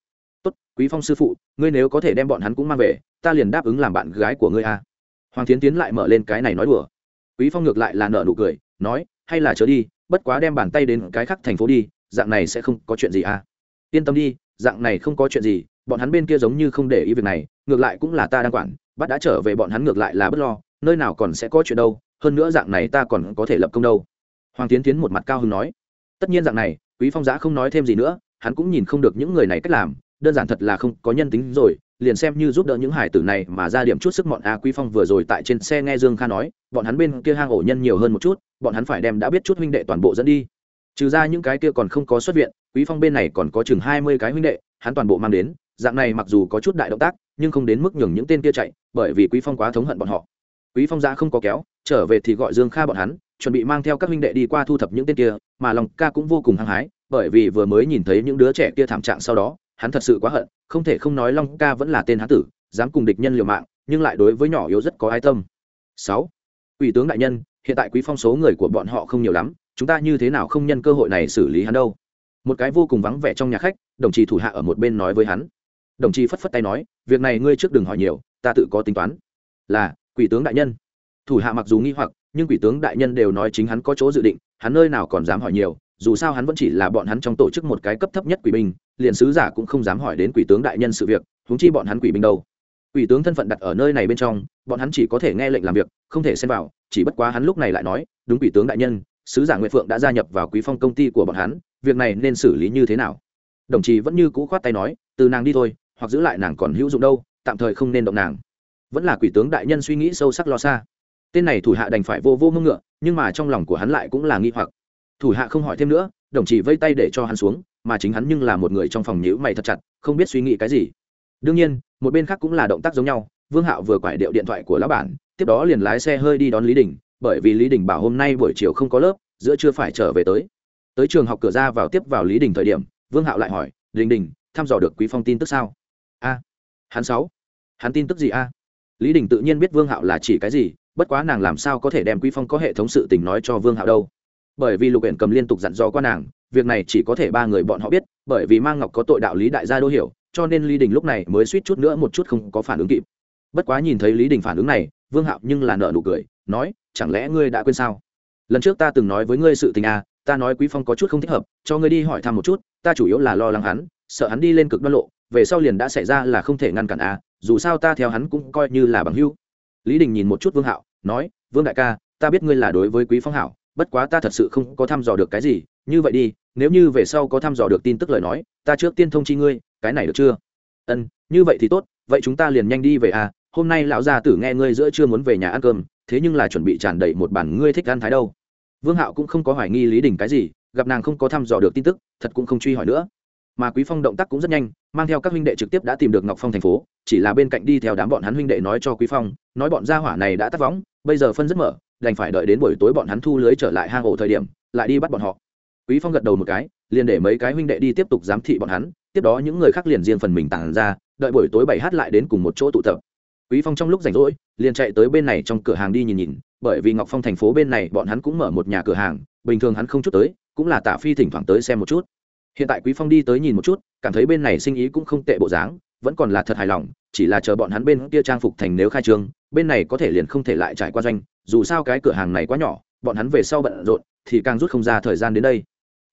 Tốt, quý phong sư phụ, ngươi nếu có thể đem bọn hắn cũng mang về, ta liền đáp ứng làm bạn gái của ngươi a. Hoàng tiến tiến lại mở lên cái này nói đùa. Quý phong ngược lại là nở nụ cười, nói, hay là chớ đi, bất quá đem bàn tay đến cái khác thành phố đi, dạng này sẽ không có chuyện gì a. Yên tâm đi dạng này không có chuyện gì, bọn hắn bên kia giống như không để ý việc này, ngược lại cũng là ta đang quản, bắt đã trở về bọn hắn ngược lại là bất lo, nơi nào còn sẽ có chuyện đâu, hơn nữa dạng này ta còn có thể lập công đâu. Hoàng tiến tiến một mặt cao hứng nói. Tất nhiên dạng này, quý phong giã không nói thêm gì nữa, hắn cũng nhìn không được những người này cách làm, đơn giản thật là không có nhân tính rồi, liền xem như giúp đỡ những hải tử này mà ra điểm chút sức mọn. a quý phong vừa rồi tại trên xe nghe dương kha nói, bọn hắn bên kia hang ổ nhân nhiều hơn một chút, bọn hắn phải đem đã biết chút huynh đệ toàn bộ dẫn đi trừ ra những cái kia còn không có xuất viện, quý phong bên này còn có chừng hai mươi cái huynh đệ, hắn toàn bộ mang đến, dạng này mặc dù có chút đại động tác, nhưng không đến mức nhường những tên kia chạy, bởi vì quý phong quá thống hận bọn họ. Quý phong ra không có kéo, trở về thì gọi dương kha bọn hắn, chuẩn bị mang theo các huynh đệ đi qua thu thập những tên kia, mà lòng ca cũng vô cùng hăng hái, bởi vì vừa mới nhìn thấy những đứa trẻ kia thảm trạng sau đó, hắn thật sự quá hận, không thể không nói long ca vẫn là tên hán tử, dám cùng địch nhân liều mạng, nhưng lại đối với nhỏ yếu rất có ai tâm. Sáu. Ủy tướng đại nhân, hiện tại quý phong số người của bọn họ không nhiều lắm chúng ta như thế nào không nhân cơ hội này xử lý hắn đâu? Một cái vô cùng vắng vẻ trong nhà khách, đồng chí thủ hạ ở một bên nói với hắn. Đồng chí phất phất tay nói, việc này ngươi trước đừng hỏi nhiều, ta tự có tính toán. Là, quỷ tướng đại nhân. Thủ hạ mặc dù nghi hoặc, nhưng quỷ tướng đại nhân đều nói chính hắn có chỗ dự định, hắn nơi nào còn dám hỏi nhiều, dù sao hắn vẫn chỉ là bọn hắn trong tổ chức một cái cấp thấp nhất quỷ binh, liền sứ giả cũng không dám hỏi đến quỷ tướng đại nhân sự việc, huống chi bọn hắn quỷ binh đâu. Quỷ tướng thân phận đặt ở nơi này bên trong, bọn hắn chỉ có thể nghe lệnh làm việc, không thể xen vào, chỉ bất quá hắn lúc này lại nói, đúng quỷ tướng đại nhân sứ giả nguyễn phượng đã gia nhập vào quý phong công ty của bọn hắn, việc này nên xử lý như thế nào? Đồng chí vẫn như cũ khoát tay nói, từ nàng đi thôi, hoặc giữ lại nàng còn hữu dụng đâu, tạm thời không nên động nàng. Vẫn là quỷ tướng đại nhân suy nghĩ sâu sắc lo xa. Tên này thủ hạ đành phải vô vô mưng ngựa, nhưng mà trong lòng của hắn lại cũng là nghi hoặc. Thủ hạ không hỏi thêm nữa, đồng chí vây tay để cho hắn xuống, mà chính hắn nhưng là một người trong phòng nhữ mày thật chặt, không biết suy nghĩ cái gì. Đương nhiên, một bên khác cũng là động tác giống nhau, vương hạo vừa quải điệu điện thoại của lão bản, tiếp đó liền lái xe hơi đi đón lý đình bởi vì lý đình bảo hôm nay buổi chiều không có lớp, giữa chưa phải trở về tới. Tới trường học cửa ra vào tiếp vào lý đình thời điểm, vương hạo lại hỏi, đình đình, thăm dò được quý phong tin tức sao? A. Hắn sáu. Hắn tin tức gì a? Lý đình tự nhiên biết vương hạo là chỉ cái gì, bất quá nàng làm sao có thể đem quý phong có hệ thống sự tình nói cho vương hạo đâu. Bởi vì lục Uyển cầm liên tục dặn dò qua nàng, việc này chỉ có thể ba người bọn họ biết, bởi vì mang ngọc có tội đạo lý đại gia đô hiểu, cho nên lý đình lúc này mới suýt chút nữa một chút không có phản ứng kịp. Bất quá nhìn thấy lý đình phản ứng này vương hạo nhưng là nợ nụ cười, nói, chẳng lẽ ngươi đã quên sao? Lần trước ta từng nói với ngươi sự tình à ta nói quý phong có chút không thích hợp, cho ngươi đi hỏi thăm một chút, ta chủ yếu là lo lắng hắn, sợ hắn đi lên cực đoan lộ, về sau liền đã xảy ra là không thể ngăn cản à dù sao ta theo hắn cũng coi như là bằng hữu. Lý đình nhìn một chút vương hạo, nói, vương đại ca, ta biết ngươi là đối với quý phong hảo, bất quá ta thật sự không có thăm dò được cái gì, như vậy đi, nếu như về sau có thăm dò được tin tức lời nói, ta trước tiên thông chi ngươi, cái này được chưa? Ân như vậy thì tốt, vậy chúng ta liền nhanh đi về à hôm nay lão gia tử nghe ngươi giữa chưa muốn về nhà ăn cơm, thế nhưng là chuẩn bị tràn đầy một bản ngươi thích ăn thái đâu. Vương hạo cũng không có hoài nghi lý đình cái gì, gặp nàng không có thăm dò được tin tức, thật cũng không truy hỏi nữa. Mà quý phong động tác cũng rất nhanh, mang theo các huynh đệ trực tiếp đã tìm được ngọc phong thành phố, chỉ là bên cạnh đi theo đám bọn hắn huynh đệ nói cho quý phong, nói bọn gia hỏa này đã tắt võng, bây giờ phân rất mở, đành phải đợi đến buổi tối bọn hắn thu lưới trở lại hang ổ thời điểm, lại đi bắt bọn họ. Quý phong gật đầu một cái, liền để mấy cái huynh đệ đi tiếp tục giám thị bọn hắn, tiếp đó những người khác liền riêng phần mình tàng ra, đợi buổi tối bảy hát lại đến cùng một chỗ tụ tập quý phong trong lúc rảnh rỗi, liền chạy tới bên này trong cửa hàng đi nhìn nhìn, bởi vì ngọc phong thành phố bên này bọn hắn cũng mở một nhà cửa hàng, bình thường hắn không chút tới, cũng là tạ phi thỉnh thoảng tới xem một chút. Hiện tại quý phong đi tới nhìn một chút, cảm thấy bên này sinh ý cũng không tệ bộ dáng, vẫn còn là thật hài lòng, chỉ là chờ bọn hắn bên kia trang phục thành nếu khai trương, bên này có thể liền không thể lại trải qua doanh, dù sao cái cửa hàng này quá nhỏ, bọn hắn về sau bận rộn, thì càng rút không ra thời gian đến đây.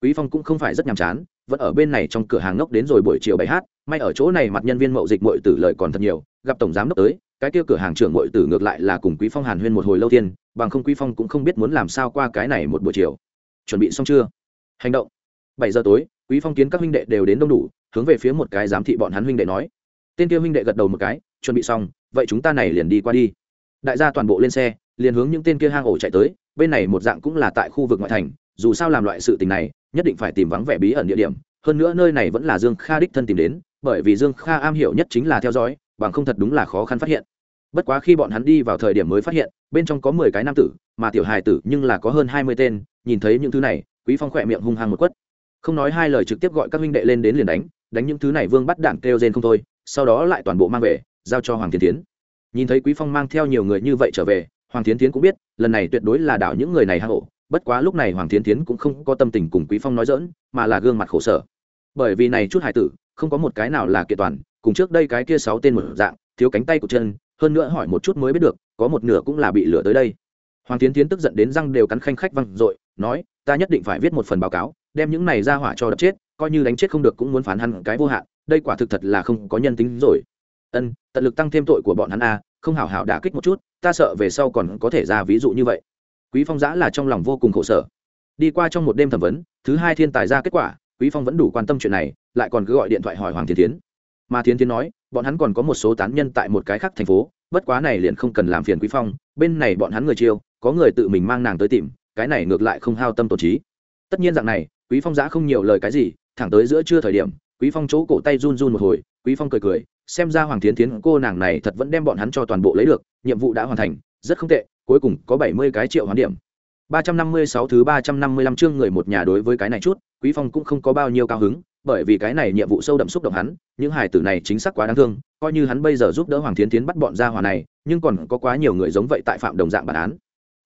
Quý phong cũng không phải rất nhàm chán, vẫn ở bên này trong cửa hàng ngốc đến rồi buổi chiều bảy h may ở chỗ này mặt nhân viên mậu dịch mội tử lợi còn thật nhiều, gặp tổng giám đốc tới cái kia cửa hàng trưởng mội tử ngược lại là cùng quý phong hàn huyên một hồi lâu tiên bằng không quý phong cũng không biết muốn làm sao qua cái này một buổi chiều. Chuẩn bị xong chưa? Hành động. Bảy giờ tối, quý phong kiến các huynh đệ đều đến đông đủ, hướng về phía một cái giám thị bọn hắn huynh đệ nói. Tên kia huynh đệ gật đầu một cái, chuẩn bị xong, vậy chúng ta này liền đi qua đi. Đại gia toàn bộ lên xe, liền hướng những tên kia hang ổ chạy tới, bên này một dạng cũng là tại khu vực ngoại thành, dù sao làm loại sự tình này, nhất định phải tìm vắng vẻ bí ẩn địa điểm, hơn nữa nơi này vẫn là dương kha đích thân tìm đến bởi vì dương kha am hiểu nhất chính là theo dõi, bằng không thật đúng là khó khăn phát hiện. Bất quá khi bọn hắn đi vào thời điểm mới phát hiện, bên trong có mười cái nam tử, mà tiểu hài tử nhưng là có hơn hai mươi tên, nhìn thấy những thứ này, quý phong khỏe miệng hung hăng một quất. Không nói hai lời trực tiếp gọi các huynh đệ lên đến liền đánh đánh những thứ này vương bắt đạn kêu rên không thôi, sau đó lại toàn bộ mang về, giao cho hoàng thiên tiến nhìn thấy quý phong mang theo nhiều người như vậy trở về, hoàng thiên tiến cũng biết, lần này tuyệt đối là đảo những người này hang ổ, bất quá lúc này hoàng thiên tiến cũng không có tâm tình cùng quý phong nói dỡn mà là gương mặt khổ sở. Bởi vì này chút hải tử không có một cái nào là kiện toàn, cùng trước đây cái kia sáu tên một dạng, thiếu cánh tay của chân, hơn nữa hỏi một chút mới biết được, có một nửa cũng là bị lửa tới đây. Hoàng tiến tiến tức giận đến răng đều cắn khanh khách văng r nói, ta nhất định phải viết một phần báo cáo, đem những này ra hỏa cho đập chết, coi như đánh chết không được cũng muốn phán hắn cái vô hạn, đây quả thực thật là không có nhân tính rồi. Ân, tận lực tăng thêm tội của bọn hắn a, không hảo hảo đả kích một chút, ta sợ về sau còn có thể ra ví dụ như vậy. Quý phong giã là trong lòng vô cùng khổ sở. Đi qua trong một đêm thẩm vấn, thứ hai thiên tài ra kết quả, quý phong vẫn đủ quan tâm chuyện này lại còn cứ gọi điện thoại hỏi hoàng thiên tiến mà thiên tiến nói, bọn hắn còn có một số tán nhân tại một cái khác thành phố, bất quá này liền không cần làm phiền quý phong, bên này bọn hắn người chiêu, có người tự mình mang nàng tới tìm, cái này ngược lại không hao tâm tổ trí. Tất nhiên dạng này, quý phong giã không nhiều lời cái gì, thẳng tới giữa trưa thời điểm, quý phong chỗ cổ tay run run một hồi, quý phong cười cười, xem ra hoàng tiến tiến cô nàng này thật vẫn đem bọn hắn cho toàn bộ lấy được, nhiệm vụ đã hoàn thành, rất không tệ, cuối cùng có bảy mươi cái triệu hoán điểm. ba trăm năm mươi sáu thứ ba trăm năm mươi lăm chương người một nhà đối với cái này chút, quý phong cũng không có bao nhiêu cao hứng bởi vì cái này nhiệm vụ sâu đậm xúc động hắn, những hài tử này chính xác quá đáng thương, coi như hắn bây giờ giúp đỡ hoàng thiến tiến bắt bọn gia hỏa này, nhưng còn có quá nhiều người giống vậy tại phạm đồng dạng bản án.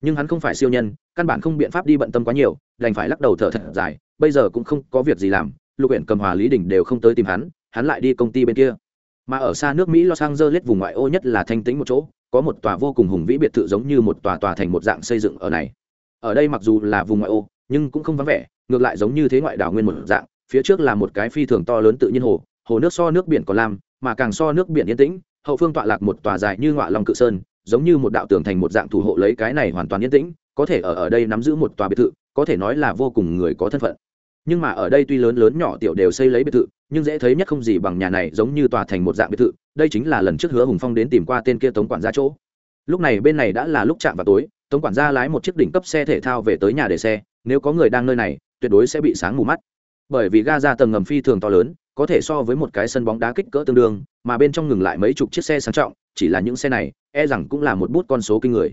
Nhưng hắn không phải siêu nhân, căn bản không biện pháp đi bận tâm quá nhiều, đành phải lắc đầu thở thật dài, bây giờ cũng không có việc gì làm, lục huyện cầm hòa lý đình đều không tới tìm hắn hắn lại đi công ty bên kia. Mà ở xa nước mỹ los angeles vùng ngoại ô nhất là thanh tĩnh một chỗ, có một tòa vô cùng hùng vĩ biệt thự giống như một tòa tòa thành một dạng xây dựng ở này. Ở đây mặc dù là vùng ngoại ô, nhưng cũng không vắng vẻ, ngược lại giống như thế ngoại đảo nguyên một dạng phía trước là một cái phi thường to lớn tự nhiên hồ hồ nước so nước biển còn lam, mà càng so nước biển yên tĩnh, hậu phương tọa lạc một tòa dài như ngọa lòng cự sơn, giống như một đạo tường thành một dạng thủ hộ lấy cái này hoàn toàn yên tĩnh, có thể ở ở đây nắm giữ một tòa biệt thự, có thể nói là vô cùng người có thân phận. Nhưng mà ở đây tuy lớn lớn nhỏ tiểu đều xây lấy biệt thự, nhưng dễ thấy nhất không gì bằng nhà này giống như tòa thành một dạng biệt thự, đây chính là lần trước hứa hùng phong đến tìm qua tên kia tống quản gia chỗ. Lúc này bên này đã là lúc chạm vào tối, tống quản gia lái một chiếc đỉnh cấp xe thể thao về tới nhà để xe, nếu có người đang nơi này, tuyệt đối sẽ bị sáng mù mắt bởi vì Gaza tầng ngầm phi thường to lớn, có thể so với một cái sân bóng đá kích cỡ tương đương, mà bên trong ngừng lại mấy chục chiếc xe sang trọng, chỉ là những xe này e rằng cũng là một bút con số kinh người.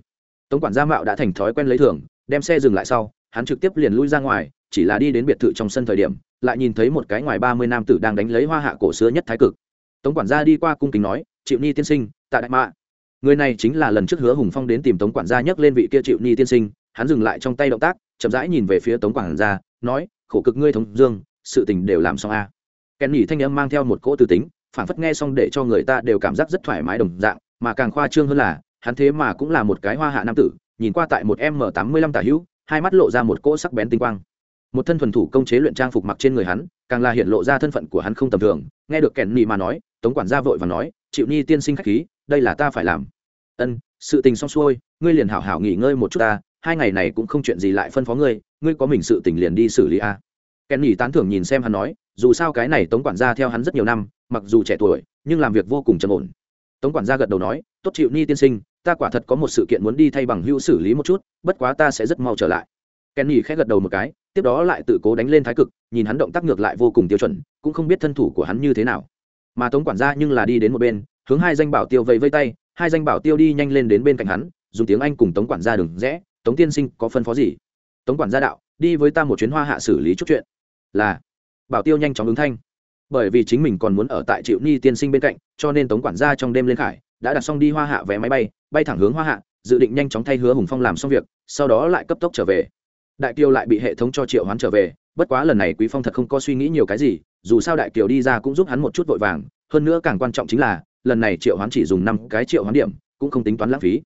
Tống quản gia mạo đã thành thói quen lấy thưởng, đem xe dừng lại sau, hắn trực tiếp liền lui ra ngoài, chỉ là đi đến biệt thự trong sân thời điểm, lại nhìn thấy một cái ngoài ba mươi nam tử đang đánh lấy hoa hạ cổ xưa nhất thái cực. Tống quản gia đi qua cung kính nói chịu ni tiên sinh tại đại mạ. Người này chính là lần trước hứa hùng phong đến tìm tống quản gia nhắc lên vị kia chịu ni tiên sinh, hắn dừng lại trong tay động tác, chậm rãi nhìn về phía tống quản gia, nói, khổ cực ngươi thống dương sự tình đều làm xong a. À. kèn nhỉ thanh âm mang theo một cỗ từ tính phản phất nghe xong để cho người ta đều cảm giác rất thoải mái đồng dạng, mà càng khoa trương hơn là, hắn thế mà cũng là một cái hoa hạ nam tử, nhìn qua tại một m tám mươi lăm tả hữu, hai mắt lộ ra một cỗ sắc bén tinh quang. Một thân thuần thủ công chế luyện trang phục mặc trên người hắn, càng là hiện lộ ra thân phận của hắn không tầm thường, nghe được kẻn nhị mà nói, tống quản gia vội và nói, chịu nhi tiên sinh khách khí, đây là ta phải làm. Ân, sự tình xong xuôi, ngươi liền hảo hảo nghỉ ngơi một chút ta, hai ngày này cũng không chuyện gì lại phân phó ngươi ngươi có mình sự tình liền đi xử lý a kẻn nỉ tán thưởng nhìn xem hắn nói, dù sao cái này tống quản gia theo hắn rất nhiều năm, mặc dù trẻ tuổi, nhưng làm việc vô cùng trầm ổn. Tống quản gia gật đầu nói, tốt chịu ni tiên sinh, ta quả thật có một sự kiện muốn đi thay bằng hữu xử lý một chút, bất quá ta sẽ rất mau trở lại. Kenny khẽ gật đầu một cái, tiếp đó lại tự cố đánh lên thái cực, nhìn hắn động tác ngược lại vô cùng tiêu chuẩn, cũng không biết thân thủ của hắn như thế nào. Mà tống quản gia nhưng là đi đến một bên, hướng hai danh bảo tiêu vẫy vây tay, hai danh bảo tiêu đi nhanh lên đến bên cạnh hắn, dùng tiếng anh cùng tống quản gia đừng rẽ, tống tiên sinh, có phân phó gì? Tống quản gia đạo, đi với ta một chuyến hoa hạ xử lý chút chuyện. Là. Bảo tiêu nhanh chóng ứng thanh. Bởi vì chính mình còn muốn ở tại triệu ni tiên sinh bên cạnh, cho nên tống quản gia trong đêm lên khải, đã đặt xong đi hoa hạ vé máy bay bay thẳng hướng hoa hạ, dự định nhanh chóng thay hứa hùng phong làm xong việc, sau đó lại cấp tốc trở về. Đại kiều lại bị hệ thống cho triệu hoán trở về, bất quá lần này quý phong thật không có suy nghĩ nhiều cái gì, dù sao đại kiều đi ra cũng giúp hắn một chút vội vàng, hơn nữa càng quan trọng chính là, lần này triệu hoán chỉ dùng năm cái triệu hoán điểm, cũng không tính toán lãng phí.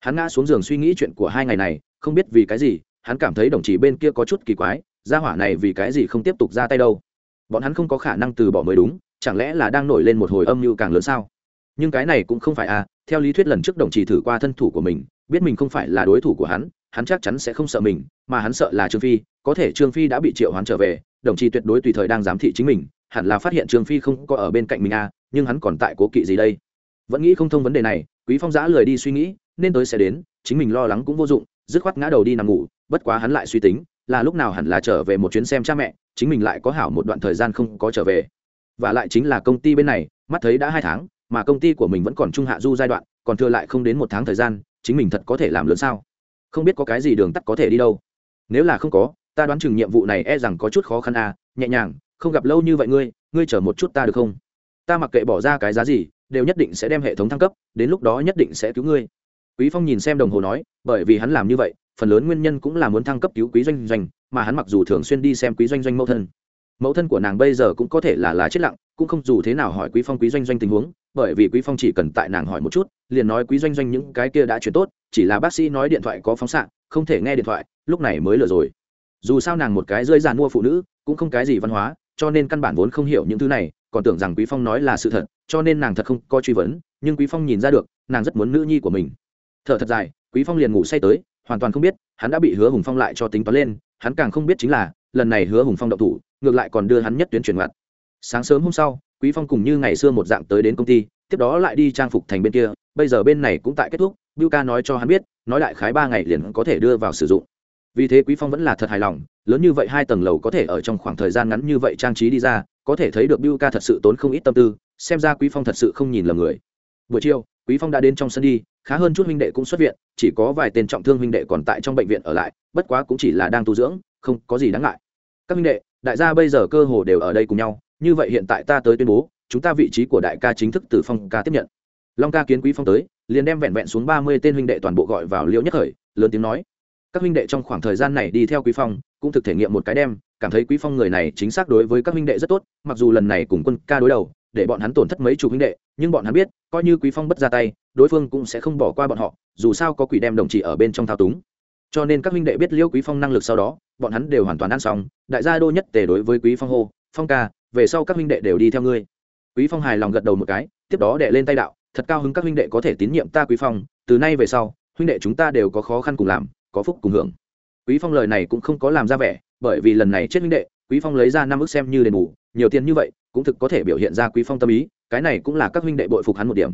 Hắn ngã xuống giường suy nghĩ chuyện của hai ngày này, không biết vì cái gì hắn cảm thấy đồng chí bên kia có chút kỳ quái, gia hỏa này vì cái gì không tiếp tục ra tay đâu? Bọn hắn không có khả năng từ bỏ mới đúng, chẳng lẽ là đang nổi lên một hồi âm mưu càng lớn sao? Nhưng cái này cũng không phải à theo lý thuyết lần trước đồng chí thử qua thân thủ của mình, biết mình không phải là đối thủ của hắn hắn chắc chắn sẽ không sợ mình, mà hắn sợ là trương phi, có thể trương phi đã bị triệu hoán trở về, đồng chí tuyệt đối tùy thời đang giám thị chính mình, hẳn là phát hiện trương phi không có ở bên cạnh mình à nhưng hắn còn tại cố kỵ gì đây? Vẫn nghĩ không thông vấn đề này, quý phong giã lười đi suy nghĩ, nên tới sẽ đến, chính mình lo lắng cũng vô dụng, dứt khoát ngã đầu đi nằm ngủ bất quá hắn lại suy tính, là lúc nào hẳn là trở về một chuyến xem cha mẹ, chính mình lại có hảo một đoạn thời gian không có trở về. Và lại chính là công ty bên này, mắt thấy đã hai tháng, mà công ty của mình vẫn còn trung hạ du giai đoạn, còn thừa lại không đến một tháng thời gian, chính mình thật có thể làm lớn sao? Không biết có cái gì đường tắt có thể đi đâu. Nếu là không có, ta đoán chừng nhiệm vụ này e rằng có chút khó khăn à nhẹ nhàng, không gặp lâu như vậy ngươi ngươi chờ một chút ta được không? Ta mặc kệ bỏ ra cái giá gì, đều nhất định sẽ đem hệ thống thăng cấp, đến lúc đó nhất định sẽ cứu ngươi. Quý phong nhìn xem đồng hồ nói, bởi vì hắn làm như vậy phần lớn nguyên nhân cũng là muốn thăng cấp cứu quý doanh doanh, mà hắn mặc dù thường xuyên đi xem quý doanh doanh mẫu thân. Mẫu thân của nàng bây giờ cũng có thể là là chết lặng, cũng không dù thế nào hỏi quý phong quý doanh doanh tình huống, bởi vì quý phong chỉ cần tại nàng hỏi một chút, liền nói quý doanh doanh những cái kia đã chuyển tốt, chỉ là bác sĩ nói điện thoại có phóng xạ, không thể nghe điện thoại, lúc này mới lừa rồi. Dù sao nàng một cái rơi dàn mua phụ nữ, cũng không cái gì văn hóa, cho nên căn bản vốn không hiểu những thứ này, còn tưởng rằng quý phong nói là sự thật, cho nên nàng thật không có truy vấn, nhưng quý phong nhìn ra được, nàng rất muốn nữ nhi của mình. Thở thật dài, quý phong liền ngủ say tới hoàn toàn không biết, hắn đã bị hứa hùng phong lại cho tính toán lên, hắn càng không biết chính là, lần này hứa hùng phong động thủ, ngược lại còn đưa hắn nhất tuyến chuyển mặt sáng sớm hôm sau, quý phong cùng như ngày xưa một dạng tới đến công ty, tiếp đó lại đi trang phục thành bên kia, bây giờ bên này cũng tại kết thúc bưu ca nói cho hắn biết, nói đại khái ba ngày liền có thể đưa vào sử dụng. Vì thế quý phong vẫn là thật hài lòng, lớn như vậy hai tầng lầu có thể ở trong khoảng thời gian ngắn như vậy trang trí đi ra, có thể thấy được bưu ca thật sự tốn không ít tâm tư, xem ra quý phong thật sự không nhìn lầm người. Buổi chiều quý phong đã đến trong sân đi, khá hơn chút huynh đệ cũng xuất viện, chỉ có vài tên trọng thương huynh đệ còn tại trong bệnh viện ở lại, bất quá cũng chỉ là đang tu dưỡng, không có gì đáng ngại. Các huynh đệ, đại gia bây giờ cơ hồ đều ở đây cùng nhau, như vậy hiện tại ta tới tuyên bố, chúng ta vị trí của đại ca chính thức từ phong ca tiếp nhận. Long ca kiến quý phong tới, liền đem vẹn vẹn xuống ba mươi tên huynh đệ toàn bộ gọi vào liễu nhất khởi, lớn tiếng nói. Các huynh đệ trong khoảng thời gian này đi theo quý phong, cũng thực thể nghiệm một cái đem, cảm thấy quý phong người này chính xác đối với các huynh đệ rất tốt, mặc dù lần này cùng quân ca đối đầu để bọn hắn tổn thất mấy chục huynh đệ, nhưng bọn hắn biết, coi như quý phong bất ra tay, đối phương cũng sẽ không bỏ qua bọn họ, dù sao có quỷ đem đồng chỉ ở bên trong thao túng. Cho nên các huynh đệ biết liêu quý phong năng lực sau đó, bọn hắn đều hoàn toàn ăn xong. Đại gia đô nhất tề đối với quý phong hô, phong ca, về sau các huynh đệ đều đi theo ngươi. Quý phong hài lòng gật đầu một cái, tiếp đó đệ lên tay đạo, thật cao hứng các huynh đệ có thể tín nhiệm ta quý phong, từ nay về sau, huynh đệ chúng ta đều có khó khăn cùng làm, có phúc cùng hưởng. Quý phong lời này cũng không có làm ra vẻ, bởi vì lần này chết huynh đệ, quý phong lấy ra năm ức xem như đền bù nhiều tiền như vậy, cũng thực có thể biểu hiện ra quý phong tâm ý, cái này cũng là các huynh đệ bội phục hắn một điểm.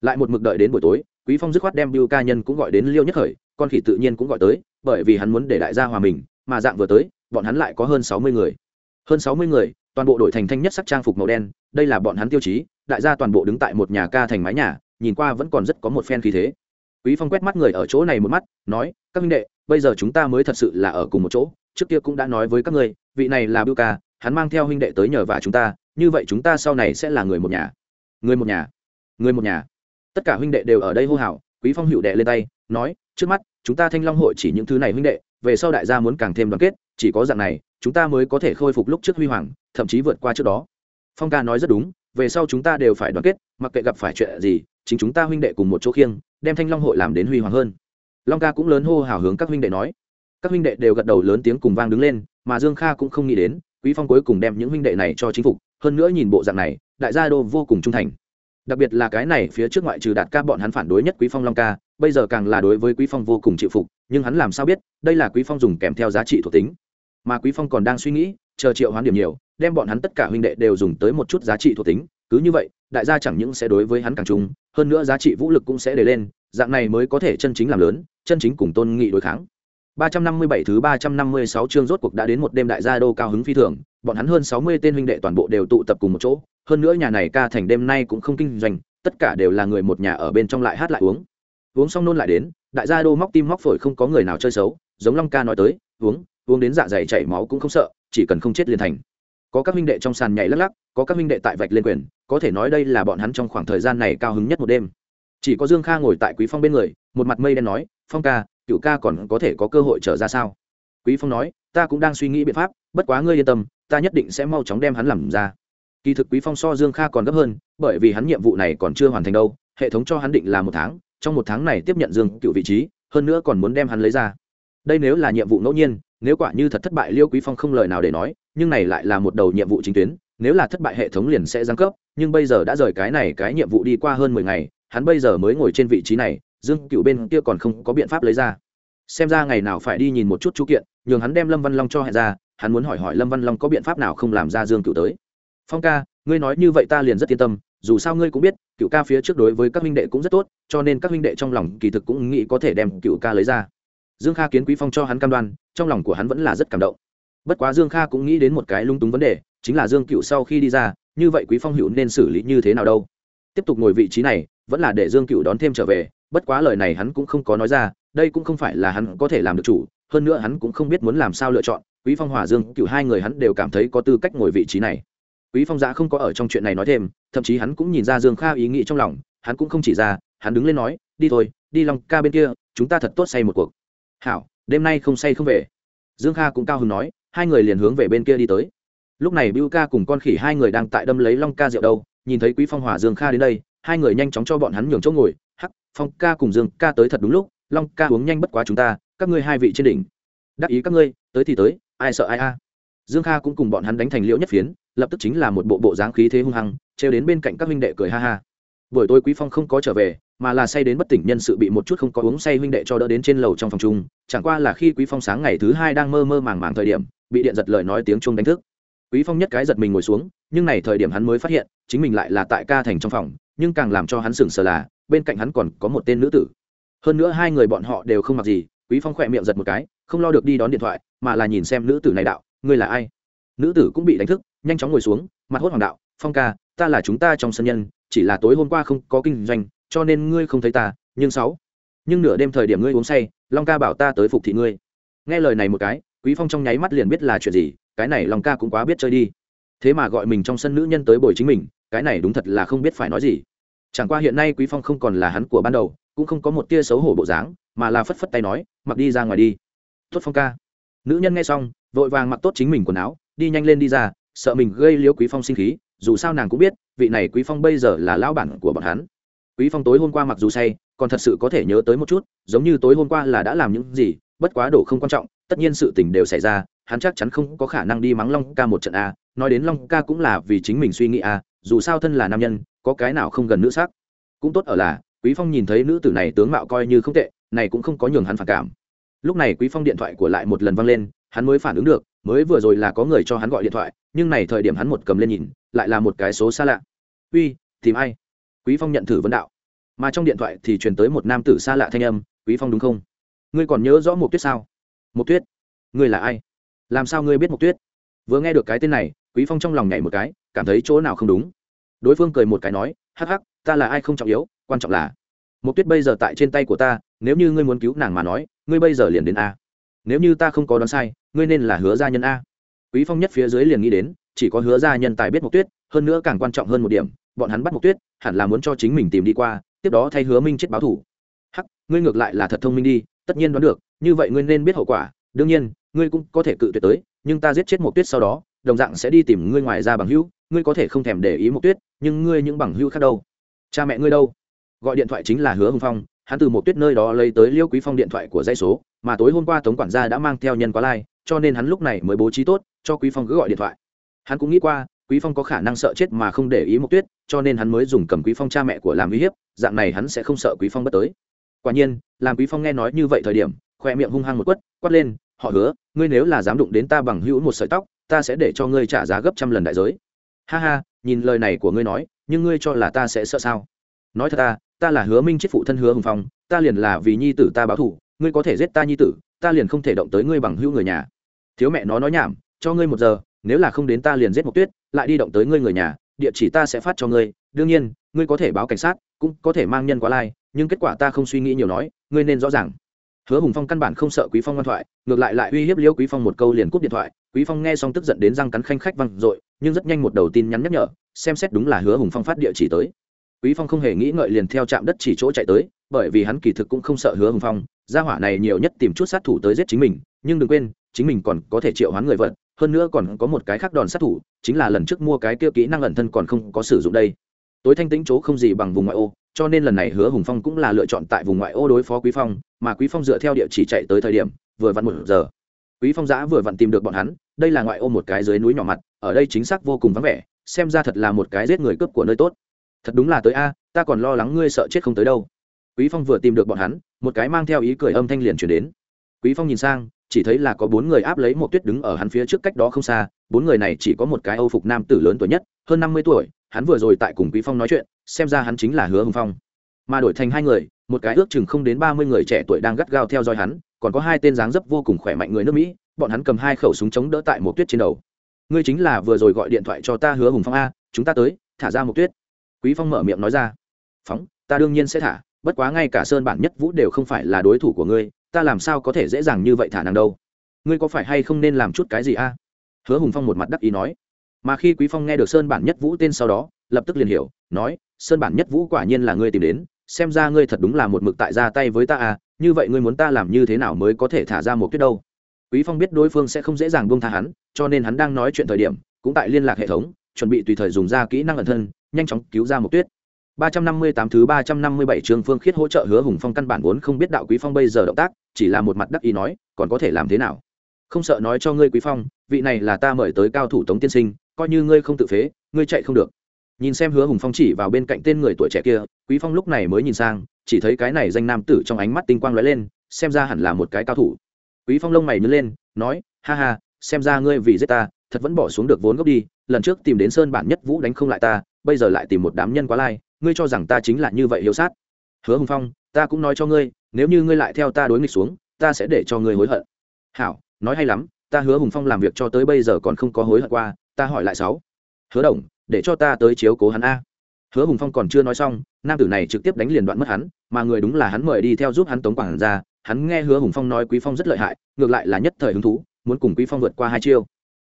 Lại một mực đợi đến buổi tối, quý phong dứt khoát đem bưu ca nhân cũng gọi đến liêu nhất khởi, con khỉ tự nhiên cũng gọi tới, bởi vì hắn muốn để đại gia hòa mình, mà dạng vừa tới, bọn hắn lại có hơn sáu mươi người. Hơn sáu mươi người, toàn bộ đổi thành thanh nhất sắc trang phục màu đen, đây là bọn hắn tiêu chí, đại gia toàn bộ đứng tại một nhà ca thành mái nhà, nhìn qua vẫn còn rất có một phen khí thế. Quý phong quét mắt người ở chỗ này một mắt, nói, các huynh đệ, bây giờ chúng ta mới thật sự là ở cùng một chỗ, trước kia cũng đã nói với các ngươi, vị này là bưu ca hắn mang theo huynh đệ tới nhờ và chúng ta, như vậy chúng ta sau này sẽ là người một nhà. Người một nhà. Người một nhà. Tất cả huynh đệ đều ở đây hô hào, quý phong hữu đệ lên tay, nói, trước mắt, chúng ta thanh long hội chỉ những thứ này huynh đệ, về sau đại gia muốn càng thêm đoàn kết, chỉ có dạng này, chúng ta mới có thể khôi phục lúc trước huy hoàng, thậm chí vượt qua trước đó. Phong ca nói rất đúng, về sau chúng ta đều phải đoàn kết, mặc kệ gặp phải chuyện gì, chính chúng ta huynh đệ cùng một chỗ khiêng, đem thanh long hội làm đến huy hoàng hơn. Long ca cũng lớn hô hào hướng các huynh đệ nói. Các huynh đệ đều gật đầu lớn tiếng cùng vang đứng lên, mà dương kha cũng không nghĩ đến quý phong cuối cùng đem những huynh đệ này cho chính phục, hơn nữa nhìn bộ dạng này, đại gia đô vô cùng trung thành. Đặc biệt là cái này phía trước ngoại trừ đạt ca bọn hắn phản đối nhất quý phong long ca, bây giờ càng là đối với quý phong vô cùng chịu phục, nhưng hắn làm sao biết, đây là quý phong dùng kèm theo giá trị thuộc tính. Mà quý phong còn đang suy nghĩ, chờ triệu hoán điểm nhiều, đem bọn hắn tất cả huynh đệ đều dùng tới một chút giá trị thuộc tính. Cứ như vậy, đại gia chẳng những sẽ đối với hắn càng trung, hơn nữa giá trị vũ lực cũng sẽ để lên, dạng này mới có thể chân chính làm lớn, chân chính cùng tôn nghị đối kháng. 357 thứ 356 chương rốt cuộc đã đến một đêm đại gia đô cao hứng phi thường, bọn hắn hơn 60 tên huynh đệ toàn bộ đều tụ tập cùng một chỗ, hơn nữa nhà này ca thành đêm nay cũng không kinh doanh, tất cả đều là người một nhà ở bên trong lại hát lại uống. Uống xong nôn lại đến, đại gia đô móc tim móc phổi không có người nào chơi xấu, giống Long ca nói tới, uống, uống đến dạ dày chảy máu cũng không sợ, chỉ cần không chết liền thành. Có các huynh đệ trong sàn nhảy lắc lắc, có các huynh đệ tại vạch lên quyền, có thể nói đây là bọn hắn trong khoảng thời gian này cao hứng nhất một đêm. Chỉ có Dương Kha ngồi tại Quý Phong bên người, một mặt mây đen nói, "Phong ca, cựu ca còn có thể có cơ hội trở ra sao? Quý phong nói, ta cũng đang suy nghĩ biện pháp, bất quá ngươi yên tâm, ta nhất định sẽ mau chóng đem hắn làm ra. Kỳ thực quý phong so dương kha còn gấp hơn, bởi vì hắn nhiệm vụ này còn chưa hoàn thành đâu, hệ thống cho hắn định là một tháng, trong một tháng này tiếp nhận dương cựu vị trí, hơn nữa còn muốn đem hắn lấy ra. Đây nếu là nhiệm vụ ngẫu nhiên, nếu quả như thật thất bại liêu quý phong không lời nào để nói, nhưng này lại là một đầu nhiệm vụ chính tuyến, nếu là thất bại hệ thống liền sẽ giáng cấp, nhưng bây giờ đã rời cái này cái nhiệm vụ đi qua hơn mười ngày, hắn bây giờ mới ngồi trên vị trí này dương cựu bên kia còn không có biện pháp lấy ra. Xem ra ngày nào phải đi nhìn một chút chú kiện, nhường hắn đem lâm văn long cho hẹn ra, hắn muốn hỏi hỏi lâm văn long có biện pháp nào không làm ra dương cựu tới. Phong ca, ngươi nói như vậy ta liền rất yên tâm, dù sao ngươi cũng biết, cựu ca phía trước đối với các huynh đệ cũng rất tốt, cho nên các huynh đệ trong lòng kỳ thực cũng nghĩ có thể đem cựu ca lấy ra. Dương kha kiến quý phong cho hắn cam đoan, trong lòng của hắn vẫn là rất cảm động. Bất quá dương kha cũng nghĩ đến một cái lung túng vấn đề, chính là dương cựu sau khi đi ra, như vậy quý phong hữu nên xử lý như thế nào đâu? Tiếp tục ngồi vị trí này, vẫn là để dương cựu đón thêm trở về bất quá lời này hắn cũng không có nói ra, đây cũng không phải là hắn có thể làm được chủ, hơn nữa hắn cũng không biết muốn làm sao lựa chọn. Quý phong hòa dương cựu hai người hắn đều cảm thấy có tư cách ngồi vị trí này. Quý phong giã không có ở trong chuyện này nói thêm, thậm chí hắn cũng nhìn ra dương kha ý nghĩ trong lòng, hắn cũng không chỉ ra, hắn đứng lên nói, đi thôi, đi long ca bên kia, chúng ta thật tốt say một cuộc. Hảo, đêm nay không say không về. Dương kha cũng cao hứng nói, hai người liền hướng về bên kia đi tới. Lúc này bưu ca cùng con khỉ hai người đang tại đâm lấy long ca rượu đâu, nhìn thấy quý phong hòa dương kha đến đây, hai người nhanh chóng cho bọn hắn nhường chỗ ngồi phong ca cùng dương ca tới thật đúng lúc, long ca uống nhanh bất quá chúng ta, các ngươi hai vị trên đỉnh. Đắc ý các ngươi, tới thì tới, ai sợ ai a? Dương kha cũng cùng bọn hắn đánh thành liễu nhất phiến, lập tức chính là một bộ bộ dáng khí thế hung hăng, trêu đến bên cạnh các huynh đệ cười ha ha. Buổi tối quý phong không có trở về, mà là say đến bất tỉnh nhân sự bị một chút không có uống say huynh đệ cho đỡ đến trên lầu trong phòng chung, chẳng qua là khi quý phong sáng ngày thứ hai đang mơ mơ màng màng thời điểm, bị điện giật lời nói tiếng chuông đánh thức. Quý phong nhất cái giật mình ngồi xuống, nhưng này thời điểm hắn mới phát hiện, chính mình lại là tại ca thành trong phòng, nhưng càng làm cho hắn sững sờ là bên cạnh hắn còn có một tên nữ tử. Hơn nữa hai người bọn họ đều không mặc gì, quý phong khỏe miệng giật một cái, không lo được đi đón điện thoại, mà là nhìn xem nữ tử này đạo, ngươi là ai? Nữ tử cũng bị đánh thức, nhanh chóng ngồi xuống, mặt hốt hoàng đạo, phong ca, ta là chúng ta trong sân nhân, chỉ là tối hôm qua không có kinh doanh, cho nên ngươi không thấy ta, nhưng sáu, nhưng nửa đêm thời điểm ngươi uống say, long ca bảo ta tới phục thị ngươi. Nghe lời này một cái, quý phong trong nháy mắt liền biết là chuyện gì, cái này long ca cũng quá biết chơi đi. Thế mà gọi mình trong sân nữ nhân tới bồi chính mình, cái này đúng thật là không biết phải nói gì chẳng qua hiện nay quý phong không còn là hắn của ban đầu, cũng không có một tia xấu hổ bộ dáng, mà là phất phất tay nói, mặc đi ra ngoài đi. Tốt phong ca. Nữ nhân nghe xong, vội vàng mặc tốt chính mình quần áo, đi nhanh lên đi ra, sợ mình gây liếu quý phong sinh khí, dù sao nàng cũng biết, vị này quý phong bây giờ là lão bản của bọn hắn. Quý phong tối hôm qua mặc dù say, còn thật sự có thể nhớ tới một chút, giống như tối hôm qua là đã làm những gì, bất quá đổ không quan trọng, tất nhiên sự tình đều xảy ra, hắn chắc chắn không có khả năng đi mắng long ca một trận a, nói đến long ca cũng là vì chính mình suy nghĩ a, dù sao thân là nam nhân có cái nào không gần nữ sắc. Cũng tốt ở là, quý phong nhìn thấy nữ tử này tướng mạo coi như không tệ, này cũng không có nhường hắn phản cảm. Lúc này quý phong điện thoại của lại một lần văng lên, hắn mới phản ứng được, mới vừa rồi là có người cho hắn gọi điện thoại, nhưng này thời điểm hắn một cầm lên nhìn, lại là một cái số xa lạ. Uy, tìm ai? Quý phong nhận thử vấn đạo. Mà trong điện thoại thì truyền tới một nam tử xa lạ thanh âm, quý phong đúng không? Ngươi còn nhớ rõ Mộc tuyết sao? Mộc tuyết? Ngươi là ai? Làm sao ngươi biết Mộc tuyết? Vừa nghe được cái tên này, quý phong trong lòng nhảy một cái, cảm thấy chỗ nào không đúng đối phương cười một cái nói, hắc hắc, ta là ai không trọng yếu, quan trọng là mục tuyết bây giờ tại trên tay của ta, nếu như ngươi muốn cứu nàng mà nói, ngươi bây giờ liền đến a. Nếu như ta không có đoán sai, ngươi nên là hứa gia nhân a. Quý phong nhất phía dưới liền nghĩ đến, chỉ có hứa gia nhân tài biết mục tuyết, hơn nữa càng quan trọng hơn một điểm, bọn hắn bắt mục tuyết, hẳn là muốn cho chính mình tìm đi qua, tiếp đó thay hứa minh chết báo thủ hắc, ngươi ngược lại là thật thông minh đi, tất nhiên đoán được, như vậy ngươi nên biết hậu quả, đương nhiên, ngươi cũng có thể cự tuyệt tới, nhưng ta giết chết mục tuyết sau đó đồng dạng sẽ đi tìm ngươi ngoài ra bằng hữu, ngươi có thể không thèm để ý Mộc tuyết, nhưng ngươi những bằng hữu khác đâu? Cha mẹ ngươi đâu? Gọi điện thoại chính là hứa hưng phong, hắn từ Mộc tuyết nơi đó lấy tới liêu quý phong điện thoại của dây số, mà tối hôm qua tống quản gia đã mang theo nhân quá lai, cho nên hắn lúc này mới bố trí tốt, cho quý phong cứ gọi điện thoại. Hắn cũng nghĩ qua, quý phong có khả năng sợ chết mà không để ý Mộc tuyết, cho nên hắn mới dùng cầm quý phong cha mẹ của làm uy hiếp, dạng này hắn sẽ không sợ quý phong bất tới. Quả nhiên, làm quý phong nghe nói như vậy thời điểm, khoe miệng hung hăng một quất, quát lên họ hứa, ngươi nếu là dám đụng đến ta bằng hữu một sợi tóc, ta sẽ để cho ngươi trả giá gấp trăm lần đại giới. Ha ha, nhìn lời này của ngươi nói, nhưng ngươi cho là ta sẽ sợ sao? Nói thật ta ta là hứa minh chết phụ thân hứa hùng phong, ta liền là vì nhi tử ta báo thủ ngươi có thể giết ta nhi tử, ta liền không thể động tới ngươi bằng hữu người nhà. Thiếu mẹ nó nói nhảm, cho ngươi một giờ, nếu là không đến ta liền giết một tuyết, lại đi động tới ngươi người nhà, địa chỉ ta sẽ phát cho ngươi. Đương nhiên, ngươi có thể báo cảnh sát, cũng có thể mang nhân quá lai, nhưng kết quả ta không suy nghĩ nhiều nói, ngươi nên rõ ràng hứa hùng phong căn bản không sợ quý phong ngoan thoại, ngược lại lại uy hiếp liễu quý phong một câu liền cúp điện thoại. Quý phong nghe xong tức giận đến răng cắn khanh khách văng dội, nhưng rất nhanh một đầu tin nhắn nhắc nhở, xem xét đúng là hứa hùng phong phát địa chỉ tới. Quý phong không hề nghĩ ngợi liền theo trạm đất chỉ chỗ chạy tới, bởi vì hắn kỳ thực cũng không sợ hứa hùng phong, gia hỏa này nhiều nhất tìm chút sát thủ tới giết chính mình, nhưng đừng quên, chính mình còn có thể triệu hoán người vật, hơn nữa còn có một cái khác đòn sát thủ, chính là lần trước mua cái kia kỹ năng ẩn thân còn không có sử dụng đây. Tối thanh tĩnh chỗ không gì bằng vùng ngoại ô cho nên lần này hứa hùng phong cũng là lựa chọn tại vùng ngoại ô đối phó quý phong, mà quý phong dựa theo địa chỉ chạy tới thời điểm, vừa vặn một giờ. Quý phong giã vừa vặn tìm được bọn hắn, đây là ngoại ô một cái dưới núi nhỏ mặt, ở đây chính xác vô cùng vắng vẻ, xem ra thật là một cái giết người cướp của nơi tốt. Thật đúng là tới a, ta còn lo lắng ngươi sợ chết không tới đâu. Quý phong vừa tìm được bọn hắn, một cái mang theo ý cười âm thanh liền chuyển đến. Quý phong nhìn sang, chỉ thấy là có bốn người áp lấy một tuyết đứng ở hắn phía trước cách đó không xa, bốn người này chỉ có một cái âu phục nam tử lớn tuổi nhất hơn năm mươi tuổi, hắn vừa rồi tại cùng quý phong nói chuyện, xem ra hắn chính là hứa hùng phong. Mà đổi thành hai người, một cái ước chừng không đến ba mươi người trẻ tuổi đang gắt gao theo dõi hắn, còn có hai tên dáng dấp vô cùng khỏe mạnh người nước mỹ, bọn hắn cầm hai khẩu súng chống đỡ tại một tuyết trên đầu. Ngươi chính là vừa rồi gọi điện thoại cho ta hứa hùng phong a, chúng ta tới, thả ra một tuyết. Quý phong mở miệng nói ra. Phóng, ta đương nhiên sẽ thả, bất quá ngay cả sơn bản nhất vũ đều không phải là đối thủ của ngươi, ta làm sao có thể dễ dàng như vậy thả nàng đâu? Ngươi có phải hay không nên làm chút cái gì a? Hứa hùng phong một mặt đắc ý nói mà khi quý phong nghe được sơn bản nhất vũ tên sau đó lập tức liền hiểu nói sơn bản nhất vũ quả nhiên là ngươi tìm đến xem ra ngươi thật đúng là một mực tại ra tay với ta à như vậy ngươi muốn ta làm như thế nào mới có thể thả ra một tuyết đâu quý phong biết đối phương sẽ không dễ dàng buông tha hắn cho nên hắn đang nói chuyện thời điểm cũng tại liên lạc hệ thống chuẩn bị tùy thời dùng ra kỹ năng ẩn thân nhanh chóng cứu ra một tuyết 358 thứ 357 trường Phương Khiết hỗ trợ Hứa Hùng Phong căn bản vốn không biết đạo Quý Phong bây giờ động tác, chỉ là một mặt đắc ý nói, còn có thể làm thế nào? Không sợ nói cho ngươi Quý Phong, vị này là ta mời tới cao thủ Tống tiên sinh, coi như ngươi không tự phế, ngươi chạy không được. Nhìn xem Hứa Hùng Phong chỉ vào bên cạnh tên người tuổi trẻ kia, Quý Phong lúc này mới nhìn sang, chỉ thấy cái này danh nam tử trong ánh mắt tinh quang lóe lên, xem ra hẳn là một cái cao thủ. Quý Phong lông mày nhướng lên, nói, ha ha, xem ra ngươi vì giết ta, thật vẫn bỏ xuống được vốn gốc đi, lần trước tìm đến Sơn bản nhất Vũ đánh không lại ta, bây giờ lại tìm một đám nhân quá lai, ngươi cho rằng ta chính là như vậy hiếu sát hứa hùng phong ta cũng nói cho ngươi nếu như ngươi lại theo ta đối nghịch xuống ta sẽ để cho ngươi hối hận hảo nói hay lắm ta hứa hùng phong làm việc cho tới bây giờ còn không có hối hận qua ta hỏi lại sáu. Hứa đồng, để cho ta tới chiếu cố hắn a. Hứa hùng phong còn chưa nói xong, nam tử này trực tiếp đánh liền đoạn mất hắn, mà người đúng là hắn mời đi theo giúp hắn tống quảng ra hắn nghe hứa hùng phong nói quý phong rất lợi hại, ngược lại là nhất thời hứng thú, muốn cùng quý phong vượt qua hai chiêu.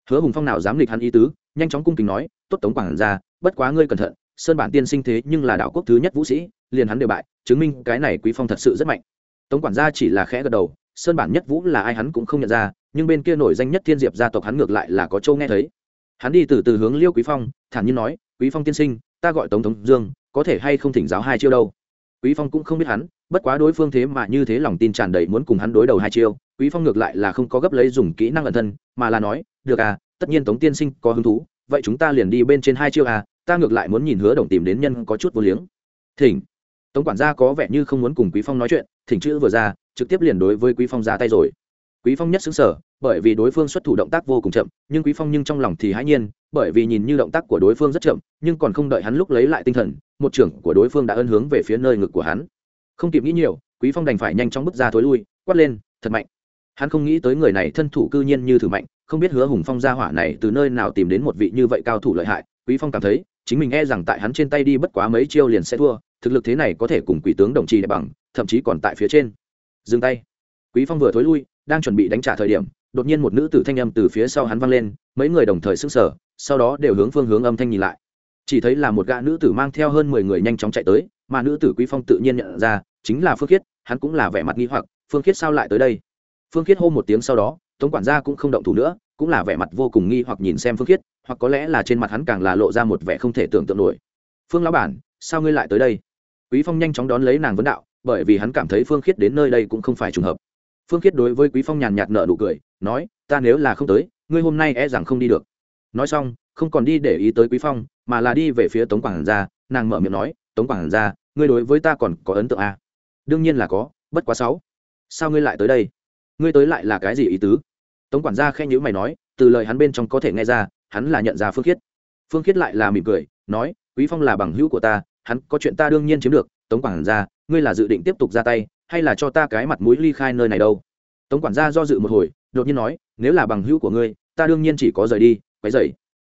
Hứa hùng phong nào dám lịch hắn ý tứ, nhanh chóng cung kính nói, tốt tống quảng ra bất quá ngươi cẩn thận, sơn bản tiên sinh thế nhưng là đạo quốc thứ nhất vũ sĩ, liền hắn đều bại, chứng minh cái này quý phong thật sự rất mạnh. Tống quản gia chỉ là khẽ gật đầu, sơn bản nhất vũ là ai hắn cũng không nhận ra, nhưng bên kia nổi danh nhất thiên diệp gia tộc hắn ngược lại là có châu nghe thấy hắn đi từ từ hướng liêu quý phong, thản nhiên nói, quý phong tiên sinh, ta gọi tổng thống dương, có thể hay không thỉnh giáo hai chiêu đâu? Quý phong cũng không biết hắn, bất quá đối phương thế mà như thế lòng tin tràn đầy muốn cùng hắn đối đầu hai chiêu, quý phong ngược lại là không có gấp lấy dùng kỹ năng ẩn thân, mà là nói, được à tất nhiên tống tiên sinh có hứng thú, vậy chúng ta liền đi bên trên hai chiêu à ta ngược lại muốn nhìn hứa đồng tìm đến nhân có chút vô liếng. Thỉnh. Tống quản gia có vẻ như không muốn cùng quý phong nói chuyện, thỉnh chữ vừa ra, trực tiếp liền đối với quý phong ra tay rồi. Quý phong nhất xứng sở bởi vì đối phương xuất thủ động tác vô cùng chậm, nhưng quý phong nhưng trong lòng thì hãi nhiên, bởi vì nhìn như động tác của đối phương rất chậm, nhưng còn không đợi hắn lúc lấy lại tinh thần, một trưởng của đối phương đã ân hướng về phía nơi ngực của hắn. Không kịp nghĩ nhiều, quý phong đành phải nhanh chóng bước ra thối lui, quát lên, thật mạnh. Hắn không nghĩ tới người này thân thủ cư nhiên như thử mạnh, không biết hứa hùng phong gia hỏa này từ nơi nào tìm đến một vị như vậy cao thủ lợi hại. Quý phong cảm thấy, chính mình e rằng tại hắn trên tay đi bất quá mấy chiêu liền sẽ thua, thực lực thế này có thể cùng quỷ tướng đồng trì đẹp bằng, thậm chí còn tại phía trên. Dừng tay. Quý phong vừa thối lui, đang chuẩn bị đánh trả thời điểm đột nhiên một nữ tử thanh âm từ phía sau hắn vang lên, mấy người đồng thời sững sờ, sau đó đều hướng phương hướng âm thanh nhìn lại. Chỉ thấy là một gã nữ tử mang theo hơn mười người nhanh chóng chạy tới, mà nữ tử quý phong tự nhiên nhận ra, chính là phương khiết, hắn cũng là vẻ mặt nghi hoặc, phương khiết sao lại tới đây? Phương khiết hô một tiếng sau đó, tống quản gia cũng không động thủ nữa, cũng là vẻ mặt vô cùng nghi hoặc nhìn xem phương khiết, hoặc có lẽ là trên mặt hắn càng là lộ ra một vẻ không thể tưởng tượng nổi. Phương lão bản, sao ngươi lại tới đây? Quý phong nhanh chóng đón lấy nàng vấn đạo, bởi vì hắn cảm thấy phương khiết đến nơi đây cũng không phải trùng hợp. Phương khiết đối với quý phong nhàn nhạt nợ nụ cười nói, ta nếu là không tới, ngươi hôm nay e rằng không đi được. Nói xong, không còn đi để ý tới quý phong, mà là đi về phía tống quảng gia, nàng mở miệng nói, tống quảng gia, ngươi đối với ta còn có ấn tượng à? đương nhiên là có, bất quá sáu. Sao ngươi lại tới đây? Ngươi tới lại là cái gì ý tứ? Tống quản gia khen nhữ mày nói, từ lời hắn bên trong có thể nghe ra, hắn là nhận ra phương khiết. Phương khiết lại là mỉm cười, nói, quý phong là bằng hữu của ta, hắn có chuyện ta đương nhiên chiếm được, tống quản gia, ngươi là dự định tiếp tục ra tay, hay là cho ta cái mặt mũi ly khai nơi này đâu? Tống quản gia do dự một hồi đột nhiên nói, nếu là bằng hữu của ngươi, ta đương nhiên chỉ có rời đi, quấy dậy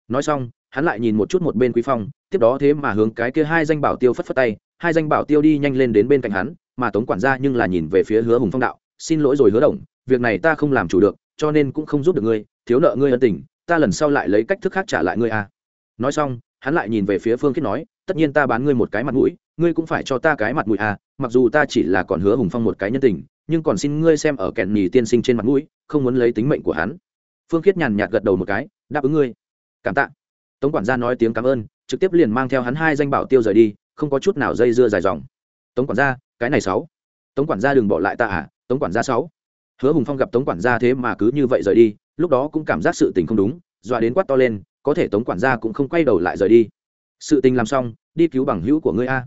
nói xong, hắn lại nhìn một chút một bên quý phong, tiếp đó thế mà hướng cái kia hai danh bảo tiêu phất phất tay, hai danh bảo tiêu đi nhanh lên đến bên cạnh hắn, mà tống quản gia nhưng là nhìn về phía hứa hùng phong đạo, xin lỗi rồi hứa đồng, việc này ta không làm chủ được, cho nên cũng không giúp được ngươi, thiếu nợ ngươi ân tình, ta lần sau lại lấy cách thức khác trả lại ngươi à. nói xong, hắn lại nhìn về phía phương khiết nói, tất nhiên ta bán ngươi một cái mặt mũi, ngươi cũng phải cho ta cái mặt mũi à mặc dù ta chỉ là còn hứa hùng phong một cái nhân tình nhưng còn xin ngươi xem ở kẹn nhì tiên sinh trên mặt mũi, không muốn lấy tính mệnh của hắn. Phương khiết nhàn nhạt gật đầu một cái, đáp ứng ngươi. Cảm tạ. Tống quản gia nói tiếng cảm ơn, trực tiếp liền mang theo hắn hai danh bảo tiêu rời đi, không có chút nào dây dưa dài dòng. Tống quản gia, cái này sáu. Tống quản gia đừng bỏ lại ta à tống quản gia sáu. Hứa hùng phong gặp tống quản gia thế mà cứ như vậy rời đi, lúc đó cũng cảm giác sự tình không đúng, dọa đến quát to lên, có thể tống quản gia cũng không quay đầu lại rời đi. Sự tình làm xong, đi cứu bằng hữu của ngươi a.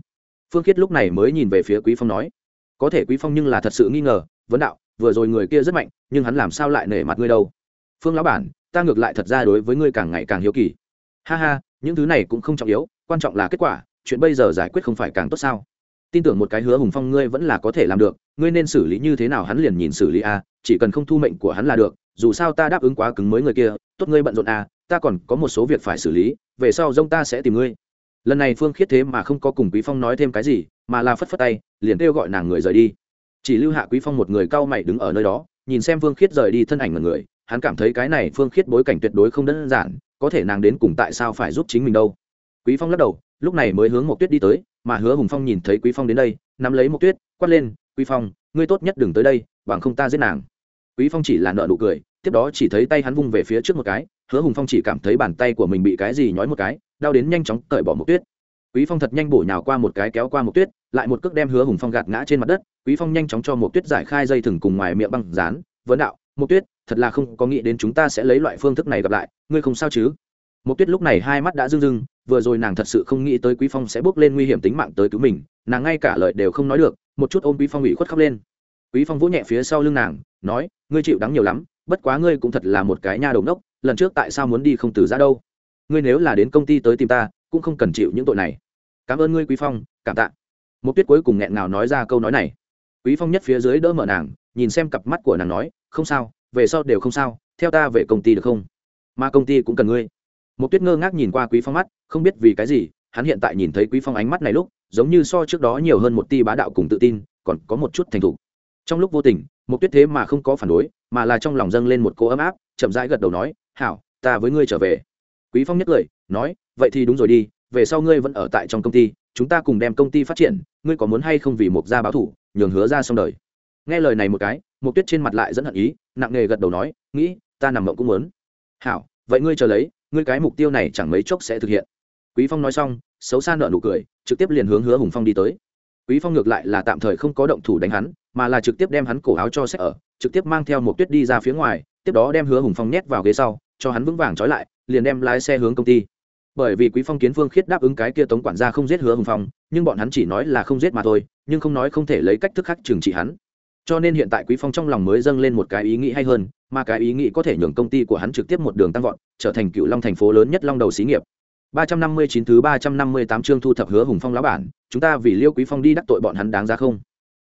Phương khiết lúc này mới nhìn về phía quý phong nói có thể quý phong nhưng là thật sự nghi ngờ, vấn đạo, vừa rồi người kia rất mạnh, nhưng hắn làm sao lại nể mặt ngươi đâu? Phương lão bản, ta ngược lại thật ra đối với ngươi càng ngày càng hiếu kỳ. Ha ha, những thứ này cũng không trọng yếu, quan trọng là kết quả, chuyện bây giờ giải quyết không phải càng tốt sao? Tin tưởng một cái hứa hùng phong ngươi vẫn là có thể làm được, ngươi nên xử lý như thế nào hắn liền nhìn xử lý a, chỉ cần không thu mệnh của hắn là được, dù sao ta đáp ứng quá cứng mới người kia, tốt ngươi bận rộn a, ta còn có một số việc phải xử lý, về sau dông ta sẽ tìm ngươi lần này phương khiết thế mà không có cùng quý phong nói thêm cái gì, mà là phất phất tay, liền kêu gọi nàng người rời đi. Chỉ lưu hạ quý phong một người cao mày đứng ở nơi đó, nhìn xem phương khiết rời đi thân ảnh ngần người, hắn cảm thấy cái này phương khiết bối cảnh tuyệt đối không đơn giản, có thể nàng đến cùng tại sao phải giúp chính mình đâu. Quý phong lắc đầu, lúc này mới hướng một tuyết đi tới, mà hứa hùng phong nhìn thấy quý phong đến đây, nắm lấy một tuyết, quát lên, quý phong, ngươi tốt nhất đừng tới đây, bằng không ta giết nàng. Quý phong chỉ là nợ nụ cười, tiếp đó chỉ thấy tay hắn vung về phía trước một cái, hứa hùng phong chỉ cảm thấy bàn tay của mình bị cái gì nhói một cái đau đến nhanh chóng cởi bỏ mục tuyết. Quý phong thật nhanh bổ nhào qua một cái kéo qua một tuyết, lại một cước đem hứa hùng phong gạt ngã trên mặt đất. Quý phong nhanh chóng cho một tuyết giải khai dây thừng cùng ngoài miệng băng dán. Vấn đạo một tuyết, thật là không có nghĩ đến chúng ta sẽ lấy loại phương thức này gặp lại, ngươi không sao chứ? Một tuyết lúc này hai mắt đã rưng rưng, vừa rồi nàng thật sự không nghĩ tới quý phong sẽ bước lên nguy hiểm tính mạng tới cứu mình, nàng ngay cả lời đều không nói được, một chút ôm quý phong ủy khuất khóc lên. Quý phong vỗ nhẹ phía sau lưng nàng, nói, ngươi chịu đắng nhiều lắm, bất quá ngươi cũng thật là một cái nha đầu đốc lần trước tại sao muốn đi không từ ra đâu? Ngươi nếu là đến công ty tới tìm ta, cũng không cần chịu những tội này. Cảm ơn ngươi, quý phong, cảm tạ. Một tuyết cuối cùng nghẹn ngào nói ra câu nói này. Quý phong nhất phía dưới đỡ mở nàng, nhìn xem cặp mắt của nàng nói, không sao, về sau đều không sao, theo ta về công ty được không? Mà công ty cũng cần ngươi. Một tuyết ngơ ngác nhìn qua quý phong mắt, không biết vì cái gì, hắn hiện tại nhìn thấy quý phong ánh mắt này lúc, giống như so trước đó nhiều hơn một ti bá đạo cùng tự tin, còn có một chút thành thủ. trong lúc vô tình một tuyết thế mà không có phản đối, mà là trong lòng dâng lên một cô ấm áp, chậm rãi gật đầu nói, hảo, ta với ngươi trở về quý phong nhất lời, nói, vậy thì đúng rồi đi, về sau ngươi vẫn ở tại trong công ty, chúng ta cùng đem công ty phát triển, ngươi có muốn hay không vì một gia báo thủ, nhường hứa ra xong đời. Nghe lời này một cái Mục tuyết trên mặt lại dẫn hận ý, nặng nề gật đầu nói, nghĩ, ta nằm mộng cũng muốn. Hảo, vậy ngươi chờ lấy, ngươi cái mục tiêu này chẳng mấy chốc sẽ thực hiện. Quý phong nói xong, xấu xa nợ nụ cười, trực tiếp liền hướng hứa hùng phong đi tới. Quý phong ngược lại là tạm thời không có động thủ đánh hắn, mà là trực tiếp đem hắn cổ áo cho sách ở, trực tiếp mang theo một tuyết đi ra phía ngoài, tiếp đó đem hứa hùng phong nhét vào ghế sau, cho hắn vững vàng trói lại liền đem lái xe hướng công ty. Bởi vì quý phong kiến phương khiết đáp ứng cái kia tống quản gia không giết hứa hùng phong, nhưng bọn hắn chỉ nói là không giết mà thôi, nhưng không nói không thể lấy cách thức khác trừng trị hắn. Cho nên hiện tại quý phong trong lòng mới dâng lên một cái ý nghĩ hay hơn, mà cái ý nghĩ có thể nhường công ty của hắn trực tiếp một đường tăng vọt, trở thành cựu long thành phố lớn nhất long đầu xí nghiệp. 359 thứ 358 chương thu thập hứa hùng phong lão bản, chúng ta vì liêu quý phong đi đắc tội bọn hắn đáng ra không?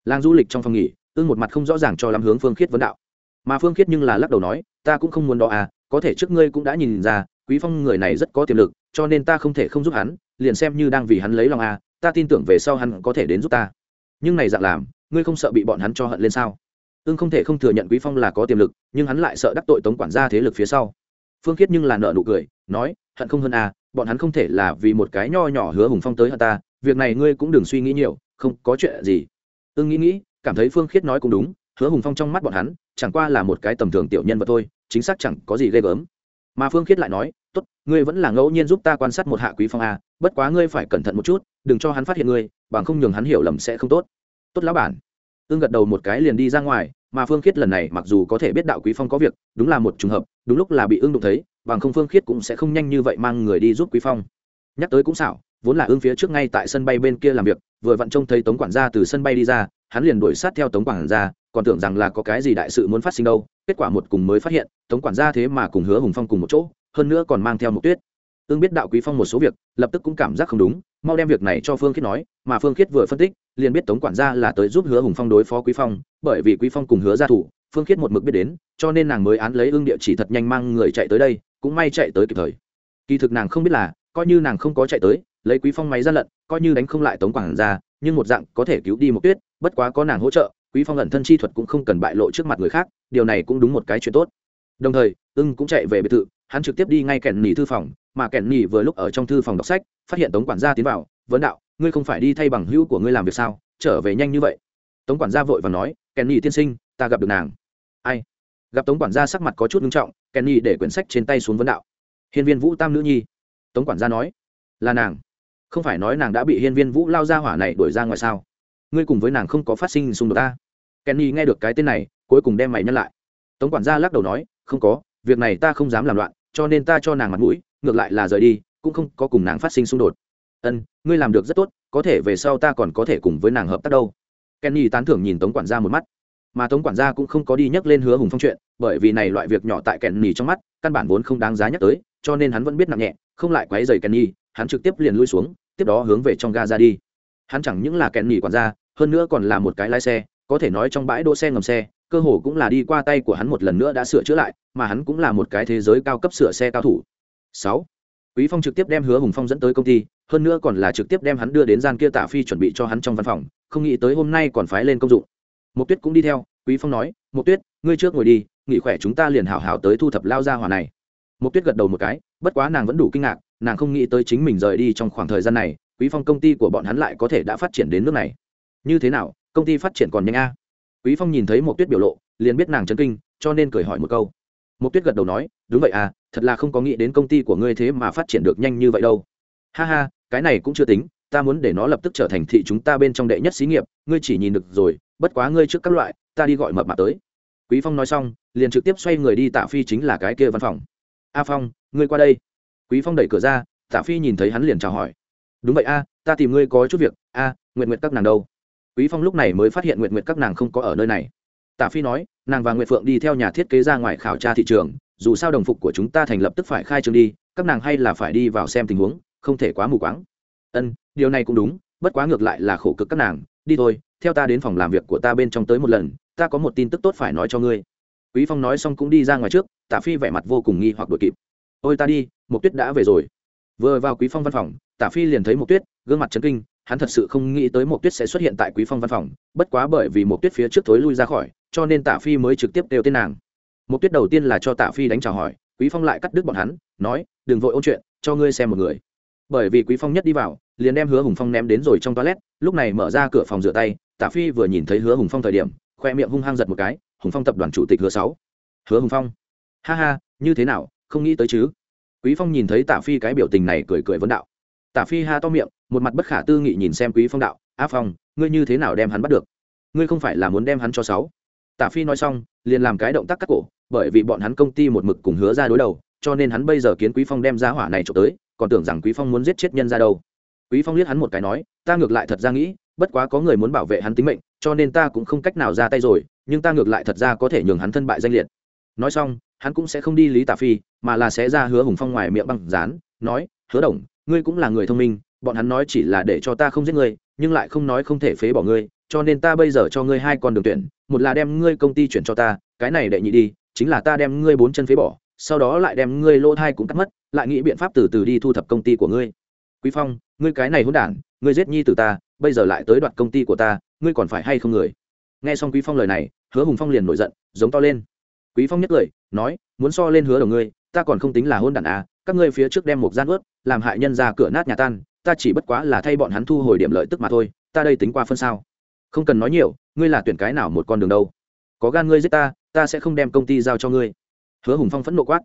Làng du lịch trong phòng nghỉ ương một mặt không rõ ràng cho lắm hướng phương khiết vấn đạo. Mà phương khiết nhưng là lắc đầu nói, ta cũng không muốn đó à có thể trước ngươi cũng đã nhìn ra, quý phong người này rất có tiềm lực, cho nên ta không thể không giúp hắn, liền xem như đang vì hắn lấy lòng à ta tin tưởng về sau hắn có thể đến giúp ta. Nhưng này dạng làm, ngươi không sợ bị bọn hắn cho hận lên sao? Ưng không thể không thừa nhận quý phong là có tiềm lực, nhưng hắn lại sợ đắc tội tống quản gia thế lực phía sau. Phương khiết nhưng là nợ nụ cười, nói, hận không hơn à bọn hắn không thể là vì một cái nho nhỏ hứa hùng phong tới hận ta, việc này ngươi cũng đừng suy nghĩ nhiều, không có chuyện gì. Ương nghĩ nghĩ, cảm thấy phương khiết nói cũng đúng, hứa hùng phong trong mắt bọn hắn, chẳng qua là một cái tầm thường tiểu nhân vật thôi chính xác chẳng có gì ghê gớm. Mà phương khiết lại nói, tốt, ngươi vẫn là ngẫu nhiên giúp ta quan sát một hạ quý phong a, bất quá ngươi phải cẩn thận một chút, đừng cho hắn phát hiện ngươi, bằng không nhường hắn hiểu lầm sẽ không tốt. Tốt lão bản. Ương gật đầu một cái liền đi ra ngoài, mà phương khiết lần này mặc dù có thể biết đạo quý phong có việc, đúng là một trùng hợp, đúng lúc là bị ương đụng thấy, bằng không phương khiết cũng sẽ không nhanh như vậy mang người đi giúp quý phong. Nhắc tới cũng xảo, vốn là ương phía trước ngay tại sân bay bên kia làm việc, vừa vặn trông thấy tống quản gia từ sân bay đi ra, hắn liền đuổi sát theo tống quản gia, còn tưởng rằng là có cái gì đại sự muốn phát sinh đâu kết quả một cùng mới phát hiện, tống quản gia thế mà cùng hứa hùng phong cùng một chỗ, hơn nữa còn mang theo mục tuyết. Ương biết đạo quý phong một số việc, lập tức cũng cảm giác không đúng, mau đem việc này cho phương khiết nói, mà phương khiết vừa phân tích, liền biết tống quản gia là tới giúp hứa hùng phong đối phó quý phong, bởi vì quý phong cùng hứa gia thủ, phương khiết một mực biết đến, cho nên nàng mới án lấy ương địa chỉ thật nhanh mang người chạy tới đây, cũng may chạy tới kịp thời. Kỳ thực nàng không biết là, coi như nàng không có chạy tới, lấy quý phong máy ra lận, coi như đánh không lại tống quản gia, nhưng một dạng có thể cứu đi một tuyết, bất quá có nàng hỗ trợ quý phong ẩn thân chi thuật cũng không cần bại lộ trước mặt người khác, điều này cũng đúng một cái chuyện tốt. Đồng thời, ưng cũng chạy về biệt thự, hắn trực tiếp đi ngay kèn nỉ thư phòng, mà kèn nỉ vừa lúc ở trong thư phòng đọc sách, phát hiện tống quản gia tiến vào, vấn đạo, ngươi không phải đi thay bằng hữu của ngươi làm việc sao? Trở về nhanh như vậy. Tống quản gia vội và nói kèn nỉ tiên sinh, ta gặp được nàng. Ai? Gặp tống quản gia sắc mặt có chút nghiêm trọng kenny để quyển sách trên tay xuống vấn đạo. Hiên viên vũ tam nữ nhi. Tống quản gia nói, là nàng. Không phải nói nàng đã bị hiên viên vũ lao ra hỏa này đuổi ra ngoài sao? Ngươi cùng với nàng không có phát sinh xung đột ta kenny nghe được cái tên này, cuối cùng đem mày nhắc lại. Tống quản gia lắc đầu nói, không có, việc này ta không dám làm loạn, cho nên ta cho nàng mặt mũi, ngược lại là rời đi, cũng không có cùng nàng phát sinh xung đột. Ân, ngươi làm được rất tốt, có thể về sau ta còn có thể cùng với nàng hợp tác đâu. Kenny tán thưởng nhìn tống quản gia một mắt. Mà tống quản gia cũng không có đi nhắc lên hứa hùng phong chuyện, bởi vì này loại việc nhỏ tại kenny trong mắt, căn bản vốn không đáng giá nhắc tới, cho nên hắn vẫn biết nặng nhẹ, không lại quấy rầy kenny, hắn trực tiếp liền lui xuống, tiếp đó hướng về trong ga ra đi. Hắn chẳng những là kenny quản gia, hơn nữa còn là một cái lái xe có thể nói trong bãi đỗ xe ngầm xe, cơ hồ cũng là đi qua tay của hắn một lần nữa đã sửa chữa lại, mà hắn cũng là một cái thế giới cao cấp sửa xe cao thủ. Sáu. Quý phong trực tiếp đem hứa hùng phong dẫn tới công ty, hơn nữa còn là trực tiếp đem hắn đưa đến gian kia tạ phi chuẩn bị cho hắn trong văn phòng, không nghĩ tới hôm nay còn phái lên công dụng. Một tuyết cũng đi theo, quý phong nói một tuyết, ngươi trước ngồi đi, nghỉ khỏe chúng ta liền hảo hảo tới thu thập lao ra hòa này. Một tuyết gật đầu một cái, bất quá nàng vẫn đủ kinh ngạc, nàng không nghĩ tới chính mình rời đi trong khoảng thời gian này, quý phong công ty của bọn hắn lại có thể đã phát triển đến nước này. Như thế nào công ty phát triển còn nhanh a. Quý phong nhìn thấy một tuyết biểu lộ liền biết nàng chấn kinh cho nên cười hỏi một câu. Một tuyết gật đầu nói đúng vậy à thật là không có nghĩ đến công ty của ngươi thế mà phát triển được nhanh như vậy đâu. Ha ha cái này cũng chưa tính ta muốn để nó lập tức trở thành thị chúng ta bên trong đệ nhất xí nghiệp ngươi chỉ nhìn được rồi bất quá ngươi trước các loại ta đi gọi mập mạp tới. Quý phong nói xong liền trực tiếp xoay người đi tạ phi chính là cái kia văn phòng. A phong ngươi qua đây. Quý phong đẩy cửa ra tạ phi nhìn thấy hắn liền chào hỏi. Đúng vậy a ta tìm ngươi có chút việc a à, nguyện nguyện các nàng đâu quý phong lúc này mới phát hiện Nguyệt Nguyệt các nàng không có ở nơi này. Tạ phi nói, nàng và Nguyệt phượng đi theo nhà thiết kế ra ngoài khảo tra thị trường, dù sao đồng phục của chúng ta thành lập tức phải khai trương đi, các nàng hay là phải đi vào xem tình huống, không thể quá mù quáng. Ân, điều này cũng đúng, bất quá ngược lại là khổ cực các nàng. Đi thôi, theo ta đến phòng làm việc của ta bên trong tới một lần, ta có một tin tức tốt phải nói cho ngươi. Quý phong nói xong cũng đi ra ngoài trước tạ phi vẻ mặt vô cùng nghi hoặc đuổi kịp. Ôi ta đi mục tuyết đã về rồi. Vừa vào quý phong văn phòng tạ phi liền thấy mục tuyết, gương mặt chấn kinh hắn thật sự không nghĩ tới Mộc tuyết sẽ xuất hiện tại quý phong văn phòng, bất quá bởi vì Mộc tuyết phía trước thối lui ra khỏi, cho nên tạ phi mới trực tiếp đều tên nàng. Mộc tuyết đầu tiên là cho tạ phi đánh chào hỏi, quý phong lại cắt đứt bọn hắn, nói, đừng vội ôn chuyện, cho ngươi xem một người. Bởi vì quý phong nhất đi vào, liền đem hứa hùng phong ném đến rồi trong toilet, lúc này mở ra cửa phòng rửa tay, tạ phi vừa nhìn thấy hứa hùng phong thời điểm, khoe miệng hung hăng giật một cái, hùng phong tập đoàn chủ tịch hứa sáu. Hứa hùng phong. Ha ha, như thế nào, không nghĩ tới chứ? Quý phong nhìn thấy tạ phi cái biểu tình này cười cười vấn đạo. Tả phi ha to miệng, một mặt bất khả tư nghị nhìn xem quý phong đạo, a phong, ngươi như thế nào đem hắn bắt được? Ngươi không phải là muốn đem hắn cho sáu? Tả phi nói xong, liền làm cái động tác cắt cổ, bởi vì bọn hắn công ty một mực cùng hứa ra đối đầu, cho nên hắn bây giờ kiến quý phong đem ra hỏa này trộm tới, còn tưởng rằng quý phong muốn giết chết nhân ra đâu. Quý phong liếc hắn một cái nói, ta ngược lại thật ra nghĩ, bất quá có người muốn bảo vệ hắn tính mệnh, cho nên ta cũng không cách nào ra tay rồi, nhưng ta ngược lại thật ra có thể nhường hắn thân bại danh liệt. Nói xong, hắn cũng sẽ không đi lý tả phi, mà là sẽ ra hứa hùng phong ngoài miệng băng dán, nói, hứa đồng ngươi cũng là người thông minh, bọn hắn nói chỉ là để cho ta không giết ngươi, nhưng lại không nói không thể phế bỏ ngươi, cho nên ta bây giờ cho ngươi hai con đường tuyển, một là đem ngươi công ty chuyển cho ta, cái này đệ nhị đi, chính là ta đem ngươi bốn chân phế bỏ, sau đó lại đem ngươi lỗ thai cũng cắt mất, lại nghĩ biện pháp từ từ đi thu thập công ty của ngươi. Quý phong, ngươi cái này hỗn đản, ngươi giết nhi từ ta, bây giờ lại tới đoạt công ty của ta, ngươi còn phải hay không người? Nghe xong quý phong lời này, hứa hùng phong liền nổi giận, giống to lên. Quý phong nhất cười, nói, muốn so lên hứa đầu ngươi, ta còn không tính là hôn đản à các ngươi phía trước đem một gian ướt, làm hại nhân ra cửa nát nhà tan, ta chỉ bất quá là thay bọn hắn thu hồi điểm lợi tức mà thôi, ta đây tính qua phân sao? Không cần nói nhiều, ngươi là tuyển cái nào một con đường đâu? Có gan ngươi giết ta ta sẽ không đem công ty giao cho ngươi. Hứa hùng phong phẫn nộ quát.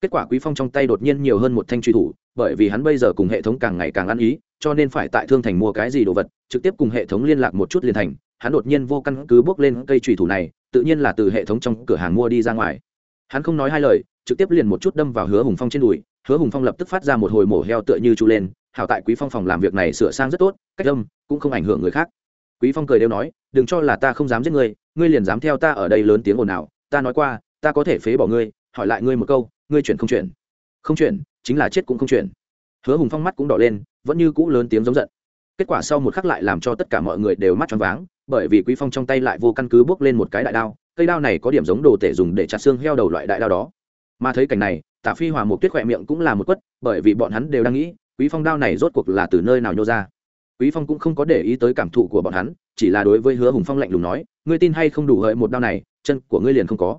Kết quả quý phong trong tay đột nhiên nhiều hơn một thanh truy thủ, bởi vì hắn bây giờ cùng hệ thống càng ngày càng ăn ý, cho nên phải tại thương thành mua cái gì đồ vật, trực tiếp cùng hệ thống liên lạc một chút liền thành, hắn đột nhiên vô căn cứ bước lên cây truy thủ này, tự nhiên là từ hệ thống trong cửa hàng mua đi ra ngoài. Hắn không nói hai lời, trực tiếp liền một chút đâm vào hứa hùng phong trên đùi hứa hùng phong lập tức phát ra một hồi mổ heo tựa như chu lên, hảo tại quý phong phòng làm việc này sửa sang rất tốt, cách âm, cũng không ảnh hưởng người khác. Quý phong cười đều nói, đừng cho là ta không dám giết ngươi ngươi liền dám theo ta ở đây lớn tiếng ồn nào ta nói qua, ta có thể phế bỏ ngươi, hỏi lại ngươi một câu, ngươi chuyển không chuyển? Không chuyển, chính là chết cũng không chuyển. Hứa hùng phong mắt cũng đỏ lên, vẫn như cũ lớn tiếng giống giận. Kết quả sau một khắc lại làm cho tất cả mọi người đều mắt choáng váng, bởi vì quý phong trong tay lại vô căn cứ bước lên một cái đại đao, cây đao này có điểm giống đồ tể dùng để chặt xương heo đầu loại đại đao đó. Mà thấy cảnh này tả phi hòa một tuyết khỏe miệng cũng là một quất, bởi vì bọn hắn đều đang nghĩ, quý phong đao này rốt cuộc là từ nơi nào nhô ra. Quý phong cũng không có để ý tới cảm thụ của bọn hắn, chỉ là đối với hứa hùng phong lạnh lùng nói, ngươi tin hay không đủ hợi một đao này, chân của ngươi liền không có.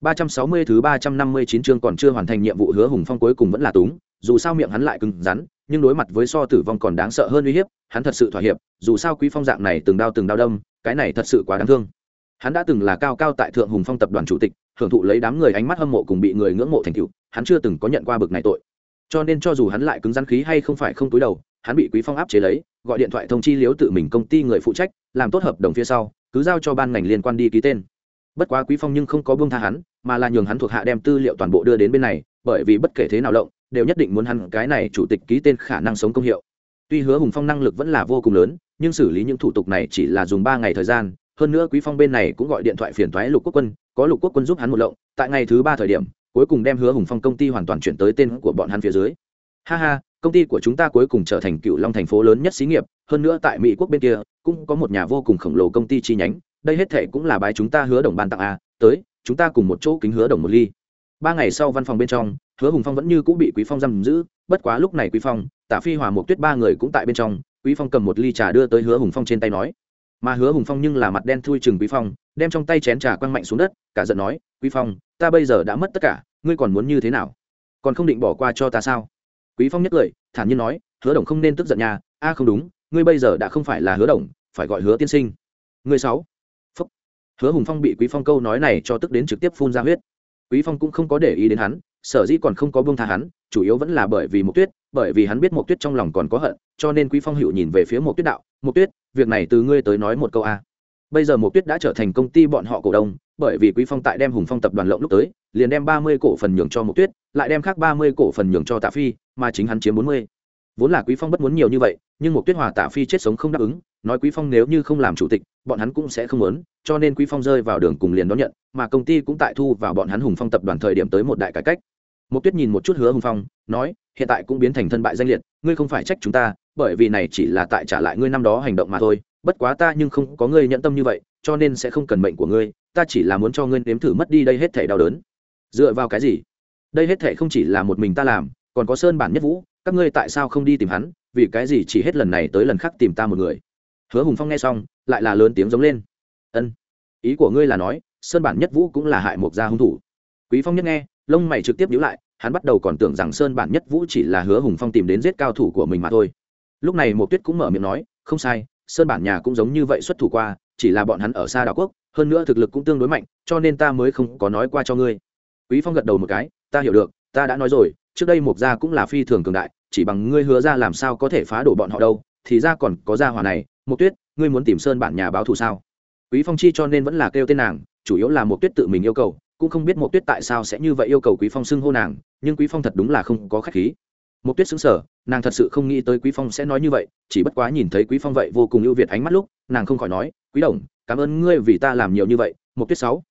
360 thứ 359 chương còn chưa hoàn thành nhiệm vụ hứa hùng phong cuối cùng vẫn là túng, dù sao miệng hắn lại cứng rắn, nhưng đối mặt với so tử vong còn đáng sợ hơn uy hiếp, hắn thật sự thỏa hiệp, dù sao quý phong dạng này từng đao từng đao đâm, cái này thật sự quá đáng thương. Hắn đã từng là cao cao tại thượng hùng phong tập đoàn chủ tịch hưởng thụ lấy đám người ánh mắt hâm mộ cùng bị người ngưỡng mộ thành tựu, hắn chưa từng có nhận qua bực này tội. Cho nên cho dù hắn lại cứng rắn khí hay không phải không túi đầu, hắn bị quý phong áp chế lấy, gọi điện thoại thông chi liếu tự mình công ty người phụ trách, làm tốt hợp đồng phía sau, cứ giao cho ban ngành liên quan đi ký tên. Bất quá quý phong nhưng không có buông tha hắn, mà là nhường hắn thuộc hạ đem tư liệu toàn bộ đưa đến bên này, bởi vì bất kể thế nào lộng, đều nhất định muốn hắn cái này chủ tịch ký tên khả năng sống công hiệu. Tuy hứa hùng phong năng lực vẫn là vô cùng lớn, nhưng xử lý những thủ tục này chỉ là dùng ba ngày thời gian, hơn nữa quý phong bên này cũng gọi điện thoại phiền toái lục quốc quân có lục quốc quân giúp hắn một lộng, tại ngày thứ ba thời điểm, cuối cùng đem hứa hùng phong công ty hoàn toàn chuyển tới tên của bọn hắn phía dưới. Ha ha, công ty của chúng ta cuối cùng trở thành cựu long thành phố lớn nhất xí nghiệp, hơn nữa tại mỹ quốc bên kia, cũng có một nhà vô cùng khổng lồ công ty chi nhánh, đây hết thể cũng là bài chúng ta hứa đồng ban tặng a tới, chúng ta cùng một chỗ kính hứa đồng một ly. Ba ngày sau văn phòng bên trong, hứa hùng phong vẫn như cũng bị quý phong giam giữ, bất quá lúc này quý phong, tả phi hòa một tuyết ba người cũng tại bên trong, quý phong cầm một ly trà đưa tới hứa hùng phong trên tay nói mà hứa hùng phong nhưng là mặt đen thui chừng quý phong, đem trong tay chén trà quăng mạnh xuống đất, cả giận nói, quý phong, ta bây giờ đã mất tất cả, ngươi còn muốn như thế nào? Còn không định bỏ qua cho ta sao? Quý phong nhất cười, thản nhiên nói, hứa đồng không nên tức giận nhà a, không đúng, ngươi bây giờ đã không phải là hứa đồng, phải gọi hứa tiên sinh. Ngươi sáu. Phúc. hứa hùng phong bị quý phong câu nói này cho tức đến trực tiếp phun ra huyết. Quý phong cũng không có để ý đến hắn, sở dĩ còn không có buông tha hắn, chủ yếu vẫn là bởi vì mục tuyết, bởi vì hắn biết mục tuyết trong lòng còn có hận, cho nên quý phong hữu nhìn về phía mục tuyết đạo mục tuyết việc này từ ngươi tới nói một câu a. Bây giờ một tuyết đã trở thành công ty bọn họ cổ đông, bởi vì quý phong tại đem hùng phong tập đoàn lộng lúc tới, liền đem ba mươi cổ phần nhường cho một tuyết, lại đem khác ba mươi cổ phần nhường cho tạ phi, mà chính hắn chiếm bốn mươi. Vốn là quý phong bất muốn nhiều như vậy, nhưng một tuyết hòa tạ phi chết sống không đáp ứng, nói quý phong nếu như không làm chủ tịch, bọn hắn cũng sẽ không muốn, cho nên quý phong rơi vào đường cùng liền đón nhận, mà công ty cũng tại thu vào bọn hắn hùng phong tập đoàn thời điểm tới một đại cải cách. Một tuyết nhìn một chút hứa hùng phong, nói, hiện tại cũng biến thành thân bại danh liệt, ngươi không phải trách chúng ta bởi vì này chỉ là tại trả lại ngươi năm đó hành động mà thôi, bất quá ta nhưng không có ngươi nhận tâm như vậy, cho nên sẽ không cần mệnh của ngươi, ta chỉ là muốn cho ngươi nếm thử mất đi đây hết thể đau đớn. Dựa vào cái gì? Đây hết thể không chỉ là một mình ta làm, còn có sơn bản nhất vũ, các ngươi tại sao không đi tìm hắn, vì cái gì chỉ hết lần này tới lần khác tìm ta một người? Hứa hùng phong nghe xong, lại là lớn tiếng giống lên. Ân, ý của ngươi là nói, sơn bản nhất vũ cũng là hại mộc gia hung thủ. Quý phong nhất nghe, lông mày trực tiếp nhíu lại, hắn bắt đầu còn tưởng rằng sơn bản nhất vũ chỉ là hứa hùng phong tìm đến giết cao thủ của mình mà thôi lúc này một tuyết cũng mở miệng nói, không sai, sơn bản nhà cũng giống như vậy xuất thủ qua, chỉ là bọn hắn ở xa đảo quốc, hơn nữa thực lực cũng tương đối mạnh, cho nên ta mới không có nói qua cho ngươi. Quý phong gật đầu một cái, ta hiểu được, ta đã nói rồi, trước đây mục gia cũng là phi thường cường đại, chỉ bằng ngươi hứa ra làm sao có thể phá đổ bọn họ đâu, thì ra còn có gia hòa này mục tuyết, ngươi muốn tìm sơn bản nhà báo thù sao? Quý phong chi cho nên vẫn là kêu tên nàng, chủ yếu là mục tuyết tự mình yêu cầu, cũng không biết mục tuyết tại sao sẽ như vậy yêu cầu quý phong xưng hô nàng, nhưng quý phong thật đúng là không có khách khí. Mộc tuyết sững sờ, nàng thật sự không nghĩ tới quý phong sẽ nói như vậy chỉ bất quá nhìn thấy quý phong vậy vô cùng ưu việt ánh mắt lúc nàng không khỏi nói quý đồng cảm ơn ngươi vì ta làm nhiều như vậy Mộc tuyết sáu.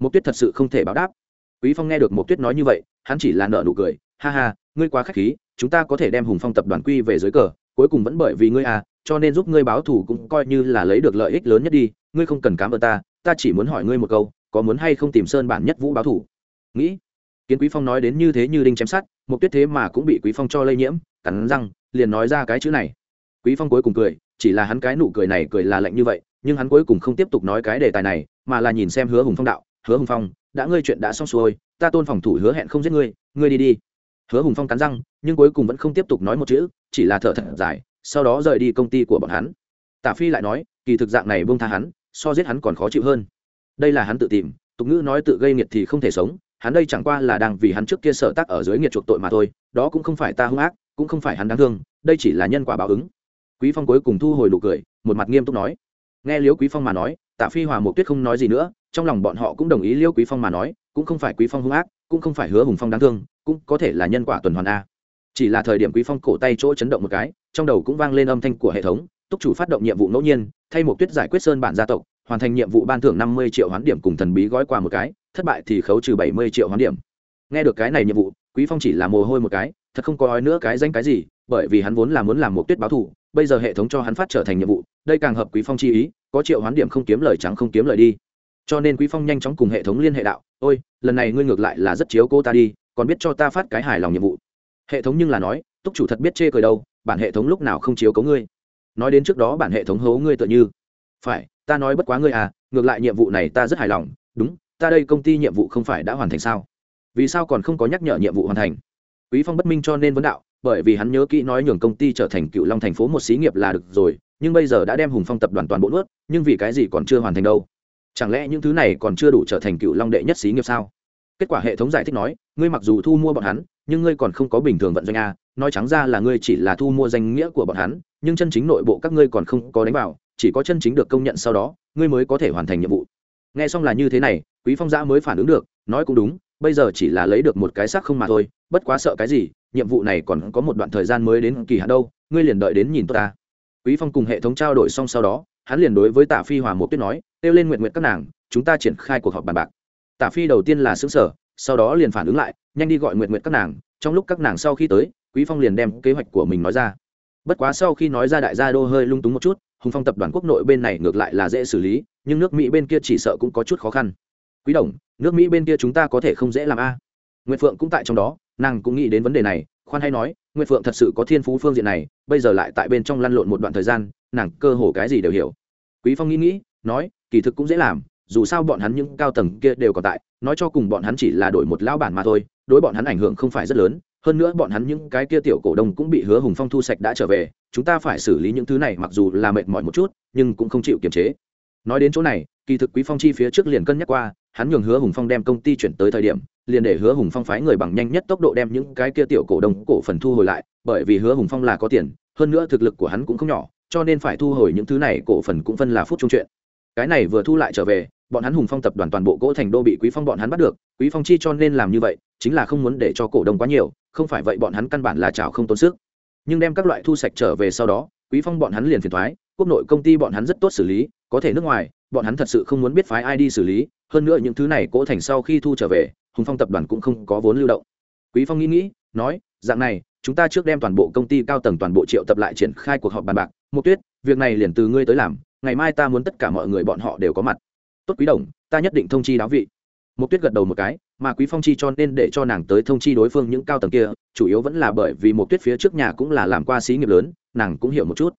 Mộc tuyết thật sự không thể báo đáp. Quý phong nghe được Mộc tuyết nói như vậy hắn chỉ là nở nụ cười ha ha ngươi quá khách khí chúng ta có thể đem hùng phong tập đoàn quy về dưới cờ cuối cùng vẫn bởi vì ngươi à cho nên giúp ngươi báo thù cũng coi như là lấy được lợi ích lớn nhất đi ngươi không cần cảm ơn ta ta chỉ muốn hỏi ngươi một câu có muốn hay không tìm sơn bản nhất vũ báo thù? Nghĩ kiến quý phong nói đến như thế như đinh chém sát một tuyết thế mà cũng bị quý phong cho lây nhiễm, cắn răng, liền nói ra cái chữ này. Quý phong cuối cùng cười, chỉ là hắn cái nụ cười này cười là lạnh như vậy, nhưng hắn cuối cùng không tiếp tục nói cái đề tài này, mà là nhìn xem hứa hùng phong đạo, hứa hùng phong, đã ngươi chuyện đã xong xuôi, ta tôn phòng thủ hứa hẹn không giết ngươi ngươi đi đi. Hứa hùng phong cắn răng, nhưng cuối cùng vẫn không tiếp tục nói một chữ, chỉ là thở thật dài, sau đó rời đi công ty của bọn hắn. Tả phi lại nói, kỳ thực dạng này buông tha hắn, so giết hắn còn khó chịu hơn. Đây là hắn tự tìm, tục ngữ nói tự gây nghiệt thì không thể sống hắn đây chẳng qua là đang vì hắn trước kia sở tác ở dưới nghiệt chuộc tội mà thôi, đó cũng không phải ta hung ác, cũng không phải hắn đáng thương, đây chỉ là nhân quả báo ứng. Quý phong cuối cùng thu hồi nụ cười, một mặt nghiêm túc nói. Nghe liễu quý phong mà nói, tạ phi hòa Mộc tuyết không nói gì nữa, trong lòng bọn họ cũng đồng ý liễu quý phong mà nói, cũng không phải quý phong hung ác, cũng không phải hứa hùng phong đáng thương, cũng có thể là nhân quả tuần hoàn a. Chỉ là thời điểm quý phong cổ tay chỗ chấn động một cái, trong đầu cũng vang lên âm thanh của hệ thống, túc chủ phát động nhiệm vụ ngẫu nhiên, thay Mộc tuyết giải quyết sơn bản gia tộc, hoàn thành nhiệm vụ ban thưởng năm mươi triệu hoán điểm cùng thần bí gói quà một cái thất bại thì khấu trừ bảy mươi triệu hoán điểm. Nghe được cái này nhiệm vụ, quý phong chỉ là mồ hôi một cái, thật không có nói nữa cái danh cái gì, bởi vì hắn vốn là muốn làm một tuyết báo thủ, bây giờ hệ thống cho hắn phát trở thành nhiệm vụ, đây càng hợp quý phong chi ý, có triệu hoán điểm không kiếm lời trắng không kiếm lời đi. Cho nên quý phong nhanh chóng cùng hệ thống liên hệ đạo, ôi, lần này ngươi ngược lại là rất chiếu cô ta đi, còn biết cho ta phát cái hài lòng nhiệm vụ. Hệ thống nhưng là nói, túc chủ thật biết chê cười đâu, bản hệ thống lúc nào không chiếu cấu ngươi. Nói đến trước đó bản hệ thống hố ngươi tựa như. Phải, ta nói bất quá ngươi à ngược lại nhiệm vụ này ta rất hài lòng, đúng ta đây công ty nhiệm vụ không phải đã hoàn thành sao? Vì sao còn không có nhắc nhở nhiệm vụ hoàn thành? Quý phong bất minh cho nên vấn đạo, bởi vì hắn nhớ kỹ nói nhường công ty trở thành cựu long thành phố một xí nghiệp là được rồi, nhưng bây giờ đã đem hùng phong tập đoàn toàn bộ nuốt, nhưng vì cái gì còn chưa hoàn thành đâu? Chẳng lẽ những thứ này còn chưa đủ trở thành cựu long đệ nhất xí nghiệp sao? Kết quả hệ thống giải thích nói, ngươi mặc dù thu mua bọn hắn, nhưng ngươi còn không có bình thường vận doanh a, nói trắng ra là ngươi chỉ là thu mua danh nghĩa của bọn hắn, nhưng chân chính nội bộ các ngươi còn không có đánh vào, chỉ có chân chính được công nhận sau đó, ngươi mới có thể hoàn thành nhiệm vụ. Nghe xong là như thế này quý phong giã mới phản ứng được, nói cũng đúng, bây giờ chỉ là lấy được một cái xác không mà thôi, bất quá sợ cái gì, nhiệm vụ này còn có một đoạn thời gian mới đến kỳ hạn đâu, ngươi liền đợi đến nhìn tôi ta. Quý phong cùng hệ thống trao đổi xong sau đó, hắn liền đối với tả phi hòa một tuyết nói, kêu lên nguyện nguyện các nàng, chúng ta triển khai cuộc họp bàn bạc. Tả phi đầu tiên là xứng sở sau đó liền phản ứng lại, nhanh đi gọi nguyện nguyện các nàng, trong lúc các nàng sau khi tới, quý phong liền đem kế hoạch của mình nói ra. Bất quá sau khi nói ra đại gia đô hơi lung túng một chút, hùng phong tập đoàn quốc nội bên này ngược lại là dễ xử lý, nhưng nước mỹ bên kia chỉ sợ cũng có chút khó khăn quý đồng, nước mỹ bên kia chúng ta có thể không dễ làm a à. nguyệt phượng cũng tại trong đó, nàng cũng nghĩ đến vấn đề này, khoan hay nói, nguyệt phượng thật sự có thiên phú phương diện này, bây giờ lại tại bên trong lăn lộn một đoạn thời gian, nàng cơ hồ cái gì đều hiểu quý phong nghĩ nghĩ, nói, kỳ thực cũng dễ làm, dù sao bọn hắn những cao tầng kia đều còn tại, nói cho cùng bọn hắn chỉ là đổi một lão bản mà thôi, đối bọn hắn ảnh hưởng không phải rất lớn, hơn nữa bọn hắn những cái kia tiểu cổ đông cũng bị hứa hùng phong thu sạch đã trở về, chúng ta phải xử lý những thứ này mặc dù là mệt mỏi một chút, nhưng cũng không chịu kiềm chế nói đến chỗ này, kỳ thực quý phong chi phía trước liền cân nhắc qua hắn nhường hứa hùng phong đem công ty chuyển tới thời điểm, liền để hứa hùng phong phái người bằng nhanh nhất tốc độ đem những cái kia tiểu cổ đông cổ phần thu hồi lại, bởi vì hứa hùng phong là có tiền, hơn nữa thực lực của hắn cũng không nhỏ, cho nên phải thu hồi những thứ này, cổ phần cũng phân là phút chung chuyện. Cái này vừa thu lại trở về, bọn hắn hùng phong tập đoàn toàn bộ cỗ thành đô bị quý phong bọn hắn bắt được, quý phong chi cho nên làm như vậy, chính là không muốn để cho cổ đông quá nhiều, không phải vậy bọn hắn căn bản là chảo không tốn sức. Nhưng đem các loại thu sạch trở về sau đó quý phong bọn hắn liền phiền thoái, quốc nội công ty bọn hắn rất tốt xử lý, có thể nước ngoài, bọn hắn thật sự không muốn biết phái ai đi xử lý, hơn nữa những thứ này cỗ thành sau khi thu trở về, hùng phong tập đoàn cũng không có vốn lưu động. Quý phong nghĩ nghĩ, nói, dạng này, chúng ta trước đem toàn bộ công ty cao tầng toàn bộ triệu tập lại triển khai cuộc họp bàn bạc. Một tuyết, việc này liền từ ngươi tới làm, ngày mai ta muốn tất cả mọi người bọn họ đều có mặt. Tốt quý đồng, ta nhất định thông chi đáo vị. Một tuyết gật đầu một cái mà quý phong chi cho nên để cho nàng tới thông chi đối phương những cao tầng kia, chủ yếu vẫn là bởi vì một tuyết phía trước nhà cũng là làm qua xí nghiệp lớn, nàng cũng hiểu một chút.